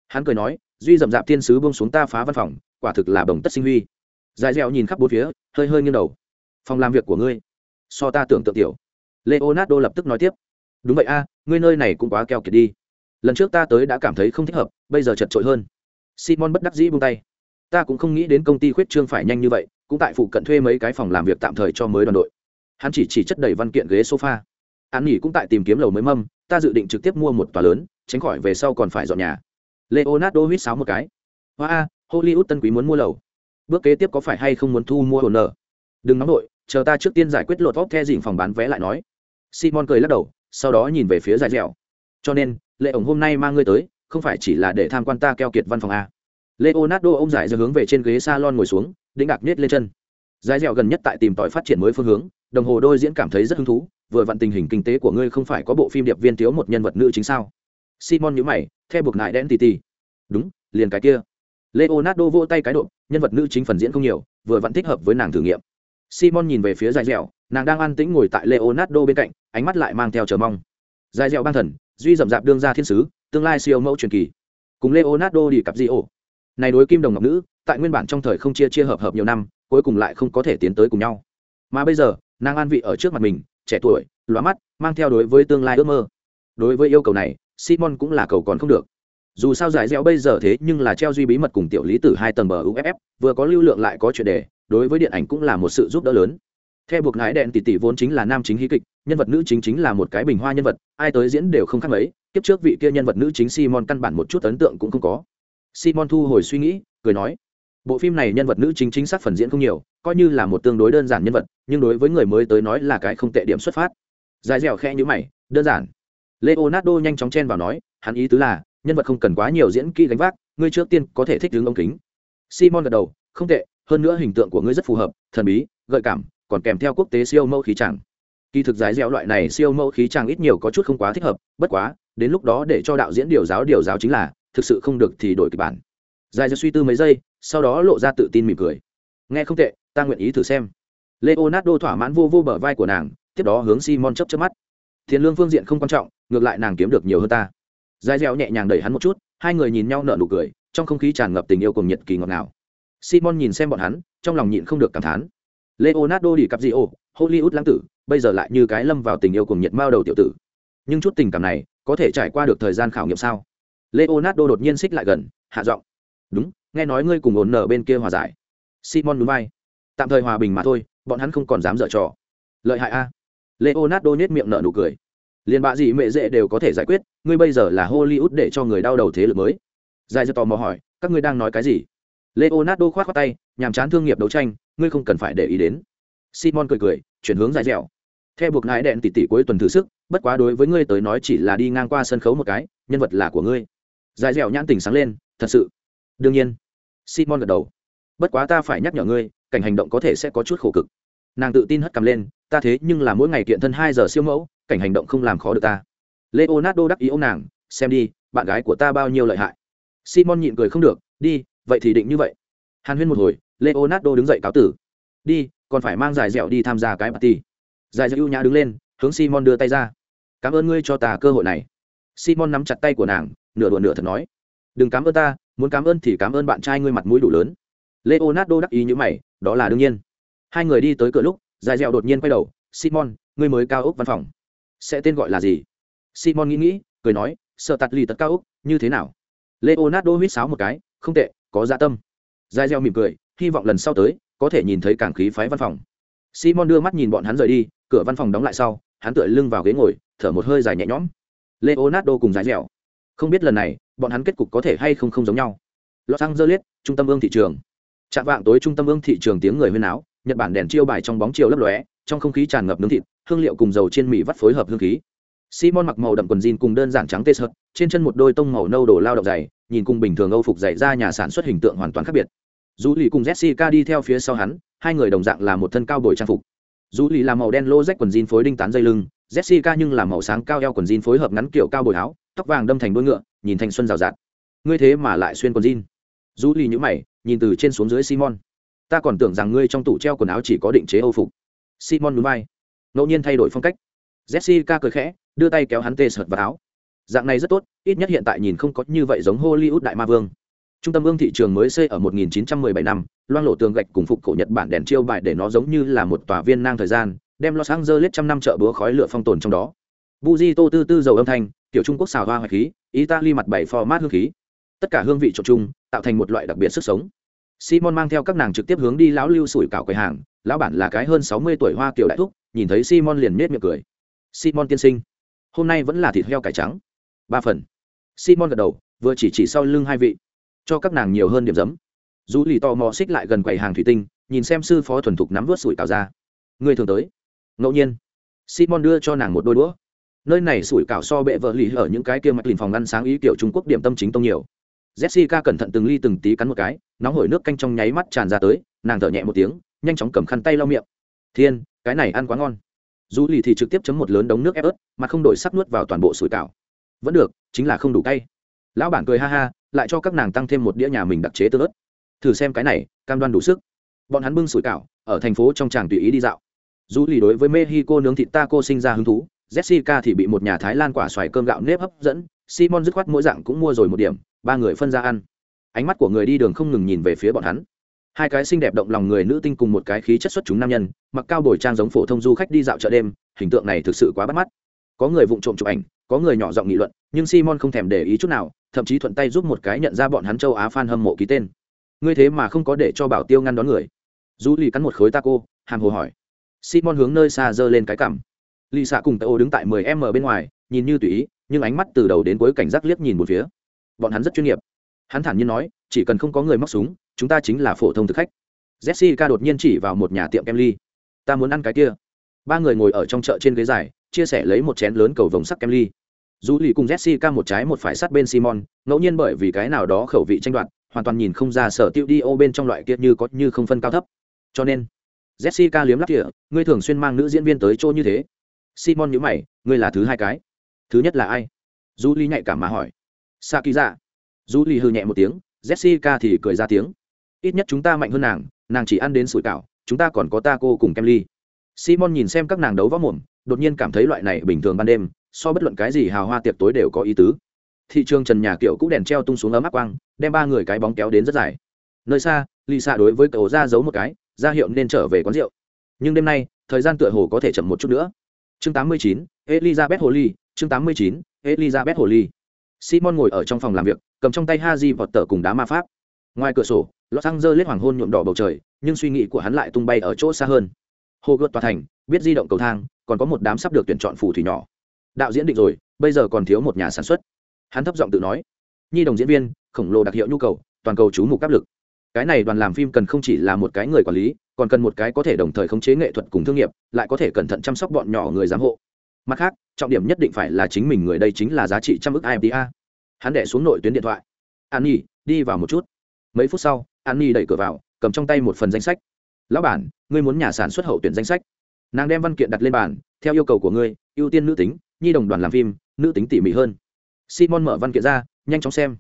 Hắn cười nói duy dậm dạp thiên sứ buông xuống ta phá văn phòng, quả thực là bồng tất sinh huy. Dài dẻo nhìn khắp bốn phía, hơi hơi nghiêng đầu. Phòng làm việc của ngươi. So ta tưởng tượng tiểu. Leonardo lập tức nói tiếp. Đúng vậy a, ngươi nơi này cũng quá keo kiệt đi. Lần trước ta tới đã cảm thấy không thích hợp, bây giờ chật trội hơn. Simon bất đắc dĩ buông tay. Ta cũng không nghĩ đến công ty khuyết trương phải nhanh như vậy, cũng tại phụ cận thuê mấy cái phòng làm việc tạm thời cho mới đoàn đội. Hắn chỉ chỉ chất đầy văn kiện ghế sofa. An nghỉ cũng tại tìm kiếm lầu mới mâm, ta dự định trực tiếp mua một tòa lớn, tránh khỏi về sau còn phải dọn nhà leonardo huýt sáo một cái. Hoa a hollywood tân quý muốn mua lầu. Bước kế tiếp có phải hay không muốn thu mua hồn nở đừng nóng đội chờ ta trước tiên giải quyết lột vóc the dỉnh phòng bán vé lại nói. Simon cười lắc đầu, sau đó nhìn về phía dài dẻo cho nên, lệ ổng hôm nay mang ngươi tới, không phải chỉ là để tham quan ta keo kiệt văn phòng a. Leonardo ông giải dẻo hướng về trên ghế salon ngồi xuống, đĩnh đạc nhét lên chân. Dài dẻo gần nhất tại tìm tòi phát triển mới phương hướng, đồng hồ đôi diễn cảm thấy rất hứng thú, vừa vặn tình hình kinh tế của ngươi không phải có bộ phim điệp viên thiếu một nhân vật nữ chính sao? Simon nhữ mày theo buộc nại đen tì tì. Đúng, liền cái kia. Leonardo vỗ tay cái độ, nhân vật nữ chính phần diễn không nhiều, vừa vẫn thích hợp với nàng thử nghiệm. Simon nhìn về phía dài dẻo, nàng đang an tĩnh ngồi tại leonardo bên cạnh, ánh mắt lại mang theo chờ mong. Dài dẻo ban thần, duy dậm dạp đương ra thiên sứ, tương lai siêu mẫu truyền kỳ. Cùng leonardo đi cặp di ổ. Này đối kim đồng ngọc nữ, tại nguyên bản trong thời không chia chia hợp hợp nhiều năm, cuối cùng lại không có thể tiến tới cùng nhau. Mà bây giờ, nàng an vị ở trước mặt mình, trẻ tuổi, lóa mắt, mang theo đối với tương lai ước mơ. Đối với yêu cầu này simon cũng là cầu còn không được. Dù sao giải dẻo bây giờ thế nhưng là treo duy bí mật cùng tiểu lý tử hai tầng bờ uff vừa có lưu lượng lại có chuyện đề, đối với điện ảnh cũng là một sự giúp đỡ lớn. Theo buộc ngái đèn tỷ tỷ vốn chính là nam chính hí kịch, nhân vật nữ chính chính là một cái bình hoa nhân vật, ai tới diễn đều không khác mấy, Kiếp trước vị kia nhân vật nữ chính simon căn bản một chút ấn tượng cũng không có. Simon thu hồi suy nghĩ, cười nói, bộ phim này nhân vật nữ chính chính xác phần diễn không nhiều, coi như là một tương đối đơn giản nhân vật, nhưng đối với người mới tới nói là cái không tệ điểm xuất phát. Dài dẻo khe như mày, đơn giản leonardo nhanh chóng chen vào nói, hắn ý tứ là, nhân vật không cần quá nhiều diễn kỹ gánh vác, ngươi trước tiên có thể thích đứng ống kính. Simon gật đầu, không tệ, hơn nữa hình tượng của ngươi rất phù hợp, thần bí, gợi cảm, còn kèm theo quốc tế siêu mẫu khí chẳng kỳ thực giải dẻo loại này siêu mẫu khí chẳng ít nhiều có chút không quá thích hợp, bất quá, đến lúc đó để cho đạo diễn điều giáo điều giáo chính là, thực sự không được thì đổi kịch bản. Dài dẻo suy tư mấy giây, sau đó lộ ra tự tin mỉm cười. Nghe không tệ, ta nguyện ý thử xem. Leonardo thỏa mãn vô vô bờ vai của nàng, tiếp đó hướng simon chấp chấp mắt thiền lương phương diện không quan trọng, ngược lại nàng kiếm được nhiều hơn ta. Dài dẻo nhẹ nhàng đẩy hắn một chút, hai người nhìn nhau nở nụ cười, trong không khí tràn ngập tình yêu cùng nhiệt kỳ ngọt ngào. Simon nhìn xem bọn hắn, trong lòng nhịn không được cảm thán. Leonardo đi cặp gì ô hollywood lãng tử, bây giờ lại như cái lâm vào tình yêu cùng nhiệt mao đầu tiểu tử. Nhưng chút tình cảm này, có thể trải qua được thời gian khảo nghiệm sao? Leonardo đột nhiên xích lại gần, hạ giọng. Đúng, nghe nói ngươi cùng ổn nở bên kia hòa giải. Simon núi bay tạm thời hòa bình mà thôi, bọn hắn không còn dám dở trò. Lợi hại a leonardo nhét miệng nở nụ cười. Liền bạ gì mẹ dễ đều có thể giải quyết, ngươi bây giờ là hollywood để cho người đau đầu thế lực mới. Dài dơ tò mò hỏi, các ngươi đang nói cái gì? Leonardo khoát khoát tay, nhàm chán thương nghiệp đấu tranh, ngươi không cần phải để ý đến. Simon cười cười, chuyển hướng dài dẻo. Theo buộc nái đèn tỉ tỉ cuối tuần thử sức, bất quá đối với ngươi tới nói chỉ là đi ngang qua sân khấu một cái, nhân vật là của ngươi. Dài dẻo nhãn tình sáng lên, thật sự. Đương nhiên. Simon gật đầu. Bất quá ta phải nhắc nhở ngươi, cảnh hành động có thể sẽ có chút khổ cực. Nàng tự tin hất cầm lên ta thế nhưng là mỗi ngày kiện thân hai giờ siêu mẫu, cảnh hành động không làm khó được ta. Leonardo đắc ý ô nàng, xem đi, bạn gái của ta bao nhiêu lợi hại. Simon nhịn cười không được, đi, vậy thì định như vậy. Hàn huyên một hồi, leonardo đứng dậy cáo tử. Đi, còn phải mang giải dẻo đi tham gia cái party. Giải dẻo ưu nhã đứng lên, hướng simon đưa tay ra. Cảm ơn ngươi cho ta cơ hội này. Simon nắm chặt tay của nàng, nửa đùa nửa thật nói. Đừng cảm ơn ta, muốn cảm ơn thì cảm ơn bạn trai ngươi mặt mũi đủ lớn. Leonardo đắc ý như mày, đó là đương nhiên. Hai người đi tới cửa lúc dài dẻo đột nhiên quay đầu, simon, ngươi mới cao ốc văn phòng. Sẽ tên gọi là gì? Simon nghĩ nghĩ, cười nói, sợ tạt lì tật cao ốc, như thế nào? Leonardo huýt sáo một cái, không tệ, có dạ tâm. Dài dẻo mỉm cười, hy vọng lần sau tới, có thể nhìn thấy cảng khí phái văn phòng. Simon đưa mắt nhìn bọn hắn rời đi, cửa văn phòng đóng lại sau, hắn tựa lưng vào ghế ngồi, thở một hơi dài nhẹ nhõm. Leonardo cùng dài dẻo không biết lần này, bọn hắn kết cục có thể hay không không giống nhau. Los angeles, trung tâm ương thị trường. Chạm vạng tối trung tâm ương thị trường tiếng người huyên áo nhật bản đèn chiêu bài trong bóng chiều lấp lóe, trong không khí tràn ngập nướng thịt, hương liệu cùng dầu chiên mì vắt phối hợp hương khí. Simon mặc màu đậm quần jean cùng đơn giản trắng tê sợt, trên chân một đôi tông màu nâu đổ lao động dày, nhìn cùng bình thường âu phục dày ra nhà sản xuất hình tượng hoàn toàn khác biệt. Dù lì cùng jessica đi theo phía sau hắn, hai người đồng dạng là một thân cao bồi trang phục. Dù lì là màu đen lô rách quần jean phối đinh tán dây lưng, jessica nhưng là màu sáng cao eo quần jean phối hợp ngắn kiểu cao bồi áo, tóc vàng đâm thành đuôi ngựa, nhìn thanh xuân rào rạt. Ngươi thế mà lại xuyên quần jean. Dù lì nhữ mày, nhìn từ trên xuống dưới simon ta còn tưởng rằng ngươi trong tủ treo quần áo chỉ có định chế âu phục. Simon núi bay ngẫu nhiên thay đổi phong cách. Jessica cười khẽ, đưa tay kéo hắn tê sợt vào áo. Dạng này rất tốt, ít nhất hiện tại nhìn không có như vậy giống hollywood đại ma vương. Trung tâm ương thị trường mới xây ở 1917 năm, loang lộ tường gạch cùng phục cổ nhật bản đèn chiêu bài để nó giống như là một tòa viên nang thời gian, đem los angeles trăm năm chợ búa khói lửa phong tồn trong đó. Buji tô tư tư dầu âm thanh tiểu trung quốc xào hoa hoạch khí, italy mặt bảy format hương khí. Tất cả hương vị trộn chung, tạo thành một loại đặc biệt sức sống simon mang theo các nàng trực tiếp hướng đi lão lưu sủi cảo quầy hàng. Lão bản là cái hơn sáu mươi tuổi hoa kiểu đại thúc, nhìn thấy simon liền nết miệng cười. Simon tiên sinh, hôm nay vẫn là thịt heo cải trắng. Ba phần. Simon gật đầu, vừa chỉ chỉ sau lưng hai vị. Cho các nàng nhiều hơn điểm giấm. Dù lì tò mò xích lại gần quầy hàng thủy tinh, nhìn xem sư phó thuần thục nắm vớt sủi cảo ra. Người thường tới. Ngẫu nhiên, simon đưa cho nàng một đôi đũa. Nơi này sủi cảo so bệ vợ lì ở những cái kia mạch lìn phòng ngăn sáng ý kiểu trung quốc điểm tâm chính tông nhiều jessica cẩn thận từng ly từng tí cắn một cái, nóng hổi nước canh trong nháy mắt tràn ra tới, nàng thở nhẹ một tiếng, nhanh chóng cầm khăn tay lau miệng. Thiên, cái này ăn quá ngon. Dù lì thì trực tiếp chấm một lớn đống nước ép ớt, mà không đổi sắc nuốt vào toàn bộ sủi cảo. Vẫn được, chính là không đủ cay. Lão bản cười ha ha, lại cho các nàng tăng thêm một đĩa nhà mình đặc chế tương ớt. Thử xem cái này, cam đoan đủ sức. Bọn hắn bưng sủi cảo, ở thành phố trong tràng tùy ý đi dạo. Dù lì đối với mexico nướng thịt taco sinh ra hứng thú, jessica thì bị một nhà thái lan quả xoài cơm gạo nếp hấp dẫn, simon dứt khoát mỗi dạng cũng mua rồi một điểm ba người phân ra ăn. Ánh mắt của người đi đường không ngừng nhìn về phía bọn hắn. Hai cái xinh đẹp động lòng người nữ tinh cùng một cái khí chất xuất chúng nam nhân, mặc cao bồi trang giống phổ thông du khách đi dạo chợ đêm, hình tượng này thực sự quá bắt mắt. Có người vụng trộm chụp ảnh, có người nhỏ giọng nghị luận, nhưng simon không thèm để ý chút nào, thậm chí thuận tay giúp một cái nhận ra bọn hắn châu á f a n hâm mộ ký tên. Ngươi thế mà không có để cho bảo tiêu ngăn đón người. Du lì cắn một khối taco hàm hồ hỏi. Simon hướng nơi xa giơ lên cái cằm. Lì xạ cùng tây ô đứng tại mười m bên ngoài, nhìn như tùy ý, nhưng ánh mắt từ đầu đến cuối cảnh giác liếc nhìn một phía bọn hắn rất chuyên nghiệp. Hắn thản nhiên nói, chỉ cần không có người móc súng, chúng ta chính là phổ thông thực khách. Jessica đột nhiên chỉ vào một nhà tiệm kem ly. Ta muốn ăn cái kia. Ba người ngồi ở trong chợ trên ghế dài, chia sẻ lấy một chén lớn cầu vồng sắc kem ly. Dù lì cùng jessica một trái một phải sát bên simon, ngẫu nhiên bởi vì cái nào đó khẩu vị tranh đoạt, hoàn toàn nhìn không ra sở tiêu đi ô bên trong loại kia như có như không phân cao thấp. Cho nên, jessica liếm lắp tỉa. ngươi thường xuyên mang nữ diễn viên tới chỗ như thế. Simon nhữ mày, ngươi là thứ hai cái. Thứ nhất là ai? Du ly nhạy cảm mà hỏi sa kỳ dạ. Du lì hư nhẹ một tiếng jessica thì cười ra tiếng. Ít nhất chúng ta mạnh hơn nàng nàng chỉ ăn đến sủi cảo chúng ta còn có ta cô cùng kem ly. Simon nhìn xem các nàng đấu võ mồm đột nhiên cảm thấy loại này bình thường ban đêm so bất luận cái gì hào hoa tiệc tối đều có ý tứ. Thị trường trần nhà kiểu cũ đèn treo tung xuống ấm áp quang đem ba người cái bóng kéo đến rất dài. Nơi xa lì xạ đối với cậu ra giấu một cái ra hiệu nên trở về quán rượu. Nhưng đêm nay thời gian tựa hồ có thể chậm một chút nữa. Chương 89, elizabeth hồ chương 89, elizabeth hồ simon ngồi ở trong phòng làm việc, cầm trong tay haji vọt tờ cùng đá ma pháp. Ngoài cửa sổ lọt xăng dơ lết hoàng hôn nhuộm đỏ bầu trời, nhưng suy nghĩ của hắn lại tung bay ở chỗ xa hơn. Hồ gợt tòa thành, biết di động cầu thang, còn có một đám sắp được tuyển chọn phù thủy nhỏ. Đạo diễn định rồi, bây giờ còn thiếu một nhà sản xuất. Hắn thấp giọng tự nói. Nhi đồng diễn viên, khổng lồ đặc hiệu nhu cầu, toàn cầu chú mục áp lực. Cái này đoàn làm phim cần không chỉ là một cái người quản lý, còn cần một cái có thể đồng thời khống chế nghệ thuật cùng thương nghiệp, lại có thể cẩn thận chăm sóc bọn nhỏ người giám hộ mặt khác, trọng điểm nhất định phải là chính mình người đây chính là giá trị trăm ước imta hắn đẻ xuống nội tuyến điện thoại. An nhi, đi vào một chút. Mấy phút sau, an nhi đẩy cửa vào, cầm trong tay một phần danh sách. Lão bản, ngươi muốn nhà sản xuất hậu tuyển danh sách? Nàng đem văn kiện đặt lên bàn, theo yêu cầu của ngươi, ưu tiên nữ tính, nhi đồng đoàn làm phim, nữ tính tỉ mỉ hơn. Simon mở văn kiện ra, nhanh chóng xem.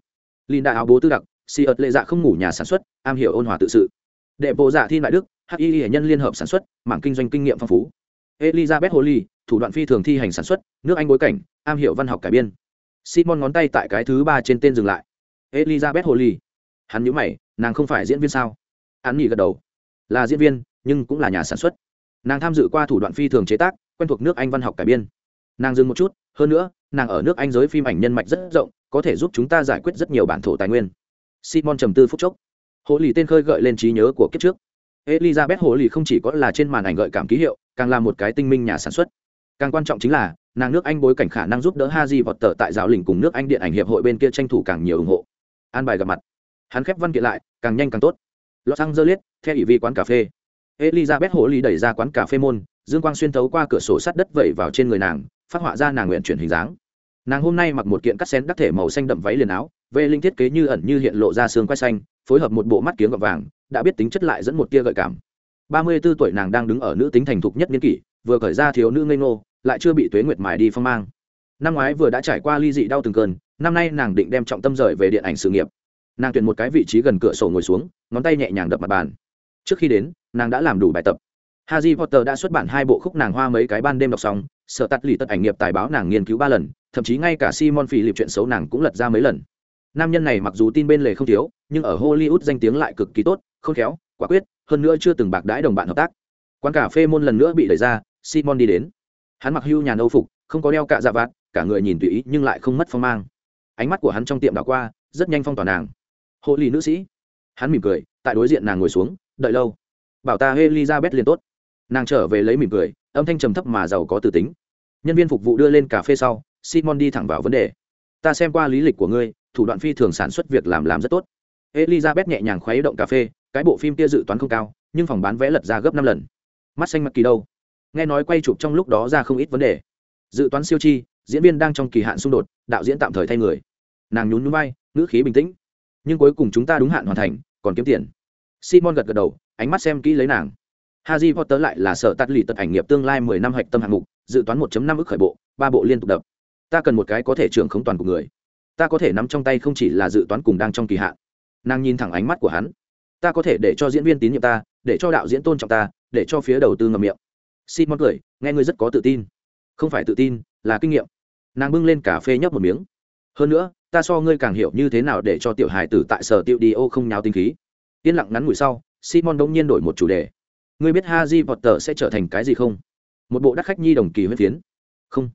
Linda áo bố tư đặc si ợt lệ dạ không ngủ nhà sản xuất, am hiểu ôn hòa tự sự. Đệ bộ dạ thi đại đức hi hệ nhân liên hợp sản xuất, mảng kinh doanh kinh nghiệm phong phú. Elizabeth holly thủ đoạn phi thường thi hành sản xuất, nước anh bối cảnh, am hiểu văn học cải biên. Simon ngón tay tại cái thứ ba trên tên dừng lại. Elizabeth holly. Hắn nhữ mày, nàng không phải diễn viên sao? Hắn nghỉ gật đầu. Là diễn viên, nhưng cũng là nhà sản xuất. Nàng tham dự qua thủ đoạn phi thường chế tác, quen thuộc nước anh văn học cải biên. Nàng dừng một chút, hơn nữa, nàng ở nước anh giới phim ảnh nhân mạch rất rộng, có thể giúp chúng ta giải quyết rất nhiều bản thổ tài nguyên. Simon trầm tư phúc chốc. Hồ lì tên khơi gợi lên trí nhớ của kiếp trước. Elizabeth hồ lì không chỉ có là trên màn ảnh gợi cảm ký hiệu, càng là một cái tinh minh nhà sản xuất càng quan trọng chính là, nàng nước anh bối cảnh khả năng giúp đỡ haji vọt tờ tại giáo lình cùng nước anh điện ảnh hiệp hội bên kia tranh thủ càng nhiều ủng hộ. An bài gặp mặt. Hắn khép văn kiện lại, càng nhanh càng tốt. Los angeles, theo ủy vi quán cà phê. Elizabeth hồ ly đẩy ra quán cà phê môn, dương quang xuyên thấu qua cửa sổ sắt đất vẩy vào trên người nàng, phát họa ra nàng nguyện chuyển hình dáng. Nàng hôm nay mặc một kiện cắt xén đắc thể màu xanh đậm váy liền áo vệ linh thiết kế như ẩn như hiện lộ ra xương quay xanh, phối hợp một bộ mắt kiếng gọt vàng, đã biết tính chất lại dẫn một tia gợi cảm. Ba mươi 34 tuổi nàng đang đứng ở nữ tính thành thục nhất niên kỷ, vừa khởi ra thiếu nữ ngây ngô lại chưa bị tuế nguyệt mài đi phong mang năm ngoái vừa đã trải qua ly dị đau từng cơn năm nay nàng định đem trọng tâm rời về điện ảnh sự nghiệp nàng tuyển một cái vị trí gần cửa sổ ngồi xuống ngón tay nhẹ nhàng đập mặt bàn trước khi đến nàng đã làm đủ bài tập Harry Potter đã xuất bản hai bộ khúc nàng hoa mấy cái ban đêm đọc xong, sợ tắt lì tất ảnh nghiệp tài báo nàng nghiên cứu ba lần, thậm chí ngay cả Simon Philip chuyện xấu nàng cũng lật ra mấy lần. Nam nhân này mặc dù tin bên lề không thiếu, nhưng ở Hollywood danh tiếng lại cực kỳ tốt, khôn khéo, quả quyết, hơn nữa chưa từng bạc đãi đồng bạn hợp tác. Quán cà phê môn lần nữa bị đẩy ra, Simon đi đến. Hắn mặc hưu nhà nâu phục, không có đeo cạ dạ vạt, cả người nhìn tùy ý nhưng lại không mất phong mang. Ánh mắt của hắn trong tiệm đảo qua, rất nhanh phong tỏa nàng. Hộ lì nữ sĩ. Hắn mỉm cười, tại đối diện nàng ngồi xuống, đợi lâu. Bảo ta Elizabeth liền tốt nàng trở về lấy mỉm cười âm thanh trầm thấp mà giàu có từ tính nhân viên phục vụ đưa lên cà phê sau simon đi thẳng vào vấn đề ta xem qua lý lịch của ngươi thủ đoạn phi thường sản xuất việc làm làm rất tốt elizabeth nhẹ nhàng khuấy động cà phê cái bộ phim kia dự toán không cao nhưng phòng bán vé lật ra gấp năm lần mắt xanh mặt kỳ đâu nghe nói quay chụp trong lúc đó ra không ít vấn đề dự toán siêu chi diễn viên đang trong kỳ hạn xung đột đạo diễn tạm thời thay người nàng nhún nhún vai ngữ khí bình tĩnh nhưng cuối cùng chúng ta đúng hạn hoàn thành còn kiếm tiền simon gật gật đầu ánh mắt xem kỹ lấy nàng haji Potter lại là sở tắt lì tật ảnh nghiệp tương lai 10 năm hạch tâm hạng mục, dự toán 1 năm ức khởi bộ, ba bộ liên tục đập. Ta cần một cái có thể trưởng không toàn của người. Ta có thể nắm trong tay không chỉ là dự toán cùng đang trong kỳ hạn. Nàng nhìn thẳng ánh mắt của hắn. Ta có thể để cho diễn viên tín nhiệm ta, để cho đạo diễn tôn trọng ta, để cho phía đầu tư ngậm miệng. Simon cười, nghe ngươi rất có tự tin. Không phải tự tin, là kinh nghiệm. Nàng bưng lên cà phê nhấp một miếng. Hơn nữa, ta so ngươi càng hiểu như thế nào để cho tiểu hài tử tại sở tiêu đi ô không nháo tinh khí. Yên lặng ngắn ngủi sau, Simon đột nhiên đổi một chủ đề ngươi biết Harry Potter sẽ trở thành cái gì không? Một bộ đắc khách nhi đồng kỳ huyết phiến. Không.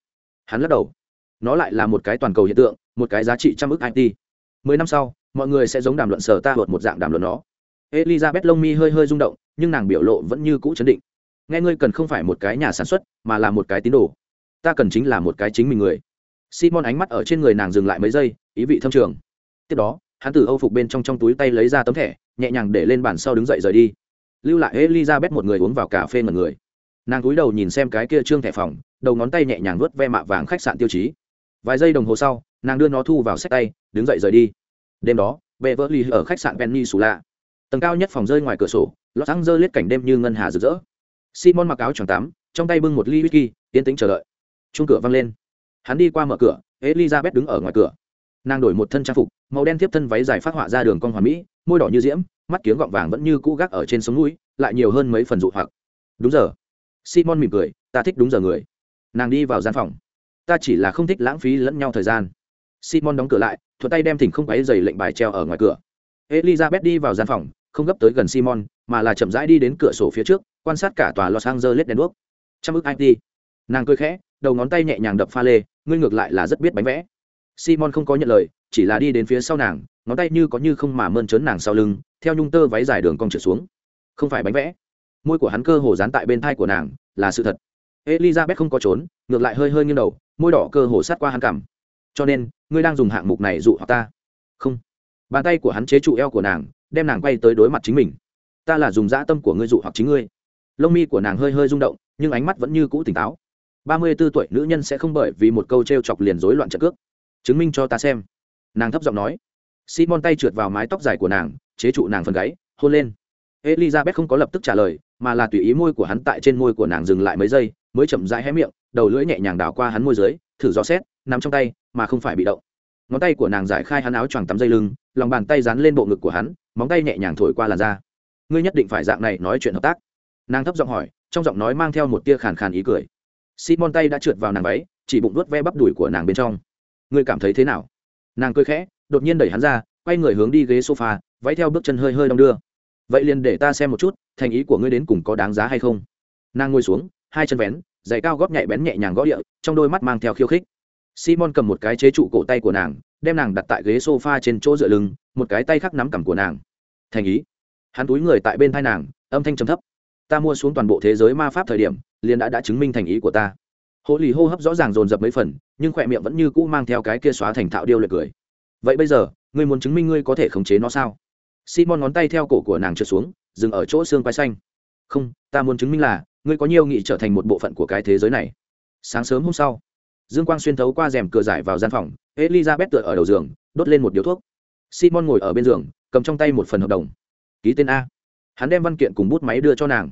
Hắn lắc đầu. Nó lại là một cái toàn cầu hiện tượng, một cái giá trị trăm ức IT. Mười năm sau, mọi người sẽ giống đàm luận sở ta một dạng đàm luận nó. Elizabeth lông mi hơi hơi rung động, nhưng nàng biểu lộ vẫn như cũ chấn định. Nghe ngươi cần không phải một cái nhà sản xuất, mà là một cái tín đồ. Ta cần chính là một cái chính mình người. Simon ánh mắt ở trên người nàng dừng lại mấy giây, ý vị thâm trường. Tiếp đó, hắn từ âu phục bên trong trong túi tay lấy ra tấm thẻ nhẹ nhàng để lên bàn sau đứng dậy rời đi lưu lại elizabeth một người uống vào cà phê mật người nàng cúi đầu nhìn xem cái kia trương thẻ phòng đầu ngón tay nhẹ nhàng vuốt ve mạ vàng khách sạn tiêu chí vài giây đồng hồ sau nàng đưa nó thu vào sách tay đứng dậy rời đi đêm đó bệ vỡ ly ở khách sạn penny sù lạ tầng cao nhất phòng rơi ngoài cửa sổ lót sáng rơi lết cảnh đêm như ngân hà rực rỡ simon mặc áo choàng tắm trong tay bưng một ly whisky tiến tính chờ đợi. Chung cửa văng lên. Hắn đi qua mở cửa elizabeth đứng ở ngoài cửa. Nàng đổi một thân trang phục màu đen tiếp thân váy dài phát họa ra đường con hoàn mỹ môi đỏ như diễm mắt kiếng gọng vàng vẫn như cũ gác ở trên sống mũi, lại nhiều hơn mấy phần dụ hoặc. Đúng giờ. Simon mỉm cười ta thích đúng giờ người. Nàng đi vào gian phòng. Ta chỉ là không thích lãng phí lẫn nhau thời gian. Simon đóng cửa lại thuận tay đem thỉnh không quáy dày lệnh bài treo ở ngoài cửa. Elizabeth đi vào gian phòng không gấp tới gần simon mà là chậm rãi đi đến cửa sổ phía trước quan sát cả tòa los angeles đèn đuốc. Trăm ức it nàng cười khẽ, đầu ngón tay nhẹ nhàng đập pha lê, ngươi ngược lại là rất biết bánh vẽ. Simon không có nhận lời, chỉ là đi đến phía sau nàng, ngón tay như có như không mà mơn trớn nàng sau lưng, theo nhung tơ váy dài đường cong trượt xuống. Không phải bánh vẽ. Môi của hắn cơ hồ dán tại bên thai của nàng, là sự thật. Elizabeth không có trốn, ngược lại hơi hơi nghiêng đầu, môi đỏ cơ hồ sát qua hắn cảm cho nên, ngươi đang dùng hạng mục này dụ hoặc ta. Không. Bàn tay của hắn chế trụ eo của nàng, đem nàng quay tới đối mặt chính mình. Ta là dùng dã tâm của ngươi dụ hoặc chính ngươi lông mi của nàng hơi hơi rung động, nhưng ánh mắt vẫn như cũ tỉnh táo. Ba mươi b ố tuổi nữ nhân sẽ không bởi vì một câu t r e o chọc liền rối loạn trợ cước. Chứng minh cho ta xem. Nàng thấp giọng nói. Simon tay trượt vào mái tóc dài của nàng, chế trụ nàng phần gáy, hôn lên. Elizabeth không có lập tức trả lời, mà là tùy ý môi của hắn tại trên môi của nàng dừng lại mấy giây, mới chậm rãi hé miệng, đầu lưỡi nhẹ nhàng đảo qua hắn môi dưới, thử gió xét nằm trong tay, mà không phải bị động. Ngón tay của nàng giải khai hắn áo choàng tắm dây lưng, lòng bàn tay dán lên bộ ngực của hắn, móng tay nhẹ nhàng thổi qua làn da. Ngươi nhất định phải dạng này nói chuyện hợp tác nàng thấp giọng hỏi, trong giọng nói mang theo một tia khàn khàn ý cười. Simon tay đã trượt vào nàng váy, chỉ bụng đuốt ve bắp đùi của nàng bên trong. Ngươi cảm thấy thế nào? Nàng cười khẽ, đột nhiên đẩy hắn ra, quay người hướng đi ghế sofa, váy theo bước chân hơi hơi đong đưa. Vậy liền để ta xem một chút, thành ý của ngươi đến cùng có đáng giá hay không? Nàng ngồi xuống, hai chân vén, giày cao góp nhạy bén nhẹ nhàng gõ địa, trong đôi mắt mang theo khiêu khích. Simon cầm một cái chế trụ cổ tay của nàng, đem nàng đặt tại ghế sofa trên chỗ dựa lưng, một cái tay khác nắm cằm của nàng. Thành ý. Hắn túi người tại bên thai nàng, âm thanh trầm thấp ta mua xuống toàn bộ thế giới ma pháp thời điểm, liền đã đã chứng minh thành ý của ta. Hộ lì hô hấp rõ ràng dồn dập mấy phần, nhưng khỏe miệng vẫn như cũ mang theo cái kia xóa thành thạo điêu lệ cười. Vậy bây giờ, ngươi muốn chứng minh ngươi có thể khống chế nó sao? Simon ngón tay theo cổ của nàng trượt xuống, dừng ở chỗ xương quai xanh. Không, ta muốn chứng minh là, ngươi có nhiều nghị trở thành một bộ phận của cái thế giới này. Sáng sớm hôm sau, dương quang xuyên thấu qua rèm cửa giải vào gian phòng, elizabeth tựa ở đầu giường, đốt lên một điếu thuốc. Simon ngồi ở bên giường, cầm trong tay một phần hợp đồng. Ký tên a. Hắn đem văn kiện cùng bút máy đưa cho nàng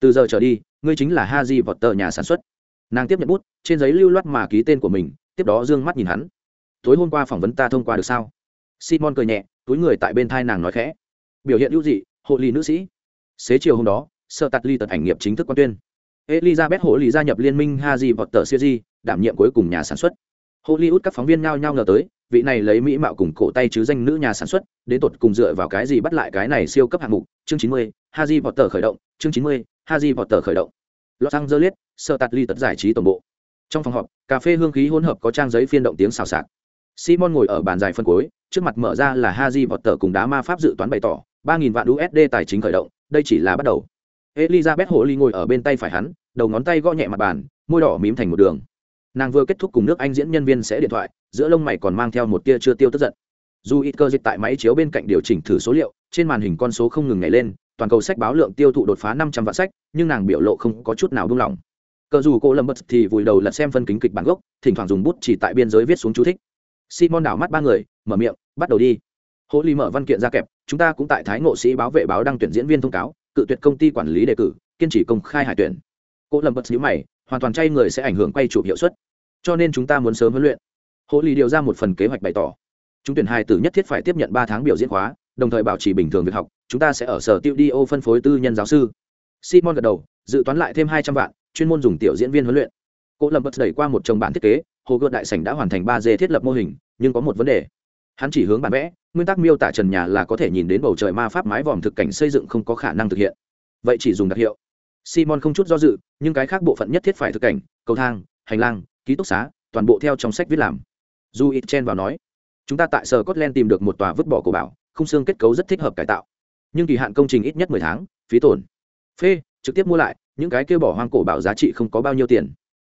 từ giờ trở đi, ngươi chính là ha di vọt tờ nhà sản xuất. Nàng tiếp nhận bút, trên giấy lưu loát mà ký tên của mình, tiếp đó d ư ơ n g mắt nhìn hắn. Tối hôm qua phỏng vấn ta thông qua được sao? Simon cười nhẹ, túi người tại bên thai nàng nói khẽ. Biểu hiện hữu dị, hộ lý nữ sĩ. Xế chiều hôm đó sợ tạt ly tật ảnh nghiệp chính thức quan tuyên. Elizabeth hộ lý gia nhập liên minh ha di vọt tờ siêu di đảm nhiệm cuối cùng nhà sản xuất. Hollywood các phóng viên nhao nhao ngờ tới, vị này lấy mỹ mạo cùng cổ tay chứ danh nữ nhà sản xuất, đến tột cùng dựa vào cái gì bắt lại cái này siêu cấp hạng mục? Chương chín mươi ha di vọt tờ khởi động, chương chín mươi haji potter khởi động. Los angeles sơ tạt ly tật giải trí tổng bộ. Trong phòng họp, cà phê hương khí hỗn hợp có trang giấy phiên động tiếng xào xạc. Simon ngồi ở bàn dài phân cuối, trước mặt mở ra là haji potter cùng đá ma pháp dự toán bày tỏ 3000 vạn usd tài chính khởi động, đây chỉ là bắt đầu. Elizabeth holly ngồi ở bên tay phải hắn, đầu ngón tay gõ nhẹ mặt bàn, môi đỏ mím thành một đường. Nàng vừa kết thúc cùng nước anh diễn nhân viên sẽ điện thoại, giữa lông mày còn mang theo một tia chưa tiêu tức giận. Dù ít cơ dịch tại máy chiếu bên cạnh điều chỉnh thử số liệu, trên màn hình con số không ngừng nhảy lên toàn cầu sách báo lượng tiêu thụ đột phá năm trăm vạn sách, nhưng nàng biểu lộ không có chút nào buông lỏng. Cờ dù cô lâm bật thì vùi đầu lật xem phân kính kịch bản gốc, thỉnh thoảng dùng bút chỉ tại biên giới viết xuống chú thích. Simon đảo mắt ba người, mở miệng, bắt đầu đi. Hỗ ly mở văn kiện ra kẹp, chúng ta cũng tại thái ngộ sĩ báo vệ báo đăng tuyển diễn viên thông cáo, cự tuyệt công ty quản lý đề cử, kiên trì công khai hải tuyển. Cô lâm bật nhíu mày, hoàn toàn chay người sẽ ảnh hưởng quay chụp hiệu suất. Cho nên chúng ta muốn sớm huấn luyện. Hồ ly điều ra một phần kế hoạch bày tỏ. Chúng tuyển hai tử nhất thiết phải tiếp nhận ba tháng biểu diễn khóa đồng thời bảo trì bình thường việc học, chúng ta sẽ ở sở tiêu đi ô phân phối tư nhân giáo sư. Simon gật đầu, dự toán lại thêm hai trăm vạn, chuyên môn dùng tiểu diễn viên huấn luyện. Cố lâm bật đẩy qua một chồng bản thiết kế, hồ gợt đại sảnh đã hoàn thành ba d thiết lập mô hình, nhưng có một vấn đề. Hắn chỉ hướng bản vẽ, nguyên tắc miêu tả trần nhà là có thể nhìn đến bầu trời ma pháp mái vòm thực cảnh xây dựng không có khả năng thực hiện. Vậy chỉ dùng đặc hiệu. Simon không chút do dự, nhưng cái khác bộ phận nhất thiết phải thực cảnh, cầu thang, hành lang, ký túc xá, toàn bộ theo trong sách viết làm. Du ít chen vào nói, chúng ta tại sở scotland tìm được một tòa vứt bỏ cổ bảo khung xương kết cấu rất thích hợp cải tạo. Nhưng kỳ hạn công trình ít nhất mười tháng, phí tổn. Phê, trực tiếp mua lại, những cái kêu bỏ hoang cổ bảo giá trị không có bao nhiêu tiền.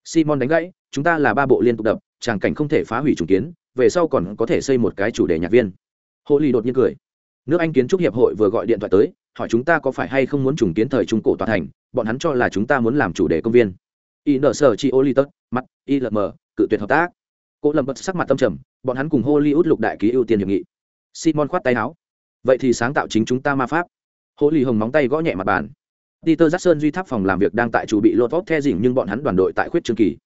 Simon đánh gãy, chúng ta là ba bộ liên tục đập, tràng cảnh không thể phá hủy trùng kiến, về sau còn có thể xây một cái chủ đề nhạc viên. Hồ ly đột nhiên cười. Nước anh kiến trúc hiệp hội vừa gọi điện thoại tới, hỏi chúng ta có phải hay không muốn trùng kiến thời trung cổ tòa thành, bọn hắn cho là chúng ta muốn làm chủ đề công viên. Y nợ sở chi ô li tớt ilm cự tuyệt hợp tác. Cô lâm bật sắc mặt tâm trầm, bọn hắn cùng hollywood lục đại ký ưu tiên hiệp nghị simon khoát tay áo. Vậy thì sáng tạo chính chúng ta ma pháp. Hồ ly hồng móng tay gõ nhẹ mặt bàn. Peter jackson duy tháp phòng làm việc đang tại chủ bị lột vót the dỉnh nhưng bọn hắn đoàn đội tại khuyết trương kỳ.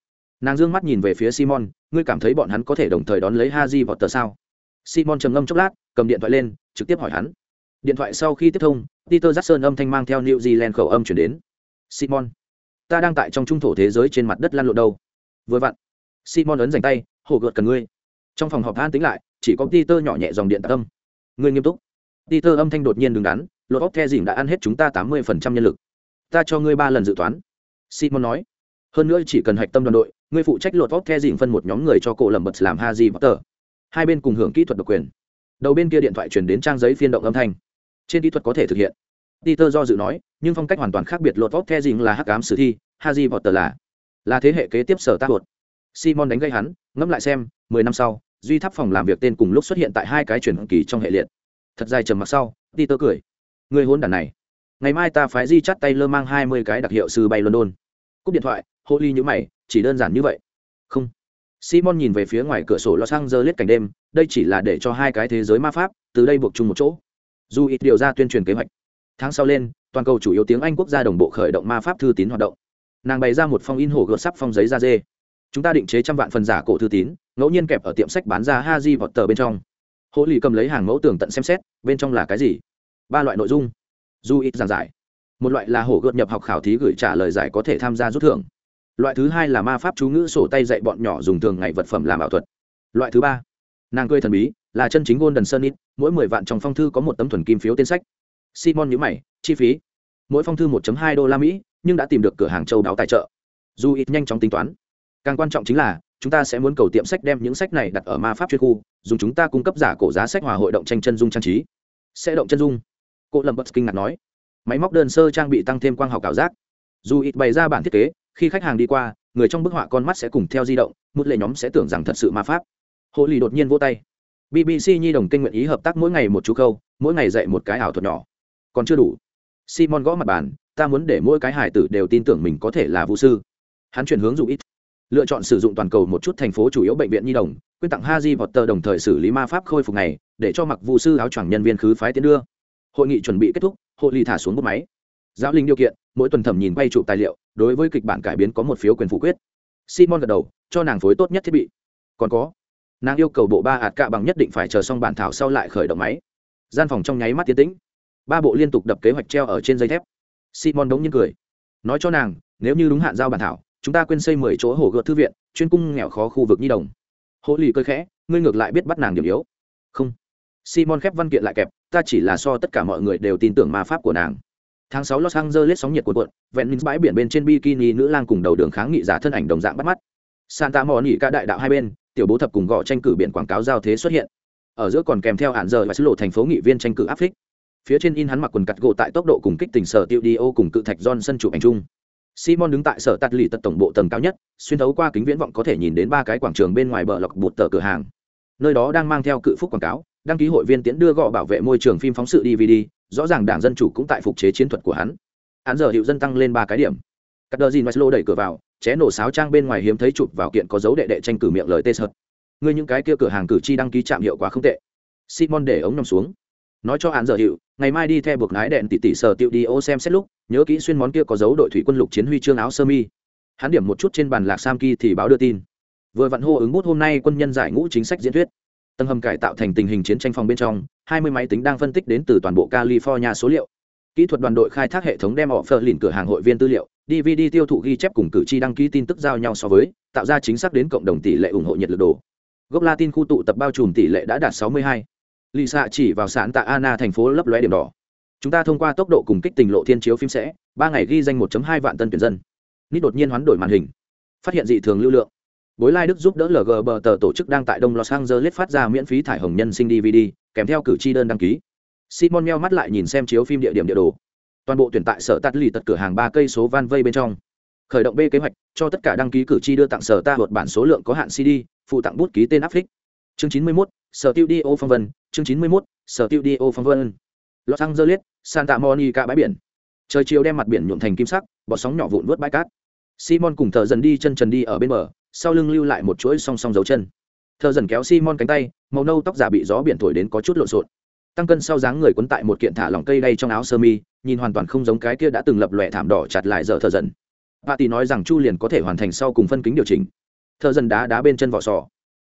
Nàng dương mắt nhìn về phía simon, ngươi cảm thấy bọn hắn có thể đồng thời đón lấy haji vào tờ sao? Simon trầm ngâm chốc lát, cầm điện thoại lên, trực tiếp hỏi hắn. Điện thoại sau khi tiếp thông, peter jackson âm thanh mang theo new zealand khẩu âm chuyển đến. Simon, ta đang tại trong trung thổ thế giới trên mặt đất lăn lộn đâu. Vừa vặn. Simon ấn dành tay, hồ gợt cần ngươi. Trong phòng họp an tính lại chỉ có peter nhỏ nhẹ dòng điện tạc âm. Người nghiêm túc. Peter âm thanh đột nhiên đứng đắn, lột óc the dìm đã ăn hết chúng ta tám mươi phần trăm nhân lực. Ta cho ngươi ba lần dự toán. Simon nói. Hơn nữa chỉ cần hạch tâm đoàn đội, ngươi phụ trách lột óc the dìm phân một nhóm người cho cổ lầm bật làm ha di và tờ hai bên cùng hưởng kỹ thuật độc quyền. Đầu bên kia điện thoại chuyển đến trang giấy phiên động âm thanh. Trên kỹ thuật có thể thực hiện. Peter do dự nói, nhưng phong cách hoàn toàn khác biệt lột óc the dìm là hắc ám sử thi ha di và tờ là là thế hệ kế tiếp sở tác bột simon đánh gây hắn, ngẫm lại xem, mười năm sau duy tháp phòng làm việc tên cùng lúc xuất hiện tại hai cái truyền kỳ trong hệ liệt. Thật dài trầm mặc sau, peter cười. Người hôn đản này. Ngày mai ta phái di chắt tay lơ mang hai mươi cái đặc hiệu sư bay london. Cúp điện thoại hô ly nhữ mày, chỉ đơn giản như vậy. Không. Simon nhìn về phía ngoài cửa sổ lo sang dơ lết cảnh đêm, đây chỉ là để cho hai cái thế giới ma pháp, từ đây buộc chung một chỗ. Dù ít điều ra tuyên truyền kế hoạch. Tháng sau lên, toàn cầu chủ yếu tiếng anh quốc gia đồng bộ khởi động ma pháp thư tín hoạt động. Nàng bày ra một phong in hồ gợt sắp phong giấy da dê. Chúng ta định chế trăm vạn phần giả cổ thư tín ngẫu nhiên kẹp ở tiệm sách bán ra ha di vọt tờ bên trong. Hỗ lì cầm lấy hàng mẫu tường tận xem xét, bên trong là cái gì? Ba loại nội dung. Du ít giảng giải. Một loại là hổ gợt nhập học khảo thí gửi trả lời giải có thể tham gia rút thưởng. Loại thứ hai là ma pháp chú ngữ sổ tay dạy bọn nhỏ dùng thường ngày vật phẩm làm ảo thuật. Loại thứ ba, nàng cười thần bí, là chân chính golden sun ít mỗi mười vạn trong phong thư có một tấm thuần kim phiếu tên sách. Simon nhữ mày, chi phí? Mỗi phong thư 1 hai đô la mỹ, nhưng đã tìm được cửa hàng châu đáo tài trợ. Du ít nhanh chóng tính toán. Càng quan trọng chính là chúng ta sẽ muốn cầu tiệm sách đem những sách này đặt ở ma pháp chuyên khu, dùng chúng ta cung cấp giả cổ giá sách hòa hội động tranh chân dung trang trí. Sẽ động chân dung. Cô lâm bất kinh ngạc nói. Máy móc đơn sơ trang bị tăng thêm quang học ảo giác. Dù ít bày ra bản thiết kế, khi khách hàng đi qua, người trong bức họa con mắt sẽ cùng theo di động, một lệ nhóm sẽ tưởng rằng thật sự ma pháp. Hồ lì đột nhiên vỗ tay. Bbc nhi đồng kênh nguyện ý hợp tác mỗi ngày một chú câu, mỗi ngày dạy một cái ảo thuật nhỏ. Còn chưa đủ. Simon gõ mặt bàn, ta muốn để mỗi cái hải tử đều tin tưởng mình có thể là vũ sư. Hắn chuyển hướng dù ít lựa chọn sử dụng toàn cầu một chút thành phố chủ yếu bệnh viện nhi đồng, quyên tặng haji tờ đồng thời xử lý ma pháp khôi phục này để cho mặc vụ sư áo choàng nhân viên khứ phái tiến đưa. Hội nghị chuẩn bị kết thúc, hội ly thả xuống bút máy. Giáo linh điều kiện, mỗi tuần thẩm nhìn quay chụp tài liệu, đối với kịch bản cải biến có một phiếu quyền phủ quyết. Simon gật đầu, cho nàng phối tốt nhất thiết bị. Còn có, nàng yêu cầu bộ ba hạt cạ bằng nhất định phải chờ xong bản thảo sau lại khởi động máy. Gian phòng trong nháy mắt tiến tĩnh. Ba bộ liên tục đập kế hoạch treo ở trên dây thép. Simon đống nhiên cười. Nói cho nàng, nếu như đúng hạn giao bản thảo chúng ta quên xây mười chỗ hồ gợt thư viện, chuyên cung nghèo khó khu vực nhi đồng. Hồ lì cơi khẽ, ngươi ngược lại biết bắt nàng điểm yếu. Không. Simon khép văn kiện lại kẹp, ta chỉ là so tất cả mọi người đều tin tưởng ma pháp của nàng. Tháng sáu los angeles sóng nhiệt cuộn cuộn, vẹn minh bãi biển bên trên bikini nữ lang cùng đầu đường kháng nghị giả thân ảnh đồng dạng bắt mắt. Santa mò nỉ ca đại đạo hai bên, tiểu bố thập cùng gõ tranh cử biển quảng cáo giao thế xuất hiện. Ở giữa còn kèm theo hạn giờ và sứ lộ thành phố nghị viên tranh cử áp phích phía trên in hắn mặc quần cặt gỗ tại tốc độ cùng kích tình sở tiêu đi ô cùng cự thạch sân chụp ảnh chung simon đứng tại sở tạt lì tật tổng bộ tầng cao nhất, xuyên thấu qua kính viễn vọng có thể nhìn đến ba cái quảng trường bên ngoài bờ lọc bột tờ cửa hàng. Nơi đó đang mang theo cự phúc quảng cáo, đăng ký hội viên tiễn đưa gọ bảo vệ môi trường phim phóng sự dvd rõ ràng đảng dân chủ cũng tại phục chế chiến thuật của hắn. Hắn giờ hiệu dân tăng lên ba cái điểm. Cắt đờ gìn lô đẩy cửa vào, ché nổ sáo trang bên ngoài hiếm thấy chụp vào kiện có dấu đệ đệ tranh cử miệng lời tê sợt. Ngươi những cái kia cửa hàng cử tri đăng ký trạm hiệu quả không tệ. Simon để ống nằm xuống nói cho hắn giờ hiệu, ngày mai đi theo buộc lái đèn tỉ tỉ sở tiệu đi ô xem xét lúc, nhớ kỹ xuyên món kia có dấu đội thủy quân lục chiến huy chương áo sơ mi. Hắn điểm một chút trên bàn lạc sam kỳ thì báo đưa tin. Vừa vặn hô ứng bút hôm nay quân nhân giải ngũ chính sách diễn thuyết. Tầng hầm cải tạo thành tình hình chiến tranh phòng bên trong, hai mươi máy tính đang phân tích đến từ toàn bộ california số liệu. Kỹ thuật đoàn đội khai thác hệ thống đem họ phờ lìn cửa hàng hội viên tư liệu dvd tiêu thụ ghi chép cùng cử tri đăng ký tin tức giao nhau so với, tạo ra chính xác đến cộng đồng tỷ lệ ủng hộ nhiệt lực đồ gốc latin khu tụ tập bao trùm tỷ lệ đã đạt 62 lì xạ chỉ vào sản tạ ana thành phố lấp lóe điểm đỏ. Chúng ta thông qua tốc độ cùng kích tình lộ thiên chiếu phim sẽ ba ngày ghi danh 1.2 vạn tân tuyển dân. Nít đột nhiên hoán đổi màn hình. Phát hiện dị thường lưu lượng. Bối lai đức giúp đỡ lg bờ tờ tổ chức đang tại đông los angeles phát ra miễn phí thải hồng nhân sinh dvd kèm theo cử tri đơn đăng ký. Simon meo mắt lại nhìn xem chiếu phim địa điểm địa đồ. Toàn bộ tuyển tại sở tắt lì tật cửa hàng ba cây số van vây bên trong. Khởi động b kế hoạch cho tất cả đăng ký cử tri đưa tặng sở ta vượt bản số lượng có hạn cd phụ tặng bút ký tên áp phích chương chín mươi 91, sở tiêu đi ô phong vân, chương chín mươi mốt, sở tiêu đi ô phong vân. Los angeles, santa monica bãi biển. Trời chiều đem mặt biển nhuộm thành kim sắc, bọt sóng nhỏ vụn vớt bãi cát. Simon cùng thợ dần đi chân trần đi ở bên bờ, sau lưng lưu lại một chuỗi song song dấu chân. Thợ dần kéo simon cánh tay, màu nâu tóc giả bị gió biển thổi đến có chút lộn xộn. Tăng cân sau dáng người quấn tại một kiện thả lỏng cây đay trong áo sơ mi, nhìn hoàn toàn không giống cái kia đã từng lập lòe thảm đỏ chặt lại giờ thợ dần. Bà tỷ nói rằng chu liền có thể hoàn thành sau cùng phân kính điều chỉnh. Thợ dần đá đá bên chân vỏ sò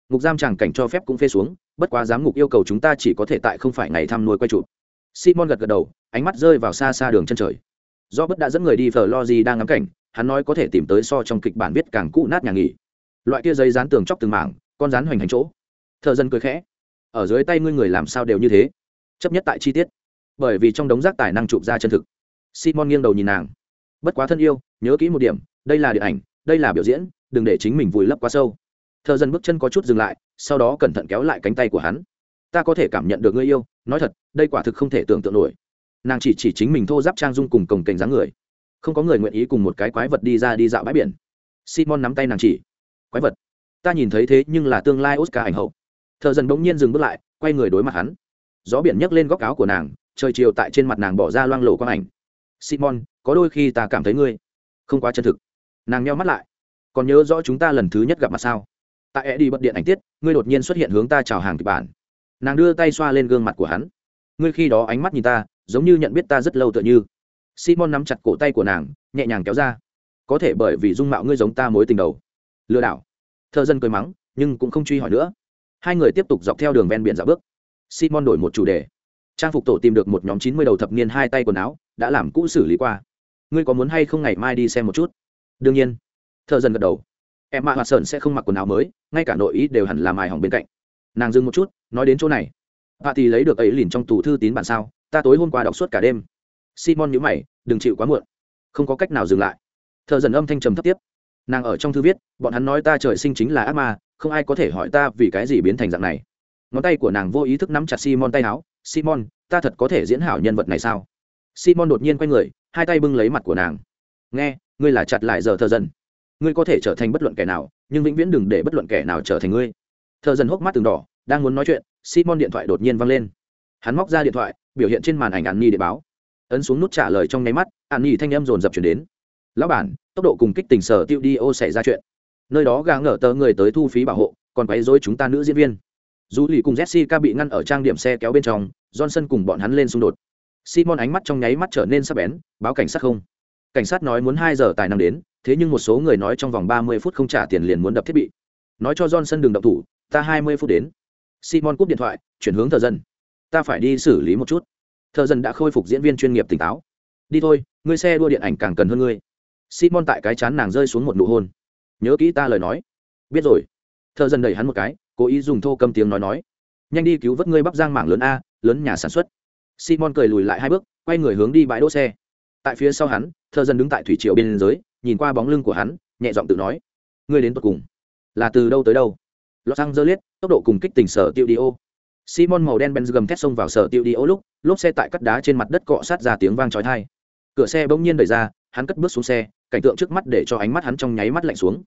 ngục giam chẳng cảnh cho phép cũng phê xuống, bất quá giám ngục yêu cầu chúng ta chỉ có thể tại không phải ngày thăm nuôi quay chụp. Simon gật gật đầu, ánh mắt rơi vào xa xa đường chân trời. Do bất đã dẫn người đi phở lo gì đang ngắm cảnh, hắn nói có thể tìm tới so trong kịch bản viết càng cũ nát nhà nghỉ. Loại kia giấy dán tường chóc từng mảng, con rán hoành hành chỗ. Thợ dân cười khẽ. Ở dưới tay ngươi người làm sao đều như thế? Chấp nhất tại chi tiết. Bởi vì trong đống rác tài năng chụp ra chân thực. Simon nghiêng đầu nhìn nàng. Bất quá thân yêu, nhớ kỹ một điểm, đây là điện ảnh, đây là biểu diễn, đừng để chính mình vùi lấp quá sâu thợ dân bước chân có chút dừng lại, sau đó cẩn thận kéo lại cánh tay của hắn. Ta có thể cảm nhận được ngươi yêu, nói thật, đây quả thực không thể tưởng tượng nổi. Nàng chỉ chỉ chính mình thô giáp trang dung cùng cồng kềnh dáng người. Không có người nguyện ý cùng một cái quái vật đi ra đi dạo bãi biển. Simon nắm tay nàng chỉ. Quái vật? Ta nhìn thấy thế nhưng là tương lai oscar ảnh hậu. Thợ dần bỗng nhiên dừng bước lại, quay người đối mặt hắn. Gió biển nhấc lên góc áo của nàng, trời chiều tại trên mặt nàng bỏ ra loang lổ quang ảnh. Simon, có đôi khi ta cảm thấy ngươi không quá chân thực. Nàng nheo mắt lại. Còn nhớ rõ chúng ta lần thứ nhất gặp mặt sao? Tại e đi bật điện ảnh tiết, ngươi đột nhiên xuất hiện hướng ta chào hàng kịch bản. Nàng đưa tay xoa lên gương mặt của hắn. Ngươi khi đó ánh mắt nhìn ta, giống như nhận biết ta rất lâu tựa như. Simon nắm chặt cổ tay của nàng, nhẹ nhàng kéo ra. Có thể bởi vì dung mạo ngươi giống ta mối tình đầu. Lừa đảo. Thợ dân cười mắng, nhưng cũng không truy hỏi nữa. Hai người tiếp tục dọc theo đường ven biển dạo bước. Simon đổi một chủ đề. Trang phục tổ tìm được một nhóm chín mươi đầu thập niên hai tay quần áo, đã làm cũ xử lý qua. Ngươi có muốn hay không ngày mai đi xem một chút? Đương nhiên. Thợ dân gật đầu em mạ hoạt sơn sẽ không mặc quần áo mới, ngay cả nội ý đều hẳn là mài hỏng bên cạnh. Nàng dừng một chút, nói đến chỗ này. Bà thì lấy được ấy lìn trong tủ thư tín bản sao, ta tối hôm qua đọc suốt cả đêm. Simon nhữ mày, đừng chịu quá muộn. Không có cách nào dừng lại. Thợ dần âm thanh trầm thấp tiếp. Nàng ở trong thư viết, bọn hắn nói ta trời sinh chính là ác ma, không ai có thể hỏi ta vì cái gì biến thành dạng này. Ngón tay của nàng vô ý thức nắm chặt simon tay áo. Simon, ta thật có thể diễn hảo nhân vật này sao? Simon đột nhiên quay người, hai tay bưng lấy mặt của nàng. Nghe, ngươi là chặt lại giờ thợ dần ngươi có thể trở thành bất luận kẻ nào, nhưng vĩnh viễn đừng để bất luận kẻ nào trở thành ngươi. Thợ dần hốc mắt từng đỏ, đang muốn nói chuyện, simon điện thoại đột nhiên văng lên. Hắn móc ra điện thoại, biểu hiện trên màn ảnh an ni để báo. Ấn xuống nút trả lời trong nháy mắt an ni thanh âm dồn dập chuyển đến. Lão bản, tốc độ cùng kích tình sở tiêu đi ô xảy ra chuyện. Nơi đó gà ngờ tờ người tới thu phí bảo hộ, còn quấy dối chúng ta nữ diễn viên. Dù lì cùng jessica bị ngăn ở trang điểm xe kéo bên trong, johnson cùng bọn hắn lên xung đột. Simon ánh mắt trong nháy mắt trở nên sắc bén, báo cảnh sát không. Cảnh sát nói muốn hai giờ tài năng đến thế nhưng một số người nói trong vòng ba mươi phút không trả tiền liền muốn đập thiết bị. Nói cho johnson đừng động thủ, ta hai mươi phút đến. Simon cúp điện thoại, chuyển hướng thờ dân. Ta phải đi xử lý một chút. Thờ dân đã khôi phục diễn viên chuyên nghiệp tỉnh táo. Đi thôi, ngươi xe đua điện ảnh càng cần hơn ngươi. Simon tại cái chán nàng rơi xuống một nụ hôn. Nhớ kỹ ta lời nói. Biết rồi. Thợ dân đẩy hắn một cái, cố ý dùng thô cầm tiếng nói nói. Nhanh đi cứu vớt ngươi bắp giang mảng lớn a, lớn nhà sản xuất. Simon cười lùi lại hai bước, quay người hướng đi bãi đỗ xe. Tại phía sau hắn thợ dân đứng tại thủy triều bên dưới nhìn qua bóng lưng của hắn, nhẹ giọng tự nói, ngươi đến tột cùng. Là từ đâu tới đâu? Los angeles, tốc độ cùng kích tình sở tiêu đi ô. Simon màu đen benz gầm thét xông vào sở tiêu đi ô lúc, lốp xe tại cắt đá trên mặt đất cọ sát ra tiếng vang chói tai. Cửa xe bỗng nhiên đẩy ra, hắn cất bước xuống xe, cảnh tượng trước mắt để cho ánh mắt hắn trong nháy mắt lạnh xuống.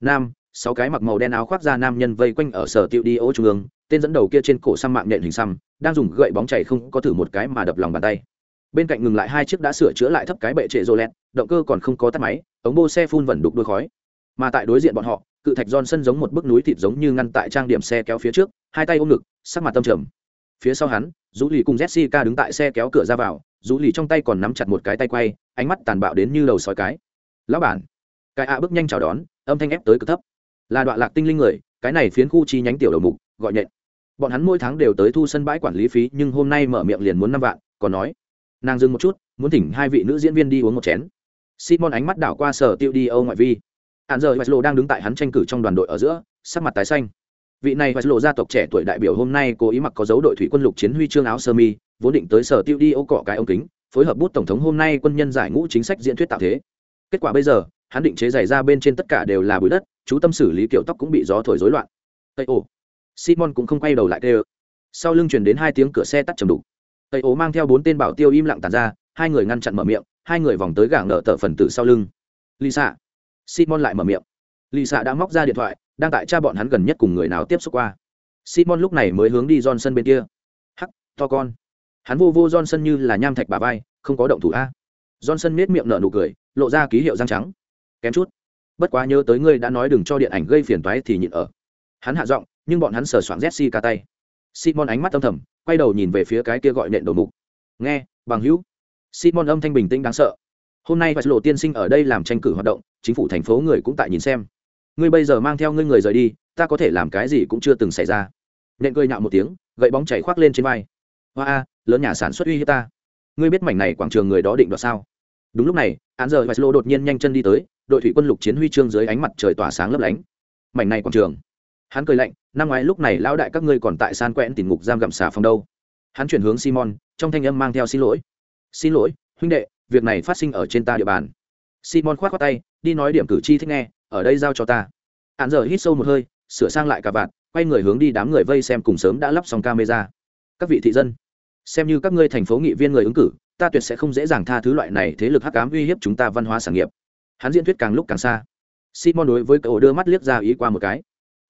Nam, sáu cái mặc màu đen áo khoác da nam nhân vây quanh ở sở tiêu đi ô trung ương, tên dẫn đầu kia trên cổ xăm mạng nhện hình xăm, đang dùng gậy bóng chảy không có thử một cái mà đập lòng bàn tay bên cạnh ngừng lại hai chiếc đã sửa chữa lại thấp cái bệ trệ rô lẹt động cơ còn không có tắt máy, ống bô xe phun vẩn đục đôi khói. Mà tại đối diện bọn họ, cự thạch giòn sân giống một bức núi thịt giống như ngăn tại trang điểm xe kéo phía trước, hai tay ôm ngực, sắc mặt tâm trầm. Phía sau hắn rũ lì cùng jessica đứng tại xe kéo cửa ra vào rũ lì trong tay còn nắm chặt một cái tay quay, ánh mắt tàn bạo đến như đầu sói cái. Lão bản. Cái ạ bước nhanh chào đón, âm thanh ép tới cực thấp. Là đoạn lạc tinh linh người, cái này phiến khu chi nhánh tiểu đầu mục, gọi nhện. Bọn hắn mỗi tháng đều tới thu sân bãi quản lý phí, nhưng hôm nay mở miệng liền muốn năm vạn, còn nói nàng dừng một chút, muốn thỉnh hai vị nữ diễn viên đi uống một chén. Simon ánh mắt đảo qua sở tiêu đi âu ngoại vi. Hạn giờ vạch lộ đang đứng tại hắn tranh cử trong đoàn đội ở giữa, sắc mặt tái xanh. Vị này vạch lộ gia tộc trẻ tuổi đại biểu hôm nay cố ý mặc có dấu đội thủy quân lục chiến huy chương áo sơ mi, vốn định tới sở tiêu đi âu cọ cái ống kính, phối hợp bút tổng thống hôm nay quân nhân giải ngũ chính sách diễn thuyết tạo thế. Kết quả bây giờ, hắn định chế giày ra bên trên tất cả đều là bụi đất, chú tâm xử lý kiểu tóc cũng bị gió thổi rối loạn. Tây ồ. Simon cũng không quay đầu lại tê sau lưng chuyển đến hai tiếng cửa xe tắt chầm đục tây ố mang theo bốn tên bảo tiêu im lặng tàn ra, hai người ngăn chặn mở miệng, hai người vòng tới gảng nợ tờ phần tử sau lưng. Lisa. Simon lại mở miệng. Lisa đã móc ra điện thoại, đang tại cha bọn hắn gần nhất cùng người nào tiếp xúc qua. Simon lúc này mới hướng đi johnson bên kia. Hắc, to con. Hắn vô vô johnson như là nham thạch bà vai, không có động thủ a. Johnson nết miệng nở nụ cười, lộ ra ký hiệu răng trắng. Kém chút. Bất quá nhớ tới ngươi đã nói đừng cho điện ảnh gây phiền toái thì nhịn ở. Hắn hạ giọng, nhưng bọn hắn sờ soạn jessica tay. Simon ánh mắt tâm thầm quay đầu nhìn về phía cái kia gọi nện đầu mục. Nghe, bằng hữu. Simon âm thanh bình tĩnh đáng sợ. Hôm nay vạch lộ tiên sinh ở đây làm tranh cử hoạt động, chính phủ thành phố người cũng tại nhìn xem. Ngươi bây giờ mang theo ngươi người rời đi, ta có thể làm cái gì cũng chưa từng xảy ra. Nện cười nhạo một tiếng, gậy bóng chảy khoác lên trên vai. Hoa a, lớn nhà sản xuất uy hiếp ta. Ngươi biết mảnh này quảng trường người đó định đoạt sao? Đúng lúc này, án giờ vạch lộ đột nhiên nhanh chân đi tới, đội thủy quân lục chiến huy chương dưới ánh mặt trời tỏa sáng lấp lánh. Mảnh này quảng trường hắn cười lạnh, năm ngoái lúc này lão đại các ngươi còn tại san quẹn tìm ngục giam gặm xà phòng đâu. Hắn chuyển hướng simon, trong thanh âm mang theo xin lỗi. Xin lỗi, huynh đệ, việc này phát sinh ở trên ta địa bàn. Simon khoát khoát tay, đi nói điểm cử tri thích nghe, ở đây giao cho ta. Hạn giờ hít sâu một hơi, sửa sang lại cả vạt, quay người hướng đi đám người vây xem cùng sớm đã lắp xong camera. Các vị thị dân, xem như các ngươi thành phố nghị viên người ứng cử, ta tuyệt sẽ không dễ dàng tha thứ loại này thế lực hắc ám uy hiếp chúng ta văn hóa sản nghiệp. Hắn diễn thuyết càng lúc càng xa. Simon đối với cậu đưa mắt liếc ra ý qua một cái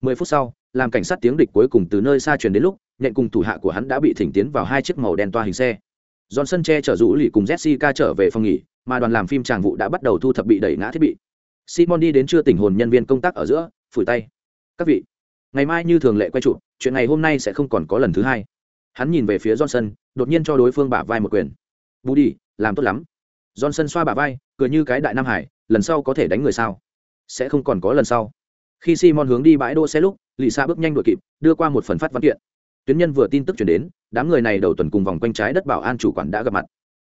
mười phút sau, làm cảnh sát tiếng địch cuối cùng từ nơi xa truyền đến lúc nhận cùng thủ hạ của hắn đã bị thỉnh tiến vào hai chiếc màu đen toa hình xe. Johnson che chở rũ lì cùng jessica trở về phòng nghỉ, mà đoàn làm phim tràng vụ đã bắt đầu thu thập bị đẩy ngã thiết bị. Simon đi đến chưa tình hồn nhân viên công tác ở giữa, phủi tay. Các vị, ngày mai như thường lệ quay trụ chuyện ngày hôm nay sẽ không còn có lần thứ hai. Hắn nhìn về phía johnson, đột nhiên cho đối phương bả vai một quyền. Bù đi, làm tốt lắm. Johnson xoa bả vai, cười như cái đại nam hải, lần sau có thể đánh người sao? Sẽ không còn có lần sau khi simon hướng đi bãi đỗ xe lúc, lì xa bước nhanh đội kịp, đưa qua một phần phát văn kiện. Tuyến nhân vừa tin tức chuyển đến, đám người này đầu tuần cùng vòng quanh trái đất bảo an chủ quản đã gặp mặt.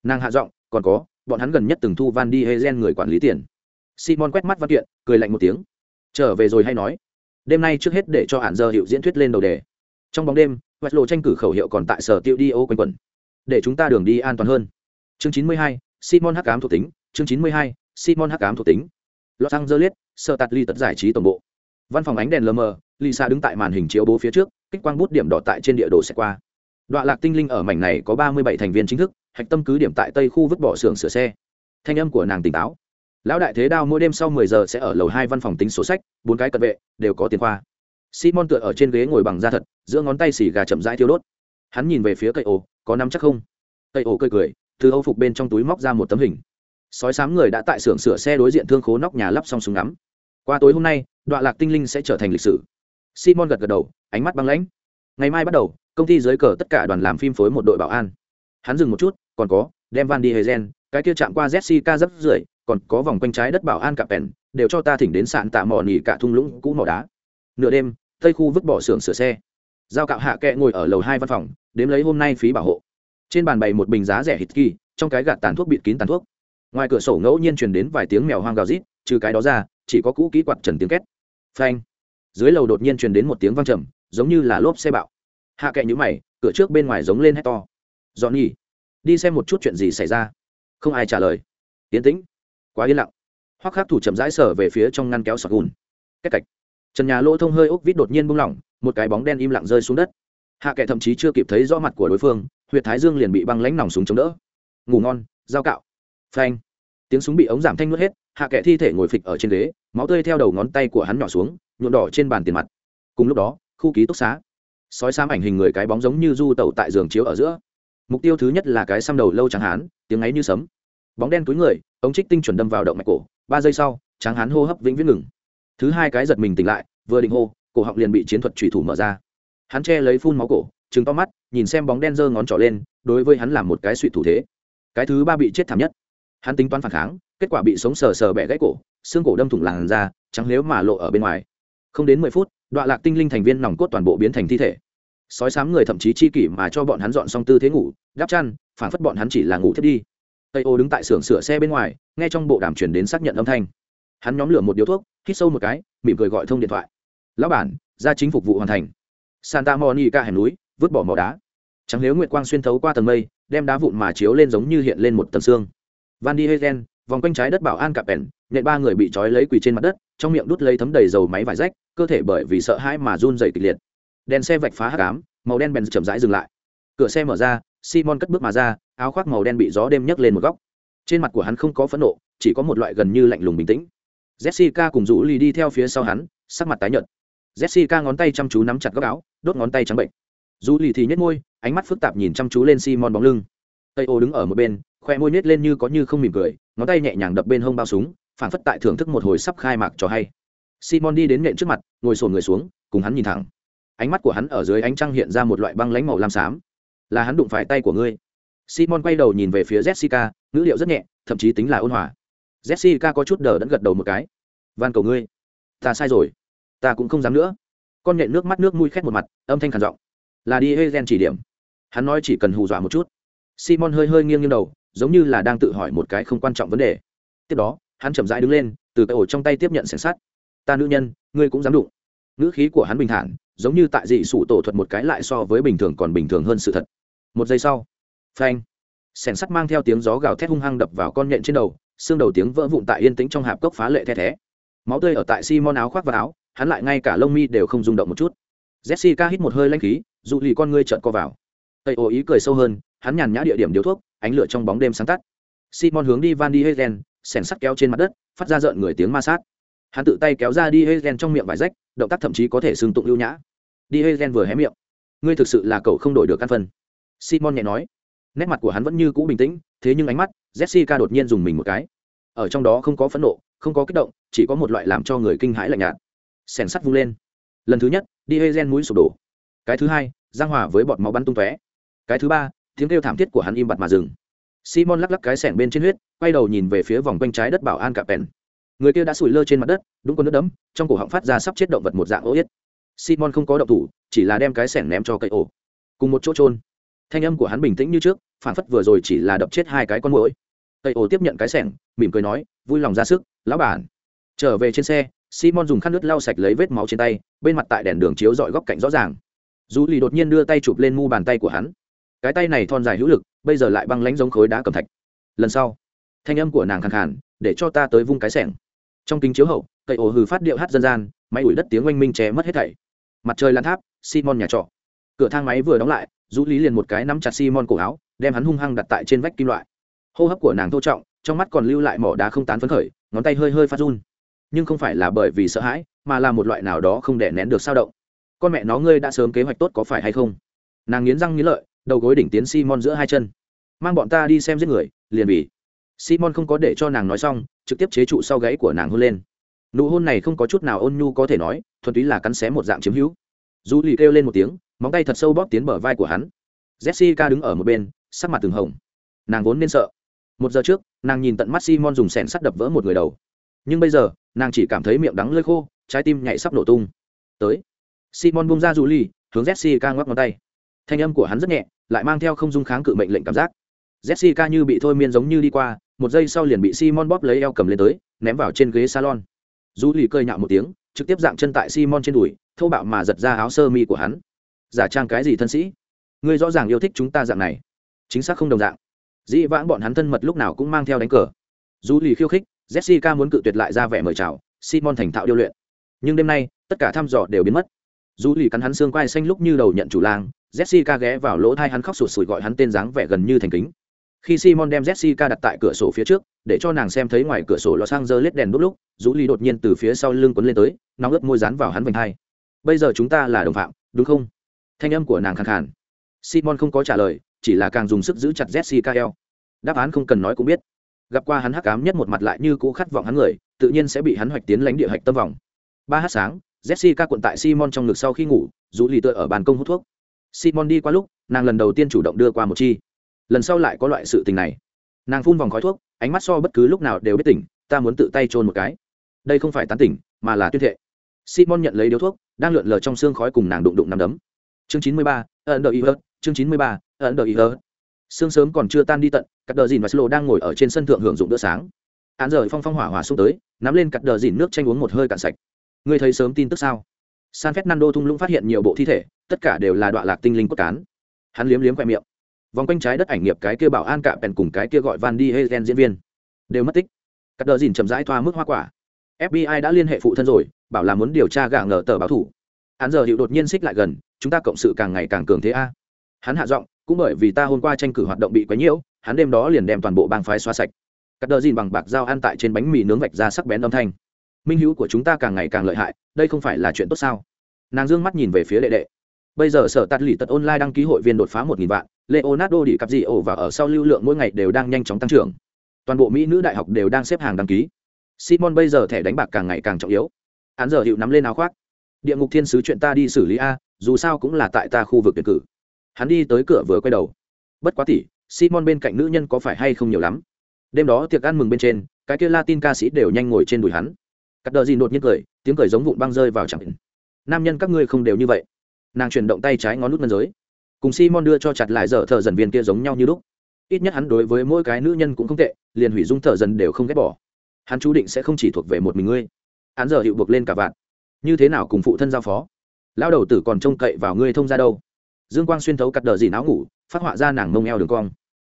Nàng hạ giọng, còn có, bọn hắn gần nhất từng thu van đi hay gen người quản lý tiền. Simon quét mắt văn kiện, cười lạnh một tiếng. Trở về rồi hay nói? Đêm nay trước hết để cho hạn giờ hiệu diễn thuyết lên đầu đề. Trong bóng đêm vạch lộ tranh cử khẩu hiệu còn tại sở tiêu đi ô quanh quẩn. Để chúng ta đường đi an toàn hơn. Chương chín mươi hai, simon hắc ám thuộc tính. Chương chín mươi hai, simon hắc ám thuộc tính. Los angeles, sở tạt ly tật giải trí tổng bộ văn phòng ánh đèn lờ mờ, lisa đứng tại màn hình chiếu bố phía trước, kích quang bút điểm đỏ tại trên địa đồ sẽ qua. Đoạn lạc tinh linh ở mảnh này có ba mươi bảy thành viên chính thức, hạch tâm cứ điểm tại tây khu vứt bỏ xưởng sửa xe. Thanh âm của nàng tỉnh táo. Lão đại thế đao mỗi đêm sau mười giờ sẽ ở lầu hai văn phòng tính số sách, bốn cái cận vệ, đều có tiền khoa simon tựa ở trên ghế ngồi bằng da thật, giữa ngón tay xì gà chậm rãi thiêu đốt. Hắn nhìn về phía cây ổ, có nắm chắc không? Cây ổ cười cười, từ âu phục bên trong túi móc ra một tấm hình. Sói sám người đã tại xưởng sửa xe đối diện thương khố nóc nhà lắp xong súng ngắm qua tối hôm nay đoạn lạc tinh linh sẽ trở thành lịch sử. Simon gật gật đầu ánh mắt băng lãnh. Ngày mai bắt đầu công ty dưới cờ tất cả đoàn làm phim phối một đội bảo an. Hắn dừng một chút còn có đem van đi hezen cái kia chạm qua jessica rất rưỡi, còn có vòng quanh trái đất bảo an cạm pèn đều cho ta thỉnh đến sạn tạ mò nỉ cả thung lũng cũ mỏ đá. Nửa đêm tây khu vứt bỏ xưởng sửa xe. Giao cạo hạ kệ ngồi ở lầu hai văn phòng đếm lấy hôm nay phí bảo hộ. Trên bàn bày một bình giá rẻ hít kỳ trong cái gạt tàn thuốc bịt kín tàn thuốc. Ngoài cửa sổ ngẫu nhiên truyền đến vài tiếng mèo hoang gào rít trừ cái đó ra chỉ có cũ kỹ quạt trần tiếng két. Phanh. Dưới lầu đột nhiên truyền đến một tiếng vang trầm, giống như là lốp xe bạo. Hạ kệ nhũ mày, cửa trước bên ngoài giống lên hét to. Dọn nhỉ đi xem một chút chuyện gì xảy ra. Không ai trả lời. Yên tĩnh. Quá yên lặng. Hoắc khắc thủ chậm rãi sở về phía trong ngăn kéo sọt gùn. Cách cạch. Trần nhà lỗ thông hơi ốc vít đột nhiên bung lỏng, một cái bóng đen im lặng rơi xuống đất. Hạ kệ thậm chí chưa kịp thấy rõ mặt của đối phương, huyệt thái dương liền bị băng lãnh nòng súng chống đỡ. Ngủ ngon dao cạo. Phanh tiếng súng bị ống giảm thanh nuốt hết, hạ kệ thi thể ngồi phịch ở trên ghế, máu tươi theo đầu ngón tay của hắn nhỏ xuống, nhuộm đỏ trên bàn tiền mặt. Cùng lúc đó, khu ký túc xá. Sói xám ảnh hình người cái bóng giống như du tẩu tại giường chiếu ở giữa. Mục tiêu thứ nhất là cái xăm đầu lâu trắng hán, tiếng ấy như sấm. Bóng đen túi người, ống trích tinh chuẩn đâm vào động mạch cổ. Ba giây sau, trắng hán hô hấp vĩnh viễn ngừng. Thứ hai cái giật mình tỉnh lại, vừa định hô, cổ họng liền bị chiến thuật thủy thủ mở ra. Hắn che lấy phun máu cổ trứng to mắt, nhìn xem bóng đen giơ ngón trỏ lên, đối với hắn làm một cái suy thủ thế. Cái thứ ba bị chết thảm nhất hắn tính toán phản kháng, kết quả bị sống sờ sờ bẻ gãy cổ, xương cổ đâm thủng làn da, trắng nếu mà lộ ở bên ngoài. Không đến mười phút đoạn lạc tinh linh thành viên nòng cốt toàn bộ biến thành thi thể. Sói sám người thậm chí chi kỷ mà cho bọn hắn dọn xong tư thế ngủ, đắp chăn, phản phất bọn hắn chỉ là ngủ thiết đi. Tây ô đứng tại xưởng sửa xe bên ngoài, nghe trong bộ đàm chuyển đến xác nhận âm thanh. Hắn nhóm lửa một điếu thuốc, hít sâu một cái, mỉm cười gọi thông điện thoại. Lão bản, ra chính phục vụ hoàn thành. Santa monica hẻm núi, vứt bỏ mỏ đá. Chẳng nếu nguyệt quang xuyên thấu qua tầng mây, đem đá vụn mà chiếu lên giống như hiện lên một tầng xương van đi hegen vòng quanh trái đất bảo an cặp bèn nhện ba người bị trói lấy quỳ trên mặt đất, trong miệng đút lấy thấm đầy dầu máy vải rách, cơ thể bởi vì sợ hãi mà run dày kịch liệt. Đèn xe vạch phá hạ cám màu đen bèn chậm rãi dừng lại. Cửa xe mở ra, simon cất bước mà ra, áo khoác màu đen bị gió đêm nhấc lên một góc. Trên mặt của hắn không có phẫn nộ, chỉ có một loại gần như lạnh lùng bình tĩnh. Jessica cùng rũ lì đi theo phía sau hắn, sắc mặt tái nhợt. Jessica ngón tay chăm chú nắm chặt góc áo, đốt ngón tay trắng bệnh. Rũ lì thì nhếch môi, ánh mắt phức tạp nhìn chăm chú lên simon bóng lưng. Tây ô đứng ở một bên khoe môi nhếch lên như có như không mỉm cười, ngón tay nhẹ nhàng đập bên hông bao súng phản phất tại thưởng thức một hồi sắp khai mạc cho hay. Simon đi đến nện trước mặt, ngồi sồn người xuống, cùng hắn nhìn thẳng. Ánh mắt của hắn ở dưới ánh trăng hiện ra một loại băng lãnh màu lam xám. Là hắn đụng phải tay của ngươi. Simon quay đầu nhìn về phía jessica, ngữ liệu rất nhẹ, thậm chí tính là ôn hòa. Jessica có chút đờ đẫn gật đầu một cái. Van cầu ngươi, ta sai rồi, ta cũng không dám nữa. Con nhện nước mắt nước mũi khét một mặt, âm thanh khản giọng. Là đi hơi gen chỉ điểm. Hắn nói chỉ cần hù dọa một chút. Simon hơi hơi nghiêng nghiêng đầu giống như là đang tự hỏi một cái không quan trọng vấn đề. Tiếp đó, hắn chậm rãi đứng lên, từ cái ổ trong tay tiếp nhận sẻng sắt. Ta nữ nhân, ngươi cũng dám đụng. Ngữ khí của hắn bình thản, giống như tại dị sụ tổ thuật một cái lại so với bình thường còn bình thường hơn sự thật. Một giây sau, phanh, sẻng sắt mang theo tiếng gió gào thét hung hăng đập vào con nhện trên đầu, xương đầu tiếng vỡ vụn tại yên tĩnh trong hạp cốc phá lệ the thé. Máu tươi ở tại simon áo khoác và áo, hắn lại ngay cả lông mi đều không rung động một chút. Jessica hít một hơi lanh khí, dụ lì con ngươi trợn co vào. Tây ô ý cười sâu hơn, hắn nhàn nhã địa điểm điếu thuốc ánh lửa trong bóng đêm sáng tắt. Simon hướng đi van đi hegen sẻn sắt kéo trên mặt đất, phát ra rợn người tiếng ma sát. Hắn tự tay kéo ra đi hegen trong miệng vải rách, động tác thậm chí có thể xương tụng lưu nhã. Đi hegen vừa hé miệng, ngươi thực sự là cậu không đổi được căn phân. Simon nhẹ nói. Nét mặt của hắn vẫn như cũ bình tĩnh, thế nhưng ánh mắt jessica đột nhiên dùng mình một cái. Ở trong đó không có phẫn nộ, không có kích động, chỉ có một loại làm cho người kinh hãi lạnh nhạt. Sẻn sắt vung lên. Lần thứ nhất đi hê gen mũi sụp đổ. Cái thứ hai, giang hòa với bọt máu bắn tung tóe. Cái thứ ba tiếng kêu thảm thiết của hắn im bặt mà dừng. Simon lắc lắc cái sẻng bên trên huyết, quay đầu nhìn về phía vòng quanh trái đất bảo an cả pèn người kia đã sủi lơ trên mặt đất, đúng con nước đấm trong cổ họng phát ra sắp chết động vật một dạng ố yết. Simon không có động thủ, chỉ là đem cái sẻng ném cho cây ổ. Cùng một chỗ trôn thanh âm của hắn bình tĩnh như trước, phản phất vừa rồi chỉ là đập chết hai cái con mũi cây ổ tiếp nhận cái sẻng, mỉm cười nói, vui lòng ra sức, lão bản. Trở về trên xe, simon dùng khăn nước lau sạch lấy vết máu trên tay, bên mặt tại đèn đường chiếu dọi góc cạnh rõ ràng. Dù lì đột nhiên đưa tay chụp lên mu bàn tay của hắn cái tay này thon dài hữu lực, bây giờ lại băng lánh giống khối đá cầm thạch. Lần sau, thanh âm của nàng khẳng khản để cho ta tới vung cái sẻng. Trong kính chiếu hậu, cây ổ hừ phát điệu hát dân gian, máy ủi đất tiếng oanh minh ché mất hết thảy. Mặt trời lan tháp, simon nhà trọ. Cửa thang máy vừa đóng lại du lý liền một cái nắm chặt simon cổ áo, đem hắn hung hăng đặt tại trên vách kim loại. Hô hấp của nàng thô trọng, trong mắt còn lưu lại mỏ đá không tán phấn khởi, ngón tay hơi hơi phát run. Nhưng không phải là bởi vì sợ hãi, mà là một loại nào đó không để nén được sao động. Con mẹ nó ngươi đã sớm kế hoạch tốt có phải hay không? Nàng nghiến răng nghiến lợi đầu gối đỉnh tiến simon giữa hai chân. Mang bọn ta đi xem giết người, liền vì. Simon không có để cho nàng nói xong, trực tiếp chế trụ sau gáy của nàng hôn lên. Nụ hôn này không có chút nào ôn nhu có thể nói, thuần túy là cắn xé một dạng chiếm hữu. Du lì kêu lên một tiếng, móng tay thật sâu bóp tiến bờ vai của hắn. Jessica đứng ở một bên, sắc mặt từng hồng. Nàng vốn nên sợ. Một giờ trước, nàng nhìn tận mắt simon dùng sẻn sắt đập vỡ một người đầu. Nhưng bây giờ, nàng chỉ cảm thấy miệng đắng lơi khô, trái tim nhảy sắp nổ tung. Tới. Simon bung ra du ly hướng jessica ngoắc ngón tay thanh âm của hắn rất nhẹ, lại mang theo không dung kháng cự mệnh lệnh cảm giác. Jessica như bị thôi miên giống như đi qua, một giây sau liền bị simon bóp lấy eo cầm lên tới, ném vào trên ghế salon. Du lì cơi nhạo một tiếng, trực tiếp dạng chân tại simon trên đùi, thô bạo mà giật ra áo sơ mi của hắn. Giả trang cái gì thân sĩ? Ngươi rõ ràng yêu thích chúng ta dạng này. Chính xác không đồng dạng. Dĩ vãng bọn hắn thân mật lúc nào cũng mang theo đánh cờ. Du lì khiêu khích, jessica muốn cự tuyệt lại ra vẻ mời chào, simon thành thạo điêu luyện. Nhưng đêm nay, tất cả thăm dò đều biến mất. Du lì cắn hắn xương quai xanh lúc như đầu nhận chủ làng jessica ghé vào lỗ thai hắn khóc sụt sùi gọi hắn tên dáng vẻ gần như thành kính. Khi simon đem jessica đặt tại cửa sổ phía trước, để cho nàng xem thấy ngoài cửa sổ lò sang dơ lết đèn đốt lúc rũ ly đột nhiên từ phía sau lưng quấn lên tới, nóng ướt môi dán vào hắn vành hai. Bây giờ chúng ta là đồng phạm, đúng không? Thanh âm của nàng khàn khàn. Simon không có trả lời, chỉ là càng dùng sức giữ chặt jessica eo. Đáp án không cần nói cũng biết. Gặp qua hắn hắc cám nhất một mặt lại như cũ khát vọng hắn người, tự nhiên sẽ bị hắn hoạch tiến lãnh địa hạch tâm vòng. Ba h sáng, jessica cuộn tại simon trong ngực sau khi ngủ rủ lì tựa ở bàn công hút thuốc simon đi qua lúc, nàng lần đầu tiên chủ động đưa qua một chi. Lần sau lại có loại sự tình này. Nàng phun vòng khói thuốc, ánh mắt so bất cứ lúc nào đều biết tỉnh, ta muốn tự tay trôn một cái. Đây không phải tán tỉnh, mà là tuyên thệ. Simon nhận lấy điếu thuốc, đang lượn lờ trong xương khói cùng nàng đụng đụng nằm đấm. Chương chín mươi ba, ẩn đợi ý hớt chương chín mươi ba, ẩn đợi ý hớt sương sớm còn chưa tan đi tận các đờ dìn và slo đang ngồi ở trên sân thượng hưởng dụng bữa sáng. Án rời phong phong hỏa hỏa xuống tới, nắm lên cặp đờ dìn nước tranh uống một hơi cạn sạch. Ngươi thấy sớm tin tức sao? San fernando thung lũng phát hiện nhiều bộ thi thể, tất cả đều là đoạn lạc tinh linh cốt cán. Hắn liếm liếm khoe miệng. Vòng quanh trái đất ảnh nghiệp cái kia bảo an cạ bèn cùng cái kia gọi van đi hagen diễn viên đều mất tích. Cắt đờ dìn chậm rãi thoa mức hoa quả. Fbi đã liên hệ phụ thân rồi, bảo là muốn điều tra gạ ngờ tờ báo thủ. Hắn giờ hiệu đột nhiên xích lại gần, chúng ta cộng sự càng ngày càng cường thế a. Hắn hạ giọng, cũng bởi vì ta hôm qua tranh cử hoạt động bị quấy nhiễu, hắn đêm đó liền đem toàn bộ bang phái xóa sạch. Cắt đờ dìn bằng bạc dao ăn tại trên bánh mì nướng vạch ra sắc bén âm thanh minh hữu của chúng ta càng ngày càng lợi hại, đây không phải là chuyện tốt sao? Nàng dương mắt nhìn về phía đệ đệ. Bây giờ sở tạt lì tật online đăng ký hội viên đột phá một nghìn vạn, leonardo đi cặp dị ổ và ở sau lưu lượng mỗi ngày đều đang nhanh chóng tăng trưởng. Toàn bộ mỹ nữ đại học đều đang xếp hàng đăng ký. Simon bây giờ thẻ đánh bạc càng ngày càng trọng yếu. Hắn giờ hiệu nắm lên áo khoác. Địa ngục thiên sứ chuyện ta đi xử lý a, dù sao cũng là tại ta khu vực tuyển cử. Hắn đi tới cửa vừa quay đầu. Bất quá tỷ, simon bên cạnh nữ nhân có phải hay không nhiều lắm? Đêm đó tiệc ăn mừng bên trên, cái kia latin ca sĩ đều nhanh ngồi trên đùi hắn cắt đờ gì đột nhiên cười, tiếng cười giống vụn băng rơi vào chẳng nam nhân các ngươi không đều như vậy. Nàng chuyển động tay trái ngón nút ngân giới. Cùng simon đưa cho chặt lại dở thợ dần viên kia giống nhau như lúc. Ít nhất hắn đối với mỗi cái nữ nhân cũng không tệ, liền hủy dung thợ dần đều không ghét bỏ. Hắn chú định sẽ không chỉ thuộc về một mình ngươi. Hắn giờ hiệu buộc lên cả vạn. Như thế nào cùng phụ thân giao phó? Lao đầu tử còn trông cậy vào ngươi thông ra đâu? Dương quang xuyên thấu cắt đờ gì não ngủ, phát họa ra nàng mông eo đường cong.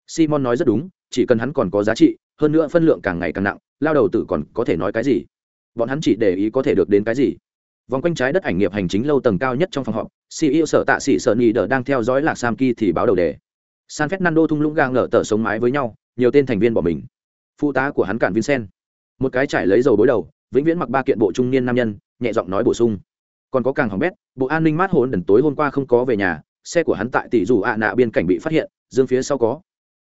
Simon nói rất đúng, chỉ cần hắn còn có giá trị, hơn nữa phân lượng càng ngày càng nặng lao đầu tử còn có thể nói cái gì? Bọn hắn chỉ để ý có thể được đến cái gì. Vòng quanh trái đất ảnh nghiệp hành chính lâu tầng cao nhất trong phòng họp ceo sở tạ sĩ sợ nhị đờ đang theo dõi lạc sam kỳ thì báo đầu đề. San fernando thung lũng gang ngỡ tờ sống mái với nhau, nhiều tên thành viên bỏ mình. Phụ tá của hắn cản vincent. Một cái trải lấy dầu bối đầu, vĩnh viễn mặc ba kiện bộ trung niên nam nhân, nhẹ giọng nói bổ sung. Còn có càng hỏng bét, bộ an ninh mát hồn đần tối hôm qua không có về nhà, xe của hắn tại tỷ dù ạ nạ biên cảnh bị phát hiện, dương phía sau có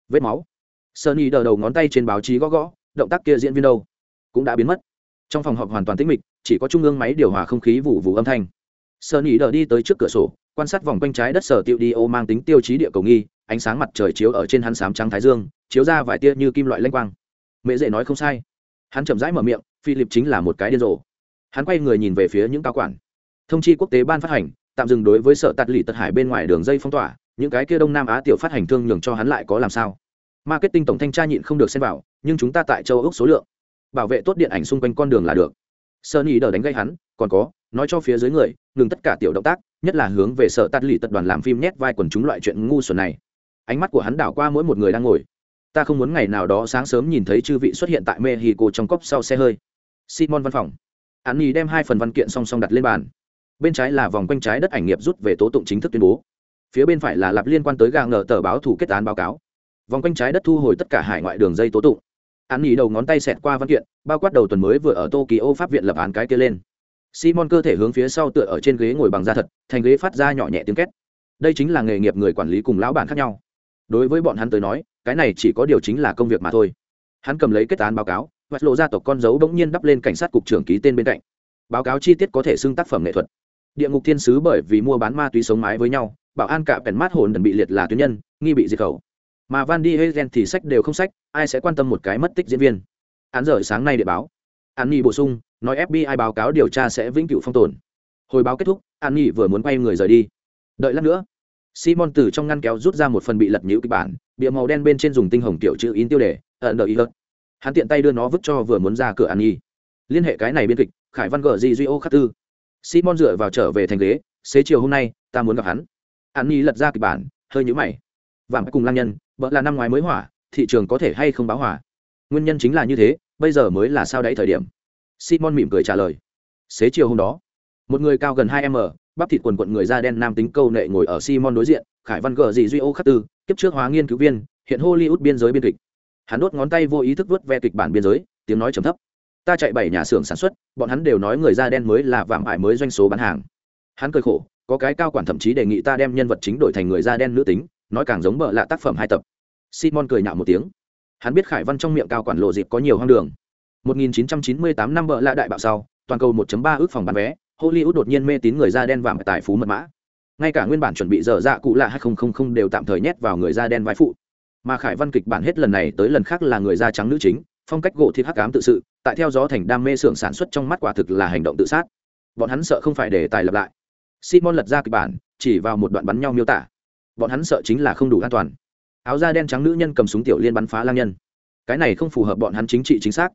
vết máu. Sunny đờ đầu ngón tay trên báo chí gõ gõ, động tác kia diễn viên đâu? Cũng đã biến mất trong phòng họp hoàn toàn tĩnh mịch, chỉ có trung ương máy điều hòa không khí vụ vụ âm thanh. Sunny đờ đi tới trước cửa sổ, quan sát vòng quanh trái đất sở tiệu đi ô mang tính tiêu chí địa cầu nghi, ánh sáng mặt trời chiếu ở trên hắn sám trắng thái dương, chiếu ra vài tia như kim loại lanh quang. Mẹ dễ nói không sai. Hắn chậm rãi mở miệng, philip chính là một cái điên rồ. Hắn quay người nhìn về phía những cao quản. Thông chi quốc tế ban phát hành, tạm dừng đối với sở tạt lì tật hải bên ngoài đường dây phong tỏa, những cái kia đông nam á tiểu phát hành thương nhường cho hắn lại có làm sao. Marketing tổng thanh tra nhịn không được xem vào, nhưng chúng ta tại châu ước số lượng bảo vệ tốt điện ảnh xung quanh con đường là được. Sơn ý đờ đánh gây hắn, còn có, nói cho phía dưới người, ngừng tất cả tiểu động tác, nhất là hướng về sở tắt lì tập đoàn làm phim nhét vai quần chúng loại chuyện ngu xuẩn này. Ánh mắt của hắn đảo qua mỗi một người đang ngồi. Ta không muốn ngày nào đó sáng sớm nhìn thấy chư vị xuất hiện tại mexico trong cốc sau xe hơi. Simon văn phòng. Hắn nhì đem hai phần văn kiện song song đặt lên bàn. Bên trái là vòng quanh trái đất ảnh nghiệp rút về tố tụng chính thức tuyên bố. Phía bên phải là lặp liên quan tới gà ngờ tờ báo thủ kết án báo cáo. Vòng quanh trái đất thu hồi tất cả hải ngoại đường dây tố tụng án nghỉ đầu ngón tay xẹt qua văn kiện, bao quát đầu tuần mới vừa ở tokyo pháp viện lập án cái kia lên. Simon cơ thể hướng phía sau tựa ở trên ghế ngồi bằng da thật, thành ghế phát ra nhỏ nhẹ tiếng két. Đây chính là nghề nghiệp người quản lý cùng lão bản khác nhau. Đối với bọn hắn tới nói, cái này chỉ có điều chính là công việc mà thôi. Hắn cầm lấy kết án báo cáo, và lộ ra tộc con dấu bỗng nhiên đắp lên cảnh sát cục trưởng ký tên bên cạnh. Báo cáo chi tiết có thể xưng tác phẩm nghệ thuật. Địa ngục thiên sứ bởi vì mua bán ma túy sống mái với nhau, bảo an cả pèn mát hồn đần bị liệt là tuyến nhân, nghi bị diệt khẩu mà van đi hay thì sách đều không sách, ai sẽ quan tâm một cái mất tích diễn viên? Án rời sáng nay để báo. An nhi bổ sung, nói fbi báo cáo điều tra sẽ vĩnh cửu phong tồn. Hồi báo kết thúc an nhi vừa muốn quay người rời đi. Đợi lát nữa, simon từ trong ngăn kéo rút ra một phần bị lật nhũ kịch bản, bìa màu đen bên trên dùng tinh hồng tiểu chữ in tiêu đề, ẩn đợi ý lợt hắn tiện tay đưa nó vứt cho vừa muốn ra cửa an nhi liên hệ cái này biên kịch, khải văn gờ di duy ô khắc tư. Simon dựa vào trở về thành ghế, xế chiều hôm nay, ta muốn gặp hắn. An nhi lật ra kịch bản, hơi nhũ mày. Vàng cùng lang nhân vợ là năm ngoái mới hỏa, thị trường có thể hay không báo hỏa? Nguyên nhân chính là như thế, bây giờ mới là sao đáy thời điểm? Simon mỉm cười trả lời. Xế chiều hôm đó, một người cao gần hai m, bắp thịt quần quận người da đen nam tính câu nệ ngồi ở simon đối diện, khải văn gờ dị duy ô khắc tư, kiếp trước hóa nghiên cứu viên, hiện hollywood biên giới biên kịch. Hắn đốt ngón tay vô ý thức vớt ve kịch bản biên giới, tiếng nói trầm thấp. Ta chạy bảy nhà xưởng sản xuất, bọn hắn đều nói người da đen mới là vạm ải mới doanh số bán hàng. Hắn cười khổ, có cái cao quản thậm chí đề nghị ta đem nhân vật chính đổi thành người da đen nữ tính nói càng giống bợ lạ tác phẩm hai tập. Simon cười nhạo một tiếng. Hắn biết khải văn trong miệng cao quản lộ dịp có nhiều hoang đường. 1998 năm bợ lạ đại bạo sau, toàn cầu 1.3 ước phòng bán vé, hollywood đột nhiên mê tín người da đen vàng tài phú mật mã. Ngay cả nguyên bản chuẩn bị dở dạ cụ lạ 2000 đều tạm thời nhét vào người da đen vai phụ. Mà khải văn kịch bản hết lần này tới lần khác là người da trắng nữ chính, phong cách gỗ thịt hắc ám tự sự, tại theo gió thành đam mê xưởng sản xuất trong mắt quả thực là hành động tự sát. Bọn hắn sợ không phải để tài lập lại. Simon lật ra kịch bản, chỉ vào một đoạn bắn nhau miêu tả bọn hắn sợ chính là không đủ an toàn. Áo da đen trắng nữ nhân cầm súng tiểu liên bắn phá lang nhân. Cái này không phù hợp bọn hắn chính trị chính xác.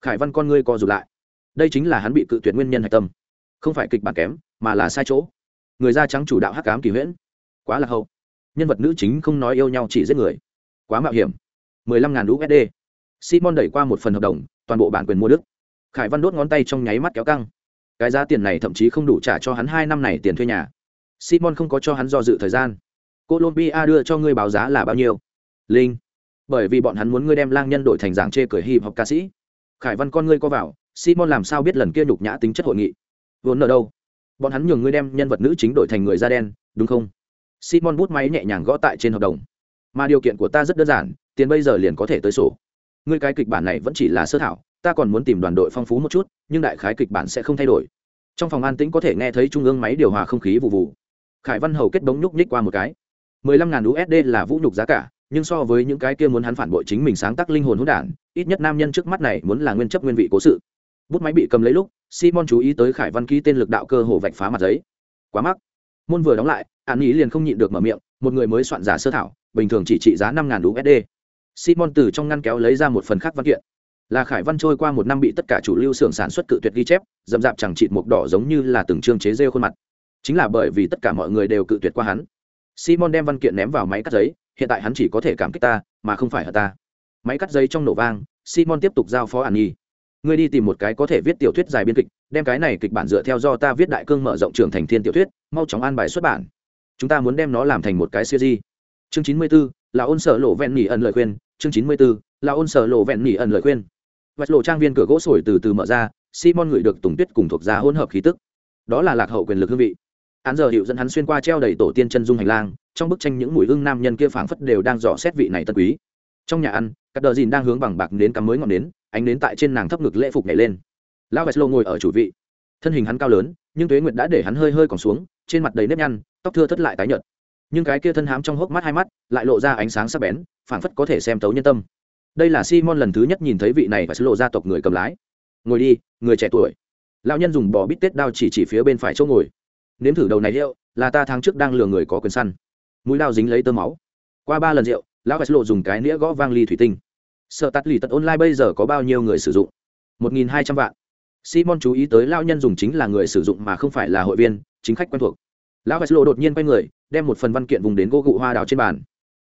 Khải văn con ngươi co rụt lại. Đây chính là hắn bị cự tuyệt nguyên nhân hạch tâm. Không phải kịch bản kém, mà là sai chỗ. Người da trắng chủ đạo hắc cám kỳ huyễn. Quá là hậu. Nhân vật nữ chính không nói yêu nhau chỉ giết người. Quá mạo hiểm. mười lăm ngàn usd simon đẩy qua một phần hợp đồng, toàn bộ bản quyền mua đức. Khải văn đốt ngón tay trong nháy mắt kéo căng. Cái giá tiền này thậm chí không đủ trả cho hắn hai năm này tiền thuê nhà. Simon không có cho hắn do dự thời gian colombia đưa cho ngươi báo giá là bao nhiêu? Linh. Bởi vì bọn hắn muốn ngươi đem lang nhân đổi thành giảng chê cười hip hop ca sĩ. Khải văn con ngươi co vào, simon làm sao biết lần kia nhục nhã tính chất hội nghị? Vốn ở đâu? Bọn hắn nhường ngươi đem nhân vật nữ chính đổi thành người da đen, đúng không? Simon bút máy nhẹ nhàng gõ tại trên hợp đồng. Mà điều kiện của ta rất đơn giản, tiền bây giờ liền có thể tới sổ. Ngươi cái kịch bản này vẫn chỉ là sơ thảo, ta còn muốn tìm đoàn đội phong phú một chút, nhưng đại khái kịch bản sẽ không thay đổi. Trong phòng an tĩnh có thể nghe thấy trung ương máy điều hòa không khí vụ vụ. Khải văn hầu kết bóng nhúc nhích qua một cái mười lăm ngàn usd là vũ nhục giá cả, nhưng so với những cái kia muốn hắn phản bội chính mình sáng tác linh hồn hỗn đản, ít nhất nam nhân trước mắt này muốn là nguyên chấp nguyên vị cố sự. Bút máy bị cầm lấy lúc, simon chú ý tới khải văn ký tên lực đạo cơ hồ vạch phá mặt giấy. Quá mắc. Môn vừa đóng lại, an ý liền không nhịn được mở miệng, một người mới soạn giả sơ thảo, bình thường chỉ trị giá năm ngàn usd simon từ trong ngăn kéo lấy ra một phần khác văn kiện. Là khải văn trôi qua một năm bị tất cả chủ lưu xưởng sản xuất cự tuyệt ghi chép dầm dạp chẳng chịt một đỏ giống như là từng chương chế rêu khuôn mặt. Chính là bởi vì tất cả mọi người đều cự tuyệt qua hắn simon đem văn kiện ném vào máy cắt giấy hiện tại hắn chỉ có thể cảm kích ta mà không phải ở ta. Máy cắt giấy trong nổ vang simon tiếp tục giao phó an nhi. Ngươi đi tìm một cái có thể viết tiểu thuyết dài biên kịch đem cái này kịch bản dựa theo do ta viết đại cương mở rộng trường thành thiên tiểu thuyết mau chóng an bài xuất bản. Chúng ta muốn đem nó làm thành một cái siêu di chương chín mươi 94, là ôn sở lộ vẹn nỉ ẩn lời khuyên. Chương chín mươi 94, là ôn sở lộ vẹn nỉ ẩn lời khuyên. Vạch lộ trang viên cửa gỗ sồi từ từ mở ra simon ngửi được tùng tuyết cùng thuộc ra hỗn hợp khí tức. Đó là lạc hậu quyền lực hương vị án giờ hiệu dẫn hắn xuyên qua treo đầy tổ tiên chân dung hành lang, trong bức tranh những mùi hương nam nhân kia phảng phất đều đang dò xét vị này tân quý. Trong nhà ăn các đờ dìn đang hướng bằng bạc đến cắm mới ngọn nến, ánh nến tại trên nàng thấp ngực lễ phục nhảy lên. Lão lô ngồi ở chủ vị. Thân hình hắn cao lớn, nhưng tuế nguyệt đã để hắn hơi hơi còn xuống, trên mặt đầy nếp nhăn, tóc thưa thất lại tái nhợt. Nhưng cái kia thân hám trong hốc mắt hai mắt, lại lộ ra ánh sáng sắc bén, phảng phất có thể xem tấu nhân tâm. Đây là simon lần thứ nhất nhìn thấy vị này và lộ gia tộc người cầm lái. Ngồi đi, người trẻ tuổi. Lão nhân dùng bò bít tết đao chỉ chỉ phía bên phải chỗ ngồi nếm thử đầu này rượu, là ta tháng trước đang lừa người có quyền săn. Mũi lao dính lấy tơ máu. Qua ba lần rượu, lão và lộ dùng cái nĩa gõ vang ly thủy tinh. Sợ tắt lì tật online bây giờ có bao nhiêu người sử dụng? Một nghìn hai trăm vạn. Simon chú ý tới lao nhân dùng chính là người sử dụng mà không phải là hội viên, chính khách quen thuộc. Lão và lộ đột nhiên quay người, đem một phần văn kiện vùng đến gỗ gụ hoa đào trên bàn.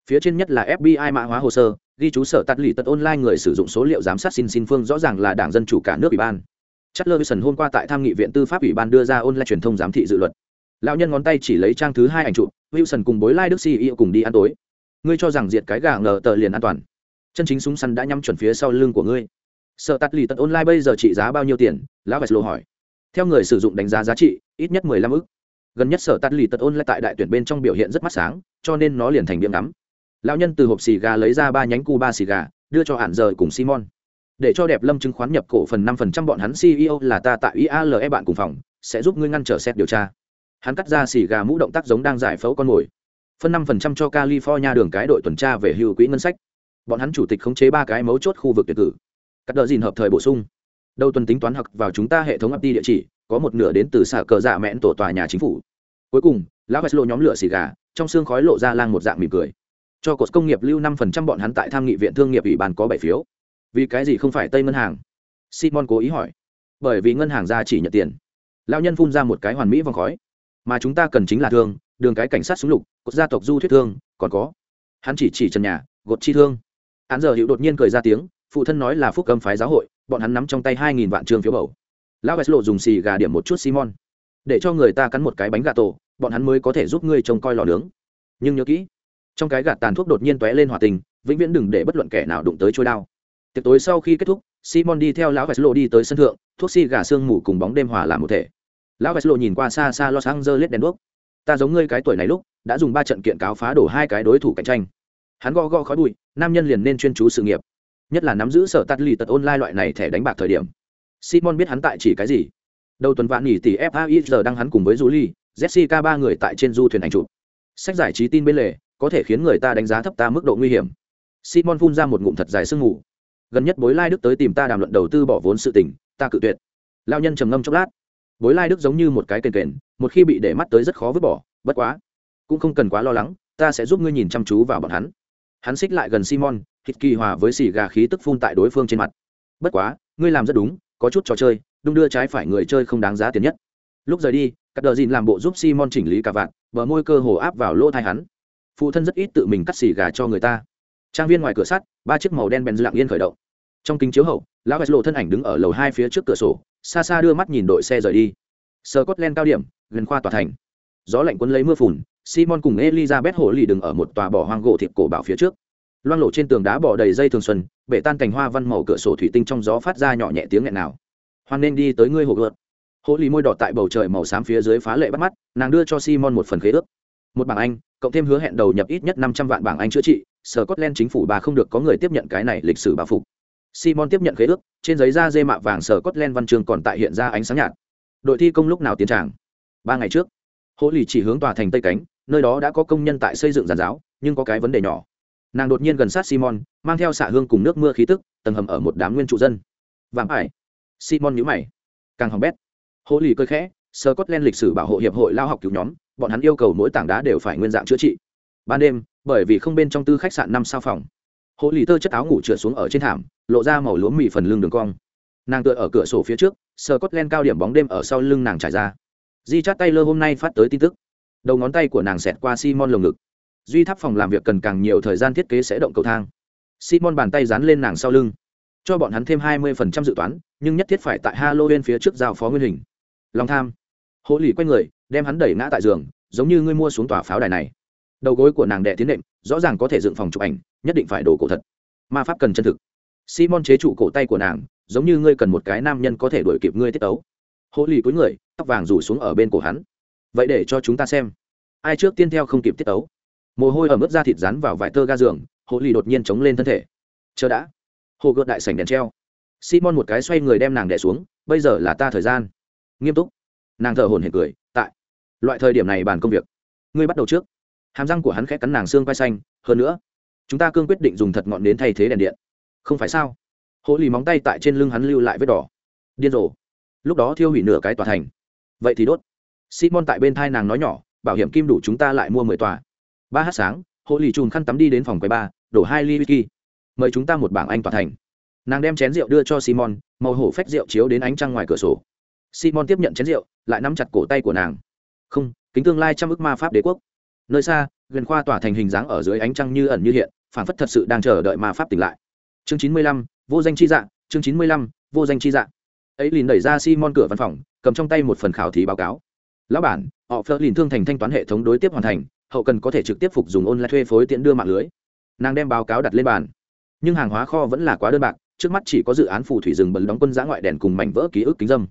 Phía trên nhất là fbi mã hóa hồ sơ, ghi chú sở tắt lì tật online người sử dụng số liệu giám sát xin xin phương rõ ràng là đảng dân chủ cả nước ủy ban. Chatler Wilson hôm qua tại tham nghị viện tư pháp ủy ban đưa ra online truyền thông giám thị dự luật. Lão nhân ngón tay chỉ lấy trang thứ hai ảnh chụp, Wilson cùng bối lai Đức CEO cùng đi ăn tối. Ngươi cho rằng diệt cái gà ngờ tờ liền an toàn. Chân chính súng săn đã nhắm chuẩn phía sau lưng của ngươi. Sở tắt lì tận online bây giờ trị giá bao nhiêu tiền? Lão Veslo hỏi. Theo người sử dụng đánh giá giá trị, ít nhất 15 ức. Gần nhất sở tắt lì tật online tại đại tuyển bên trong biểu hiện rất mắt sáng, cho nên nó liền thành điểm ngắm. Lão nhân từ hộp xì gà lấy ra ba nhánh cu ba xì gà, đưa cho hạn giờ cùng Simon để cho đẹp lâm chứng khoán nhập cổ phần năm phần trăm bọn hắn ceo là ta tại iale bạn cùng phòng sẽ giúp ngươi ngăn trở xét điều tra hắn cắt ra xì gà mũ động tác giống đang giải phẫu con mồi. Phân năm phần trăm cho california đường cái đội tuần tra về hưu quỹ ngân sách. Bọn hắn chủ tịch khống chế ba cái mấu chốt khu vực tuyệt cử. Cắt đỡ dìn hợp thời bổ sung. Đầu tuần tính toán học vào chúng ta hệ thống ấp đi địa chỉ, có một nửa đến từ xả cờ dạ mẹn tổ tòa nhà chính phủ. Cuối cùng lão vest lộ nhóm lửa xì gà, trong xương khói lộ ra lang một dạng mỉm cười. Cho cột công nghiệp lưu năm phần trăm bọn hắn tại tham nghị viện thương nghiệp ủy ban có bảy phiếu. Vì cái gì không phải tây ngân hàng? Simon cố ý hỏi. Bởi vì ngân hàng ra chỉ nhận tiền. Lao nhân phun ra một cái hoàn mỹ vòng khói mà chúng ta cần chính là thương, đường cái cảnh sát súng lục, cột gia tộc du thuyết thương, còn có, hắn chỉ chỉ trần nhà, gột chi thương. Hắn giờ hiệu đột nhiên cười ra tiếng, phụ thân nói là phúc cầm phái giáo hội, bọn hắn nắm trong tay hai nghìn vạn trường phiếu bầu. Lão vest lộ dùng xì gà điểm một chút simon. Để cho người ta cắn một cái bánh gà tổ, bọn hắn mới có thể giúp ngươi trông coi lò nướng. Nhưng nhớ kỹ, trong cái gạt tàn thuốc đột nhiên t lên hòa tình, vĩnh viễn đừng để bất luận kẻ nào đụng tới trôi đao. Tiệc tối sau khi kết thúc, simon đi theo lão veslo đi tới sân thượng, thuốc xi gà sương mù cùng bóng đêm hòa làm một thể lão veslo nhìn qua xa xa los angeles đèn đuốc. Ta giống ngươi cái tuổi này lúc, đã dùng ba trận kiện cáo phá đổ hai cái đối thủ cạnh tranh. Hắn gõ gõ khói bụi, nam nhân liền nên chuyên chú sự nghiệp. Nhất là nắm giữ sở tắt lì tật online loại này thẻ đánh bạc thời điểm. Simon biết hắn tại chỉ cái gì. Đầu tuần vạn nghỉ tỷ fai giờ đang hắn cùng với julie, jessica ba người tại trên du thuyền ảnh chụp. Sách giải trí tin bên lề, có thể khiến người ta đánh giá thấp ta mức độ nguy hiểm. Simon phun ra một ngụm thật dài sương ngủ. gần nhất bối lai đức tới tìm ta đàm luận đầu tư bỏ vốn sự tình, ta cự tuyệt. Lao nhân trầm ngâm chốc lát bối lai đức giống như một cái kền kền, một khi bị để mắt tới rất khó vứt bỏ, bất quá, cũng không cần quá lo lắng, ta sẽ giúp ngươi nhìn chăm chú vào bọn hắn. Hắn xích lại gần simon, thịt kỳ hòa với xì gà khí tức phun tại đối phương trên mặt. Bất quá, ngươi làm rất đúng, có chút trò chơi, đung đưa trái phải người chơi không đáng giá tiền nhất. Lúc rời đi, cắt đờ dìn làm bộ giúp simon chỉnh lý cả vạn, bờ môi cơ hồ áp vào lỗ thai hắn. Phụ thân rất ít tự mình cắt xì gà cho người ta. Trang viên ngoài cửa sắt, ba chiếc màu đen bèn lặng yên khởi động trong kính chiếu hậu, lão vest lộ thân ảnh đứng ở lầu hai phía trước cửa sổ, xa xa đưa mắt nhìn đội xe rời đi. Scotland cốt len cao điểm, gần khoa tòa thành. Gió lạnh quấn lấy mưa phùn, simon cùng elizabeth hồ lì đứng ở một tòa bỏ hoang gỗ thịt cổ bảo phía trước. Loang lộ trên tường đá bỏ đầy dây thường xuân, bể tan cành hoa văn màu cửa sổ thủy tinh trong gió phát ra nhỏ nhẹ tiếng nghẹn nào. Hoan nên đi tới ngươi hồ gợt. Hồ lì môi đỏ tại bầu trời màu xám phía dưới phá lệ bắt mắt, nàng đưa cho simon một phần khế ước. Một bảng anh, cộng thêm hứa hẹn đầu nhập ít nhất năm trăm vạn bảng anh chữa trị sở scotland chính phủ bà không được có người tiếp nhận cái này lịch sử bà phục simon tiếp nhận khế ước, trên giấy da dê mạ vàng sở scotland văn chương còn tại hiện ra ánh sáng nhạt. Đội thi công lúc nào tiến tràng? Ba ngày trước. Hỗ lì chỉ hướng tòa thành tây cánh, nơi đó đã có công nhân tại xây dựng giàn giáo, nhưng có cái vấn đề nhỏ. Nàng đột nhiên gần sát simon, mang theo xạ hương cùng nước mưa khí tức, tầng hầm ở một đám nguyên trụ dân. Vàng ải. Simon nhữ mày. Càng hỏng bét. Hỗ lì cơi khẽ sơ cốt len lịch sử bảo hộ hiệp hội lao học cứu nhóm, bọn hắn yêu cầu mỗi tảng đá đều phải nguyên dạng chữa trị. Ban đêm, bởi vì không bên trong tư khách sạn năm sao phòng. Hỗ lì tơ chất áo ngủ trượt xuống ở trên thảm, lộ ra màu lúa mì phần lưng đường cong. Nàng tựa ở cửa sổ phía trước sờ cốt len cao điểm bóng đêm ở sau lưng nàng trải ra. Di chát tay lơ hôm nay phát tới tin tức. Đầu ngón tay của nàng xẹt qua simon lồng ngực. Duy tháp phòng làm việc cần càng nhiều thời gian thiết kế sẽ động cầu thang. Simon bàn tay dán lên nàng sau lưng. Cho bọn hắn thêm hai mươi phần trăm dự toán, nhưng nhất thiết phải tại halloween phía trước giao phó nguyên hình. Lòng tham. Hỗ lì quay người, đem hắn đẩy ngã tại giường, giống như ngươi mua xuống tòa pháo đài này đầu gối của nàng đệ tiến nệm, rõ ràng có thể dựng phòng chụp ảnh, nhất định phải đồ cổ thật. Ma pháp cần chân thực. Simon chế trụ cổ tay của nàng, giống như ngươi cần một cái nam nhân có thể đuổi kịp ngươi tiết tấu. Hô lì cuối người, tóc vàng rủ xuống ở bên cổ hắn. Vậy để cho chúng ta xem. Ai trước tiên theo không kịp tiết tấu? Mồ hôi ở mức da thịt rắn vào vải tơ ga giường hộ lì đột nhiên chống lên thân thể. Chờ đã. Hồ gợt đại sảnh đèn treo. Simon một cái xoay người đem nàng đẻ xuống, bây giờ là ta thời gian. Nghiêm túc. Nàng thở hồn hển cười, tại. Loại thời điểm này bàn công việc. Ngươi bắt đầu trước hàm răng của hắn khẽ cắn nàng xương quay xanh, hơn nữa, chúng ta cương quyết định dùng thật ngọn đến thay thế đèn điện. Không phải sao? Hộ lì móng tay tại trên lưng hắn lưu lại vết đỏ. Điên rồ. Lúc đó thiêu hủy nửa cái tòa thành. Vậy thì đốt. Simon tại bên thai nàng nói nhỏ, bảo hiểm kim đủ chúng ta lại mua mười tòa. Ba h sáng hộ lì chùm khăn tắm đi đến phòng quầy ba, đổ hai ly whisky. Mời chúng ta một bảng anh tòa thành. Nàng đem chén rượu đưa cho simon, màu hổ phách rượu chiếu đến ánh trăng ngoài cửa sổ. Simon tiếp nhận chén rượu, lại nắm chặt cổ tay của nàng. Không, kính tương lai trăm ước ma pháp đế quốc nơi xa gần khoa tỏa thành hình dáng ở dưới ánh trăng như ẩn như hiện phản phất thật sự đang chờ đợi ma pháp tỉnh lại. Chương chín mươi lăm, vô danh chi dạng chương chín mươi lăm, vô danh chi dạng ấy liền đẩy ra simon cửa văn phòng, cầm trong tay một phần khảo thí báo cáo. Lão bản, họ phớt liền thương thành thanh toán hệ thống đối tiếp hoàn thành, hậu cần có thể trực tiếp phục dùng online thuê phối tiện đưa mạng lưới. Nàng đem báo cáo đặt lên bàn. Nhưng hàng hóa kho vẫn là quá đơn bạc, trước mắt chỉ có dự án phù thủy rừng bẩn đóng quân giã ngoại đèn cùng mảnh vỡ ký ức kính dâm.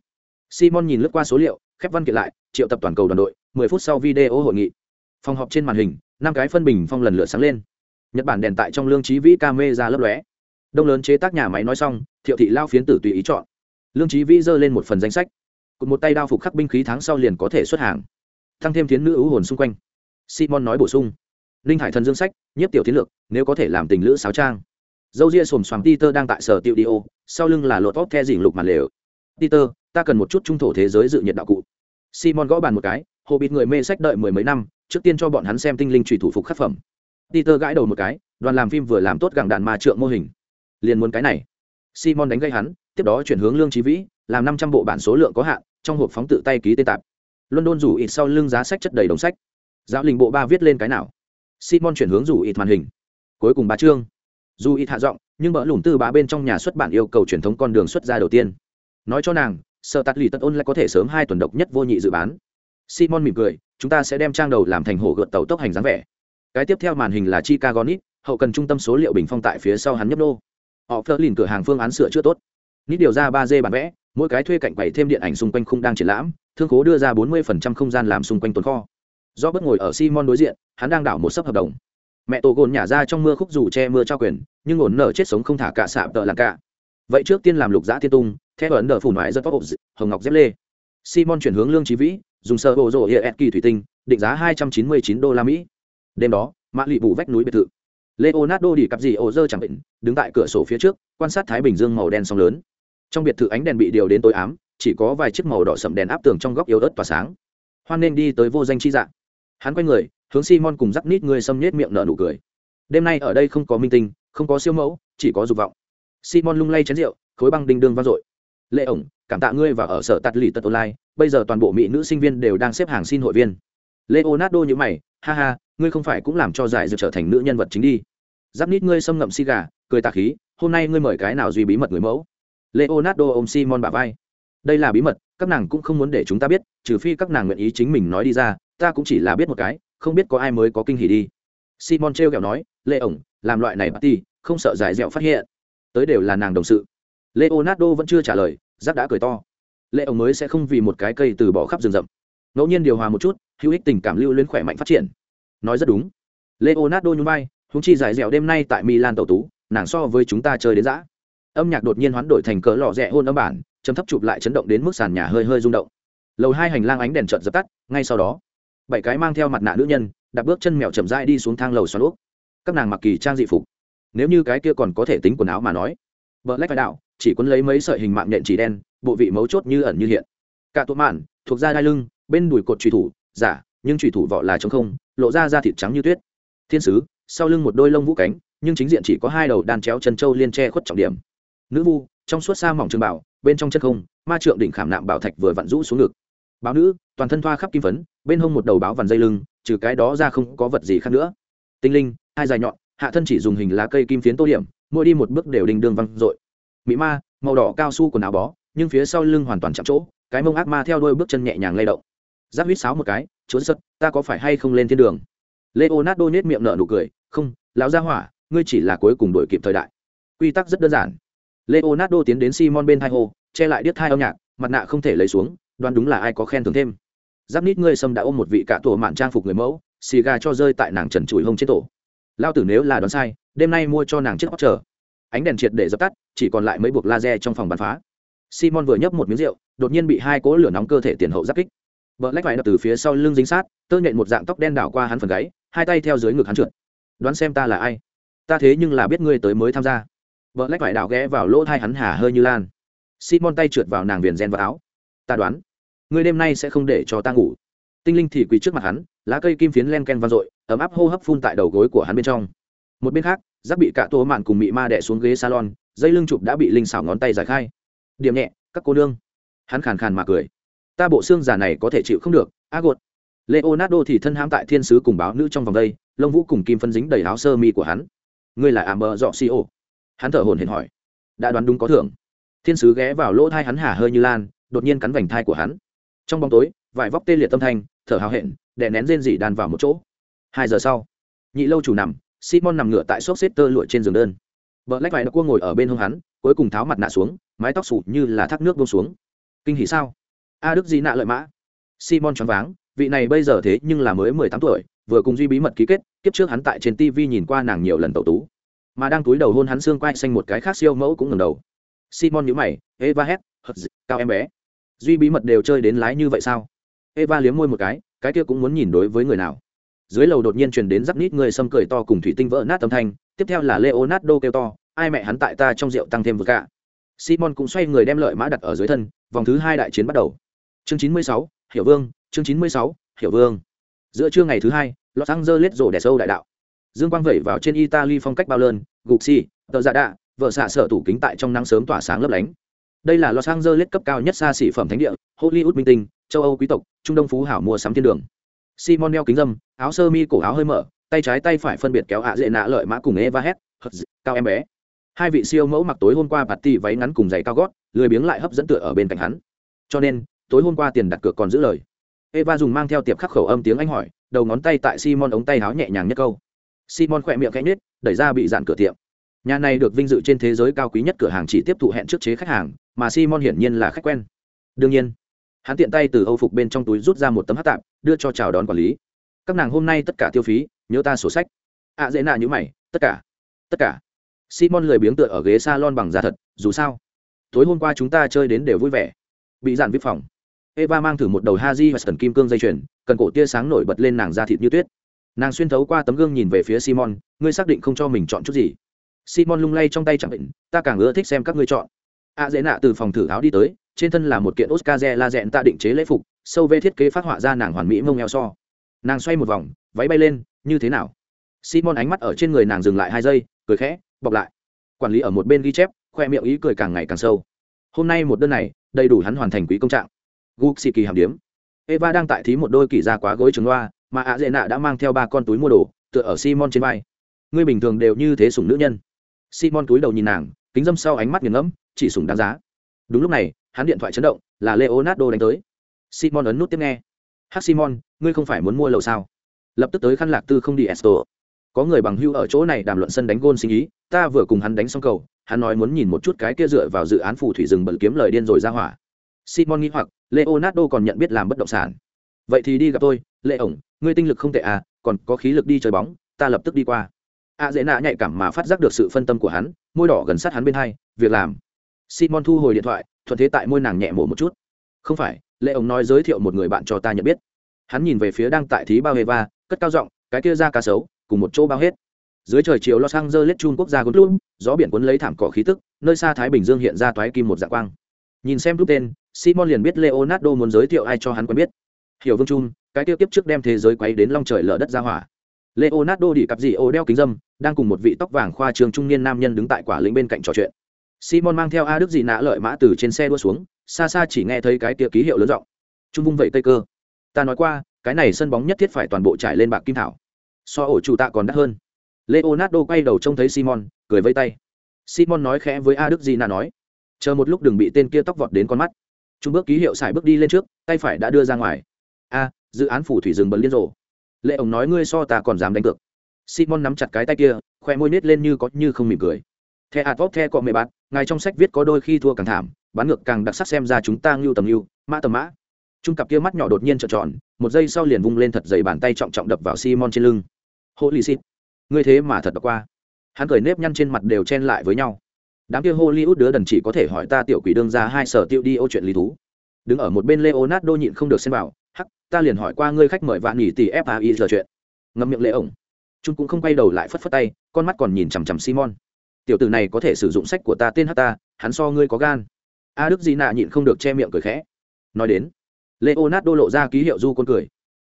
Simon nhìn lướt qua số liệu, khép văn kiện lại, triệu tập toàn cầu đoàn đội 10 phút sau video hội nghị phòng họp trên màn hình, năm cái phân bình phong lần lượt sáng lên. Nhật bản đèn tại trong lương trí vĩ ca mê ra lấp lóe. Đông lớn chế tác nhà máy nói xong, thiệu thị lao phiến tử tùy ý chọn. Lương trí vĩ giơ lên một phần danh sách. Cụt một tay đao phục khắc binh khí tháng sau liền có thể xuất hàng. Tăng thêm thiến nữ ưu hồn xung quanh. Simon nói bổ sung. Linh hải thần dương sách nhất tiểu tiến lược, nếu có thể làm tình lữ sáo trang. Dâu ria xồm xoàm peter đang tại sở tiệu đi ô, sau lưng là lột vóc the dỉ lục màn lều. Peter, ta cần một chút trung thổ thế giới dự nhiệt đạo cụ. Simon gõ bàn một cái hồ bịt người mê sách đợi mười mấy năm trước tiên cho bọn hắn xem tinh linh trùy thủ phục khắc phẩm. Peter gãi đầu một cái, đoàn làm phim vừa làm tốt gẳng đàn ma trượng mô hình. Liền muốn cái này. Simon đánh gây hắn, tiếp đó chuyển hướng lương trí vĩ, làm năm trăm bộ bản số lượng có hạn, trong hộp phóng tự tay ký tên tạp. London rủ ít sau lưng giá sách chất đầy đồng sách. Giáo linh bộ ba viết lên cái nào? Simon chuyển hướng rủ ít màn hình. Cuối cùng ba chương. Dù ít hạ giọng, nhưng bỡ lùm tư bá bên trong nhà xuất bản yêu cầu truyền thống con đường xuất ra đầu tiên. Nói cho nàng, sợ tắt lì tất ôn lại có thể sớm hai tuần độc nhất vô nhị dự bán simon mỉm cười, chúng ta sẽ đem trang đầu làm thành hổ gợt tàu tốc hành dáng vẻ. Cái tiếp theo màn hình là chicago nít hậu cần trung tâm số liệu bình phong tại phía sau hắn nhấp đô họ phớt lìn cửa hàng phương án sửa chữa tốt. Nít điều ra ba d bản vẽ, mỗi cái thuê cạnh quầy thêm điện ảnh xung quanh khung đang triển lãm, thương khố đưa ra bốn mươi không gian làm xung quanh tồn kho. Do bất ngồi ở simon đối diện, hắn đang đảo một sấp hợp đồng. Mẹ tổ gồn nhả ra trong mưa khúc dù che mưa trao quyền, nhưng ổn nở chết sống không thả cả sạp tợ làng cả. Vậy trước tiên làm lục giã thiên tung, theo ấn nở phủ ngoại rất tốt, hồng ngọc dép lê. Simon chuyển hướng lương trí vĩ dùng sơ bộ rộ hiện kỳ thủy tinh, định giá hai trăm chín mươi chín đô la mỹ. Đêm đó, mã lụy bù vách núi biệt thự. Leonardo đi cặp gì ổ dơ chẳng định, đứng tại cửa sổ phía trước, quan sát thái bình dương màu đen sóng lớn. Trong biệt thự ánh đèn bị điều đến tối ám, chỉ có vài chiếc màu đỏ sậm đèn áp tường trong góc yếu ớt tỏa sáng. Hoan nên đi tới vô danh chi dạng hắn quay người, hướng simon cùng rắc nít người xâm nhết miệng nở nụ cười. Đêm nay ở đây không có minh tinh, không có siêu mẫu, chỉ có dục vọng. Simon lung lay chén rượu, khối băng đinh đương vang dội. Lệ ổng cảm tạ ngươi và ở sở tạt lì tật online, bây giờ toàn bộ mỹ nữ sinh viên đều đang xếp hàng xin hội viên. Leonardo như mày, ha ha, ngươi không phải cũng làm cho giải dược trở thành nữ nhân vật chính đi. Giáp nít ngươi xâm ngậm si gà, cười tạ khí, hôm nay ngươi mời cái nào duy bí mật người mẫu? Leonardo ôm simon bà vai. Đây là bí mật, các nàng cũng không muốn để chúng ta biết, trừ phi các nàng nguyện ý chính mình nói đi ra, ta cũng chỉ là biết một cái, không biết có ai mới có kinh hỉ đi. Simon trêu kẹo nói, lê ổng, làm loại này party không sợ giải dẹo phát hiện. Tới đều là nàng đồng sự. Leonardo vẫn chưa trả lời giáp đã cười to. Lệ ổng mới sẽ không vì một cái cây từ bỏ khắp rừng rậm. Ngẫu nhiên điều hòa một chút, hữu ích tình cảm lưu luyến khỏe mạnh phát triển. Nói rất đúng. Leonardo nhún vai húng chi giải dẻo đêm nay tại milan tàu tú, nàng so với chúng ta chơi đến dã. Âm nhạc đột nhiên hoán đổi thành cỡ lò rẽ hôn âm bản chấm thấp chụp lại chấn động đến mức sàn nhà hơi hơi rung động. Lầu hai hành lang ánh đèn trợn dập tắt, ngay sau đó, bảy cái mang theo mặt nạ nữ nhân đặt bước chân mèo chậm rãi đi xuống thang lầu xoắn úp các nàng mặc kỳ trang dị phục. Nếu như cái kia còn có thể tính quần áo mà nói vợ lách phải đạo chỉ quấn lấy mấy sợi hình mạng nhện chỉ đen, bộ vị mấu chốt như ẩn như hiện. Cả tụ mạn, thuộc da đai lưng, bên đùi cột trùy thủ, giả, nhưng trùy thủ vỏ là trống không, lộ ra da thịt trắng như tuyết. Thiên sứ, sau lưng một đôi lông vũ cánh, nhưng chính diện chỉ có hai đầu đàn chéo chân châu liên che khuất trọng điểm. Nữ vu, trong suốt xa mỏng trường bảo, bên trong chân không, ma trượng đỉnh khảm nạm bảo thạch vừa vặn rũ xuống ngực. Báo nữ, toàn thân thoa khắp kim phấn, bên hông một đầu báo vằn dây lưng, trừ cái đó ra không có vật gì khác nữa. Tinh linh, hai dài nhọn, hạ thân chỉ dùng hình lá cây kim phiến tô điểm, mỗi đi một bước đều đình đường văng dội mỹ ma, màu đỏ cao su quần áo bó, nhưng phía sau lưng hoàn toàn chạm chỗ, cái mông ác ma theo đôi bước chân nhẹ nhàng lay động. Giáp huýt sáo một cái trốn sật, ta có phải hay không lên thiên đường? Leonardo nhét miệng nở nụ cười, không, lão gia hỏa, ngươi chỉ là cuối cùng đổi kịp thời đại. Quy tắc rất đơn giản. Leonardo tiến đến simon bên thai hồ che lại điếc thai âm nhạc, mặt nạ không thể lấy xuống, đoán đúng là ai có khen thưởng thêm. Giáp nít ngươi sâm đã ôm một vị cả tổ mạn trang phục người mẫu, xì gà cho rơi tại nàng trần trụi hông trên tổ. Lao tử nếu là đoán sai, đêm nay mua cho nàng chiếc óc chờ ánh đèn triệt để dập tắt, chỉ còn lại mấy buộc laser trong phòng bắn phá. Simon vừa nhấp một miếng rượu, đột nhiên bị hai cỗ lửa nóng cơ thể tiền hậu giáp kích. Vợ lách vải đập từ phía sau lưng dính sát, tơ nhện một dạng tóc đen đảo qua hắn phần gáy, hai tay theo dưới ngực hắn trượt. Đoán xem ta là ai? Ta thế nhưng là biết ngươi tới mới tham gia. Vợ lách vải đảo ghé vào lỗ thai hắn hà hơi như lan. Simon tay trượt vào nàng viền gen vào áo. Ta đoán, ngươi đêm nay sẽ không để cho ta ngủ. Tinh linh thì quỳ trước mặt hắn, lá cây kim phiến len ken vang dội, ấm áp hô hấp phun tại đầu gối của hắn bên trong một bên khác, giáp bị cả tô mạn cùng mị ma đẻ xuống ghế salon, dây lưng chụp đã bị linh xảo ngón tay giải khai. Điểm nhẹ, các cô nương. Hắn khàn khàn mà cười. Ta bộ xương giả này có thể chịu không được, a gột. Leonardo thì thân hãm tại thiên sứ cùng báo nữ trong vòng đây, lông vũ cùng kim phân dính đầy áo sơ mi của hắn. Ngươi là ảm bờ dọ xì ô hắn thở hồn hển hỏi. Đã đoán đúng có thưởng. Thiên sứ ghé vào lỗ thai hắn hả hơi như lan, đột nhiên cắn vành thai của hắn. Trong bóng tối vải vóc tê liệt tâm thanh, thở hào hẹn, đè nén rên dị đàn vào một chỗ. Hai giờ sau, nhị lâu chủ nằm simon nằm ngửa tại xốp xếp tơ lụa trên giường đơn. Black lách vải cua ngồi ở bên hông hắn, cuối cùng tháo mặt nạ xuống, mái tóc sụp như là thác nước buông xuống. Kinh hỉ sao? A đức gì nạ lợi mã. Simon choáng váng, vị này bây giờ thế nhưng là mới mười tám tuổi, vừa cùng duy bí mật ký kết, kiếp trước hắn tại trên tv nhìn qua nàng nhiều lần tẩu tú. Mà đang túi đầu hôn hắn xương quai xanh một cái khác siêu mẫu cũng ngẩng đầu. Simon nhíu mày, eva hét cao em bé. Duy bí mật đều chơi đến lái như vậy sao? Eva liếm môi một cái cái kia cũng muốn nhìn đối với người nào dưới lầu đột nhiên truyền đến giáp nít người xâm cười to cùng thủy tinh vỡ nát âm thanh, tiếp theo là leonardo kêu to, ai mẹ hắn tại ta trong rượu tăng thêm vừa cả. Simon cũng xoay người đem lợi mã đặt ở dưới thân, vòng thứ hai đại chiến bắt đầu. Chương chín mươi sáu, hiểu vương, chương chín mươi sáu, hiểu vương. Giữa trưa ngày thứ hai, los angeles rổ đẻ sâu đại đạo. Dương quang vẩy vào trên italy phong cách bao lơn, gục xi tờ dạ đạ, vợ xạ sở tủ kính tại trong nắng sớm tỏa sáng lấp lánh. Đây là los angeles cấp cao nhất xa xỉ phẩm thánh địa, hollywood minh tinh, châu âu quý tộc, trung đông phú hảo mua sắm thiên đường. Simon đeo kính dâm áo sơ mi cổ áo hơi mở, tay trái tay phải phân biệt kéo hạ dễ nạ lợi mã cùng eva hét cao em bé. Hai vị siêu mẫu mặc tối hôm qua bạt tì váy ngắn cùng giày cao gót, lười biếng lại hấp dẫn tựa ở bên cạnh hắn. Cho nên, tối hôm qua tiền đặt cược còn giữ lời. Eva dùng mang theo tiệp khắc khẩu âm tiếng anh hỏi, đầu ngón tay tại simon ống tay áo nhẹ nhàng nhất câu. Simon khỏe miệng cánh nết đẩy ra bị dạn cửa tiệm. Nhà này được vinh dự trên thế giới cao quý nhất cửa hàng chỉ tiếp thụ hẹn trước chế khách hàng, mà simon hiển nhiên là khách quen. Đương nhiên, hắn tiện tay từ âu phục bên trong túi rút ra một tấm hát tạp, đưa cho chào đón quản lý các nàng hôm nay tất cả tiêu phí nhớ ta sổ sách. Ạ à, dễ nạ như mày tất cả tất cả. Simon lười biếng tựa ở ghế s a lon bằng da thật dù sao tối hôm qua chúng ta chơi đến đều vui vẻ. Bị dạn vip phòng. Eva mang thử một đầu ha di và sần kim cương dây chuyền cần cổ tia sáng nổi bật lên nàng da thịt như tuyết. Nàng xuyên thấu qua tấm gương nhìn về phía simon ngươi xác định không cho mình chọn chút gì. Simon lung lay trong tay chẳng định ta càng ưa thích xem các ngươi chọn. Ạ dễ nạ từ phòng thử áo đi tới trên thân là một kiện oscar la dẹn ta định chế lễ phục sâu vê thiết kế phát họa ra nàng hoàn mỹ mông eo so nàng xoay một vòng, váy bay lên, như thế nào? Simon ánh mắt ở trên người nàng dừng lại hai giây, cười khẽ, bọc lại. Quản lý ở một bên ghi chép, khoe miệng ý cười càng ngày càng sâu. Hôm nay một đơn này, đầy đủ hắn hoàn thành quý công trạng. Gục xì kỳ hàm điếm. Eva đang tại thí một đôi kỳ ra quá gối trứng loa, mà ạ dễ nạ đã mang theo ba con túi mua đồ, tựa ở simon trên vai. Ngươi bình thường đều như thế sủng nữ nhân. Simon túi đầu nhìn nàng, kính dâm sau ánh mắt nghiền ngẫm, chỉ sủng đáng giá. Đúng lúc này, hắn điện thoại chấn động, là leonardo đánh tới. Simon ấn nút tiếp nghe. Hát simon ngươi không phải muốn mua lầu sao? Lập tức tới khăn lạc tư không đi, esto. Có người bằng hưu ở chỗ này đàm luận sân đánh gôn sinh ý, ta vừa cùng hắn đánh xong cầu, hắn nói muốn nhìn một chút cái kia dựa vào dự án phù thủy rừng bận kiếm lời điên rồi ra hỏa. Simon nghĩ hoặc, leonardo còn nhận biết làm bất động sản. Vậy thì đi gặp tôi lệ ổng, ngươi tinh lực không tệ à còn có khí lực đi chơi bóng, ta lập tức đi qua. A dễ nạ nhạy cảm mà phát giác được sự phân tâm của hắn, môi đỏ gần sát hắn bên hai, việc làm. Simon thu hồi điện thoại, thuận thế tại môi nàng nhẹ mổ một chút. Không phải lệ ổng nói giới thiệu một người bạn cho ta nhận biết hắn nhìn về phía đang tại thí bao heva, cất cao giọng, cái kia ra cá sấu, cùng một chỗ bao hết. Dưới trời chiều los angeles trung quốc gia gút luôn gió biển cuốn lấy thảm cỏ khí tức, nơi xa thái bình dương hiện ra toái kim một dạ quang. Nhìn xem lúc tên, simon liền biết leonardo muốn giới thiệu ai cho hắn quen biết. Hiểu vương trung, cái tiêu kiếp trước đem thế giới quấy đến long trời lở đất ra hỏa. Leonardo đi cặp gì ô đeo kính dâm, đang cùng một vị tóc vàng khoa trường trung niên nam nhân đứng tại quả lĩnh bên cạnh trò chuyện. Simon mang theo a đức dị nã lợi mã từ trên xe đua xuống, xa xa chỉ nghe thấy cái tia ký hiệu lớn rộng trung vung vậy tây cơ ta nói qua, cái này sân bóng nhất thiết phải toàn bộ trải lên bạc kim thảo. So ổ chủ tạ còn đắt hơn. Leonardo quay đầu trông thấy simon, cười vây tay. Simon nói khẽ với a đức dị Na nói, chờ một lúc đừng bị tên kia tóc vọt đến con mắt. Chúng bước ký hiệu xài bước đi lên trước, tay phải đã đưa ra ngoài. A, dự án phủ thủy rừng bật liên rộ. Lệ ổng nói, ngươi so ta còn dám đánh cược. Simon nắm chặt cái tay kia khoe môi nết lên như có như không mỉm cười. The a top the cọ mẹ bạn, ngài trong sách viết có đôi khi thua càng thảm, bán ngược càng đặc sắc xem ra chúng ta ngưu tầm ngưu, mã tầm mã trung cặp kia mắt nhỏ đột nhiên trợn tròn, một giây sau liền vung lên thật dày bàn tay trọng trọng đập vào simon trên lưng. Hô holy shit! Ngươi thế mà thật đọc qua. Hắn cười nếp nhăn trên mặt đều chen lại với nhau. Đám kia hollywood đứa đần chỉ có thể hỏi ta tiểu quỷ đương ra hai sở tiêu đi ô chuyện lý thú. Đứng ở một bên leonardo nhịn không được xem vào, hắc, ta liền hỏi qua ngươi khách mời vạn nghỉ tỷ fai giờ chuyện. Ngậm miệng lệ ổng. Trung cũng không quay đầu lại phất phất tay, con mắt còn nhìn chằm chằm simon. Tiểu tử này có thể sử dụng sách của ta tên hát ta hắn so ngươi có gan. A đức di nạ nhịn không được che miệng cười khẽ. Nói đến leonardo lộ ra ký hiệu du con cười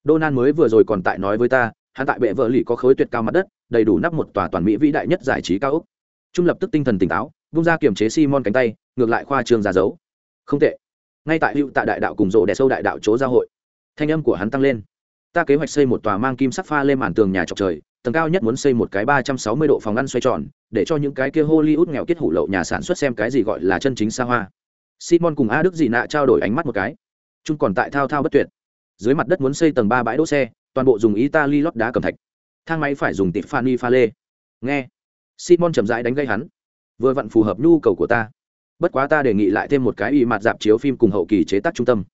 Donan mới vừa rồi còn tại nói với ta, hắn tại bệ vợ lì có khối tuyệt cao mặt đất, đầy đủ nắp một tòa toàn mỹ vĩ đại nhất giải trí cao ốc. Trung lập tức tinh thần tỉnh táo, vung ra kiểm chế Simon cánh tay, ngược lại khoa trương ra dấu. Không tệ. Ngay tại hữu tại đại đạo cùng rộ đè sâu đại đạo chỗ giao hội. Thanh âm của hắn tăng lên. Ta kế hoạch xây một tòa mang kim sắc pha lên màn tường nhà chọc trời, tầng cao nhất muốn xây một cái ba trăm sáu mươi độ phòng ăn xoay tròn, để cho những cái kia Hollywood nghèo kết hủ lậu nhà sản xuất xem cái gì gọi là chân chính xa hoa. Simon cùng A Đức dị nạ trao đổi ánh mắt một cái chung còn tại thao thao bất tuyệt. Dưới mặt đất muốn xây tầng ba bãi đỗ xe, toàn bộ dùng Italy lót đá cẩm thạch. Thang máy phải dùng Tiffany pha lê. Nghe. Simon chậm rãi đánh gây hắn vừa vặn phù hợp nhu cầu của ta bất quá ta đề nghị lại thêm một cái ủy mặt dạp chiếu phim cùng hậu kỳ chế tác trung tâm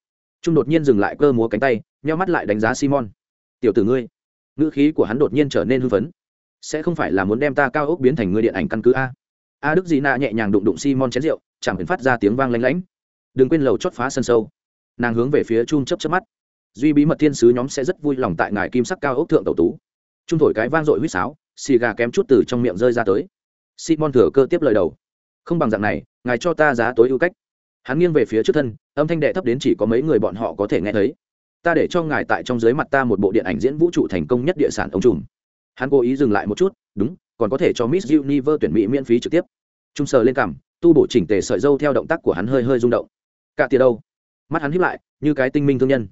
trung đột nhiên dừng lại cơ múa cánh tay nheo mắt lại đánh giá simon tiểu tử ngươi ngữ khí của hắn đột nhiên trở nên hưng phấn sẽ không phải là muốn đem ta cao ốc biến thành ngươi điện ảnh căn cứ a a đức dị nạ nhẹ nhàng đụng đụng simon chén rượu chẳng huyền phát ra tiếng vang lanh lánh đừng quên lầu chót phá sân sâu nàng hướng về phía Chung chấp chấp mắt. Duy bí mật thiên sứ nhóm sẽ rất vui lòng tại ngài kim sắc cao ốc thượng tẩu tú. Trung thổi cái vang dội huýt sáo, xì gà kém chút từ trong miệng rơi ra tới. Simon thừa cơ tiếp lời đầu. Không bằng dạng này, ngài cho ta giá tối ưu cách. Hắn nghiêng về phía trước thân, âm thanh đệ thấp đến chỉ có mấy người bọn họ có thể nghe thấy. Ta để cho ngài tại trong dưới mặt ta một bộ điện ảnh diễn vũ trụ thành công nhất địa sản ông trùm. Hắn cố ý dừng lại một chút, đúng, còn có thể cho miss universe tuyển mỹ miễn phí trực tiếp. Trung sờ lên cằm, tu bổ chỉnh tề sợi dâu theo động tác của hắn hơi hơi rung động. Cả tia đâu? Mắt hắn hiếp lại, như cái tinh minh thương nhân.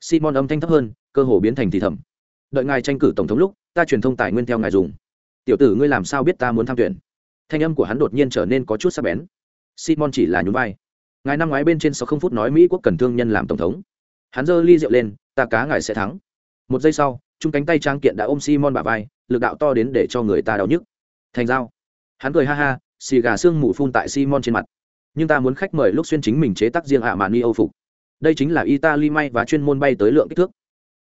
Simon âm thanh thấp hơn, cơ hồ biến thành thì thầm. Đợi ngài tranh cử tổng thống lúc, ta truyền thông tài nguyên theo ngài dùng. Tiểu tử ngươi làm sao biết ta muốn tham tuyển? Thanh âm của hắn đột nhiên trở nên có chút sắc bén. Simon chỉ là nhún vai. Ngài năm ngoái bên trên sáu không phút nói mỹ quốc cần thương nhân làm tổng thống. Hắn giơ ly rượu lên, ta cá ngài sẽ thắng. Một giây sau, chung cánh tay trang kiện đã ôm simon bả vai, lực đạo to đến để cho người ta đau nhức. Thành dao hắn cười ha ha, xì gà xương mù phun tại simon trên mặt nhưng ta muốn khách mời lúc xuyên chính mình chế tác riêng ạ à mạn ni âu phục. Đây chính là italy may và chuyên môn bay tới lượng kích thước.